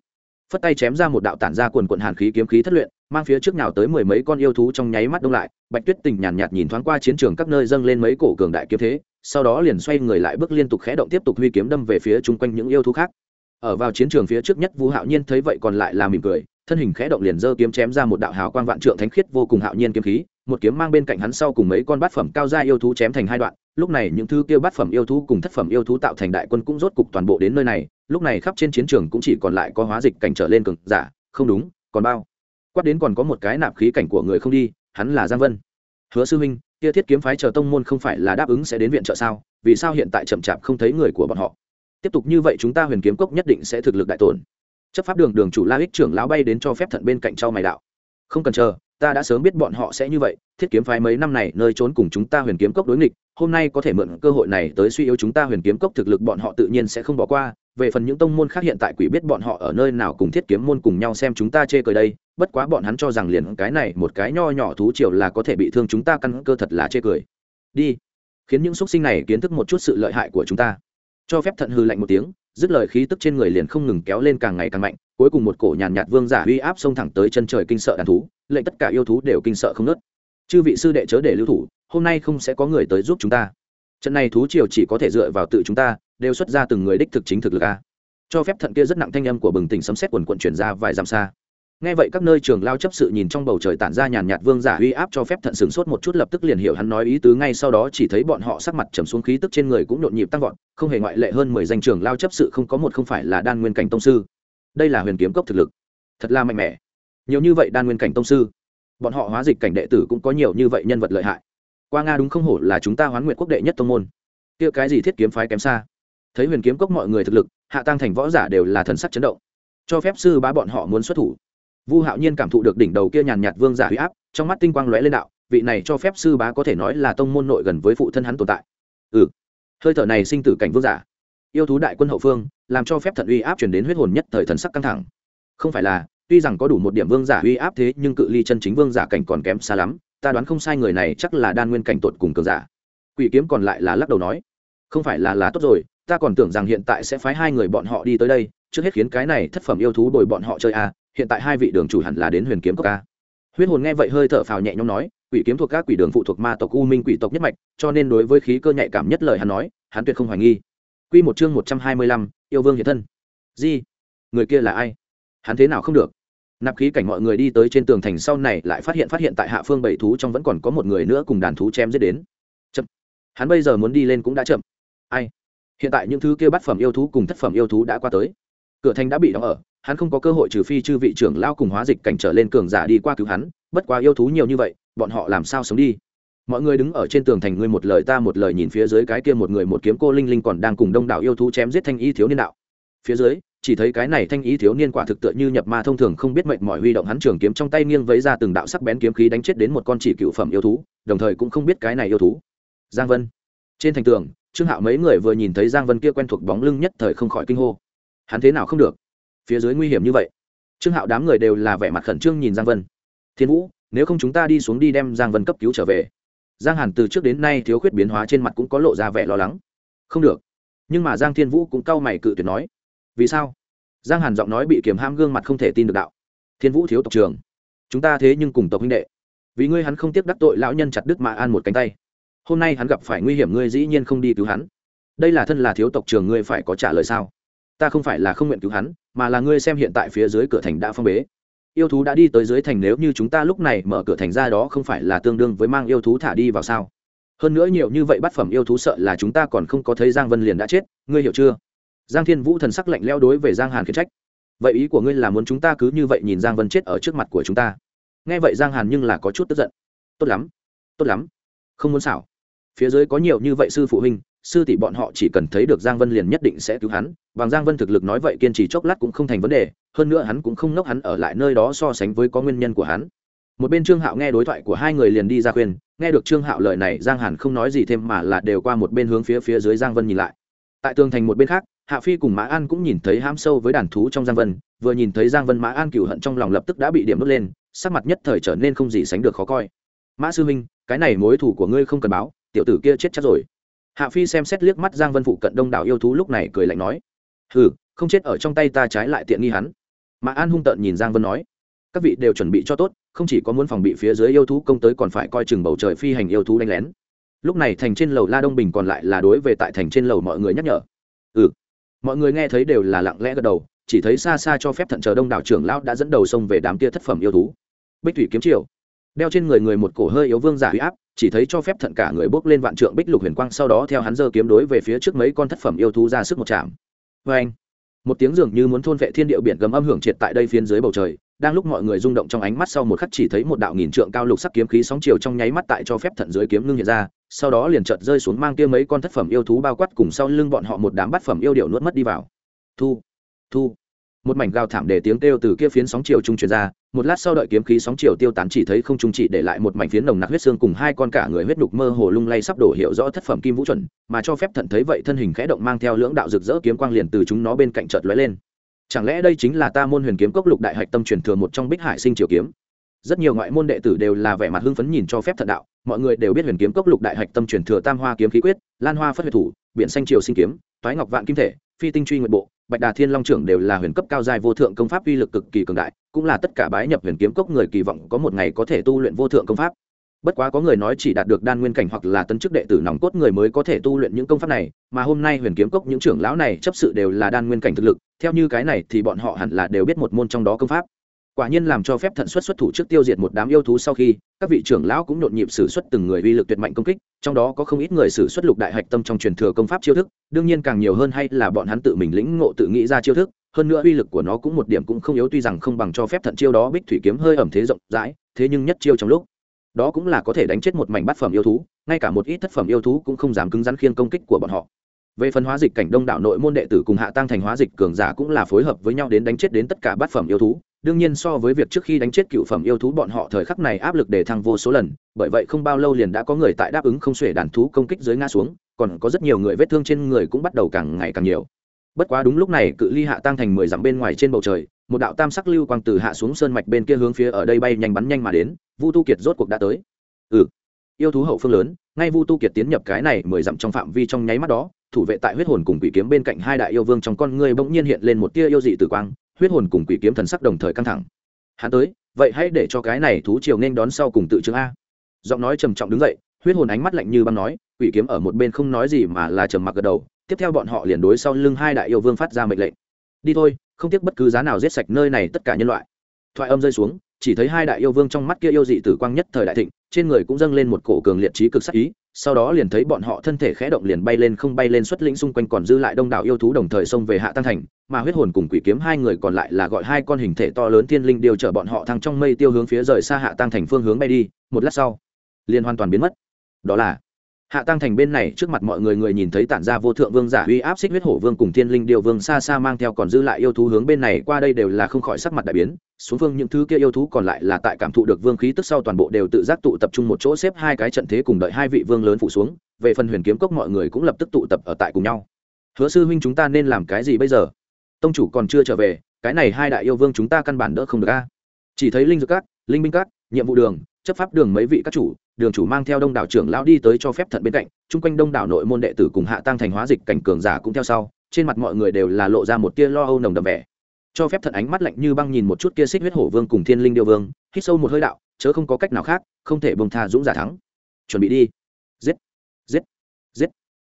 Speaker 1: Phất tay chém ra một đạo tản ra quần quận hàn khí kiếm khí thất luyện mang phía trước nào tới mười mấy con yêu thú trong nháy mắt đông lại bạch tuyết tình nhàn nhạt, nhạt nhìn thoáng qua chiến trường các nơi dâng lên mấy cổ cường đại kiếm thế sau đó liền xoay người lại bước liên tục khẽ động tiếp tục huy kiếm đâm về phía chung quanh những yêu thú khác. Ở vào chiến trường phía trước nhất vũ hạo nhiên thấy vậy còn lại là mỉm cười thân hình khẽ động liền giơ kiếm chém ra một đạo hào quang vạn trượng thánh khiết vô cùng hạo nhiên kiếm khí một kiếm mang bên cạnh hắn sau cùng mấy con bát phẩm cao gia yêu thú chém thành hai đoạn, lúc này những thứ kia bát phẩm yêu thú cùng thất phẩm yêu thú tạo thành đại quân cũng rốt cục toàn bộ đến nơi này, lúc này khắp trên chiến trường cũng chỉ còn lại có hóa dịch cảnh trở lên cường. giả, không đúng, còn bao. Quát đến còn có một cái nạp khí cảnh của người không đi, hắn là giang vân. Hứa sư huynh, kia thiết kiếm phái chờ tông môn không phải là đáp ứng sẽ đến viện trợ sao, vì sao hiện tại chậm chạp không thấy người của bọn họ? Tiếp tục như vậy chúng ta huyền kiếm cốc nhất định sẽ thực lực đại tổn. Chấp pháp đường đường chủ la ích trưởng lão bay đến cho phép thận bên cạnh trao mày đạo. Không cần chờ ta đã sớm biết bọn họ sẽ như vậy, thiết kiếm phái mấy năm này nơi trốn cùng chúng ta huyền kiếm cốc đối nghịch, hôm nay có thể mượn cơ hội này tới suy yếu chúng ta huyền kiếm cốc thực lực bọn họ tự nhiên sẽ không bỏ qua. Về phần những tông môn khác hiện tại quỷ biết bọn họ ở nơi nào cùng thiết kiếm môn cùng nhau xem chúng ta chê cười đây, bất quá bọn hắn cho rằng liền cái này một cái nho nhỏ thú triều là có thể bị thương chúng ta căn cơ thật là chê cười. Đi. Khiến những xúc sinh này kiến thức một chút sự lợi hại của chúng ta. Cho phép thận hư lạnh một tiếng, dứt lời khí tức trên người liền không ngừng kéo lên càng ngày càng mạnh cuối cùng một cổ nhàn nhạt, vương giả uy áp xông thẳng tới chân trời kinh sợ đàn thú lệnh tất cả yêu thú đều kinh sợ không nớt chư vị sư đệ chớ để lưu thủ hôm nay không sẽ có người tới giúp chúng ta. Trận này thú triều chỉ có thể dựa vào tự chúng ta đều xuất ra từng người đích thực chính thực lực a. Cho phép thận kia rất nặng thanh âm của bừng tỉnh sấm xét quần quận chuyển ra vài dặm xa. Nghe vậy các nơi trường lao chấp sự nhìn trong bầu trời tản ra nhàn nhạt vương giả uy áp cho phép thận sửng sốt một chút lập tức liền hiểu hắn nói ý tứ ngay sau đó chỉ thấy bọn họ sắc mặt trầm xuống khí tức trên người cũng nhộn nhịp tăng vọt không hề ngoại lệ hơn mười danh trường lao chấp sự không có một không phải là đan nguyên cảnh tông sư đây là huyền kiếm cốc thực lực. Thật là mạnh mẽ. Nhiều như vậy đan nguyên cảnh tông sư, bọn họ hóa dịch cảnh đệ tử cũng có nhiều như vậy nhân vật lợi hại. Qua nga đúng không hổ là chúng ta hoán nguyện quốc đệ nhất tông môn. Kia cái gì thiết kiếm phái kém xa? Thấy huyền kiếm cốc mọi người thực lực, hạ tăng thành võ giả đều là thần sắc chấn động. Cho phép sư bá bọn họ muốn xuất thủ. Vu hạo nhiên cảm thụ được đỉnh đầu kia nhàn nhạt vương giả huy áp, trong mắt tinh quang lóe lên đạo, vị này cho phép sư bá có thể nói là tông môn nội gần với phụ thân hắn tồn tại. Ừ. Hơi thở này sinh tử cảnh vương giả yêu thú đại quân hậu phương, làm cho phép thận uy áp chuyển đến huyết hồn nhất thời thần sắc căng thẳng. Không phải là, tuy rằng có đủ một điểm vương giả uy áp thế, nhưng cự ly chân chính vương giả cảnh còn kém xa lắm, ta đoán không sai người này chắc là đan nguyên cảnh tột cùng cường giả. Quỷ kiếm còn lại là lắc đầu nói, không phải là lá tốt rồi, ta còn tưởng rằng hiện tại sẽ phái hai người bọn họ đi tới đây, trước hết khiến cái này thất phẩm yêu thú đổi bọn họ chơi à hiện tại hai vị đường chủ hẳn là đến huyền kiếm cốc a. Huyết hồn nghe vậy hơi thở phào nhẹ nhõm nói, quỷ kiếm thuộc các quỷ đường phụ thuộc ma tộc u minh quỷ tộc nhất mạch, cho nên đối với khí cơ nhạy cảm nhất lời hắn nói, hắn tuyệt không hoài nghi. Quy một chương một trăm hai mươi lăm, yêu vương hiện thân. Gì? Người kia là ai? Hắn thế nào không được? Nạp khí cảnh mọi người đi tới trên tường thành sau này lại phát hiện phát hiện tại hạ phương bảy thú trong vẫn còn có một người nữa cùng đàn thú chém giết đến. Chậm. Hắn bây giờ muốn đi lên cũng đã chậm. Ai? Hiện tại những thứ kia bắt phẩm yêu thú cùng thất phẩm yêu thú đã qua tới. Cửa thành đã bị đóng ở, hắn không có cơ hội trừ phi chư vị trưởng lao cùng hóa dịch cảnh trở lên cường giả đi qua cứu hắn, bất quá yêu thú nhiều như vậy, bọn họ làm sao sống đi? Mọi người đứng ở trên tường thành ngươi một lời ta một lời nhìn phía dưới cái kia một người một kiếm cô linh linh còn đang cùng đông đảo yêu thú chém giết thanh y thiếu niên đạo. Phía dưới, chỉ thấy cái này thanh y thiếu niên quả thực tựa như nhập ma thông thường không biết mệnh mọi huy động hắn trường kiếm trong tay nghiêng vấy ra từng đạo sắc bén kiếm khí đánh chết đến một con chỉ cựu phẩm yêu thú, đồng thời cũng không biết cái này yêu thú. Giang vân. Trên thành tường, trương hạo mấy người vừa nhìn thấy giang vân kia quen thuộc bóng lưng nhất thời không khỏi kinh hô. Hắn thế nào không được? Phía dưới nguy hiểm như vậy. Trương hạo đám người đều là vẻ mặt khẩn trương nhìn giang vân. Thiên vũ, nếu không chúng ta đi xuống đi đem giang vân cấp cứu trở về giang hàn từ trước đến nay thiếu khuyết biến hóa trên mặt cũng có lộ ra vẻ lo lắng. Không được. Nhưng mà giang thiên vũ cũng cau mày cự tuyệt nói. Vì sao? Giang hàn giọng nói bị kiềm ham gương mặt không thể tin được đạo. Thiên vũ thiếu tộc trường chúng ta thế nhưng cùng tộc huynh đệ. Vì ngươi hắn không tiếc đắc tội lão nhân chặt đức mạ an một cánh tay. Hôm nay hắn gặp phải nguy hiểm ngươi dĩ nhiên không đi cứu hắn. Đây là thân là thiếu tộc trường ngươi phải có trả lời sao? Ta không phải là không nguyện cứu hắn, mà là ngươi xem hiện tại phía dưới cửa thành đã phong bế yêu thú đã đi tới dưới thành nếu như chúng ta lúc này mở cửa thành ra đó không phải là tương đương với mang yêu thú thả đi vào sao? Hơn nữa nhiều như vậy bát phẩm yêu thú sợ là chúng ta còn không có thấy giang vân liền đã chết, ngươi hiểu chưa? Giang thiên vũ thần sắc lạnh leo đối về giang hàn khiển trách. Vậy ý của ngươi là muốn chúng ta cứ như vậy nhìn giang vân chết ở trước mặt của chúng ta? Nghe vậy giang hàn nhưng là có chút tức giận. Tốt lắm tốt lắm, không muốn xảo. Phía dưới có nhiều như vậy sư phụ huynh sư tỷ bọn họ chỉ cần thấy được giang vân liền nhất định sẽ cứu hắn, bằng giang vân thực lực nói vậy kiên trì chốc lát cũng không thành vấn đề, hơn nữa hắn cũng không nốc hắn ở lại nơi đó so sánh với có nguyên nhân của hắn. Một bên trương hạo nghe đối thoại của hai người liền đi ra khuyên, nghe được trương hạo lời này giang hàn không nói gì thêm mà là đều qua một bên hướng phía phía dưới giang vân nhìn lại. Tại tường thành một bên khác, hạ phi cùng mã an cũng nhìn thấy hãm sâu với đàn thú trong giang vân, vừa nhìn thấy giang vân mã an cựu hận trong lòng lập tức đã bị điểm đốt lên, sắc mặt nhất thời trở nên không gì sánh được khó coi. Mã sư huynh, cái này mối thủ của ngươi không cần báo, tiểu tử kia chết chắc rồi hạ phi xem xét liếc mắt giang vân phụ cận đông đảo yêu thú lúc này cười lạnh nói, hừ, không chết ở trong tay ta trái lại tiện nghi hắn. Mà an hung tợn nhìn giang vân nói, các vị đều chuẩn bị cho tốt, không chỉ có muốn phòng bị phía dưới yêu thú công tới còn phải coi chừng bầu trời phi hành yêu thú đánh lén. Lúc này thành trên lầu la đông bình còn lại là đối về tại thành trên lầu mọi người nhắc nhở ừ. Mọi người nghe thấy đều là lặng lẽ gật đầu, chỉ thấy xa xa cho phép thận chờ đông đảo trưởng lão đã dẫn đầu sông về đám kia thất phẩm yêu thú. Bích thủy kiếm triều, đeo trên người người một cổ hơi yếu vương giả huy áp chỉ thấy cho phép thận cả người bốc lên vạn trượng bích lục huyền quang, sau đó theo hắn dơ kiếm đối về phía trước mấy con thất phẩm yêu thú ra sức một chạm. Vê anh, một tiếng dường như muốn thôn vệ thiên điệu biển gầm âm hưởng triệt tại đây phiến dưới bầu trời, đang lúc mọi người rung động trong ánh mắt sau một khắc chỉ thấy một đạo nghìn trượng cao lục sắc kiếm khí sóng chiều trong nháy mắt tại cho phép thận dưới kiếm ngưng hiện ra, sau đó liền chợt rơi xuống mang kia mấy con thất phẩm yêu thú bao quát cùng sau lưng bọn họ một đám bát phẩm yêu điệu nuốt mất đi vào. Thu thu một mảnh gào thảm để tiếng kêu từ kia phiến sóng chiều trung truyền ra, một lát sau đợi kiếm khí sóng chiều tiêu tán chỉ thấy không trung chỉ để lại một mảnh phiến nồng nặc huyết xương cùng hai con cả người huyết đục mơ hồ lung lay sắp đổ hiệu rõ thất phẩm kim vũ chuẩn, mà cho phép thận thấy vậy thân hình khẽ động mang theo lưỡng đạo rực rỡ kiếm quang liền từ chúng nó bên cạnh chợt lóe lên. Chẳng lẽ đây chính là ta môn huyền kiếm cốc lục đại hạch tâm truyền thừa một trong bích hải sinh triều kiếm? Rất nhiều ngoại môn đệ tử đều là vẻ mặt hưng phấn nhìn cho phép thận đạo, mọi người đều biết huyền kiếm cốc lục đại hạch tâm truyền thừa tam hoa kiếm khí quyết, lan hoa phất huyệt thủ, biển xanh triều sinh kiếm, toái ngọc vạn kim thể, phi tinh truy nguyện bộ bạch đà thiên long trưởng đều là huyền cấp cao giai vô thượng công pháp uy lực cực kỳ cường đại, cũng là tất cả bái nhập huyền kiếm cốc người kỳ vọng có một ngày có thể tu luyện vô thượng công pháp. Bất quá có người nói chỉ đạt được đan nguyên cảnh hoặc là tân chức đệ tử nòng cốt người mới có thể tu luyện những công pháp này, mà hôm nay huyền kiếm cốc những trưởng lão này chấp sự đều là đan nguyên cảnh thực lực, theo như cái này thì bọn họ hẳn là đều biết một môn trong đó công pháp quả nhiên làm cho phép thận xuất xuất thủ trước tiêu diệt một đám yêu thú sau khi, các vị trưởng lão cũng nhộn nhịp xử xuất từng người uy lực tuyệt mạnh công kích, trong đó có không ít người xử xuất lục đại hạch tâm trong truyền thừa công pháp chiêu thức, đương nhiên càng nhiều hơn hay là bọn hắn tự mình lĩnh ngộ tự nghĩ ra chiêu thức, hơn nữa uy lực của nó cũng một điểm cũng không yếu tuy rằng không bằng cho phép thận chiêu đó bích thủy kiếm hơi ẩm thế rộng rãi, thế nhưng nhất chiêu trong lúc, đó cũng là có thể đánh chết một mảnh bát phẩm yêu thú, ngay cả một ít thất phẩm yêu thú cũng không dám cứng rắn khiên công kích của bọn họ. Về phần hóa dịch cảnh đông đảo nội môn đệ tử cùng hạ tăng thành hóa dịch cường giả cũng là phối hợp với nhau đến đánh chết đến tất cả bát phẩm yêu thú đương nhiên so với việc trước khi đánh chết cựu phẩm yêu thú bọn họ thời khắc này áp lực để thăng vô số lần, bởi vậy không bao lâu liền đã có người tại đáp ứng không xuể đàn thú công kích dưới nga xuống, còn có rất nhiều người vết thương trên người cũng bắt đầu càng ngày càng nhiều. Bất quá đúng lúc này cự ly hạ tăng thành mười dặm bên ngoài trên bầu trời, một đạo tam sắc lưu quang từ hạ xuống sơn mạch bên kia hướng phía ở đây bay nhanh bắn nhanh mà đến, vu tu kiệt rốt cuộc đã tới. Ừ yêu thú hậu phương lớn, ngay vu tu kiệt tiến nhập cái này mười dặm trong phạm vi trong nháy mắt đó, thủ vệ tại huyết hồn cùng quỷ kiếm bên cạnh hai đại yêu vương trong con ngươi bỗng nhiên hiện lên một tia yêu dị tử quang huyết hồn cùng quỷ kiếm thần sắc đồng thời căng thẳng. Hắn tới, vậy hãy để cho cái này thú triều nên đón sau cùng tự chứng a. Giọng nói trầm trọng đứng dậy, huyết hồn ánh mắt lạnh như băng nói, quỷ kiếm ở một bên không nói gì mà là trầm mặc gật đầu, tiếp theo bọn họ liền đối sau lưng hai đại yêu vương phát ra mệnh lệnh. Đi thôi, không tiếc bất cứ giá nào giết sạch nơi này tất cả nhân loại. Thoại âm rơi xuống, chỉ thấy hai đại yêu vương trong mắt kia yêu dị tử quang nhất thời đại thịnh, trên người cũng dâng lên một cổ cường liệt trí cực sắc ý sau đó liền thấy bọn họ thân thể khẽ động liền bay lên không bay lên xuất lĩnh xung quanh còn dư lại đông đảo yêu thú đồng thời xông về hạ tăng thành, mà huyết hồn cùng quỷ kiếm hai người còn lại là gọi hai con hình thể to lớn thiên linh điều chở bọn họ thăng trong mây tiêu hướng phía rời xa hạ tăng thành phương hướng bay đi, một lát sau, liền hoàn toàn biến mất. Đó là hạ tăng thành bên này trước mặt mọi người người nhìn thấy tản ra vô thượng vương giả uy áp xích huyết hổ vương cùng thiên linh điều vương xa xa mang theo còn dư lại yêu thú hướng bên này qua đây đều là không khỏi sắc mặt đại biến. Xuống phương những thứ kia yêu thú còn lại là tại cảm thụ được vương khí tức sau toàn bộ đều tự giác tụ tập trung một chỗ xếp hai cái trận thế cùng đợi hai vị vương lớn phụ xuống. Về phần huyền kiếm cốc mọi người cũng lập tức tụ tập ở tại cùng nhau. Hứa sư huynh chúng ta nên làm cái gì bây giờ? Tông chủ còn chưa trở về, cái này hai đại yêu vương chúng ta căn bản đỡ không được a. Chỉ thấy linh dược các, linh binh các, nhiệm vụ đường, chấp pháp đường mấy vị các chủ đường chủ mang theo đông đảo trưởng lão đi tới cho phép thận bên cạnh, chung quanh đông đảo nội môn đệ tử cùng hạ tăng thành hóa dịch cảnh cường giả cũng theo sau, trên mặt mọi người đều là lộ ra một tia lo âu nồng đậm vẻ. Cho phép thận ánh mắt lạnh như băng nhìn một chút kia xích huyết hổ vương cùng thiên linh điêu vương, hít sâu một hơi đạo, chớ không có cách nào khác, không thể bông tha dũng giả thắng. Chuẩn bị đi. Giết. Giết. Giết.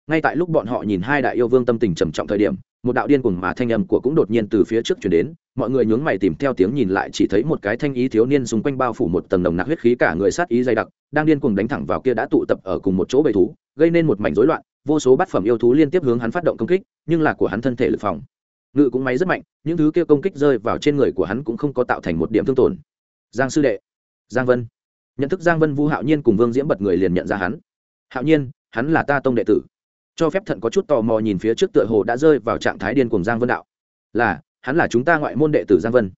Speaker 1: Ngay tại lúc bọn họ nhìn hai đại yêu vương tâm tình trầm trọng thời điểm một đạo điên cuồng mà thanh âm của cũng đột nhiên từ phía trước chuyển đến, mọi người nhướng mày tìm theo tiếng nhìn lại chỉ thấy một cái thanh ý thiếu niên xung quanh bao phủ một tầng nồng nặc huyết khí cả người sát ý dày đặc, đang điên cuồng đánh thẳng vào kia đã tụ tập ở cùng một chỗ bầy thú, gây nên một mảnh rối loạn, vô số bát phẩm yêu thú liên tiếp hướng hắn phát động công kích, nhưng là của hắn thân thể lực phòng, ngự cũng máy rất mạnh, những thứ kia công kích rơi vào trên người của hắn cũng không có tạo thành một điểm thương tổn. Giang sư đệ, giang vân. Nhận thức giang vân vu hạo nhiên cùng vương diễm bật người liền nhận ra hắn. Hạo nhiên, hắn là ta tông đệ tử cho phép thận có chút tò mò nhìn phía trước tựa hồ đã rơi vào trạng thái điên cùng giang vân đạo. Là, hắn là chúng ta ngoại môn đệ tử giang vân.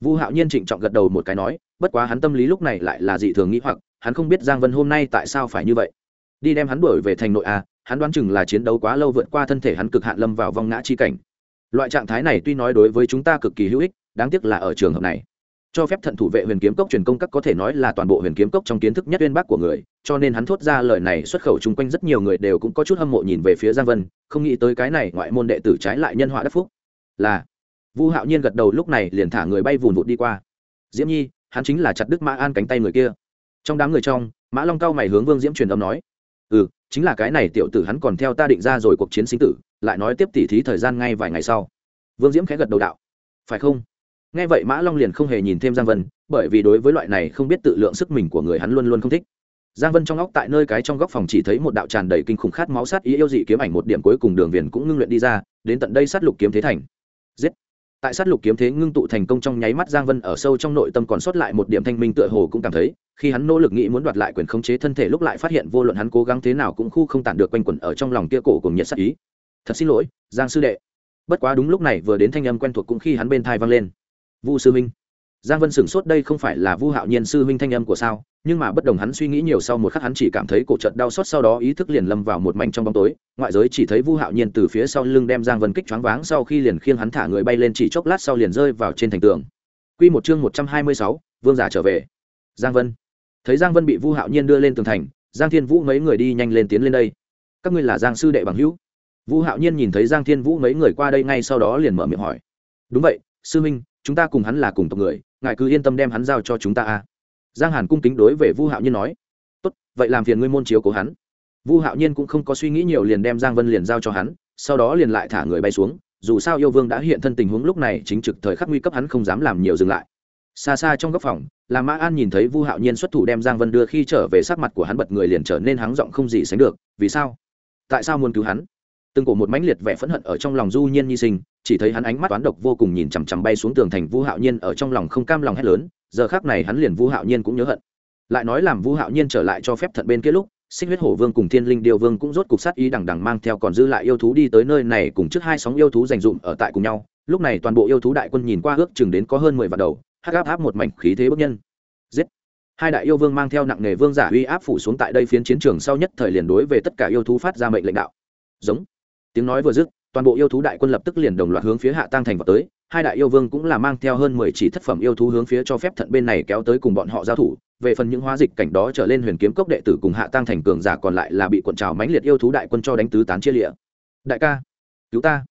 Speaker 1: Vu hạo nhiên trịnh trọng gật đầu một cái nói, bất quá hắn tâm lý lúc này lại là dị thường nghĩ hoặc, hắn không biết giang vân hôm nay tại sao phải như vậy. Đi đem hắn đuổi về thành nội a, hắn đoán chừng là chiến đấu quá lâu vượt qua thân thể hắn cực hạn lâm vào vong ngã chi cảnh. Loại trạng thái này tuy nói đối với chúng ta cực kỳ hữu ích, đáng tiếc là ở trường hợp này cho phép thận thủ vệ huyền kiếm cốc truyền công các có thể nói là toàn bộ huyền kiếm cốc trong kiến thức nhất uyên bác của người, cho nên hắn thốt ra lời này xuất khẩu chung quanh rất nhiều người đều cũng có chút hâm mộ nhìn về phía giang vân, không nghĩ tới cái này ngoại môn đệ tử trái lại nhân họa đắc phúc. Là, vu hạo nhiên gật đầu lúc này liền thả người bay vùn vụt đi qua. Diễm nhi, hắn chính là chặt đức mã an cánh tay người kia. Trong đám người trong, mã long cao mày hướng vương diễm truyền âm nói ừ chính là cái này tiểu tử hắn còn theo ta định ra rồi cuộc chiến sinh tử, lại nói tiếp tỉ thí thời gian ngay vài ngày sau. Vương diễm khẽ gật đầu đạo, phải không? Nghe vậy mã long liền không hề nhìn thêm giang vân, bởi vì đối với loại này không biết tự lượng sức mình của người hắn luôn luôn không thích. Giang vân trong óc tại nơi cái trong góc phòng chỉ thấy một đạo tràn đầy kinh khủng khát máu sát ý yêu dị kiếm ảnh một điểm cuối cùng đường viền cũng ngưng luyện đi ra, đến tận đây sát lục kiếm thế thành. Giết! Tại sát lục kiếm thế ngưng tụ thành công trong nháy mắt giang vân ở sâu trong nội tâm còn sót lại một điểm thanh minh tựa hồ cũng cảm thấy, khi hắn nỗ lực nghĩ muốn đoạt lại quyền khống chế thân thể lúc lại phát hiện vô luận hắn cố gắng thế nào cũng khu không tản được quanh quẩn ở trong lòng kia cổ cùng nhiệt sát ý. Thật xin lỗi, giang sư đệ. Bất quá đúng lúc này vừa đến thanh âm quen thuộc cũng khi hắn bên thai vang lên vu sư minh giang vân sửng sốt đây không phải là vu hạo nhiên sư minh thanh âm của sao? Nhưng mà bất đồng hắn suy nghĩ nhiều sau một khắc hắn chỉ cảm thấy cổ trận đau xót sau đó ý thức liền lâm vào một mảnh trong bóng tối. Ngoại giới chỉ thấy vu hạo nhiên từ phía sau lưng đem giang vân kích choáng váng sau khi liền khiêng hắn thả người bay lên chỉ chốc lát sau liền rơi vào trên thành tường. Quy một chương một trăm hai mươi sáu, vương giả trở về. Giang vân. Thấy giang vân bị vu hạo nhiên đưa lên tường thành giang thiên vũ mấy người đi nhanh lên tiến lên đây. Các ngươi là giang sư đệ bằng hữu. Vu hạo nhiên nhìn thấy giang thiên vũ mấy người qua đây ngay sau đó liền mở miệng hỏi. Đúng vậy sư minh chúng ta cùng hắn là cùng tộc người, ngài cứ yên tâm đem hắn giao cho chúng ta a. Giang hàn cung kính đối về vu hạo nhiên nói, tốt, vậy làm phiền ngươi môn chiếu cố hắn. Vu hạo nhiên cũng không có suy nghĩ nhiều liền đem giang vân liền giao cho hắn, sau đó liền lại thả người bay xuống, dù sao yêu vương đã hiện thân tình huống lúc này chính trực thời khắc nguy cấp hắn không dám làm nhiều dừng lại. Xa xa trong góc phòng là mã an nhìn thấy vu hạo nhiên xuất thủ đem giang vân đưa khi trở về sắc mặt của hắn bật người liền trở nên hắng giọng không gì sánh được, vì sao? Tại sao muốn cứu hắn? Từng cổ một mãnh liệt vẻ phẫn hận ở trong lòng du nhiên nhi sinh, chỉ thấy hắn ánh mắt toán độc vô cùng nhìn chằm chằm bay xuống tường thành vu hạo nhiên ở trong lòng không cam lòng hét lớn, giờ khác này hắn liền vu hạo nhiên cũng nhớ hận. Lại nói làm vu hạo nhiên trở lại cho phép thận bên kia lúc, xích huyết hổ vương cùng thiên linh điều vương cũng rốt cục sát ý đằng đằng mang theo còn dư lại yêu thú đi tới nơi này cùng trước hai sóng yêu thú dành dụm ở tại cùng nhau. Lúc này toàn bộ yêu thú đại quân nhìn qua ước chừng đến có hơn mười vạn đầu, hắc áp áp một mảnh khí thế bức nhân. Giết! Hai đại yêu vương mang theo nặng nghề vương giả uy áp phủ xuống tại đây phiến chiến trường sau nhất thời liền đối về tất cả yêu thú phát ra mệnh lệnh đạo. Giống! Tiếng nói vừa dứt, toàn bộ yêu thú đại quân lập tức liền đồng loạt hướng phía hạ tăng thành vào tới. Hai đại yêu vương cũng là mang theo hơn mười chỉ thất phẩm yêu thú hướng phía cho phép thận bên này kéo tới cùng bọn họ giao thủ. Về phần những hóa dịch cảnh đó trở lên huyền kiếm cốc đệ tử cùng hạ tăng thành cường giả còn lại là bị cuộn trào mãnh liệt yêu thú đại quân cho đánh tứ tán chia lịa. Đại ca, cứu ta.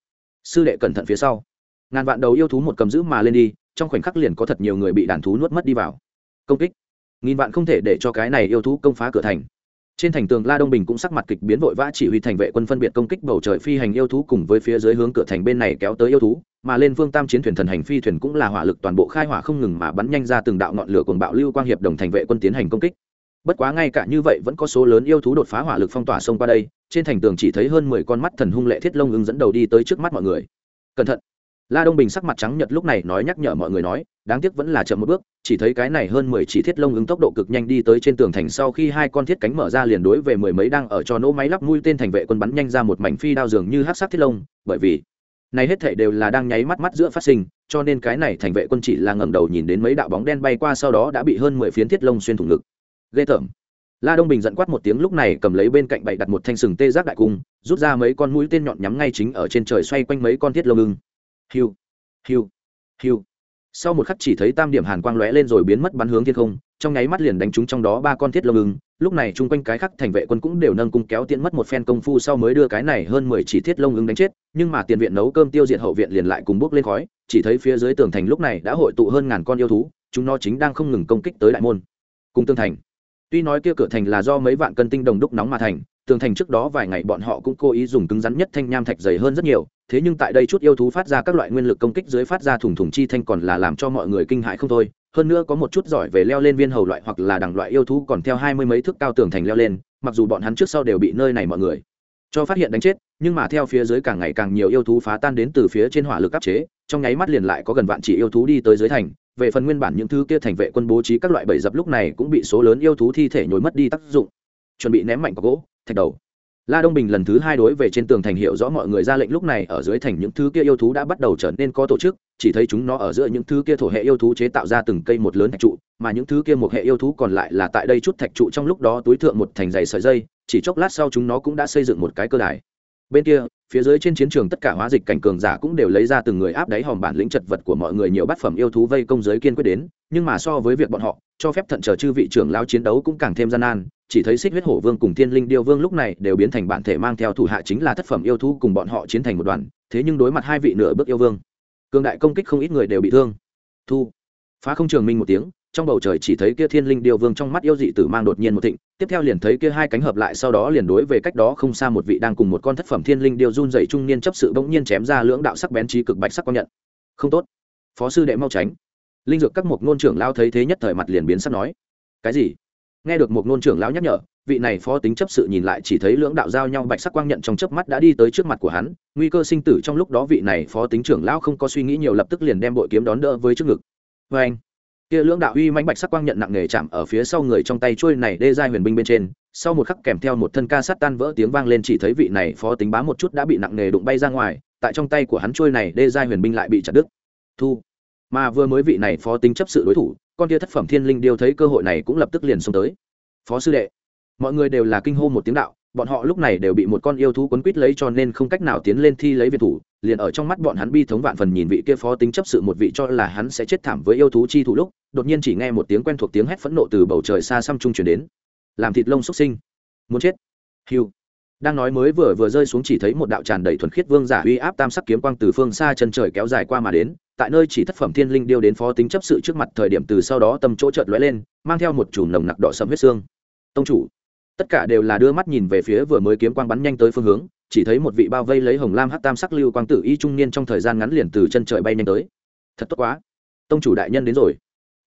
Speaker 1: Sư đệ cẩn thận phía sau. Ngàn vạn đầu yêu thú một cầm giữ mà lên đi, trong khoảnh khắc liền có thật nhiều người bị đàn thú nuốt mất đi vào. Công kích. Nghìn vạn không thể để cho cái này yêu thú công phá cửa thành trên thành tường la đông bình cũng sắc mặt kịch biến vội vã chỉ huy thành vệ quân phân biệt công kích bầu trời phi hành yêu thú cùng với phía dưới hướng cửa thành bên này kéo tới yêu thú, mà lên phương tam chiến thuyền thần hành phi thuyền cũng là hỏa lực toàn bộ khai hỏa không ngừng mà bắn nhanh ra từng đạo ngọn lửa cùng bạo lưu quang hiệp đồng thành vệ quân tiến hành công kích. Bất quá ngay cả như vậy vẫn có số lớn yêu thú đột phá hỏa lực phong tỏa sông qua đây, trên thành tường chỉ thấy hơn mười con mắt thần hung lệ thiết lông ứng dẫn đầu đi tới trước mắt mọi người. Cẩn thận. La đông bình sắc mặt trắng nhật lúc này nói nhắc nhở mọi người nói, đáng tiếc vẫn là chậm một bước chỉ thấy cái này hơn mười chỉ thiết lông ứng tốc độ cực nhanh đi tới trên tường thành sau khi hai con thiết cánh mở ra liền đối về mười mấy đang ở cho nỗ máy lắp mũi tên thành vệ quân bắn nhanh ra một mảnh phi đao dường như hát sắc thiết lông, bởi vì này hết thảy đều là đang nháy mắt mắt giữa phát sinh, cho nên cái này thành vệ quân chỉ là ngẩng đầu nhìn đến mấy đạo bóng đen bay qua sau đó đã bị hơn mười phiến thiết lông xuyên thủng ngực. Ghê tởm. La đông bình giận quát một tiếng lúc này cầm lấy bên cạnh bảy đặt một thanh sừng tê giác đại cung, rút ra mấy con mũi tên nhọn nhắm ngay chính ở trên trời xoay quanh mấy con thiết lông ưng. Hiu hiu hiu sau một khắc chỉ thấy tam điểm hàn quang lóe lên rồi biến mất bắn hướng thiên không, trong nháy mắt liền đánh trúng trong đó ba con thiết lông ưng. Lúc này chung quanh cái khắc thành vệ quân cũng đều nâng cung kéo tiễn mất một phen công phu sau mới đưa cái này hơn mười chỉ thiết lông ưng đánh chết, nhưng mà tiền viện nấu cơm tiêu diệt hậu viện liền lại cùng bước lên khói, chỉ thấy phía dưới tường thành lúc này đã hội tụ hơn ngàn con yêu thú, chúng nó chính đang không ngừng công kích tới đại môn. Cùng tương thành. Tuy nói kia cửa thành là do mấy vạn cân tinh đồng đúc nóng mà thành, tường thành trước đó vài ngày bọn họ cũng cố ý dùng cứng rắn nhất thanh nham thạch dày hơn rất nhiều thế nhưng tại đây chút yêu thú phát ra các loại nguyên lực công kích dưới phát ra thủng thủng chi thanh còn là làm cho mọi người kinh hãi không thôi. Hơn nữa có một chút giỏi về leo lên viên hầu loại hoặc là đẳng loại yêu thú còn theo hai mươi mấy thước cao tường thành leo lên, mặc dù bọn hắn trước sau đều bị nơi này mọi người cho phát hiện đánh chết, nhưng mà theo phía dưới càng ngày càng nhiều yêu thú phá tan đến từ phía trên hỏa lực áp chế, trong nháy mắt liền lại có gần vạn chỉ yêu thú đi tới dưới thành. Về phần nguyên bản những thứ kia thành vệ quân bố trí các loại bẫy dập lúc này cũng bị số lớn yêu thú thi thể nhồi mất đi tác dụng. Chuẩn bị ném mạnh vào gỗ, thạch đầu la đông bình lần thứ hai đối về trên tường thành hiệu rõ mọi người ra lệnh lúc này ở dưới thành những thứ kia yêu thú đã bắt đầu trở nên có tổ chức, chỉ thấy chúng nó ở giữa những thứ kia thổ hệ yêu thú chế tạo ra từng cây một lớn thạch trụ, mà những thứ kia một hệ yêu thú còn lại là tại đây chút thạch trụ trong lúc đó túi thượng một thành dày sợi dây, chỉ chốc lát sau chúng nó cũng đã xây dựng một cái cơ đài. Bên kia, phía dưới trên chiến trường tất cả hóa dịch cảnh cường giả cũng đều lấy ra từng người áp đáy hòm bản lĩnh chật vật của mọi người nhiều bát phẩm yêu thú vây công giới kiên quyết đến, nhưng mà so với việc bọn họ, cho phép thận chờ chư vị trưởng lão chiến đấu cũng càng thêm gian nan chỉ thấy xích huyết hổ vương cùng thiên linh điêu vương lúc này đều biến thành bản thể mang theo thủ hạ chính là thất phẩm yêu thú cùng bọn họ chiến thành một đoàn, thế nhưng đối mặt hai vị nửa bước yêu vương, cường đại công kích không ít người đều bị thương. Thu, phá không trường minh một tiếng, trong bầu trời chỉ thấy kia thiên linh điêu vương trong mắt yêu dị tử mang đột nhiên một thịnh, tiếp theo liền thấy kia hai cánh hợp lại sau đó liền đối về cách đó không xa một vị đang cùng một con thất phẩm thiên linh điêu run dậy trung niên chấp sự bỗng nhiên chém ra lưỡng đạo sắc bén trí cực bạch sắc công nhận. Không tốt. Phó sư đệ mau tránh. Linh dược các mục ngôn trưởng lao thấy thế nhất thời mặt liền biến sắc nói. Cái gì? Nghe được một nôn trưởng lão nhắc nhở, vị này phó tính chấp sự nhìn lại chỉ thấy lưỡng đạo giao nhau bạch sắc quang nhận trong chớp mắt đã đi tới trước mặt của hắn. Nguy cơ sinh tử trong lúc đó vị này phó tính trưởng lão không có suy nghĩ nhiều lập tức liền đem bội kiếm đón đỡ với trước ngực. Vê anh, kia lưỡng đạo uy mãnh bạch sắc quang nhận nặng nề chạm ở phía sau người trong tay trôi này đê giai huyền binh bên trên. Sau một khắc kèm theo một thân ca sắt tan vỡ tiếng vang lên chỉ thấy vị này phó tính bá một chút đã bị nặng nề đụng bay ra ngoài, tại trong tay của hắn trôi này đê giai huyền binh lại bị chặt đứt. Thu mà vừa mới vị này phó tính chấp sự đối thủ, con kia thất phẩm thiên linh điêu thấy cơ hội này cũng lập tức liền xông tới. Phó sư đệ, mọi người đều là kinh hô một tiếng đạo, bọn họ lúc này đều bị một con yêu thú quấn quít lấy cho nên không cách nào tiến lên thi lấy việt thủ, liền ở trong mắt bọn hắn bi thống vạn phần nhìn vị kia phó tính chấp sự một vị cho là hắn sẽ chết thảm với yêu thú chi thủ lúc, đột nhiên chỉ nghe một tiếng quen thuộc tiếng hét phẫn nộ từ bầu trời xa xăm trung chuyển đến. Làm thịt lông xuất sinh. Muốn chết. Hiu đang nói mới vừa vừa rơi xuống chỉ thấy một đạo tràn đầy thuần khiết vương giả uy áp tam sắc kiếm quang từ phương xa chân trời kéo dài qua mà đến, tại nơi chỉ thất phẩm thiên linh điêu đến phó tính chấp sự trước mặt thời điểm từ sau đó tầm chỗ chợt lóe lên, mang theo một chùm nồng nặc đỏ sẫm huyết xương. Tông chủ, tất cả đều là đưa mắt nhìn về phía vừa mới kiếm quang bắn nhanh tới phương hướng, chỉ thấy một vị bao vây lấy hồng lam hát tam sắc lưu quang tử y trung niên trong thời gian ngắn liền từ chân trời bay nhanh tới. Thật tốt quá. Tông chủ đại nhân đến rồi.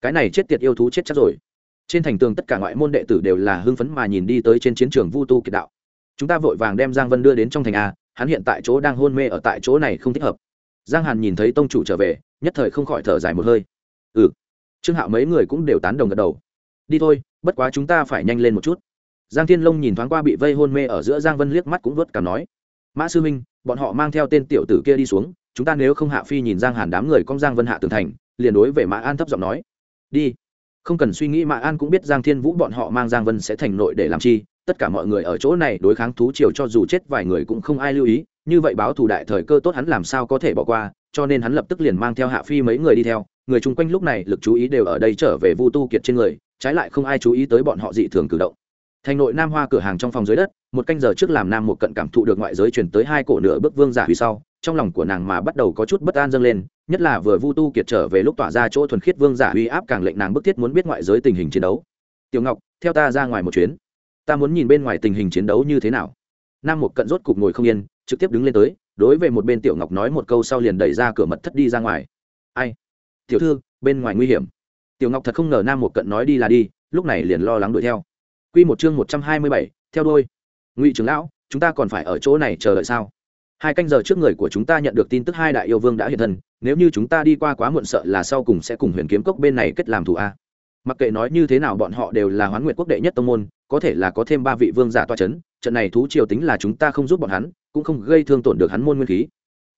Speaker 1: Cái này chết tiệt yêu thú chết chắc rồi. Trên thành tường tất cả ngoại môn đệ tử đều là hưng phấn mà nhìn đi tới trên chiến trường vu tu kiệt đạo chúng ta vội vàng đem giang vân đưa đến trong thành a, hắn hiện tại chỗ đang hôn mê ở tại chỗ này không thích hợp. Giang hàn nhìn thấy tông chủ trở về, nhất thời không khỏi thở dài một hơi. Ừ. Trương hạo mấy người cũng đều tán đồng gật đầu. Đi thôi, bất quá chúng ta phải nhanh lên một chút. Giang thiên long nhìn thoáng qua bị vây hôn mê ở giữa giang vân liếc mắt cũng vớt cảm nói. Mã sư minh, bọn họ mang theo tên tiểu tử kia đi xuống, chúng ta nếu không hạ phi nhìn giang hàn đám người con giang vân hạ tường thành, liền đối về mã an thấp giọng nói. Đi. Không cần suy nghĩ, mã an cũng biết giang thiên vũ bọn họ mang giang vân sẽ thành nội để làm chi tất cả mọi người ở chỗ này đối kháng thú triều cho dù chết vài người cũng không ai lưu ý, như vậy báo thù đại thời cơ tốt hắn làm sao có thể bỏ qua, cho nên hắn lập tức liền mang theo hạ phi mấy người đi theo, người chung quanh lúc này lực chú ý đều ở đây trở về vu tu kiệt trên người, trái lại không ai chú ý tới bọn họ dị thường cử động. Thành nội nam hoa cửa hàng trong phòng dưới đất, một canh giờ trước làm nam một cận cảm thụ được ngoại giới chuyển tới hai cổ nửa bước vương giả vì sau, trong lòng của nàng mà bắt đầu có chút bất an dâng lên, nhất là vừa vu tu kiệt trở về lúc tỏa ra chỗ thuần khiết vương giả uy áp càng lệnh nàng bức thiết muốn biết ngoại giới tình hình chiến đấu. Tiểu ngọc, theo ta ra ngoài một chuyến ta muốn nhìn bên ngoài tình hình chiến đấu như thế nào nam một cận rốt cục ngồi không yên trực tiếp đứng lên tới đối về một bên tiểu ngọc nói một câu sau liền đẩy ra cửa mật thất đi ra ngoài ai tiểu thư bên ngoài nguy hiểm tiểu ngọc thật không ngờ nam một cận nói đi là đi lúc này liền lo lắng đuổi theo Quy một chương 127, theo đuôi. Ngụy trưởng lão, chúng ta còn phải ở chỗ này chờ đợi sao? Hai canh giờ trước người của chúng ta nhận được tin tức hai đại yêu vương đã hiện thân, nếu như chúng ta đi qua quá muộn sợ là sau cùng sẽ cùng Huyền Kiếm Cốc bên này kết làm thủ a. Mặc kệ nói như thế nào bọn họ đều là Hoán Nguyệt quốc đệ nhất tông môn, có thể là có thêm ba vị vương giả tọa chấn, trận này thú triều tính là chúng ta không giúp bọn hắn, cũng không gây thương tổn được hắn môn nguyên khí.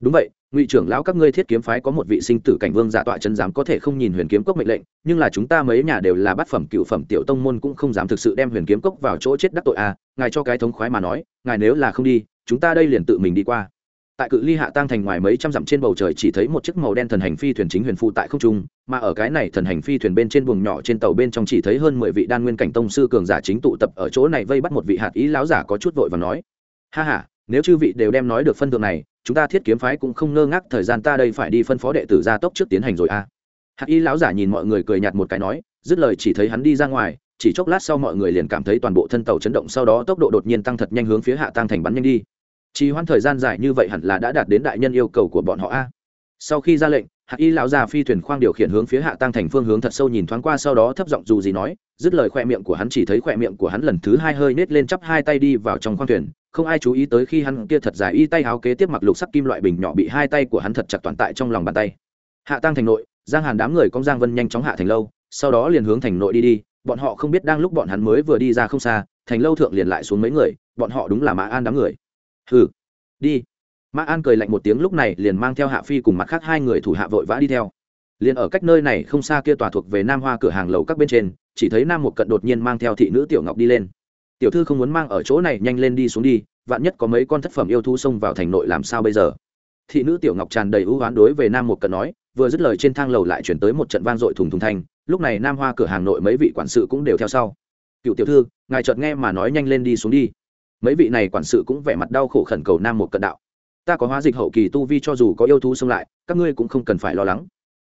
Speaker 1: Đúng vậy, ngụy trưởng lão các ngươi thiết kiếm phái có một vị sinh tử cảnh vương giả tọa chân dám có thể không nhìn huyền kiếm cốc mệnh lệnh nhưng là chúng ta mấy nhà đều là bát phẩm cựu phẩm tiểu tông môn cũng không dám thực sự đem huyền kiếm cốc vào chỗ chết đắc tội à ngài cho cái thống khoái mà nói ngài nếu là không đi chúng ta đây liền tự mình đi qua tại cự ly hạ tăng thành ngoài mấy trăm dặm trên bầu trời chỉ thấy một chiếc màu đen thần hành phi thuyền chính huyền phụ tại không trung, mà ở cái này thần hành phi thuyền bên trên buồng nhỏ trên tàu bên trong chỉ thấy hơn mười vị đan nguyên cảnh tông sư cường giả chính tụ tập ở chỗ này vây bắt một vị hạt ý láo giả có chút vội và nói, ha ha, nếu chư vị đều đem nói được phân tượng này, chúng ta thiết kiếm phái cũng không ngơ ngác thời gian ta đây phải đi phân phó đệ tử gia tốc trước tiến hành rồi a à. ý y lão giả nhìn mọi người cười nhạt một cái nói, dứt lời chỉ thấy hắn đi ra ngoài, chỉ chốc lát sau mọi người liền cảm thấy toàn bộ thân tàu chấn động, sau đó tốc độ đột nhiên tăng thật nhanh hướng phía hạ tăng thành bắn nhanh đi chỉ hoãn thời gian dài như vậy hẳn là đã đạt đến đại nhân yêu cầu của bọn họ a. Sau khi ra lệnh hạ y lão già phi thuyền khoang điều khiển hướng phía hạ tăng thành phương hướng thật sâu nhìn thoáng qua sau đó thấp giọng dù gì nói, dứt lời khoe miệng của hắn chỉ thấy khoe miệng của hắn lần thứ hai hơi nết lên chắp hai tay đi vào trong khoang thuyền. Không ai chú ý tới khi hắn kia thật dài y tay áo kế tiếp mặc lục sắc kim loại bình nhỏ bị hai tay của hắn thật chặt toàn tại trong lòng bàn tay. Hạ tăng thành nội, giang hàn đám người con giang vân nhanh chóng hạ thành lâu, sau đó liền hướng thành nội đi đi. Bọn họ không biết đang lúc bọn hắn mới vừa đi ra không xa, thành lâu thượng liền lại xuống mấy người, bọn họ đúng là mã an đám người hừ, đi. Mã an cười lạnh một tiếng lúc này liền mang theo hạ phi cùng mặt khác hai người thủ hạ vội vã đi theo. Liền ở cách nơi này không xa kia tòa thuộc về nam hoa cửa hàng lầu các bên trên, chỉ thấy nam một cận đột nhiên mang theo thị nữ tiểu ngọc đi lên. Tiểu thư không muốn mang ở chỗ này, nhanh lên đi xuống đi, vạn nhất có mấy con thất phẩm yêu thú xông vào thành nội làm sao bây giờ? Thị nữ tiểu ngọc tràn đầy ưu oán đối về nam một cận nói, vừa dứt lời trên thang lầu lại chuyển tới một trận vang dội thùng thùng thanh, lúc này nam hoa cửa hàng nội mấy vị quản sự cũng đều theo sau. Cựu tiểu thư, ngài chợt nghe mà nói nhanh lên đi xuống đi mấy vị này quản sự cũng vẻ mặt đau khổ khẩn cầu nam một cận đạo. Ta có hóa dịch hậu kỳ tu vi cho dù có yêu thú xông lại, các ngươi cũng không cần phải lo lắng.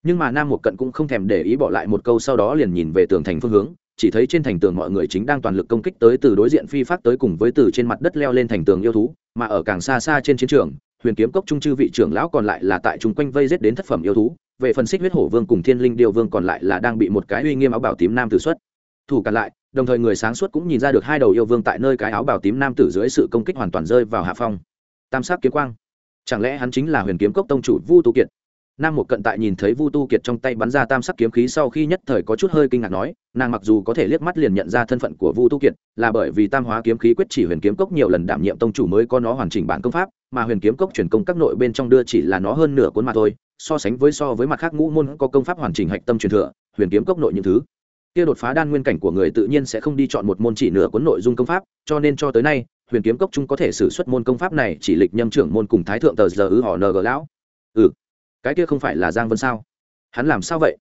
Speaker 1: Nhưng mà nam một cận cũng không thèm để ý bỏ lại một câu sau đó liền nhìn về tường thành phương hướng, chỉ thấy trên thành tường mọi người chính đang toàn lực công kích tới từ đối diện phi phát tới cùng với từ trên mặt đất leo lên thành tường yêu thú, mà ở càng xa xa trên chiến trường, huyền kiếm cốc trung chư vị trưởng lão còn lại là tại chúng quanh vây giết đến thất phẩm yêu thú, về phần xích huyết hổ vương cùng thiên linh điều vương còn lại là đang bị một cái uy nghiêm áo bảo tím nam tử xuất. Thủ cản lại đồng thời người sáng suốt cũng nhìn ra được hai đầu yêu vương tại nơi cái áo bào tím nam tử dưới sự công kích hoàn toàn rơi vào hạ phong. Tam sát kiếm quang. Chẳng lẽ hắn chính là huyền kiếm cốc tông chủ vu tu kiệt? Nam một cận tại nhìn thấy vu tu kiệt trong tay bắn ra tam sắc kiếm khí sau khi nhất thời có chút hơi kinh ngạc nói, nàng mặc dù có thể liếc mắt liền nhận ra thân phận của vu tu kiệt, là bởi vì tam hóa kiếm khí quyết chỉ huyền kiếm cốc nhiều lần đảm nhiệm tông chủ mới có nó hoàn chỉnh bản công pháp, mà huyền kiếm cốc truyền công các nội bên trong đưa chỉ là nó hơn nửa cuốn mà thôi, so sánh với so với mặt khác ngũ môn có công pháp hoàn chỉnh hạch tâm truyền thừa, huyền kiếm cốc nội những thứ kia đột phá đan nguyên cảnh của người tự nhiên sẽ không đi chọn một môn chỉ nửa cuốn nội dung công pháp, cho nên cho tới nay, huyền kiếm cốc chúng có thể xử suất môn công pháp này chỉ lịch nhâm trưởng môn cùng thái thượng tờ giờ ư họ ng lão. Ừ cái kia không phải là giang vân sao? Hắn làm sao vậy?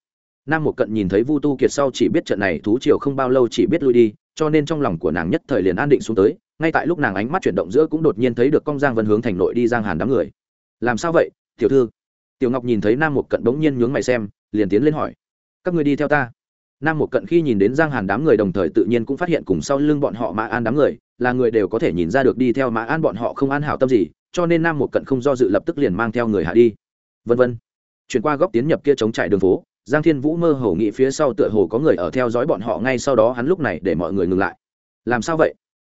Speaker 1: Nam một cận nhìn thấy vu tu kiệt sau chỉ biết trận này thú triều không bao lâu chỉ biết lui đi, cho nên trong lòng của nàng nhất thời liền an định xuống tới, ngay tại lúc nàng ánh mắt chuyển động giữa cũng đột nhiên thấy được công giang vân hướng thành nội đi giang hàn đám người. Làm sao vậy, tiểu thư? Tiểu ngọc nhìn thấy nam một cận bỗng nhiên nhướng mày xem, liền tiến lên hỏi, các người đi theo ta? Nam một cận khi nhìn đến giang hàn đám người đồng thời tự nhiên cũng phát hiện cùng sau lưng bọn họ mã an đám người, là người đều có thể nhìn ra được đi theo mã an bọn họ không an hảo tâm gì, cho nên nam một cận không do dự lập tức liền mang theo người hạ đi. Vân vân. Chuyển qua góc tiến nhập kia chống trải đường phố, giang thiên vũ mơ hồ nghĩ phía sau tựa hồ có người ở theo dõi bọn họ ngay sau đó hắn lúc này để mọi người ngừng lại. Làm sao vậy?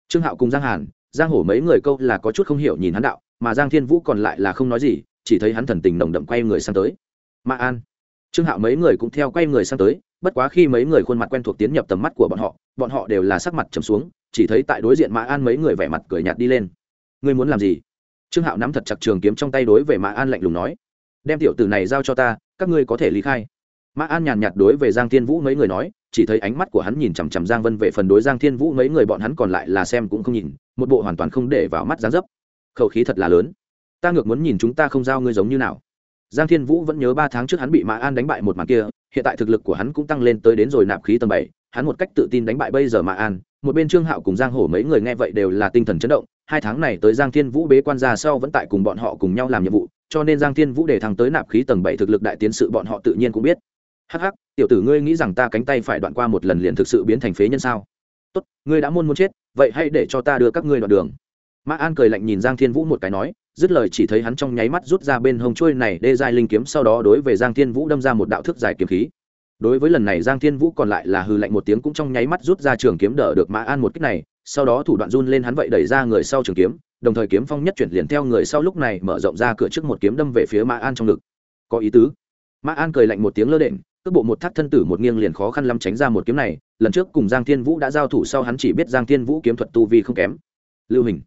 Speaker 1: Trương hạo cùng giang hàn, giang hổ mấy người câu là có chút không hiểu nhìn hắn đạo, mà giang thiên vũ còn lại là không nói gì, chỉ thấy hắn thần tình nồng đậm quay người sang tới. Mã an trương hạo mấy người cũng theo quay người sang tới, bất quá khi mấy người khuôn mặt quen thuộc tiến nhập tầm mắt của bọn họ bọn họ đều là sắc mặt trầm xuống, chỉ thấy tại đối diện mã an mấy người vẻ mặt cười nhạt đi lên. Ngươi muốn làm gì? Trương hạo nắm thật chặt trường kiếm trong tay đối về mã an lạnh lùng nói. Đem tiểu tử này giao cho ta, các ngươi có thể lý khai. Mã an nhàn nhạt đối về giang thiên vũ mấy người nói, chỉ thấy ánh mắt của hắn nhìn chằm chằm giang vân về phần đối giang thiên vũ mấy người bọn hắn còn lại là xem cũng không nhìn, một bộ hoàn toàn không để vào mắt gián dấp. Khẩu khí thật là lớn. Ta ngược muốn nhìn chúng ta không giao ngươi giống như nào giang thiên vũ vẫn nhớ ba tháng trước hắn bị mã an đánh bại một màn kia, hiện tại thực lực của hắn cũng tăng lên tới đến rồi nạp khí tầng bảy, hắn một cách tự tin đánh bại bây giờ mã an. Một bên trương hạo cùng giang hổ mấy người nghe vậy đều là tinh thần chấn động, hai tháng này tới giang thiên vũ bế quan ra sau vẫn tại cùng bọn họ cùng nhau làm nhiệm vụ, cho nên giang thiên vũ để thăng tới nạp khí tầng bảy thực lực đại tiến sự bọn họ tự nhiên cũng biết. Hắc hắc, tiểu tử ngươi nghĩ rằng ta cánh tay phải đoạn qua một lần liền thực sự biến thành phế nhân sao? Tốt, ngươi đã muốn muốn chết, vậy hãy để cho ta đưa các ngươi đoạn đường. Mã an cười lạnh nhìn giang thiên vũ một cái nói dứt lời chỉ thấy hắn trong nháy mắt rút ra bên hông trôi này đê giai linh kiếm, sau đó đối với giang thiên vũ đâm ra một đạo thức dài kiếm khí. Đối với lần này, giang thiên vũ còn lại là hư lạnh một tiếng cũng trong nháy mắt rút ra trường kiếm đỡ được mã an một cách này, sau đó thủ đoạn run lên hắn vậy đẩy ra người sau trường kiếm, đồng thời kiếm phong nhất chuyển liền theo người sau lúc này mở rộng ra cửa trước một kiếm đâm về phía mã an trong ngực. Có ý tứ? Mã an cười lạnh một tiếng lơ đễnh, cước bộ một thắt thân tử một nghiêng liền khó khăn lắm tránh ra một kiếm này, lần trước cùng giang thiên vũ đã giao thủ sau hắn chỉ biết giang thiên vũ kiếm thuật tu vi không kém. Lưu hình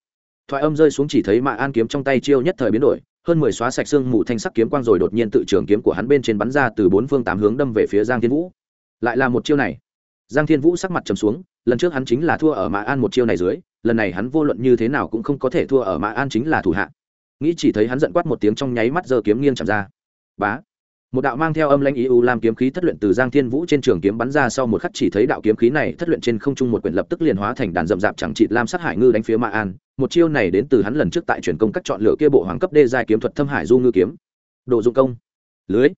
Speaker 1: thoại âm rơi xuống chỉ thấy mã an kiếm trong tay chiêu nhất thời biến đổi, hơn mười xóa sạch xương mù thanh sắc kiếm quang rồi đột nhiên tự trường kiếm của hắn bên trên bắn ra từ bốn phương tám hướng đâm về phía giang thiên vũ. Lại là một chiêu này. Giang thiên vũ sắc mặt trầm xuống, lần trước hắn chính là thua ở mã an một chiêu này dưới, lần này hắn vô luận như thế nào cũng không có thể thua ở mã an chính là thủ hạ. Nghĩ chỉ thấy hắn giận quát một tiếng trong nháy mắt giơ kiếm nghiêng chạm ra. Bá một đạo mang theo âm lãnh ý u làm kiếm khí thất luyện từ giang thiên vũ trên trường kiếm bắn ra sau một khắc chỉ thấy đạo kiếm khí này thất luyện trên không trung một quyển lập tức liền hóa thành đàn rậm rạp chẳng trị lam sát hải ngư đánh phía mã an. Một chiêu này đến từ hắn lần trước tại truyền công các chọn lựa kia bộ hoàng cấp đê giai kiếm thuật thâm hải du ngư kiếm. Độ dụng công. Lưới.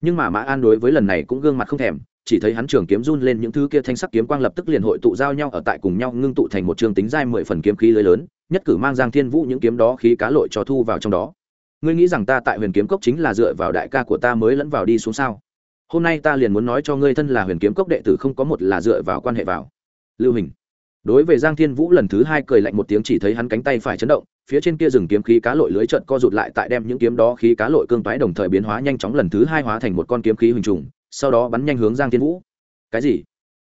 Speaker 1: Nhưng mà mã an đối với lần này cũng gương mặt không thèm, chỉ thấy hắn trường kiếm run lên những thứ kia thanh sắc kiếm quang lập tức liền hội tụ giao nhau ở tại cùng nhau ngưng tụ thành một trường tính giai mười phần kiếm khí lưới lớn, nhất cử mang giang thiên vũ những kiếm đó khí cá lội cho thu vào trong đó ngươi nghĩ rằng ta tại huyền kiếm cốc chính là dựa vào đại ca của ta mới lẫn vào đi xuống sao? Hôm nay ta liền muốn nói cho ngươi thân là huyền kiếm cốc đệ tử không có một là dựa vào quan hệ vào. Lưu hình. Đối với giang thiên vũ lần thứ hai cười lạnh một tiếng chỉ thấy hắn cánh tay phải chấn động, phía trên kia rừng kiếm khí cá lội lưới trận co rụt lại tại đem những kiếm đó khí cá lội cương toái đồng thời biến hóa nhanh chóng lần thứ hai hóa thành một con kiếm khí hình trùng, sau đó bắn nhanh hướng giang thiên vũ. Cái gì?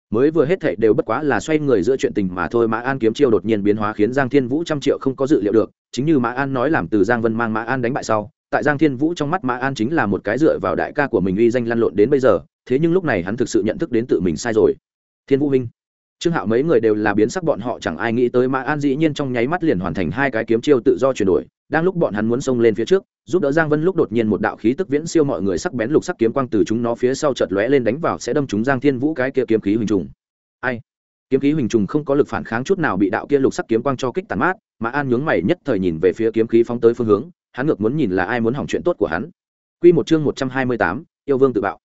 Speaker 1: Mới vừa hết thảy đều bất quá là xoay người giữa chuyện tình mà thôi. Mã an kiếm chiêu đột nhiên biến hóa khiến giang thiên vũ trăm triệu không có dự liệu được. Chính như mã an nói làm từ giang vân mang mã an đánh bại sau, tại giang thiên vũ trong mắt mã an chính là một cái dựa vào đại ca của mình uy danh lăn lộn đến bây giờ. Thế nhưng lúc này hắn thực sự nhận thức đến tự mình sai rồi. Thiên vũ minh trương hạo mấy người đều là biến sắc bọn họ chẳng ai nghĩ tới mã an dĩ nhiên trong nháy mắt liền hoàn thành hai cái kiếm chiêu tự do chuyển đổi. Đang lúc bọn hắn muốn xông lên phía trước giúp đỡ giang vân lúc đột nhiên một đạo khí tức viễn siêu mọi người sắc bén lục sắc kiếm quang từ chúng nó phía sau chợt lóe lên đánh vào sẽ đâm chúng giang thiên vũ cái kia kiếm khí hình trùng. Ai? Kiếm khí huỳnh trùng không có lực phản kháng chút nào bị đạo kia lục sắc kiếm quang cho kích tàn mát mà an nhướng mày nhất thời nhìn về phía kiếm khí phóng tới phương hướng hắn ngược muốn nhìn là ai muốn hỏng chuyện tốt của hắn. Quy một chương một trăm hai mươi tám, yêu vương tự bạo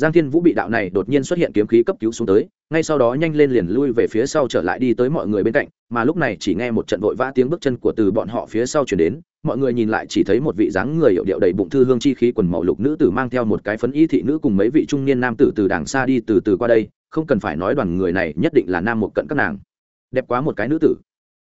Speaker 1: giang thiên vũ bị đạo này đột nhiên xuất hiện kiếm khí cấp cứu xuống tới, ngay sau đó nhanh lên liền lui về phía sau trở lại đi tới mọi người bên cạnh, mà lúc này chỉ nghe một trận vội vã tiếng bước chân của từ bọn họ phía sau chuyển đến, mọi người nhìn lại chỉ thấy một vị dáng người hiệu điệu đầy bụng thư hương chi khí quần màu lục nữ tử mang theo một cái phấn y thị nữ cùng mấy vị trung niên nam tử từ đàng xa đi từ từ qua đây, không cần phải nói đoàn người này nhất định là nam một cận các nàng. Đẹp quá một cái nữ tử.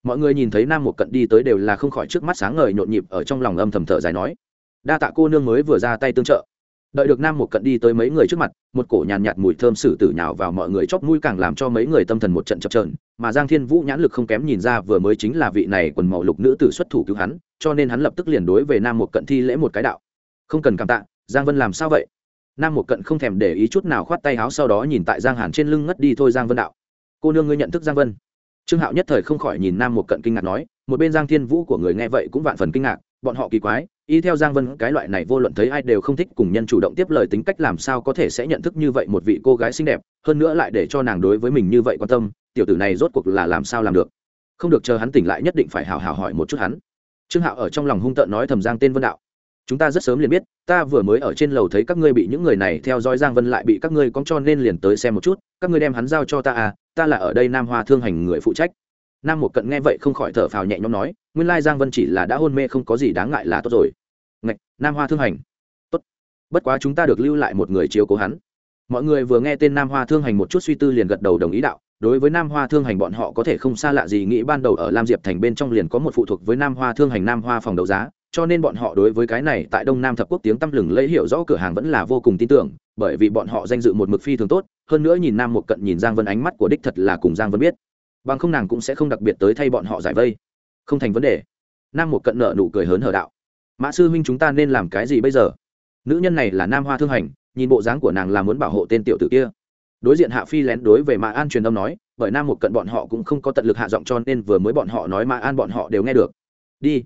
Speaker 1: Mọi người nhìn thấy nam một cận đi tới đều là không khỏi trước mắt sáng ngời nhộn nhịp ở trong lòng âm thầm thở dài nói, đa tạ cô nương mới vừa ra tay tương trợ đợi được nam một cận đi tới mấy người trước mặt một cổ nhàn nhạt, mùi thơm sử tử nhào vào mọi người chóp mũi càng làm cho mấy người tâm thần một trận chập trờn mà giang thiên vũ nhãn lực không kém nhìn ra vừa mới chính là vị này quần màu lục nữ tử xuất thủ cứu hắn cho nên hắn lập tức liền đối về nam một cận thi lễ một cái đạo. Không cần cảm tạ giang vân làm sao vậy? Nam một cận không thèm để ý chút nào khoát tay háo sau đó nhìn tại giang hàn trên lưng ngất đi thôi giang vân đạo. Cô nương ngươi nhận thức giang vân. Trương hạo nhất thời không khỏi nhìn nam một cận kinh ngạc nói một bên giang thiên vũ của người nghe vậy cũng vạn phần kinh ngạc bọn họ kỳ quái y theo giang vân, cái loại này vô luận thấy ai đều không thích cùng nhân chủ động tiếp lời tính cách làm sao có thể sẽ nhận thức như vậy một vị cô gái xinh đẹp, hơn nữa lại để cho nàng đối với mình như vậy quan tâm, tiểu tử này rốt cuộc là làm sao làm được? Không được chờ hắn tỉnh lại nhất định phải hào hào hỏi một chút hắn. Trương hạo ở trong lòng hung tợn nói thầm giang tên vân đạo, chúng ta rất sớm liền biết, ta vừa mới ở trên lầu thấy các ngươi bị những người này theo dõi giang vân lại bị các ngươi cóng cho nên liền tới xem một chút, các ngươi đem hắn giao cho ta à ta là ở đây nam hoa thương hành người phụ trách nam một cận nghe vậy không khỏi thở phào nhẹ nhõm nói, nguyên lai giang vân chỉ là đã hôn mê không có gì đáng ngại là tốt rồi. Ngạch, nam hoa thương hành. Tốt. Bất quá chúng ta được lưu lại một người chiếu cố hắn. Mọi người vừa nghe tên nam hoa thương hành một chút suy tư liền gật đầu đồng ý đạo, đối với nam hoa thương hành bọn họ có thể không xa lạ gì nghĩ ban đầu ở lam diệp thành bên trong liền có một phụ thuộc với nam hoa thương hành nam hoa phòng đấu giá, cho nên bọn họ đối với cái này tại đông nam thập quốc tiếng tăm lừng lấy hiểu rõ cửa hàng vẫn là vô cùng tin tưởng, bởi vì bọn họ danh dự một mực phi thường tốt, hơn nữa nhìn nam một cận nhìn giang vân ánh mắt của đích thật là cùng giang vân biết bằng không nàng cũng sẽ không đặc biệt tới thay bọn họ giải vây. Không thành vấn đề. Nam một cận nợ nụ cười hớn hở đạo. Mã sư huynh chúng ta nên làm cái gì bây giờ? Nữ nhân này là nam hoa thương hành, nhìn bộ dáng của nàng là muốn bảo hộ tên tiểu tử kia. Đối diện hạ phi lén đối về mã an truyền âm nói, bởi nam một cận bọn họ cũng không có tận lực hạ giọng cho nên vừa mới bọn họ nói mã an bọn họ đều nghe được. Đi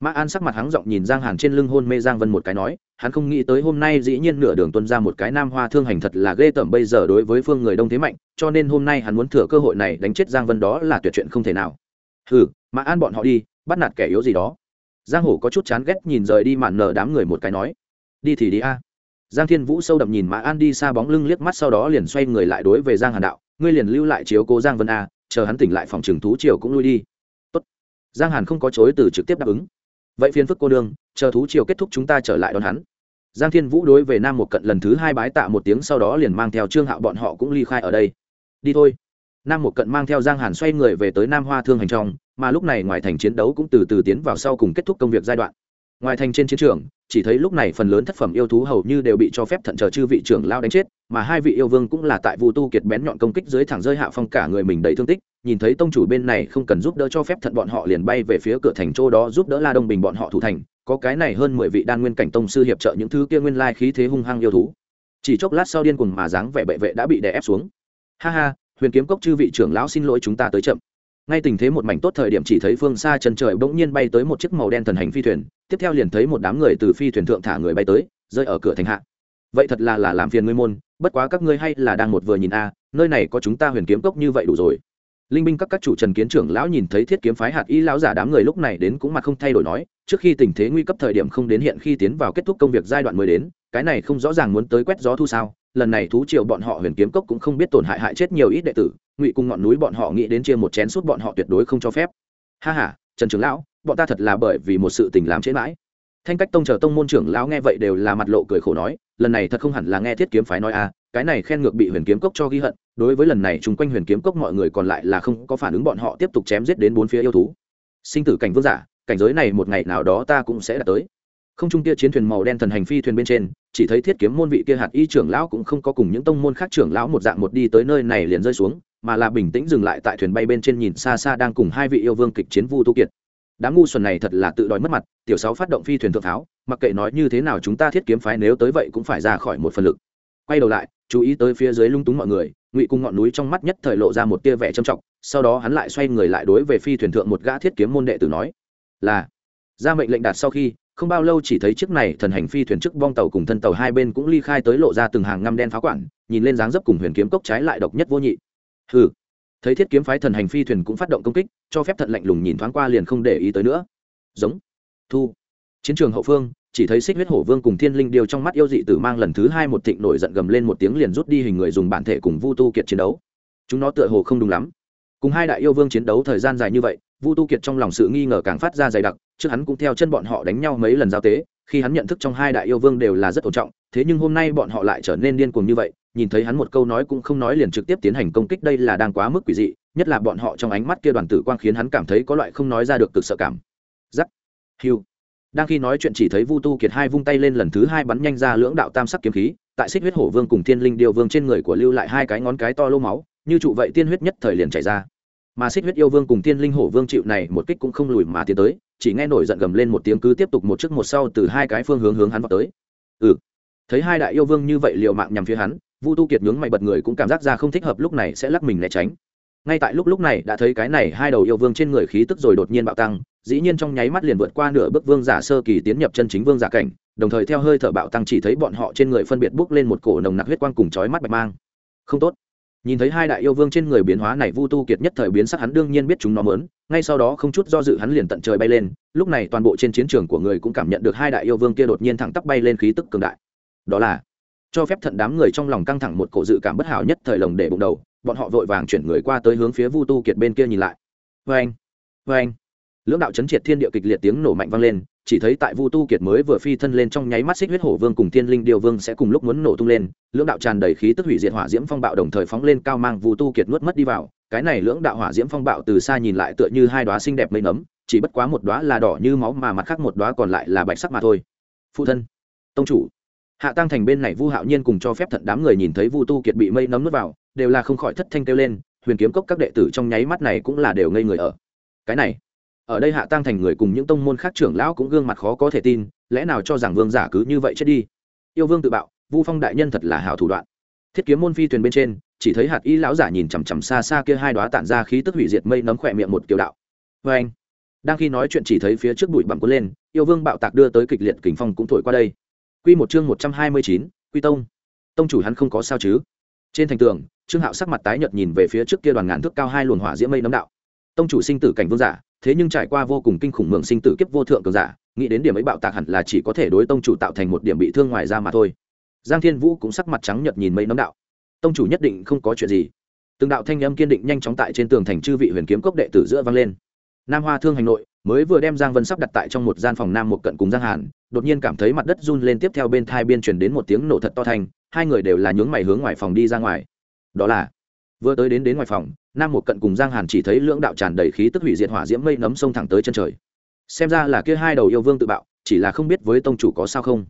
Speaker 1: mã an sắc mặt hắn giọng nhìn giang hàn trên lưng hôn mê giang vân một cái nói, hắn không nghĩ tới hôm nay dĩ nhiên nửa đường tuân ra một cái nam hoa thương hành thật là ghê tởm bây giờ đối với phương người đông thế mạnh, cho nên hôm nay hắn muốn thừa cơ hội này đánh chết giang vân đó là tuyệt chuyện không thể nào. Hừ, mã an bọn họ đi, bắt nạt kẻ yếu gì đó. Giang hổ có chút chán ghét nhìn rời đi mạn nở đám người một cái nói, đi thì đi a. Giang thiên vũ sâu đậm nhìn mã an đi xa bóng lưng liếc mắt sau đó liền xoay người lại đối về giang hàn đạo, ngươi liền lưu lại chiếu cố giang vân a, chờ hắn tỉnh lại phòng trường thú triều cũng lui đi. Tốt. giang hàn không có chối từ trực tiếp đáp ứng vậy phiền phức cô đương chờ thú triều kết thúc chúng ta trở lại đón hắn. Giang thiên vũ đối về nam một cận lần thứ hai bái tạ một tiếng sau đó liền mang theo trương hạo bọn họ cũng ly khai ở đây. Đi thôi. Nam một cận mang theo giang hàn xoay người về tới nam hoa thương hành trong, mà lúc này ngoài thành chiến đấu cũng từ từ tiến vào sau cùng kết thúc công việc giai đoạn. Ngoài thành trên chiến trường, chỉ thấy lúc này phần lớn thất phẩm yêu thú hầu như đều bị cho phép thận chờ chư vị trưởng lao đánh chết, mà hai vị yêu vương cũng là tại vu tu kiệt bén nhọn công kích dưới thẳng rơi hạ phong cả người mình đầy thương tích nhìn thấy tông chủ bên này không cần giúp đỡ cho phép thận bọn họ liền bay về phía cửa thành chỗ đó giúp đỡ la đông bình bọn họ thủ thành, có cái này hơn mười vị đan nguyên cảnh tông sư hiệp trợ những thứ kia nguyên lai khí thế hung hăng yêu thú. Chỉ chốc lát sau điên cuồng mà dáng vẻ bệ vệ đã bị đè ép xuống. Ha ha, huyền kiếm cốc chư vị trưởng lão xin lỗi chúng ta tới chậm. Ngay tình thế một mảnh tốt thời điểm chỉ thấy phương xa chân trời bỗng nhiên bay tới một chiếc màu đen thần hành phi thuyền, tiếp theo liền thấy một đám người từ phi thuyền thượng thả người bay tới, rơi ở cửa thành hạ. Vậy thật là là làm phiền ngươi môn, bất quá các ngươi hay là đang một vừa nhìn a, nơi này có chúng ta huyền kiếm cốc như vậy đủ rồi linh binh các các chủ trần kiến trưởng lão nhìn thấy thiết kiếm phái hạt y lão giả đám người lúc này đến cũng mặt không thay đổi nói, trước khi tình thế nguy cấp thời điểm không đến hiện khi tiến vào kết thúc công việc giai đoạn mới đến, cái này không rõ ràng muốn tới quét gió thu sao, lần này thú triều bọn họ huyền kiếm cốc cũng không biết tổn hại hại chết nhiều ít đệ tử, ngụy cùng ngọn núi bọn họ nghĩ đến chia một chén suốt bọn họ tuyệt đối không cho phép ha ha, trần trưởng lão, bọn ta thật là bởi vì một sự tình làm chết mãi thanh cách tông chờ tông môn trưởng lão nghe vậy đều là mặt lộ cười khổ nói, lần này thật không hẳn là nghe thiết kiếm phái nói à? Cái này khen ngược bị huyền kiếm cốc cho ghi hận, đối với lần này chung quanh huyền kiếm cốc mọi người còn lại là không có phản ứng bọn họ tiếp tục chém giết đến bốn phía yêu thú. Sinh tử cảnh vương giả, cảnh giới này một ngày nào đó ta cũng sẽ đạt tới. Không trung kia chiến thuyền màu đen thần hành phi thuyền bên trên, chỉ thấy thiết kiếm môn vị kia hạt y trưởng lão cũng không có cùng những tông môn khác trưởng lão một dạng một đi tới nơi này liền rơi xuống, mà là bình tĩnh dừng lại tại thuyền bay bên trên nhìn xa xa đang cùng hai vị yêu vương kịch chiến vu tu kiệt. Đám ngu xuẩn này thật là tự đòi mất mặt, tiểu sáu phát động phi thuyền thượng tháo, mặc kệ nói như thế nào chúng ta thiết kiếm phái nếu tới vậy cũng phải ra khỏi một phần lực. Quay đầu lại chú ý tới phía dưới lung túng mọi người, ngụy cung ngọn núi trong mắt nhất thời lộ ra một tia vẻ trầm trọng, sau đó hắn lại xoay người lại đối về phi thuyền thượng một gã thiết kiếm môn đệ tử nói, là, ra mệnh lệnh đạt sau khi, không bao lâu chỉ thấy chiếc này thần hành phi thuyền trước bong tàu cùng thân tàu hai bên cũng ly khai tới lộ ra từng hàng ngăm đen phá quản nhìn lên dáng dấp cùng huyền kiếm cốc trái lại độc nhất vô nhị. Hừ. Thấy thiết kiếm phái thần hành phi thuyền cũng phát động công kích, cho phép thận lạnh lùng nhìn thoáng qua liền không để ý tới nữa. Giống. Thu. Chiến trường hậu phương chỉ thấy xích huyết hổ vương cùng thiên linh điều trong mắt yêu dị tử mang lần thứ hai một thịnh nổi giận gầm lên một tiếng liền rút đi hình người dùng bản thể cùng vu tu kiệt chiến đấu. Chúng nó tựa hồ không đúng lắm. Cùng hai đại yêu vương chiến đấu thời gian dài như vậy, vu tu kiệt trong lòng sự nghi ngờ càng phát ra dày đặc, trước hắn cũng theo chân bọn họ đánh nhau mấy lần giao tế, khi hắn nhận thức trong hai đại yêu vương đều là rất ổn trọng, thế nhưng hôm nay bọn họ lại trở nên điên cuồng như vậy, nhìn thấy hắn một câu nói cũng không nói liền trực tiếp tiến hành công kích đây là đang quá mức quỷ dị, nhất là bọn họ trong ánh mắt kia đoàn tử quang khiến hắn cảm thấy có loại không nói ra được cực sợ cảm. Giắc hiu đang khi nói chuyện chỉ thấy vu tu kiệt hai vung tay lên lần thứ hai bắn nhanh ra lưỡng đạo tam sắc kiếm khí, tại xích huyết hổ vương cùng thiên linh điêu vương trên người của lưu lại hai cái ngón cái to lô máu, như trụ vậy tiên huyết nhất thời liền chảy ra. Mà xích huyết yêu vương cùng thiên linh hổ vương chịu này một kích cũng không lùi mà tiến tới, chỉ nghe nổi giận gầm lên một tiếng cứ tiếp tục một trước một sau từ hai cái phương hướng hướng hắn vào tới. Ừ. Thấy hai đại yêu vương như vậy liều mạng nhằm phía hắn, vu tu kiệt nhướng mày bật người cũng cảm giác ra không thích hợp lúc này sẽ lắc mình né tránh. Ngay tại lúc lúc này đã thấy cái này hai đầu yêu vương trên người khí tức rồi đột nhiên bạo tăng dĩ nhiên trong nháy mắt liền vượt qua nửa bước vương giả sơ kỳ tiến nhập chân chính vương giả cảnh, đồng thời theo hơi thở bạo tăng chỉ thấy bọn họ trên người phân biệt bước lên một cổ nồng nặc huyết quang cùng chói mắt bạch mang. Không tốt. Nhìn thấy hai đại yêu vương trên người biến hóa này vu tu kiệt nhất thời biến sắc hắn đương nhiên biết chúng nó mớn ngay sau đó không chút do dự hắn liền tận trời bay lên, lúc này toàn bộ trên chiến trường của người cũng cảm nhận được hai đại yêu vương kia đột nhiên thẳng tắp bay lên khí tức cường đại. Đó là, cho phép thận đám người trong lòng căng thẳng một cổ dự cảm bất hảo nhất thời lồng để bụng đầu, bọn họ vội vàng chuyển người qua tới hướng phía vu tu kiệt bên kia nhìn lại. Vê anh vê anh lưỡng đạo chấn triệt thiên địa kịch liệt tiếng nổ mạnh vang lên, chỉ thấy tại vu tu kiệt mới vừa phi thân lên trong nháy mắt xích huyết hổ vương cùng thiên linh điều vương sẽ cùng lúc muốn nổ tung lên, lưỡng đạo tràn đầy khí tức hủy diệt hỏa diễm phong bạo đồng thời phóng lên cao mang vu tu kiệt nuốt mất đi vào, cái này lưỡng đạo hỏa diễm phong bạo từ xa nhìn lại tựa như hai đoá xinh đẹp mây nấm, chỉ bất quá một đoá là đỏ như máu mà mặt khác một đoá còn lại là bạch sắc mà thôi. Phụ thân, tông chủ, hạ tăng thành bên này vu hạo nhiên cùng cho phép thận đám người nhìn thấy vu tu kiệt bị mây nấm nuốt vào, đều là không khỏi thất thanh kêu lên, huyền kiếm cốc các đệ tử trong nháy mắt này cũng là đều ngây người ở. Cái này ở đây hạ tăng thành người cùng những tông môn khác trưởng lão cũng gương mặt khó có thể tin, lẽ nào cho rằng vương giả cứ như vậy chết đi? Yêu vương tự bạo, vu phong đại nhân thật là hào thủ đoạn. Thiết kiếm môn phi thuyền bên trên, chỉ thấy hạt y lão giả nhìn chằm chằm xa xa kia hai đoá tản ra khí tức hủy diệt mây nấm khỏe miệng một kiểu đạo. Vê anh, đang khi nói chuyện chỉ thấy phía trước bụi bặm cuốn lên, yêu vương bạo tạc đưa tới kịch liệt kình phong cũng thổi qua đây. Quy một chương một trăm hai mươi chín, quy tông. Tông chủ hắn không có sao chứ? Trên thành tường, trương hạo sắc mặt tái nhợt nhìn về phía trước kia đoàn ngàn thước cao hai luồng hỏa diễm mây nấm đạo tông chủ sinh tử cảnh vương giả, thế nhưng trải qua vô cùng kinh khủng mượn sinh tử kiếp vô thượng cường giả, nghĩ đến điểm ấy bạo tạc hẳn là chỉ có thể đối tông chủ tạo thành một điểm bị thương ngoài ra mà thôi. Giang thiên vũ cũng sắc mặt trắng nhợt nhìn mấy nấm đạo. Tông chủ nhất định không có chuyện gì. Từng đạo thanh âm kiên định nhanh chóng tại trên tường thành chư vị huyền kiếm cốc đệ tử giữa vang lên. Nam hoa thương hành nội mới vừa đem giang vân sắp đặt tại trong một gian phòng nam một cận cùng giang hàn, đột nhiên cảm thấy mặt đất run lên tiếp theo bên thai biên truyền đến một tiếng nổ thật to thành, hai người đều là nhướng mày hướng ngoài phòng đi ra ngoài. Đó là, vừa tới đến đến ngoài phòng nam một cận cùng giang hàn chỉ thấy lưỡng đạo tràn đầy khí tức hủy diệt hỏa diễm mây nấm sông thẳng tới chân trời. Xem ra là kia hai đầu yêu vương tự bạo, chỉ là không biết với tông chủ có sao không.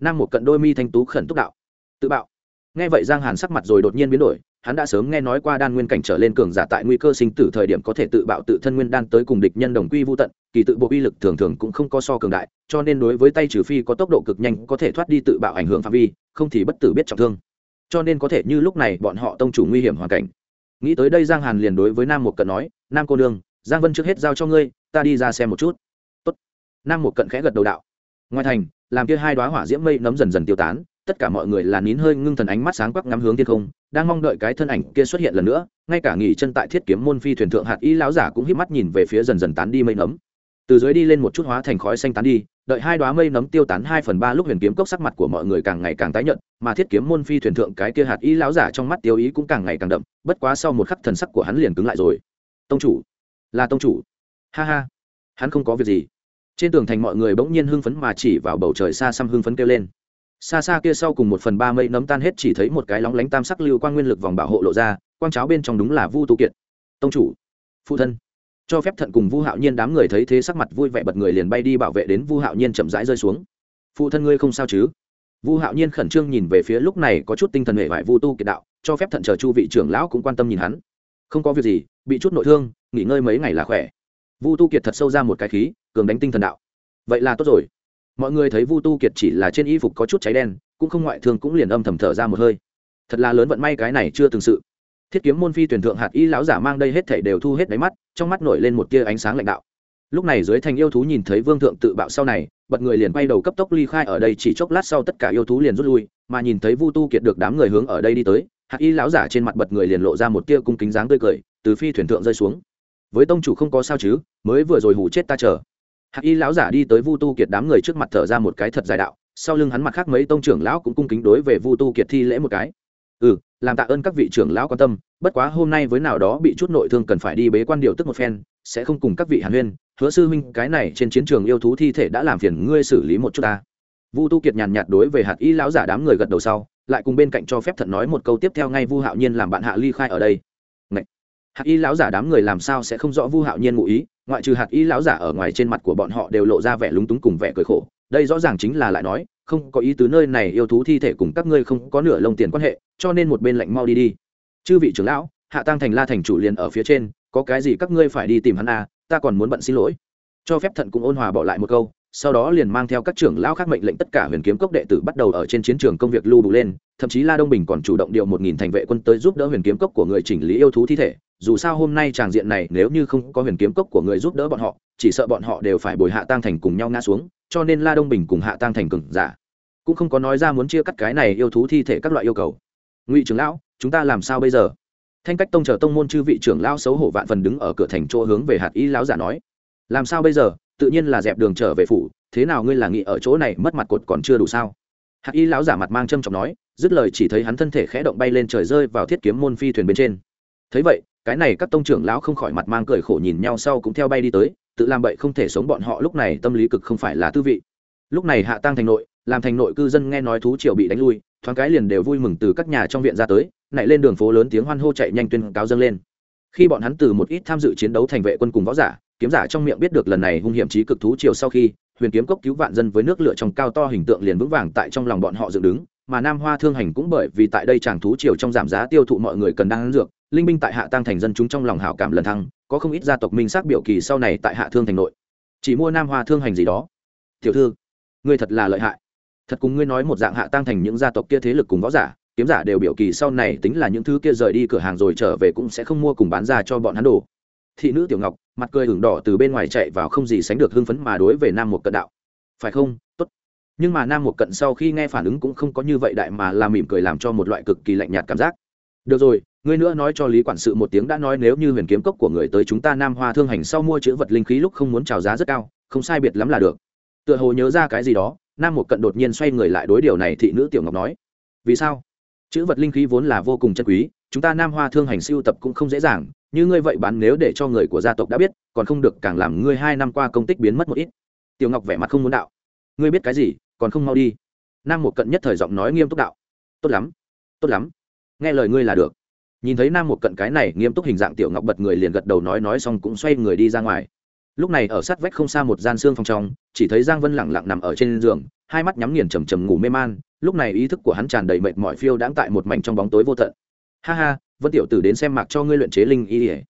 Speaker 1: Nam một cận đôi mi thanh tú khẩn túc đạo. Tự bạo. Nghe vậy giang hàn sắc mặt rồi đột nhiên biến đổi, hắn đã sớm nghe nói qua đan nguyên cảnh trở lên cường giả tại nguy cơ sinh tử thời điểm có thể tự bạo tự thân nguyên đan tới cùng địch nhân đồng quy vô tận, kỳ tự bộ uy lực thường thường cũng không có so cường đại, cho nên đối với tay trừ phi có tốc độ cực nhanh có thể thoát đi tự bạo ảnh hưởng phạm vi, không thì bất tử biết trọng thương. Cho nên có thể như lúc này bọn họ tông chủ nguy hiểm hoàn cảnh nghĩ tới đây giang hàn liền đối với nam một cận nói, nam cô nương, giang vân trước hết giao cho ngươi, ta đi ra xem một chút. Tốt. nam một cận khẽ gật đầu đạo. Ngoài thành, làm kia hai đoá hỏa diễm mây nấm dần dần tiêu tán, tất cả mọi người là nín hơi ngưng thần ánh mắt sáng quắc ngắm hướng thiên không, đang mong đợi cái thân ảnh kia xuất hiện lần nữa, ngay cả nghỉ chân tại thiết kiếm môn phi thuyền thượng hạt y lão giả cũng híp mắt nhìn về phía dần dần tán đi mây nấm. Từ dưới đi lên một chút hóa thành khói xanh tán đi đợi hai đoá mây nấm tiêu tán hai phần ba lúc huyền kiếm cốc sắc mặt của mọi người càng ngày càng tái nhợt, mà thiết kiếm môn phi thuyền thượng cái kia hạt ý lão giả trong mắt tiêu ý cũng càng ngày càng đậm, bất quá sau một khắc thần sắc của hắn liền cứng lại rồi. Tông chủ, là tông chủ. Ha ha, hắn không có việc gì. Trên tường thành mọi người bỗng nhiên hưng phấn mà chỉ vào bầu trời xa xăm hưng phấn kêu lên. Xa xa kia sau cùng một phần ba mây nấm tan hết chỉ thấy một cái lóng lánh tam sắc lưu quang nguyên lực vòng bảo hộ lộ ra, quang cháo bên trong đúng là vu tu kiệt. Tông chủ, phụ thân cho phép thận cùng vu hạo nhiên đám người thấy thế sắc mặt vui vẻ bật người liền bay đi bảo vệ đến vu hạo nhiên chậm rãi rơi xuống. Phụ thân ngươi không sao chứ? Vu hạo nhiên khẩn trương nhìn về phía lúc này có chút tinh thần hệ vải vu tu kiệt đạo, cho phép thận chờ chu vị trưởng lão cũng quan tâm nhìn hắn. Không có việc gì, bị chút nội thương, nghỉ ngơi mấy ngày là khỏe. Vu tu kiệt thật sâu ra một cái khí, cường đánh tinh thần đạo. Vậy là tốt rồi. Mọi người thấy vu tu kiệt chỉ là trên y phục có chút cháy đen, cũng không ngoại thương cũng liền âm thầm thở ra một hơi. Thật là lớn vận may cái này chưa từng sự thiết kiếm môn phi tuyển thượng hạt y lão giả mang đây hết thể đều thu hết đáy mắt, trong mắt nổi lên một tia ánh sáng lãnh đạo. Lúc này dưới thành yêu thú nhìn thấy vương thượng tự bạo sau này, bật người liền bay đầu cấp tốc ly khai ở đây, chỉ chốc lát sau tất cả yêu thú liền rút lui, mà nhìn thấy vu tu kiệt được đám người hướng ở đây đi tới, hạt y lão giả trên mặt bật người liền lộ ra một tia cung kính dáng tươi cười, từ phi thuyền thượng rơi xuống. Với tông chủ không có sao chứ, mới vừa rồi hủ chết ta chờ. Hạt y lão giả đi tới vu tu kiệt đám người trước mặt thở ra một cái thật dài đạo, sau lưng hắn mặt khác mấy tông trưởng lão cũng cung kính đối về vu tu kiệt thi lễ một cái ừ làm tạ ơn các vị trưởng lão quan tâm, bất quá hôm nay với nào đó bị chút nội thương cần phải đi bế quan điều tức một phen, sẽ không cùng các vị hàn huyên. Hứa sư huynh, cái này trên chiến trường yêu thú thi thể đã làm phiền ngươi xử lý một chút ta. Vu tu kiệt nhàn nhạt đối về hạt y lão giả đám người gật đầu sau, lại cùng bên cạnh cho phép thận nói một câu tiếp theo ngay vu hạo nhiên làm bạn hạ ly khai ở đây. Ngậy! hạt y lão giả đám người làm sao sẽ không rõ vu hạo nhiên ngụ ý, ngoại trừ hạt y lão giả ở ngoài trên mặt của bọn họ đều lộ ra vẻ lúng túng cùng vẻ cười khổ. Đây rõ ràng chính là lại nói không có ý tứ nơi này yêu thú thi thể cùng các ngươi không có nửa lông tiền quan hệ, cho nên một bên lạnh mau đi đi. Chư vị trưởng lão, hạ tăng thành la thành chủ liền ở phía trên, có cái gì các ngươi phải đi tìm hắn à ta còn muốn bận xin lỗi. Cho phép thận cũng ôn hòa bỏ lại một câu, sau đó liền mang theo các trưởng lão khác mệnh lệnh tất cả huyền kiếm cốc đệ tử bắt đầu ở trên chiến trường công việc lưu đủ lên, thậm chí la đông bình còn chủ động điều một nghìn thành vệ quân tới giúp đỡ huyền kiếm cốc của người chỉnh lý yêu thú thi thể, dù sao hôm nay tràng diện này nếu như không có huyền kiếm cốc của người giúp đỡ bọn họ, chỉ sợ bọn họ đều phải bồi hạ tăng thành cùng nhau ngã xuống cho nên la đông bình cùng hạ tăng thành cừng giả. Cũng không có nói ra muốn chia cắt cái này yêu thú thi thể các loại yêu cầu. Ngụy trưởng lão, chúng ta làm sao bây giờ? Thanh cách tông chờ tông môn chư vị trưởng lão xấu hổ vạn phần đứng ở cửa thành chỗ hướng về hạt y lão giả nói. Làm sao bây giờ? Tự nhiên là dẹp đường trở về phủ. Thế nào ngươi là nghĩ ở chỗ này mất mặt cột còn chưa đủ sao? Hạt y lão giả mặt mang trâm trọng nói, dứt lời chỉ thấy hắn thân thể khẽ động bay lên trời rơi vào thiết kiếm môn phi thuyền bên trên. Thấy vậy, cái này các tông trưởng lão không khỏi mặt mang cười khổ nhìn nhau sau cũng theo bay đi tới tự làm bậy không thể sống bọn họ lúc này tâm lý cực không phải là tư vị. Lúc này hạ tăng thành nội, làm thành nội cư dân nghe nói thú triều bị đánh lui, thoáng cái liền đều vui mừng từ các nhà trong viện ra tới nảy lên đường phố lớn tiếng hoan hô chạy nhanh tuyên cáo dâng lên. Khi bọn hắn từ một ít tham dự chiến đấu thành vệ quân cùng võ giả, kiếm giả trong miệng biết được lần này hung hiểm trí cực thú triều sau khi, huyền kiếm cốc cứu vạn dân với nước lửa trong cao to hình tượng liền vững vàng tại trong lòng bọn họ dựng đứng, mà nam hoa thương hành cũng bởi vì tại đây chàng thú triều trong giảm giá tiêu thụ mọi người cần đang dược linh binh tại hạ tăng thành dân chúng trong lòng hảo cảm lần thăng, có không ít gia tộc minh xác biểu kỳ sau này tại hạ thương thành nội. Chỉ mua nam hoa thương hành gì đó. Tiểu thư, ngươi thật là lợi hại. Thật cùng ngươi nói một dạng hạ tăng thành những gia tộc kia thế lực cùng võ giả, kiếm giả đều biểu kỳ sau này tính là những thứ kia rời đi cửa hàng rồi trở về cũng sẽ không mua cùng bán ra cho bọn hắn đồ. Thị nữ tiểu ngọc, mặt cười hưởng đỏ từ bên ngoài chạy vào không gì sánh được hưng phấn mà đối về nam một cận đạo. Phải không? Tốt. Nhưng mà nam một cận sau khi nghe phản ứng cũng không có như vậy đại mà là mỉm cười làm cho một loại cực kỳ lạnh nhạt cảm giác. Được rồi ngươi nữa nói cho lý quản sự một tiếng đã nói nếu như huyền kiếm cốc của người tới chúng ta nam hoa thương hành sau mua chữ vật linh khí lúc không muốn trào giá rất cao, không sai biệt lắm là được. Tựa hồ nhớ ra cái gì đó, nam một cận đột nhiên xoay người lại đối điều này thị nữ tiểu ngọc nói. Vì sao? Chữ vật linh khí vốn là vô cùng chân quý, chúng ta nam hoa thương hành siêu tập cũng không dễ dàng, như ngươi vậy bán nếu để cho người của gia tộc đã biết, còn không được càng làm ngươi hai năm qua công tích biến mất một ít. Tiểu ngọc vẻ mặt không muốn đạo. Ngươi biết cái gì, còn không mau đi. Nam một cận nhất thời giọng nói nghiêm túc đạo. Tốt lắm tốt lắm, nghe lời ngươi là được nhìn thấy nam một cận cái này nghiêm túc hình dạng tiểu ngọc bật người liền gật đầu nói nói xong cũng xoay người đi ra ngoài. Lúc này ở sát vách không xa một gian xương phòng trong, chỉ thấy giang vân lẳng lặng nằm ở trên giường, hai mắt nhắm nghiền chầm chầm ngủ mê man, lúc này ý thức của hắn tràn đầy mệt mỏi phiêu đãng tại một mảnh trong bóng tối vô tận. Ha ha, vân tiểu tử đến xem mạc cho ngươi luyện chế linh y ỉa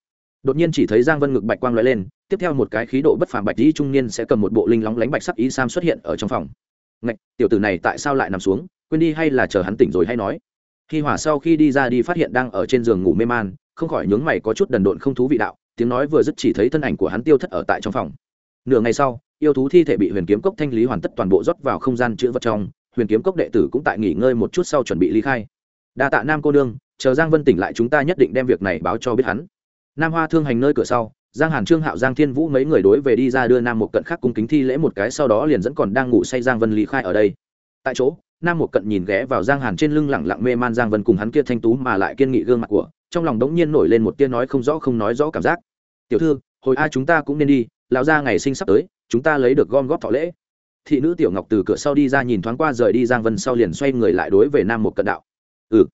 Speaker 1: đột nhiên chỉ thấy giang vân ngực bạch quang l lên, tiếp theo một cái khí độ bất phàm bạch y trung niên sẽ cầm một bộ linh lóng lánh bạch sắc y sam xuất hiện ở trong phòng. Ngạch, tiểu tử này tại sao lại nằm xuống? Quên đi hay là chờ hắn tỉnh rồi hay nói? Khi hỏa sau khi đi ra đi phát hiện đang ở trên giường ngủ mê man, không khỏi nhướng mày có chút đần độn không thú vị đạo, tiếng nói vừa dứt chỉ thấy thân ảnh của hắn tiêu thất ở tại trong phòng. Nửa ngày sau, yêu thú thi thể bị huyền kiếm cốc thanh lý hoàn tất toàn bộ rót vào không gian chữ vật trong, huyền kiếm cốc đệ tử cũng tại nghỉ ngơi một chút sau chuẩn bị ly khai. Đa tạ nam cô đương chờ giang vân tỉnh lại chúng ta nhất định đem việc này báo cho biết hắn. Nam hoa thương hành nơi cửa sau, giang hàn trương hạo giang thiên vũ mấy người đối về đi ra đưa nam một cận khác cung kính thi lễ một cái sau đó liền dẫn còn đang ngủ say giang vân ly khai ở đây. Tại chỗ nam một cận nhìn ghé vào giang hàn trên lưng lẳng lặng mê man giang vân cùng hắn kia thanh tú mà lại kiên nghị gương mặt của, trong lòng đống nhiên nổi lên một tia nói không rõ không nói rõ cảm giác. Tiểu thư, hồi ai chúng ta cũng nên đi, lão gia ngày sinh sắp tới, chúng ta lấy được gom góp thọ lễ. Thị nữ tiểu ngọc từ cửa sau đi ra nhìn thoáng qua rời đi giang vân sau liền xoay người lại đối về nam một cận đạo. Ừ.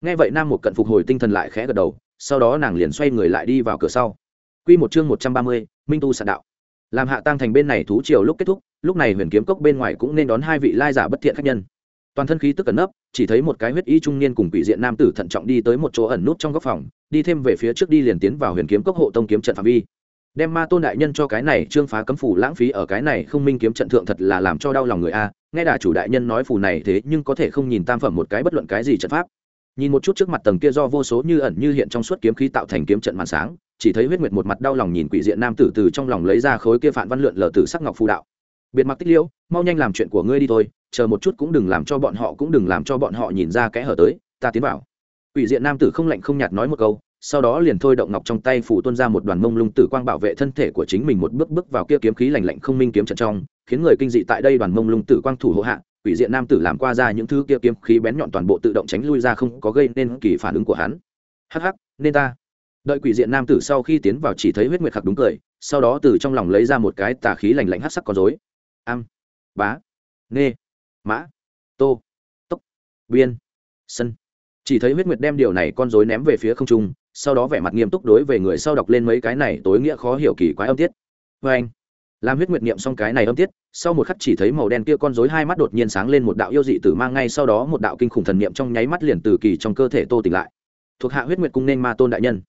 Speaker 1: Nghe vậy nam một cận phục hồi tinh thần lại khẽ gật đầu, sau đó nàng liền xoay người lại đi vào cửa sau. Quy một chương một trăm ba mươi, minh tu sạn đạo. Làm hạ tăng thành bên này thú triều lúc kết thúc, lúc này huyền kiếm cốc bên ngoài cũng nên đón hai vị lai giả bất thiện khách nhân toàn thân khí tức ẩn nấp, chỉ thấy một cái huyết y trung niên cùng quỷ diện nam tử thận trọng đi tới một chỗ ẩn nút trong góc phòng, đi thêm về phía trước đi liền tiến vào huyền kiếm cốc hộ tông kiếm trận phạm vi. Đem ma tôn đại nhân cho cái này trương phá cấm phủ lãng phí ở cái này không minh kiếm trận thượng thật là làm cho đau lòng người a, nghe đà chủ đại nhân nói phù này thế nhưng có thể không nhìn tam phẩm một cái bất luận cái gì trận pháp. Nhìn một chút trước mặt tầng kia do vô số như ẩn như hiện trong suốt kiếm khí tạo thành kiếm trận màn sáng, chỉ thấy huyết nguyệt một mặt đau lòng nhìn quỷ diện nam tử từ trong lòng lấy ra khối kia phản văn lượn lờ tử sắc ngọc phù đạo. Biệt mặc tích liễu, mau nhanh làm chuyện của ngươi đi thôi chờ một chút cũng đừng làm cho bọn họ cũng đừng làm cho bọn họ nhìn ra kẽ hở tới, ta tiến vào. Quỷ diện nam tử không lạnh không nhạt nói một câu, sau đó liền thôi động ngọc trong tay phủ tuân ra một đoàn mông lung tử quang bảo vệ thân thể của chính mình một bước bước vào kia kiếm khí lạnh lạnh không minh kiếm trận trong, khiến người kinh dị tại đây đoàn mông lung tử quang thủ hộ hạ, quỷ diện nam tử làm qua ra những thứ kia kiếm khí bén nhọn toàn bộ tự động tránh lui ra không có gây nên kỳ phản ứng của hắn. Hắc hắc, nên ta. Đợi quỷ diện nam tử sau khi tiến vào chỉ thấy huyết nguyệt khắc đúng cười, sau đó từ trong lòng lấy ra một cái tà khí lạnh lạnh hắc sắc con dối am, bá, nê mã, tô, tốc, biên, sân. Chỉ thấy huyết nguyệt đem điều này con rối ném về phía không trung, sau đó vẻ mặt nghiêm túc đối về người sau đọc lên mấy cái này tối nghĩa khó hiểu kỳ quái âm tiết. Vê anh, làm huyết nguyệt niệm xong cái này âm tiết, sau một khắc chỉ thấy màu đen kia con rối hai mắt đột nhiên sáng lên một đạo yêu dị tử mang ngay sau đó một đạo kinh khủng thần niệm trong nháy mắt liền từ kỳ trong cơ thể tô tỉnh lại. Thuộc hạ huyết nguyệt cung nên ma tôn đại nhân.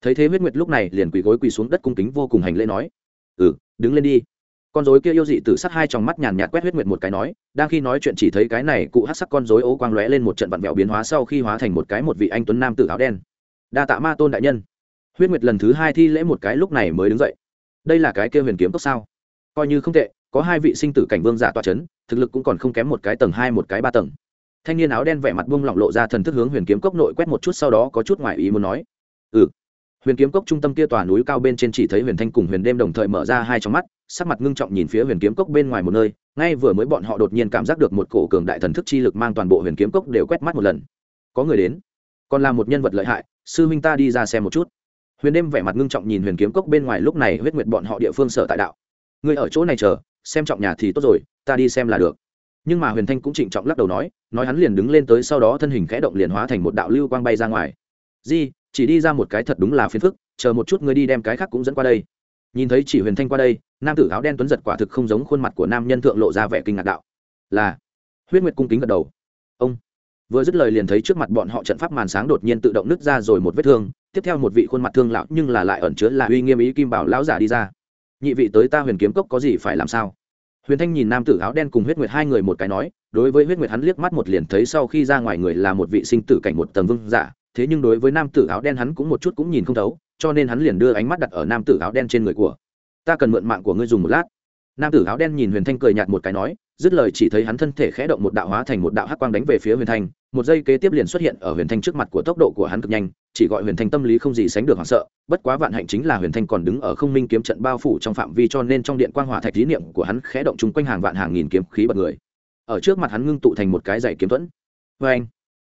Speaker 1: Thấy thế huyết nguyệt lúc này liền quỳ gối quỳ xuống đất cung kính vô cùng hành lễ nói ừ đứng lên đi con rối kia yêu dị tử sắc hai trong mắt nhàn nhạt quét huyết nguyệt một cái nói, đang khi nói chuyện chỉ thấy cái này cụ hát sắc con rối ố quang lóe lên một trận vặn vẹo biến hóa sau khi hóa thành một cái một vị anh tuấn nam tử áo đen. Đa tạ ma tôn đại nhân. Huyết nguyệt lần thứ hai thi lễ một cái lúc này mới đứng dậy. Đây là cái kia huyền kiếm cốc sao? Coi như không tệ, có hai vị sinh tử cảnh vương giả toa c h ấ n thực lực cũng còn không kém một cái tầng hai, một cái ba tầng. Thanh niên áo đen vẻ mặt buông lỏng lộ ra thần thức hướng huyền kiếm cốc nội quét một chút sau đó có chút ngoài ý muốn nói. Ừ. Huyền kiếm cốc trung tâm kia tòa núi cao bên trên chỉ thấy huyền thanh cùng huyền đêm đồng thời mở ra hai trong mắt sắc mặt ngưng trọng nhìn phía huyền kiếm cốc bên ngoài một nơi, ngay vừa mới bọn họ đột nhiên cảm giác được một cổ cường đại thần thức chi lực mang toàn bộ huyền kiếm cốc đều quét mắt một lần. Có người đến. Còn là một nhân vật lợi hại, sư minh ta đi ra xem một chút. Huyền đêm vẻ mặt ngưng trọng nhìn huyền kiếm cốc bên ngoài lúc này huyết nguyệt bọn họ địa phương sở tại đạo. Người ở chỗ này chờ, xem trọng nhà thì tốt rồi, ta đi xem là được. Nhưng mà huyền thanh cũng trịnh trọng lắc đầu nói nói hắn liền đứng lên tới sau đó thân hình khẽ động liền hóa thành một đạo lưu quang bay ra ngoài. Di, chỉ đi ra một cái thật đúng là phiền phức, chờ một chút ngươi đi đem cái khác cũng dẫn qua đây. Nhìn thấy chỉ huyền thanh qua đây nam tử áo đen tuấn giật quả thực không giống khuôn mặt của nam nhân thượng lộ ra vẻ kinh ngạc đạo. Là, huyết nguyệt cung kính gật đầu. Ông, vừa dứt lời liền thấy trước mặt bọn họ trận pháp màn sáng đột nhiên tự động nứt ra rồi một vết thương. Tiếp theo một vị khuôn mặt thương lão nhưng là lại ẩn chứa là uy nghiêm ý kim bảo lão giả đi ra. Nhị vị tới ta huyền kiếm cốc có gì phải làm sao? Huyền thanh nhìn nam tử áo đen cùng huyết nguyệt hai người một cái nói, đối với huyết nguyệt hắn liếc mắt một liền thấy sau khi ra ngoài người là một vị sinh tử cảnh một tầng vương giả. Thế nhưng đối với nam tử áo đen hắn cũng một chút cũng nhìn không thấu, cho nên hắn liền đưa ánh mắt đặt ở nam tử áo đen trên người của ta cần mượn mạng của ngươi dùng một lát. Nam tử áo đen nhìn huyền thanh cười nhạt một cái nói, dứt lời chỉ thấy hắn thân thể khẽ động một đạo hóa thành một đạo hắc quang đánh về phía huyền thanh, một giây kế tiếp liền xuất hiện ở huyền thanh trước mặt của tốc độ của hắn cực nhanh, chỉ gọi huyền thanh tâm lý không gì sánh được hoảng sợ, bất quá vạn hạnh chính là huyền thanh còn đứng ở không minh kiếm trận bao phủ trong phạm vi cho nên trong điện quang hỏa thạch thí niệm của hắn khẽ động chung quanh hàng vạn hàng nghìn kiếm khí bật người. Ở trước mặt hắn ngưng tụ thành một cái dày kiếm thuẫn. Vê anh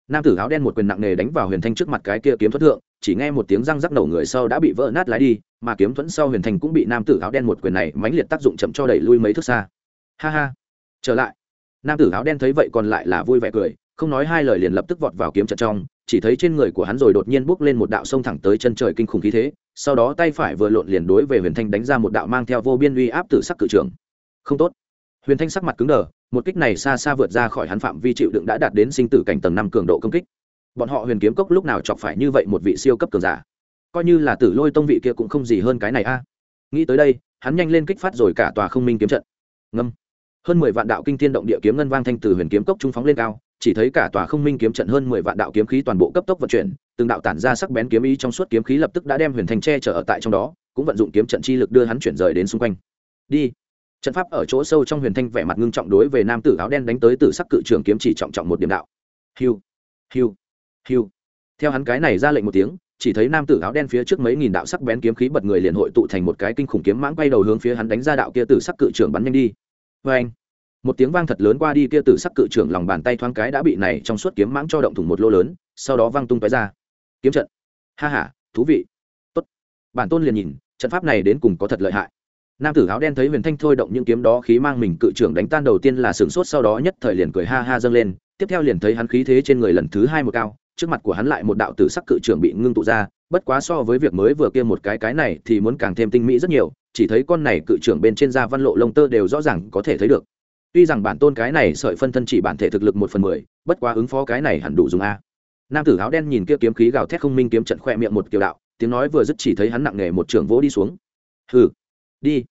Speaker 1: nam tử áo đen một quyền nặng nề đánh vào huyền thanh trước mặt cái kia kiếm thuẫn thượng chỉ nghe một tiếng răng rắc đầu người sau đã bị vỡ nát lái đi, mà kiếm thuẫn sau huyền thanh cũng bị nam tử áo đen một quyền này mãnh liệt tác dụng chậm cho đẩy lui mấy thước xa. Ha ha. Trở lại. Nam tử áo đen thấy vậy còn lại là vui vẻ cười, không nói hai lời liền lập tức vọt vào kiếm trận trong, chỉ thấy trên người của hắn rồi đột nhiên bốc lên một đạo sông thẳng tới chân trời kinh khủng khí thế, sau đó tay phải vừa lộn liền đối về huyền thanh đánh ra một đạo mang theo vô biên uy áp tử sắc cự trường không tốt. Huyền thanh sắc mặt cứng đờ, một kích này xa xa vượt ra khỏi hắn phạm vi chịu đựng đã đạt đến sinh tử cảnh tầng năm cường độ công kích bọn họ huyền kiếm cốc lúc nào chọc phải như vậy một vị siêu cấp cường giả? Coi như là tử lôi tông vị kia cũng không gì hơn cái này a. Nghĩ tới đây, hắn nhanh lên kích phát rồi cả tòa không minh kiếm trận. Ngâm. Hơn mười vạn đạo kinh thiên động địa kiếm ngân vang thanh từ huyền kiếm cốc trung phóng lên cao, chỉ thấy cả tòa không minh kiếm trận hơn mười vạn đạo kiếm khí toàn bộ cấp tốc vận chuyển, từng đạo tản ra sắc bén kiếm ý trong suốt kiếm khí lập tức đã đem huyền thành che chở ở tại trong đó, cũng vận dụng kiếm trận chi lực đưa hắn chuyển rời đến xung quanh. Đi. Trận pháp ở chỗ sâu trong huyền thanh vẻ mặt ngưng trọng đối về nam tử áo đen đánh tới từ sắc cự trường kiếm chỉ trọng trọng một điểm đạo. Hiu hiu hiu theo hắn cái này ra lệnh một tiếng, chỉ thấy nam tử áo đen phía trước mấy nghìn đạo sắc bén kiếm khí bật người liền hội tụ thành một cái kinh khủng kiếm mãng quay đầu hướng phía hắn đánh ra đạo kia tử sắc cự trường bắn nhanh đi. Vê anh, một tiếng vang thật lớn qua đi kia tử sắc cự trưởng lòng bàn tay thoáng cái đã bị này trong suốt kiếm mãng cho động thủng một lô lớn, sau đó văng tung tói ra. Kiếm trận. Ha ha, thú vị. Tốt. Bản tôn liền nhìn, trận pháp này đến cùng có thật lợi hại. Nam tử áo đen thấy huyền thanh thôi động những kiếm đó khí mang mình cự trưởng đánh tan đầu tiên là sửng sốt, sau đó nhất thời liền cười ha ha dâng lên, tiếp theo liền thấy hắn khí thế trên người lần thứ hai một cao trước mặt của hắn lại một đạo tử sắc cự trưởng bị ngưng tụ ra, bất quá so với việc mới vừa kia một cái cái này thì muốn càng thêm tinh mỹ rất nhiều, chỉ thấy con này cự trưởng bên trên da văn lộ lông tơ đều rõ ràng có thể thấy được. Tuy rằng bản tôn cái này sợi phân thân chỉ bản thể thực lực một phần mười, bất quá ứng phó cái này hẳn đủ dùng a. Nam tử áo đen nhìn kia kiếm khí gào thét không minh kiếm trận khoe miệng một kiều đạo, tiếng nói vừa dứt chỉ thấy hắn nặng nề một trường vỗ đi xuống. Hừ, đi.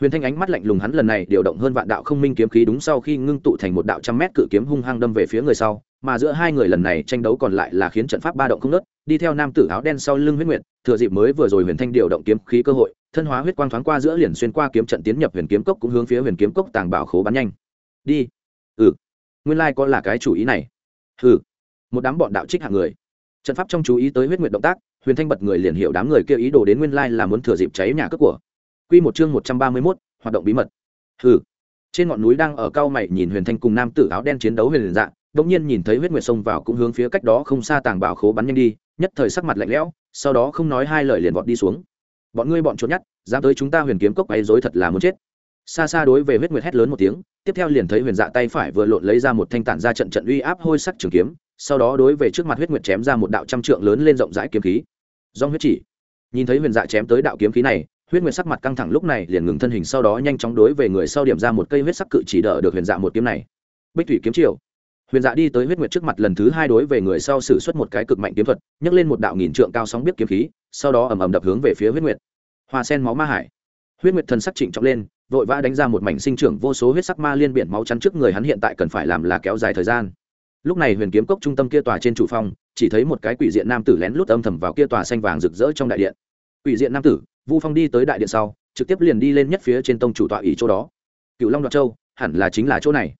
Speaker 1: Huyền thanh ánh mắt lạnh lùng hắn lần này điều động hơn vạn đạo không minh kiếm khí đúng sau khi ngưng tụ thành một đạo trăm mét cự kiếm hung hăng đâm về phía người sau mà giữa hai người lần này tranh đấu còn lại là khiến trận pháp ba động không nớt, đi theo nam tử áo đen sau lưng huyết nguyệt, thừa dịp mới vừa rồi huyền thanh điều động kiếm khí cơ hội, thân hóa huyết quang thoáng qua giữa liền xuyên qua kiếm trận tiến nhập huyền kiếm cốc cũng hướng phía huyền kiếm cốc tàng bảo khố bắn nhanh. Đi. Ừ. Nguyên lai、like、có là cái chủ ý này. Ừ. Một đám bọn đạo trích hạng người. Trận pháp trong chú ý tới huyết nguyệt động tác, huyền thanh bật người liền hiểu đám người kia ý đồ đến nguyên lai là muốn thừa dịp cháy nhà cướp của. Quy một chương một trăm ba mươi mốt, hoạt động bí mật. Ừ. trên ngọn núi đang ở cao mày nhìn huyền thanh cùng nam tử áo đen chiến đấu huyền dạng đột nhiên nhìn thấy huyết nguyệt xông vào cũng hướng phía cách đó không xa tàng bảo khố bắn nhanh đi, nhất thời sắc mặt lạnh lẽo, sau đó không nói hai lời liền vọt đi xuống. Bọn ngươi bọn trốn nhát dám tới chúng ta huyền kiếm cốc quấy rối thật là muốn chết. Xa xa đối về huyết nguyệt hét lớn một tiếng, tiếp theo liền thấy huyền dạ tay phải vừa lộn lấy ra một thanh tản ra trận trận uy áp hôi sắc trường kiếm, sau đó đối về trước mặt huyết nguyệt chém ra một đạo trăm trượng lớn lên rộng rãi kiếm khí. Dòng huyết chỉ. Nhìn thấy huyền dạ chém tới đạo kiếm khí này, huyết nguyệt sắc mặt căng thẳng lúc này liền ngừng thân hình, sau đó nhanh chóng đối về người sau điểm ra một cây huyết sắc cự chỉ đỡ được huyền dạ một kiếm này. Bích thủy kiếm triều huyền dạ đi tới huyết nguyệt trước mặt lần thứ hai đối về người sau xử suất một cái cực mạnh kiếm thuật, nhấc lên một đạo nghìn trượng cao sóng biết kiếm khí, sau đó ầm ầm đập hướng về phía huyết nguyệt. Hoa sen máu ma hải. Huyết nguyệt thần sắc trịnh trọng lên, vội vã đánh ra một mảnh sinh trưởng vô số huyết sắc ma liên biển máu chắn trước người hắn hiện tại cần phải làm là kéo dài thời gian. Lúc này huyền kiếm cốc trung tâm kia tòa trên chủ phong, chỉ thấy một cái quỷ diện nam tử lén lút âm thầm vào kia tòa xanh vàng rực rỡ trong đại điện. Quỷ diện nam tử, vu phong đi tới đại điện sau, trực tiếp liền đi lên nhất phía trên tông chủ tọa ủy chỗ đó. Cựu long đoạt châu, hẳn là chính là chỗ này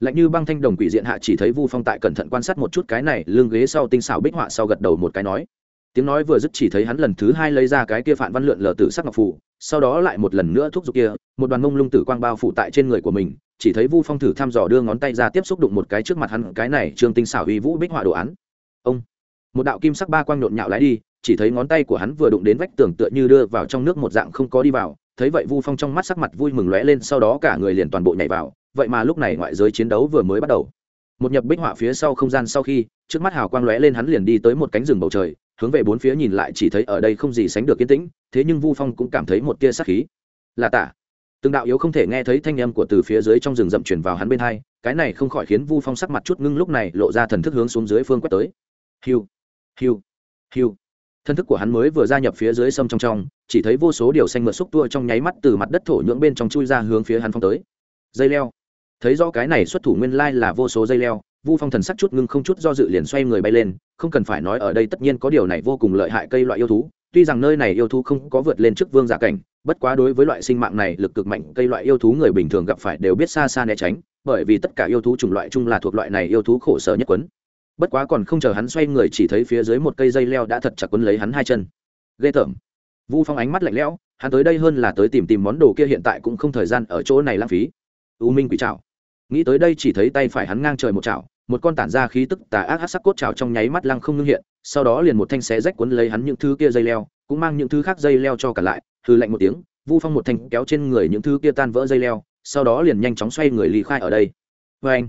Speaker 1: lạnh như băng thanh đồng quỷ diện hạ chỉ thấy vu phong tại cẩn thận quan sát một chút cái này lưng ghế sau tinh xảo bích họa sau gật đầu một cái nói. Tiếng nói vừa dứt chỉ thấy hắn lần thứ hai lấy ra cái kia phản văn lượn lờ tử sắc ngọc phủ sau đó lại một lần nữa thúc giục kia, một đoàn mông lung tử quang bao phủ tại trên người của mình, chỉ thấy vu phong thử thăm dò đưa ngón tay ra tiếp xúc đụng một cái trước mặt hắn, cái này trương tinh xảo uy vũ bích họa đồ án. Ông, một đạo kim sắc ba quang nhộn nhạo lái đi, chỉ thấy ngón tay của hắn vừa đụng đến vách tường tựa như đưa vào trong nước một dạng không có đi vào, thấy vậy vu phong trong mắt sắc mặt vui mừng lóe lên, sau đó cả người liền toàn bộ nhảy vào vậy mà lúc này ngoại giới chiến đấu vừa mới bắt đầu. Một nhập bích họa phía sau không gian sau khi, trước mắt hào quang lóe lên hắn liền đi tới một cánh rừng bầu trời, hướng về bốn phía nhìn lại chỉ thấy ở đây không gì sánh được yên tĩnh, thế nhưng vu phong cũng cảm thấy một tia sắc khí. Là tả từng đạo yếu không thể nghe thấy thanh âm của từ phía dưới trong rừng rậm chuyển vào hắn bên hai, cái này không khỏi khiến vu phong sắc mặt chút ngưng lúc này lộ ra thần thức hướng xuống dưới phương quét tới. Hiu hiu hiu. Thân thức của hắn mới vừa gia nhập phía dưới sông trong trong, chỉ thấy vô số điều xanh mượt xúc tua trong nháy mắt từ mặt đất thổ nhưỡng bên trong chui ra hướng phía hắn phong tới. Dây leo thấy do cái này xuất thủ nguyên lai là vô số dây leo, vu phong thần sắc chút ngưng không chút do dự liền xoay người bay lên, không cần phải nói ở đây tất nhiên có điều này vô cùng lợi hại cây loại yêu thú, tuy rằng nơi này yêu thú không có vượt lên trước vương giả cảnh, bất quá đối với loại sinh mạng này lực cực mạnh, cây loại yêu thú người bình thường gặp phải đều biết xa xa né tránh, bởi vì tất cả yêu thú chủng loại chung là thuộc loại này yêu thú khổ sở nhất quấn. Bất quá còn không chờ hắn xoay người chỉ thấy phía dưới một cây dây leo đã thật chặt quấn lấy hắn hai chân. Ghê tởm. Vu phong ánh mắt lạnh lẽo, hắn tới đây hơn là tới tìm tìm món đồ kia hiện tại cũng không thời gian ở chỗ này lãng phí. U minh quỷ trào nghĩ tới đây chỉ thấy tay phải hắn ngang trời một chảo, một con tản ra khí tức tà ác hát sắc cốt trào trong nháy mắt lăng không ngưng hiện, sau đó liền một thanh xé rách cuốn lấy hắn những thứ kia dây leo, cũng mang những thứ khác dây leo cho cả lại hư lạnh một tiếng, vu phong một thanh kéo trên người những thứ kia tan vỡ dây leo, sau đó liền nhanh chóng xoay người ly khai ở đây. Vê anh,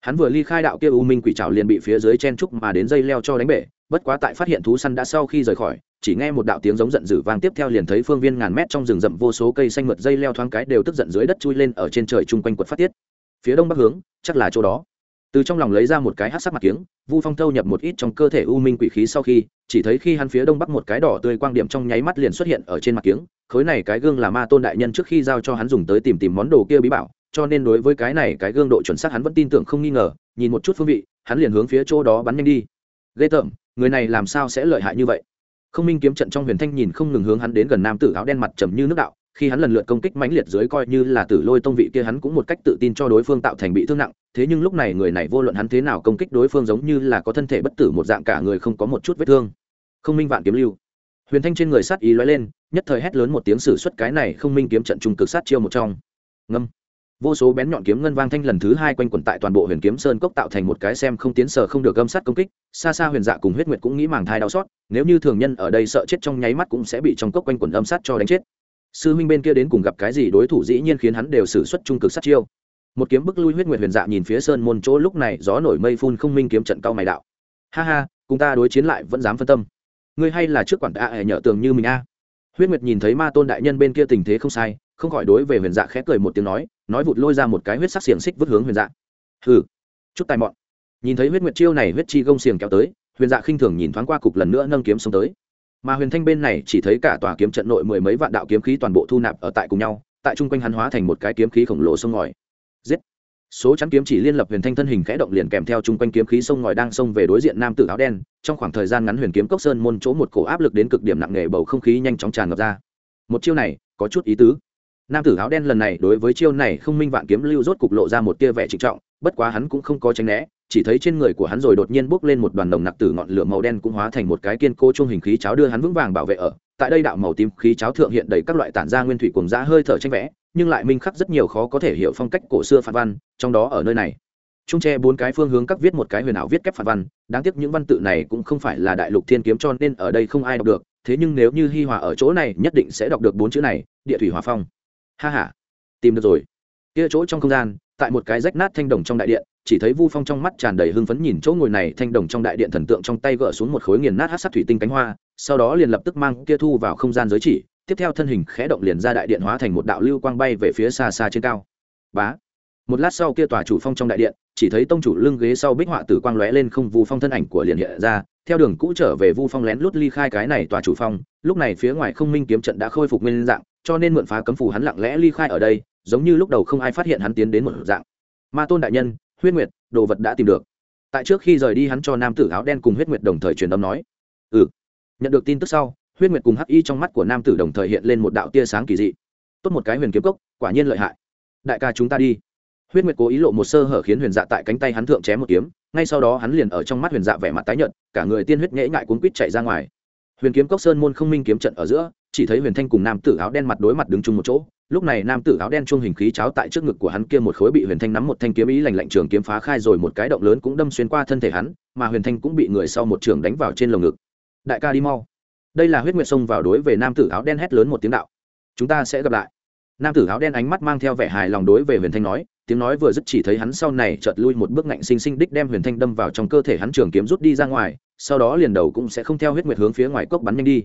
Speaker 1: hắn vừa ly khai đạo kia u minh quỷ trào liền bị phía dưới chen trúc mà đến dây leo cho đánh bể, bất quá tại phát hiện thú săn đã sau khi rời khỏi, chỉ nghe một đạo tiếng giống giận dữ vang tiếp theo liền thấy phương viên ngàn mét trong rừng rậm vô số cây xanh mượt dây leo thoáng cái đều tức giận dưới đất chui lên ở trên trời chung quanh quật phát tiết phía đông bắc hướng, chắc là chỗ đó. Từ trong lòng lấy ra một cái hát sắc mặt kiếng, vu phong thâu nhập một ít trong cơ thể u minh quỷ khí sau khi, chỉ thấy khi hắn phía đông bắc một cái đỏ tươi quang điểm trong nháy mắt liền xuất hiện ở trên mặt kiếng, khối này cái gương là ma tôn đại nhân trước khi giao cho hắn dùng tới tìm tìm món đồ kia bí bảo, cho nên đối với cái này cái gương độ chuẩn xác hắn vẫn tin tưởng không nghi ngờ, nhìn một chút phương vị, hắn liền hướng phía chỗ đó bắn nhanh đi. Ghê tởm, người này làm sao sẽ lợi hại như vậy? Không minh kiếm trận trong huyền thanh nhìn không ngừng hướng hắn đến gần nam tử áo đen mặt trầm như nước đạo khi hắn lần lượt công kích mãnh liệt dưới coi như là tử lôi tông vị kia hắn cũng một cách tự tin cho đối phương tạo thành bị thương nặng, thế nhưng lúc này người này vô luận hắn thế nào công kích đối phương giống như là có thân thể bất tử một dạng cả người không có một chút vết thương. Không minh vạn kiếm lưu. Huyền thanh trên người sát ý lóe lên, nhất thời hét lớn một tiếng sử xuất cái này không minh kiếm trận trung cực sát chiêu một trong. Ngâm. Vô số bén nhọn kiếm ngân vang thanh lần thứ hai quanh quẩn tại toàn bộ huyền kiếm sơn cốc tạo thành một cái xem không tiến sở không được gâm sát công kích, xa xa huyền dạ cùng huyết nguyệt cũng nghĩ màng thai đau xót, nếu như thường nhân ở đây sợ chết trong nháy mắt cũng sẽ bị trong cốc quanh quẩn âm sát cho đánh chết sư huynh bên kia đến cùng gặp cái gì đối thủ dĩ nhiên khiến hắn đều xử xuất trung cực sát chiêu. Một kiếm bức lui huyết nguyệt huyền dạ nhìn phía sơn môn chỗ lúc này, gió nổi mây phun không minh kiếm trận cao mày đạo. Ha ha, cùng ta đối chiến lại vẫn dám phân tâm. Ngươi hay là trước quản tạ hệ nhở tường như mình a? Huyết nguyệt nhìn thấy ma tôn đại nhân bên kia tình thế không sai, không khỏi đối về huyền dạ khẽ cười một tiếng nói nói vụt lôi ra một cái huyết sắc xiềng xích vứt hướng huyền dạ. Hừ, chút tài mọn. Nhìn thấy huyết nguyệt chiêu này huyết chi gông xiềng kéo tới, huyền dạ khinh thường nhìn thoáng qua cục lần nữa nâng kiếm xông tới mà huyền thanh bên này chỉ thấy cả tòa kiếm trận nội mười mấy vạn đạo kiếm khí toàn bộ thu nạp ở tại cùng nhau, tại chung quanh hắn hóa thành một cái kiếm khí khổng lồ sông ngòi. Giết! Số chắn kiếm chỉ liên lập huyền thanh thân hình khẽ động liền kèm theo chung quanh kiếm khí sông ngòi đang xông về đối diện nam tử áo đen, trong khoảng thời gian ngắn huyền kiếm cốc sơn môn chỗ một cổ áp lực đến cực điểm nặng nề bầu không khí nhanh chóng tràn ngập ra. Một chiêu này, có chút ý tứ. Nam tử áo đen lần này đối với chiêu này không minh vạn kiếm lưu rốt cục lộ ra một tia vẻ trịnh trọng, bất quá hắn cũng không có tránh né chỉ thấy trên người của hắn rồi đột nhiên bốc lên một đoàn nồng nặc từ ngọn lửa màu đen cũng hóa thành một cái kiên cố trung hình khí cháo đưa hắn vững vàng bảo vệ ở. Tại đây đạo màu tím khí cháo thượng hiện đầy các loại tản ra nguyên thủy cùng giá hơi thở tranh vẽ, nhưng lại minh khắc rất nhiều khó có thể hiểu phong cách cổ xưa phản văn, trong đó ở nơi này. Trung tre bốn cái phương hướng các viết một cái huyền ảo viết kép phản văn, đáng tiếc những văn tự này cũng không phải là đại lục thiên kiếm cho nên ở đây không ai đọc được, thế nhưng nếu như hi hòa ở chỗ này nhất định sẽ đọc được bốn chữ này, địa thủy hòa phong. Ha ha, tìm được rồi. Kia chỗ trong không gian, tại một cái rách nát thanh đồng trong đại điện chỉ thấy vu phong trong mắt tràn đầy hưng phấn nhìn chỗ ngồi này thanh đồng trong đại điện thần tượng trong tay gỡ xuống một khối nghiền nát hát sắc thủy tinh cánh hoa, sau đó liền lập tức mang kia thu vào không gian giới chỉ, tiếp theo thân hình khẽ động liền ra đại điện hóa thành một đạo lưu quang bay về phía xa xa trên cao. Bá! Một lát sau kia tòa chủ phong trong đại điện, chỉ thấy tông chủ lưng ghế sau bích họa tử quang lóe lên không vu phong thân ảnh của liền hiện ra, theo đường cũ trở về vu phong lén lút ly khai cái này tòa chủ phong, lúc này phía ngoài không minh kiếm trận đã khôi phục nguyên dạng, cho nên mượn phá cấm phủ hắn lặng lẽ ly khai ở đây, giống như lúc đầu không ai phát hiện hắn tiến đến một dạng. Ma tôn đại nhân huyết nguyệt, đồ vật đã tìm được. Tại trước khi rời đi hắn cho nam tử áo đen cùng huyết nguyệt đồng thời truyền âm nói. Ừ. Nhận được tin tức sau, huyết nguyệt cùng hắc y trong mắt của nam tử đồng thời hiện lên một đạo tia sáng kỳ dị. Tốt một cái huyền kiếm cốc, quả nhiên lợi hại. Đại ca chúng ta đi. Huyết nguyệt cố ý lộ một sơ hở khiến huyền dạ tại cánh tay hắn thượng chém một kiếm, ngay sau đó hắn liền ở trong mắt huyền dạ vẻ mặt tái nhợt, cả người tiên huyết nhễ ngại cuốn quýt chạy ra ngoài. Huyền kiếm cốc sơn môn không minh kiếm trận ở giữa, chỉ thấy huyền thanh cùng nam tử áo đen mặt đối mặt đứng chung một chỗ lúc này nam tử áo đen chuông hình khí cháo tại trước ngực của hắn kia một khối bị huyền thanh nắm một thanh kiếm ý lành lạnh trường kiếm phá khai rồi một cái động lớn cũng đâm xuyên qua thân thể hắn, mà huyền thanh cũng bị người sau một trường đánh vào trên lồng ngực. Đại ca đi mau. Đây là huyết nguyệt xông vào đối về nam tử áo đen hét lớn một tiếng đạo. Chúng ta sẽ gặp lại. Nam tử áo đen ánh mắt mang theo vẻ hài lòng đối về huyền thanh nói, tiếng nói vừa dứt chỉ thấy hắn sau này chợt lui một bước ngạnh sinh sinh đích đem huyền thanh đâm vào trong cơ thể hắn trường kiếm rút đi ra ngoài, sau đó liền đầu cũng sẽ không theo huyết nguyệt hướng phía ngoài cốc bắn nhanh đi.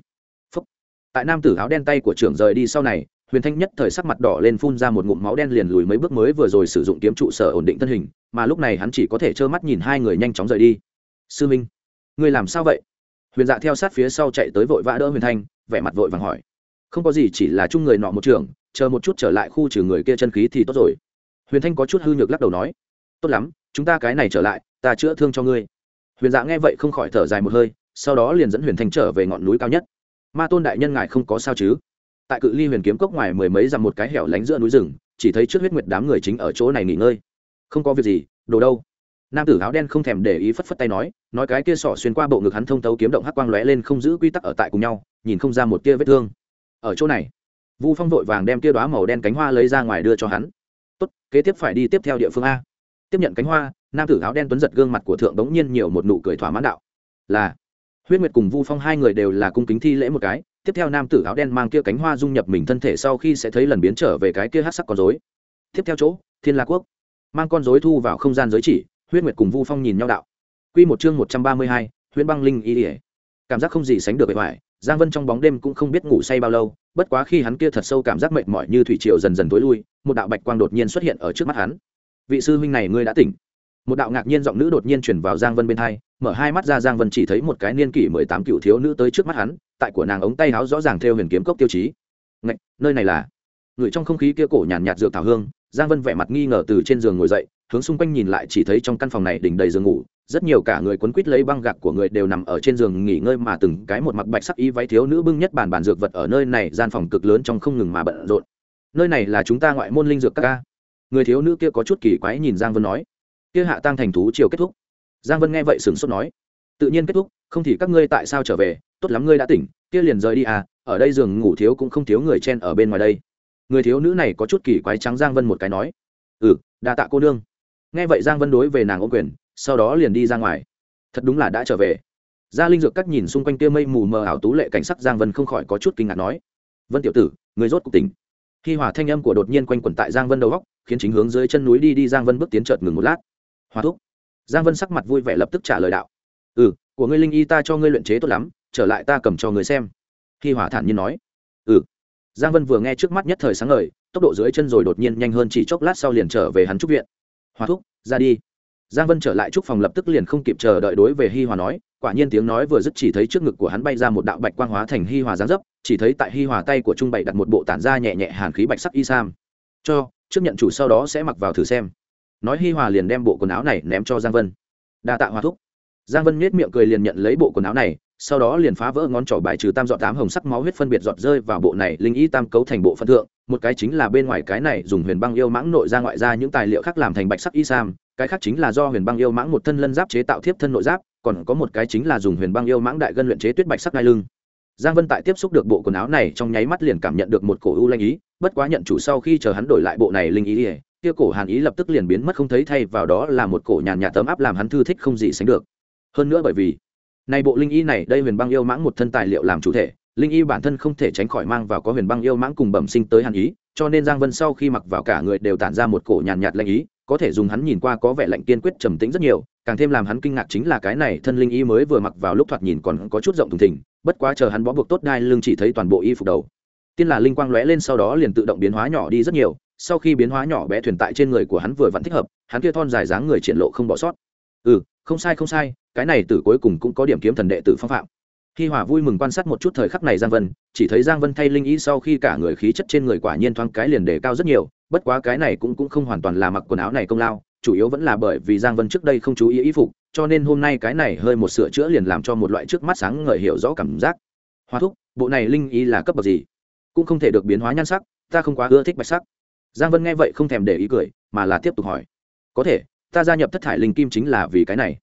Speaker 1: Phúc. tại nam tử áo đen tay của trưởng rời đi sau này huyền thanh nhất thời sắc mặt đỏ lên phun ra một ngụm máu đen liền lùi mấy bước mới vừa rồi sử dụng kiếm trụ sở ổn định thân hình, mà lúc này hắn chỉ có thể trơ mắt nhìn hai người nhanh chóng rời đi. Sư minh người làm sao vậy? Huyền dạ theo sát phía sau chạy tới vội vã đỡ huyền thanh, vẻ mặt vội vàng hỏi. Không có gì, chỉ là chung người nọ một trường, chờ một chút trở lại khu trừ người kia chân khí thì tốt rồi. Huyền thanh có chút hư nhược lắc đầu nói. Tốt lắm, chúng ta cái này trở lại, ta chữa thương cho ngươi. Huyền dạ nghe vậy không khỏi thở dài một hơi, sau đó liền dẫn huyền thanh trở về ngọn núi cao nhất. Ma tôn đại nhân ngài không có sao chứ? Tại cự ly huyền kiếm cốc ngoài mười mấy dặm một cái hẻo lánh giữa núi rừng, chỉ thấy trước huyết nguyệt đám người chính ở chỗ này nghỉ ngơi. Không có việc gì, đồ đâu? Nam tử áo đen không thèm để ý phất phất tay nói nói cái kia sỏ xuyên qua bộ ngực hắn thông tấu kiếm động hắc quang lóe lên không giữ quy tắc ở tại cùng nhau, nhìn không ra một tia vết thương. Ở chỗ này, vu phong vội vàng đem tia đoá màu đen cánh hoa lấy ra ngoài đưa cho hắn. Tốt, kế tiếp phải đi tiếp theo địa phương a. Tiếp nhận cánh hoa, nam tử áo đen tuấn giật gương mặt của thượng bỗng nhiên nhiều một nụ cười thỏa mãn đạo. Là, huyết nguyệt cùng vu phong hai người đều là cung kính thi lễ một cái tiếp theo nam tử áo đen mang kia cánh hoa dung nhập mình thân thể sau khi sẽ thấy lần biến trở về cái kia hát sắc con dối tiếp theo chỗ, thiên la quốc. Mang con dối thu vào không gian giới chỉ, huyết nguyệt cùng vu phong nhìn nhau đạo. Q một chương một trăm ba mươi hai, huyễn băng linh y ỉa cảm giác không gì sánh được bề ngoài, giang vân trong bóng đêm cũng không biết ngủ say bao lâu, bất quá khi hắn kia thật sâu cảm giác mệt mỏi như thủy triều dần dần tối lui, một đạo bạch quang đột nhiên xuất hiện ở trước mắt hắn. Vị sư huynh này ngươi đã tỉnh. Một đạo ngạc nhiên giọng nữ đột nhiên chuyển vào giang vân bên hai mở hai mắt ra giang vân chỉ thấy một cái niên kỷ mười tám cựu thiếu nữ tới trước mắt hắn tại của nàng ống tay áo rõ ràng theo huyền kiếm cốc tiêu chí. Ngạch, nơi này là? Người trong không khí kia cổ nhàn nhạt dược thảo hương giang vân vẻ mặt nghi ngờ từ trên giường ngồi dậy hướng xung quanh nhìn lại chỉ thấy trong căn phòng này đỉnh đầy giường ngủ rất nhiều cả người quấn quít lấy băng gạc của người đều nằm ở trên giường nghỉ ngơi mà từng cái một mặc bạch sắc y váy thiếu nữ bưng nhất bàn bàn dược vật ở nơi này gian phòng cực lớn trong không ngừng mà bận rộn. Nơi này là chúng ta ngoại môn linh dược các ca. Người thiếu nữ kia có chút kỳ quái nhìn giang vân nói. Kia hạ tăng thành thú chiều kết thúc. Giang vân nghe vậy sửng sốt nói tự nhiên kết thúc, không thì các ngươi tại sao trở về? Tốt lắm ngươi đã tỉnh, kia liền rời đi à ở đây giường ngủ thiếu cũng không thiếu người chen ở bên ngoài đây. Người thiếu nữ này có chút kỳ quái trắng giang vân một cái nói. Ừ đa tạ cô nương. Nghe vậy giang vân đối về nàng ô quyền, sau đó liền đi ra ngoài. Thật đúng là đã trở về. Gia linh dược cắt nhìn xung quanh kia mây mù mờ ảo tú lệ cảnh sắc giang vân không khỏi có chút kinh ngạc nói. Vân tiểu tử, người rốt cuộc tỉnh. Khi hỏa thanh âm của đột nhiên quanh quẩn tại giang vân đầu góc, khiến chính hướng dưới chân núi đi đi giang vân bước tiến chợt ngừng một lát. Hòa thúc. Giang vân sắc mặt vui vẻ lập tức trả lời đạo ừ của ngươi linh y ta cho ngươi luyện chế tốt lắm, trở lại ta cầm cho người xem. Khi hỏa thản nhiên nói. Ừ. Giang vân vừa nghe trước mắt nhất thời sáng ngời, tốc độ dưới chân rồi đột nhiên nhanh hơn chỉ chốc lát sau liền trở về hắn trúc viện. Hòa thúc, ra đi. Giang vân trở lại trúc phòng lập tức liền không kịp chờ đợi đối về hi hòa nói, quả nhiên tiếng nói vừa dứt chỉ thấy trước ngực của hắn bay ra một đạo bạch quang hóa thành hi hòa giáng dấp, chỉ thấy tại hi hòa tay của trung bày đặt một bộ tản ra nhẹ nhẹ hàn khí bạch sắc y sam. Cho, trước nhận chủ sau đó sẽ mặc vào thử xem. Nói hi hòa liền đem bộ quần áo này ném cho giang vân. Đa tạ hòa thúc giang vân nhếch miệng cười liền nhận lấy bộ quần áo này, sau đó liền phá vỡ ngón trỏ bài trừ tam dọn tám hồng sắc máu huyết phân biệt giọt rơi vào bộ này linh y tam cấu thành bộ phân thượng. Một cái chính là bên ngoài cái này dùng huyền băng yêu mãng nội ra ngoại ra những tài liệu khác làm thành bạch sắc y sam, cái khác chính là do huyền băng yêu mãng một thân lân giáp chế tạo thiếp thân nội giáp, còn có một cái chính là dùng huyền băng yêu mãng đại gân luyện chế tuyết bạch sắc ngai lưng. Giang vân tại tiếp xúc được bộ quần áo này trong nháy mắt liền cảm nhận được một cổ u lanh ý, bất quá nhận chủ sau khi chờ hắn đổi lại bộ này linh ý ỉa kia cổ hàn ý lập tức liền biến mất không thấy thay vào đó là một cổ nhàn nhạt tấm áp làm hắn thư thích không gì sánh được hơn nữa bởi vì này bộ linh y này, đây huyền băng yêu mãng một thân tài liệu làm chủ thể, linh y bản thân không thể tránh khỏi mang vào có huyền băng yêu mãng cùng bẩm sinh tới hàn ý, cho nên giang vân sau khi mặc vào cả người đều tản ra một cổ nhàn nhạt lạnh ý, có thể dùng hắn nhìn qua có vẻ lạnh kiên quyết trầm tĩnh rất nhiều, càng thêm làm hắn kinh ngạc chính là cái này thân linh y mới vừa mặc vào lúc thoạt nhìn còn có chút rộng thùng thình, bất quá chờ hắn bó buộc tốt đai lưng chỉ thấy toàn bộ y phục đầu. Tiên là linh quang lóe lên sau đó liền tự động biến hóa nhỏ đi rất nhiều, sau khi biến hóa nhỏ bé thuyền tại trên người của hắn vừa vẫn thích hợp, hắn kia thon dài dáng người triển lộ không bỏ sót. Ừ không sai không sai, cái này từ cuối cùng cũng có điểm kiếm thần đệ tử phong phạm. Khi hòa vui mừng quan sát một chút thời khắc này giang vân, chỉ thấy giang vân thay linh ý sau khi cả người khí chất trên người quả nhiên thoáng cái liền đề cao rất nhiều, bất quá cái này cũng cũng không hoàn toàn là mặc quần áo này công lao, chủ yếu vẫn là bởi vì giang vân trước đây không chú ý ý phục, cho nên hôm nay cái này hơi một sửa chữa liền làm cho một loại trước mắt sáng ngời hiểu rõ cảm giác. Hoa thúc, bộ này linh ý là cấp bậc gì? Cũng không thể được biến hóa nhan sắc, ta không quá ưa thích bạch sắc. Giang vân nghe vậy không thèm để ý cười, mà là tiếp tục hỏi. Có thể ta gia nhập thất thải linh kim chính là vì cái này.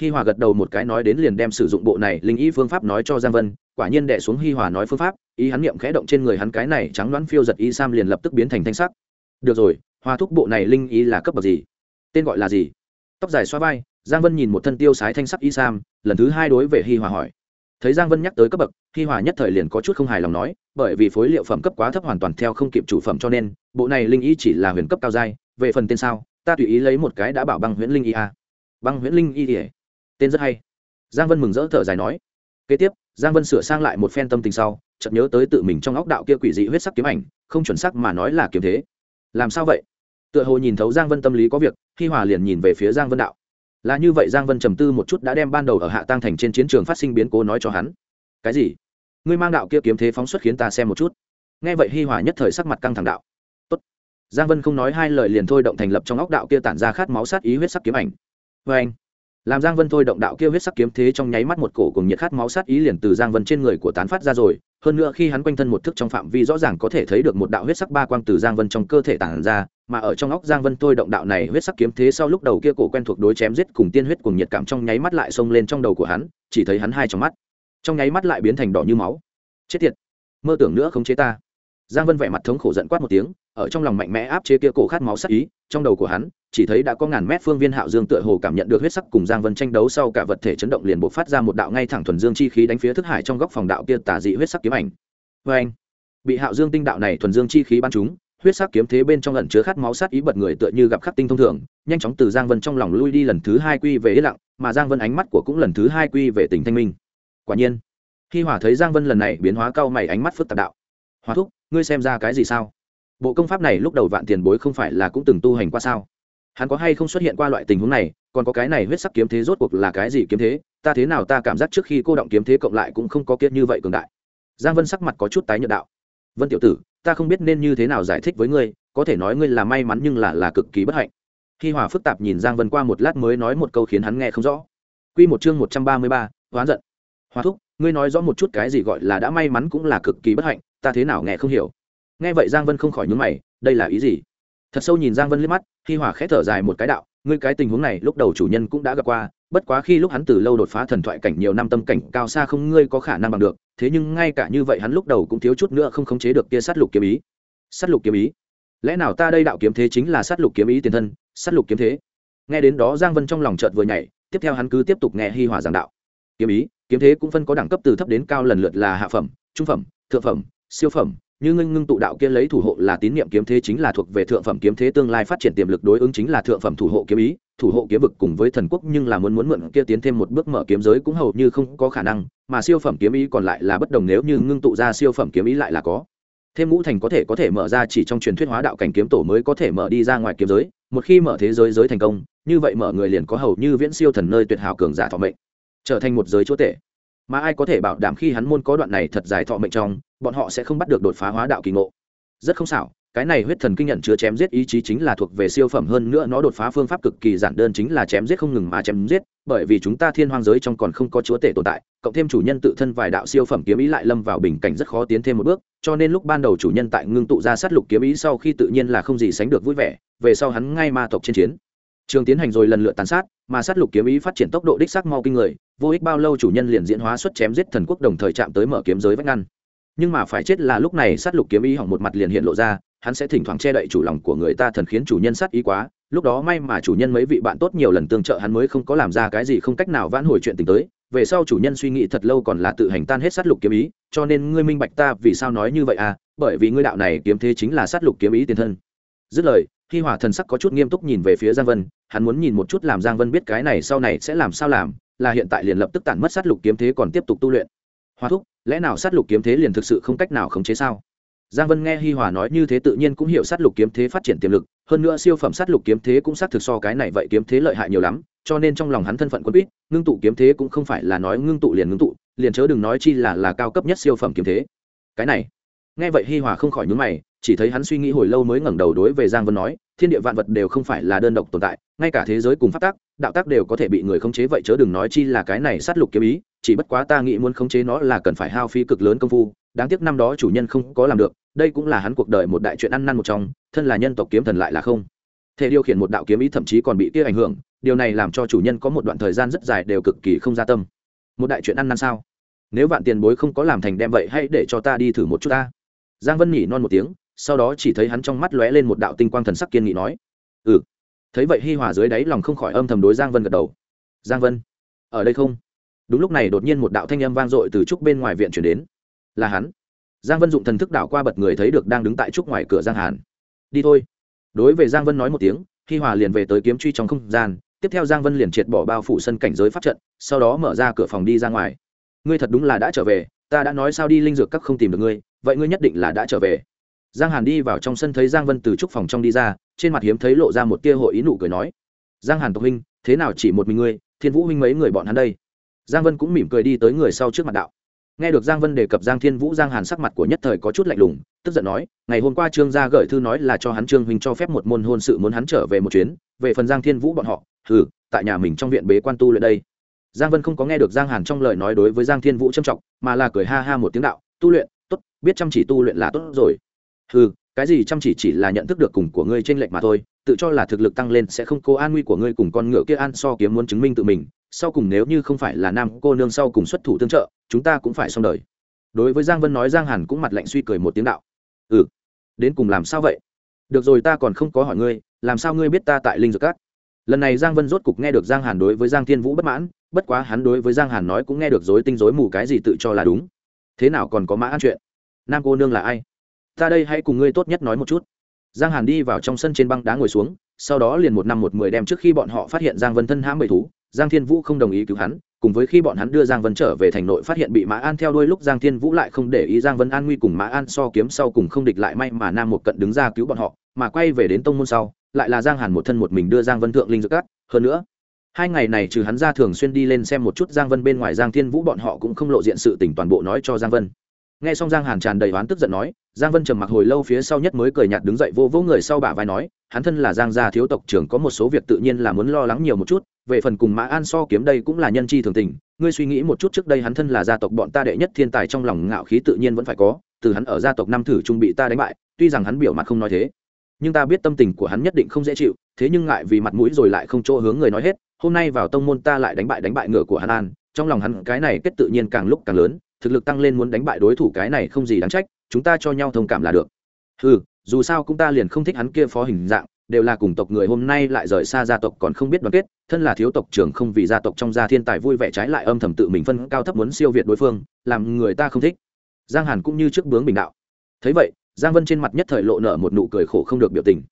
Speaker 1: Hi hòa gật đầu một cái nói đến liền đem sử dụng bộ này linh y phương pháp nói cho giang vân, quả nhiên đệ xuống hi hòa nói phương pháp, ý hắn niệm khẽ động trên người hắn cái này trắng đoán phiêu giật y sam liền lập tức biến thành thanh sắc. Được rồi, hòa thúc bộ này linh y là cấp bậc gì? Tên gọi là gì? Tóc dài xoa vai, giang vân nhìn một thân tiêu sái thanh sắc y sam, lần thứ hai đối về hi hòa hỏi. Thấy giang vân nhắc tới cấp bậc, hi hòa nhất thời liền có chút không hài lòng nói, bởi vì phối liệu phẩm cấp quá thấp hoàn toàn theo không kịp chủ phẩm cho nên, bộ này linh y chỉ là huyền cấp cao giai, về phần tên sao? Ta tùy ý lấy một cái đã bảo băng huyễn linh y a. Băng huyễn linh y ỉa tên rất hay. Giang vân mừng rỡ thở dài nói. Kế tiếp, giang vân sửa sang lại một phen tâm tình sau, chợt nhớ tới tự mình trong óc đạo kia quỷ dị huyết sắc kiếm ảnh, không chuẩn sắc mà nói là kiếm thế. Làm sao vậy? Tựa hồ nhìn thấu giang vân tâm lý có việc khi hòa liền nhìn về phía giang vân đạo. Là như vậy giang vân trầm tư một chút đã đem ban đầu ở hạ tăng thành trên chiến trường phát sinh biến cố nói cho hắn. Cái gì? Ngươi mang đạo kia kiếm thế phóng xuất khiến ta xem một chút. Nghe vậy hi hòa nhất thời sắc mặt căng thẳng đạo giang vân không nói hai lời liền thôi động thành lập trong óc đạo kia tản ra khát máu sát ý huyết sắc kiếm ảnh. Vê anh, làm giang vân thôi động đạo kia huyết sắc kiếm thế trong nháy mắt một cổ cùng nhiệt khát máu sát ý liền từ giang vân trên người của tán phát ra rồi. Hơn nữa khi hắn quanh thân một thức trong phạm vi rõ ràng có thể thấy được một đạo huyết sắc ba quang từ giang vân trong cơ thể tản ra, mà ở trong óc giang vân thôi động đạo này huyết sắc kiếm thế sau lúc đầu kia cổ quen thuộc đối chém giết cùng tiên huyết cùng nhiệt cảm trong nháy mắt lại xông lên trong đầu của hắn, chỉ thấy hắn hai trong mắt, trong nháy mắt lại biến thành đỏ như máu. Chết tiệt, mơ tưởng nữa không chế ta. Giang vân vẻ mặt thống khổ giận quát một tiếng ở trong lòng mạnh mẽ áp chế kia cổ khát máu sắc ý, trong đầu của hắn, chỉ thấy đã có ngàn mét phương viên hạo dương tựa hồ cảm nhận được huyết sắc cùng giang vân tranh đấu sau cả vật thể chấn động liền bộc phát ra một đạo ngay thẳng thuần dương chi khí đánh phía thức hải trong góc phòng đạo kia tả dị huyết sắc kiếm ảnh. Vê anh, bị hạo dương tinh đạo này thuần dương chi khí ban chúng huyết sắc kiếm thế bên trong ẩn chứa khát máu sát ý bật người tựa như gặp khắc tinh thông thường, nhanh chóng từ giang vân trong lòng lui đi lần thứ hai quy về yên lặng, mà giang vân ánh mắt của cũng lần thứ hai quy về tình thanh minh. Quả nhiên, khi hỏa thấy giang vân lần này biến hóa cao mày ánh mắt phức tạp đạo. Hóa thúc, ngươi xem ra cái gì sao? Bộ công pháp này lúc đầu vạn tiền bối không phải là cũng từng tu hành qua sao? Hắn có hay không xuất hiện qua loại tình huống này? Còn có cái này huyết sắc kiếm thế rốt cuộc là cái gì kiếm thế? Ta thế nào ta cảm giác trước khi cô động kiếm thế cộng lại cũng không có kiệt như vậy cường đại. Giang vân sắc mặt có chút tái nhợt đạo. Vân tiểu tử ta không biết nên như thế nào giải thích với ngươi có thể nói ngươi là may mắn nhưng là là cực kỳ bất hạnh. Khi hòa phức tạp nhìn giang vân qua một lát mới nói một câu khiến hắn nghe không rõ. Quy một chương một trăm ba mươi ba, oán giận. hòa thúc, ngươi nói rõ một chút cái gì gọi là đã may mắn cũng là cực kỳ bất hạnh, ta thế nào nghe không hiểu. Nghe vậy Giang Vân không khỏi nhướng mày, đây là ý gì? Thật sâu nhìn Giang Vân liếc mắt, Hi Hòa khẽ thở dài một cái đạo, ngươi cái tình huống này lúc đầu chủ nhân cũng đã gặp qua, bất quá khi lúc hắn từ lâu đột phá thần thoại cảnh nhiều năm tâm cảnh cao xa không ngươi có khả năng bằng được, thế nhưng ngay cả như vậy hắn lúc đầu cũng thiếu chút nữa không khống chế được kia sát lục kiếm ý. Sát lục kiếm ý? Lẽ nào ta đây đạo kiếm thế chính là sát lục kiếm ý tiền thân, sát lục kiếm thế? Nghe đến đó Giang Vân trong lòng chợt vừa nhảy, tiếp theo hắn cứ tiếp tục nghe Hi Hòa giảng đạo. Kiếm ý, kiếm thế cũng phân có đẳng cấp từ thấp đến cao lần lượt là hạ phẩm, trung phẩm, thượng phẩm, siêu phẩm, như ngưng ngưng tụ đạo kia lấy thủ hộ là tín niệm kiếm thế chính là thuộc về thượng phẩm kiếm thế tương lai phát triển tiềm lực đối ứng chính là thượng phẩm thủ hộ kiếm ý, thủ hộ kiếm vực cùng với thần quốc nhưng là muốn muốn mượn kia tiến thêm một bước mở kiếm giới cũng hầu như không có khả năng, mà siêu phẩm kiếm ý còn lại là bất đồng nếu như ngưng tụ ra siêu phẩm kiếm ý lại là có. Thêm ngũ thành có thể có thể mở ra chỉ trong truyền thuyết hóa đạo cảnh kiếm tổ mới có thể mở đi ra ngoài kiếm giới, một khi mở thế giới giới thành công, như vậy mở người liền có hầu như viễn siêu thần nơi tuyệt hảo cường giả thọ mệnh, trở thành một giới chúa tể. Mà ai có thể bảo đảm khi hắn môn có đoạn này thật dài thọ mệnh trong bọn họ sẽ không bắt được đột phá hóa đạo kỳ ngộ. Rất không xảo, cái này huyết thần kinh nhận chứa chém giết ý chí chính là thuộc về siêu phẩm hơn nữa nó đột phá phương pháp cực kỳ giản đơn chính là chém giết không ngừng mà chém giết, bởi vì chúng ta thiên hoang giới trong còn không có chúa tể tồn tại, cộng thêm chủ nhân tự thân vài đạo siêu phẩm kiếm ý lại lâm vào bình cảnh rất khó tiến thêm một bước, cho nên lúc ban đầu chủ nhân tại ngưng tụ ra sát lục kiếm ý sau khi tự nhiên là không gì sánh được vui vẻ, về sau hắn ngay ma tộc trên chiến. Trường tiến hành rồi lần lượt tàn sát, mà sát lục kiếm ý phát triển tốc độ đích xác mau kinh người, vô ích bao lâu chủ nhân liền diễn hóa xuất chém giết thần quốc đồng thời chạm tới mở kiếm giới vách ngăn nhưng mà phải chết là lúc này sát lục kiếm ý hỏng một mặt liền hiện lộ ra, hắn sẽ thỉnh thoảng che đậy chủ lòng của người ta thần khiến chủ nhân sát ý quá, lúc đó may mà chủ nhân mấy vị bạn tốt nhiều lần tương trợ hắn mới không có làm ra cái gì không cách nào vãn hồi chuyện tình tới, về sau chủ nhân suy nghĩ thật lâu còn là tự hành tan hết sát lục kiếm ý, cho nên ngươi minh bạch ta vì sao nói như vậy à bởi vì ngươi đạo này kiếm thế chính là sát lục kiếm ý tiền thân. Dứt lời khi hòa thần sắc có chút nghiêm túc nhìn về phía giang vân, hắn muốn nhìn một chút làm giang vân biết cái này sau này sẽ làm sao làm, là hiện tại liền lập tức tản mất sát lục kiếm thế còn tiếp tục tu luyện. Hóa thúc lẽ nào sát lục kiếm thế liền thực sự không cách nào khống chế sao? Giang vân nghe hi hòa nói như thế tự nhiên cũng hiểu sát lục kiếm thế phát triển tiềm lực, hơn nữa siêu phẩm sát lục kiếm thế cũng xác thực so cái này vậy kiếm thế lợi hại nhiều lắm, cho nên trong lòng hắn thân phận quân quýt, ngưng tụ kiếm thế cũng không phải là nói ngưng tụ liền ngưng tụ, liền chớ đừng nói chi là là cao cấp nhất siêu phẩm kiếm thế. Cái này, nghe vậy hi hòa không khỏi nhún mày, chỉ thấy hắn suy nghĩ hồi lâu mới ngẩng đầu đối về giang vân nói, thiên địa vạn vật đều không phải là đơn độc tồn tại, ngay cả thế giới cùng phát tác đạo tác đều có thể bị người khống chế, vậy chớ đừng nói chi là cái này sát lục kiếm ý, chỉ bất quá ta nghĩ muốn khống chế nó là cần phải hao phí cực lớn công phu, đáng tiếc năm đó chủ nhân không có làm được, đây cũng là hắn cuộc đời một đại chuyện ăn năn một trong, thân là nhân tộc kiếm thần lại là không. Thể điều khiển một đạo kiếm ý thậm chí còn bị kia ảnh hưởng, điều này làm cho chủ nhân có một đoạn thời gian rất dài đều cực kỳ không gia tâm. Một đại chuyện ăn năn sao? Nếu vạn tiền bối không có làm thành đem vậy hãy để cho ta đi thử một chút ta. Giang vân nhỉ non một tiếng, sau đó chỉ thấy hắn trong mắt lóe lên một đạo tinh quang thần sắc kiên nghị nói ừ thấy vậy hi hòa dưới đáy lòng không khỏi âm thầm đối giang vân gật đầu. Giang vân, ở đây không? Đúng lúc này đột nhiên một đạo thanh âm vang dội từ trúc bên ngoài viện chuyển đến. Là hắn. Giang vân dụng thần thức đảo qua bật người thấy được đang đứng tại trúc ngoài cửa giang hàn. Đi thôi. Đối với giang vân nói một tiếng, hi hòa liền về tới kiếm truy trong không gian, tiếp theo giang vân liền triệt bỏ bao phủ sân cảnh giới pháp trận, sau đó mở ra cửa phòng đi ra ngoài. Ngươi thật đúng là đã trở về, ta đã nói sao đi linh dược các không tìm được ngươi, vậy ngươi nhất định là đã trở về giang hàn đi vào trong sân thấy giang vân từ trúc phòng trong đi ra, trên mặt hiếm thấy lộ ra một tia hội ý nụ cười nói, giang hàn tộc huynh, thế nào chỉ một mình ngươi, thiên vũ huynh mấy người bọn hắn đây? Giang vân cũng mỉm cười đi tới người sau trước mặt đạo. Nghe được giang vân đề cập giang thiên vũ, giang hàn sắc mặt của nhất thời có chút lạnh lùng, tức giận nói, ngày hôm qua trương gia gửi thư nói là cho hắn trương huynh cho phép một môn hôn sự muốn hắn trở về một chuyến, về phần giang thiên vũ bọn họ ừ tại nhà mình trong viện bế quan tu luyện đây. Giang vân không có nghe được giang hàn trong lời nói đối với giang thiên vũ trâm trọng, mà là cười ha ha một tiếng đạo, tu luyện, tốt, biết chăm chỉ tu luyện là tốt rồi ừ cái gì chăm chỉ chỉ là nhận thức được cùng của ngươi trên lệnh mà thôi, tự cho là thực lực tăng lên sẽ không cố an nguy của ngươi cùng con ngựa kia an so kiếm muốn chứng minh tự mình, sau cùng nếu như không phải là nam cô nương sau cùng xuất thủ tương trợ, chúng ta cũng phải xong đời. Đối với giang vân nói, giang hàn cũng mặt lạnh suy cười một tiếng đạo. Ừ đến cùng làm sao vậy? Được rồi, ta còn không có hỏi ngươi, làm sao ngươi biết ta tại linh dược cát lần này giang vân rốt cục nghe được giang hàn đối với giang thiên vũ bất mãn, bất quá hắn đối với giang hàn nói cũng nghe được dối tinh dối mù cái gì tự cho là đúng. Thế nào còn có mã ăn chuyện? Nam cô nương là ai? Ta đây hãy cùng ngươi tốt nhất nói một chút. Giang hàn đi vào trong sân trên băng đá ngồi xuống, sau đó liền một năm một mười đem trước khi bọn họ phát hiện giang vân thân hãm bầy thú, giang thiên vũ không đồng ý cứu hắn, cùng với khi bọn hắn đưa giang vân trở về thành nội phát hiện bị mã an theo đuôi lúc giang thiên vũ lại không để ý giang vân an nguy cùng mã an so kiếm sau cùng không địch lại may mà nam một cận đứng ra cứu bọn họ, mà quay về đến tông môn sau, lại là giang hàn một thân một mình đưa giang vân thượng linh dược cát hơn nữa, hai ngày này trừ hắn ra thường xuyên đi lên xem một chút giang vân bên ngoài giang thiên vũ bọn họ cũng không lộ diện sự tỉnh toàn bộ nói cho giang vân nghe xong giang hàn tràn đầy oán tức giận nói, giang vân trầm mặc hồi lâu phía sau nhất mới cười nhạt đứng dậy vô vô người sau bả vai nói, hắn thân là giang gia thiếu tộc trưởng có một số việc tự nhiên là muốn lo lắng nhiều một chút, về phần cùng mã an so kiếm đây cũng là nhân chi thường tình, ngươi suy nghĩ một chút trước đây hắn thân là gia tộc bọn ta đệ nhất thiên tài trong lòng ngạo khí tự nhiên vẫn phải có, từ hắn ở gia tộc năm thử trung bị ta đánh bại, tuy rằng hắn biểu mặt không nói thế, nhưng ta biết tâm tình của hắn nhất định không dễ chịu, thế nhưng ngại vì mặt mũi rồi lại không chỗ hướng người nói hết, hôm nay vào tông môn ta lại đánh bại đánh bại ngựa của hắn an, trong lòng hắn cái này kết tự nhiên càng lúc càng lớn thực lực tăng lên muốn đánh bại đối thủ cái này không gì đáng trách, chúng ta cho nhau thông cảm là được. Ừ dù sao cũng ta liền không thích hắn kia phó hình dạng, đều là cùng tộc người hôm nay lại rời xa gia tộc còn không biết đoàn kết, thân là thiếu tộc trưởng không vì gia tộc trong gia thiên tài vui vẻ trái lại âm thầm tự mình phân cao thấp muốn siêu việt đối phương, làm người ta không thích. Giang hàn cũng như trước bướng bình đạo. Thấy vậy, giang vân trên mặt nhất thời lộ nở một nụ cười khổ không được biểu tình.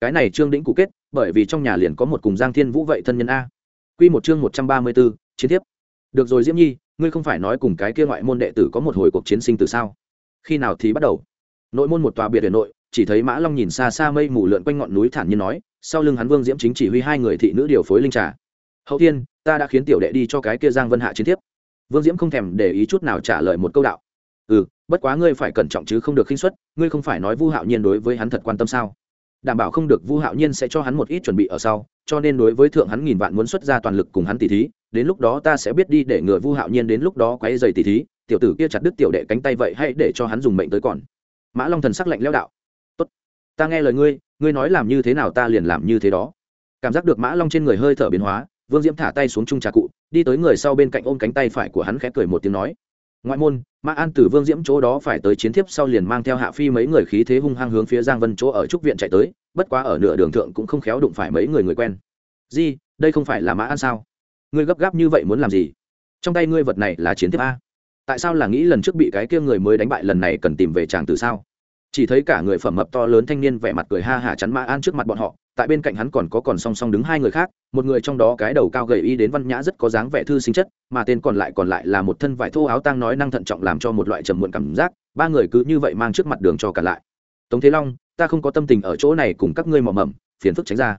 Speaker 1: Cái này trương đĩnh cụ kết, bởi vì trong nhà liền có một cùng giang thiên vũ vậy thân nhân a. Q một chương một trăm ba mươi b chiến tiếp được rồi diễm nhi, ngươi không phải nói cùng cái kia ngoại môn đệ tử có một hồi cuộc chiến sinh từ sao? Khi nào thì bắt đầu? Nội môn một tòa biệt ở nội, chỉ thấy mã long nhìn xa xa mây mù lượn quanh ngọn núi thản nhiên nói, sau lưng hắn vương diễm chính chỉ huy hai người thị nữ điều phối linh trà. Hậu thiên, ta đã khiến tiểu đệ đi cho cái kia giang vân hạ chiến tiếp vương diễm không thèm để ý chút nào trả lời một câu đạo. Ừ bất quá ngươi phải cẩn trọng chứ không được khinh suất, ngươi không phải nói vu hạo nhiên đối với hắn thật quan tâm sao? Đảm bảo không được vu hạo nhiên sẽ cho hắn một ít chuẩn bị ở sau, cho nên đối với thượng hắn nghìn vạn muốn xuất ra toàn lực cùng hắn tỉ thí đến lúc đó ta sẽ biết đi để ngừa vu hạo nhiên đến lúc đó quấy dày tỉ thí, tiểu tử kia chặt đứt tiểu đệ cánh tay vậy hay để cho hắn dùng mệnh tới còn. Mã long thần sắc lạnh leo đạo. Tốt, ta nghe lời ngươi ngươi nói làm như thế nào ta liền làm như thế đó. Cảm giác được mã long trên người hơi thở biến hóa, vương diễm thả tay xuống chung trà cụ, đi tới người sau bên cạnh ôm cánh tay phải của hắn khẽ cười một tiếng nói. Ngoại môn, mã an từ vương diễm chỗ đó phải tới chiến thiếp sau liền mang theo hạ phi mấy người khí thế hung hăng hướng phía giang vân chỗ ở trúc viện chạy tới, bất quá ở nửa đường thượng cũng không khéo đụng phải mấy người người quen. Di, đây không phải là mã an sao? Ngươi gấp gáp như vậy muốn làm gì? Trong tay ngươi vật này là chiến thiếp a. Tại sao là nghĩ lần trước bị cái kia người mới đánh bại lần này cần tìm về chàng từ sao? Chỉ thấy cả người phẩm mập to lớn thanh niên vẻ mặt cười ha hả chắn mã an trước mặt bọn họ, tại bên cạnh hắn còn có còn song song đứng hai người khác, một người trong đó cái đầu cao gầy y đến văn nhã rất có dáng vẻ thư sinh chất, mà tên còn lại còn lại là một thân vải thô áo tang nói năng thận trọng làm cho một loại trầm muộn cảm giác, ba người cứ như vậy mang trước mặt đường cho cả lại. Tống thế long, ta không có tâm tình ở chỗ này cùng các ngươi mò mầm phiền phức tránh ra.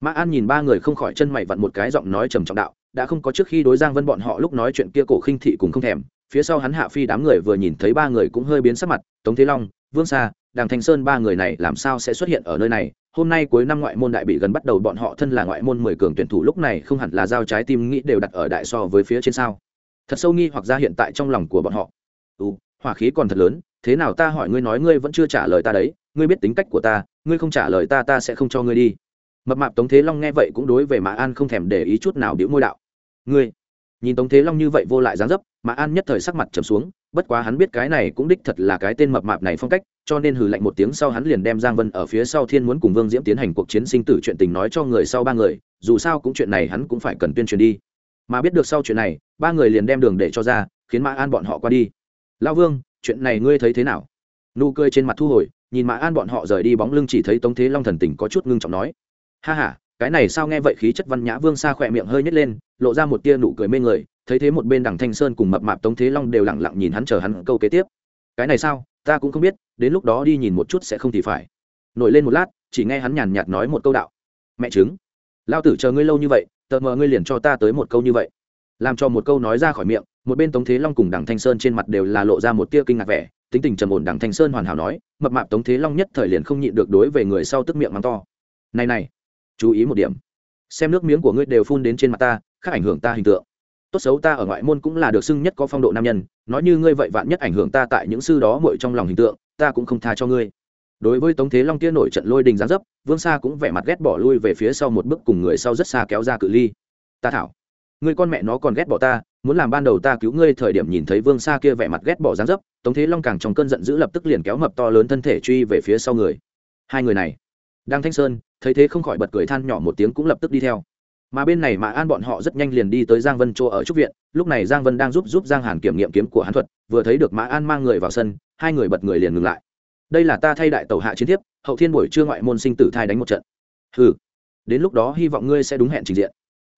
Speaker 1: Mã an nhìn ba người không khỏi chân mày vặn một cái giọng nói trầm trọng đạo đã không có trước khi đối giang vân bọn họ lúc nói chuyện kia cổ khinh thị cùng không thèm. Phía sau hắn hạ phi đám người vừa nhìn thấy ba người cũng hơi biến sắc mặt, tống thế long, vương sa, đàng thanh sơn ba người này làm sao sẽ xuất hiện ở nơi này? Hôm nay cuối năm ngoại môn đại bị gần bắt đầu bọn họ thân là ngoại môn mười cường tuyển thủ lúc này không hẳn là giao trái tim nghĩ đều đặt ở đại so với phía trên sao? Thật sâu nghi hoặc ra hiện tại trong lòng của bọn họ. Ừ hỏa khí còn thật lớn, thế nào ta hỏi ngươi nói ngươi vẫn chưa trả lời ta đấy, ngươi biết tính cách của ta, ngươi không trả lời ta ta sẽ không cho ngươi đi. Mập mạp tống thế long nghe vậy cũng đối về mã an không thèm để ý chút nào biểu môi đạo ngươi. Nhìn tống thế long như vậy vô lại dáng dấp, mà an nhất thời sắc mặt trầm xuống, bất quá hắn biết cái này cũng đích thật là cái tên mập mạp này phong cách, cho nên hừ lạnh một tiếng sau hắn liền đem giang vân ở phía sau thiên muốn cùng vương diễm tiến hành cuộc chiến sinh tử chuyện tình nói cho người sau ba người, dù sao cũng chuyện này hắn cũng phải cần tuyên truyền đi. Mà biết được sau chuyện này, ba người liền đem đường để cho ra, khiến mã an bọn họ qua đi. Lao vương, chuyện này ngươi thấy thế nào? Nụ cười trên mặt thu hồi, nhìn mã an bọn họ rời đi bóng lưng chỉ thấy tống thế long thần tình có chút ngưng trọng nói. Ha h a cái này sao nghe vậy khí chất văn nhã vương xa khỏe miệng hơi nhét lên, lộ ra một tia nụ cười mê người, thấy thế một bên đằng thanh sơn cùng mập mạp tống thế long đều lẳng lặng nhìn hắn chờ hắn câu kế tiếp. Cái này sao, ta cũng không biết, đến lúc đó đi nhìn một chút sẽ không thì phải. Nổi lên một lát, chỉ nghe hắn nhàn nhạt nói một câu đạo. Mẹ chứng lao tử chờ ngươi lâu như vậy, tờ mờ ngươi liền cho ta tới một câu như vậy. Làm cho một câu nói ra khỏi miệng, một bên tống thế long cùng đằng thanh sơn trên mặt đều là lộ ra một tia kinh ngạc vẻ, tính tình trầm ổn đằng thanh sơn hoàn hảo nói, mập mạp tống thế long nhất thời liền không nhịn được đối về người sau tức miệng mắng to. Này này chú ý một điểm. Xem nước miếng của ngươi đều phun đến trên mặt ta, khác ảnh hưởng ta hình tượng. Tốt xấu ta ở ngoại môn cũng là được xưng nhất có phong độ nam nhân, nói như ngươi vậy vạn nhất ảnh hưởng ta tại những sư đó mội trong lòng hình tượng, ta cũng không tha cho ngươi. Đối với tống thế long kia nổi trận lôi đình gián dấp, vương sa cũng vẻ mặt ghét bỏ lui về phía sau một bước cùng người sau rất xa kéo ra cự ly. Ta thảo người con mẹ nó còn ghét bỏ ta, muốn làm ban đầu ta cứu ngươi thời điểm nhìn thấy vương sa kia vẻ mặt ghét bỏ gián dấp, tống thế long càng trong cơn giận dữ lập tức liền kéo mập to lớn thân thể truy về phía sau người. Hai người này đang thanh sơn thấy thế không khỏi bật cười than nhỏ một tiếng cũng lập tức đi theo. Mà bên này mà an bọn họ rất nhanh liền đi tới giang vân chỗ ở trúc viện, lúc này giang vân đang giúp giúp giang hàn kiểm nghiệm kiếm của hắn thuật, vừa thấy được mã an mang người vào sân, hai người bật người liền ngừng lại. Đây là ta thay đại tàu hạ chiến thiếp, hậu thiên buổi trưa ngoại môn sinh tử thai đánh một trận. Ừ đến lúc đó hy vọng ngươi sẽ đúng hẹn trình diện.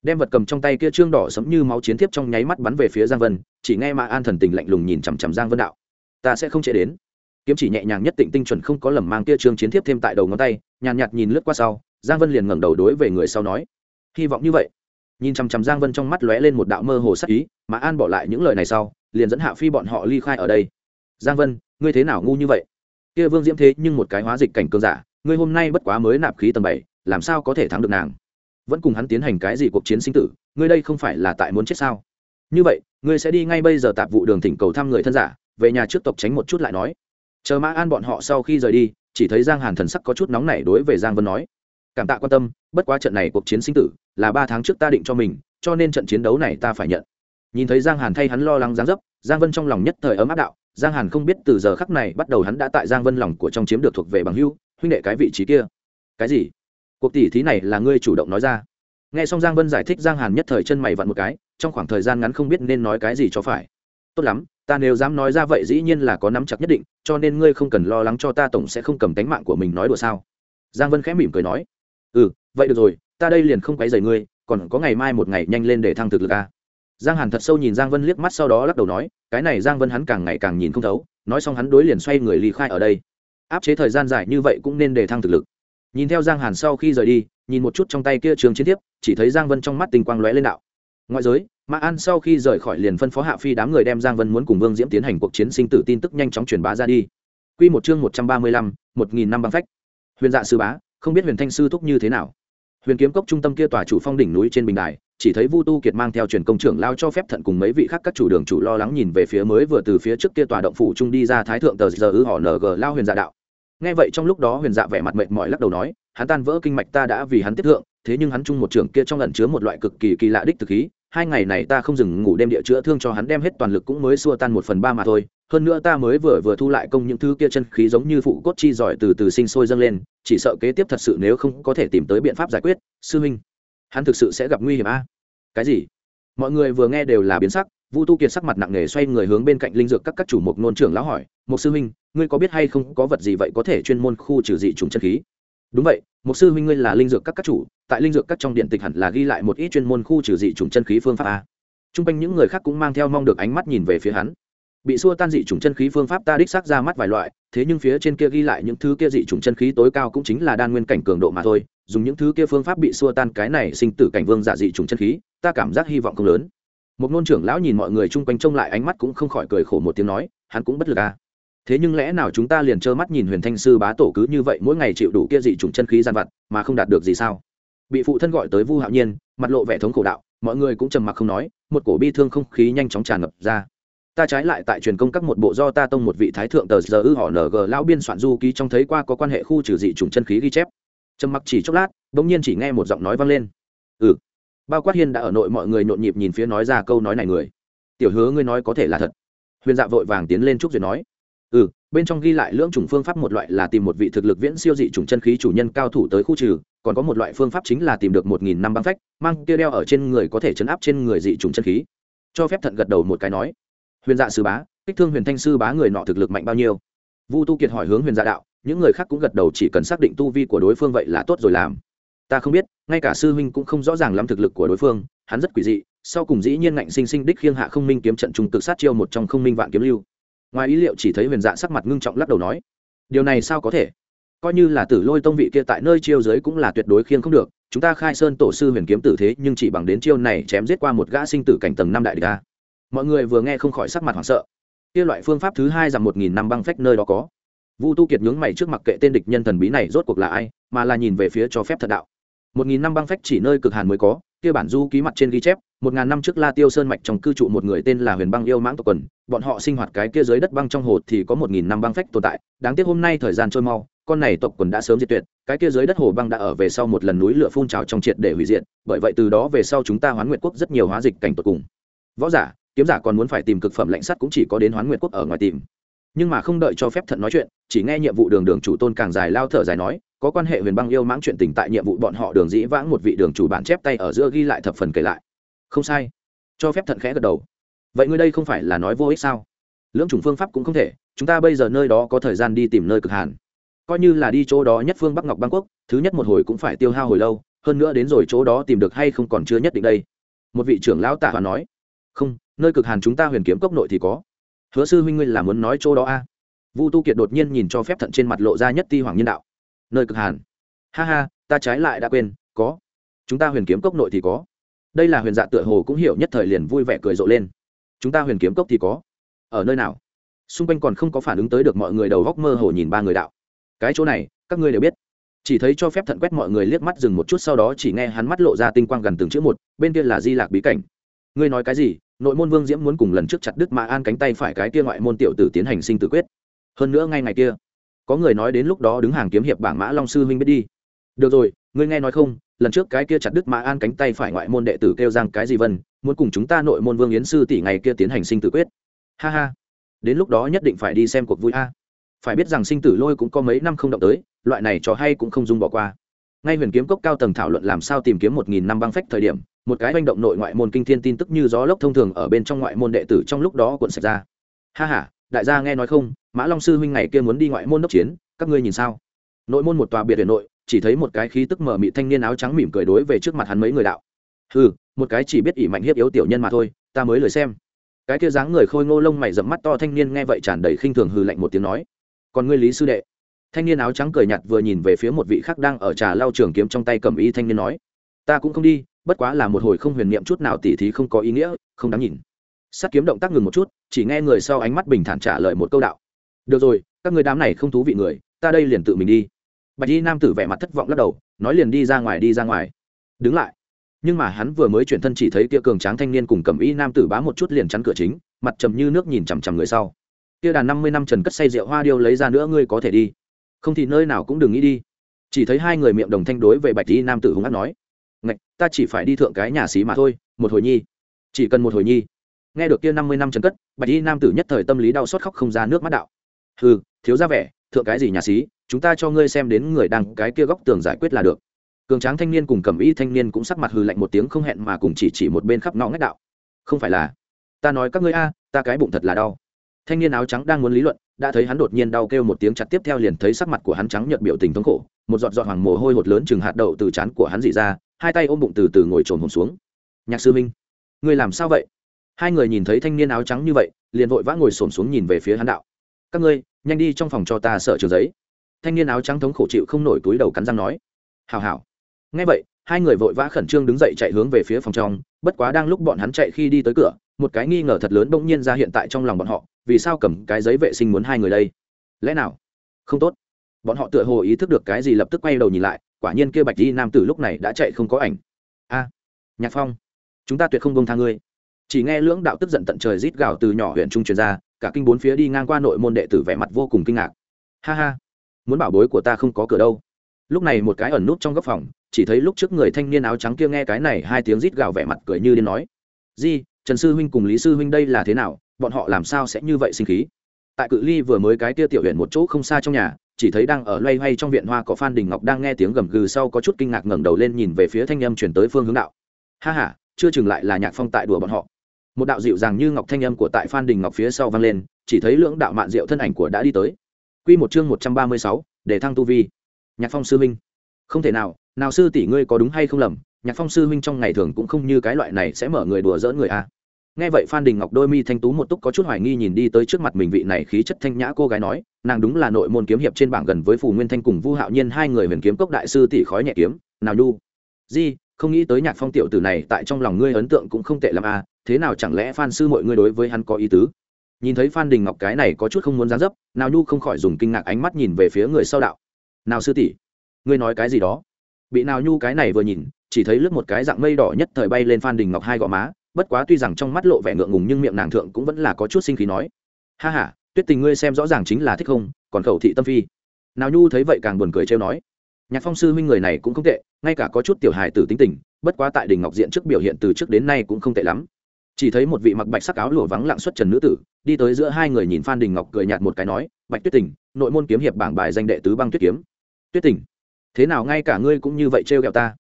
Speaker 1: Đem vật cầm trong tay kia trương đỏ sẫm như máu chiến thiếp trong nháy mắt bắn về phía giang vân, chỉ nghe mã an thần tình lạnh lùng nhìn chằm chằm giang vân đạo, ta sẽ không chạy đến kiếm chỉ nhẹ nhàng nhất tịnh tinh chuẩn không có lầm mang kia trương chiến thiếp thêm tại đầu ngón tay, nhàn nhạt nhìn lướt qua sau, giang vân liền ngẩng đầu đối về người sau nói, hy vọng như vậy. Nhìn chằm chằm giang vân trong mắt lóe lên một đạo mơ hồ sắc ý, mà an bỏ lại những lời này sau, liền dẫn hạ phi bọn họ ly khai ở đây. Giang vân, ngươi thế nào ngu như vậy? Kia vương diễm thế nhưng một cái hóa dịch cảnh cương giả, ngươi hôm nay bất quá mới nạp khí tầng bảy, làm sao có thể thắng được nàng? Vẫn cùng hắn tiến hành cái gì cuộc chiến sinh tử, ngươi đây không phải là tại muốn chết sao? Như vậy, ngươi sẽ đi ngay bây giờ tạp vụ đường thỉnh cầu thăm người thân giả, về nhà trước tộc tránh một chút lại nói chờ mã an bọn họ sau khi rời đi, chỉ thấy giang hàn thần sắc có chút nóng nảy đối về giang vân nói, cảm tạ quan tâm, bất quá trận này cuộc chiến sinh tử là ba tháng trước ta định cho mình, cho nên trận chiến đấu này ta phải nhận. Nhìn thấy giang hàn thay hắn lo lắng giáng dấp, giang vân trong lòng nhất thời ấm áp đạo, giang hàn không biết từ giờ khắc này bắt đầu hắn đã tại giang vân lòng của trong chiếm được thuộc về bằng hưu huynh đệ cái vị trí kia. Cái gì? Cuộc tỷ thí này là ngươi chủ động nói ra. Nghe xong giang vân giải thích, giang hàn nhất thời chân mày vặn một cái, trong khoảng thời gian ngắn không biết nên nói cái gì cho phải tốt lắm, ta nếu dám nói ra vậy dĩ nhiên là có nắm chặt nhất định, cho nên ngươi không cần lo lắng cho ta tổng sẽ không cầm tánh mạng của mình nói đùa sao? Giang vân khẽ mỉm cười nói. Ừ vậy được rồi, ta đây liền không quấy rầy ngươi, còn có ngày mai một ngày nhanh lên để thăng thực lực a. Giang hàn thật sâu nhìn giang vân liếc mắt sau đó lắc đầu nói, cái này giang vân hắn càng ngày càng nhìn không thấu, nói xong hắn đối liền xoay người ly khai ở đây. Áp chế thời gian dài như vậy cũng nên để thăng thực lực. Nhìn theo giang hàn sau khi rời đi, nhìn một chút trong tay kia trường chiến tiếp chỉ thấy giang vân trong mắt tình quang lóe lên đạo ngoại giới mã an sau khi rời khỏi liền phân phó hạ phi đám người đem giang vân muốn cùng vương diễm tiến hành cuộc chiến sinh tử tin tức nhanh chóng truyền bá ra đi. Q một chương một trăm ba mươi lăm, một nghìn năm băng phách. Huyền dạ sư bá, không biết huyền thanh sư thúc như thế nào? Huyền kiếm cốc trung tâm kia tòa chủ phong đỉnh núi trên bình đài, chỉ thấy vu tu kiệt mang theo truyền công trưởng lao cho phép thận cùng mấy vị khác các chủ đường chủ lo lắng nhìn về phía mới vừa từ phía trước kia tòa động phủ trung đi ra thái thượng tờ giờ ư họ ng lao huyền dạ đạo. Nghe vậy trong lúc đó huyền dạ vẻ mặt mệt mỏi lắc đầu nói, hắn tan vỡ kinh mạch ta đã vì hắn tiếp thượng, thế nhưng hắn chung một trường kia trong lần chứa một loại cực kỳ kỳ lạ đích thực khí hai ngày này ta không dừng ngủ đêm địa chữa thương cho hắn đem hết toàn lực cũng mới xua tan một phần ba mà thôi. Hơn nữa ta mới vừa vừa thu lại công những thứ kia chân khí giống như phụ cốt chi giỏi từ từ sinh sôi dâng lên, chỉ sợ kế tiếp thật sự nếu không có thể tìm tới biện pháp giải quyết, sư huynh, hắn thực sự sẽ gặp nguy hiểm a. Cái gì? Mọi người vừa nghe đều là biến sắc, vu tu kiệt sắc mặt nặng nề xoay người hướng bên cạnh linh dược các các chủ mục nôn trưởng lão hỏi một sư huynh, ngươi có biết hay không có vật gì vậy có thể chuyên môn khu trừ dị trùng chân khí? Đúng vậy một sư huynh ngươi là linh dược các các chủ, tại linh dược các trong điện tịch hẳn là ghi lại một ít chuyên môn khu trừ dị trùng chân khí phương pháp a. T r u n g quanh những người khác cũng mang theo mong được ánh mắt nhìn về phía hắn. Bị xua tan dị trùng chân khí phương pháp ta đích xác ra mắt vài loại, thế nhưng phía trên kia ghi lại những thứ kia dị trùng chân khí tối cao cũng chính là đan nguyên cảnh cường độ mà thôi, dùng những thứ kia phương pháp bị xua tan cái này sinh tử cảnh vương giả dị trùng chân khí, ta cảm giác hy vọng không lớn. Một nôn trưởng lão nhìn mọi người chung quanh trông lại ánh mắt cũng không khỏi cười khổ một tiếng nói, hắn cũng bất lực à thế nhưng lẽ nào chúng ta liền trơ mắt nhìn huyền thanh sư bá tổ cứ như vậy mỗi ngày chịu đủ kia dị trùng chân khí gian vặt, mà không đạt được gì sao? Bị phụ thân gọi tới vu hạo nhiên, mặt lộ vẻ thống khổ đạo, mọi người cũng trầm mặc không nói, một cổ bi thương không khí nhanh chóng tràn ngập ra. Ta trái lại tại truyền công các một bộ do ta tông một vị thái thượng tờ giờ ư họ ng lão biên soạn du ký trong thấy qua có quan hệ khu trừ dị trùng chân khí ghi chép. Trầm mặc chỉ chốc lát, bỗng nhiên chỉ nghe một giọng nói vang lên. Ừ. Bao quát hiên đã ở nội mọi người nhộn nhịp nhìn phía nói ra câu nói này người. Tiểu hứa ngươi nói có thể là thật. Huyền dạ vội vàng tiến lên trúc duyệt nói ừ bên trong ghi lại lưỡng chủng phương pháp một loại là tìm một vị thực lực viễn siêu dị chủng chân khí chủ nhân cao thủ tới khu trừ, còn có một loại phương pháp chính là tìm được một nghìn năm băng phách, mang kia đeo ở trên người có thể chấn áp trên người dị chủng chân khí. Cho phép thận gật đầu một cái nói, huyền dạ sư bá, kích thương huyền thanh sư bá người nọ thực lực mạnh bao nhiêu? Vu tu kiệt hỏi hướng huyền dạ đạo, những người khác cũng gật đầu chỉ cần xác định tu vi của đối phương vậy là tốt rồi làm. Ta không biết, ngay cả sư huynh cũng không rõ ràng lắm thực lực của đối phương, hắn rất quỷ dị, sau cùng dĩ nhiên ngạnh sinh sinh đích khiêng hạ không minh kiếm trận trùng tự sát chiêu một trong không minh vạn kiếm lưu ngoài ý liệu chỉ thấy huyền dạ sắc mặt ngưng trọng lắc đầu nói, điều này sao có thể? Coi như là tử lôi tông vị kia tại nơi chiêu giới cũng là tuyệt đối khiêng không được, chúng ta khai sơn tổ sư huyền kiếm tử thế nhưng chỉ bằng đến chiêu này chém giết qua một gã sinh tử cảnh tầng năm đại địch mọi người vừa nghe không khỏi sắc mặt hoảng sợ. Kia loại phương pháp thứ hai rằng một nghìn năm băng phách nơi đó có. Vu tu kiệt nhướng mày trước mặt kệ tên địch nhân thần bí này rốt cuộc là ai, mà là nhìn về phía cho phép thật đạo. Một nghìn năm băng phách chỉ nơi cực hàn mới có kia bản du ký mặt trên ghi chép, một ngàn năm trước la tiêu sơn mạch trong cư trụ một người tên là huyền băng yêu mãng tộc quần. Bọn họ sinh hoạt cái kia dưới đất băng trong hồ thì có một nghìn năm băng phách tồn tại. Đáng tiếc hôm nay thời gian trôi mau, con này tộc quần đã sớm diệt tuyệt. Cái kia dưới đất hồ băng đã ở về sau một lần núi lửa phun trào trong triệt để hủy diệt. Bởi vậy từ đó về sau chúng ta hoán nguyệt quốc rất nhiều hóa dịch cảnh tột cùng. Võ giả, kiếm giả còn muốn phải tìm cực phẩm lạnh sắt cũng chỉ có đến hoán nguyệt quốc ở ngoài tìm. Nhưng mà không đợi cho phép thận nói chuyện, chỉ nghe nhiệm vụ đường đường chủ tôn càng dài lao thở dài nói có quan hệ huyền băng yêu mãng chuyện tình tại nhiệm vụ bọn họ đường dĩ vãng một vị đường chủ bản chép tay ở giữa ghi lại thập phần kể lại. Không sai. Cho phép thận khẽ gật đầu. Vậy ngươi đây không phải là nói vô ích sao? Lưỡng chủng phương pháp cũng không thể. Chúng ta bây giờ nơi đó có thời gian đi tìm nơi cực hàn. Coi như là đi chỗ đó nhất phương bắc ngọc bangkok thứ nhất một hồi cũng phải tiêu hao hồi lâu, hơn nữa đến rồi chỗ đó tìm được hay không còn chưa nhất định đây. Một vị trưởng lão tạ hòa nói. Không, nơi cực hàn chúng ta huyền kiếm cốc nội thì có. Hứa sư huynh ngươi là muốn nói chỗ đó a? À? vu tu kiệt đột nhiên nhìn cho phép thận trên mặt lộ ra nhất ti hoàng nhân đạo nơi cực hàn. Ha ha, ta trái lại đã quên, có. Chúng ta huyền kiếm cốc nội thì có. Đây là huyền dạ tựa hồ cũng hiểu nhất thời liền vui vẻ cười rộ lên. Chúng ta huyền kiếm cốc thì có. Ở nơi nào? Xung quanh còn không có phản ứng tới được mọi người đầu góc mơ hồ nhìn ba người đạo. Cái chỗ này, các ngươi đều biết. Chỉ thấy cho phép thận quét mọi người liếc mắt dừng một chút sau đó chỉ nghe hắn mắt lộ ra tinh quang gần từng chữ một, bên kia là di lạc bí cảnh. Ngươi nói cái gì? Nội môn vương diễm muốn cùng lần trước chặt đứt mã an cánh tay phải cái kia ngoại môn tiểu tử tiến hành sinh tử quyết. Hơn nữa ngay ngày kia có người nói đến lúc đó đứng hàng kiếm hiệp bảng mã long sư huynh biết đi. Được rồi, ngươi nghe nói không, lần trước cái kia chặt đứt mã an cánh tay phải ngoại môn đệ tử kêu rằng cái gì vân, muốn cùng chúng ta nội môn vương yến sư tỷ ngày kia tiến hành sinh tử quyết. Ha ha, đến lúc đó nhất định phải đi xem cuộc vui a. Phải biết rằng sinh tử lôi cũng có mấy năm không động tới, loại này trò hay cũng không dung bỏ qua. Ngay huyền kiếm cốc cao tầng thảo luận làm sao tìm kiếm một nghìn năm băng phách thời điểm, một cái manh động nội ngoại môn kinh thiên tin tức như gió lốc thông thường ở bên trong ngoại môn đệ tử trong lúc đó cuộn sạch ra. Ha h a đại gia nghe nói không, mã long sư huynh ngày kia muốn đi ngoại môn đốc chiến, các ngươi nhìn sao? Nội môn một tòa biệt viện nội, chỉ thấy một cái khí tức mở mị thanh niên áo trắng mỉm cười đối về trước mặt hắn mấy người đạo. Ừ một cái chỉ biết ỉ mạnh hiếp yếu tiểu nhân mà thôi, ta mới lời xem. Cái kia dáng người khôi ngô lông mày dẫm mắt to thanh niên nghe vậy tràn đầy khinh thường hừ lạnh một tiếng nói. Còn ngươi lý sư đệ? Thanh niên áo trắng cười nhạt vừa nhìn về phía một vị khác đang ở trà lao trường kiếm trong tay cầm y thanh niên nói. Ta cũng không đi, bất quá là một hồi không huyền niệm chút nào tỉ thí không có ý nghĩa, không đáng nhìn sắt kiếm động tác ngừng một chút, chỉ nghe người sau ánh mắt bình thản trả lời một câu đạo. Được rồi, các người đám này không thú vị người, ta đây liền tự mình đi. Bạch y nam tử vẻ mặt thất vọng lắc đầu, nói liền đi ra ngoài, đi ra ngoài. Đứng lại. Nhưng mà hắn vừa mới chuyển thân chỉ thấy kia cường tráng thanh niên cùng cầm y nam tử bá một chút liền chắn cửa chính, mặt trầm như nước nhìn chằm chằm người sau. Kia đàn năm mươi năm trần cất say rượu hoa điêu lấy ra nữa, ngươi có thể đi. Không thì nơi nào cũng đừng nghĩ đi. Chỉ thấy hai người miệng đồng thanh đối về bạch y nam tử hung hát nói. Ngạch, ta chỉ phải đi thượng cái nhà xí mà thôi, một hồi nhi. Chỉ cần một hồi nhi nghe được kia năm mươi năm trần cất, bạch y nam tử nhất thời tâm lý đau xót khóc không ra nước mắt đạo. Ừ thiếu ra vẻ, thượng cái gì nhà xí, chúng ta cho ngươi xem đến người đang cái kia góc tường giải quyết là được. Cường tráng thanh niên cùng cầm y thanh niên cũng sắc mặt hừ lạnh một tiếng không hẹn mà cùng chỉ chỉ một bên khắp ngõ ngách đạo. Không phải là, ta nói các ngươi a, ta cái bụng thật là đau. Thanh niên áo trắng đang muốn lý luận, đã thấy hắn đột nhiên đau kêu một tiếng chặt tiếp theo liền thấy sắc mặt của hắn trắng nhợt biểu tình thống khổ, một giọt giọt hoàng mồ hôi hột lớn chừng hạt đậu từ trán của hắn dị ra, hai tay ôm bụng từ từ ngồi trồn hồn xuống. Nhạc sư minh, ngươi làm sao vậy? Hai người nhìn thấy thanh niên áo trắng như vậy, liền vội vã ngồi xổm xuống nhìn về phía hắn đạo. Các ngươi, nhanh đi trong phòng cho ta sợ trường giấy. Thanh niên áo trắng thống khổ chịu không nổi túi đầu cắn răng nói. Hào hào ngay vậy, hai người vội vã khẩn trương đứng dậy chạy hướng về phía phòng trong, bất quá đang lúc bọn hắn chạy khi đi tới cửa, một cái nghi ngờ thật lớn bỗng nhiên ra hiện tại trong lòng bọn họ, vì sao cầm cái giấy vệ sinh muốn hai người đây? Lẽ nào? Không tốt. Bọn họ tựa hồ ý thức được cái gì lập tức quay đầu nhìn lại, quả nhiên kia bạch đi nam tử lúc này đã chạy không có ảnh. A, nhạc phong, chúng ta tuyệt không bông tha ngươi chỉ nghe lưỡng đạo tức giận tận trời rít gào từ nhỏ huyện trung truyền ra, cả kinh bốn phía đi ngang qua nội môn đệ tử vẻ mặt vô cùng kinh ngạc. Ha ha, muốn bảo bối của ta không có cửa đâu. Lúc này một cái ẩn nút trong góc phòng, chỉ thấy lúc trước người thanh niên áo trắng kia nghe cái này hai tiếng rít gào vẻ mặt cười như điên nói. Di, trần sư huynh cùng lý sư huynh đây là thế nào? Bọn họ làm sao sẽ như vậy sinh khí? Tại cự ly vừa mới cái tia tiểu huyện một chỗ không xa trong nhà, chỉ thấy đang ở loay hoay trong viện hoa có phan đình ngọc đang nghe tiếng gầm gừ sau có chút kinh ngạc ngẩng đầu lên nhìn về phía thanh âm chuyển tới phương hướng đạo. Ha ha, chưa chừng lại là nhạc phong tại đùa bọn họ một đạo dịu dàng như ngọc thanh âm của tại phan đình ngọc phía sau vang lên, chỉ thấy lưỡng đạo mạn diệu thân ảnh của đã đi tới. Quy một chương một trăm ba mươi sáu, để thăng tu vi. Nhạc phong sư minh không thể nào nào sư tỷ ngươi có đúng hay không lầm, nhạc phong sư huynh trong ngày thường cũng không như cái loại này sẽ mở người đùa dỡ người a nghe vậy phan đình ngọc đôi mi thanh tú một túc có chút hoài nghi nhìn đi tới trước mặt mình vị này khí chất thanh nhã cô gái nói, nàng đúng là nội môn kiếm hiệp trên bảng gần với phù nguyên thanh cùng vu hạo nhiên hai người huyền kiếm cốc đại sư tỷ khói nhẹ kiếm. Nào nhu. Di, không nghĩ tới nhạc phong tiểu tử này tại trong lòng ngươi ấn tượng cũng không tệ l a à, thế nào chẳng lẽ phan sư mọi người đối với hắn có ý tứ? Nhìn thấy phan đình ngọc cái này có chút không muốn dán dấp, nào nhu không khỏi dùng kinh ngạc ánh mắt nhìn về phía người sau đạo. Nào sư tỷ, ngươi nói cái gì đó? Bị nào nhu cái này vừa nhìn, chỉ thấy lướt một cái dạng mây đỏ nhất thời bay lên phan đình ngọc hai gò má, bất quá tuy rằng trong mắt lộ vẻ ngượng ngùng nhưng miệng nàng thượng cũng vẫn là có chút sinh khí nói. Ha ha, tuyết tình ngươi xem rõ ràng chính là thích không, còn khẩu thị tâm phi. Nào nhu thấy vậy càng buồn cười trêu nói. Nhạc phong sư huynh người này cũng không tệ, ngay cả có chút tiểu hài tử tính tình, bất quá tại đình ngọc diện trước biểu hiện từ trước đến nay cũng không tệ lắm chỉ thấy một vị mặc bạch sắc áo lụa vắng lặng xuất trần nữ tử, đi tới giữa hai người nhìn phan đình ngọc cười nhạt một cái nói, bạch tuyết tình, nội môn kiếm hiệp bảng bài danh đệ tứ băng tuyết kiếm. Tuyết tình, thế nào ngay cả ngươi cũng như vậy trêu ghẹo ta?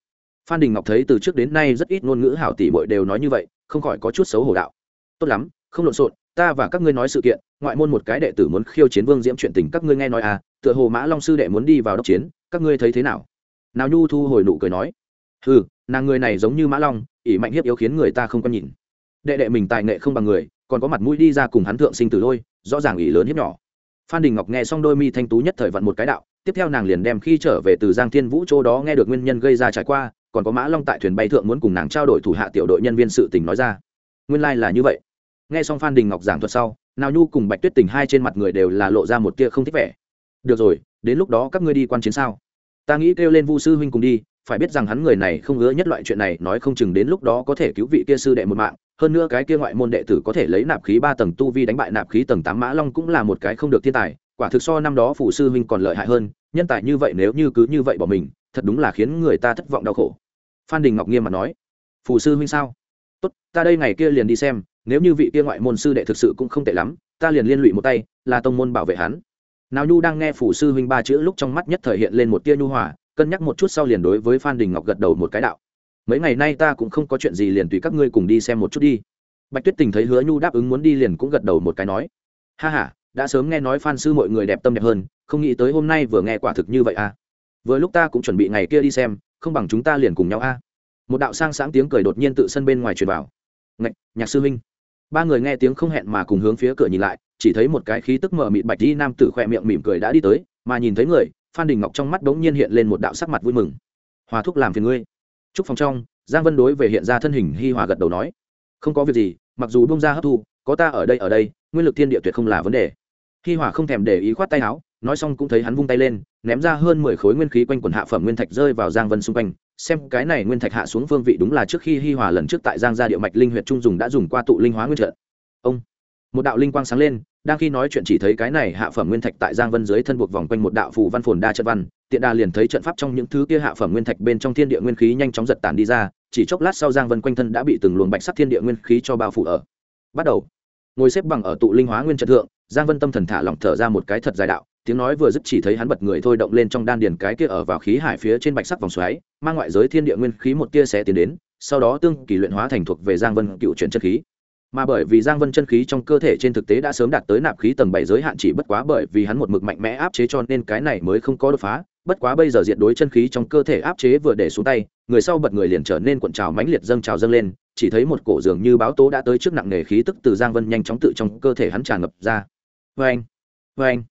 Speaker 1: Phan đình ngọc thấy từ trước đến nay rất ít ngôn ngữ hảo tỷ bội đều nói như vậy, không khỏi có chút xấu hổ đạo. Tốt lắm, không lộn xộn, ta và các ngươi nói sự kiện, ngoại môn một cái đệ tử muốn khiêu chiến vương diễm chuyện tình các ngươi nghe nói à tựa hồ mã long sư đệ muốn đi vào đốc chiến, các ngươi thấy thế nào? Nào nhu thu hồi nụ cười nói ừ nàng người này giống như mã long, ỷ mạnh hiếp yếu khiến người ta không có nhìn đệ đệ mình tài nghệ không bằng người, còn có mặt mũi đi ra cùng hắn thượng sinh tử đôi rõ ràng ý lớn hiếp nhỏ. Phan đình ngọc nghe xong đôi mi thanh tú nhất thời vận một cái đạo, tiếp theo nàng liền đem khi trở về từ giang thiên vũ chỗ đó nghe được nguyên nhân gây ra trải qua, còn có mã long tại thuyền bay thượng muốn cùng nàng trao đổi thủ hạ tiểu đội nhân viên sự tình nói ra. Nguyên lai、like、là như vậy. Nghe xong phan đình ngọc giảng thuật sau nào nhu cùng bạch tuyết tình hai trên mặt người đều là lộ ra một tia không thích vẻ. Được rồi, đến lúc đó các ngươi đi quan chiến sao? Ta nghĩ kêu lên vu sư huynh cùng đi, phải biết rằng hắn người này không ngứa nhất loại chuyện này, nói không chừng đến lúc đó có thể cứu vị kia sư đệ một mạng hơn nữa cái kia ngoại môn đệ tử có thể lấy nạp khí ba tầng tu vi đánh bại nạp khí tầng tám mã long cũng là một cái không được thiên tài, quả thực so năm đó phủ sư huynh còn lợi hại hơn, nhân tài như vậy nếu như cứ như vậy bỏ mình, thật đúng là khiến người ta thất vọng đau khổ. Phan đình ngọc nghiêm mặt nói, phù sư huynh sao? Tốt, ta đây ngày kia liền đi xem, nếu như vị kia ngoại môn sư đệ thực sự cũng không tệ lắm, ta liền liên lụy một tay, là tông môn bảo vệ hắn. Nào nhu đang nghe phủ sư huynh ba chữ lúc trong mắt nhất thời hiện lên một tia nhu hòa, cân nhắc một chút sau liền đối với phan đình ngọc gật đầu một cái đạo mấy ngày nay ta cũng không có chuyện gì liền tùy các ngươi cùng đi xem một chút đi. Bạch tuyết tình thấy hứa nhu đáp ứng muốn đi liền cũng gật đầu một cái nói. Ha h a đã sớm nghe nói phan sư mọi người đẹp tâm đẹp hơn, không nghĩ tới hôm nay vừa nghe quả thực như vậy à. Vừa lúc ta cũng chuẩn bị ngày kia đi xem, không bằng chúng ta liền cùng nhau a. Một đạo sang sáng tiếng cười đột nhiên tự sân bên ngoài truyền vào. Ngạch, nhạc sư huynh. Ba người nghe tiếng không hẹn mà cùng hướng phía cửa nhìn lại, chỉ thấy một cái khí tức mờ mịt bạch đi nam tử khỏe miệng mỉm cười đã đi tới, mà nhìn thấy người, phan đình ngọc trong mắt đống nhiên hiện lên một đạo sắc mặt vui mừng. Hòa thúc làm phiền ngươi. Trúc phòng trong, giang vân đối về hiện ra thân hình hi hòa gật đầu nói, không có việc gì, mặc dù bông ra hấp thu, có ta ở đây ở đây, nguyên lực thiên địa tuyệt không là vấn đề. Hi hòa không thèm để ý khoát tay áo, nói xong cũng thấy hắn vung tay lên, ném ra hơn mười khối nguyên khí quanh quần hạ phẩm nguyên thạch rơi vào giang vân xung quanh. Xem cái này nguyên thạch hạ xuống phương vị đúng là trước khi hi hòa lần trước tại giang gia địa mạch linh huyện trung dùng đã dùng qua tụ linh hóa nguyên trận ông, một đạo linh quang sáng lên đang khi nói chuyện chỉ thấy cái này hạ phẩm nguyên thạch tại giang vân dưới thân buộc vòng quanh một đạo phù văn phồn đa trận văn, tiện đà liền thấy trận pháp trong những thứ kia hạ phẩm nguyên thạch bên trong thiên địa nguyên khí nhanh chóng giật tản đi ra, chỉ chốc lát sau giang vân quanh thân đã bị từng luồng bạch sắc thiên địa nguyên khí cho bao phủ ở. Bắt đầu. Ngồi xếp bằng ở tụ linh hóa nguyên trận thượng, giang vân tâm thần thả lỏng thở ra một cái thật dài đạo, tiếng nói vừa dứt chỉ thấy hắn bật người thôi động lên trong đan điền cái kia ở vào khí hải phía trên bạch sắc vòng xoáy, mang ngoại giới thiên địa nguyên khí một tia sẽ tiến đến, sau đó tương kỳ luyện hóa thành thuộc về giang vân cựu chuyển chất khí mà bởi vì giang vân chân khí trong cơ thể trên thực tế đã sớm đạt tới nạp khí tầng bảy giới hạn chỉ bất quá bởi vì hắn một mực mạnh mẽ áp chế cho nên cái này mới không có đột phá. Bất quá bây giờ diện đối chân khí trong cơ thể áp chế vừa để xuống tay, người sau bật người liền trở nên cuộn trào mãnh liệt dâng trào dâng lên, chỉ thấy một cổ dường như báo tố đã tới trước nặng nề khí tức từ giang vân nhanh chóng tự trong cơ thể hắn tràn ngập ra. Vê anh vê anh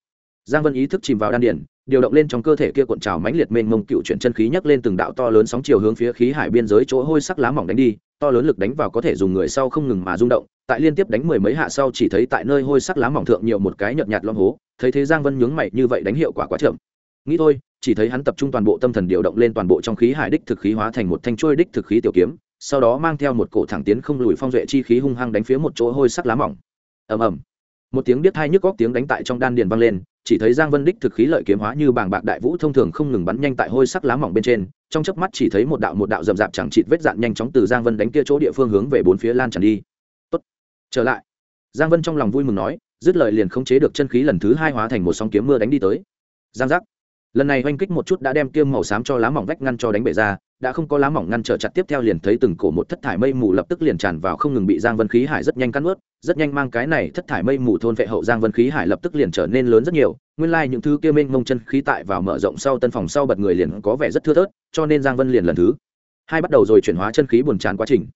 Speaker 1: giang vân ý thức chìm vào đan điển điều động lên trong cơ thể kia cuộn trào mãnh liệt mênh mông cựu chuyển chân khí nhấc lên từng đạo to lớn sóng chiều hướng phía khí hải biên giới chỗ hôi sắc lá mỏng đánh đi to lớn lực đánh vào có thể dùng người sau không ngừng mà rung động, tại liên tiếp đánh mười mấy hạ sau chỉ thấy tại nơi hôi sắc lá mỏng thượng nhiều một cái nhợt nhạt lom hố, thấy thế giang vân nhướng mày như vậy đánh hiệu quả quá chậm. Nghĩ thôi, chỉ thấy hắn tập trung toàn bộ tâm thần điều động lên toàn bộ trong khí hải đích thực khí hóa thành một thanh trôi đích thực khí tiểu kiếm, sau đó mang theo một cổ thẳng tiến không lùi phong duệ chi khí hung hăng đánh phía một chỗ hôi sắc lá mỏng. Ầm ầm. Một tiếng biết hai nhức góc tiếng đánh tại trong đan điền vang lên, chỉ thấy giang vân đích thực khí lợi kiếm hóa như bàng bạc đại vũ thông thường không ngừng bắn nhanh tại hôi sắc lá mỏng bên trên trong chớp mắt chỉ thấy một đạo một đạo rậm rạp chẳng chịt vết dạn nhanh chóng từ giang vân đánh kia chỗ địa phương hướng về bốn phía lan tràn đi. Tốt. Trở lại. Giang vân trong lòng vui mừng nói, dứt lời liền không chế được chân khí lần thứ hai hóa thành một sóng kiếm mưa đánh đi tới. Giang giác lần này oanh kích một chút đã đem kiêm màu xám cho lá mỏng vách ngăn cho đánh bể ra, đã không có lá mỏng ngăn trở chặt tiếp theo liền thấy từng cổ một thất thải mây mù lập tức liền tràn vào không ngừng bị giang vân khí hải rất nhanh cắt ướt rất nhanh mang cái này thất thải mây mù thôn vệ hậu giang vân khí hải lập tức liền trở nên lớn rất nhiều, nguyên lai những thứ kia mênh mông chân khí tại vào mở rộng sau tân phòng sau bật người liền có vẻ rất thưa thớt, cho nên giang vân liền lần thứ hai bắt đầu rồi chuyển hóa chân khí buồn chán quá trình.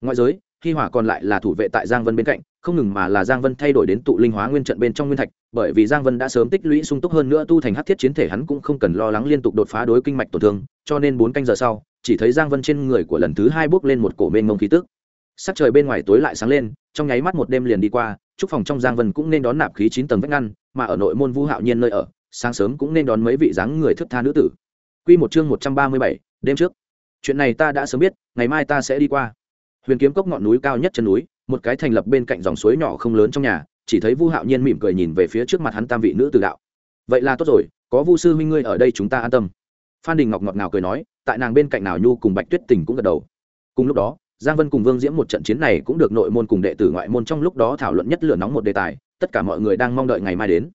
Speaker 1: Ngoại giới khi hỏa còn lại là thủ vệ tại giang vân bên cạnh không ngừng mà là giang vân thay đổi đến tụ linh hóa nguyên trận bên trong nguyên thạch bởi vì giang vân đã sớm tích lũy sung túc hơn nữa tu thành hát thiết chiến thể hắn cũng không cần lo lắng liên tục đột phá đối kinh mạch tổn thương cho nên bốn canh giờ sau chỉ thấy giang vân trên người của lần thứ hai bước lên một cổ mênh mông khí tức sắc trời bên ngoài tối lại sáng lên trong nháy mắt một đêm liền đi qua chúc phòng trong giang vân cũng nên đón nạp khí chín tầng vách ngăn mà ở nội môn vũ hạo nhiên nơi ở sáng sớm cũng nên đón mấy vị dáng người thức tha nữ tử Quy một chương một trăm ba mươi bảy, đêm trước. Chuyện này ta đã sớm biết, ngày mai ta sẽ đi qua. Huyền kiếm cốc ngọn núi cao nhất chân núi, một cái thành lập bên cạnh dòng suối nhỏ không lớn trong nhà, chỉ thấy Vu Hạo Nhiên mỉm cười nhìn về phía trước mặt hắn tam vị nữ tử đạo. Vậy là tốt rồi, có Vu sư huynh ngươi ở đây chúng ta an tâm. Phan Đình Ngọc ngọt ngào cười nói, tại nàng bên cạnh nào nhu cùng Bạch Tuyết Tình cũng gật đầu. Cùng lúc đó, Giang Vân cùng Vương Diễm một trận chiến này cũng được nội môn cùng đệ tử ngoại môn trong lúc đó thảo luận nhất lửa nóng một đề tài, tất cả mọi người đang mong đợi ngày mai đến.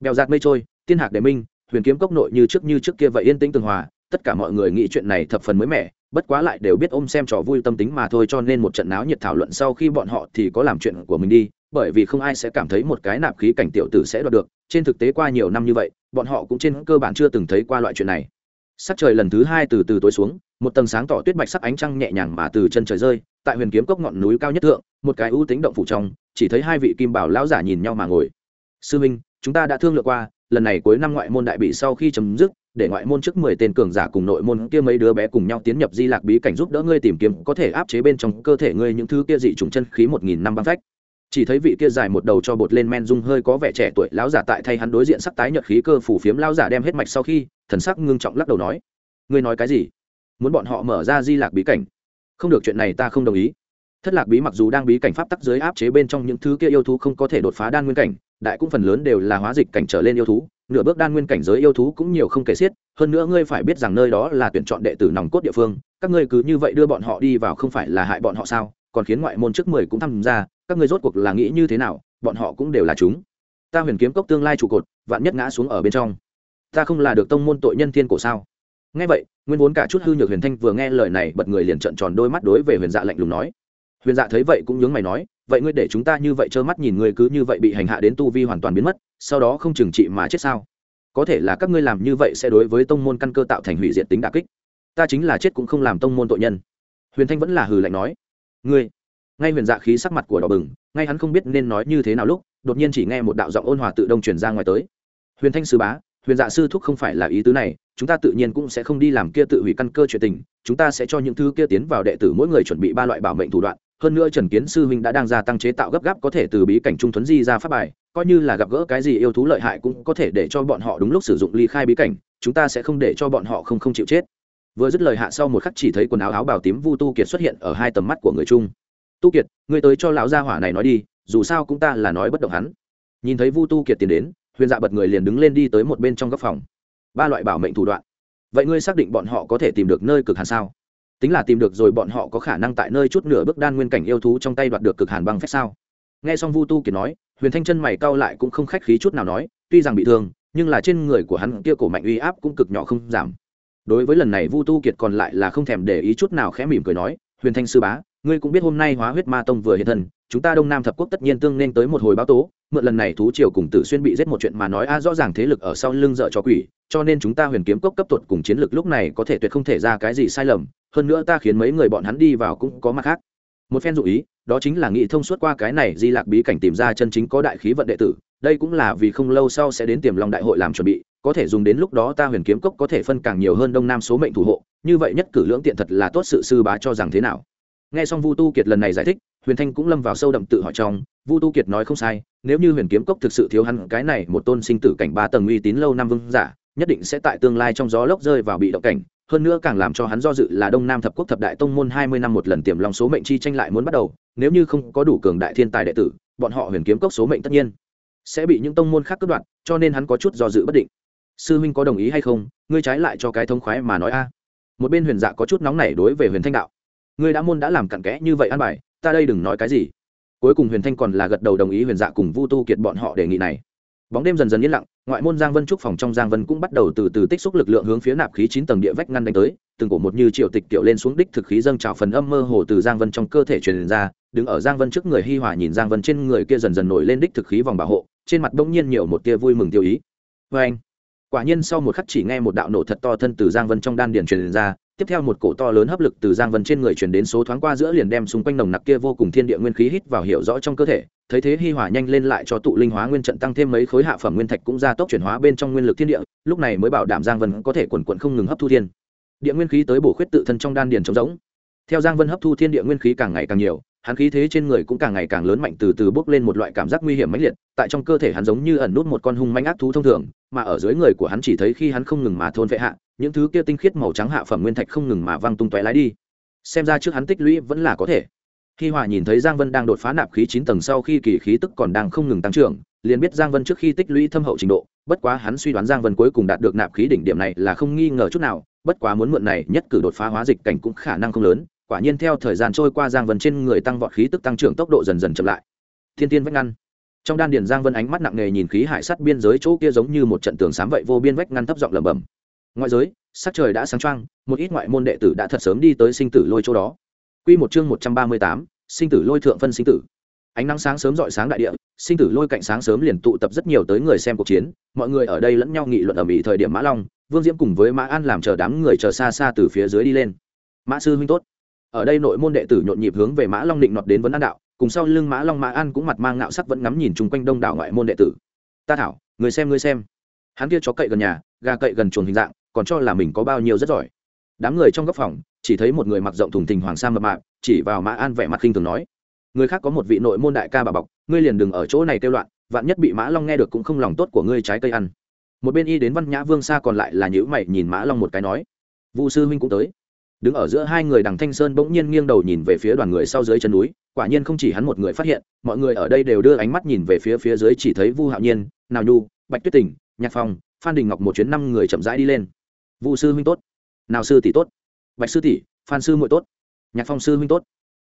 Speaker 1: Bèo giạt mây trôi, tiên hạc đệ minh, huyền kiếm cốc nội như trước như trước kia vậy yên tĩnh tường hòa, tất cả mọi người nghĩ chuyện này thập phần mới mẻ, bất quá lại đều biết ôm xem trò vui tâm tính mà thôi cho nên một trận náo nhiệt thảo luận sau khi bọn họ thì có làm chuyện của mình đi, bởi vì không ai sẽ cảm thấy một cái nạp khí cảnh tiểu tử sẽ đoạt được, trên thực tế qua nhiều năm như vậy, bọn họ cũng trên cơ bản chưa từng thấy qua loại chuyện này. Sắc trời lần thứ hai từ từ tối xuống, một tầng sáng tỏ tuyết bạch sắc ánh trăng nhẹ nhàng mà từ chân trời rơi, tại huyền kiếm cốc ngọn núi cao nhất thượng một cái ưu tính động phủ trong chỉ thấy hai vị kim bảo lão giả nhìn nhau mà ngồi sư minh chúng ta đã thương lượng qua lần này cuối năm ngoại môn đại bị sau khi chấm dứt để ngoại môn trước mười tên cường giả cùng nội môn kia mấy đứa bé cùng nhau tiến nhập di lạc bí cảnh giúp đỡ ngươi tìm kiếm, có thể áp chế bên trong cơ thể ngươi những thứ kia dị trùng chân khí một nghìn năm băng phách. Chỉ thấy vị kia dài một đầu cho bột lên men dung hơi có vẻ trẻ tuổi lão giả tại thay hắn đối diện sắc tái nhợt khí cơ phủ phiếm lão giả đem hết mạch sau khi, thần sắc ngưng trọng lắc đầu nói, ngươi nói cái gì? Muốn bọn họ mở ra di lạc bí cảnh? Không được, chuyện này ta không đồng ý. Thất lạc bí mặc dù đang bí cảnh pháp tắc dưới áp chế bên trong những thứ kia yêu thú không có thể đột phá đan nguyên cảnh, đại cũng phần lớn đều là hóa dịch cảnh trở lên yêu thú nửa bước đan nguyên cảnh giới yêu thú cũng nhiều không kể xiết, hơn nữa ngươi phải biết rằng nơi đó là tuyển chọn đệ tử nòng cốt địa phương, các ngươi cứ như vậy đưa bọn họ đi vào không phải là hại bọn họ sao? Còn khiến ngoại môn trước mười cũng tham gia, các ngươi rốt cuộc là nghĩ như thế nào? Bọn họ cũng đều là chúng. Ta huyền kiếm cốc tương lai trụ cột, vạn nhất ngã xuống ở bên trong. Ta không là được tông môn tội nhân thiên cổ sao? Nghe vậy, nguyên vốn cả chút hư nhược huyền thanh vừa nghe lời này bật người liền trợn tròn đôi mắt đối về huyền dạ lạnh lùng nói. Huyền dạ thấy vậy cũng nhướng mày nói vậy ngươi để chúng ta như vậy trơ mắt nhìn ngươi cứ như vậy bị hành hạ đến tu vi hoàn toàn biến mất, sau đó không trừng trị mà chết sao? Có thể là các ngươi làm như vậy sẽ đối với tông môn căn cơ tạo thành hủy diệt tính đà kích. Ta chính là chết cũng không làm tông môn tội nhân. Huyền thanh vẫn là hừ lạnh nói. Ngươi. Ngay huyền dạ khí sắc mặt của đỏ bừng, ngay hắn không biết nên nói như thế nào lúc, đột nhiên chỉ nghe một đạo giọng ôn hòa tự đông truyền ra ngoài tới. Huyền thanh sư bá, huyền dạ sư thúc không phải là ý tứ này, chúng ta tự nhiên cũng sẽ không đi làm kia tự hủy căn cơ chuyện tình, chúng ta sẽ cho những thứ kia tiến vào đệ tử mỗi người chuẩn bị ba loại bảo mệnh thủ đoạn hơn nữa trần kiến sư huynh đã đang gia tăng chế tạo gấp gáp có thể từ bí cảnh trung thuấn di ra pháp bài, coi như là gặp gỡ cái gì yêu thú lợi hại cũng có thể để cho bọn họ đúng lúc sử dụng ly khai bí cảnh, chúng ta sẽ không để cho bọn họ không không chịu chết. Vừa dứt lời hạ sau một khắc chỉ thấy quần áo áo bào tím vu tu kiệt xuất hiện ở hai tầm mắt của người trung tu kiệt người tới cho lão gia hỏa này nói đi, dù sao cũng ta là nói bất động hắn. Nhìn thấy vu tu kiệt tiến đến, huyền dạ bật người liền đứng lên đi tới một bên trong góc phòng. Ba loại bảo mệnh thủ đoạn. Vậy ngươi xác định bọn họ có thể tìm được nơi cực hàn sao? Tính là tìm được rồi bọn họ có khả năng tại nơi chút nửa bước đan nguyên cảnh yêu thú trong tay đoạt được cực hàn băng phép sao? Nghe xong vu tu kiệt nói, huyền thanh chân mày cau lại cũng không khách khí chút nào nói, tuy rằng bị thương, nhưng là trên người của hắn kia cổ mạnh uy áp cũng cực nhỏ không giảm. Đối với lần này vu tu kiệt còn lại là không thèm để ý chút nào khẽ mỉm cười nói, huyền thanh sư bá, ngươi cũng biết hôm nay hóa huyết ma tông vừa hiện thân, chúng ta đông nam thập quốc tất nhiên tương nên tới một hồi báo tố, mượn lần này thú triều cùng tử xuyên bị giết một chuyện mà nói a, rõ ràng thế lực ở sau lưng dợ cho quỷ, cho nên chúng ta huyền kiếm cốc cấp tuột cùng chiến lực lúc này có thể tuyệt không thể ra cái gì sai lầm hơn nữa ta khiến mấy người bọn hắn đi vào cũng có mặt khác. Một phen dụ ý, đó chính là nghĩ thông suốt qua cái này di lạc bí cảnh tìm ra chân chính có đại khí vận đệ tử, đây cũng là vì không lâu sau sẽ đến tiềm long đại hội làm chuẩn bị, có thể dùng đến lúc đó ta huyền kiếm cốc có thể phân càng nhiều hơn đông nam số mệnh thủ hộ, như vậy nhất cử lưỡng tiện thật là tốt sự sư bá cho rằng thế nào. Nghe xong vu tu kiệt lần này giải thích, huyền thanh cũng lâm vào sâu đậm tự hỏi trong, vu tu kiệt nói không sai, nếu như huyền kiếm cốc thực sự thiếu hắn, cái này một tôn sinh tử cảnh ba tầng uy tín lâu năm vương giả, nhất định sẽ tại tương lai trong gió lốc rơi vào bị động cảnh hơn nữa càng làm cho hắn do dự là đông nam thập quốc thập đại tông môn hai mươi năm một lần tiềm long số mệnh chi tranh lại muốn bắt đầu, nếu như không có đủ cường đại thiên tài đệ tử, bọn họ huyền kiếm cốc số mệnh tất nhiên sẽ bị những tông môn khác cướp đoạt, cho nên hắn có chút do dự bất định. Sư huynh có đồng ý hay không? Ngươi trái lại cho cái thông khoái mà nói a. Một bên huyền dạ có chút nóng nảy đối về huyền thanh đạo. Ngươi đã môn đã làm cặn kẽ như vậy ăn bài, ta đây đừng nói cái gì. Cuối cùng huyền thanh còn là gật đầu đồng ý huyền dạ cùng vu tu kiệt bọn họ đề nghị này. Bóng đêm dần dần yên lặng ngoại môn giang vân trúc phòng trong giang vân cũng bắt đầu từ từ tích xúc lực lượng hướng phía nạp khí chín tầng địa vách ngăn đánh tới, từng cổ một như triệu tịch kiểu lên xuống đích thực khí dâng trào phần âm mơ hồ từ giang vân trong cơ thể truyền ra, đứng ở giang vân trước người hi hòa nhìn giang vân trên người kia dần dần nổi lên đích thực khí vòng bảo hộ, trên mặt bỗng nhiên nhiều một tia vui mừng tiêu ý. Vê anh quả nhiên sau một khắc chỉ nghe một đạo nổ thật to thân từ giang vân trong đan điền truyền ra tiếp theo một cổ to lớn hấp lực từ giang vân trên người truyền đến số thoáng qua giữa liền đem xung quanh nồng nặc kia vô cùng thiên địa nguyên khí hít vào hiểu rõ trong cơ thể, thấy thế hi hòa nhanh lên lại cho tụ linh hóa nguyên trận tăng thêm mấy khối hạ phẩm nguyên thạch cũng ra tốc chuyển hóa bên trong nguyên lực thiên địa, lúc này mới bảo đảm giang vân có thể quần quận không ngừng hấp thu thiên. Địa nguyên khí tới bổ khuyết tự thân trong đan điền trống rỗng. Theo giang vân hấp thu thiên địa nguyên khí càng ngày càng nhiều hắn khí thế trên người cũng càng ngày càng lớn mạnh từ từ bước lên một loại cảm giác nguy hiểm mãnh liệt, tại trong cơ thể hắn giống như ẩn nút một con hung manh ác thú thông thường, mà ở dưới người của hắn chỉ thấy khi hắn không ngừng mà thôn vệ hạ, những thứ kia tinh khiết màu trắng hạ phẩm nguyên thạch không ngừng mà văng tung tóe lái đi. Xem ra trước hắn tích lũy vẫn là có thể. Khi hòa nhìn thấy giang vân đang đột phá nạp khí chín tầng sau khi kỳ khí tức còn đang không ngừng tăng trưởng, liền biết giang vân trước khi tích lũy thâm hậu trình độ, bất quá hắn suy đoán giang vân cuối cùng đạt được nạp khí đỉnh điểm này là không nghi ngờ chút nào, bất quá muốn mượn này nhất cử đột phá hóa dịch cảnh cũng khả năng không lớn quả nhiên theo thời gian trôi qua giang vân trên người tăng vọt khí tức tăng trưởng tốc độ dần dần chậm lại. Thiên tiên vách ngăn. Trong đan điền giang vân ánh mắt nặng nề nhìn khí hải sắt biên giới chỗ kia giống như một trận tường sám vậy vô biên vách ngăn thấp giọng lẩm bẩm. Ngoại giới, sắc trời đã sáng trăng một ít ngoại môn đệ tử đã thật sớm đi tới sinh tử lôi chỗ đó. Quy một chương một trăm ba mươi tám, sinh tử lôi thượng phân sinh tử. Ánh nắng sáng sớm rọi sáng đại địa, sinh tử lôi cạnh sáng sớm liền tụ tập rất nhiều tới người xem cuộc chiến. Mọi người ở đây lẫn nhau nghị luận ở mỹ thời điểm mã long, vương diễm cùng với mã an làm chờ đám người chờ xa xa từ phía dưới đi lên. Mã sư huynh tốt ở đây nội môn đệ tử nhộn nhịp hướng về mã long định nọt đến vấn an đạo, cùng sau lưng mã long mã an cũng mặt mang ngạo sắc vẫn ngắm nhìn chung quanh đông đảo ngoại môn đệ tử. Ta thảo, người xem người xem. Hắn kia chó cậy gần nhà, gà cậy gần chuồng hình dạng, còn cho là mình có bao nhiêu rất giỏi. Đám người trong góc phòng, chỉ thấy một người mặc rộng thùng thình hoàng sa mập mạp, chỉ vào mã an vẻ mặt khinh thường nói, người khác có một vị nội môn đại ca bà bọc, ngươi liền đừng ở chỗ này kêu loạn, vạn nhất bị mã long nghe được cũng không lòng tốt của ngươi trái cây ăn. Một bên y đến văn nhã vương xa còn lại là nhữ mày nhìn mã long một cái nói, vu sư huynh cũng tới đứng ở giữa hai người đằng thanh sơn bỗng nhiên nghiêng đầu nhìn về phía đoàn người sau dưới chân núi, quả nhiên không chỉ hắn một người phát hiện, mọi người ở đây đều đưa ánh mắt nhìn về phía phía dưới chỉ thấy vu hạo nhiên, nào nhu, bạch tuyết tỉnh nhạc phong, phan đình ngọc một chuyến năm người chậm rãi đi lên. Vu sư huynh tốt. Nào sư tỷ tốt. Bạch sư tỷ, phan sư muội tốt. Nhạc phong sư huynh tốt.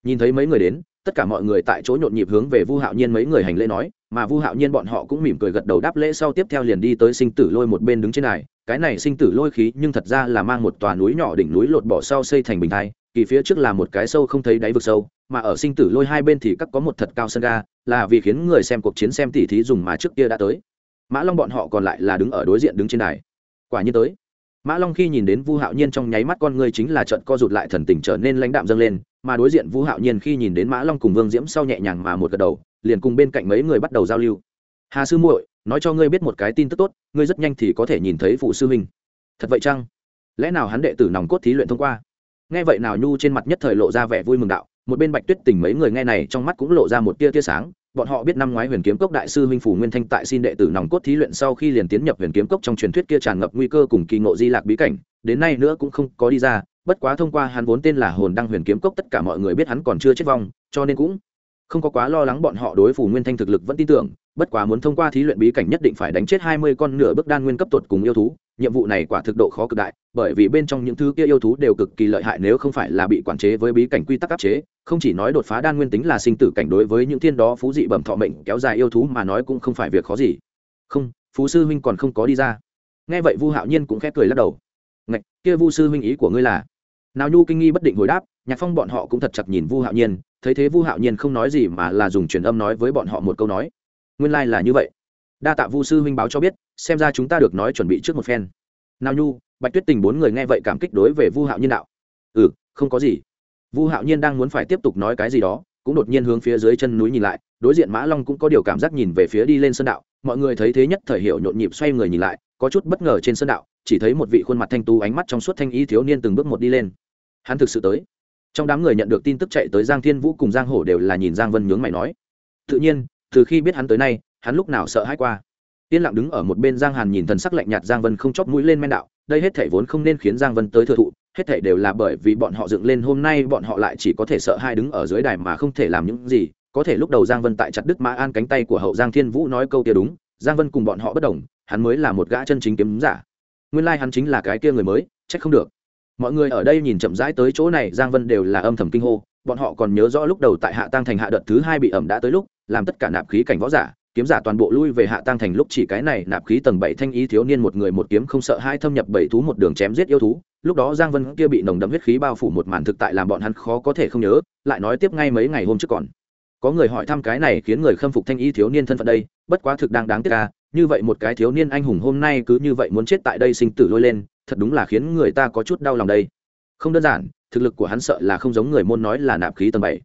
Speaker 1: Nhìn thấy mấy người đến, tất cả mọi người tại chỗ nhộn nhịp hướng về vu hạo nhiên mấy người hành lễ nói mà vu hạo nhiên bọn họ cũng mỉm cười gật đầu đáp lễ sau tiếp theo liền đi tới sinh tử lôi một bên đứng trên này. Cái này sinh tử lôi khí nhưng thật ra là mang một tòa núi nhỏ đỉnh núi lột bỏ sau xây thành bình thai, kỳ phía trước là một cái sâu không thấy đáy vực sâu, mà ở sinh tử lôi hai bên thì các có một thật cao sân ga, là vì khiến người xem cuộc chiến xem tỉ thí dùng mà trước kia đã tới. Mã long bọn họ còn lại là đứng ở đối diện đứng trên này. Quả nhiên tới. Mã long khi nhìn đến vu hạo nhiên trong nháy mắt con người chính là trận co rụt lại thần tình trở nên lãnh đạm dâng lên, mà đối diện vu hạo nhiên khi nhìn đến mã long cùng vương diễm sau nhẹ nhàng mà một gật đầu liền cùng bên cạnh mấy người bắt đầu giao lưu. Hà sư muội, nói cho ngươi biết một cái tin tức tốt, ngươi rất nhanh thì có thể nhìn thấy phụ sư huynh. Thật vậy chăng? Lẽ nào hắn đệ tử nòng cốt thí luyện thông qua? Nghe vậy nào nhu trên mặt nhất thời lộ ra vẻ vui mừng đạo, một bên bạch tuyết tình mấy người nghe này trong mắt cũng lộ ra một tia tia sáng, bọn họ biết năm ngoái huyền kiếm cốc đại sư huynh phủ nguyên thanh tại xin đệ tử nòng cốt thí luyện sau khi liền tiến nhập huyền kiếm cốc trong truyền thuyết kia tràn ngập nguy cơ cùng kỳ ngộ di lạc bí cảnh, đến nay nữa cũng không có đi ra, bất quá thông qua hắn vốn tên là hồn đăng huyền kiếm cốc tất cả mọi người biết hắn còn chưa chết vong, cho nên cũng không có quá lo lắng bọn họ đối phủ nguyên thanh thực lực vẫn tin tưởng, bất quá muốn thông qua thí luyện bí cảnh nhất định phải đánh chết hai mươi con nửa bước đan nguyên cấp tột cùng yêu thú, nhiệm vụ này quả thực độ khó cực đại, bởi vì bên trong những thứ kia yêu thú đều cực kỳ lợi hại nếu không phải là bị quản chế với bí cảnh quy tắc áp chế, không chỉ nói đột phá đan nguyên tính là sinh tử cảnh đối với những thiên đó phú dị bẩm thọ mệnh kéo dài yêu thú mà nói cũng không phải việc khó gì. Không, phú sư huynh còn không có đi ra. Nghe vậy vu hạo nhiên cũng khẽ cười lắc đầu. Ngạch, kia vu sư huynh ý của ngươi là? Nào nhu kinh nghi bất định hồi đáp nhạc phong bọn họ cũng thật chặt nhìn vu hạo nhiên, thấy thế vu hạo nhiên không nói gì mà là dùng truyền âm nói với bọn họ một câu nói. Nguyên lai、like、là như vậy. Đa tạ vu sư huynh báo cho biết, xem ra chúng ta được nói chuẩn bị trước một phen. Nào nhu, bạch tuyết tình bốn người nghe vậy cảm kích đối về vu hạo nhiên đạo. Ừ không có gì. Vu hạo nhiên đang muốn phải tiếp tục nói cái gì đó, cũng đột nhiên hướng phía dưới chân núi nhìn lại, đối diện mã long cũng có điều cảm giác nhìn về phía đi lên sơn đạo. Mọi người thấy thế nhất thời hiệu nhộn nhịp xoay người nhìn lại, có chút bất ngờ trên sơn đạo, chỉ thấy một vị khuôn mặt thanh tú ánh mắt trong suốt thanh y thiếu niên từng bước một đi lên. Hắn thực sự tới trong đám người nhận được tin tức chạy tới giang thiên vũ cùng giang hổ đều là nhìn giang vân nhướng mày nói. Tự nhiên, từ khi biết hắn tới nay, hắn lúc nào sợ hãi qua. Yên lặng đứng ở một bên giang hàn nhìn thần sắc lạnh nhạt giang vân không chóp mũi lên men đạo, đây hết thể vốn không nên khiến giang vân tới thừa thụ, hết thể đều là bởi vì bọn họ dựng lên hôm nay bọn họ lại chỉ có thể sợ hai đứng ở dưới đài mà không thể làm những gì. Có thể lúc đầu giang vân tại chặt đức mã an cánh tay của hậu giang thiên vũ nói câu kia đúng, giang vân cùng bọn họ bất đồng, hắn mới là một gã chân chính kiếm giả. Nguyên lai hắn chính là cái kia người mới trách không được mọi người ở đây nhìn chậm rãi tới chỗ này, giang vân đều là âm thầm kinh hô, bọn họ còn nhớ rõ lúc đầu tại hạ tăng thành hạ đợt thứ hai bị ẩm đã tới lúc, làm tất cả nạp khí cảnh võ giả, kiếm giả toàn bộ lui về hạ tăng thành lúc chỉ cái này nạp khí tầng bảy thanh ý thiếu niên một người một kiếm không sợ hai thâm nhập bảy thú một đường chém giết yêu thú. Lúc đó giang vân kia bị nồng đậm huyết khí bao phủ một màn thực tại làm bọn hắn khó có thể không nhớ, lại nói tiếp ngay mấy ngày hôm trước còn. Có người hỏi thăm cái này khiến người khâm phục thanh ý thiếu niên thân phận đây, bất quá thực đang đáng tiếc ca như vậy một cái thiếu niên anh hùng hôm nay cứ như vậy muốn chết tại đây sinh tử lôi lên thật đúng là khiến người ta có chút đau lòng đây. Không đơn giản, thực lực của hắn sợ là không giống người môn nói là nạp khí tầng bảy.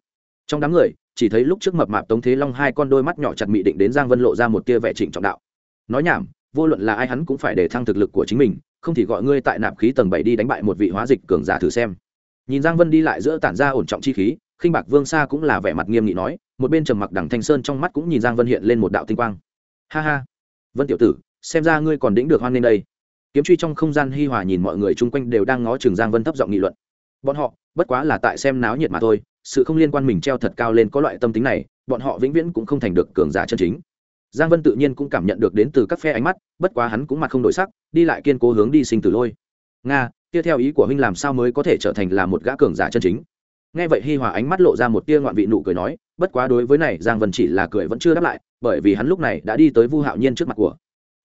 Speaker 1: Trong đám người, chỉ thấy lúc trước mập mạp tống thế long hai con đôi mắt nhỏ chặt mị định đến giang vân lộ ra một tia vẻ trịnh trọng đạo. Nói nhảm, vô luận là ai hắn cũng phải để thăng thực lực của chính mình, không thì gọi ngươi tại nạp khí tầng bảy đi đánh bại một vị hóa dịch cường giả thử xem. Nhìn giang vân đi lại giữa tản ra ổn trọng chi khí, khinh bạc vương xa cũng là vẻ mặt nghiêm nghị nói, một bên trầm mặc đằng thanh sơn trong mắt cũng nhìn giang vân hiện lên một đạo tinh quang. Ha ha, vân tiểu tử, xem ra ngươi còn đĩnh được hoan nghênh đây kiếm truy trong không gian hi hòa nhìn mọi người chung quanh đều đang ngó chừng giang vân thấp giọng nghị luận. Bọn họ, bất quá là tại xem náo nhiệt mà thôi, sự không liên quan mình treo thật cao lên có loại tâm tính này, bọn họ vĩnh viễn cũng không thành được cường giả chân chính. Giang vân tự nhiên cũng cảm nhận được đến từ các phe ánh mắt, bất quá hắn cũng mặt không đổi sắc, đi lại kiên cố hướng đi sinh tử lôi. Nga, kia theo ý của huynh làm sao mới có thể trở thành là một gã cường giả chân chính? Nghe vậy hi hòa ánh mắt lộ ra một tia ngoạn vị nụ cười nói, bất quá đối với này, giang vân chỉ là cười vẫn chưa đáp lại, bởi vì hắn lúc này đã đi tới vu hạo nhiên trước mặt của.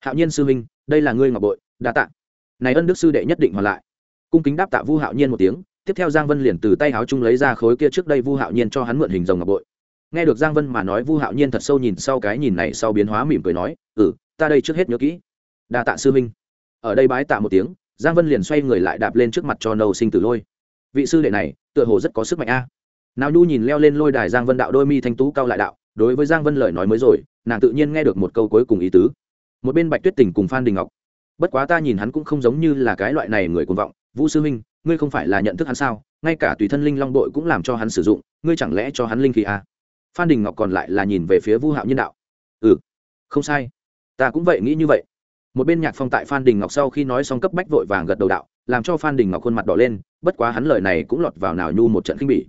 Speaker 1: Hạo nhiên sư huynh, đây là ngươi ngọc bội đa tạ. Này ân đức sư đệ nhất định hoàn lại. Cung kính đáp tạ vu hạo nhiên một tiếng, tiếp theo giang vân liền từ tay áo chung lấy ra khối kia trước đây vu hạo nhiên cho hắn mượn hình rồng ngọc bội. Nghe được giang vân mà nói, vu hạo nhiên thật sâu nhìn sau cái nhìn này sau biến hóa mỉm cười nói ừ ta đây trước hết nhớ kỹ. Đa tạ sư minh ở đây bái tạ một tiếng, giang vân liền xoay người lại đạp lên trước mặt cho nâu sinh tử lôi. Vị sư đệ này, tựa hồ rất có sức mạnh a. Nào nhu nhìn leo lên lôi đài giang vân đạo đôi mi thanh tú cao lại đạo, đối với giang vân lời nói mới rồi, nàng tự nhiên nghe được một câu cuối cùng ý tứ. Một bên bạch tuyết tình cùng phan đình ngọc bất quá ta nhìn hắn cũng không giống như là cái loại này người cuồng vọng. Vũ sư huynh, ngươi không phải là nhận thức hắn sao? Ngay cả tùy thân linh long đội cũng làm cho hắn sử dụng, ngươi chẳng lẽ cho hắn linh khí à? phan đình ngọc còn lại là nhìn về phía vu hạo nhân đạo. Ừ không sai. Ta cũng vậy nghĩ như vậy. Một bên nhạc phong tại phan đình ngọc sau khi nói xong cấp bách vội vàng gật đầu đạo, làm cho phan đình ngọc khuôn mặt đỏ lên, bất quá hắn lời này cũng lọt vào nào nhu một trận khinh bỉ.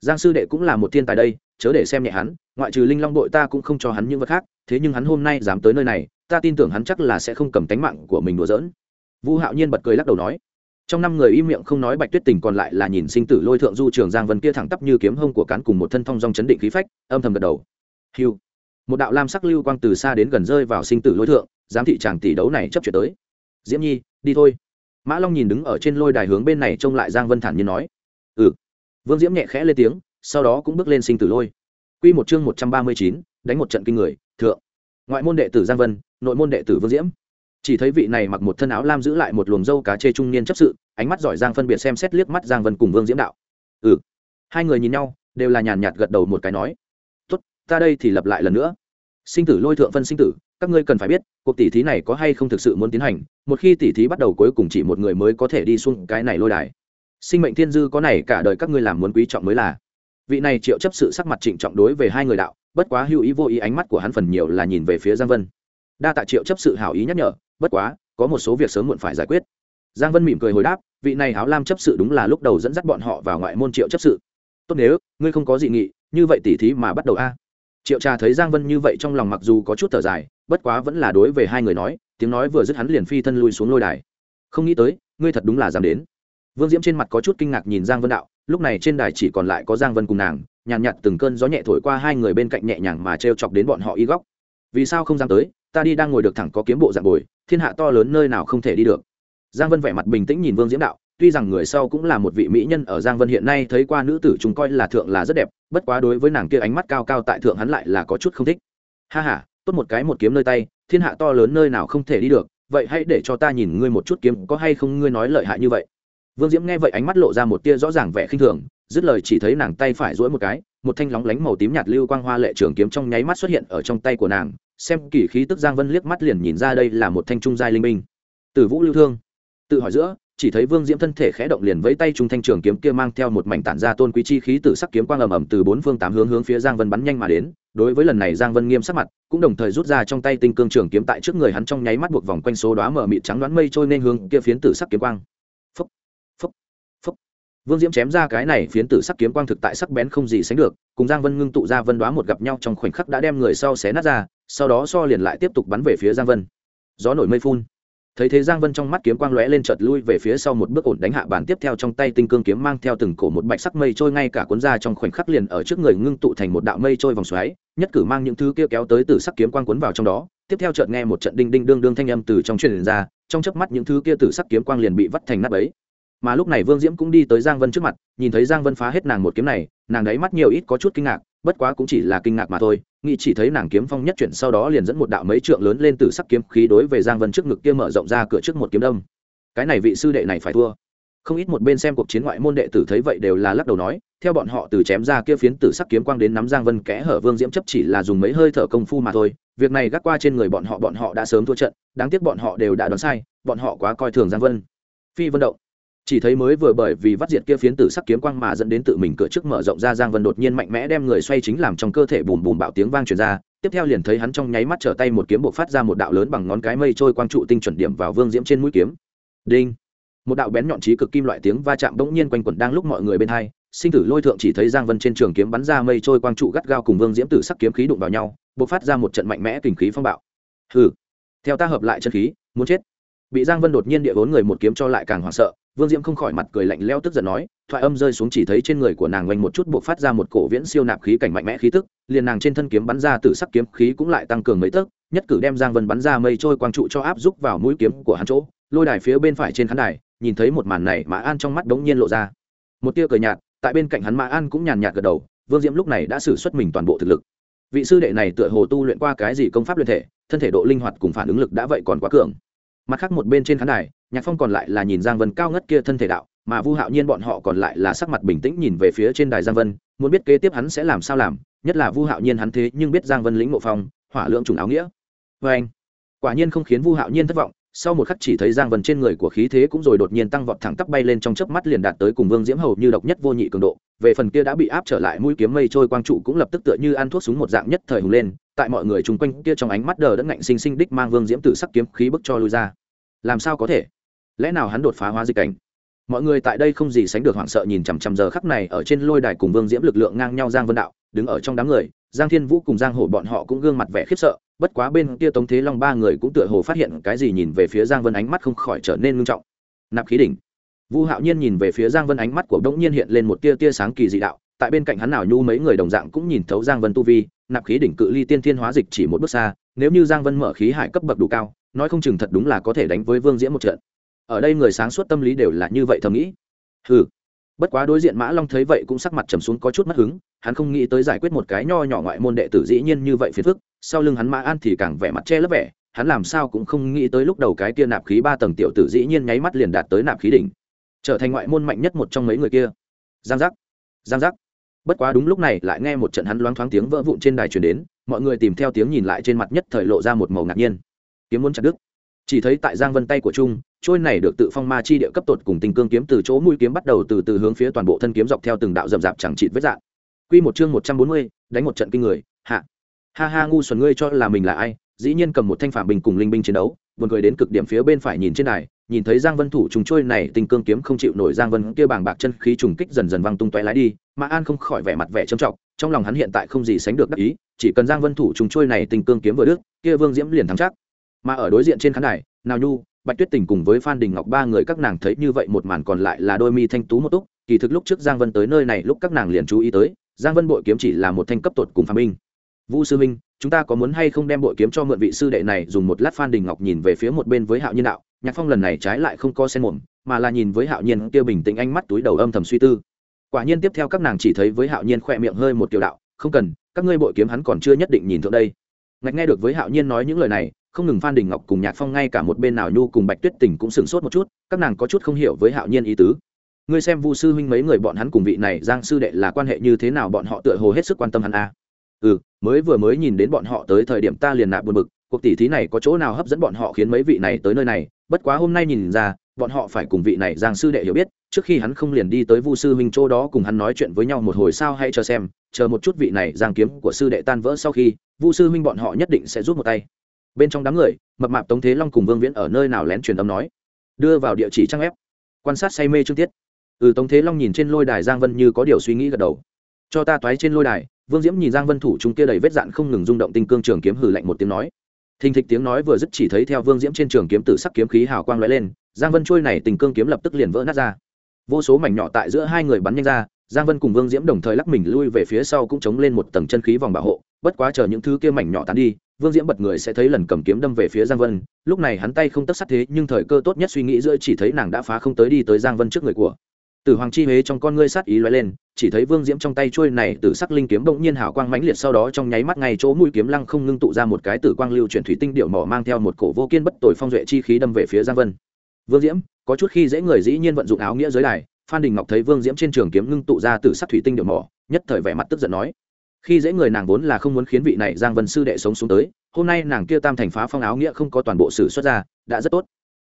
Speaker 1: Giang sư đệ cũng là một thiên tài đây, chớ để xem nhẹ hắn, ngoại trừ linh long đội ta cũng không cho hắn những vật khác, thế nhưng hắn hôm nay dám tới nơi này ta tin tưởng hắn chắc là sẽ không cầm tánh mạng của mình đùa giỡn. Vu hạo nhiên bật cười lắc đầu nói. Trong năm người im miệng không nói bạch tuyết tình còn lại là nhìn sinh tử lôi thượng du trường giang vân kia thẳng tắp như kiếm hông của cán cùng một thân thông dong chấn định khí phách, âm thầm gật đầu. Hiu một đạo lam sắc lưu quang từ xa đến gần rơi vào sinh tử lôi thượng, giám thị chàng tỷ đấu này chấp chuyện tới. Diễm nhi, đi thôi. Mã long nhìn đứng ở trên lôi đài hướng bên này trông lại giang vân thản nhiên nói. Ừ. Vương diễm nhẹ khẽ lên tiếng, sau đó cũng bước lên sinh tử lôi. Quy một chương một trăm ba mươi chín, đánh một trận kinh người, thượng. Ngoại môn đệ tử giang vân nội môn đệ tử vương diễm. Chỉ thấy vị này mặc một thân áo lam giữ lại một luồng dâu cá chê trung niên chấp sự, ánh mắt giỏi giang phân biệt xem xét liếc mắt giang vân cùng vương diễm đạo. Ừ. Hai người nhìn nhau, đều là nhàn nhạt gật đầu một cái nói, tốt, ta đây thì lặp lại lần nữa. Sinh tử lôi thượng phân sinh tử, các ngươi cần phải biết, cuộc tỉ thí này có hay không thực sự muốn tiến hành, một khi tỉ thí bắt đầu cuối cùng chỉ một người mới có thể đi xuống cái này lôi đài. Sinh mệnh thiên dư có này cả đời các ngươi làm muốn quý trọng mới là. Vị này triệu chấp sự sắc mặt trịnh trọng đối về hai người đạo, bất quá hữu ý vô ý ánh mắt của hắn phần nhiều là nhìn về phía giang vân đa tạ triệu chấp sự hảo ý nhắc nhở bất quá có một số việc sớm muộn phải giải quyết. Giang vân mỉm cười hồi đáp vị này áo lam chấp sự đúng là lúc đầu dẫn dắt bọn họ vào ngoại môn triệu chấp sự. Tốt nếu ngươi không có dị nghị như vậy tỉ thí mà bắt đầu a. Triệu trà thấy giang vân như vậy trong lòng mặc dù có chút thở dài bất quá vẫn là đối về hai người nói tiếng nói vừa dứt hắn liền phi thân lui xuống lôi đài. Không nghĩ tới ngươi thật đúng là dám đến. Vương diễm trên mặt có chút kinh ngạc nhìn giang vân đạo lúc này trên đài chỉ còn lại có giang vân cùng nàng nhàn nhạt, nhạt từng cơn gió nhẹ thổi qua hai người bên cạnh nhẹ nhàng mà t r e o chọc đến bọn họ y góc. Vì sao không dám tới ta đi đang ngồi được thẳng có kiếm bộ dạng bồi, thiên hạ to lớn nơi nào không thể đi được. Giang vân vẻ mặt bình tĩnh nhìn vương diễm đạo, tuy rằng người sau cũng là một vị mỹ nhân ở giang vân hiện nay thấy qua nữ tử chúng coi là thượng là rất đẹp, bất quá đối với nàng kia ánh mắt cao cao tại thượng hắn lại là có chút không thích. Ha h a tốt một cái một kiếm nơi tay, thiên hạ to lớn nơi nào không thể đi được, vậy hãy để cho ta nhìn ngươi một chút kiếm có hay không ngươi nói lợi hại như vậy. Vương diễm nghe vậy ánh mắt lộ ra một tia rõ ràng vẻ khinh thường, dứt lời chỉ thấy nàng tay phải duỗi một cái một thanh lóng lánh màu tím nhạt lưu quang hoa lệ trường kiếm trong nháy mắt xuất hiện ở trong tay của nàng, xem kỳ khí tức giang vân liếc mắt liền nhìn ra đây là một thanh trung giai linh minh từ vũ lưu thương, tự hỏi giữa, chỉ thấy vương diễm thân thể khẽ động liền với tay trung thanh trường kiếm kia mang theo một mảnh tản ra tôn quý chi khí từ sắc kiếm quang ầm ầm từ bốn phương tám hướng hướng phía giang vân bắn nhanh mà đến, đối với lần này giang vân nghiêm sắc mặt, cũng đồng thời rút ra trong tay tinh cương trường kiếm tại trước người hắn trong nháy mắt buộc vòng quanh số đoá mở mịt trắng đoán mây trôi nên hướng kia phiến tử sắc kiếm quang vương diễm chém ra cái này phiến tử sắc kiếm quang thực tại sắc bén không gì sánh được, cùng giang vân ngưng tụ ra vân đoá một gặp nhau trong khoảnh khắc đã đem người sau xé nát ra, sau đó so liền lại tiếp tục bắn về phía giang vân. Gió nổi mây phun. Thấy thế giang vân trong mắt kiếm quang lóe lên chợt lui về phía sau một bước ổn đánh hạ bàn tiếp theo trong tay tinh cương kiếm mang theo từng cổ một bạch sắc mây trôi ngay cả cuốn ra trong khoảnh khắc liền ở trước người ngưng tụ thành một đạo mây trôi vòng xoáy, nhất cử mang những thứ kia kéo tới từ sắc kiếm quang cuốn vào trong đó, tiếp theo chợt nghe một trận đinh đinh đương đương thanh âm từ trong truyền ra, trong chớp mắt những thứ kia từ sắc kiếm quang liền bị vắt thành nát ấy mà lúc này vương diễm cũng đi tới giang vân trước mặt, nhìn thấy giang vân phá hết nàng một kiếm này, nàng đáy mắt nhiều ít có chút kinh ngạc, bất quá cũng chỉ là kinh ngạc mà thôi, nghĩ chỉ thấy nàng kiếm phong nhất chuyển sau đó liền dẫn một đạo mấy trượng lớn lên từ sắc kiếm khí đối về giang vân trước ngực kia mở rộng ra cửa trước một kiếm đông cái này vị sư đệ này phải thua. Không ít một bên xem cuộc chiến ngoại môn đệ tử thấy vậy đều là lắc đầu nói, theo bọn họ từ chém ra kia phiến tử sắc kiếm quang đến nắm giang vân kẽ hở, vương diễm chấp chỉ là dùng mấy hơi thở công phu mà thôi, việc này gác qua trên người bọn họ bọn họ đã sớm thua trận, đáng tiếc bọn họ đều đã đoán sai, bọn họ quá coi thường giang vân. Phi vân động chỉ thấy mới vừa bởi vì vắt diệt kia phiến tử sắc kiếm quang mà dẫn đến tự mình cửa trước mở rộng ra giang vân đột nhiên mạnh mẽ đem người xoay chính làm trong cơ thể bùm bùm bạo tiếng vang truyền ra. Tiếp theo liền thấy hắn trong nháy mắt trở tay một kiếm buộc phát ra một đạo lớn bằng ngón cái mây trôi quang trụ tinh chuẩn điểm vào vương diễm trên mũi kiếm. Đinh! Một đạo bén nhọn trí cực kim loại tiếng va chạm bỗng nhiên quanh quẩn đang lúc mọi người bên hai. Sinh tử lôi thượng chỉ thấy giang vân trên trường kiếm bắn ra mây trôi quang trụ gắt gao cùng vương diễm tử sắc kiếm khí đụng vào nhau buộc phát ra một trận mạnh mẽ kình khí phong bạo. Hừ! Theo ta hợp lại chân khí, muốn chết. Bị giang vân đột nhiên địa vốn người một kiếm cho lại càng hoảng sợ vương diễm không khỏi mặt cười lạnh leo tức giận nói, thoại âm rơi xuống chỉ thấy trên người của nàng oanh một chút buộc phát ra một cổ viễn siêu nạp khí cảnh mạnh mẽ khí tức, liền nàng trên thân kiếm bắn ra từ sắc kiếm khí cũng lại tăng cường mấy tấc, nhất cử đem giang vân bắn ra mây trôi quang trụ cho áp giúp vào mũi kiếm của hắn chỗ, lôi đài phía bên phải trên khán đài, nhìn thấy một màn này mã an trong mắt đống nhiên lộ ra. Một tia cười nhạt, tại bên cạnh hắn mã an cũng nhàn nhạt gật đầu, vương diễm lúc này đã xử xuất mình toàn bộ thực lực. Vị sư đệ này tựa hồ tu luyện qua cái gì công pháp luyện thể, thân thể độ linh hoạt cùng phản ứng lực đã vậy còn quá cường mặt khác một bên trên khán đài, nhạc phong còn lại là nhìn giang vân cao ngất kia thân thể đạo, mà vu hạo nhiên bọn họ còn lại là sắc mặt bình tĩnh nhìn về phía trên đài giang vân, muốn biết kế tiếp hắn sẽ làm sao làm, nhất là vu hạo nhiên hắn thế nhưng biết giang vân lĩnh mộ phong, hỏa lượng trùng áo nghĩa. Vê anh. Quả nhiên không khiến vu hạo nhiên thất vọng, sau một khắc chỉ thấy giang vân trên người của khí thế cũng rồi đột nhiên tăng vọt thẳng tắp bay lên trong chớp mắt liền đạt tới cùng vương diễm hầu như độc nhất vô nhị cường độ, về phần kia đã bị áp trở lại mũi kiếm mây trôi quang trụ cũng lập tức tựa như ăn thuốc súng một dạng nhất thời hùng lên, tại mọi người chung quanh kia trong ánh mắt đờ đẫn ngạnh sinh sinh đích mang vương diễm tự sắc kiếm khí bức cho lui ra làm sao có thể? Lẽ nào hắn đột phá hóa dịch cảnh? Mọi người tại đây không gì sánh được hoảng sợ nhìn chằm chằm giờ khắc này ở trên lôi đài cùng vương diễm lực lượng ngang nhau giang vân đạo, đứng ở trong đám người, giang thiên vũ cùng giang hổ bọn họ cũng gương mặt vẻ khiếp sợ, bất quá bên kia tống thế long ba người cũng tựa hồ phát hiện cái gì nhìn về phía giang vân ánh mắt không khỏi trở nên ngưng trọng. Nạp khí đỉnh. Vu hạo nhiên nhìn về phía giang vân ánh mắt của đống nhiên hiện lên một tia tia sáng kỳ dị đạo, tại bên cạnh hắn nào nhu mấy người đồng dạng cũng nhìn thấu giang vân tu vi, nạp khí đỉnh cự ly tiên thiên hóa dịch chỉ một bước xa, nếu như giang vân mở khí hải cấp bậc đủ cao nói không chừng thật đúng là có thể đánh với vương diễm một trận. Ở đây người sáng suốt tâm lý đều là như vậy thầm nghĩ. Ừ bất quá đối diện mã long thấy vậy cũng sắc mặt trầm xuống có chút mất hứng, hắn không nghĩ tới giải quyết một cái nho nhỏ ngoại môn đệ tử dĩ nhiên như vậy phiền phức, sau lưng hắn mã an thì càng vẻ mặt che lấp vẻ, hắn làm sao cũng không nghĩ tới lúc đầu cái kia nạp khí ba tầng tiểu tử dĩ nhiên nháy mắt liền đạt tới nạp khí đỉnh. Trở thành ngoại môn mạnh nhất một trong mấy người kia. Giang giác. Giang giác. Bất quá đúng lúc này lại nghe một trận hắn loáng thoáng tiếng vỡ vụn trên đài truyền đến, mọi người tìm theo tiếng nhìn lại trên mặt nhất thời lộ ra một màu ngạc nhiên kiếm muốn chặt đứt. Chỉ thấy tại giang vân tay của trung, trôi này được tự phong ma chi địa cấp tột cùng tình cương kiếm từ chỗ mũi kiếm bắt đầu từ từ hướng phía toàn bộ thân kiếm dọc theo từng đạo rậm rạp chẳng chịt vết dạng. Quy một chương một trăm bốn mươi, đánh một trận kinh người, hạ. Ha ha, ngu xuẩn ngươi cho là mình là ai? Dĩ nhiên cầm một thanh phạm bình cùng linh binh chiến đấu, buồn cười đến cực điểm phía bên phải nhìn trên này nhìn thấy giang vân thủ trùng trôi này tình cương kiếm không chịu nổi giang vân kia bàng bạc chân khí trùng kích dần dần văng tung toé lái đi, mà an không khỏi vẻ mặt vẻ trầm trọng, trong lòng hắn hiện tại không gì sánh được đắc ý, chỉ cần giang vân thủ trùng trôi này tình cương kiếm vừa đức kia vương diễm liền thắng chắc mà ở đối diện trên khán đài, nào nhu, bạch tuyết tình cùng với phan đình ngọc ba người các nàng thấy như vậy một màn còn lại là đôi mi thanh tú một túc, kỳ thực lúc trước giang vân tới nơi này lúc các nàng liền chú ý tới, giang vân bội kiếm chỉ là một thanh cấp tột cùng phạm minh Vu sư minh, chúng ta có muốn hay không đem bội kiếm cho mượn vị sư đệ này, dùng một lát phan đình ngọc nhìn về phía một bên với hạo nhiên đạo, nhạc phong lần này trái lại không có sen mồm, mà là nhìn với hạo nhiên kia bình tĩnh ánh mắt túi đầu âm thầm suy tư. Quả nhiên tiếp theo các nàng chỉ thấy với hạo nhiên khỏe miệng hơi một tiểu đạo, không cần, các ngươi bội kiếm hắn còn chưa nhất định nhìn thượng đây. Ngạch nghe được với hạo nhiên nói những lời này không ngừng phan đình ngọc cùng nhạc phong ngay cả một bên nào nhu cùng bạch tuyết tình cũng sửng sốt một chút, các nàng có chút không hiểu với hạo nhiên ý tứ. Ngươi xem vu sư huynh mấy người bọn hắn cùng vị này giang sư đệ là quan hệ như thế nào, bọn họ tựa hồ hết sức quan tâm hắn à. ừ mới vừa mới nhìn đến bọn họ tới thời điểm ta liền nạp buồn bực, cuộc tỷ thí này có chỗ nào hấp dẫn bọn họ khiến mấy vị này tới nơi này? Bất quá hôm nay nhìn ra, bọn họ phải cùng vị này giang sư đệ hiểu biết, trước khi hắn không liền đi tới vu sư huynh chỗ đó cùng hắn nói chuyện với nhau một hồi sao hay chờ xem, chờ một chút vị này giang kiếm của sư đệ tan vỡ sau khi, vu sư huynh bọn họ nhất định sẽ rút một tay bên trong đám người, mập mạp tống thế long cùng vương viễn ở nơi nào lén truyền âm nói. Đưa vào địa chỉ trang ép quan sát say mê chương tiết. Ừ tống thế long nhìn trên lôi đài giang vân như có điều suy nghĩ gật đầu. Cho ta toái trên lôi đài, vương diễm nhìn giang vân thủ chúng kia đầy vết dạn không ngừng rung động tinh cương trường kiếm hử lạnh một tiếng nói. Thình thịch tiếng nói vừa dứt chỉ thấy theo vương diễm trên trường kiếm tử sắc kiếm khí hào quang lóe lên, giang vân trôi này tình cương kiếm lập tức liền vỡ nát ra. Vô số mảnh nhỏ tại giữa hai người bắn nhanh ra, giang vân cùng vương diễm đồng thời lắc mình lui về phía sau cũng chống lên một tầng chân khí vòng bảo hộ, bất quá chờ những thứ kia mảnh nhỏ tán đi vương diễm bật người sẽ thấy lần cầm kiếm đâm về phía giang vân. Lúc này hắn tay không tất sát thế, nhưng thời cơ tốt nhất suy nghĩ giữa chỉ thấy nàng đã phá không tới đi tới giang vân trước người của. Từ hoàng chi Hế trong con ngươi sát ý lóe lên, chỉ thấy vương diễm trong tay chuôi này tử sắc linh kiếm bỗng nhiên hào quang mãnh liệt sau đó trong nháy mắt ngay chỗ mũi kiếm lăng không ngưng tụ ra một cái tử quang lưu chuyển thủy tinh điệu mỏ mang theo một cổ vô kiên bất tồi phong duệ chi khí đâm về phía giang vân. Vương diễm, có chút khi dễ người dĩ nhiên vận dụng áo nghĩa giới đài, phan đình ngọc thấy vương diễm trên trường kiếm ngưng tụ ra tử sắc thủy tinh điệu mỏ, nhất thời vẻ mặt tức giận nói khi dễ người nàng vốn là không muốn khiến vị này giang vân sư đệ sống xuống tới, hôm nay nàng kia tam thành phá phong áo nghĩa không có toàn bộ sử xuất ra, đã rất tốt.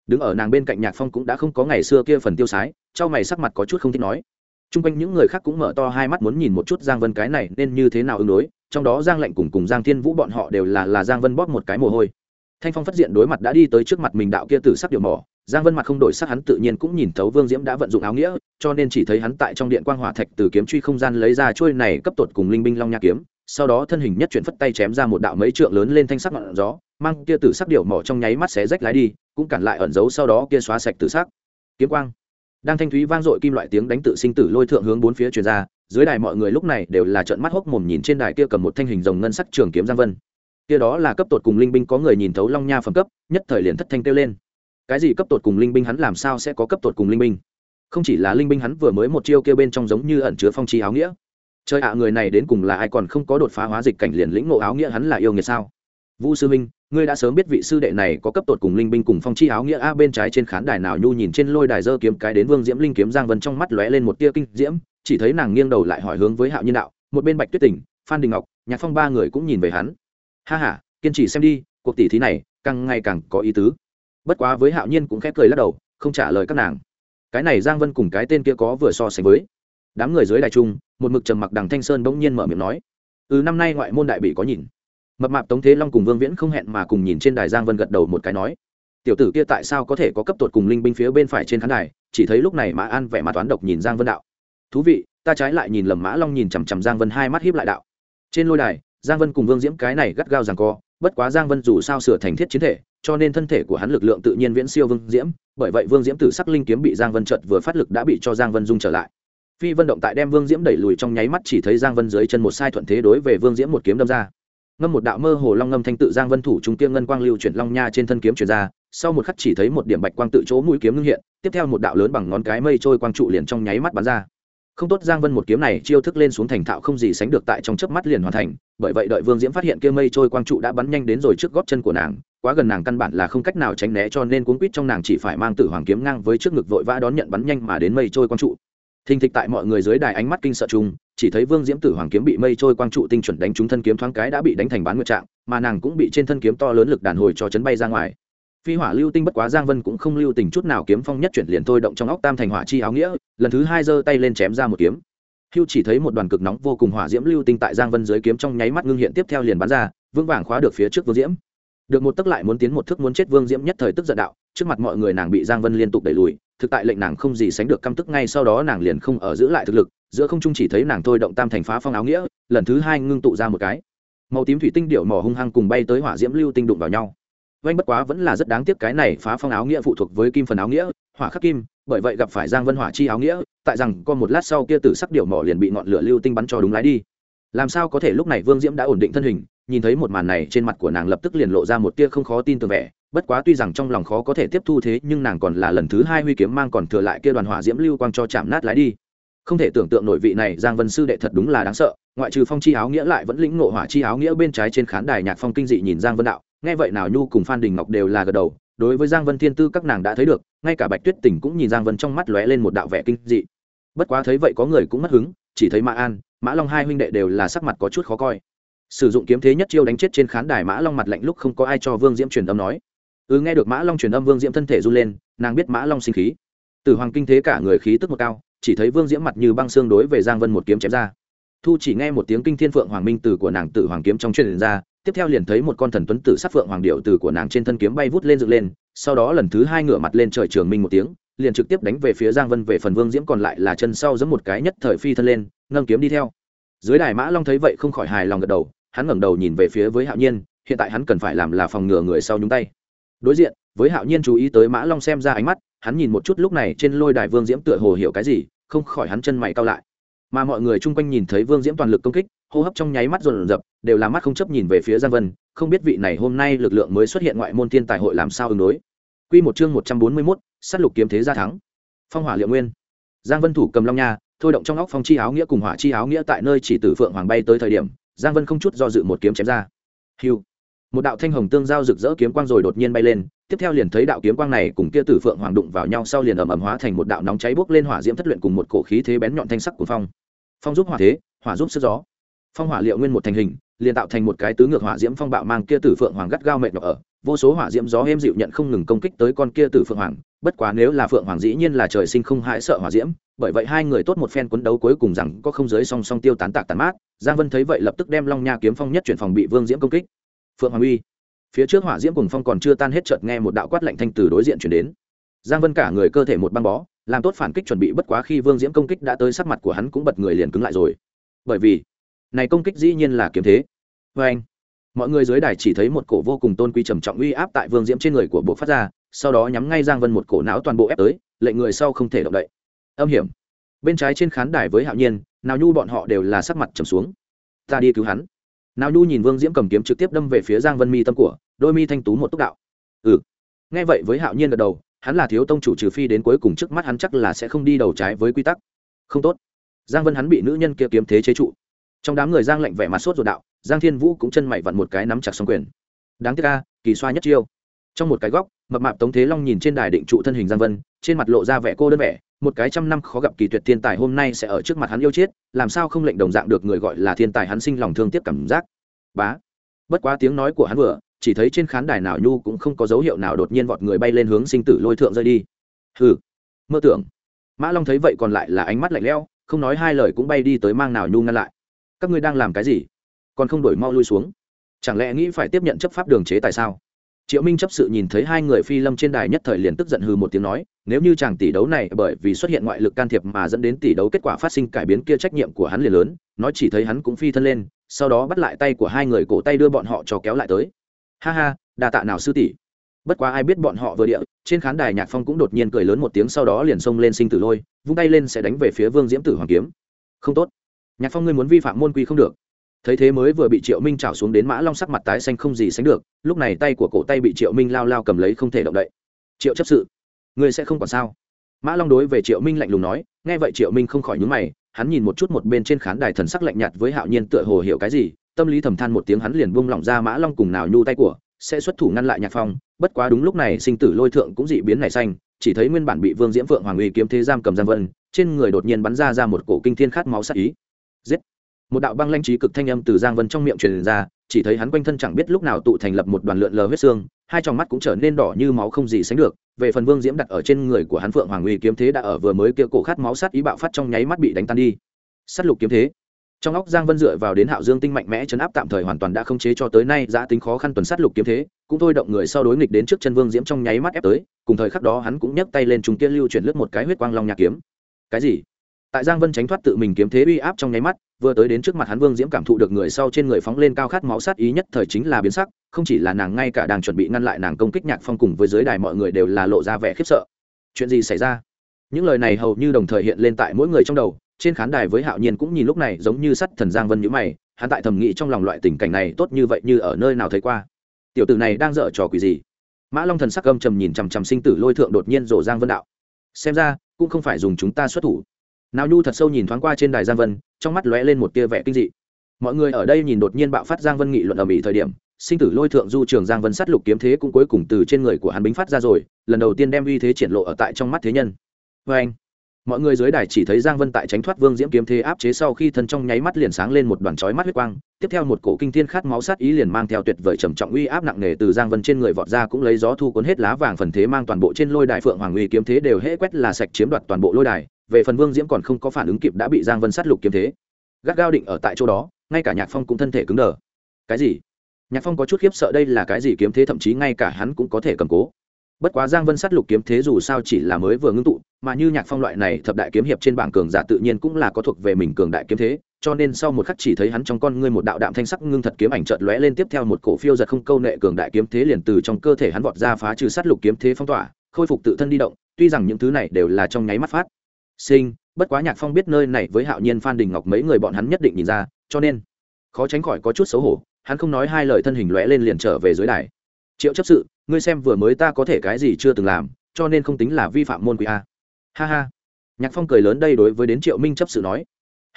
Speaker 1: Đứng ở nàng bên cạnh nhạc phong cũng đã không có ngày xưa kia phần tiêu sái Trong mày sắc mặt có chút không thích nói. T r u n g quanh những người khác cũng mở to hai mắt muốn nhìn một chút giang vân cái này nên như thế nào ứng đối, trong đó giang lệnh cùng cùng giang thiên vũ bọn họ đều là là giang vân bóp một cái mồ hôi. Thanh phong phát diện đối mặt đã đi tới trước mặt mình đạo kia tử sắc điệu mỏ giang vân mặt không đổi sắc hắn tự nhiên cũng nhìn thấu vương diễm đã vận dụng áo nghĩa, cho nên chỉ thấy hắn tại trong điện quang hỏa thạch từ kiếm truy không gian lấy ra trôi này cấp tột cùng linh binh long nha kiếm, sau đó thân hình nhất chuyển phất tay chém ra một đạo mấy trượng lớn lên thanh sắc ngọn gió, mang kia tử sắc điệu mỏ trong nháy mắt xé rách lái đi, cũng cản lại ẩn giấu sau đó kia xóa sạch tử sắc. Kiếm quang. Đang thanh thúy vang dội kim loại tiếng đánh tự sinh tử lôi thượng hướng bốn phía truyền ra, dưới đài mọi người lúc này đều là trợn mắt hốc mồm nhìn trên đài kia cầm một thanh hình rồng ngân sắc trường kiếm giang vân. Kia đó là cấp tột cùng linh binh có người nhìn thấu long nha phẩm cấp, nhất thời liền thất thanh kêu lên cái gì cấp tột cùng linh binh hắn làm sao sẽ có cấp tột cùng linh binh? Không chỉ là linh binh hắn vừa mới một chiêu kêu bên trong giống như ẩn chứa phong trí áo nghĩa. Chơi ạ, người này đến cùng là ai còn không có đột phá hóa dịch cảnh liền lĩnh ngộ áo nghĩa hắn là yêu nghiệt sao? Vu sư minh ngươi đã sớm biết vị sư đệ này có cấp tột cùng linh binh cùng phong chi áo nghĩa a, bên trái trên khán đài nào nhu nhìn trên lôi đài dơ kiếm cái đến vương diễm linh kiếm giang vân trong mắt lóe lên một tia kinh diễm, chỉ thấy nàng nghiêng đầu lại hỏi hướng với hạo nhiên đạo, một bên bạch tuyết tỉnh, phan đình ngọc, nhạc phong ba người cũng nhìn về hắn. Ha ha, kiên trì xem đi, cuộc tỷ thí này càng ngày càng có ý tứ bất quá với hạo nhiên cũng khép cười lắc đầu, không trả lời các nàng. Cái này giang vân cùng cái tên kia có vừa so sánh với. Đám người dưới đài trung, một mực trầm mặc đằng thanh sơn bỗng nhiên mở miệng nói ừ năm nay ngoại môn đại bị có nhìn. Mập mạp tống thế long cùng vương viễn không hẹn mà cùng nhìn trên đài giang vân gật đầu một cái nói, tiểu tử kia tại sao có thể có cấp tột cùng linh binh phía bên phải trên khán đài, chỉ thấy lúc này mã an vẻ mặt toán độc nhìn giang vân đạo. Thú vị, ta trái lại nhìn lầm mã long nhìn chằm chằm giang vân hai mắt hiếp lại đạo. Trên lôi đài, giang vân cùng vương diễm cái này gắt gao rằng co, bất quá giang vân dù sao sửa thành thiết chiến thể cho nên thân thể của hắn lực lượng tự nhiên viễn siêu vương diễm, bởi vậy vương diễm tử sắc linh kiếm bị giang vân trợt vừa phát lực đã bị cho giang vân dung trở lại. Phi vân động tại đem vương diễm đẩy lùi trong nháy mắt chỉ thấy giang vân dưới chân một sai thuận thế đối về vương diễm một kiếm đâm ra. Ngâm một đạo mơ hồ long ngâm thanh tự giang vân thủ trung tiên ngân quang lưu chuyển long nha trên thân kiếm chuyển ra, sau một khắc chỉ thấy một điểm bạch quang tự chỗ mũi kiếm ngưng hiện, tiếp theo một đạo lớn bằng ngón cái mây trôi quang trụ liền trong nháy mắt bắn ra. Không tốt giang vân một kiếm này chiêu thức lên xuống thành thạo không gì sánh được tại trong chớp mắt liền hoàn thành, bởi vậy đợi vương diễm phát hiện kia mây trôi quang trụ đã bắn nhanh đến rồi trước góp chân của nàng quá gần nàng căn bản là không cách nào tránh né cho nên cuốn quýt trong nàng chỉ phải mang tử hoàng kiếm ngang với trước ngực vội vã đón nhận bắn nhanh mà đến mây trôi quang trụ. Thình thịch tại mọi người dưới đài ánh mắt kinh sợ chung, chỉ thấy vương diễm tử hoàng kiếm bị mây trôi quang trụ tinh chuẩn đánh trúng thân kiếm thoáng cái đã bị đánh thành bán nguyệt trạng, mà nàng cũng bị trên thân kiếm to lớn lực đàn hồi cho chấn bay ra ngoài. Phi hỏa lưu tinh bất quá giang vân cũng không lưu tình chút nào kiếm phong nhất chuyển liền thôi động trong óc tam thành hỏa chi áo nghĩa, lần thứ hai giơ tay lên chém ra một kiếm. Hưu chỉ thấy một đoàn cực nóng vô cùng hỏa diễm lưu tinh tại giang vân dưới kiếm trong nháy mắt ngưng hiện tiếp theo liền bắn ra, vững vàng khóa được phía trước vương diễm được một tức lại muốn tiến một thước muốn chết vương diễm nhất thời tức giận đạo, trước mặt mọi người nàng bị giang vân liên tục đẩy lùi, thực tại lệnh nàng không gì sánh được căm tức, ngay sau đó nàng liền không ở giữ lại thực lực, giữa không trung chỉ thấy nàng thôi động tam thành phá phong áo nghĩa, lần thứ hai ngưng tụ ra một cái. Màu tím thủy tinh điệu mỏ hung hăng cùng bay tới hỏa diễm lưu tinh đụng vào nhau. Oanh bất quá vẫn là rất đáng tiếc cái này phá phong áo nghĩa phụ thuộc với kim phần áo nghĩa, hỏa khắc kim, bởi vậy gặp phải giang vân hỏa chi áo nghĩa, tại rằng có một lát sau kia tử sắc điệu mỏ liền bị ngọn lửa lưu tinh bắn cho đúng lái đi. Làm sao có thể lúc này vương diễm đã ổn định thân hình nhìn thấy một màn này trên mặt của nàng lập tức liền lộ ra một tia không khó tin tưởng vẻ. Bất quá tuy rằng trong lòng khó có thể tiếp thu thế, nhưng nàng còn là lần thứ hai huy kiếm mang còn thừa lại kia đoàn hỏa diễm lưu quang cho chạm nát lái đi. Không thể tưởng tượng nội vị này giang vân sư đệ thật đúng là đáng sợ. Ngoại trừ phong chi áo nghĩa lại vẫn lĩnh ngộ hỏa chi áo nghĩa bên trái trên khán đài nhạc phong kinh dị nhìn giang vân đạo. Nghe vậy nào nhu cùng phan đình ngọc đều là gật đầu. Đối với giang vân thiên tư các nàng đã thấy được, ngay cả bạch tuyết tỉnh cũng nhìn giang vân trong mắt lóe lên một đạo vẻ kinh dị. Bất quá thấy vậy có người cũng mất hứng, chỉ thấy mã an, mã long hai huynh đệ đều là sắc mặt có chút khó coi sử dụng kiếm thế nhất chiêu đánh chết trên khán đài mã long mặt lạnh lúc không có ai cho vương diễm truyền âm nói. Ừ nghe được mã long truyền âm, vương diễm thân thể run lên, nàng biết mã long sinh khí. Tử hoàng kinh thế cả người khí tức một cao, chỉ thấy vương diễm mặt như băng xương đối về giang vân một kiếm chém ra. Thu chỉ nghe một tiếng kinh thiên phượng hoàng minh từ của nàng tử hoàng kiếm trong truyền ra, tiếp theo liền thấy một con thần tuấn tử sát phượng hoàng điệu từ của nàng trên thân kiếm bay vút lên dựng lên, sau đó lần thứ hai ngửa mặt lên trời trường minh một tiếng, liền trực tiếp đánh về phía giang vân về phần vương diễm còn lại là chân sau giẫm một cái nhất thời phi thân lên, nâng kiếm đi theo. Dưới đài mã long thấy vậy không khỏi hài lòng gật đầu hắn ngẩng đầu nhìn về phía với hạo nhiên hiện tại hắn cần phải làm là phòng ngừa người sau nhúng tay đối diện với hạo nhiên chú ý tới mã long xem ra ánh mắt hắn nhìn một chút lúc này trên lôi đài vương diễm tựa hồ hiểu cái gì không khỏi hắn chân mày cao lại mà mọi người chung quanh nhìn thấy vương diễm toàn lực công kích hô hấp trong nháy mắt rồn rập đều là mắt không chấp nhìn về phía giang vân không biết vị này hôm nay lực lượng mới xuất hiện ngoại môn thiên tài hội làm sao ứng đối Quy một chương một trăm bốn mươi 141, sát lục kiếm thế gia thắng. Phong hỏa liệu nguyên. Giang Vân thủ cầm long nha, thôi động trong óc phong chi áo nghĩa cùng hỏa chi áo nghĩa tại nơi chỉ tử phượng hoàng bay tới thời điểm, Giang Vân không chút do dự một kiếm chém ra. Hiu! Một đạo thanh hồng tương giao rực rỡ kiếm quang rồi đột nhiên bay lên, tiếp theo liền thấy đạo kiếm quang này cùng kia tử phượng hoàng đụng vào nhau sau liền ầm ầm hóa thành một đạo nóng cháy bốc lên hỏa diễm thất luyện cùng một cổ khí thế bén nhọn thanh sắc của phong. Phong giúp hỏa thế, hỏa giúp sức gió. Phong hỏa liệu nguyên một thành hình, liền tạo thành một cái tứ ngược hỏa diễm phong bạo mang kia tử phượng hoàng gắt gao mệt nhọc ở, vô số hỏa diễm gió êm dịu nhận không ngừng công kích tới con kia tử phượng hoàng bất quá nếu là phượng hoàng dĩ nhiên là trời sinh không hãi sợ hỏa diễm bởi vậy hai người tốt một phen quấn đấu cuối cùng rằng có không giới song song tiêu tán tạc tàn mát, giang vân thấy vậy lập tức đem long nha kiếm phong nhất chuyển phòng bị vương diễm công kích. Phượng hoàng uy, phía trước hỏa diễm cùng phong còn chưa tan hết chợt nghe một đạo quát lạnh thanh từ đối diện chuyển đến. Giang vân cả người cơ thể một băng bó, làm tốt phản kích chuẩn bị bất quá khi vương diễm công kích đã tới sắc mặt của hắn cũng bật người liền cứng lại rồi. Bởi vì, này công kích dĩ nhiên là kiếm thế. Vê anh, mọi người dưới đài chỉ thấy một cổ vô cùng tôn quý trầm trọng uy áp tại vương diễm trên người của bộ phát ra, sau đó nhắm ngay giang vân một cổ não toàn bộ ép tới, lệnh người sau không thể động đậy âm hiểm. Bên trái trên khán đài với hạo nhiên, nào nhu bọn họ đều là sắc mặt trầm xuống. Ta đi cứu hắn. Nào nhu nhìn vương diễm cầm kiếm trực tiếp đâm về phía giang vân mi tâm của, đôi mi thanh tú một túc đạo. Ừ. Nghe vậy với hạo nhiên gật đầu, hắn là thiếu tông chủ trừ phi đến cuối cùng trước mắt hắn chắc là sẽ không đi đầu trái với quy tắc. Không tốt. Giang vân hắn bị nữ nhân kia kiếm thế chế trụ. Trong đám người giang lệnh vẻ mặt sốt ruột đạo, giang thiên vũ cũng chân mày vặn một cái nắm chặt xong quyền. Đáng tiếc ca kỳ xoa nhất chiêu. Trong một cái góc, mập mạp tống thế long nhìn trên đài định trụ thân hình giang vân, trên mặt lộ ra vẻ cô đơn vẻ một cái trăm năm khó gặp kỳ tuyệt thiên tài hôm nay sẽ ở trước mặt hắn yêu chết, làm sao không lệnh đồng dạng được người gọi là thiên tài hắn sinh lòng thương tiếc cảm giác. Bá. Bất quá tiếng nói của hắn vừa, chỉ thấy trên khán đài nào nhu cũng không có dấu hiệu nào đột nhiên vọt người bay lên hướng sinh tử lôi thượng rơi đi. Hừ. Mơ tưởng. Mã long thấy vậy còn lại là ánh mắt lạnh lẽo, không nói hai lời cũng bay đi tới mang nào nhu ngăn lại. Các ngươi đang làm cái gì? Còn không đổi mau lui xuống. Chẳng lẽ nghĩ phải tiếp nhận chấp pháp đường chế tại sao? Triệu minh chấp sự nhìn thấy hai người phi lâm trên đài nhất thời liền tức giận hừ một tiếng nói, nếu như chàng tỷ đấu này bởi vì xuất hiện ngoại lực can thiệp mà dẫn đến tỷ đấu kết quả phát sinh cải biến kia trách nhiệm của hắn liền lớn, nói chỉ thấy hắn cũng phi thân lên, sau đó bắt lại tay của hai người cổ tay đưa bọn họ cho kéo lại tới. Ha ha đà tạ nào sư tỷ. Bất quá ai biết bọn họ vừa địa, trên khán đài nhạc phong cũng đột nhiên cười lớn một tiếng sau đó liền xông lên sinh tử lôi, vung tay lên sẽ đánh về phía vương diễm tử hoàng kiếm. Không tốt. Nhạc phong ngươi muốn vi phạm môn quy không được thấy thế mới vừa bị triệu minh trào xuống đến mã long sắc mặt tái xanh không gì sánh được, lúc này tay của cổ tay bị triệu minh lao lao cầm lấy không thể động đậy. Triệu chấp sự, ngươi sẽ không còn sao? Mã long đối về triệu minh lạnh lùng nói, nghe vậy triệu minh không khỏi nhúng mày, hắn nhìn một chút một bên trên khán đài thần sắc lạnh nhạt với hạo nhiên tựa hồ hiểu cái gì, tâm lý thầm than một tiếng hắn liền buông lỏng ra mã long cùng nào nhu tay của, sẽ xuất thủ ngăn lại nhạc phong, bất quá đúng lúc này sinh tử lôi thượng cũng dị biến nảy xanh, chỉ thấy nguyên bản bị vương diễm phượng hoàng uy kiếm thế giam cầm giam vân, trên người đột nhiên bắn ra ra một cổ kinh thiên khát máu sắc ý. Giết! Một đạo băng lanh trí cực thanh âm từ giang vân trong miệng truyền ra, chỉ thấy hắn quanh thân chẳng biết lúc nào tụ thành lập một đoàn lượn lờ huyết xương, hai tròng mắt cũng trở nên đỏ như máu không gì sánh được. Về phần vương diễm đặt ở trên người của hắn phượng hoàng uy kiếm thế đã ở vừa mới kia cổ khát máu sát ý bạo phát trong nháy mắt bị đánh tan đi. Sát lục kiếm thế. Trong óc giang vân dựa vào đến hạo dương tinh mạnh mẽ chấn áp tạm thời hoàn toàn đã không chế cho tới nay giã tính khó khăn tuần sát lục kiếm thế, cũng thôi động người sau đối nghịch đến trước chân vương diễm trong nháy mắt ép tới, cùng thời khắc đó hắn cũng nhấc tay lên chúng kia lưu chuyển lướt một cái huyết quang long nhạc kiếm. Cái gì? Tại giang vân tránh thoát tự mình kiếm thế uy áp trong nháy mắt, vừa tới đến trước mặt hắn vương diễm cảm thụ được người sau trên người phóng lên cao khát máu sát ý nhất thời chính là biến sắc, không chỉ là nàng ngay cả đang chuẩn bị ngăn lại nàng công kích nhạc phong cùng với giới đài mọi người đều là lộ ra vẻ khiếp sợ. Chuyện gì xảy ra? Những lời này hầu như đồng thời hiện lên tại mỗi người trong đầu, trên khán đài với hạo nhiên cũng nhìn lúc này giống như sắt thần giang vân nhữ mày, hắn tại thầm nghĩ trong lòng loại tình cảnh này tốt như vậy như ở nơi nào thấy qua. Tiểu tử này đang dở trò quỷ gì? Mã long thần sắc âm trầm nhìn chằm chằm sinh tử lôi thượng đột nhiên rổ giang vân đạo. Xem ra, cũng không phải dùng chúng ta xuất thủ nào nhu thật sâu nhìn thoáng qua trên đài giang vân, trong mắt lóe lên một tia vẻ kinh dị. Mọi người ở đây nhìn đột nhiên bạo phát giang vân nghị luận ở mỹ thời điểm, sinh tử lôi thượng du trường giang vân sát lục kiếm thế cũng cuối cùng từ trên người của hắn bính phát ra rồi, lần đầu tiên đem uy thế triển lộ ở tại trong mắt thế nhân. Vê anh mọi người dưới đài chỉ thấy giang vân tại tránh thoát vương diễm kiếm thế áp chế sau khi thân trong nháy mắt liền sáng lên một đoàn chói mắt huyết quang. Tiếp theo một cổ kinh thiên khát máu sát ý liền mang theo tuyệt vời trầm trọng uy áp nặng nề từ giang vân trên người vọt ra cũng lấy gió thu cuốn hết lá vàng phần thế mang toàn bộ trên lôi đài phượng hoàng uy kiếm thế đều hễ quét là sạch chiếm đoạt toàn bộ lôi đài. Về phần vương diễm còn không có phản ứng kịp đã bị giang vân sát lục kiếm thế. Gắt gao định ở tại chỗ đó, ngay cả nhạc phong cũng thân thể cứng đờ. Cái gì? Nhạc phong có chút khiếp sợ đây là cái gì kiếm thế, thậm chí ngay cả hắn cũng có thể cầm cố bất quá giang vân sát lục kiếm thế dù sao chỉ là mới vừa ngưng tụ, mà như nhạc phong loại này thập đại kiếm hiệp trên bảng cường giả tự nhiên cũng là có thuộc về mình cường đại kiếm thế, cho nên sau một khắc chỉ thấy hắn trong con ngươi một đạo đạm thanh sắc ngưng thật kiếm ảnh chợt lóe lên tiếp theo một cổ phiêu giật không câu nệ cường đại kiếm thế liền từ trong cơ thể hắn vọt ra phá trừ sát lục kiếm thế phong tỏa, khôi phục tự thân đi động, tuy rằng những thứ này đều là trong nháy mắt phát sinh, bất quá nhạc phong biết nơi này với hạo nhiên phan đình ngọc mấy người bọn hắn nhất định nhìn ra, cho nên khó tránh khỏi có chút xấu hổ, hắn không nói hai lời thân hình lóe lên liền trở về dưới đài. Triệu chấp sự ngươi xem vừa mới ta có thể cái gì chưa từng làm, cho nên không tính là vi phạm môn quý a. Ha ha. Nhạc phong cười lớn đây đối với đến triệu minh chấp sự nói.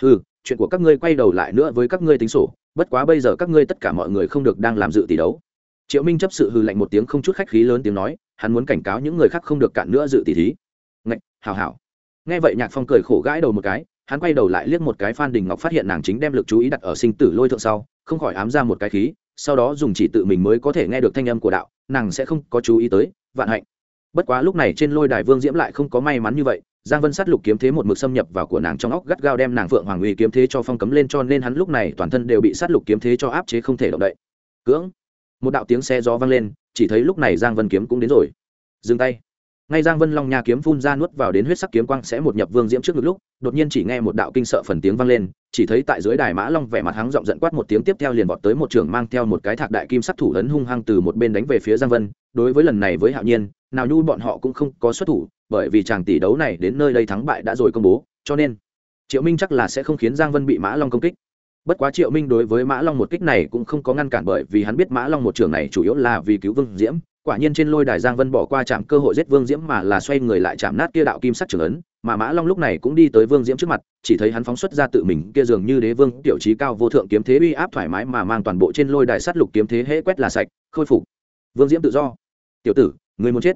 Speaker 1: Ừ chuyện của các ngươi quay đầu lại nữa với các ngươi tính sổ, bất quá bây giờ các ngươi tất cả mọi người không được đang làm dự tỷ đấu. Triệu minh chấp sự hư lạnh một tiếng không chút khách khí lớn tiếng nói, hắn muốn cảnh cáo những người khác không được cản nữa dự tỷ thí. Ngạch hào hào nghe vậy nhạc phong cười khổ gãi đầu một cái, hắn quay đầu lại liếc một cái phan đình ngọc phát hiện nàng chính đem lực chú ý đặt ở sinh tử lôi thượng sau, không khỏi ám ra một cái khí sau đó dùng chỉ tự mình mới có thể nghe được thanh âm của đạo, nàng sẽ không có chú ý tới, vạn hạnh. Bất quá lúc này trên lôi đài vương diễm lại không có may mắn như vậy, giang vân sát lục kiếm thế một mực xâm nhập vào của nàng trong óc gắt gao đem nàng phượng hoàng uy kiếm thế cho phong cấm lên cho nên hắn lúc này toàn thân đều bị sát lục kiếm thế cho áp chế không thể động đậy. Cưỡng! Một đạo tiếng xe gió vang lên, chỉ thấy lúc này giang vân kiếm cũng đến rồi. Dừng tay ngay giang vân long nha kiếm phun ra nuốt vào đến huyết sắc kiếm quang sẽ một nhập vương diễm trước ngực lúc, đột nhiên chỉ nghe một đạo kinh sợ phần tiếng vang lên, chỉ thấy tại dưới đài mã long vẻ mặt hắng giọng giận quát một tiếng tiếp theo liền vọt tới một trường mang theo một cái thạc đại kim sắc thủ ấn hung hăng từ một bên đánh về phía giang vân. Đối với lần này với hạo nhiên, nào nhu bọn họ cũng không có xuất thủ, bởi vì chàng tỷ đấu này đến nơi đây thắng bại đã rồi công bố, cho nên triệu minh chắc là sẽ không khiến giang vân bị mã long công kích. Bất quá triệu minh đối với mã long một kích này cũng không có ngăn cản bởi vì hắn biết mã long một trường này chủ yếu là vì cứu vương diễm quả nhiên trên lôi đài giang vân bỏ qua chạm cơ hội giết vương diễm mà là xoay người lại chạm nát kia đạo kim sắc trường ấn, mà mã long lúc này cũng đi tới vương diễm trước mặt, chỉ thấy hắn phóng xuất ra tự mình kia dường như đế vương tiểu trí cao vô thượng kiếm thế uy áp thoải mái mà mang toàn bộ trên lôi đài sắt lục kiếm thế hễ quét là sạch, khôi phục. Vương diễm tự do. Tiểu tử, người muốn chết?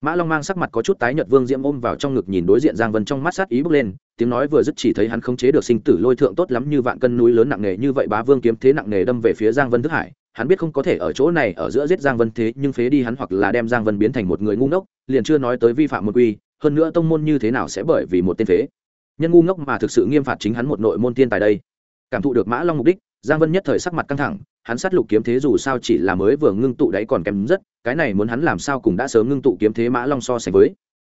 Speaker 1: Mã long mang sắc mặt có chút tái nhợt, vương diễm ôm vào trong ngực nhìn đối diện giang vân trong mắt sát ý bước lên, tiếng nói vừa dứt chỉ thấy hắn khống chế được sinh tử lôi thượng tốt lắm như vạn cân núi lớn nặng nề như vậy bá vương kiếm thế nặng nề đâm về phía giang vân thức hải hắn biết không có thể ở chỗ này ở giữa giết giang vân thế, nhưng phế đi hắn hoặc là đem giang vân biến thành một người ngu ngốc, liền chưa nói tới vi phạm một quy, hơn nữa tông môn như thế nào sẽ bởi vì một tên phế. Nhân ngu ngốc mà thực sự nghiêm phạt chính hắn một nội môn tiên tài đây. Cảm thụ được mã long mục đích, giang vân nhất thời sắc mặt căng thẳng, hắn sát lục kiếm thế dù sao chỉ là mới vừa ngưng tụ đấy còn kém rất, cái này muốn hắn làm sao cùng đã sớm ngưng tụ kiếm thế mã long so sánh với.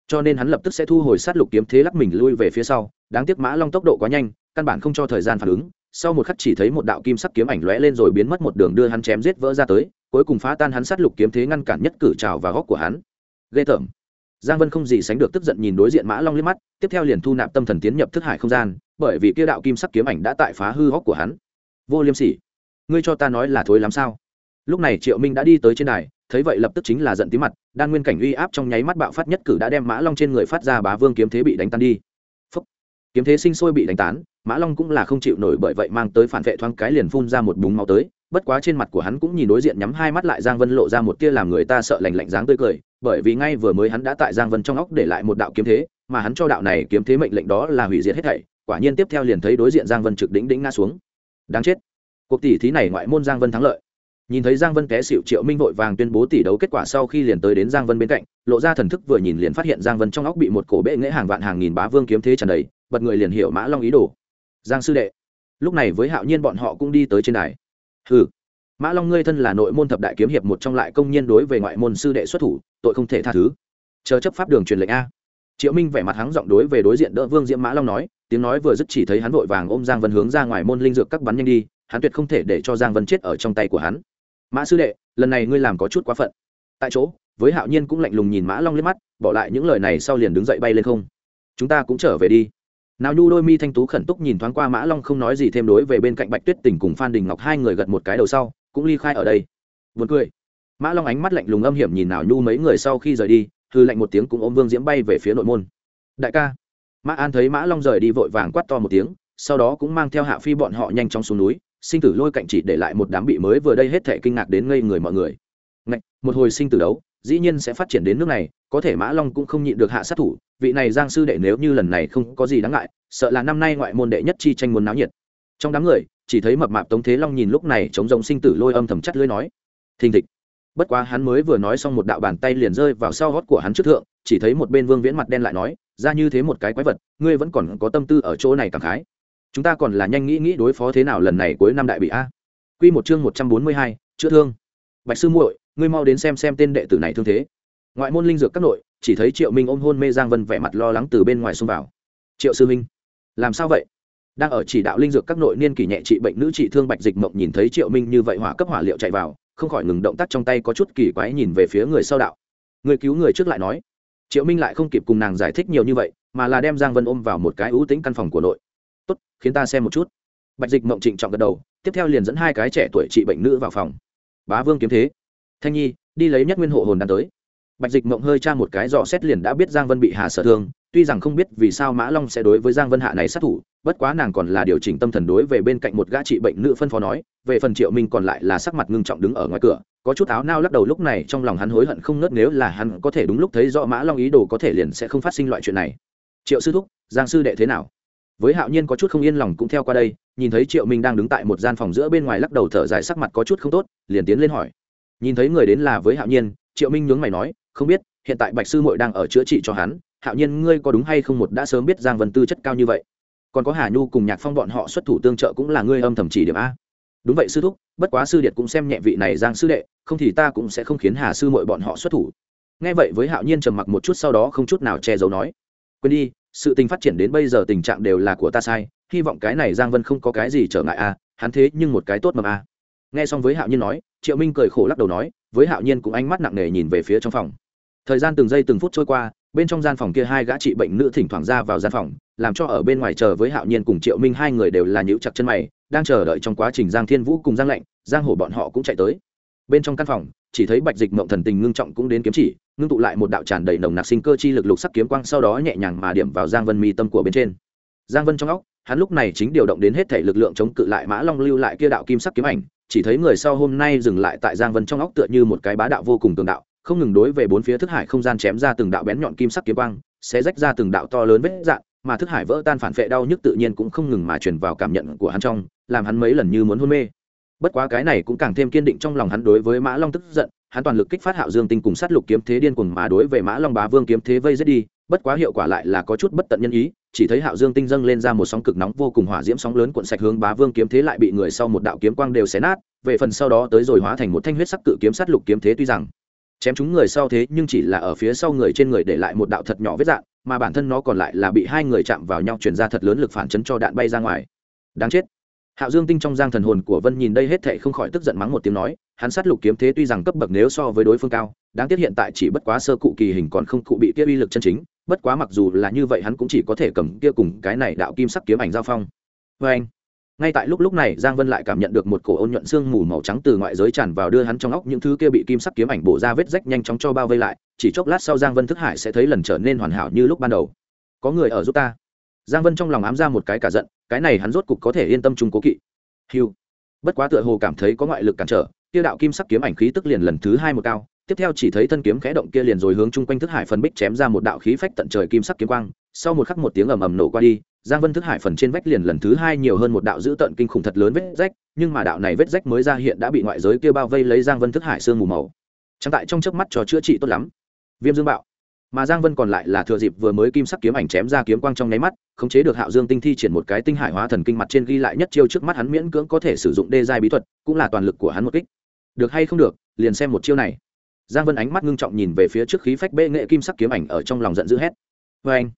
Speaker 1: Cho nên hắn lập tức sẽ thu hồi sát lục kiếm thế lắc mình lui về phía sau, đáng tiếc mã long tốc độ quá nhanh, căn bản không cho thời gian phản ứng sau một khắc chỉ thấy một đạo kim sắc kiếm ảnh lóe lên rồi biến mất một đường đưa hắn chém giết vỡ ra tới, cuối cùng phá tan hắn sát lục kiếm thế ngăn cản nhất cử trào và góc của hắn. Ghê tởm. Giang vân không gì sánh được tức giận nhìn đối diện mã long liếc mắt, tiếp theo liền thu nạp tâm thần tiến nhập thức hải không gian, bởi vì kia đạo kim sắc kiếm ảnh đã tại phá hư góc của hắn. Vô liêm sỉ. Ngươi cho ta nói là thối lắm sao? Lúc này triệu minh đã đi tới trên đài, thấy vậy lập tức chính là giận tí mặt, đan nguyên cảnh uy áp trong nháy mắt bạo phát nhất cử đã đem mã long trên người phát ra bá vương kiếm thế bị đánh tan đi. Phúc. kiếm thế sinh sôi bị đánh tán mã long cũng là không chịu nổi bởi vậy mang tới phản vệ thoáng cái liền phun ra một búng máu tới. Bất quá trên mặt của hắn cũng nhìn đối diện nhắm hai mắt lại giang vân lộ ra một tia làm người ta sợ lành lạnh dáng tươi cười, bởi vì ngay vừa mới hắn đã tại giang vân trong óc để lại một đạo kiếm thế, mà hắn cho đạo này kiếm thế mệnh lệnh đó là hủy diệt hết thảy, quả nhiên tiếp theo liền thấy đối diện giang vân trực đỉnh đỉnh ngã xuống. Đáng chết. Cuộc tỷ thí này ngoại môn giang vân thắng lợi. Nhìn thấy giang vân té xịu triệu minh vội vàng tuyên bố tỷ đấu kết quả sau khi liền tới đến giang vân bên cạnh, lộ ra thần thức vừa nhìn liền phát hiện giang vân trong óc bị một cổ bệ nghễ hàng vạn hàng nghìn bá vương kiếm thế tràn đầy, bật người liền hiểu mã long ý đồ giang sư đệ. Lúc này với hạo nhiên bọn họ cũng đi tới trên đài. Hừ, mã long ngươi thân là nội môn thập đại kiếm hiệp một trong lại công nhiên đối về ngoại môn sư đệ xuất thủ, tội không thể tha thứ. Chờ chấp pháp đường truyền lệnh a. Triệu minh vẻ mặt hắn giọng đối về đối diện đỡ vương diễm mã long nói, tiếng nói vừa dứt chỉ thấy hắn vội vàng ôm giang vân hướng ra ngoài môn linh dược các bắn nhanh đi, hắn tuyệt không thể để cho giang vân chết ở trong tay của hắn. Mã sư đệ, lần này ngươi làm có chút quá phận. Tại chỗ, với hạo nhiên cũng lạnh lùng nhìn mã long liếc mắt, bỏ lại những lời này sau liền đứng dậy bay lên không. Chúng ta cũng trở về đi nào nhu đôi mi thanh tú khẩn túc nhìn thoáng qua mã long không nói gì thêm đối về bên cạnh bạch tuyết tình cùng phan đình ngọc hai người gật một cái đầu sau cũng ly khai ở đây. Vượt cười. Mã long ánh mắt lạnh lùng âm hiểm nhìn nào nhu mấy người sau khi rời đi thư lạnh một tiếng cũng ôm vương diễm bay về phía nội môn. Đại ca. Mã an thấy mã long rời đi vội vàng quát to một tiếng sau đó cũng mang theo hạ phi bọn họ nhanh chóng xuống núi sinh tử lôi cạnh chỉ để lại một đám bị mới vừa đây hết thể kinh ngạc đến ngây người mọi người. Ngạch, một hồi sinh tử đấu dĩ nhiên sẽ phát triển đến nước này, có thể mã long cũng không nhịn được hạ sát thủ, vị này giang sư đệ nếu như lần này không có gì đáng ngại, sợ là năm nay ngoại môn đệ nhất chi tranh muốn náo nhiệt. Trong đám người, chỉ thấy mập mạp tống thế long nhìn lúc này chống rồng sinh tử lôi âm thầm chắt lưới nói, thình thịch. Bất quá hắn mới vừa nói xong một đạo bàn tay liền rơi vào sau hót của hắn trước thượng, chỉ thấy một bên vương viễn mặt đen lại nói, ra như thế một cái quái vật, ngươi vẫn còn có tâm tư ở chỗ này cảm khái. Chúng ta còn là nhanh nghĩ nghĩ đối phó thế nào lần này cuối năm đại bị a. Q một chương một trăm bốn mươi hai, chữa thương. Bạch sư muội ngươi mau đến xem xem tên đệ tử này thương thế. Ngoại môn linh dược các nội, chỉ thấy triệu minh ôm hôn mê giang vân vẻ mặt lo lắng từ bên ngoài xông vào. Triệu sư minh làm sao vậy? Đang ở chỉ đạo linh dược các nội niên kỷ nhẹ trị bệnh nữ trị thương bạch dịch mộng nhìn thấy triệu minh như vậy hỏa cấp hỏa liệu chạy vào, không khỏi ngừng động tác trong tay có chút kỳ quái nhìn về phía người sau đạo. Người cứu người trước lại nói. Triệu minh lại không kịp cùng nàng giải thích nhiều như vậy, mà là đem giang vân ôm vào một cái ưu tính căn phòng của nội. Tốt, khiến ta xem một chút. Bạch dịch mộng trịnh trọng gật đầu, tiếp theo liền dẫn hai cái trẻ tuổi trị bệnh nữ vào phòng. Bá vương kiếm thế thanh nhi, đi lấy nhất nguyên hộ hồn đan tới. Bạch dịch mộng hơi tra một cái dò xét liền đã biết giang vân bị hà sở thương, tuy rằng không biết vì sao mã long sẽ đối với giang vân hạ này sát thủ, bất quá nàng còn là điều chỉnh tâm thần đối về bên cạnh một gã trị bệnh nữ phân phó nói, về phần triệu minh còn lại là sắc mặt ngưng trọng đứng ở ngoài cửa, có chút áo nao lắc đầu lúc này trong lòng hắn hối hận không ngớt nếu là hắn có thể đúng lúc thấy rõ mã long ý đồ có thể liền sẽ không phát sinh loại chuyện này. Triệu sư thúc, giang sư đệ thế nào? Với hạo nhiên có chút không yên lòng cũng theo qua đây, nhìn thấy triệu minh đang đứng tại một gian phòng giữa bên ngoài lắc đầu thở dài sắc mặt có chút không tốt, liền tiến lên hỏi nhìn thấy người đến là với hạo nhiên, triệu minh nhướng mày nói, không biết, hiện tại bạch sư mội đang ở chữa trị cho hắn, hạo nhiên, ngươi có đúng hay không một đã sớm biết giang vân tư chất cao như vậy? Còn có hà nhu cùng nhạc phong bọn họ xuất thủ tương trợ cũng là ngươi âm thầm chỉ điểm a. Đúng vậy sư thúc, bất quá sư điệt cũng xem nhẹ vị này giang sư đệ, không thì ta cũng sẽ không khiến hà sư mội bọn họ xuất thủ. Nghe vậy với hạo nhiên trầm mặc một chút sau đó không chút nào che giấu nói, quên đi, sự tình phát triển đến bây giờ tình trạng đều là của ta sai, hy vọng cái này giang vân không có cái gì trở ngại a, hắn thế nhưng một cái tốt mầm a nghe xong với hạo nhiên nói, triệu minh cười khổ lắc đầu nói, với hạo nhiên cũng ánh mắt nặng nề nhìn về phía trong phòng. Thời gian từng giây từng phút trôi qua, bên trong gian phòng kia hai gã trị bệnh nữ thỉnh thoảng ra vào gian phòng, làm cho ở bên ngoài chờ với hạo nhiên cùng triệu minh hai người đều là nhữ chặt chân mày, đang chờ đợi trong quá trình giang thiên vũ cùng giang lệnh, giang hổ bọn họ cũng chạy tới. Bên trong căn phòng, chỉ thấy bạch dịch mộng thần tình ngưng trọng cũng đến kiếm chỉ, ngưng tụ lại một đạo tràn đầy nồng nặc sinh cơ chi lực lục sắc kiếm quang sau đó nhẹ nhàng mà điểm vào giang vân mi tâm của bên trên. Giang vân trong óc, hắn lúc này chính điều động đến hết thể lực lượng chống cự lại mã long lưu lại kia đạo kim sắc kiếm ảnh chỉ thấy người sau hôm nay dừng lại tại giang vân trong óc tựa như một cái bá đạo vô cùng tường đạo, không ngừng đối về bốn phía thức hải không gian chém ra từng đạo bén nhọn kim sắc kiếm quang sẽ rách ra từng đạo to lớn vết dạn mà thức hải vỡ tan phản vệ đau nhức tự nhiên cũng không ngừng mà truyền vào cảm nhận của hắn trong, làm hắn mấy lần như muốn hôn mê. Bất quá cái này cũng càng thêm kiên định trong lòng hắn đối với mã long tức giận hắn toàn lực kích phát hạo dương tinh cùng sát lục kiếm thế điên cuồng mà đối về mã long bá vương kiếm thế vây giết đi, bất quá hiệu quả lại là có chút bất tận nhân ý, chỉ thấy hạo dương tinh dâng lên ra một sóng cực nóng vô cùng hỏa diễm sóng lớn cuộn sạch hướng bá vương kiếm thế lại bị người sau một đạo kiếm quang đều xé nát, về phần sau đó tới rồi hóa thành một thanh huyết sắc cự kiếm sát lục kiếm thế tuy rằng chém chúng người sau thế, nhưng chỉ là ở phía sau người trên người để lại một đạo thật nhỏ vết dạng, mà bản thân nó còn lại là bị hai người chạm vào nhau chuyển ra thật lớn lực phản chấn cho đạn bay ra ngoài. Đáng chết hạo dương tinh trong giang thần hồn của vân nhìn đây hết thệ không khỏi tức giận mắng một tiếng nói, hắn sát lục kiếm thế tuy rằng cấp bậc nếu so với đối phương cao, đáng tiếc hiện tại chỉ bất quá sơ cụ kỳ hình còn không cụ bị kia uy lực chân chính, bất quá mặc dù là như vậy hắn cũng chỉ có thể cầm kia cùng cái này đạo kim sắc kiếm ảnh giao phong. Vê anh, ngay tại lúc lúc này, giang vân lại cảm nhận được một cổ ôn nhuận xương mù màu trắng từ ngoại giới tràn vào đưa hắn trong óc, những thứ kia bị kim sắc kiếm ảnh bổ ra vết rách nhanh chóng cho bao vây lại, chỉ chốc lát sau giang vân thức hải sẽ thấy lần trở nên hoàn hảo như lúc ban đầu. Có người ở giúp ta. Giang vân trong lòng ám ra một cái cả giận cái này hắn rốt cục có thể yên tâm chung cố kỵ. Hiu bất quá tựa hồ cảm thấy có ngoại lực cản trở tiêu đạo kim sắc kiếm ảnh khí tức liền lần thứ hai một cao, tiếp theo chỉ thấy thân kiếm khẽ động kia liền rồi hướng chung quanh thức hải phần bích chém ra một đạo khí phách tận trời kim sắc kiếm quang, sau một khắc một tiếng ầm ầm nổ qua đi, giang vân thức hải phần trên vách liền lần thứ hai nhiều hơn một đạo dữ tận kinh khủng thật lớn vết rách, nhưng mà đạo này vết rách mới ra hiện đã bị ngoại giới kia bao vây lấy giang vân thức hải sương mù màu. Chẳng tại trong chớp mắt cho chữa trị tốt lắm. Viêm dương bạo mà giang vân còn lại là thừa dịp vừa mới kim sắc kiếm ảnh chém ra kiếm quang trong nháy mắt, khống chế được hạo dương tinh thi triển một cái tinh hải hóa thần kinh mặt trên ghi lại nhất chiêu trước mắt hắn miễn cưỡng có thể sử dụng đê giai bí thuật, cũng là toàn lực của hắn một kích. Được hay không được, liền xem một chiêu này. Giang vân ánh mắt ngưng trọng nhìn về phía trước khí phách bệ nghệ kim sắc kiếm ảnh ở trong lòng giận dữ hét. Vê anh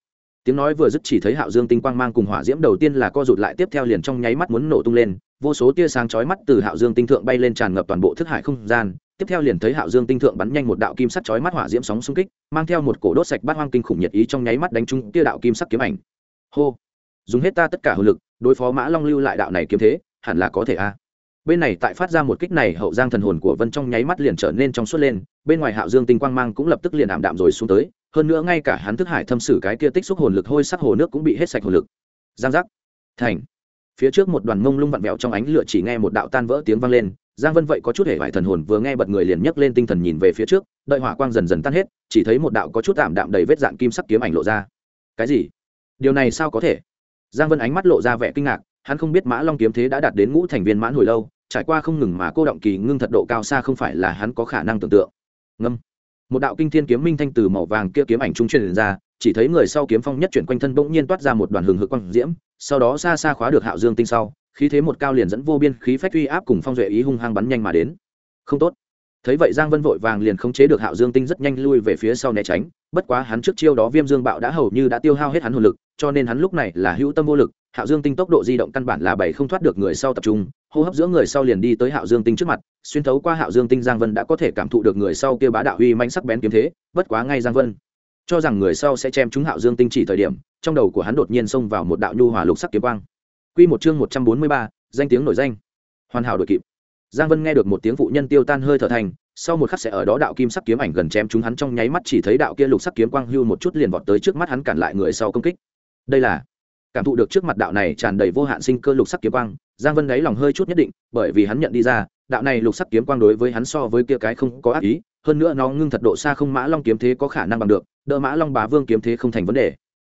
Speaker 1: tiếng nói vừa dứt chỉ thấy hạo dương tinh quang mang cùng hỏa diễm đầu tiên là co rụt lại tiếp theo liền trong nháy mắt muốn nổ tung lên, vô số tia sáng chói mắt từ hạo dương tinh thượng bay lên tràn ngập toàn bộ thức hải không gian tiếp theo liền thấy hạo dương tinh thượng bắn nhanh một đạo kim sắt chói mắt hỏa diễm sóng xung kích, mang theo một cổ đốt sạch bát hoang kinh khủng nhiệt ý trong nháy mắt đánh trúng kia đạo kim sắc kiếm ảnh. Hô! Dùng hết ta tất cả hồn lực, đối phó mã long lưu lại đạo này kiếm thế, hẳn là có thể a. Bên này tại phát ra một kích này, hậu giang thần hồn của vân trong nháy mắt liền trở nên trong suốt lên, bên ngoài hạo dương tinh quang mang cũng lập tức liền ảm đạm rồi xuống tới, hơn nữa ngay cả hắn thức hải thâm sử cái kia tích xúc hồn lực hôi sắc hồ nước cũng bị hết sạch hồn lực. Giang giác! Thành! Phía trước một đoàn mông lung vặn vẹo trong ánh lửa chỉ nghe một đạo tan vỡ tiếng vang lên giang vân vậy có chút hệ vải thần hồn, vừa nghe bật người liền nhấc lên tinh thần nhìn về phía trước, đợi hỏa quang dần dần tan hết, chỉ thấy một đạo có chút tạm đạm đầy vết dạng kim sắc kiếm ảnh lộ ra. Cái gì? Điều này sao có thể? Giang vân ánh mắt lộ ra vẻ kinh ngạc, hắn không biết mã long kiếm thế đã đạt đến ngũ thành viên mãn hồi lâu, trải qua không ngừng mà cô động kỳ ngưng thật độ cao xa không phải là hắn có khả năng tưởng tượng. Ngâm. Một đạo kinh thiên kiếm minh thanh từ màu vàng kia kiếm ảnh trung truyền ra, chỉ thấy người sau kiếm phong nhất chuyển quanh thân bỗng nhiên toát ra một đoàn hừng hực quang diễm, sau đó xa xa khóa được hạo dương tinh sau khí thế một cao liền dẫn vô biên khí phách uy áp cùng phong duệ ý hung hăng bắn nhanh mà đến. Không tốt. Thấy vậy giang vân vội vàng liền khống chế được hạo dương tinh rất nhanh lui về phía sau né tránh, bất quá hắn trước chiêu đó viêm dương bạo đã hầu như đã tiêu hao hết hắn hồn lực, cho nên hắn lúc này là hữu tâm vô lực, hạo dương tinh tốc độ di động căn bản là bảy không thoát được người sau tập trung, hô hấp giữa người sau liền đi tới hạo dương tinh trước mặt, xuyên thấu qua hạo dương tinh giang vân đã có thể cảm thụ được người sau kia bá đạo uy manh sắc bén kiếm thế, bất quá ngay giang vân cho rằng người sau sẽ chém trúng hạo dương tinh chỉ thời điểm, trong đầu của hắn đột nhiên xông vào một đạo nhu hòa lục sắc kiếm quang. Quy một chương một trăm bốn mươi ba, danh tiếng nổi danh. Hoàn hảo đội kịp. Giang Vân nghe được một tiếng phụ nhân tiêu tan hơi thở thành, sau một khắc sẽ ở đó đạo kim sắc kiếm ảnh gần chém chúng hắn trong nháy mắt chỉ thấy đạo kia lục sắc kiếm quang hưu một chút liền vọt tới trước mắt hắn cản lại người sau công kích. Đây là cảm thụ được trước mặt đạo này tràn đầy vô hạn sinh cơ lục sắc kiếm quang, Giang Vân đáy lòng hơi chút nhất định, bởi vì hắn nhận đi ra, đạo này lục sắc kiếm quang đối với hắn so với kia cái không có ác ý, hơn nữa nó ngưng thật độ xa không mã long kiếm thế có khả năng bằng được, đỡ mã long bá vương kiếm thế không thành vấn đề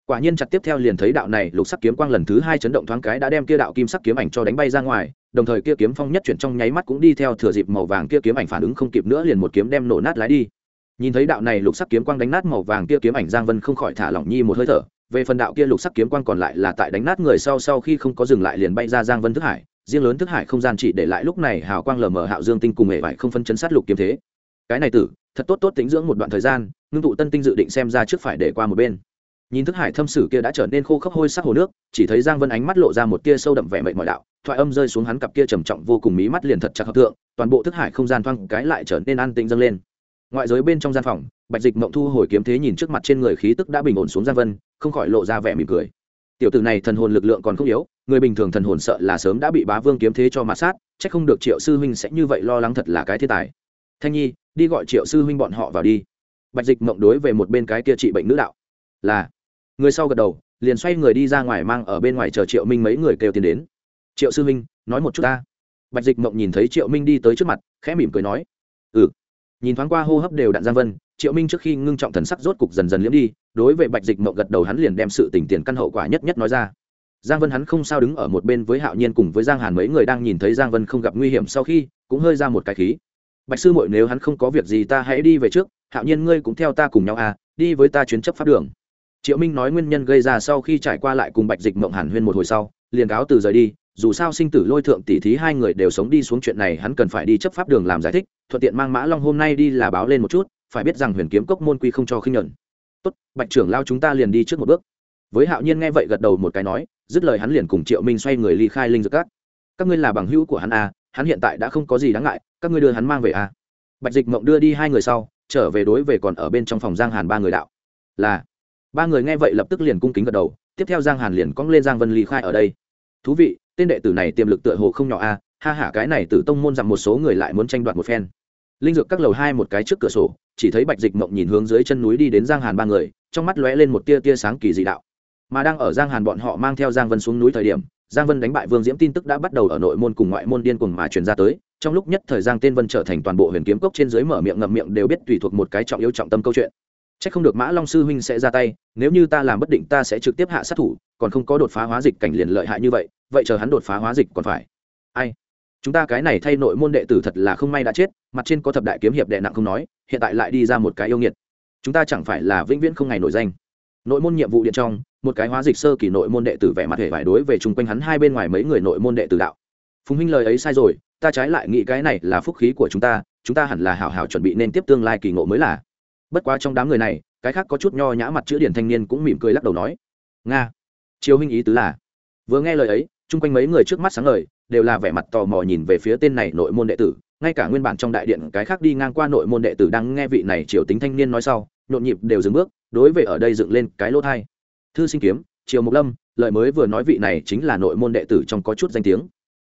Speaker 1: quả nhiên chặt tiếp theo liền thấy đạo này lục sắc kiếm quang lần thứ hai chấn động thoáng cái đã đem kia đạo kim sắc kiếm ảnh cho đánh bay ra ngoài, đồng thời kia kiếm phong nhất chuyển trong nháy mắt cũng đi theo thừa dịp màu vàng kia kiếm ảnh phản ứng không kịp nữa liền một kiếm đem nổ nát lái đi. Nhìn thấy đạo này lục sắc kiếm quang đánh nát màu vàng kia kiếm ảnh, giang vân không khỏi thả lỏng nhi một hơi thở. Về phần đạo kia lục sắc kiếm quang còn lại là tại đánh nát người sau sau khi không có dừng lại liền bay ra giang vân thức hải. Riêng lớn thức hải không gian chỉ để lại lúc này hào quang lờ mờ hạo dương tinh cùng hệ vải không phân chấn sát lục kiếm thế. Cái này tử, thật tốt tốt tính dưỡng một đoạn thời gian, ngưng tụ tân tinh dự định xem ra trước phải để qua một bên nhìn thức hải thâm sử kia đã trở nên khô khốc hôi sắc hồ nước, chỉ thấy giang vân ánh mắt lộ ra một tia sâu đậm vẻ mệnh mọi đạo, thoại âm rơi xuống hắn cặp kia trầm trọng vô cùng mí mắt liền thật chặt hợp tượng toàn bộ thức hải không gian thoang cái lại trở nên an tĩnh dâng lên. Ngoại giới bên trong gian phòng, bạch dịch mộng thu hồi kiếm thế nhìn trước mặt trên người khí tức đã bình ổn xuống giang vân, không khỏi lộ ra vẻ mỉm cười. Tiểu tử này thần hồn lực lượng còn không yếu, người bình thường thần hồn sợ là sớm đã bị bá vương kiếm thế cho mà sát, chắc không được triệu sư huynh sẽ như vậy lo lắng thật là cái thiên tài. Thanh nhi, đi gọi triệu sư huynh bọn họ vào đi. Bạch dịch mộng đối về một bên cái kia trị bệnh nữ đạo. Là người sau gật đầu, liền xoay người đi ra ngoài mang ở bên ngoài chờ triệu minh mấy người kêu tiền đến. Triệu sư minh nói một chút ta. Bạch dịch mộng nhìn thấy triệu minh đi tới trước mặt, khẽ mỉm cười nói ừ. Nhìn thoáng qua hô hấp đều đạn giang vân, triệu minh trước khi ngưng trọng thần sắc rốt cục dần dần liễm đi, đối với bạch dịch mộng gật đầu hắn liền đem sự tình tiền căn hậu quả nhất nhất nói ra. Giang vân hắn không sao đứng ở một bên với hạo nhiên cùng với giang hàn mấy người đang nhìn thấy giang vân không gặp nguy hiểm sau khi, cũng hơi ra một cái khí. Bạch sư mội nếu hắn không có việc gì ta hãy đi về trước, hạo nhiên ngươi cũng theo ta cùng nhau à đi với ta chuyến chấp pháp đường triệu minh nói nguyên nhân gây ra sau khi trải qua lại cùng bạch dịch mộng hàn huyên một hồi sau liền cáo từ rời đi dù sao sinh tử lôi thượng tỷ thí hai người đều sống đi xuống chuyện này hắn cần phải đi chấp pháp đường làm giải thích thuận tiện mang mã long hôm nay đi là báo lên một chút phải biết rằng huyền kiếm cốc môn quy không cho khinh nhuận. Tốt bạch trưởng lao chúng ta liền đi trước một bước. Với hạo nhiên nghe vậy gật đầu một cái nói dứt lời hắn liền cùng triệu minh xoay người ly khai linh dược các. Các ngươi là bằng hữu của hắn à, hắn hiện tại đã không có gì đáng ngại các ngươi đưa hắn mang về à. bạch dịch mộng đưa đi hai người sau trở về đối về còn ở bên trong phòng giang hàn ba người đạo. Là ba người nghe vậy lập tức liền cung kính gật đầu, tiếp theo giang hàn liền cong lên giang vân ly khai ở đây. Thú vị, tên đệ tử này tiềm lực tựa hồ không nhỏ a ha hả cái này tử tông môn dặm một số người lại muốn tranh đoạt một phen. Linh dược các lầu hai một cái trước cửa sổ, chỉ thấy bạch dịch mộng nhìn hướng dưới chân núi đi đến giang hàn ba người, trong mắt lóe lên một tia tia sáng kỳ dị đạo. Mà đang ở giang hàn bọn họ mang theo giang vân xuống núi thời điểm, giang vân đánh bại vương diễm tin tức đã bắt đầu ở nội môn cùng ngoại môn điên cuồng mà truyền ra tới. Trong lúc nhất thời giang tên vân trở thành toàn bộ huyền kiếm cốc trên dưới mở miệng ngậm miệng đều biết tùy thuộc một cái trọng yếu trọng tâm câu chuyện. Chắc không được Mã Long sư huynh sẽ ra tay, nếu như ta làm bất định ta sẽ trực tiếp hạ sát thủ, còn không có đột phá hóa dịch cảnh liền lợi hại như vậy, vậy chờ hắn đột phá hóa dịch còn phải. Ai? Chúng ta cái này thay nội môn đệ tử thật là không may đã chết, mặt trên có thập đại kiếm hiệp đệ nặng không nói, hiện tại lại đi ra một cái yêu nghiệt. Chúng ta chẳng phải là vĩnh viễn không ngày nổi danh. Nội môn nhiệm vụ điện trong, một cái hóa dịch sơ kỳ nội môn đệ tử vẻ mặt hề vải đối về chung quanh hắn hai bên ngoài mấy người nội môn đệ tử đạo. Phùng huynh lời ấy sai rồi, ta trái lại nghĩ cái này là phúc khí của chúng ta, chúng ta hẳn là hảo hảo chuẩn bị nên tiếp tương lai kỳ ngộ mới là bất quá trong đám người này, cái khác có chút nho nhã mặt chữ điển thanh niên cũng mỉm cười lắc đầu nói, nga chiếu huynh ý tứ là. Vừa nghe lời ấy, chung quanh mấy người trước mắt sáng lời đều là vẻ mặt tò mò nhìn về phía tên này nội môn đệ tử, ngay cả nguyên bản trong đại điện cái khác đi ngang qua nội môn đệ tử đang nghe vị này triều tính thanh niên nói sau, nhộn nhịp đều dừng bước, đối với ở đây dựng lên cái lỗ thai. Thư sinh kiếm, triều mục lâm lợi mới vừa nói vị này chính là nội môn đệ tử trong có chút danh tiếng.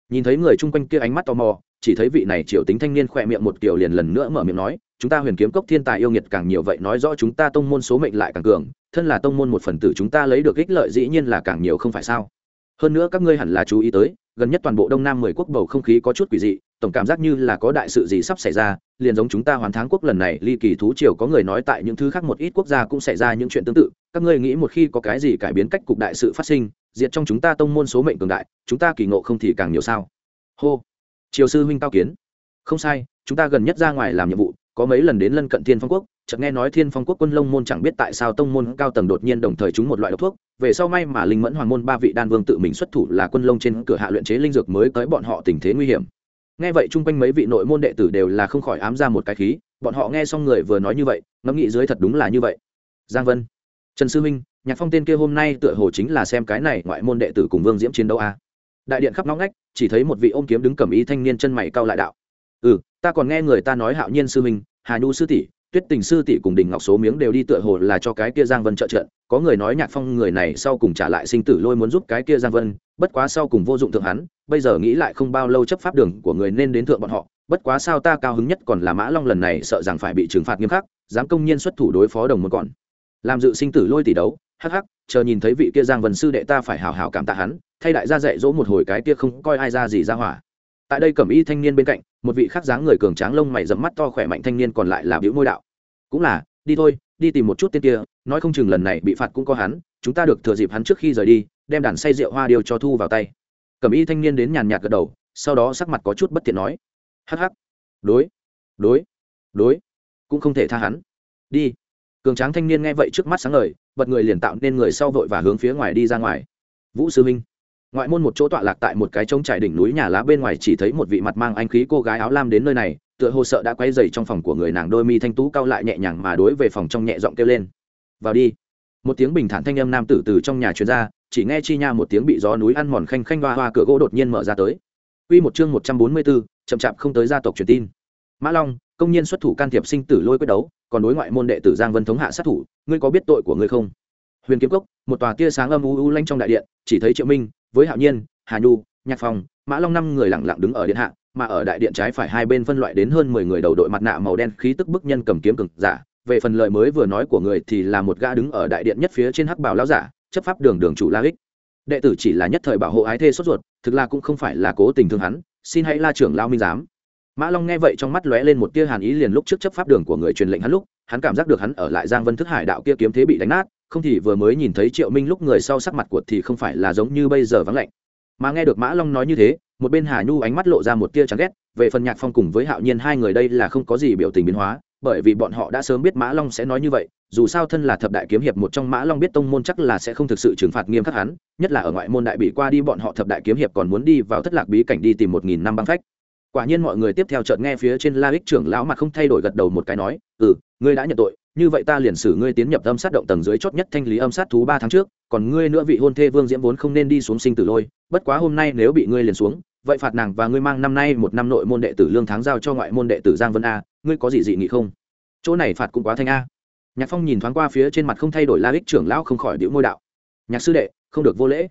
Speaker 1: Nhìn thấy người chung quanh kia ánh mắt tò mò, chỉ thấy vị này triều tính thanh niên khỏe miệng một kiểu liền lần nữa mở miệng nói chúng ta huyền kiếm cốc thiên tài yêu nghiệt càng nhiều vậy nói rõ chúng ta tông môn số mệnh lại càng cường, thân là tông môn một phần tử chúng ta lấy được ích lợi dĩ nhiên là càng nhiều không phải sao? Hơn nữa các ngươi hẳn là chú ý tới, gần nhất toàn bộ đông nam mười quốc bầu không khí có chút quỷ dị, tổng cảm giác như là có đại sự gì sắp xảy ra, liền giống chúng ta hoàn thắng quốc lần này, ly kỳ thú triều có người nói tại những thứ khác một ít quốc gia cũng xảy ra những chuyện tương tự, các ngươi nghĩ một khi có cái gì cải biến cách cục đại sự phát sinh, diệt trong chúng ta tông môn số mệnh cường đại, chúng ta kỳ ngộ không thì càng nhiều sao? Hô. Triều sư huynh cao kiến. Không sai, chúng ta gần nhất ra ngoài làm nhiệm vụ có mấy lần đến lân cận thiên phong quốc, chợt nghe nói thiên phong quốc quân lông môn chẳng biết tại sao tông môn cao tầng đột nhiên đồng thời trúng một loại độc thuốc. Về sau may mà linh mẫn hoàng môn ba vị đan vương tự mình xuất thủ là quân lông trên cửa hạ luyện chế linh dược mới tới bọn họ tình thế nguy hiểm. Nghe vậy chung quanh mấy vị nội môn đệ tử đều là không khỏi ám ra một cái khí, bọn họ nghe xong người vừa nói như vậy, ngẫm nghĩ dưới thật đúng là như vậy. Giang vân, trần sư minh, nhạc phong tên kia hôm nay tựa hồ chính là xem cái này ngoại môn đệ tử cùng vương diễm chiến đấu a à. đại điện khắp nóng ngách, chỉ thấy một vị ôm kiếm đứng cầm ý thanh niên chân mày cao lại đạo ừ ta còn nghe người ta nói hạo nhiên sư minh hà nhu sư tỷ, tuyết tình sư tỷ cùng đình ngọc số miếng đều đi tựa hồ là cho cái kia giang vân trợ trận. Có người nói nhạc phong người này sau cùng trả lại sinh tử lôi muốn giúp cái kia giang vân, bất quá sau cùng vô dụng thượng hắn, bây giờ nghĩ lại không bao lâu chấp pháp đường của người nên đến thượng bọn họ. Bất quá sao ta cao hứng nhất còn là mã long lần này sợ rằng phải bị trừng phạt nghiêm khắc, dám công nhiên xuất thủ đối phó đồng một còn. Làm dự sinh tử lôi tỷ đấu, hắc hắc, chờ nhìn thấy vị kia giang vân sư đệ ta phải hào hào cảm tạ hắn, thay đại gia dạy dỗ một hồi cái kia không coi ai ra gì ra hỏa. Tại đây cẩm y thanh niên bên cạnh một vị khác dáng người cường tráng lông mày dẫm mắt to khỏe mạnh thanh niên còn lại là biểu môi đạo. Cũng là, đi thôi, đi tìm một chút tên kia, nói không chừng lần này bị phạt cũng có hắn, chúng ta được thừa dịp hắn trước khi rời đi, đem đàn say rượu hoa điêu cho thu vào tay. Cẩm y thanh niên đến nhàn nhạt gật đầu, sau đó sắc mặt có chút bất tiện nói. Hắc hắc. Đối đối đối. Cũng không thể tha hắn. Đi. Cường tráng thanh niên nghe vậy trước mắt sáng ngời, bật người liền tạo nên người sau vội và hướng phía ngoài đi ra ngoài. Vũ sư minh ngoại môn một chỗ tọa lạc tại một cái trống trải đỉnh núi nhà lá bên ngoài chỉ thấy một vị mặt mang anh khí cô gái áo lam đến nơi này tựa hồ sợ đã quay dày trong phòng của người nàng đôi mi thanh tú cao lại nhẹ nhàng mà đối về phòng trong nhẹ giọng kêu lên vào đi một tiếng bình thản thanh âm nam tử từ trong nhà truyền ra chỉ nghe chi nha một tiếng bị gió núi ăn mòn khanh khanh hoa hoa cửa gỗ đột nhiên mở ra tới Quy một chương 144, chậm chạp không tới gia tộc truyền tin. Mã Long, công nhân xuất thủ can thiệp sinh tử lôi quyết đấu, còn đối ngoại môn đệ tử Giang Vân thống hạ sát thủ, ngươi có biết tội của ngươi không? Huyền Kiếm Cốc, một tòa tia sáng âm u u lanh trong đại điện, chỉ thấy Triệu Minh, với Hạo Nhiên, Hà Nhu, Nhạc Phong, Mã Long năm người lặng lặng đứng ở điện hạ, mà ở đại điện trái phải hai bên phân loại đến hơn mười người đầu đội mặt nạ màu đen khí tức bức nhân cầm kiếm cực giả. Về phần lời mới vừa nói của người thì là một gã đứng ở đại điện nhất phía trên hắc bảo lão giả chấp pháp đường đường chủ la ích đệ tử chỉ là nhất thời bảo hộ ái thê sốt ruột thực là cũng không phải là cố tình thương hắn xin hãy la trưởng lao minh giám. Mã long nghe vậy trong mắt lóe lên một tia hàn ý liền lúc trước chấp pháp đường của người truyền lệnh hắn lúc hắn cảm giác được hắn ở lại giang vân thức hải đạo kia kiếm thế bị đánh nát không thì vừa mới nhìn thấy triệu minh lúc người sau sắc mặt của thì không phải là giống như bây giờ vắng lạnh. Mà nghe được mã long nói như thế, một bên hà nhu ánh mắt lộ ra một tia chán ghét, về phần nhạc phong cùng với hạo nhiên hai người đây là không có gì biểu tình biến hóa, bởi vì bọn họ đã sớm biết mã long sẽ nói như vậy, dù sao thân là thập đại kiếm hiệp một trong mã long biết tông môn chắc là sẽ không thực sự trừng phạt nghiêm khắc hắn, nhất là ở ngoại môn đại bị qua đi bọn họ thập đại kiếm hiệp còn muốn đi vào thất lạc bí cảnh đi tìm một nghìn năm băng phách. Quả nhiên mọi người tiếp theo chợt nghe phía trên la ích trưởng lão mặt không thay đổi gật đầu một cái nói ừ ngươi đã nhận tội như vậy ta liền xử ngươi tiến nhập âm sát động tầng dưới chót nhất thanh lý âm sát thú ba tháng trước, còn ngươi nữa vị hôn thê vương diễm vốn không nên đi xuống sinh tử lôi, bất quá hôm nay nếu bị ngươi liền xuống, vậy phạt nàng và ngươi mang năm nay một năm nội môn đệ tử lương tháng giao cho ngoại môn đệ tử giang vân a, ngươi có gì dị nghị không? Chỗ này phạt cũng quá thanh a. Nhạc phong nhìn thoáng qua phía trên mặt không thay đổi la ích trưởng lão không khỏi điệu môi đạo. Nhạc sư đệ, không được vô lễ.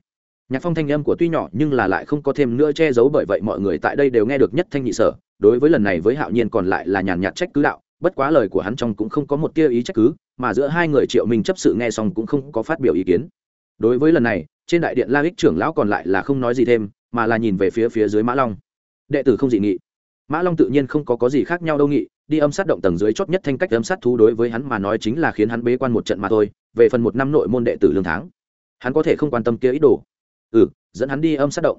Speaker 1: Nhạc phong thanh âm của tuy nhỏ nhưng là lại không có thêm nữa che giấu bởi vậy mọi người tại đây đều nghe được nhất thanh nhị sở, đối với lần này với hạo nhiên còn lại là nhàn nhạt trách cứ đạo bất quá lời của hắn trong cũng không có một tia ý trách cứ, mà giữa hai người triệu minh chấp sự nghe xong cũng không có phát biểu ý kiến. Đối với lần này, trên đại điện la ích trưởng lão còn lại là không nói gì thêm, mà là nhìn về phía phía dưới mã long. Đệ tử không dị nghị. Mã long tự nhiên không có có gì khác nhau đâu nghị, đi âm sát động tầng dưới chót nhất thanh cách âm sát thú đối với hắn mà nói chính là khiến hắn bế quan một trận mà thôi, về phần một năm nội môn đệ tử lương tháng. Hắn có thể không quan tâm kia ít đồ. Ừ dẫn hắn đi âm sát động.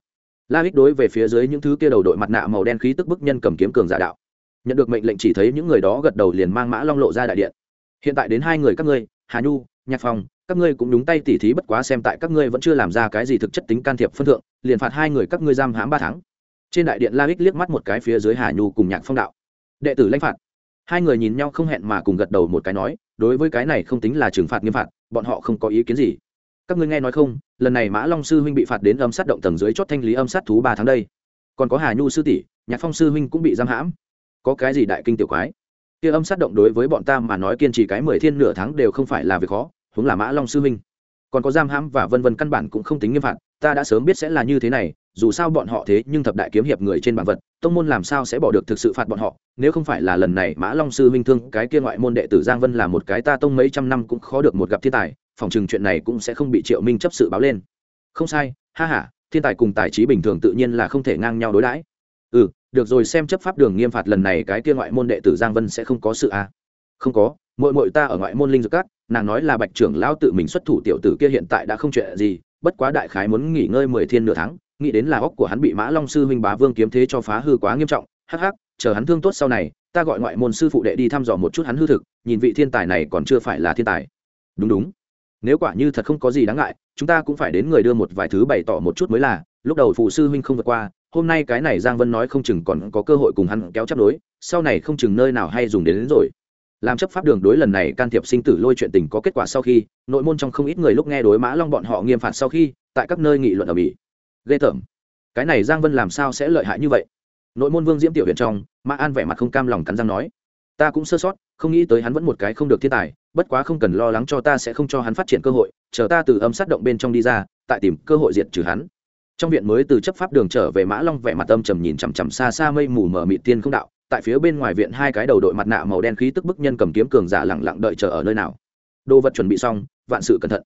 Speaker 1: La ích đối về phía dưới những thứ kia đầu đội mặt nạ màu đen khí tức bức nhân cầm kiếm cường giả đạo nhận được mệnh lệnh chỉ thấy những người đó gật đầu liền mang mã long lộ ra đại điện. Hiện tại đến hai người các ngươi, hà nhu, nhạc phong, các ngươi cũng đúng tay tỉ thí bất quá xem tại các ngươi vẫn chưa làm ra cái gì thực chất tính can thiệp phân thượng, liền phạt hai người các ngươi giam hãm ba tháng. Trên đại điện la ích liếc mắt một cái phía dưới hà nhu cùng nhạc phong đạo. Đệ tử lãnh phạt. Hai người nhìn nhau không hẹn mà cùng gật đầu một cái nói, đối với cái này không tính là trừng phạt nghiêm phạt, bọn họ không có ý kiến gì. Các ngươi nghe nói không, lần này mã long sư huynh bị phạt đến âm sát động tầng dưới chót thanh lý âm sát thú ba tháng đây. Còn có hà nhu sư tỷ, nhạc phong sư huynh cũng bị giam hãm có cái gì đại kinh tiểu quái? Kia âm sát động đối với bọn ta mà nói kiên trì cái mười thiên nửa tháng đều không phải là việc khó, huống là mã long sư huynh. Còn có giam hãm và vân vân căn bản cũng không tính nghiêm phạt, ta đã sớm biết sẽ là như thế này, dù sao bọn họ thế nhưng thập đại kiếm hiệp người trên bản vật, tông môn làm sao sẽ bỏ được thực sự phạt bọn họ, nếu không phải là lần này mã long sư huynh thương, cái kia ngoại môn đệ tử giang vân là một cái ta tông mấy trăm năm cũng khó được một gặp thiên tài, phòng chừng chuyện này cũng sẽ không bị triệu minh chấp sự báo lên. Không sai, ha h a thiên tài cùng tài trí bình thường tự nhiên là không thể ngang nhau đối đãi. Ừ được rồi, xem chấp pháp đường nghiêm phạt lần này, cái kia ngoại môn đệ tử giang vân sẽ không có sự à? Không có mội mội ta ở ngoại môn linh dược cát nàng nói là bạch trưởng lão tự mình xuất thủ, tiểu tử kia hiện tại đã không chuyện gì, bất quá đại khái muốn nghỉ ngơi mười thiên nửa tháng, nghĩ đến là óc của hắn bị mã long sư huynh bá vương kiếm thế cho phá hư quá nghiêm trọng. Hắc hắc, chờ hắn thương tốt sau này, ta gọi ngoại môn sư phụ đệ đi thăm dò một chút hắn hư thực, nhìn vị thiên tài này còn chưa phải là thiên tài. Đúng đúng. Nếu quả như thật không có gì đáng ngại, chúng ta cũng phải đến người đưa một vài thứ bày tỏ một chút mới là, lúc đầu phụ sư huynh không vượt qua hôm nay cái này giang vân nói không chừng còn có cơ hội cùng hắn kéo chấp đối sau này không chừng nơi nào hay dùng đến, đến rồi. Làm chấp pháp đường đối lần này can thiệp sinh tử lôi chuyện tình có kết quả sau khi nội môn trong không ít người lúc nghe đối mã long bọn họ nghiêm phạt sau khi tại các nơi nghị luận ở bỉ ghê tởm. Cái này giang vân làm sao sẽ lợi hại như vậy? Nội môn vương diễm tiểu huyện trong mã an vẻ mặt không cam lòng cắn răng nói. Ta cũng sơ sót không nghĩ tới hắn vẫn một cái không được thiên tài bất quá không cần lo lắng cho ta sẽ không cho hắn phát triển cơ hội chờ ta từ âm sát động bên trong đi ra tại tìm cơ hội diệt trừ hắn trong viện mới từ chấp pháp đường trở về mã long vẻ mặt âm trầm nhìn chằm chằm xa xa mây mù mờ mịt tiên không đạo. Tại phía bên ngoài viện hai cái đầu đội mặt nạ màu đen khí tức bức nhân cầm kiếm cường giả lẳng lặng đợi chờ ở nơi nào. Đồ vật chuẩn bị xong, vạn sự cẩn thận.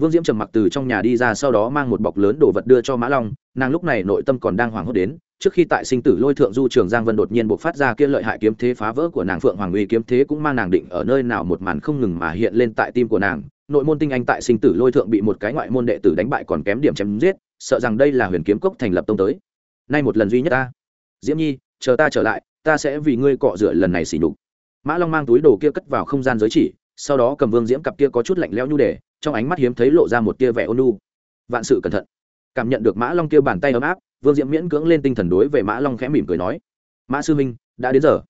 Speaker 1: Vương diễm trầm mặc từ trong nhà đi ra sau đó mang một bọc lớn đồ vật đưa cho mã long. Nàng lúc này nội tâm còn đang hoảng hốt đến, trước khi tại sinh tử lôi thượng du trường giang vân đột nhiên buộc phát ra kia lợi hại kiếm thế phá vỡ của nàng phượng hoàng uy kiếm thế cũng mang nàng định ở nơi nào một màn không ngừng mà hiện lên tại tim của nàng nội môn tinh anh tại sinh tử lôi thượng bị một cái ngoại môn đệ tử đánh bại còn kém điểm chém giết, sợ rằng đây là huyền kiếm cốc thành lập tông tới. Nay một lần duy nhất ta. Diễm nhi, chờ ta trở lại, ta sẽ vì ngươi cọ rửa lần này xỉ nhục. Mã long mang túi đồ kia cất vào không gian giới chỉ, sau đó cầm vương diễm cặp kia có chút lạnh lẽo nhu đề, trong ánh mắt hiếm thấy lộ ra một tia vẻ ôn nu vạn sự cẩn thận. Cảm nhận được mã long kia bàn tay ấm áp, vương diễm miễn cưỡng lên tinh thần đối về mã long khẽ mỉm cười nói, mã sư minh đã đến giờ.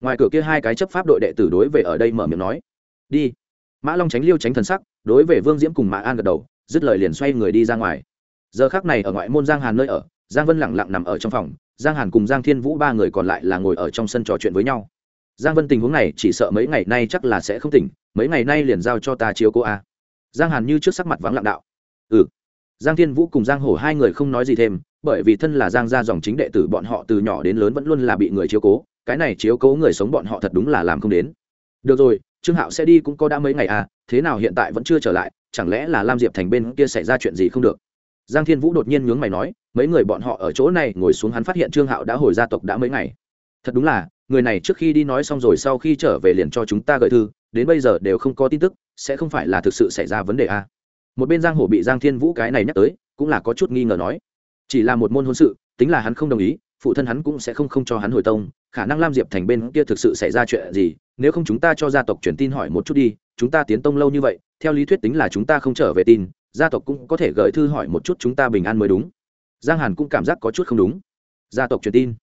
Speaker 1: Ngoài cửa kia hai cái chấp pháp đội đệ tử đối về ở đây mở miệng nói, đi mã long tránh liêu tránh thần sắc, đối về vương diễm cùng mã an gật đầu, dứt lời liền xoay người đi ra ngoài. Giờ khác này ở ngoại môn giang hàn nơi ở, giang vân lẳng lặng nằm ở trong phòng, giang hàn cùng giang thiên vũ ba người còn lại là ngồi ở trong sân trò chuyện với nhau. Giang vân tình huống này chỉ sợ mấy ngày nay chắc là sẽ không tỉnh, mấy ngày nay liền giao cho ta chiếu cô a. Giang hàn như trước sắc mặt vắng lặng đạo. Ừ. Giang thiên vũ cùng giang hổ hai người không nói gì thêm, bởi vì thân là giang gia dòng chính đệ tử bọn họ từ nhỏ đến lớn vẫn luôn là bị người chiếu cố, cái này chiếu cố người sống bọn họ thật đúng là làm không đến. Được rồi trương hạo sẽ đi cũng có đã mấy ngày à thế nào hiện tại vẫn chưa trở lại, chẳng lẽ là lam diệp thành bên kia xảy ra chuyện gì không được giang thiên vũ đột nhiên nhướng mày nói, mấy người bọn họ ở chỗ này, ngồi xuống hắn phát hiện trương hạo đã hồi gia tộc đã mấy ngày thật đúng là, người này trước khi đi nói xong rồi sau khi trở về liền cho chúng ta gợi thư, đến bây giờ đều không có tin tức, sẽ không phải là thực sự xảy ra vấn đề à. một bên giang hổ bị giang thiên vũ cái này nhắc tới, cũng là có chút nghi ngờ nói, chỉ là một môn hôn sự, tính là hắn không đồng ý, phụ thân hắn cũng sẽ không không cho hắn hồi tông, khả năng lam diệp thành bên kia thực sự xảy ra chuyện gì nếu không chúng ta cho gia tộc truyền tin hỏi một chút đi, chúng ta tiến tông lâu như vậy, theo lý thuyết tính là chúng ta không trở về tin, gia tộc cũng có thể gửi thư hỏi một chút chúng ta bình an mới đúng. Giang hàn cũng cảm giác có chút không đúng. Gia tộc truyền tin.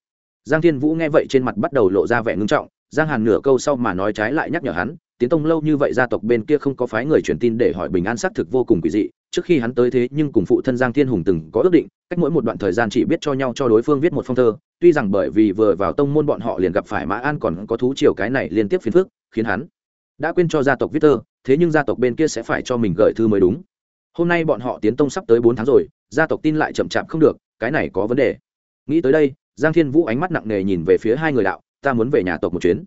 Speaker 1: Giang thiên vũ nghe vậy trên mặt bắt đầu lộ ra vẻ ngưng trọng, giang hàn nửa câu sau mà nói trái lại nhắc nhở hắn, tiến tông lâu như vậy gia tộc bên kia không có phái người truyền tin để hỏi bình an xác thực vô cùng quỷ dị trước khi hắn tới thế nhưng cùng phụ thân giang thiên hùng từng có ước định, cách mỗi một đoạn thời gian chỉ biết cho nhau cho đối phương viết một phong thơ, tuy rằng bởi vì vừa vào tông môn bọn họ liền gặp phải mã an còn có thú chiều cái này liên tiếp phiền phức, khiến hắn đã quên cho gia tộc viết thơ, thế nhưng gia tộc bên kia sẽ phải cho mình gửi thư mới đúng. Hôm nay bọn họ tiến tông sắp tới bốn tháng rồi, gia tộc tin lại chậm chạp không được, cái này có vấn đề. Nghĩ tới đây, giang thiên vũ ánh mắt nặng nề nhìn về phía hai người đạo, ta muốn về nhà tộc một chuyến.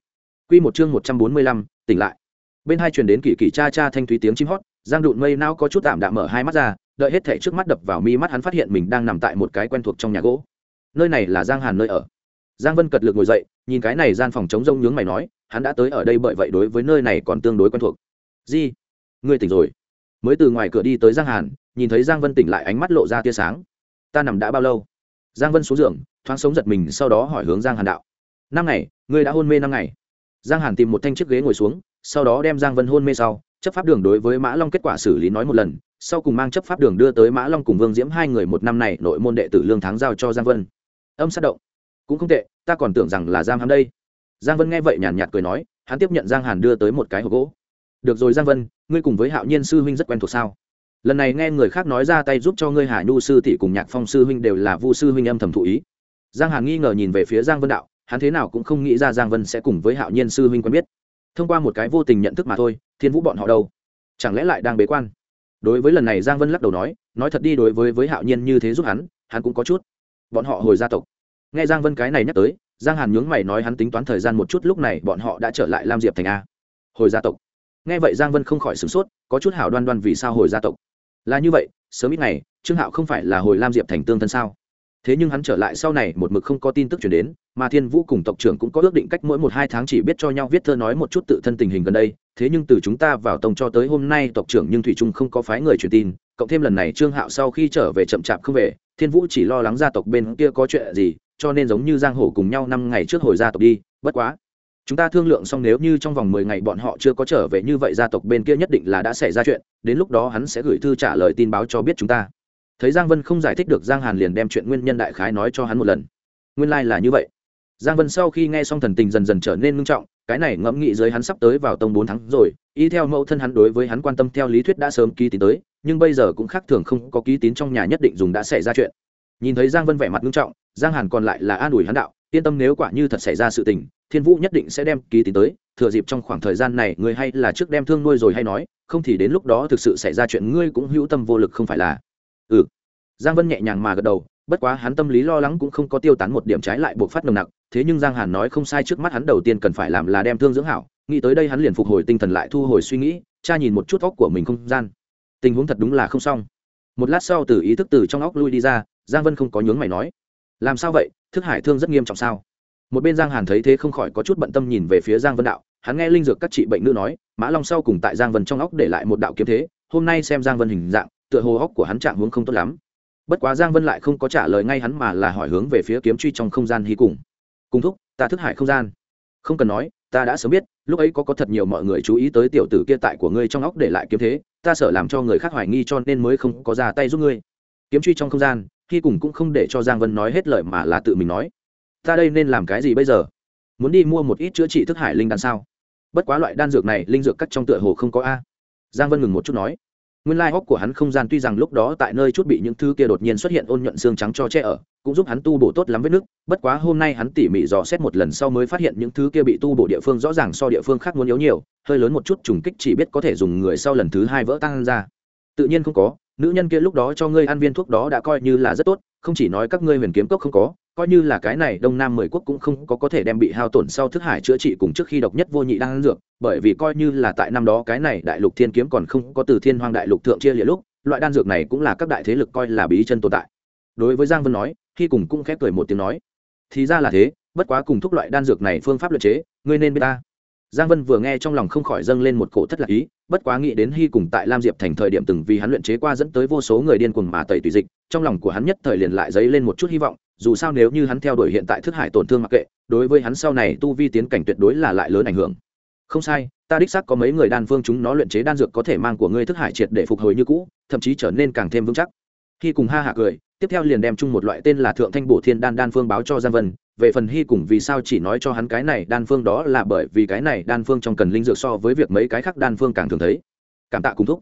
Speaker 1: Q một chương một trăm bốn mươi lăm, tỉnh lại. Bên hai truyền đến kỳ kỳ cha cha thanh thúy tiếng chim hót giang đụn mây não có chút tạm đạm mở hai mắt ra, đợi hết thể trước mắt đập vào mi mắt hắn phát hiện mình đang nằm tại một cái quen thuộc trong nhà gỗ. Nơi này là giang hàn nơi ở. Giang vân cật lực ngồi dậy, nhìn cái này gian phòng chống rông nhướng mày nói, hắn đã tới ở đây bởi vậy đối với nơi này còn tương đối quen thuộc. Di, ngươi tỉnh rồi. Mới từ ngoài cửa đi tới giang hàn, nhìn thấy giang vân tỉnh lại ánh mắt lộ ra tia sáng. Ta nằm đã bao lâu? Giang vân xuống giường, thoáng sống giật mình sau đó hỏi hướng giang hàn đạo. Năm ngày, ngươi đã hôn mê năm ngày. Giang hàn tìm một thanh chiếc ghế ngồi xuống, sau đó đem giang vân hôn mê sau chấp pháp đường đối với mã long kết quả xử lý nói một lần, sau cùng mang chấp pháp đường đưa tới mã long cùng vương diễm hai người một năm này nội môn đệ tử lương thắng giao cho giang vân. Âm sát động. Cũng không tệ, ta còn tưởng rằng là giam hãm đây. Giang vân nghe vậy nhàn nhạt cười nói, hắn tiếp nhận giang hàn đưa tới một cái hộp gỗ. Được rồi giang vân, ngươi cùng với hạo nhiên sư huynh rất quen thuộc sao? Lần này nghe người khác nói ra tay giúp cho ngươi hà nhu sư tỷ cùng nhạc phong sư huynh đều là vu sư huynh âm thầm thụ ý. Giang hàn nghi ngờ nhìn về phía giang vân đạo, hắn thế nào cũng không nghĩ ra giang vân sẽ cùng với hạo nhiên sư huynh quen biết thông qua một cái vô tình nhận thức mà thôi, thiên vũ bọn họ đâu? Chẳng lẽ lại đang bế quan? Đối với lần này giang vân lắc đầu nói nói thật đi, đối với với hạo nhiên như thế giúp hắn hắn cũng có chút. Bọn họ hồi gia tộc. Nghe giang vân cái này nhắc tới, giang hàn nhướng mày nói hắn tính toán thời gian một chút, lúc này bọn họ đã trở lại lam diệp thành a. Hồi gia tộc. Nghe vậy giang vân không khỏi sửng sốt, có chút hảo đoan đoan vì sao hồi gia tộc. Là như vậy, sớm ít ngày, trương hạo không phải là hồi lam diệp thành tương thân sao? Thế nhưng hắn trở lại sau này một mực không có tin tức chuyển đến, mà thiên vũ cùng tộc trưởng cũng có ước định cách mỗi một hai tháng chỉ biết cho nhau viết thơ nói một chút tự thân tình hình gần đây. Thế nhưng từ chúng ta vào tông cho tới hôm nay tộc trưởng nhưng thủy trung không có phái người truyền tin, cộng thêm lần này trương hạo sau khi trở về chậm chạp không về, thiên vũ chỉ lo lắng gia tộc bên kia có chuyện gì, cho nên giống như giang hồ cùng nhau năm ngày trước hồi gia tộc đi, bất quá. Chúng ta thương lượng xong nếu như trong vòng mười ngày bọn họ chưa có trở về như vậy gia tộc bên kia nhất định là đã xảy ra chuyện, đến lúc đó hắn sẽ gửi thư trả lời tin báo cho biết chúng ta thấy giang vân không giải thích được, giang hàn liền đem chuyện nguyên nhân đại khái nói cho hắn một lần. Nguyên lai、like、là như vậy. Giang vân sau khi nghe xong thần tình dần dần trở nên ngưng trọng, cái này ngẫm nghĩ giới hắn sắp tới vào tông bốn tháng rồi, y theo mẫu thân hắn đối với hắn quan tâm theo lý thuyết đã sớm ký tín tới, nhưng bây giờ cũng khác thường không có ký tín trong nhà nhất định dùng đã xảy ra chuyện. Nhìn thấy giang vân vẻ mặt ngưng trọng, giang hàn còn lại là an ủi hắn đạo, yên tâm nếu quả như thật xảy ra sự tình, thiên vũ nhất định sẽ đem ký tín tới, thừa dịp trong khoảng thời gian này người hay là trước đem thương nuôi rồi hay nói, không thì đến lúc đó thực sự xảy ra chuyện ngươi cũng hữu tâm vô lực không phải là ừ. Giang vân nhẹ nhàng mà gật đầu, bất quá hắn tâm lý lo lắng cũng không có tiêu tán một điểm trái lại buộc phát nồng nặc, thế nhưng giang hàn nói không sai trước mắt hắn đầu tiên cần phải làm là đem thương dưỡng hảo, nghĩ tới đây hắn liền phục hồi tinh thần lại thu hồi suy nghĩ, cha nhìn một chút óc của mình không gian. Tình huống thật đúng là không xong. Một lát sau từ ý thức từ trong óc lui đi ra, giang vân không có nhướng mày nói, làm sao vậy? Thức hải thương rất nghiêm trọng sao? Một bên giang hàn thấy thế không khỏi có chút bận tâm nhìn về phía giang vân đạo, hắn nghe linh dược các trị bệnh nữ nói, mã long sau cùng tại giang vân trong óc để lại một đạo kiếm thế, hôm nay xem giang vân hình dạng tựa hồ óc của hắn trạng hướng không tốt lắm. Bất quá giang vân lại không có trả lời ngay hắn mà là hỏi hướng về phía kiếm truy trong không gian hy cùng. Cùng thúc, ta thức hải không gian. Không cần nói, ta đã sớm biết, lúc ấy có có thật nhiều mọi người chú ý tới tiểu tử kia tại của ngươi trong óc để lại kiếm thế, ta sợ làm cho người khác hoài nghi cho nên mới không có ra tay giúp ngươi. Kiếm truy trong không gian, hy cùng cũng không để cho giang vân nói hết lời mà là tự mình nói. Ta đây nên làm cái gì bây giờ? Muốn đi mua một ít chữa trị thức hải linh đan sao? Bất quá loại đan dược này, linh dược cắt trong tựa hồ không có a. Giang vân ngừng một chút nói nguyên lai hốc của hắn không gian tuy rằng lúc đó tại nơi chút bị những thứ kia đột nhiên xuất hiện ôn nhuận xương trắng cho che ở, cũng giúp hắn tu bổ tốt lắm vết nước, bất quá hôm nay hắn tỉ mỉ dò xét một lần sau mới phát hiện những thứ kia bị tu bổ địa phương rõ ràng so địa phương khác muốn yếu nhiều, hơi lớn một chút trùng kích chỉ biết có thể dùng người sau lần thứ hai vỡ tăng ra. Tự nhiên không có, nữ nhân kia lúc đó cho ngươi ăn viên thuốc đó đã coi như là rất tốt, không chỉ nói các ngươi huyền kiếm cốc không có coi như là cái này đông nam mười quốc cũng không có có thể đem bị hao tổn sau thức hải chữa trị cùng trước khi độc nhất vô nhị đang dược, bởi vì coi như là tại năm đó cái này đại lục thiên kiếm còn không có từ thiên hoang đại lục thượng chia lịa lúc, loại đan dược này cũng là các đại thế lực coi là bí chân tồn tại. Đối với giang vân nói, khi cùng cũng khép cười một tiếng nói, thì ra là thế, bất quá cùng thúc loại đan dược này phương pháp luật chế, ngươi nên biết ta giang vân vừa nghe trong lòng không khỏi dâng lên một cổ thất lạc ý, bất quá nghĩ đến hy cùng tại lam diệp thành thời điểm từng vì hắn luyện chế qua dẫn tới vô số người điên cuồng mà tẩy tùy dịch, trong lòng của hắn nhất thời liền lại dấy lên một chút hy vọng, dù sao nếu như hắn theo đuổi hiện tại thức hải tổn thương mặc kệ, đối với hắn sau này tu vi tiến cảnh tuyệt đối là lại lớn ảnh hưởng. Không sai, ta đích xác có mấy người đan phương chúng nó luyện chế đan dược có thể mang của ngươi thức hải triệt để phục hồi như cũ, thậm chí trở nên càng thêm vững chắc. Khi cùng ha hạ cười, tiếp theo liền đem chung một loại tên là thượng thanh bổ thiên đan đan phương báo cho giang vân về phần hy cùng vì sao chỉ nói cho hắn cái này đan phương đó là bởi vì cái này đan phương trong cần linh dược so với việc mấy cái khác đan phương càng thường thấy. Cảm tạ cùng thúc.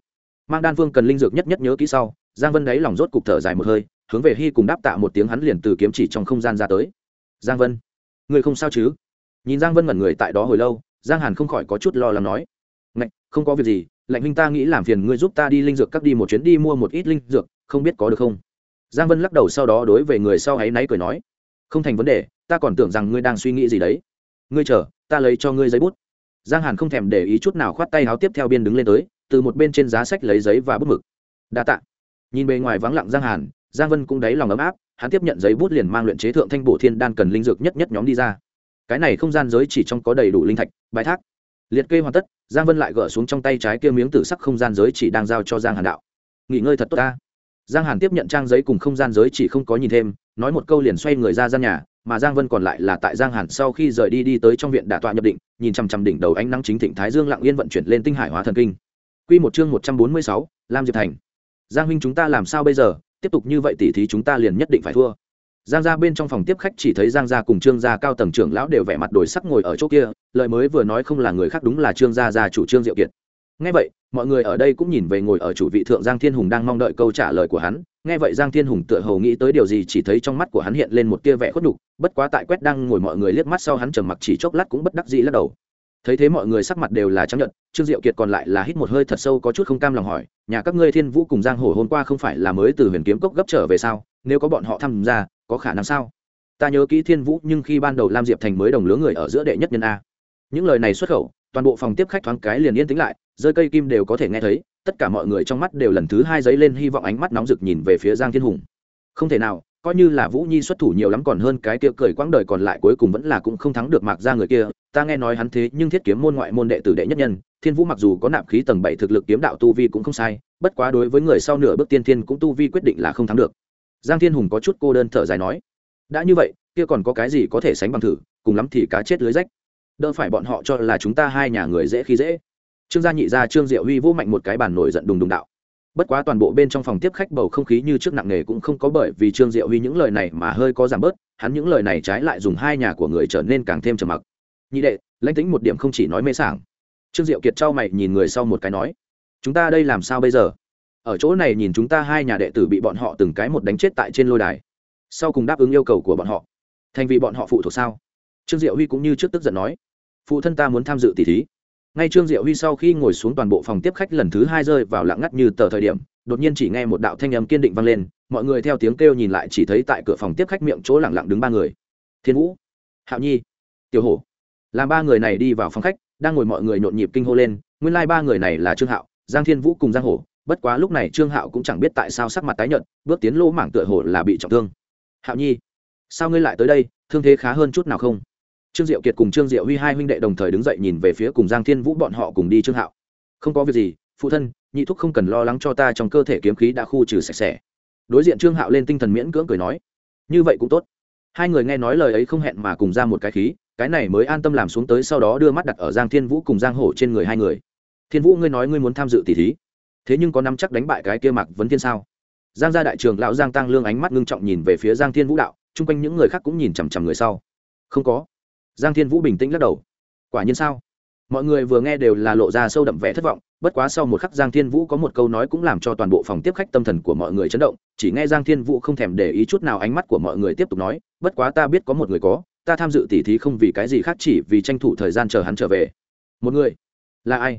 Speaker 1: Mang đan phương cần linh dược nhất nhất nhớ kỹ sau, giang vân đáy lòng rốt cục thở dài một hơi, hướng về hy cùng đáp tạ một tiếng hắn liền từ kiếm chỉ trong không gian ra tới. Giang vân, người không sao chứ? Nhìn giang vân mẩn người tại đó hồi lâu, giang hàn không khỏi có chút lo lắng nói. Ngạch, không có việc gì lạnh huynh ta nghĩ làm phiền ngươi giúp ta đi linh dược cắt đi một chuyến đi mua một ít linh dược, không biết có được không? Giang vân lắc đầu sau đó đối về người sau ấy náy cười nói. Không thành vấn đề ta còn tưởng rằng ngươi đang suy nghĩ gì đấy. Ngươi chờ, ta lấy cho ngươi giấy bút. Giang hàn không thèm để ý chút nào khoát tay áo tiếp theo biên đứng lên tới, từ một bên trên giá sách lấy giấy và bút mực. Đa tạ. Nhìn bề ngoài vắng lặng giang hàn, giang vân cũng đáy lòng ấm áp, hắn tiếp nhận giấy bút liền mang luyện chế thượng thanh bổ thiên đan cần linh dược nhất nhất nhóm đi ra. Cái này không gian giới chỉ trong có đầy đủ linh thạch, bài thác. Liệt kê hoàn tất, giang vân lại gỡ xuống trong tay trái kia miếng tử sắc không gian giới chỉ đang giao cho giang hàn đạo. Nghỉ ngơi thật tốt ta. Giang hàn tiếp nhận trang giấy cùng không gian giới chỉ không có nhìn thêm, nói một câu liền xoay người ra gian nhà mà giang vân còn lại là tại giang hàn sau khi rời đi đi tới trong viện đả tọa nhập định nhìn chằm chằm đỉnh đầu ánh nắng chính thịnh thái dương lặng yên vận chuyển lên tinh hải hóa thần kinh Quy một chương một trăm bốn mươi sáu, Lam Diệp Thành. Giang huynh chúng ta làm sao bây giờ, tiếp tục như vậy tỉ thí chúng ta liền nhất định phải thua. giang gia bên trong phòng tiếp khách chỉ thấy giang gia cùng trương gia cao tầng trưởng lão đều vẻ mặt đổi sắc ngồi ở chỗ kia lời mới vừa nói không là người khác đúng là trương gia gia chủ trương diệu kiệt nghe vậy, mọi người ở đây cũng nhìn về ngồi ở chủ vị thượng giang thiên hùng đang mong đợi câu trả lời của hắn. Nghe vậy giang thiên hùng tựa hồ nghĩ tới điều gì chỉ thấy trong mắt của hắn hiện lên một tia vẻ khuất đục bất quá tại quét đang ngồi mọi người liếc mắt sau hắn trầm mặc chỉ chốc lát cũng bất đắc dĩ lắc đầu. Thấy thế mọi người sắc mặt đều là trắng nhận trương diệu kiệt còn lại là hít một hơi thật sâu có chút không cam lòng hỏi, nhà các ngươi thiên vũ cùng giang hồ hôm qua không phải là mới từ huyền kiếm cốc gấp trở về sao? Nếu có bọn họ tham gia, có khả năng sao? Ta nhớ kỹ thiên vũ, nhưng khi ban đầu lam diệp thành mới đồng lứa người ở giữa đệ nhất nhân a. Những lời này xuất khẩu, toàn bộ phòng tiếp khách thoáng cái liền yên tĩnh lại rơi cây kim đều có thể nghe thấy, tất cả mọi người trong mắt đều lần thứ hai giấy lên hy vọng ánh mắt nóng rực nhìn về phía giang thiên hùng. Không thể nào, coi như là vũ nhi xuất thủ nhiều lắm còn hơn cái kia cười quãng đời còn lại cuối cùng vẫn là cũng không thắng được mạc ra người kia, ta nghe nói hắn thế nhưng thiết kiếm môn ngoại môn đệ tử đệ nhất nhân, thiên vũ mặc dù có nạp khí tầng bảy thực lực kiếm đạo tu vi cũng không sai, bất quá đối với người sau nửa bước tiên thiên cũng tu vi quyết định là không thắng được. Giang thiên hùng có chút cô đơn thở dài nói, đã như vậy, kia còn có cái gì có thể sánh bằng thử, cùng lắm thì cá chết lưới rách. Đỡ phải bọn họ cho là chúng ta hai nhà người dễ khi dễ trương gia nhị gia trương diệu huy vô mạnh một cái bàn nổi giận đùng đùng đạo. Bất quá toàn bộ bên trong phòng tiếp khách bầu không khí như trước nặng nề cũng không có bởi vì trương diệu huy những lời này mà hơi có giảm bớt, hắn những lời này trái lại dùng hai nhà của người trở nên càng thêm trầm mặc. Nhị đệ, lãnh tính một điểm không chỉ nói mê sảng. Trương diệu kiệt trao mày nhìn người sau một cái nói, chúng ta đây làm sao bây giờ? Ở chỗ này nhìn chúng ta hai nhà đệ tử bị bọn họ từng cái một đánh chết tại trên lôi đài. Sau cùng đáp ứng yêu cầu của bọn họ. Thành vì bọn họ phụ thuộc sao? Trương diệu huy cũng như trước tức giận nói, phụ thân ta muốn tham dự tỷ thí ngay trương diệu huy sau khi ngồi xuống toàn bộ phòng tiếp khách lần thứ hai rơi vào lặng ngắt như tờ thời điểm, đột nhiên chỉ nghe một đạo thanh âm kiên định vang lên, mọi người theo tiếng kêu nhìn lại chỉ thấy tại cửa phòng tiếp khách miệng chỗ lặng lặng đứng ba người. Thiên vũ, hạo nhi, tiểu hổ. Làm ba người này đi vào phòng khách, đang ngồi mọi người nhộn nhịp kinh hô lên, nguyên lai、like、ba người này là trương hạo, giang thiên vũ cùng giang hổ. Bất quá lúc này trương hạo cũng chẳng biết tại sao sắc mặt tái nhợt, bước tiến lỗ mảng tựa hồ là bị trọng thương. Hạo nhi, sao ngươi lại tới đây, thương thế khá hơn chút nào không? Trương diệu kiệt cùng trương diệu huy hai huynh đệ đồng thời đứng dậy nhìn về phía cùng giang thiên vũ bọn họ cùng đi trương hạo. Không có việc gì, phụ thân, nhị thúc không cần lo lắng cho ta trong cơ thể kiếm khí đã khu trừ sạch sẽ. Đối diện trương hạo lên tinh thần miễn cưỡng cười nói, như vậy cũng tốt. Hai người nghe nói lời ấy không hẹn mà cùng ra một cái khí, cái này mới an tâm làm xuống tới sau đó đưa mắt đặt ở giang thiên vũ cùng giang hổ trên người hai người. Thiên vũ, ngươi nói ngươi muốn tham dự tỷ thí, thế nhưng có năm chắc đánh bại cái kia mặc vấn thiên sao? Giang gia đại trường lão giang tăng lương ánh mắt ngưng trọng nhìn về phía giang thiên vũ đạo, chung quanh những người khác cũng nhìn chằm chằm người sau. Không có giang thiên vũ bình tĩnh lắc đầu. Quả nhiên sao? Mọi người vừa nghe đều là lộ ra sâu đậm vẻ thất vọng, bất quá sau một khắc giang thiên vũ có một câu nói cũng làm cho toàn bộ phòng tiếp khách tâm thần của mọi người chấn động, chỉ nghe giang thiên vũ không thèm để ý chút nào ánh mắt của mọi người tiếp tục nói, bất quá ta biết có một người có, ta tham dự tỉ thí không vì cái gì khác chỉ vì tranh thủ thời gian chờ hắn trở về. Một người? Là ai?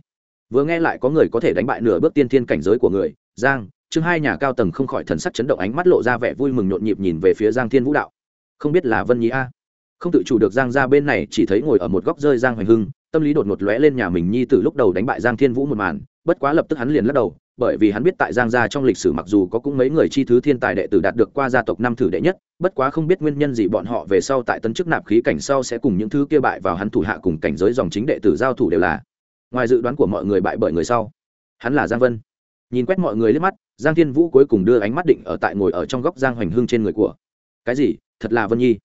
Speaker 1: Vừa nghe lại có người có thể đánh bại nửa bước tiên thiên cảnh giới của người, giang, chương hai nhà cao tầng không khỏi thần sắc chấn động ánh mắt lộ ra vẻ vui mừng nhộn nhịp nhìn về phía giang thiên vũ đạo. Không biết là vân nhí a? Không tự chủ được giang ra bên này chỉ thấy ngồi ở một góc rơi giang hoành hưng, tâm lý đột ngột lóe lên nhà mình nhi từ lúc đầu đánh bại giang thiên vũ một màn, bất quá lập tức hắn liền lắc đầu, bởi vì hắn biết tại giang gia trong lịch sử mặc dù có cũng mấy người chi thứ thiên tài đệ tử đạt được qua gia tộc năm thử đệ nhất, bất quá không biết nguyên nhân gì bọn họ về sau tại tấn chức nạp khí cảnh sau sẽ cùng những thứ kia bại vào hắn thủ hạ cùng cảnh giới dòng chính đệ tử giao thủ đều là. Ngoài dự đoán của mọi người bại bởi người sau, hắn là giang vân. Nhìn quét mọi người liếc mắt, giang thiên vũ cuối cùng đưa ánh mắt định ở tại ngồi ở trong góc giang hoành hưng trên người của. Cái gì? Thật là vân nhi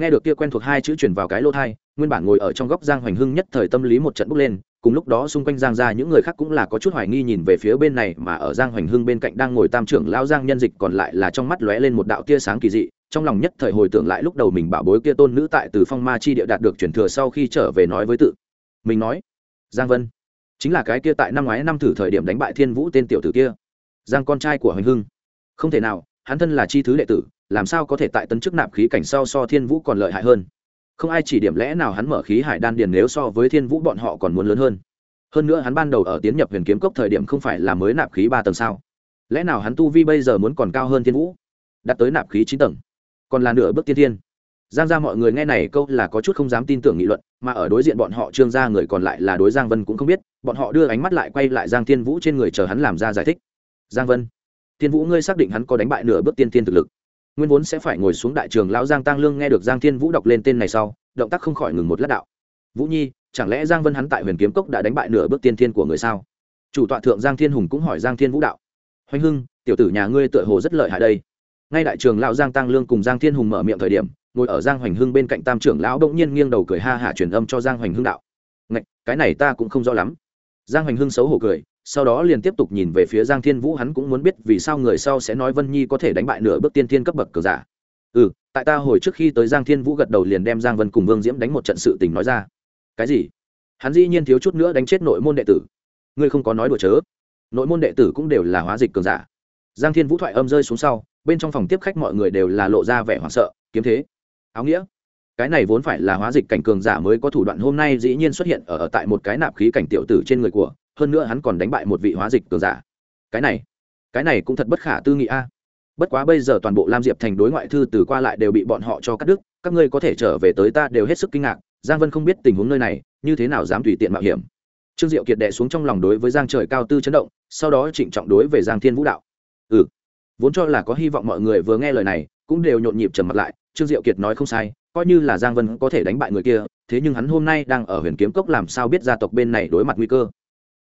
Speaker 1: nghe được kia quen thuộc hai chữ truyền vào cái lô thai, nguyên bản ngồi ở trong góc giang hoành hưng nhất thời tâm lý một trận bốc lên, cùng lúc đó xung quanh giang ra những người khác cũng là có chút hoài nghi nhìn về phía bên này mà ở giang hoành hưng bên cạnh đang ngồi tam trưởng lao giang nhân dịch còn lại là trong mắt lóe lên một đạo tia sáng kỳ dị, trong lòng nhất thời hồi tưởng lại lúc đầu mình bảo bối kia tôn nữ tại từ phong ma chi địa đạt được chuyển thừa sau khi trở về nói với tự. Mình nói, giang vân, chính là cái kia tại năm ngoái năm thử thời điểm đánh bại thiên vũ tên tiểu tử kia. Giang con trai của hoành hưng, không thể nào, hắn thân là chi thứ đệ tử làm sao có thể tại tấn chức nạp khí cảnh sau so thiên vũ còn lợi hại hơn? Không ai chỉ điểm lẽ nào hắn mở khí hải đan điền nếu so với thiên vũ bọn họ còn muốn lớn hơn. Hơn nữa hắn ban đầu ở tiến nhập huyền kiếm cốc thời điểm không phải là mới nạp khí ba tầng sao? Lẽ nào hắn tu vi bây giờ muốn còn cao hơn thiên vũ? Đạt tới nạp khí chín tầng, còn là nửa bước tiên thiên. Giang ra mọi người nghe này câu là có chút không dám tin tưởng nghị luận, mà ở đối diện bọn họ trương gia người còn lại là đối giang vân cũng không biết, bọn họ đưa ánh mắt lại quay lại giang thiên vũ trên người chờ hắn làm ra giải thích. Giang vân, thiên vũ ngươi xác định hắn có đánh bại nửa bước tiên thiên thực lực nguyên vốn sẽ phải ngồi xuống đại trường lão giang tăng lương nghe được giang thiên vũ đọc lên tên này sau, động tác không khỏi ngừng một lát đạo. Vũ nhi, chẳng lẽ giang vân hắn tại huyền kiếm cốc đã đánh bại nửa bước tiên thiên của người sao? Chủ tọa thượng giang thiên hùng cũng hỏi giang thiên vũ đạo. Hoành hưng, tiểu tử nhà ngươi tựa hồ rất lợi hại đây. Ngay đại trường lão giang tăng lương cùng giang thiên hùng mở miệng thời điểm, ngồi ở giang hoành hưng bên cạnh tam trưởng lão bỗng nhiên nghiêng đầu cười ha hả truyền âm cho giang hoành hưng đạo. Ngạch, cái này ta cũng không rõ lắm. Giang hoành hưng xấu hổ cười sau đó liền tiếp tục nhìn về phía giang thiên vũ hắn cũng muốn biết vì sao người sau sẽ nói vân nhi có thể đánh bại nửa bước tiên thiên cấp bậc cờ giả. Ừ tại ta hồi trước khi tới giang thiên vũ gật đầu liền đem giang vân cùng vương diễm đánh một trận sự tình nói ra. Cái gì? Hắn dĩ nhiên thiếu chút nữa đánh chết nội môn đệ tử. Ngươi không có nói đùa chớ. Nội môn đệ tử cũng đều là hóa dịch cường giả. Giang thiên vũ thoại âm rơi xuống sau bên trong phòng tiếp khách mọi người đều là lộ ra vẻ hoảng sợ kiếm thế áo nghĩa. Cái này vốn phải là hóa dịch cảnh cường giả mới có thủ đoạn hôm nay dĩ nhiên xuất hiện ở, ở tại một cái nạp khí cảnh tiểu tử trên người của hơn nữa hắn còn đánh bại một vị hóa dịch cường giả. Cái này cái này cũng thật bất khả tư nghị a. Bất quá bây giờ toàn bộ lam diệp thành đối ngoại thư từ qua lại đều bị bọn họ cho cắt đứt, các ngươi có thể trở về tới ta đều hết sức kinh ngạc, giang vân không biết tình huống nơi này, như thế nào dám tùy tiện mạo hiểm. Trương diệu kiệt đệ xuống trong lòng đối với giang trời cao tư chấn động, sau đó trịnh trọng đối về giang thiên vũ đạo. Ừ vốn cho là có hy vọng mọi người vừa nghe lời này, cũng đều nhộn nhịp trầm mặt lại, trương diệu kiệt nói không sai, coi như là giang vân có thể đánh bại người kia, thế nhưng hắn hôm nay đang ở huyền kiếm cốc làm sao biết gia tộc bên này đối mặt nguy cơ.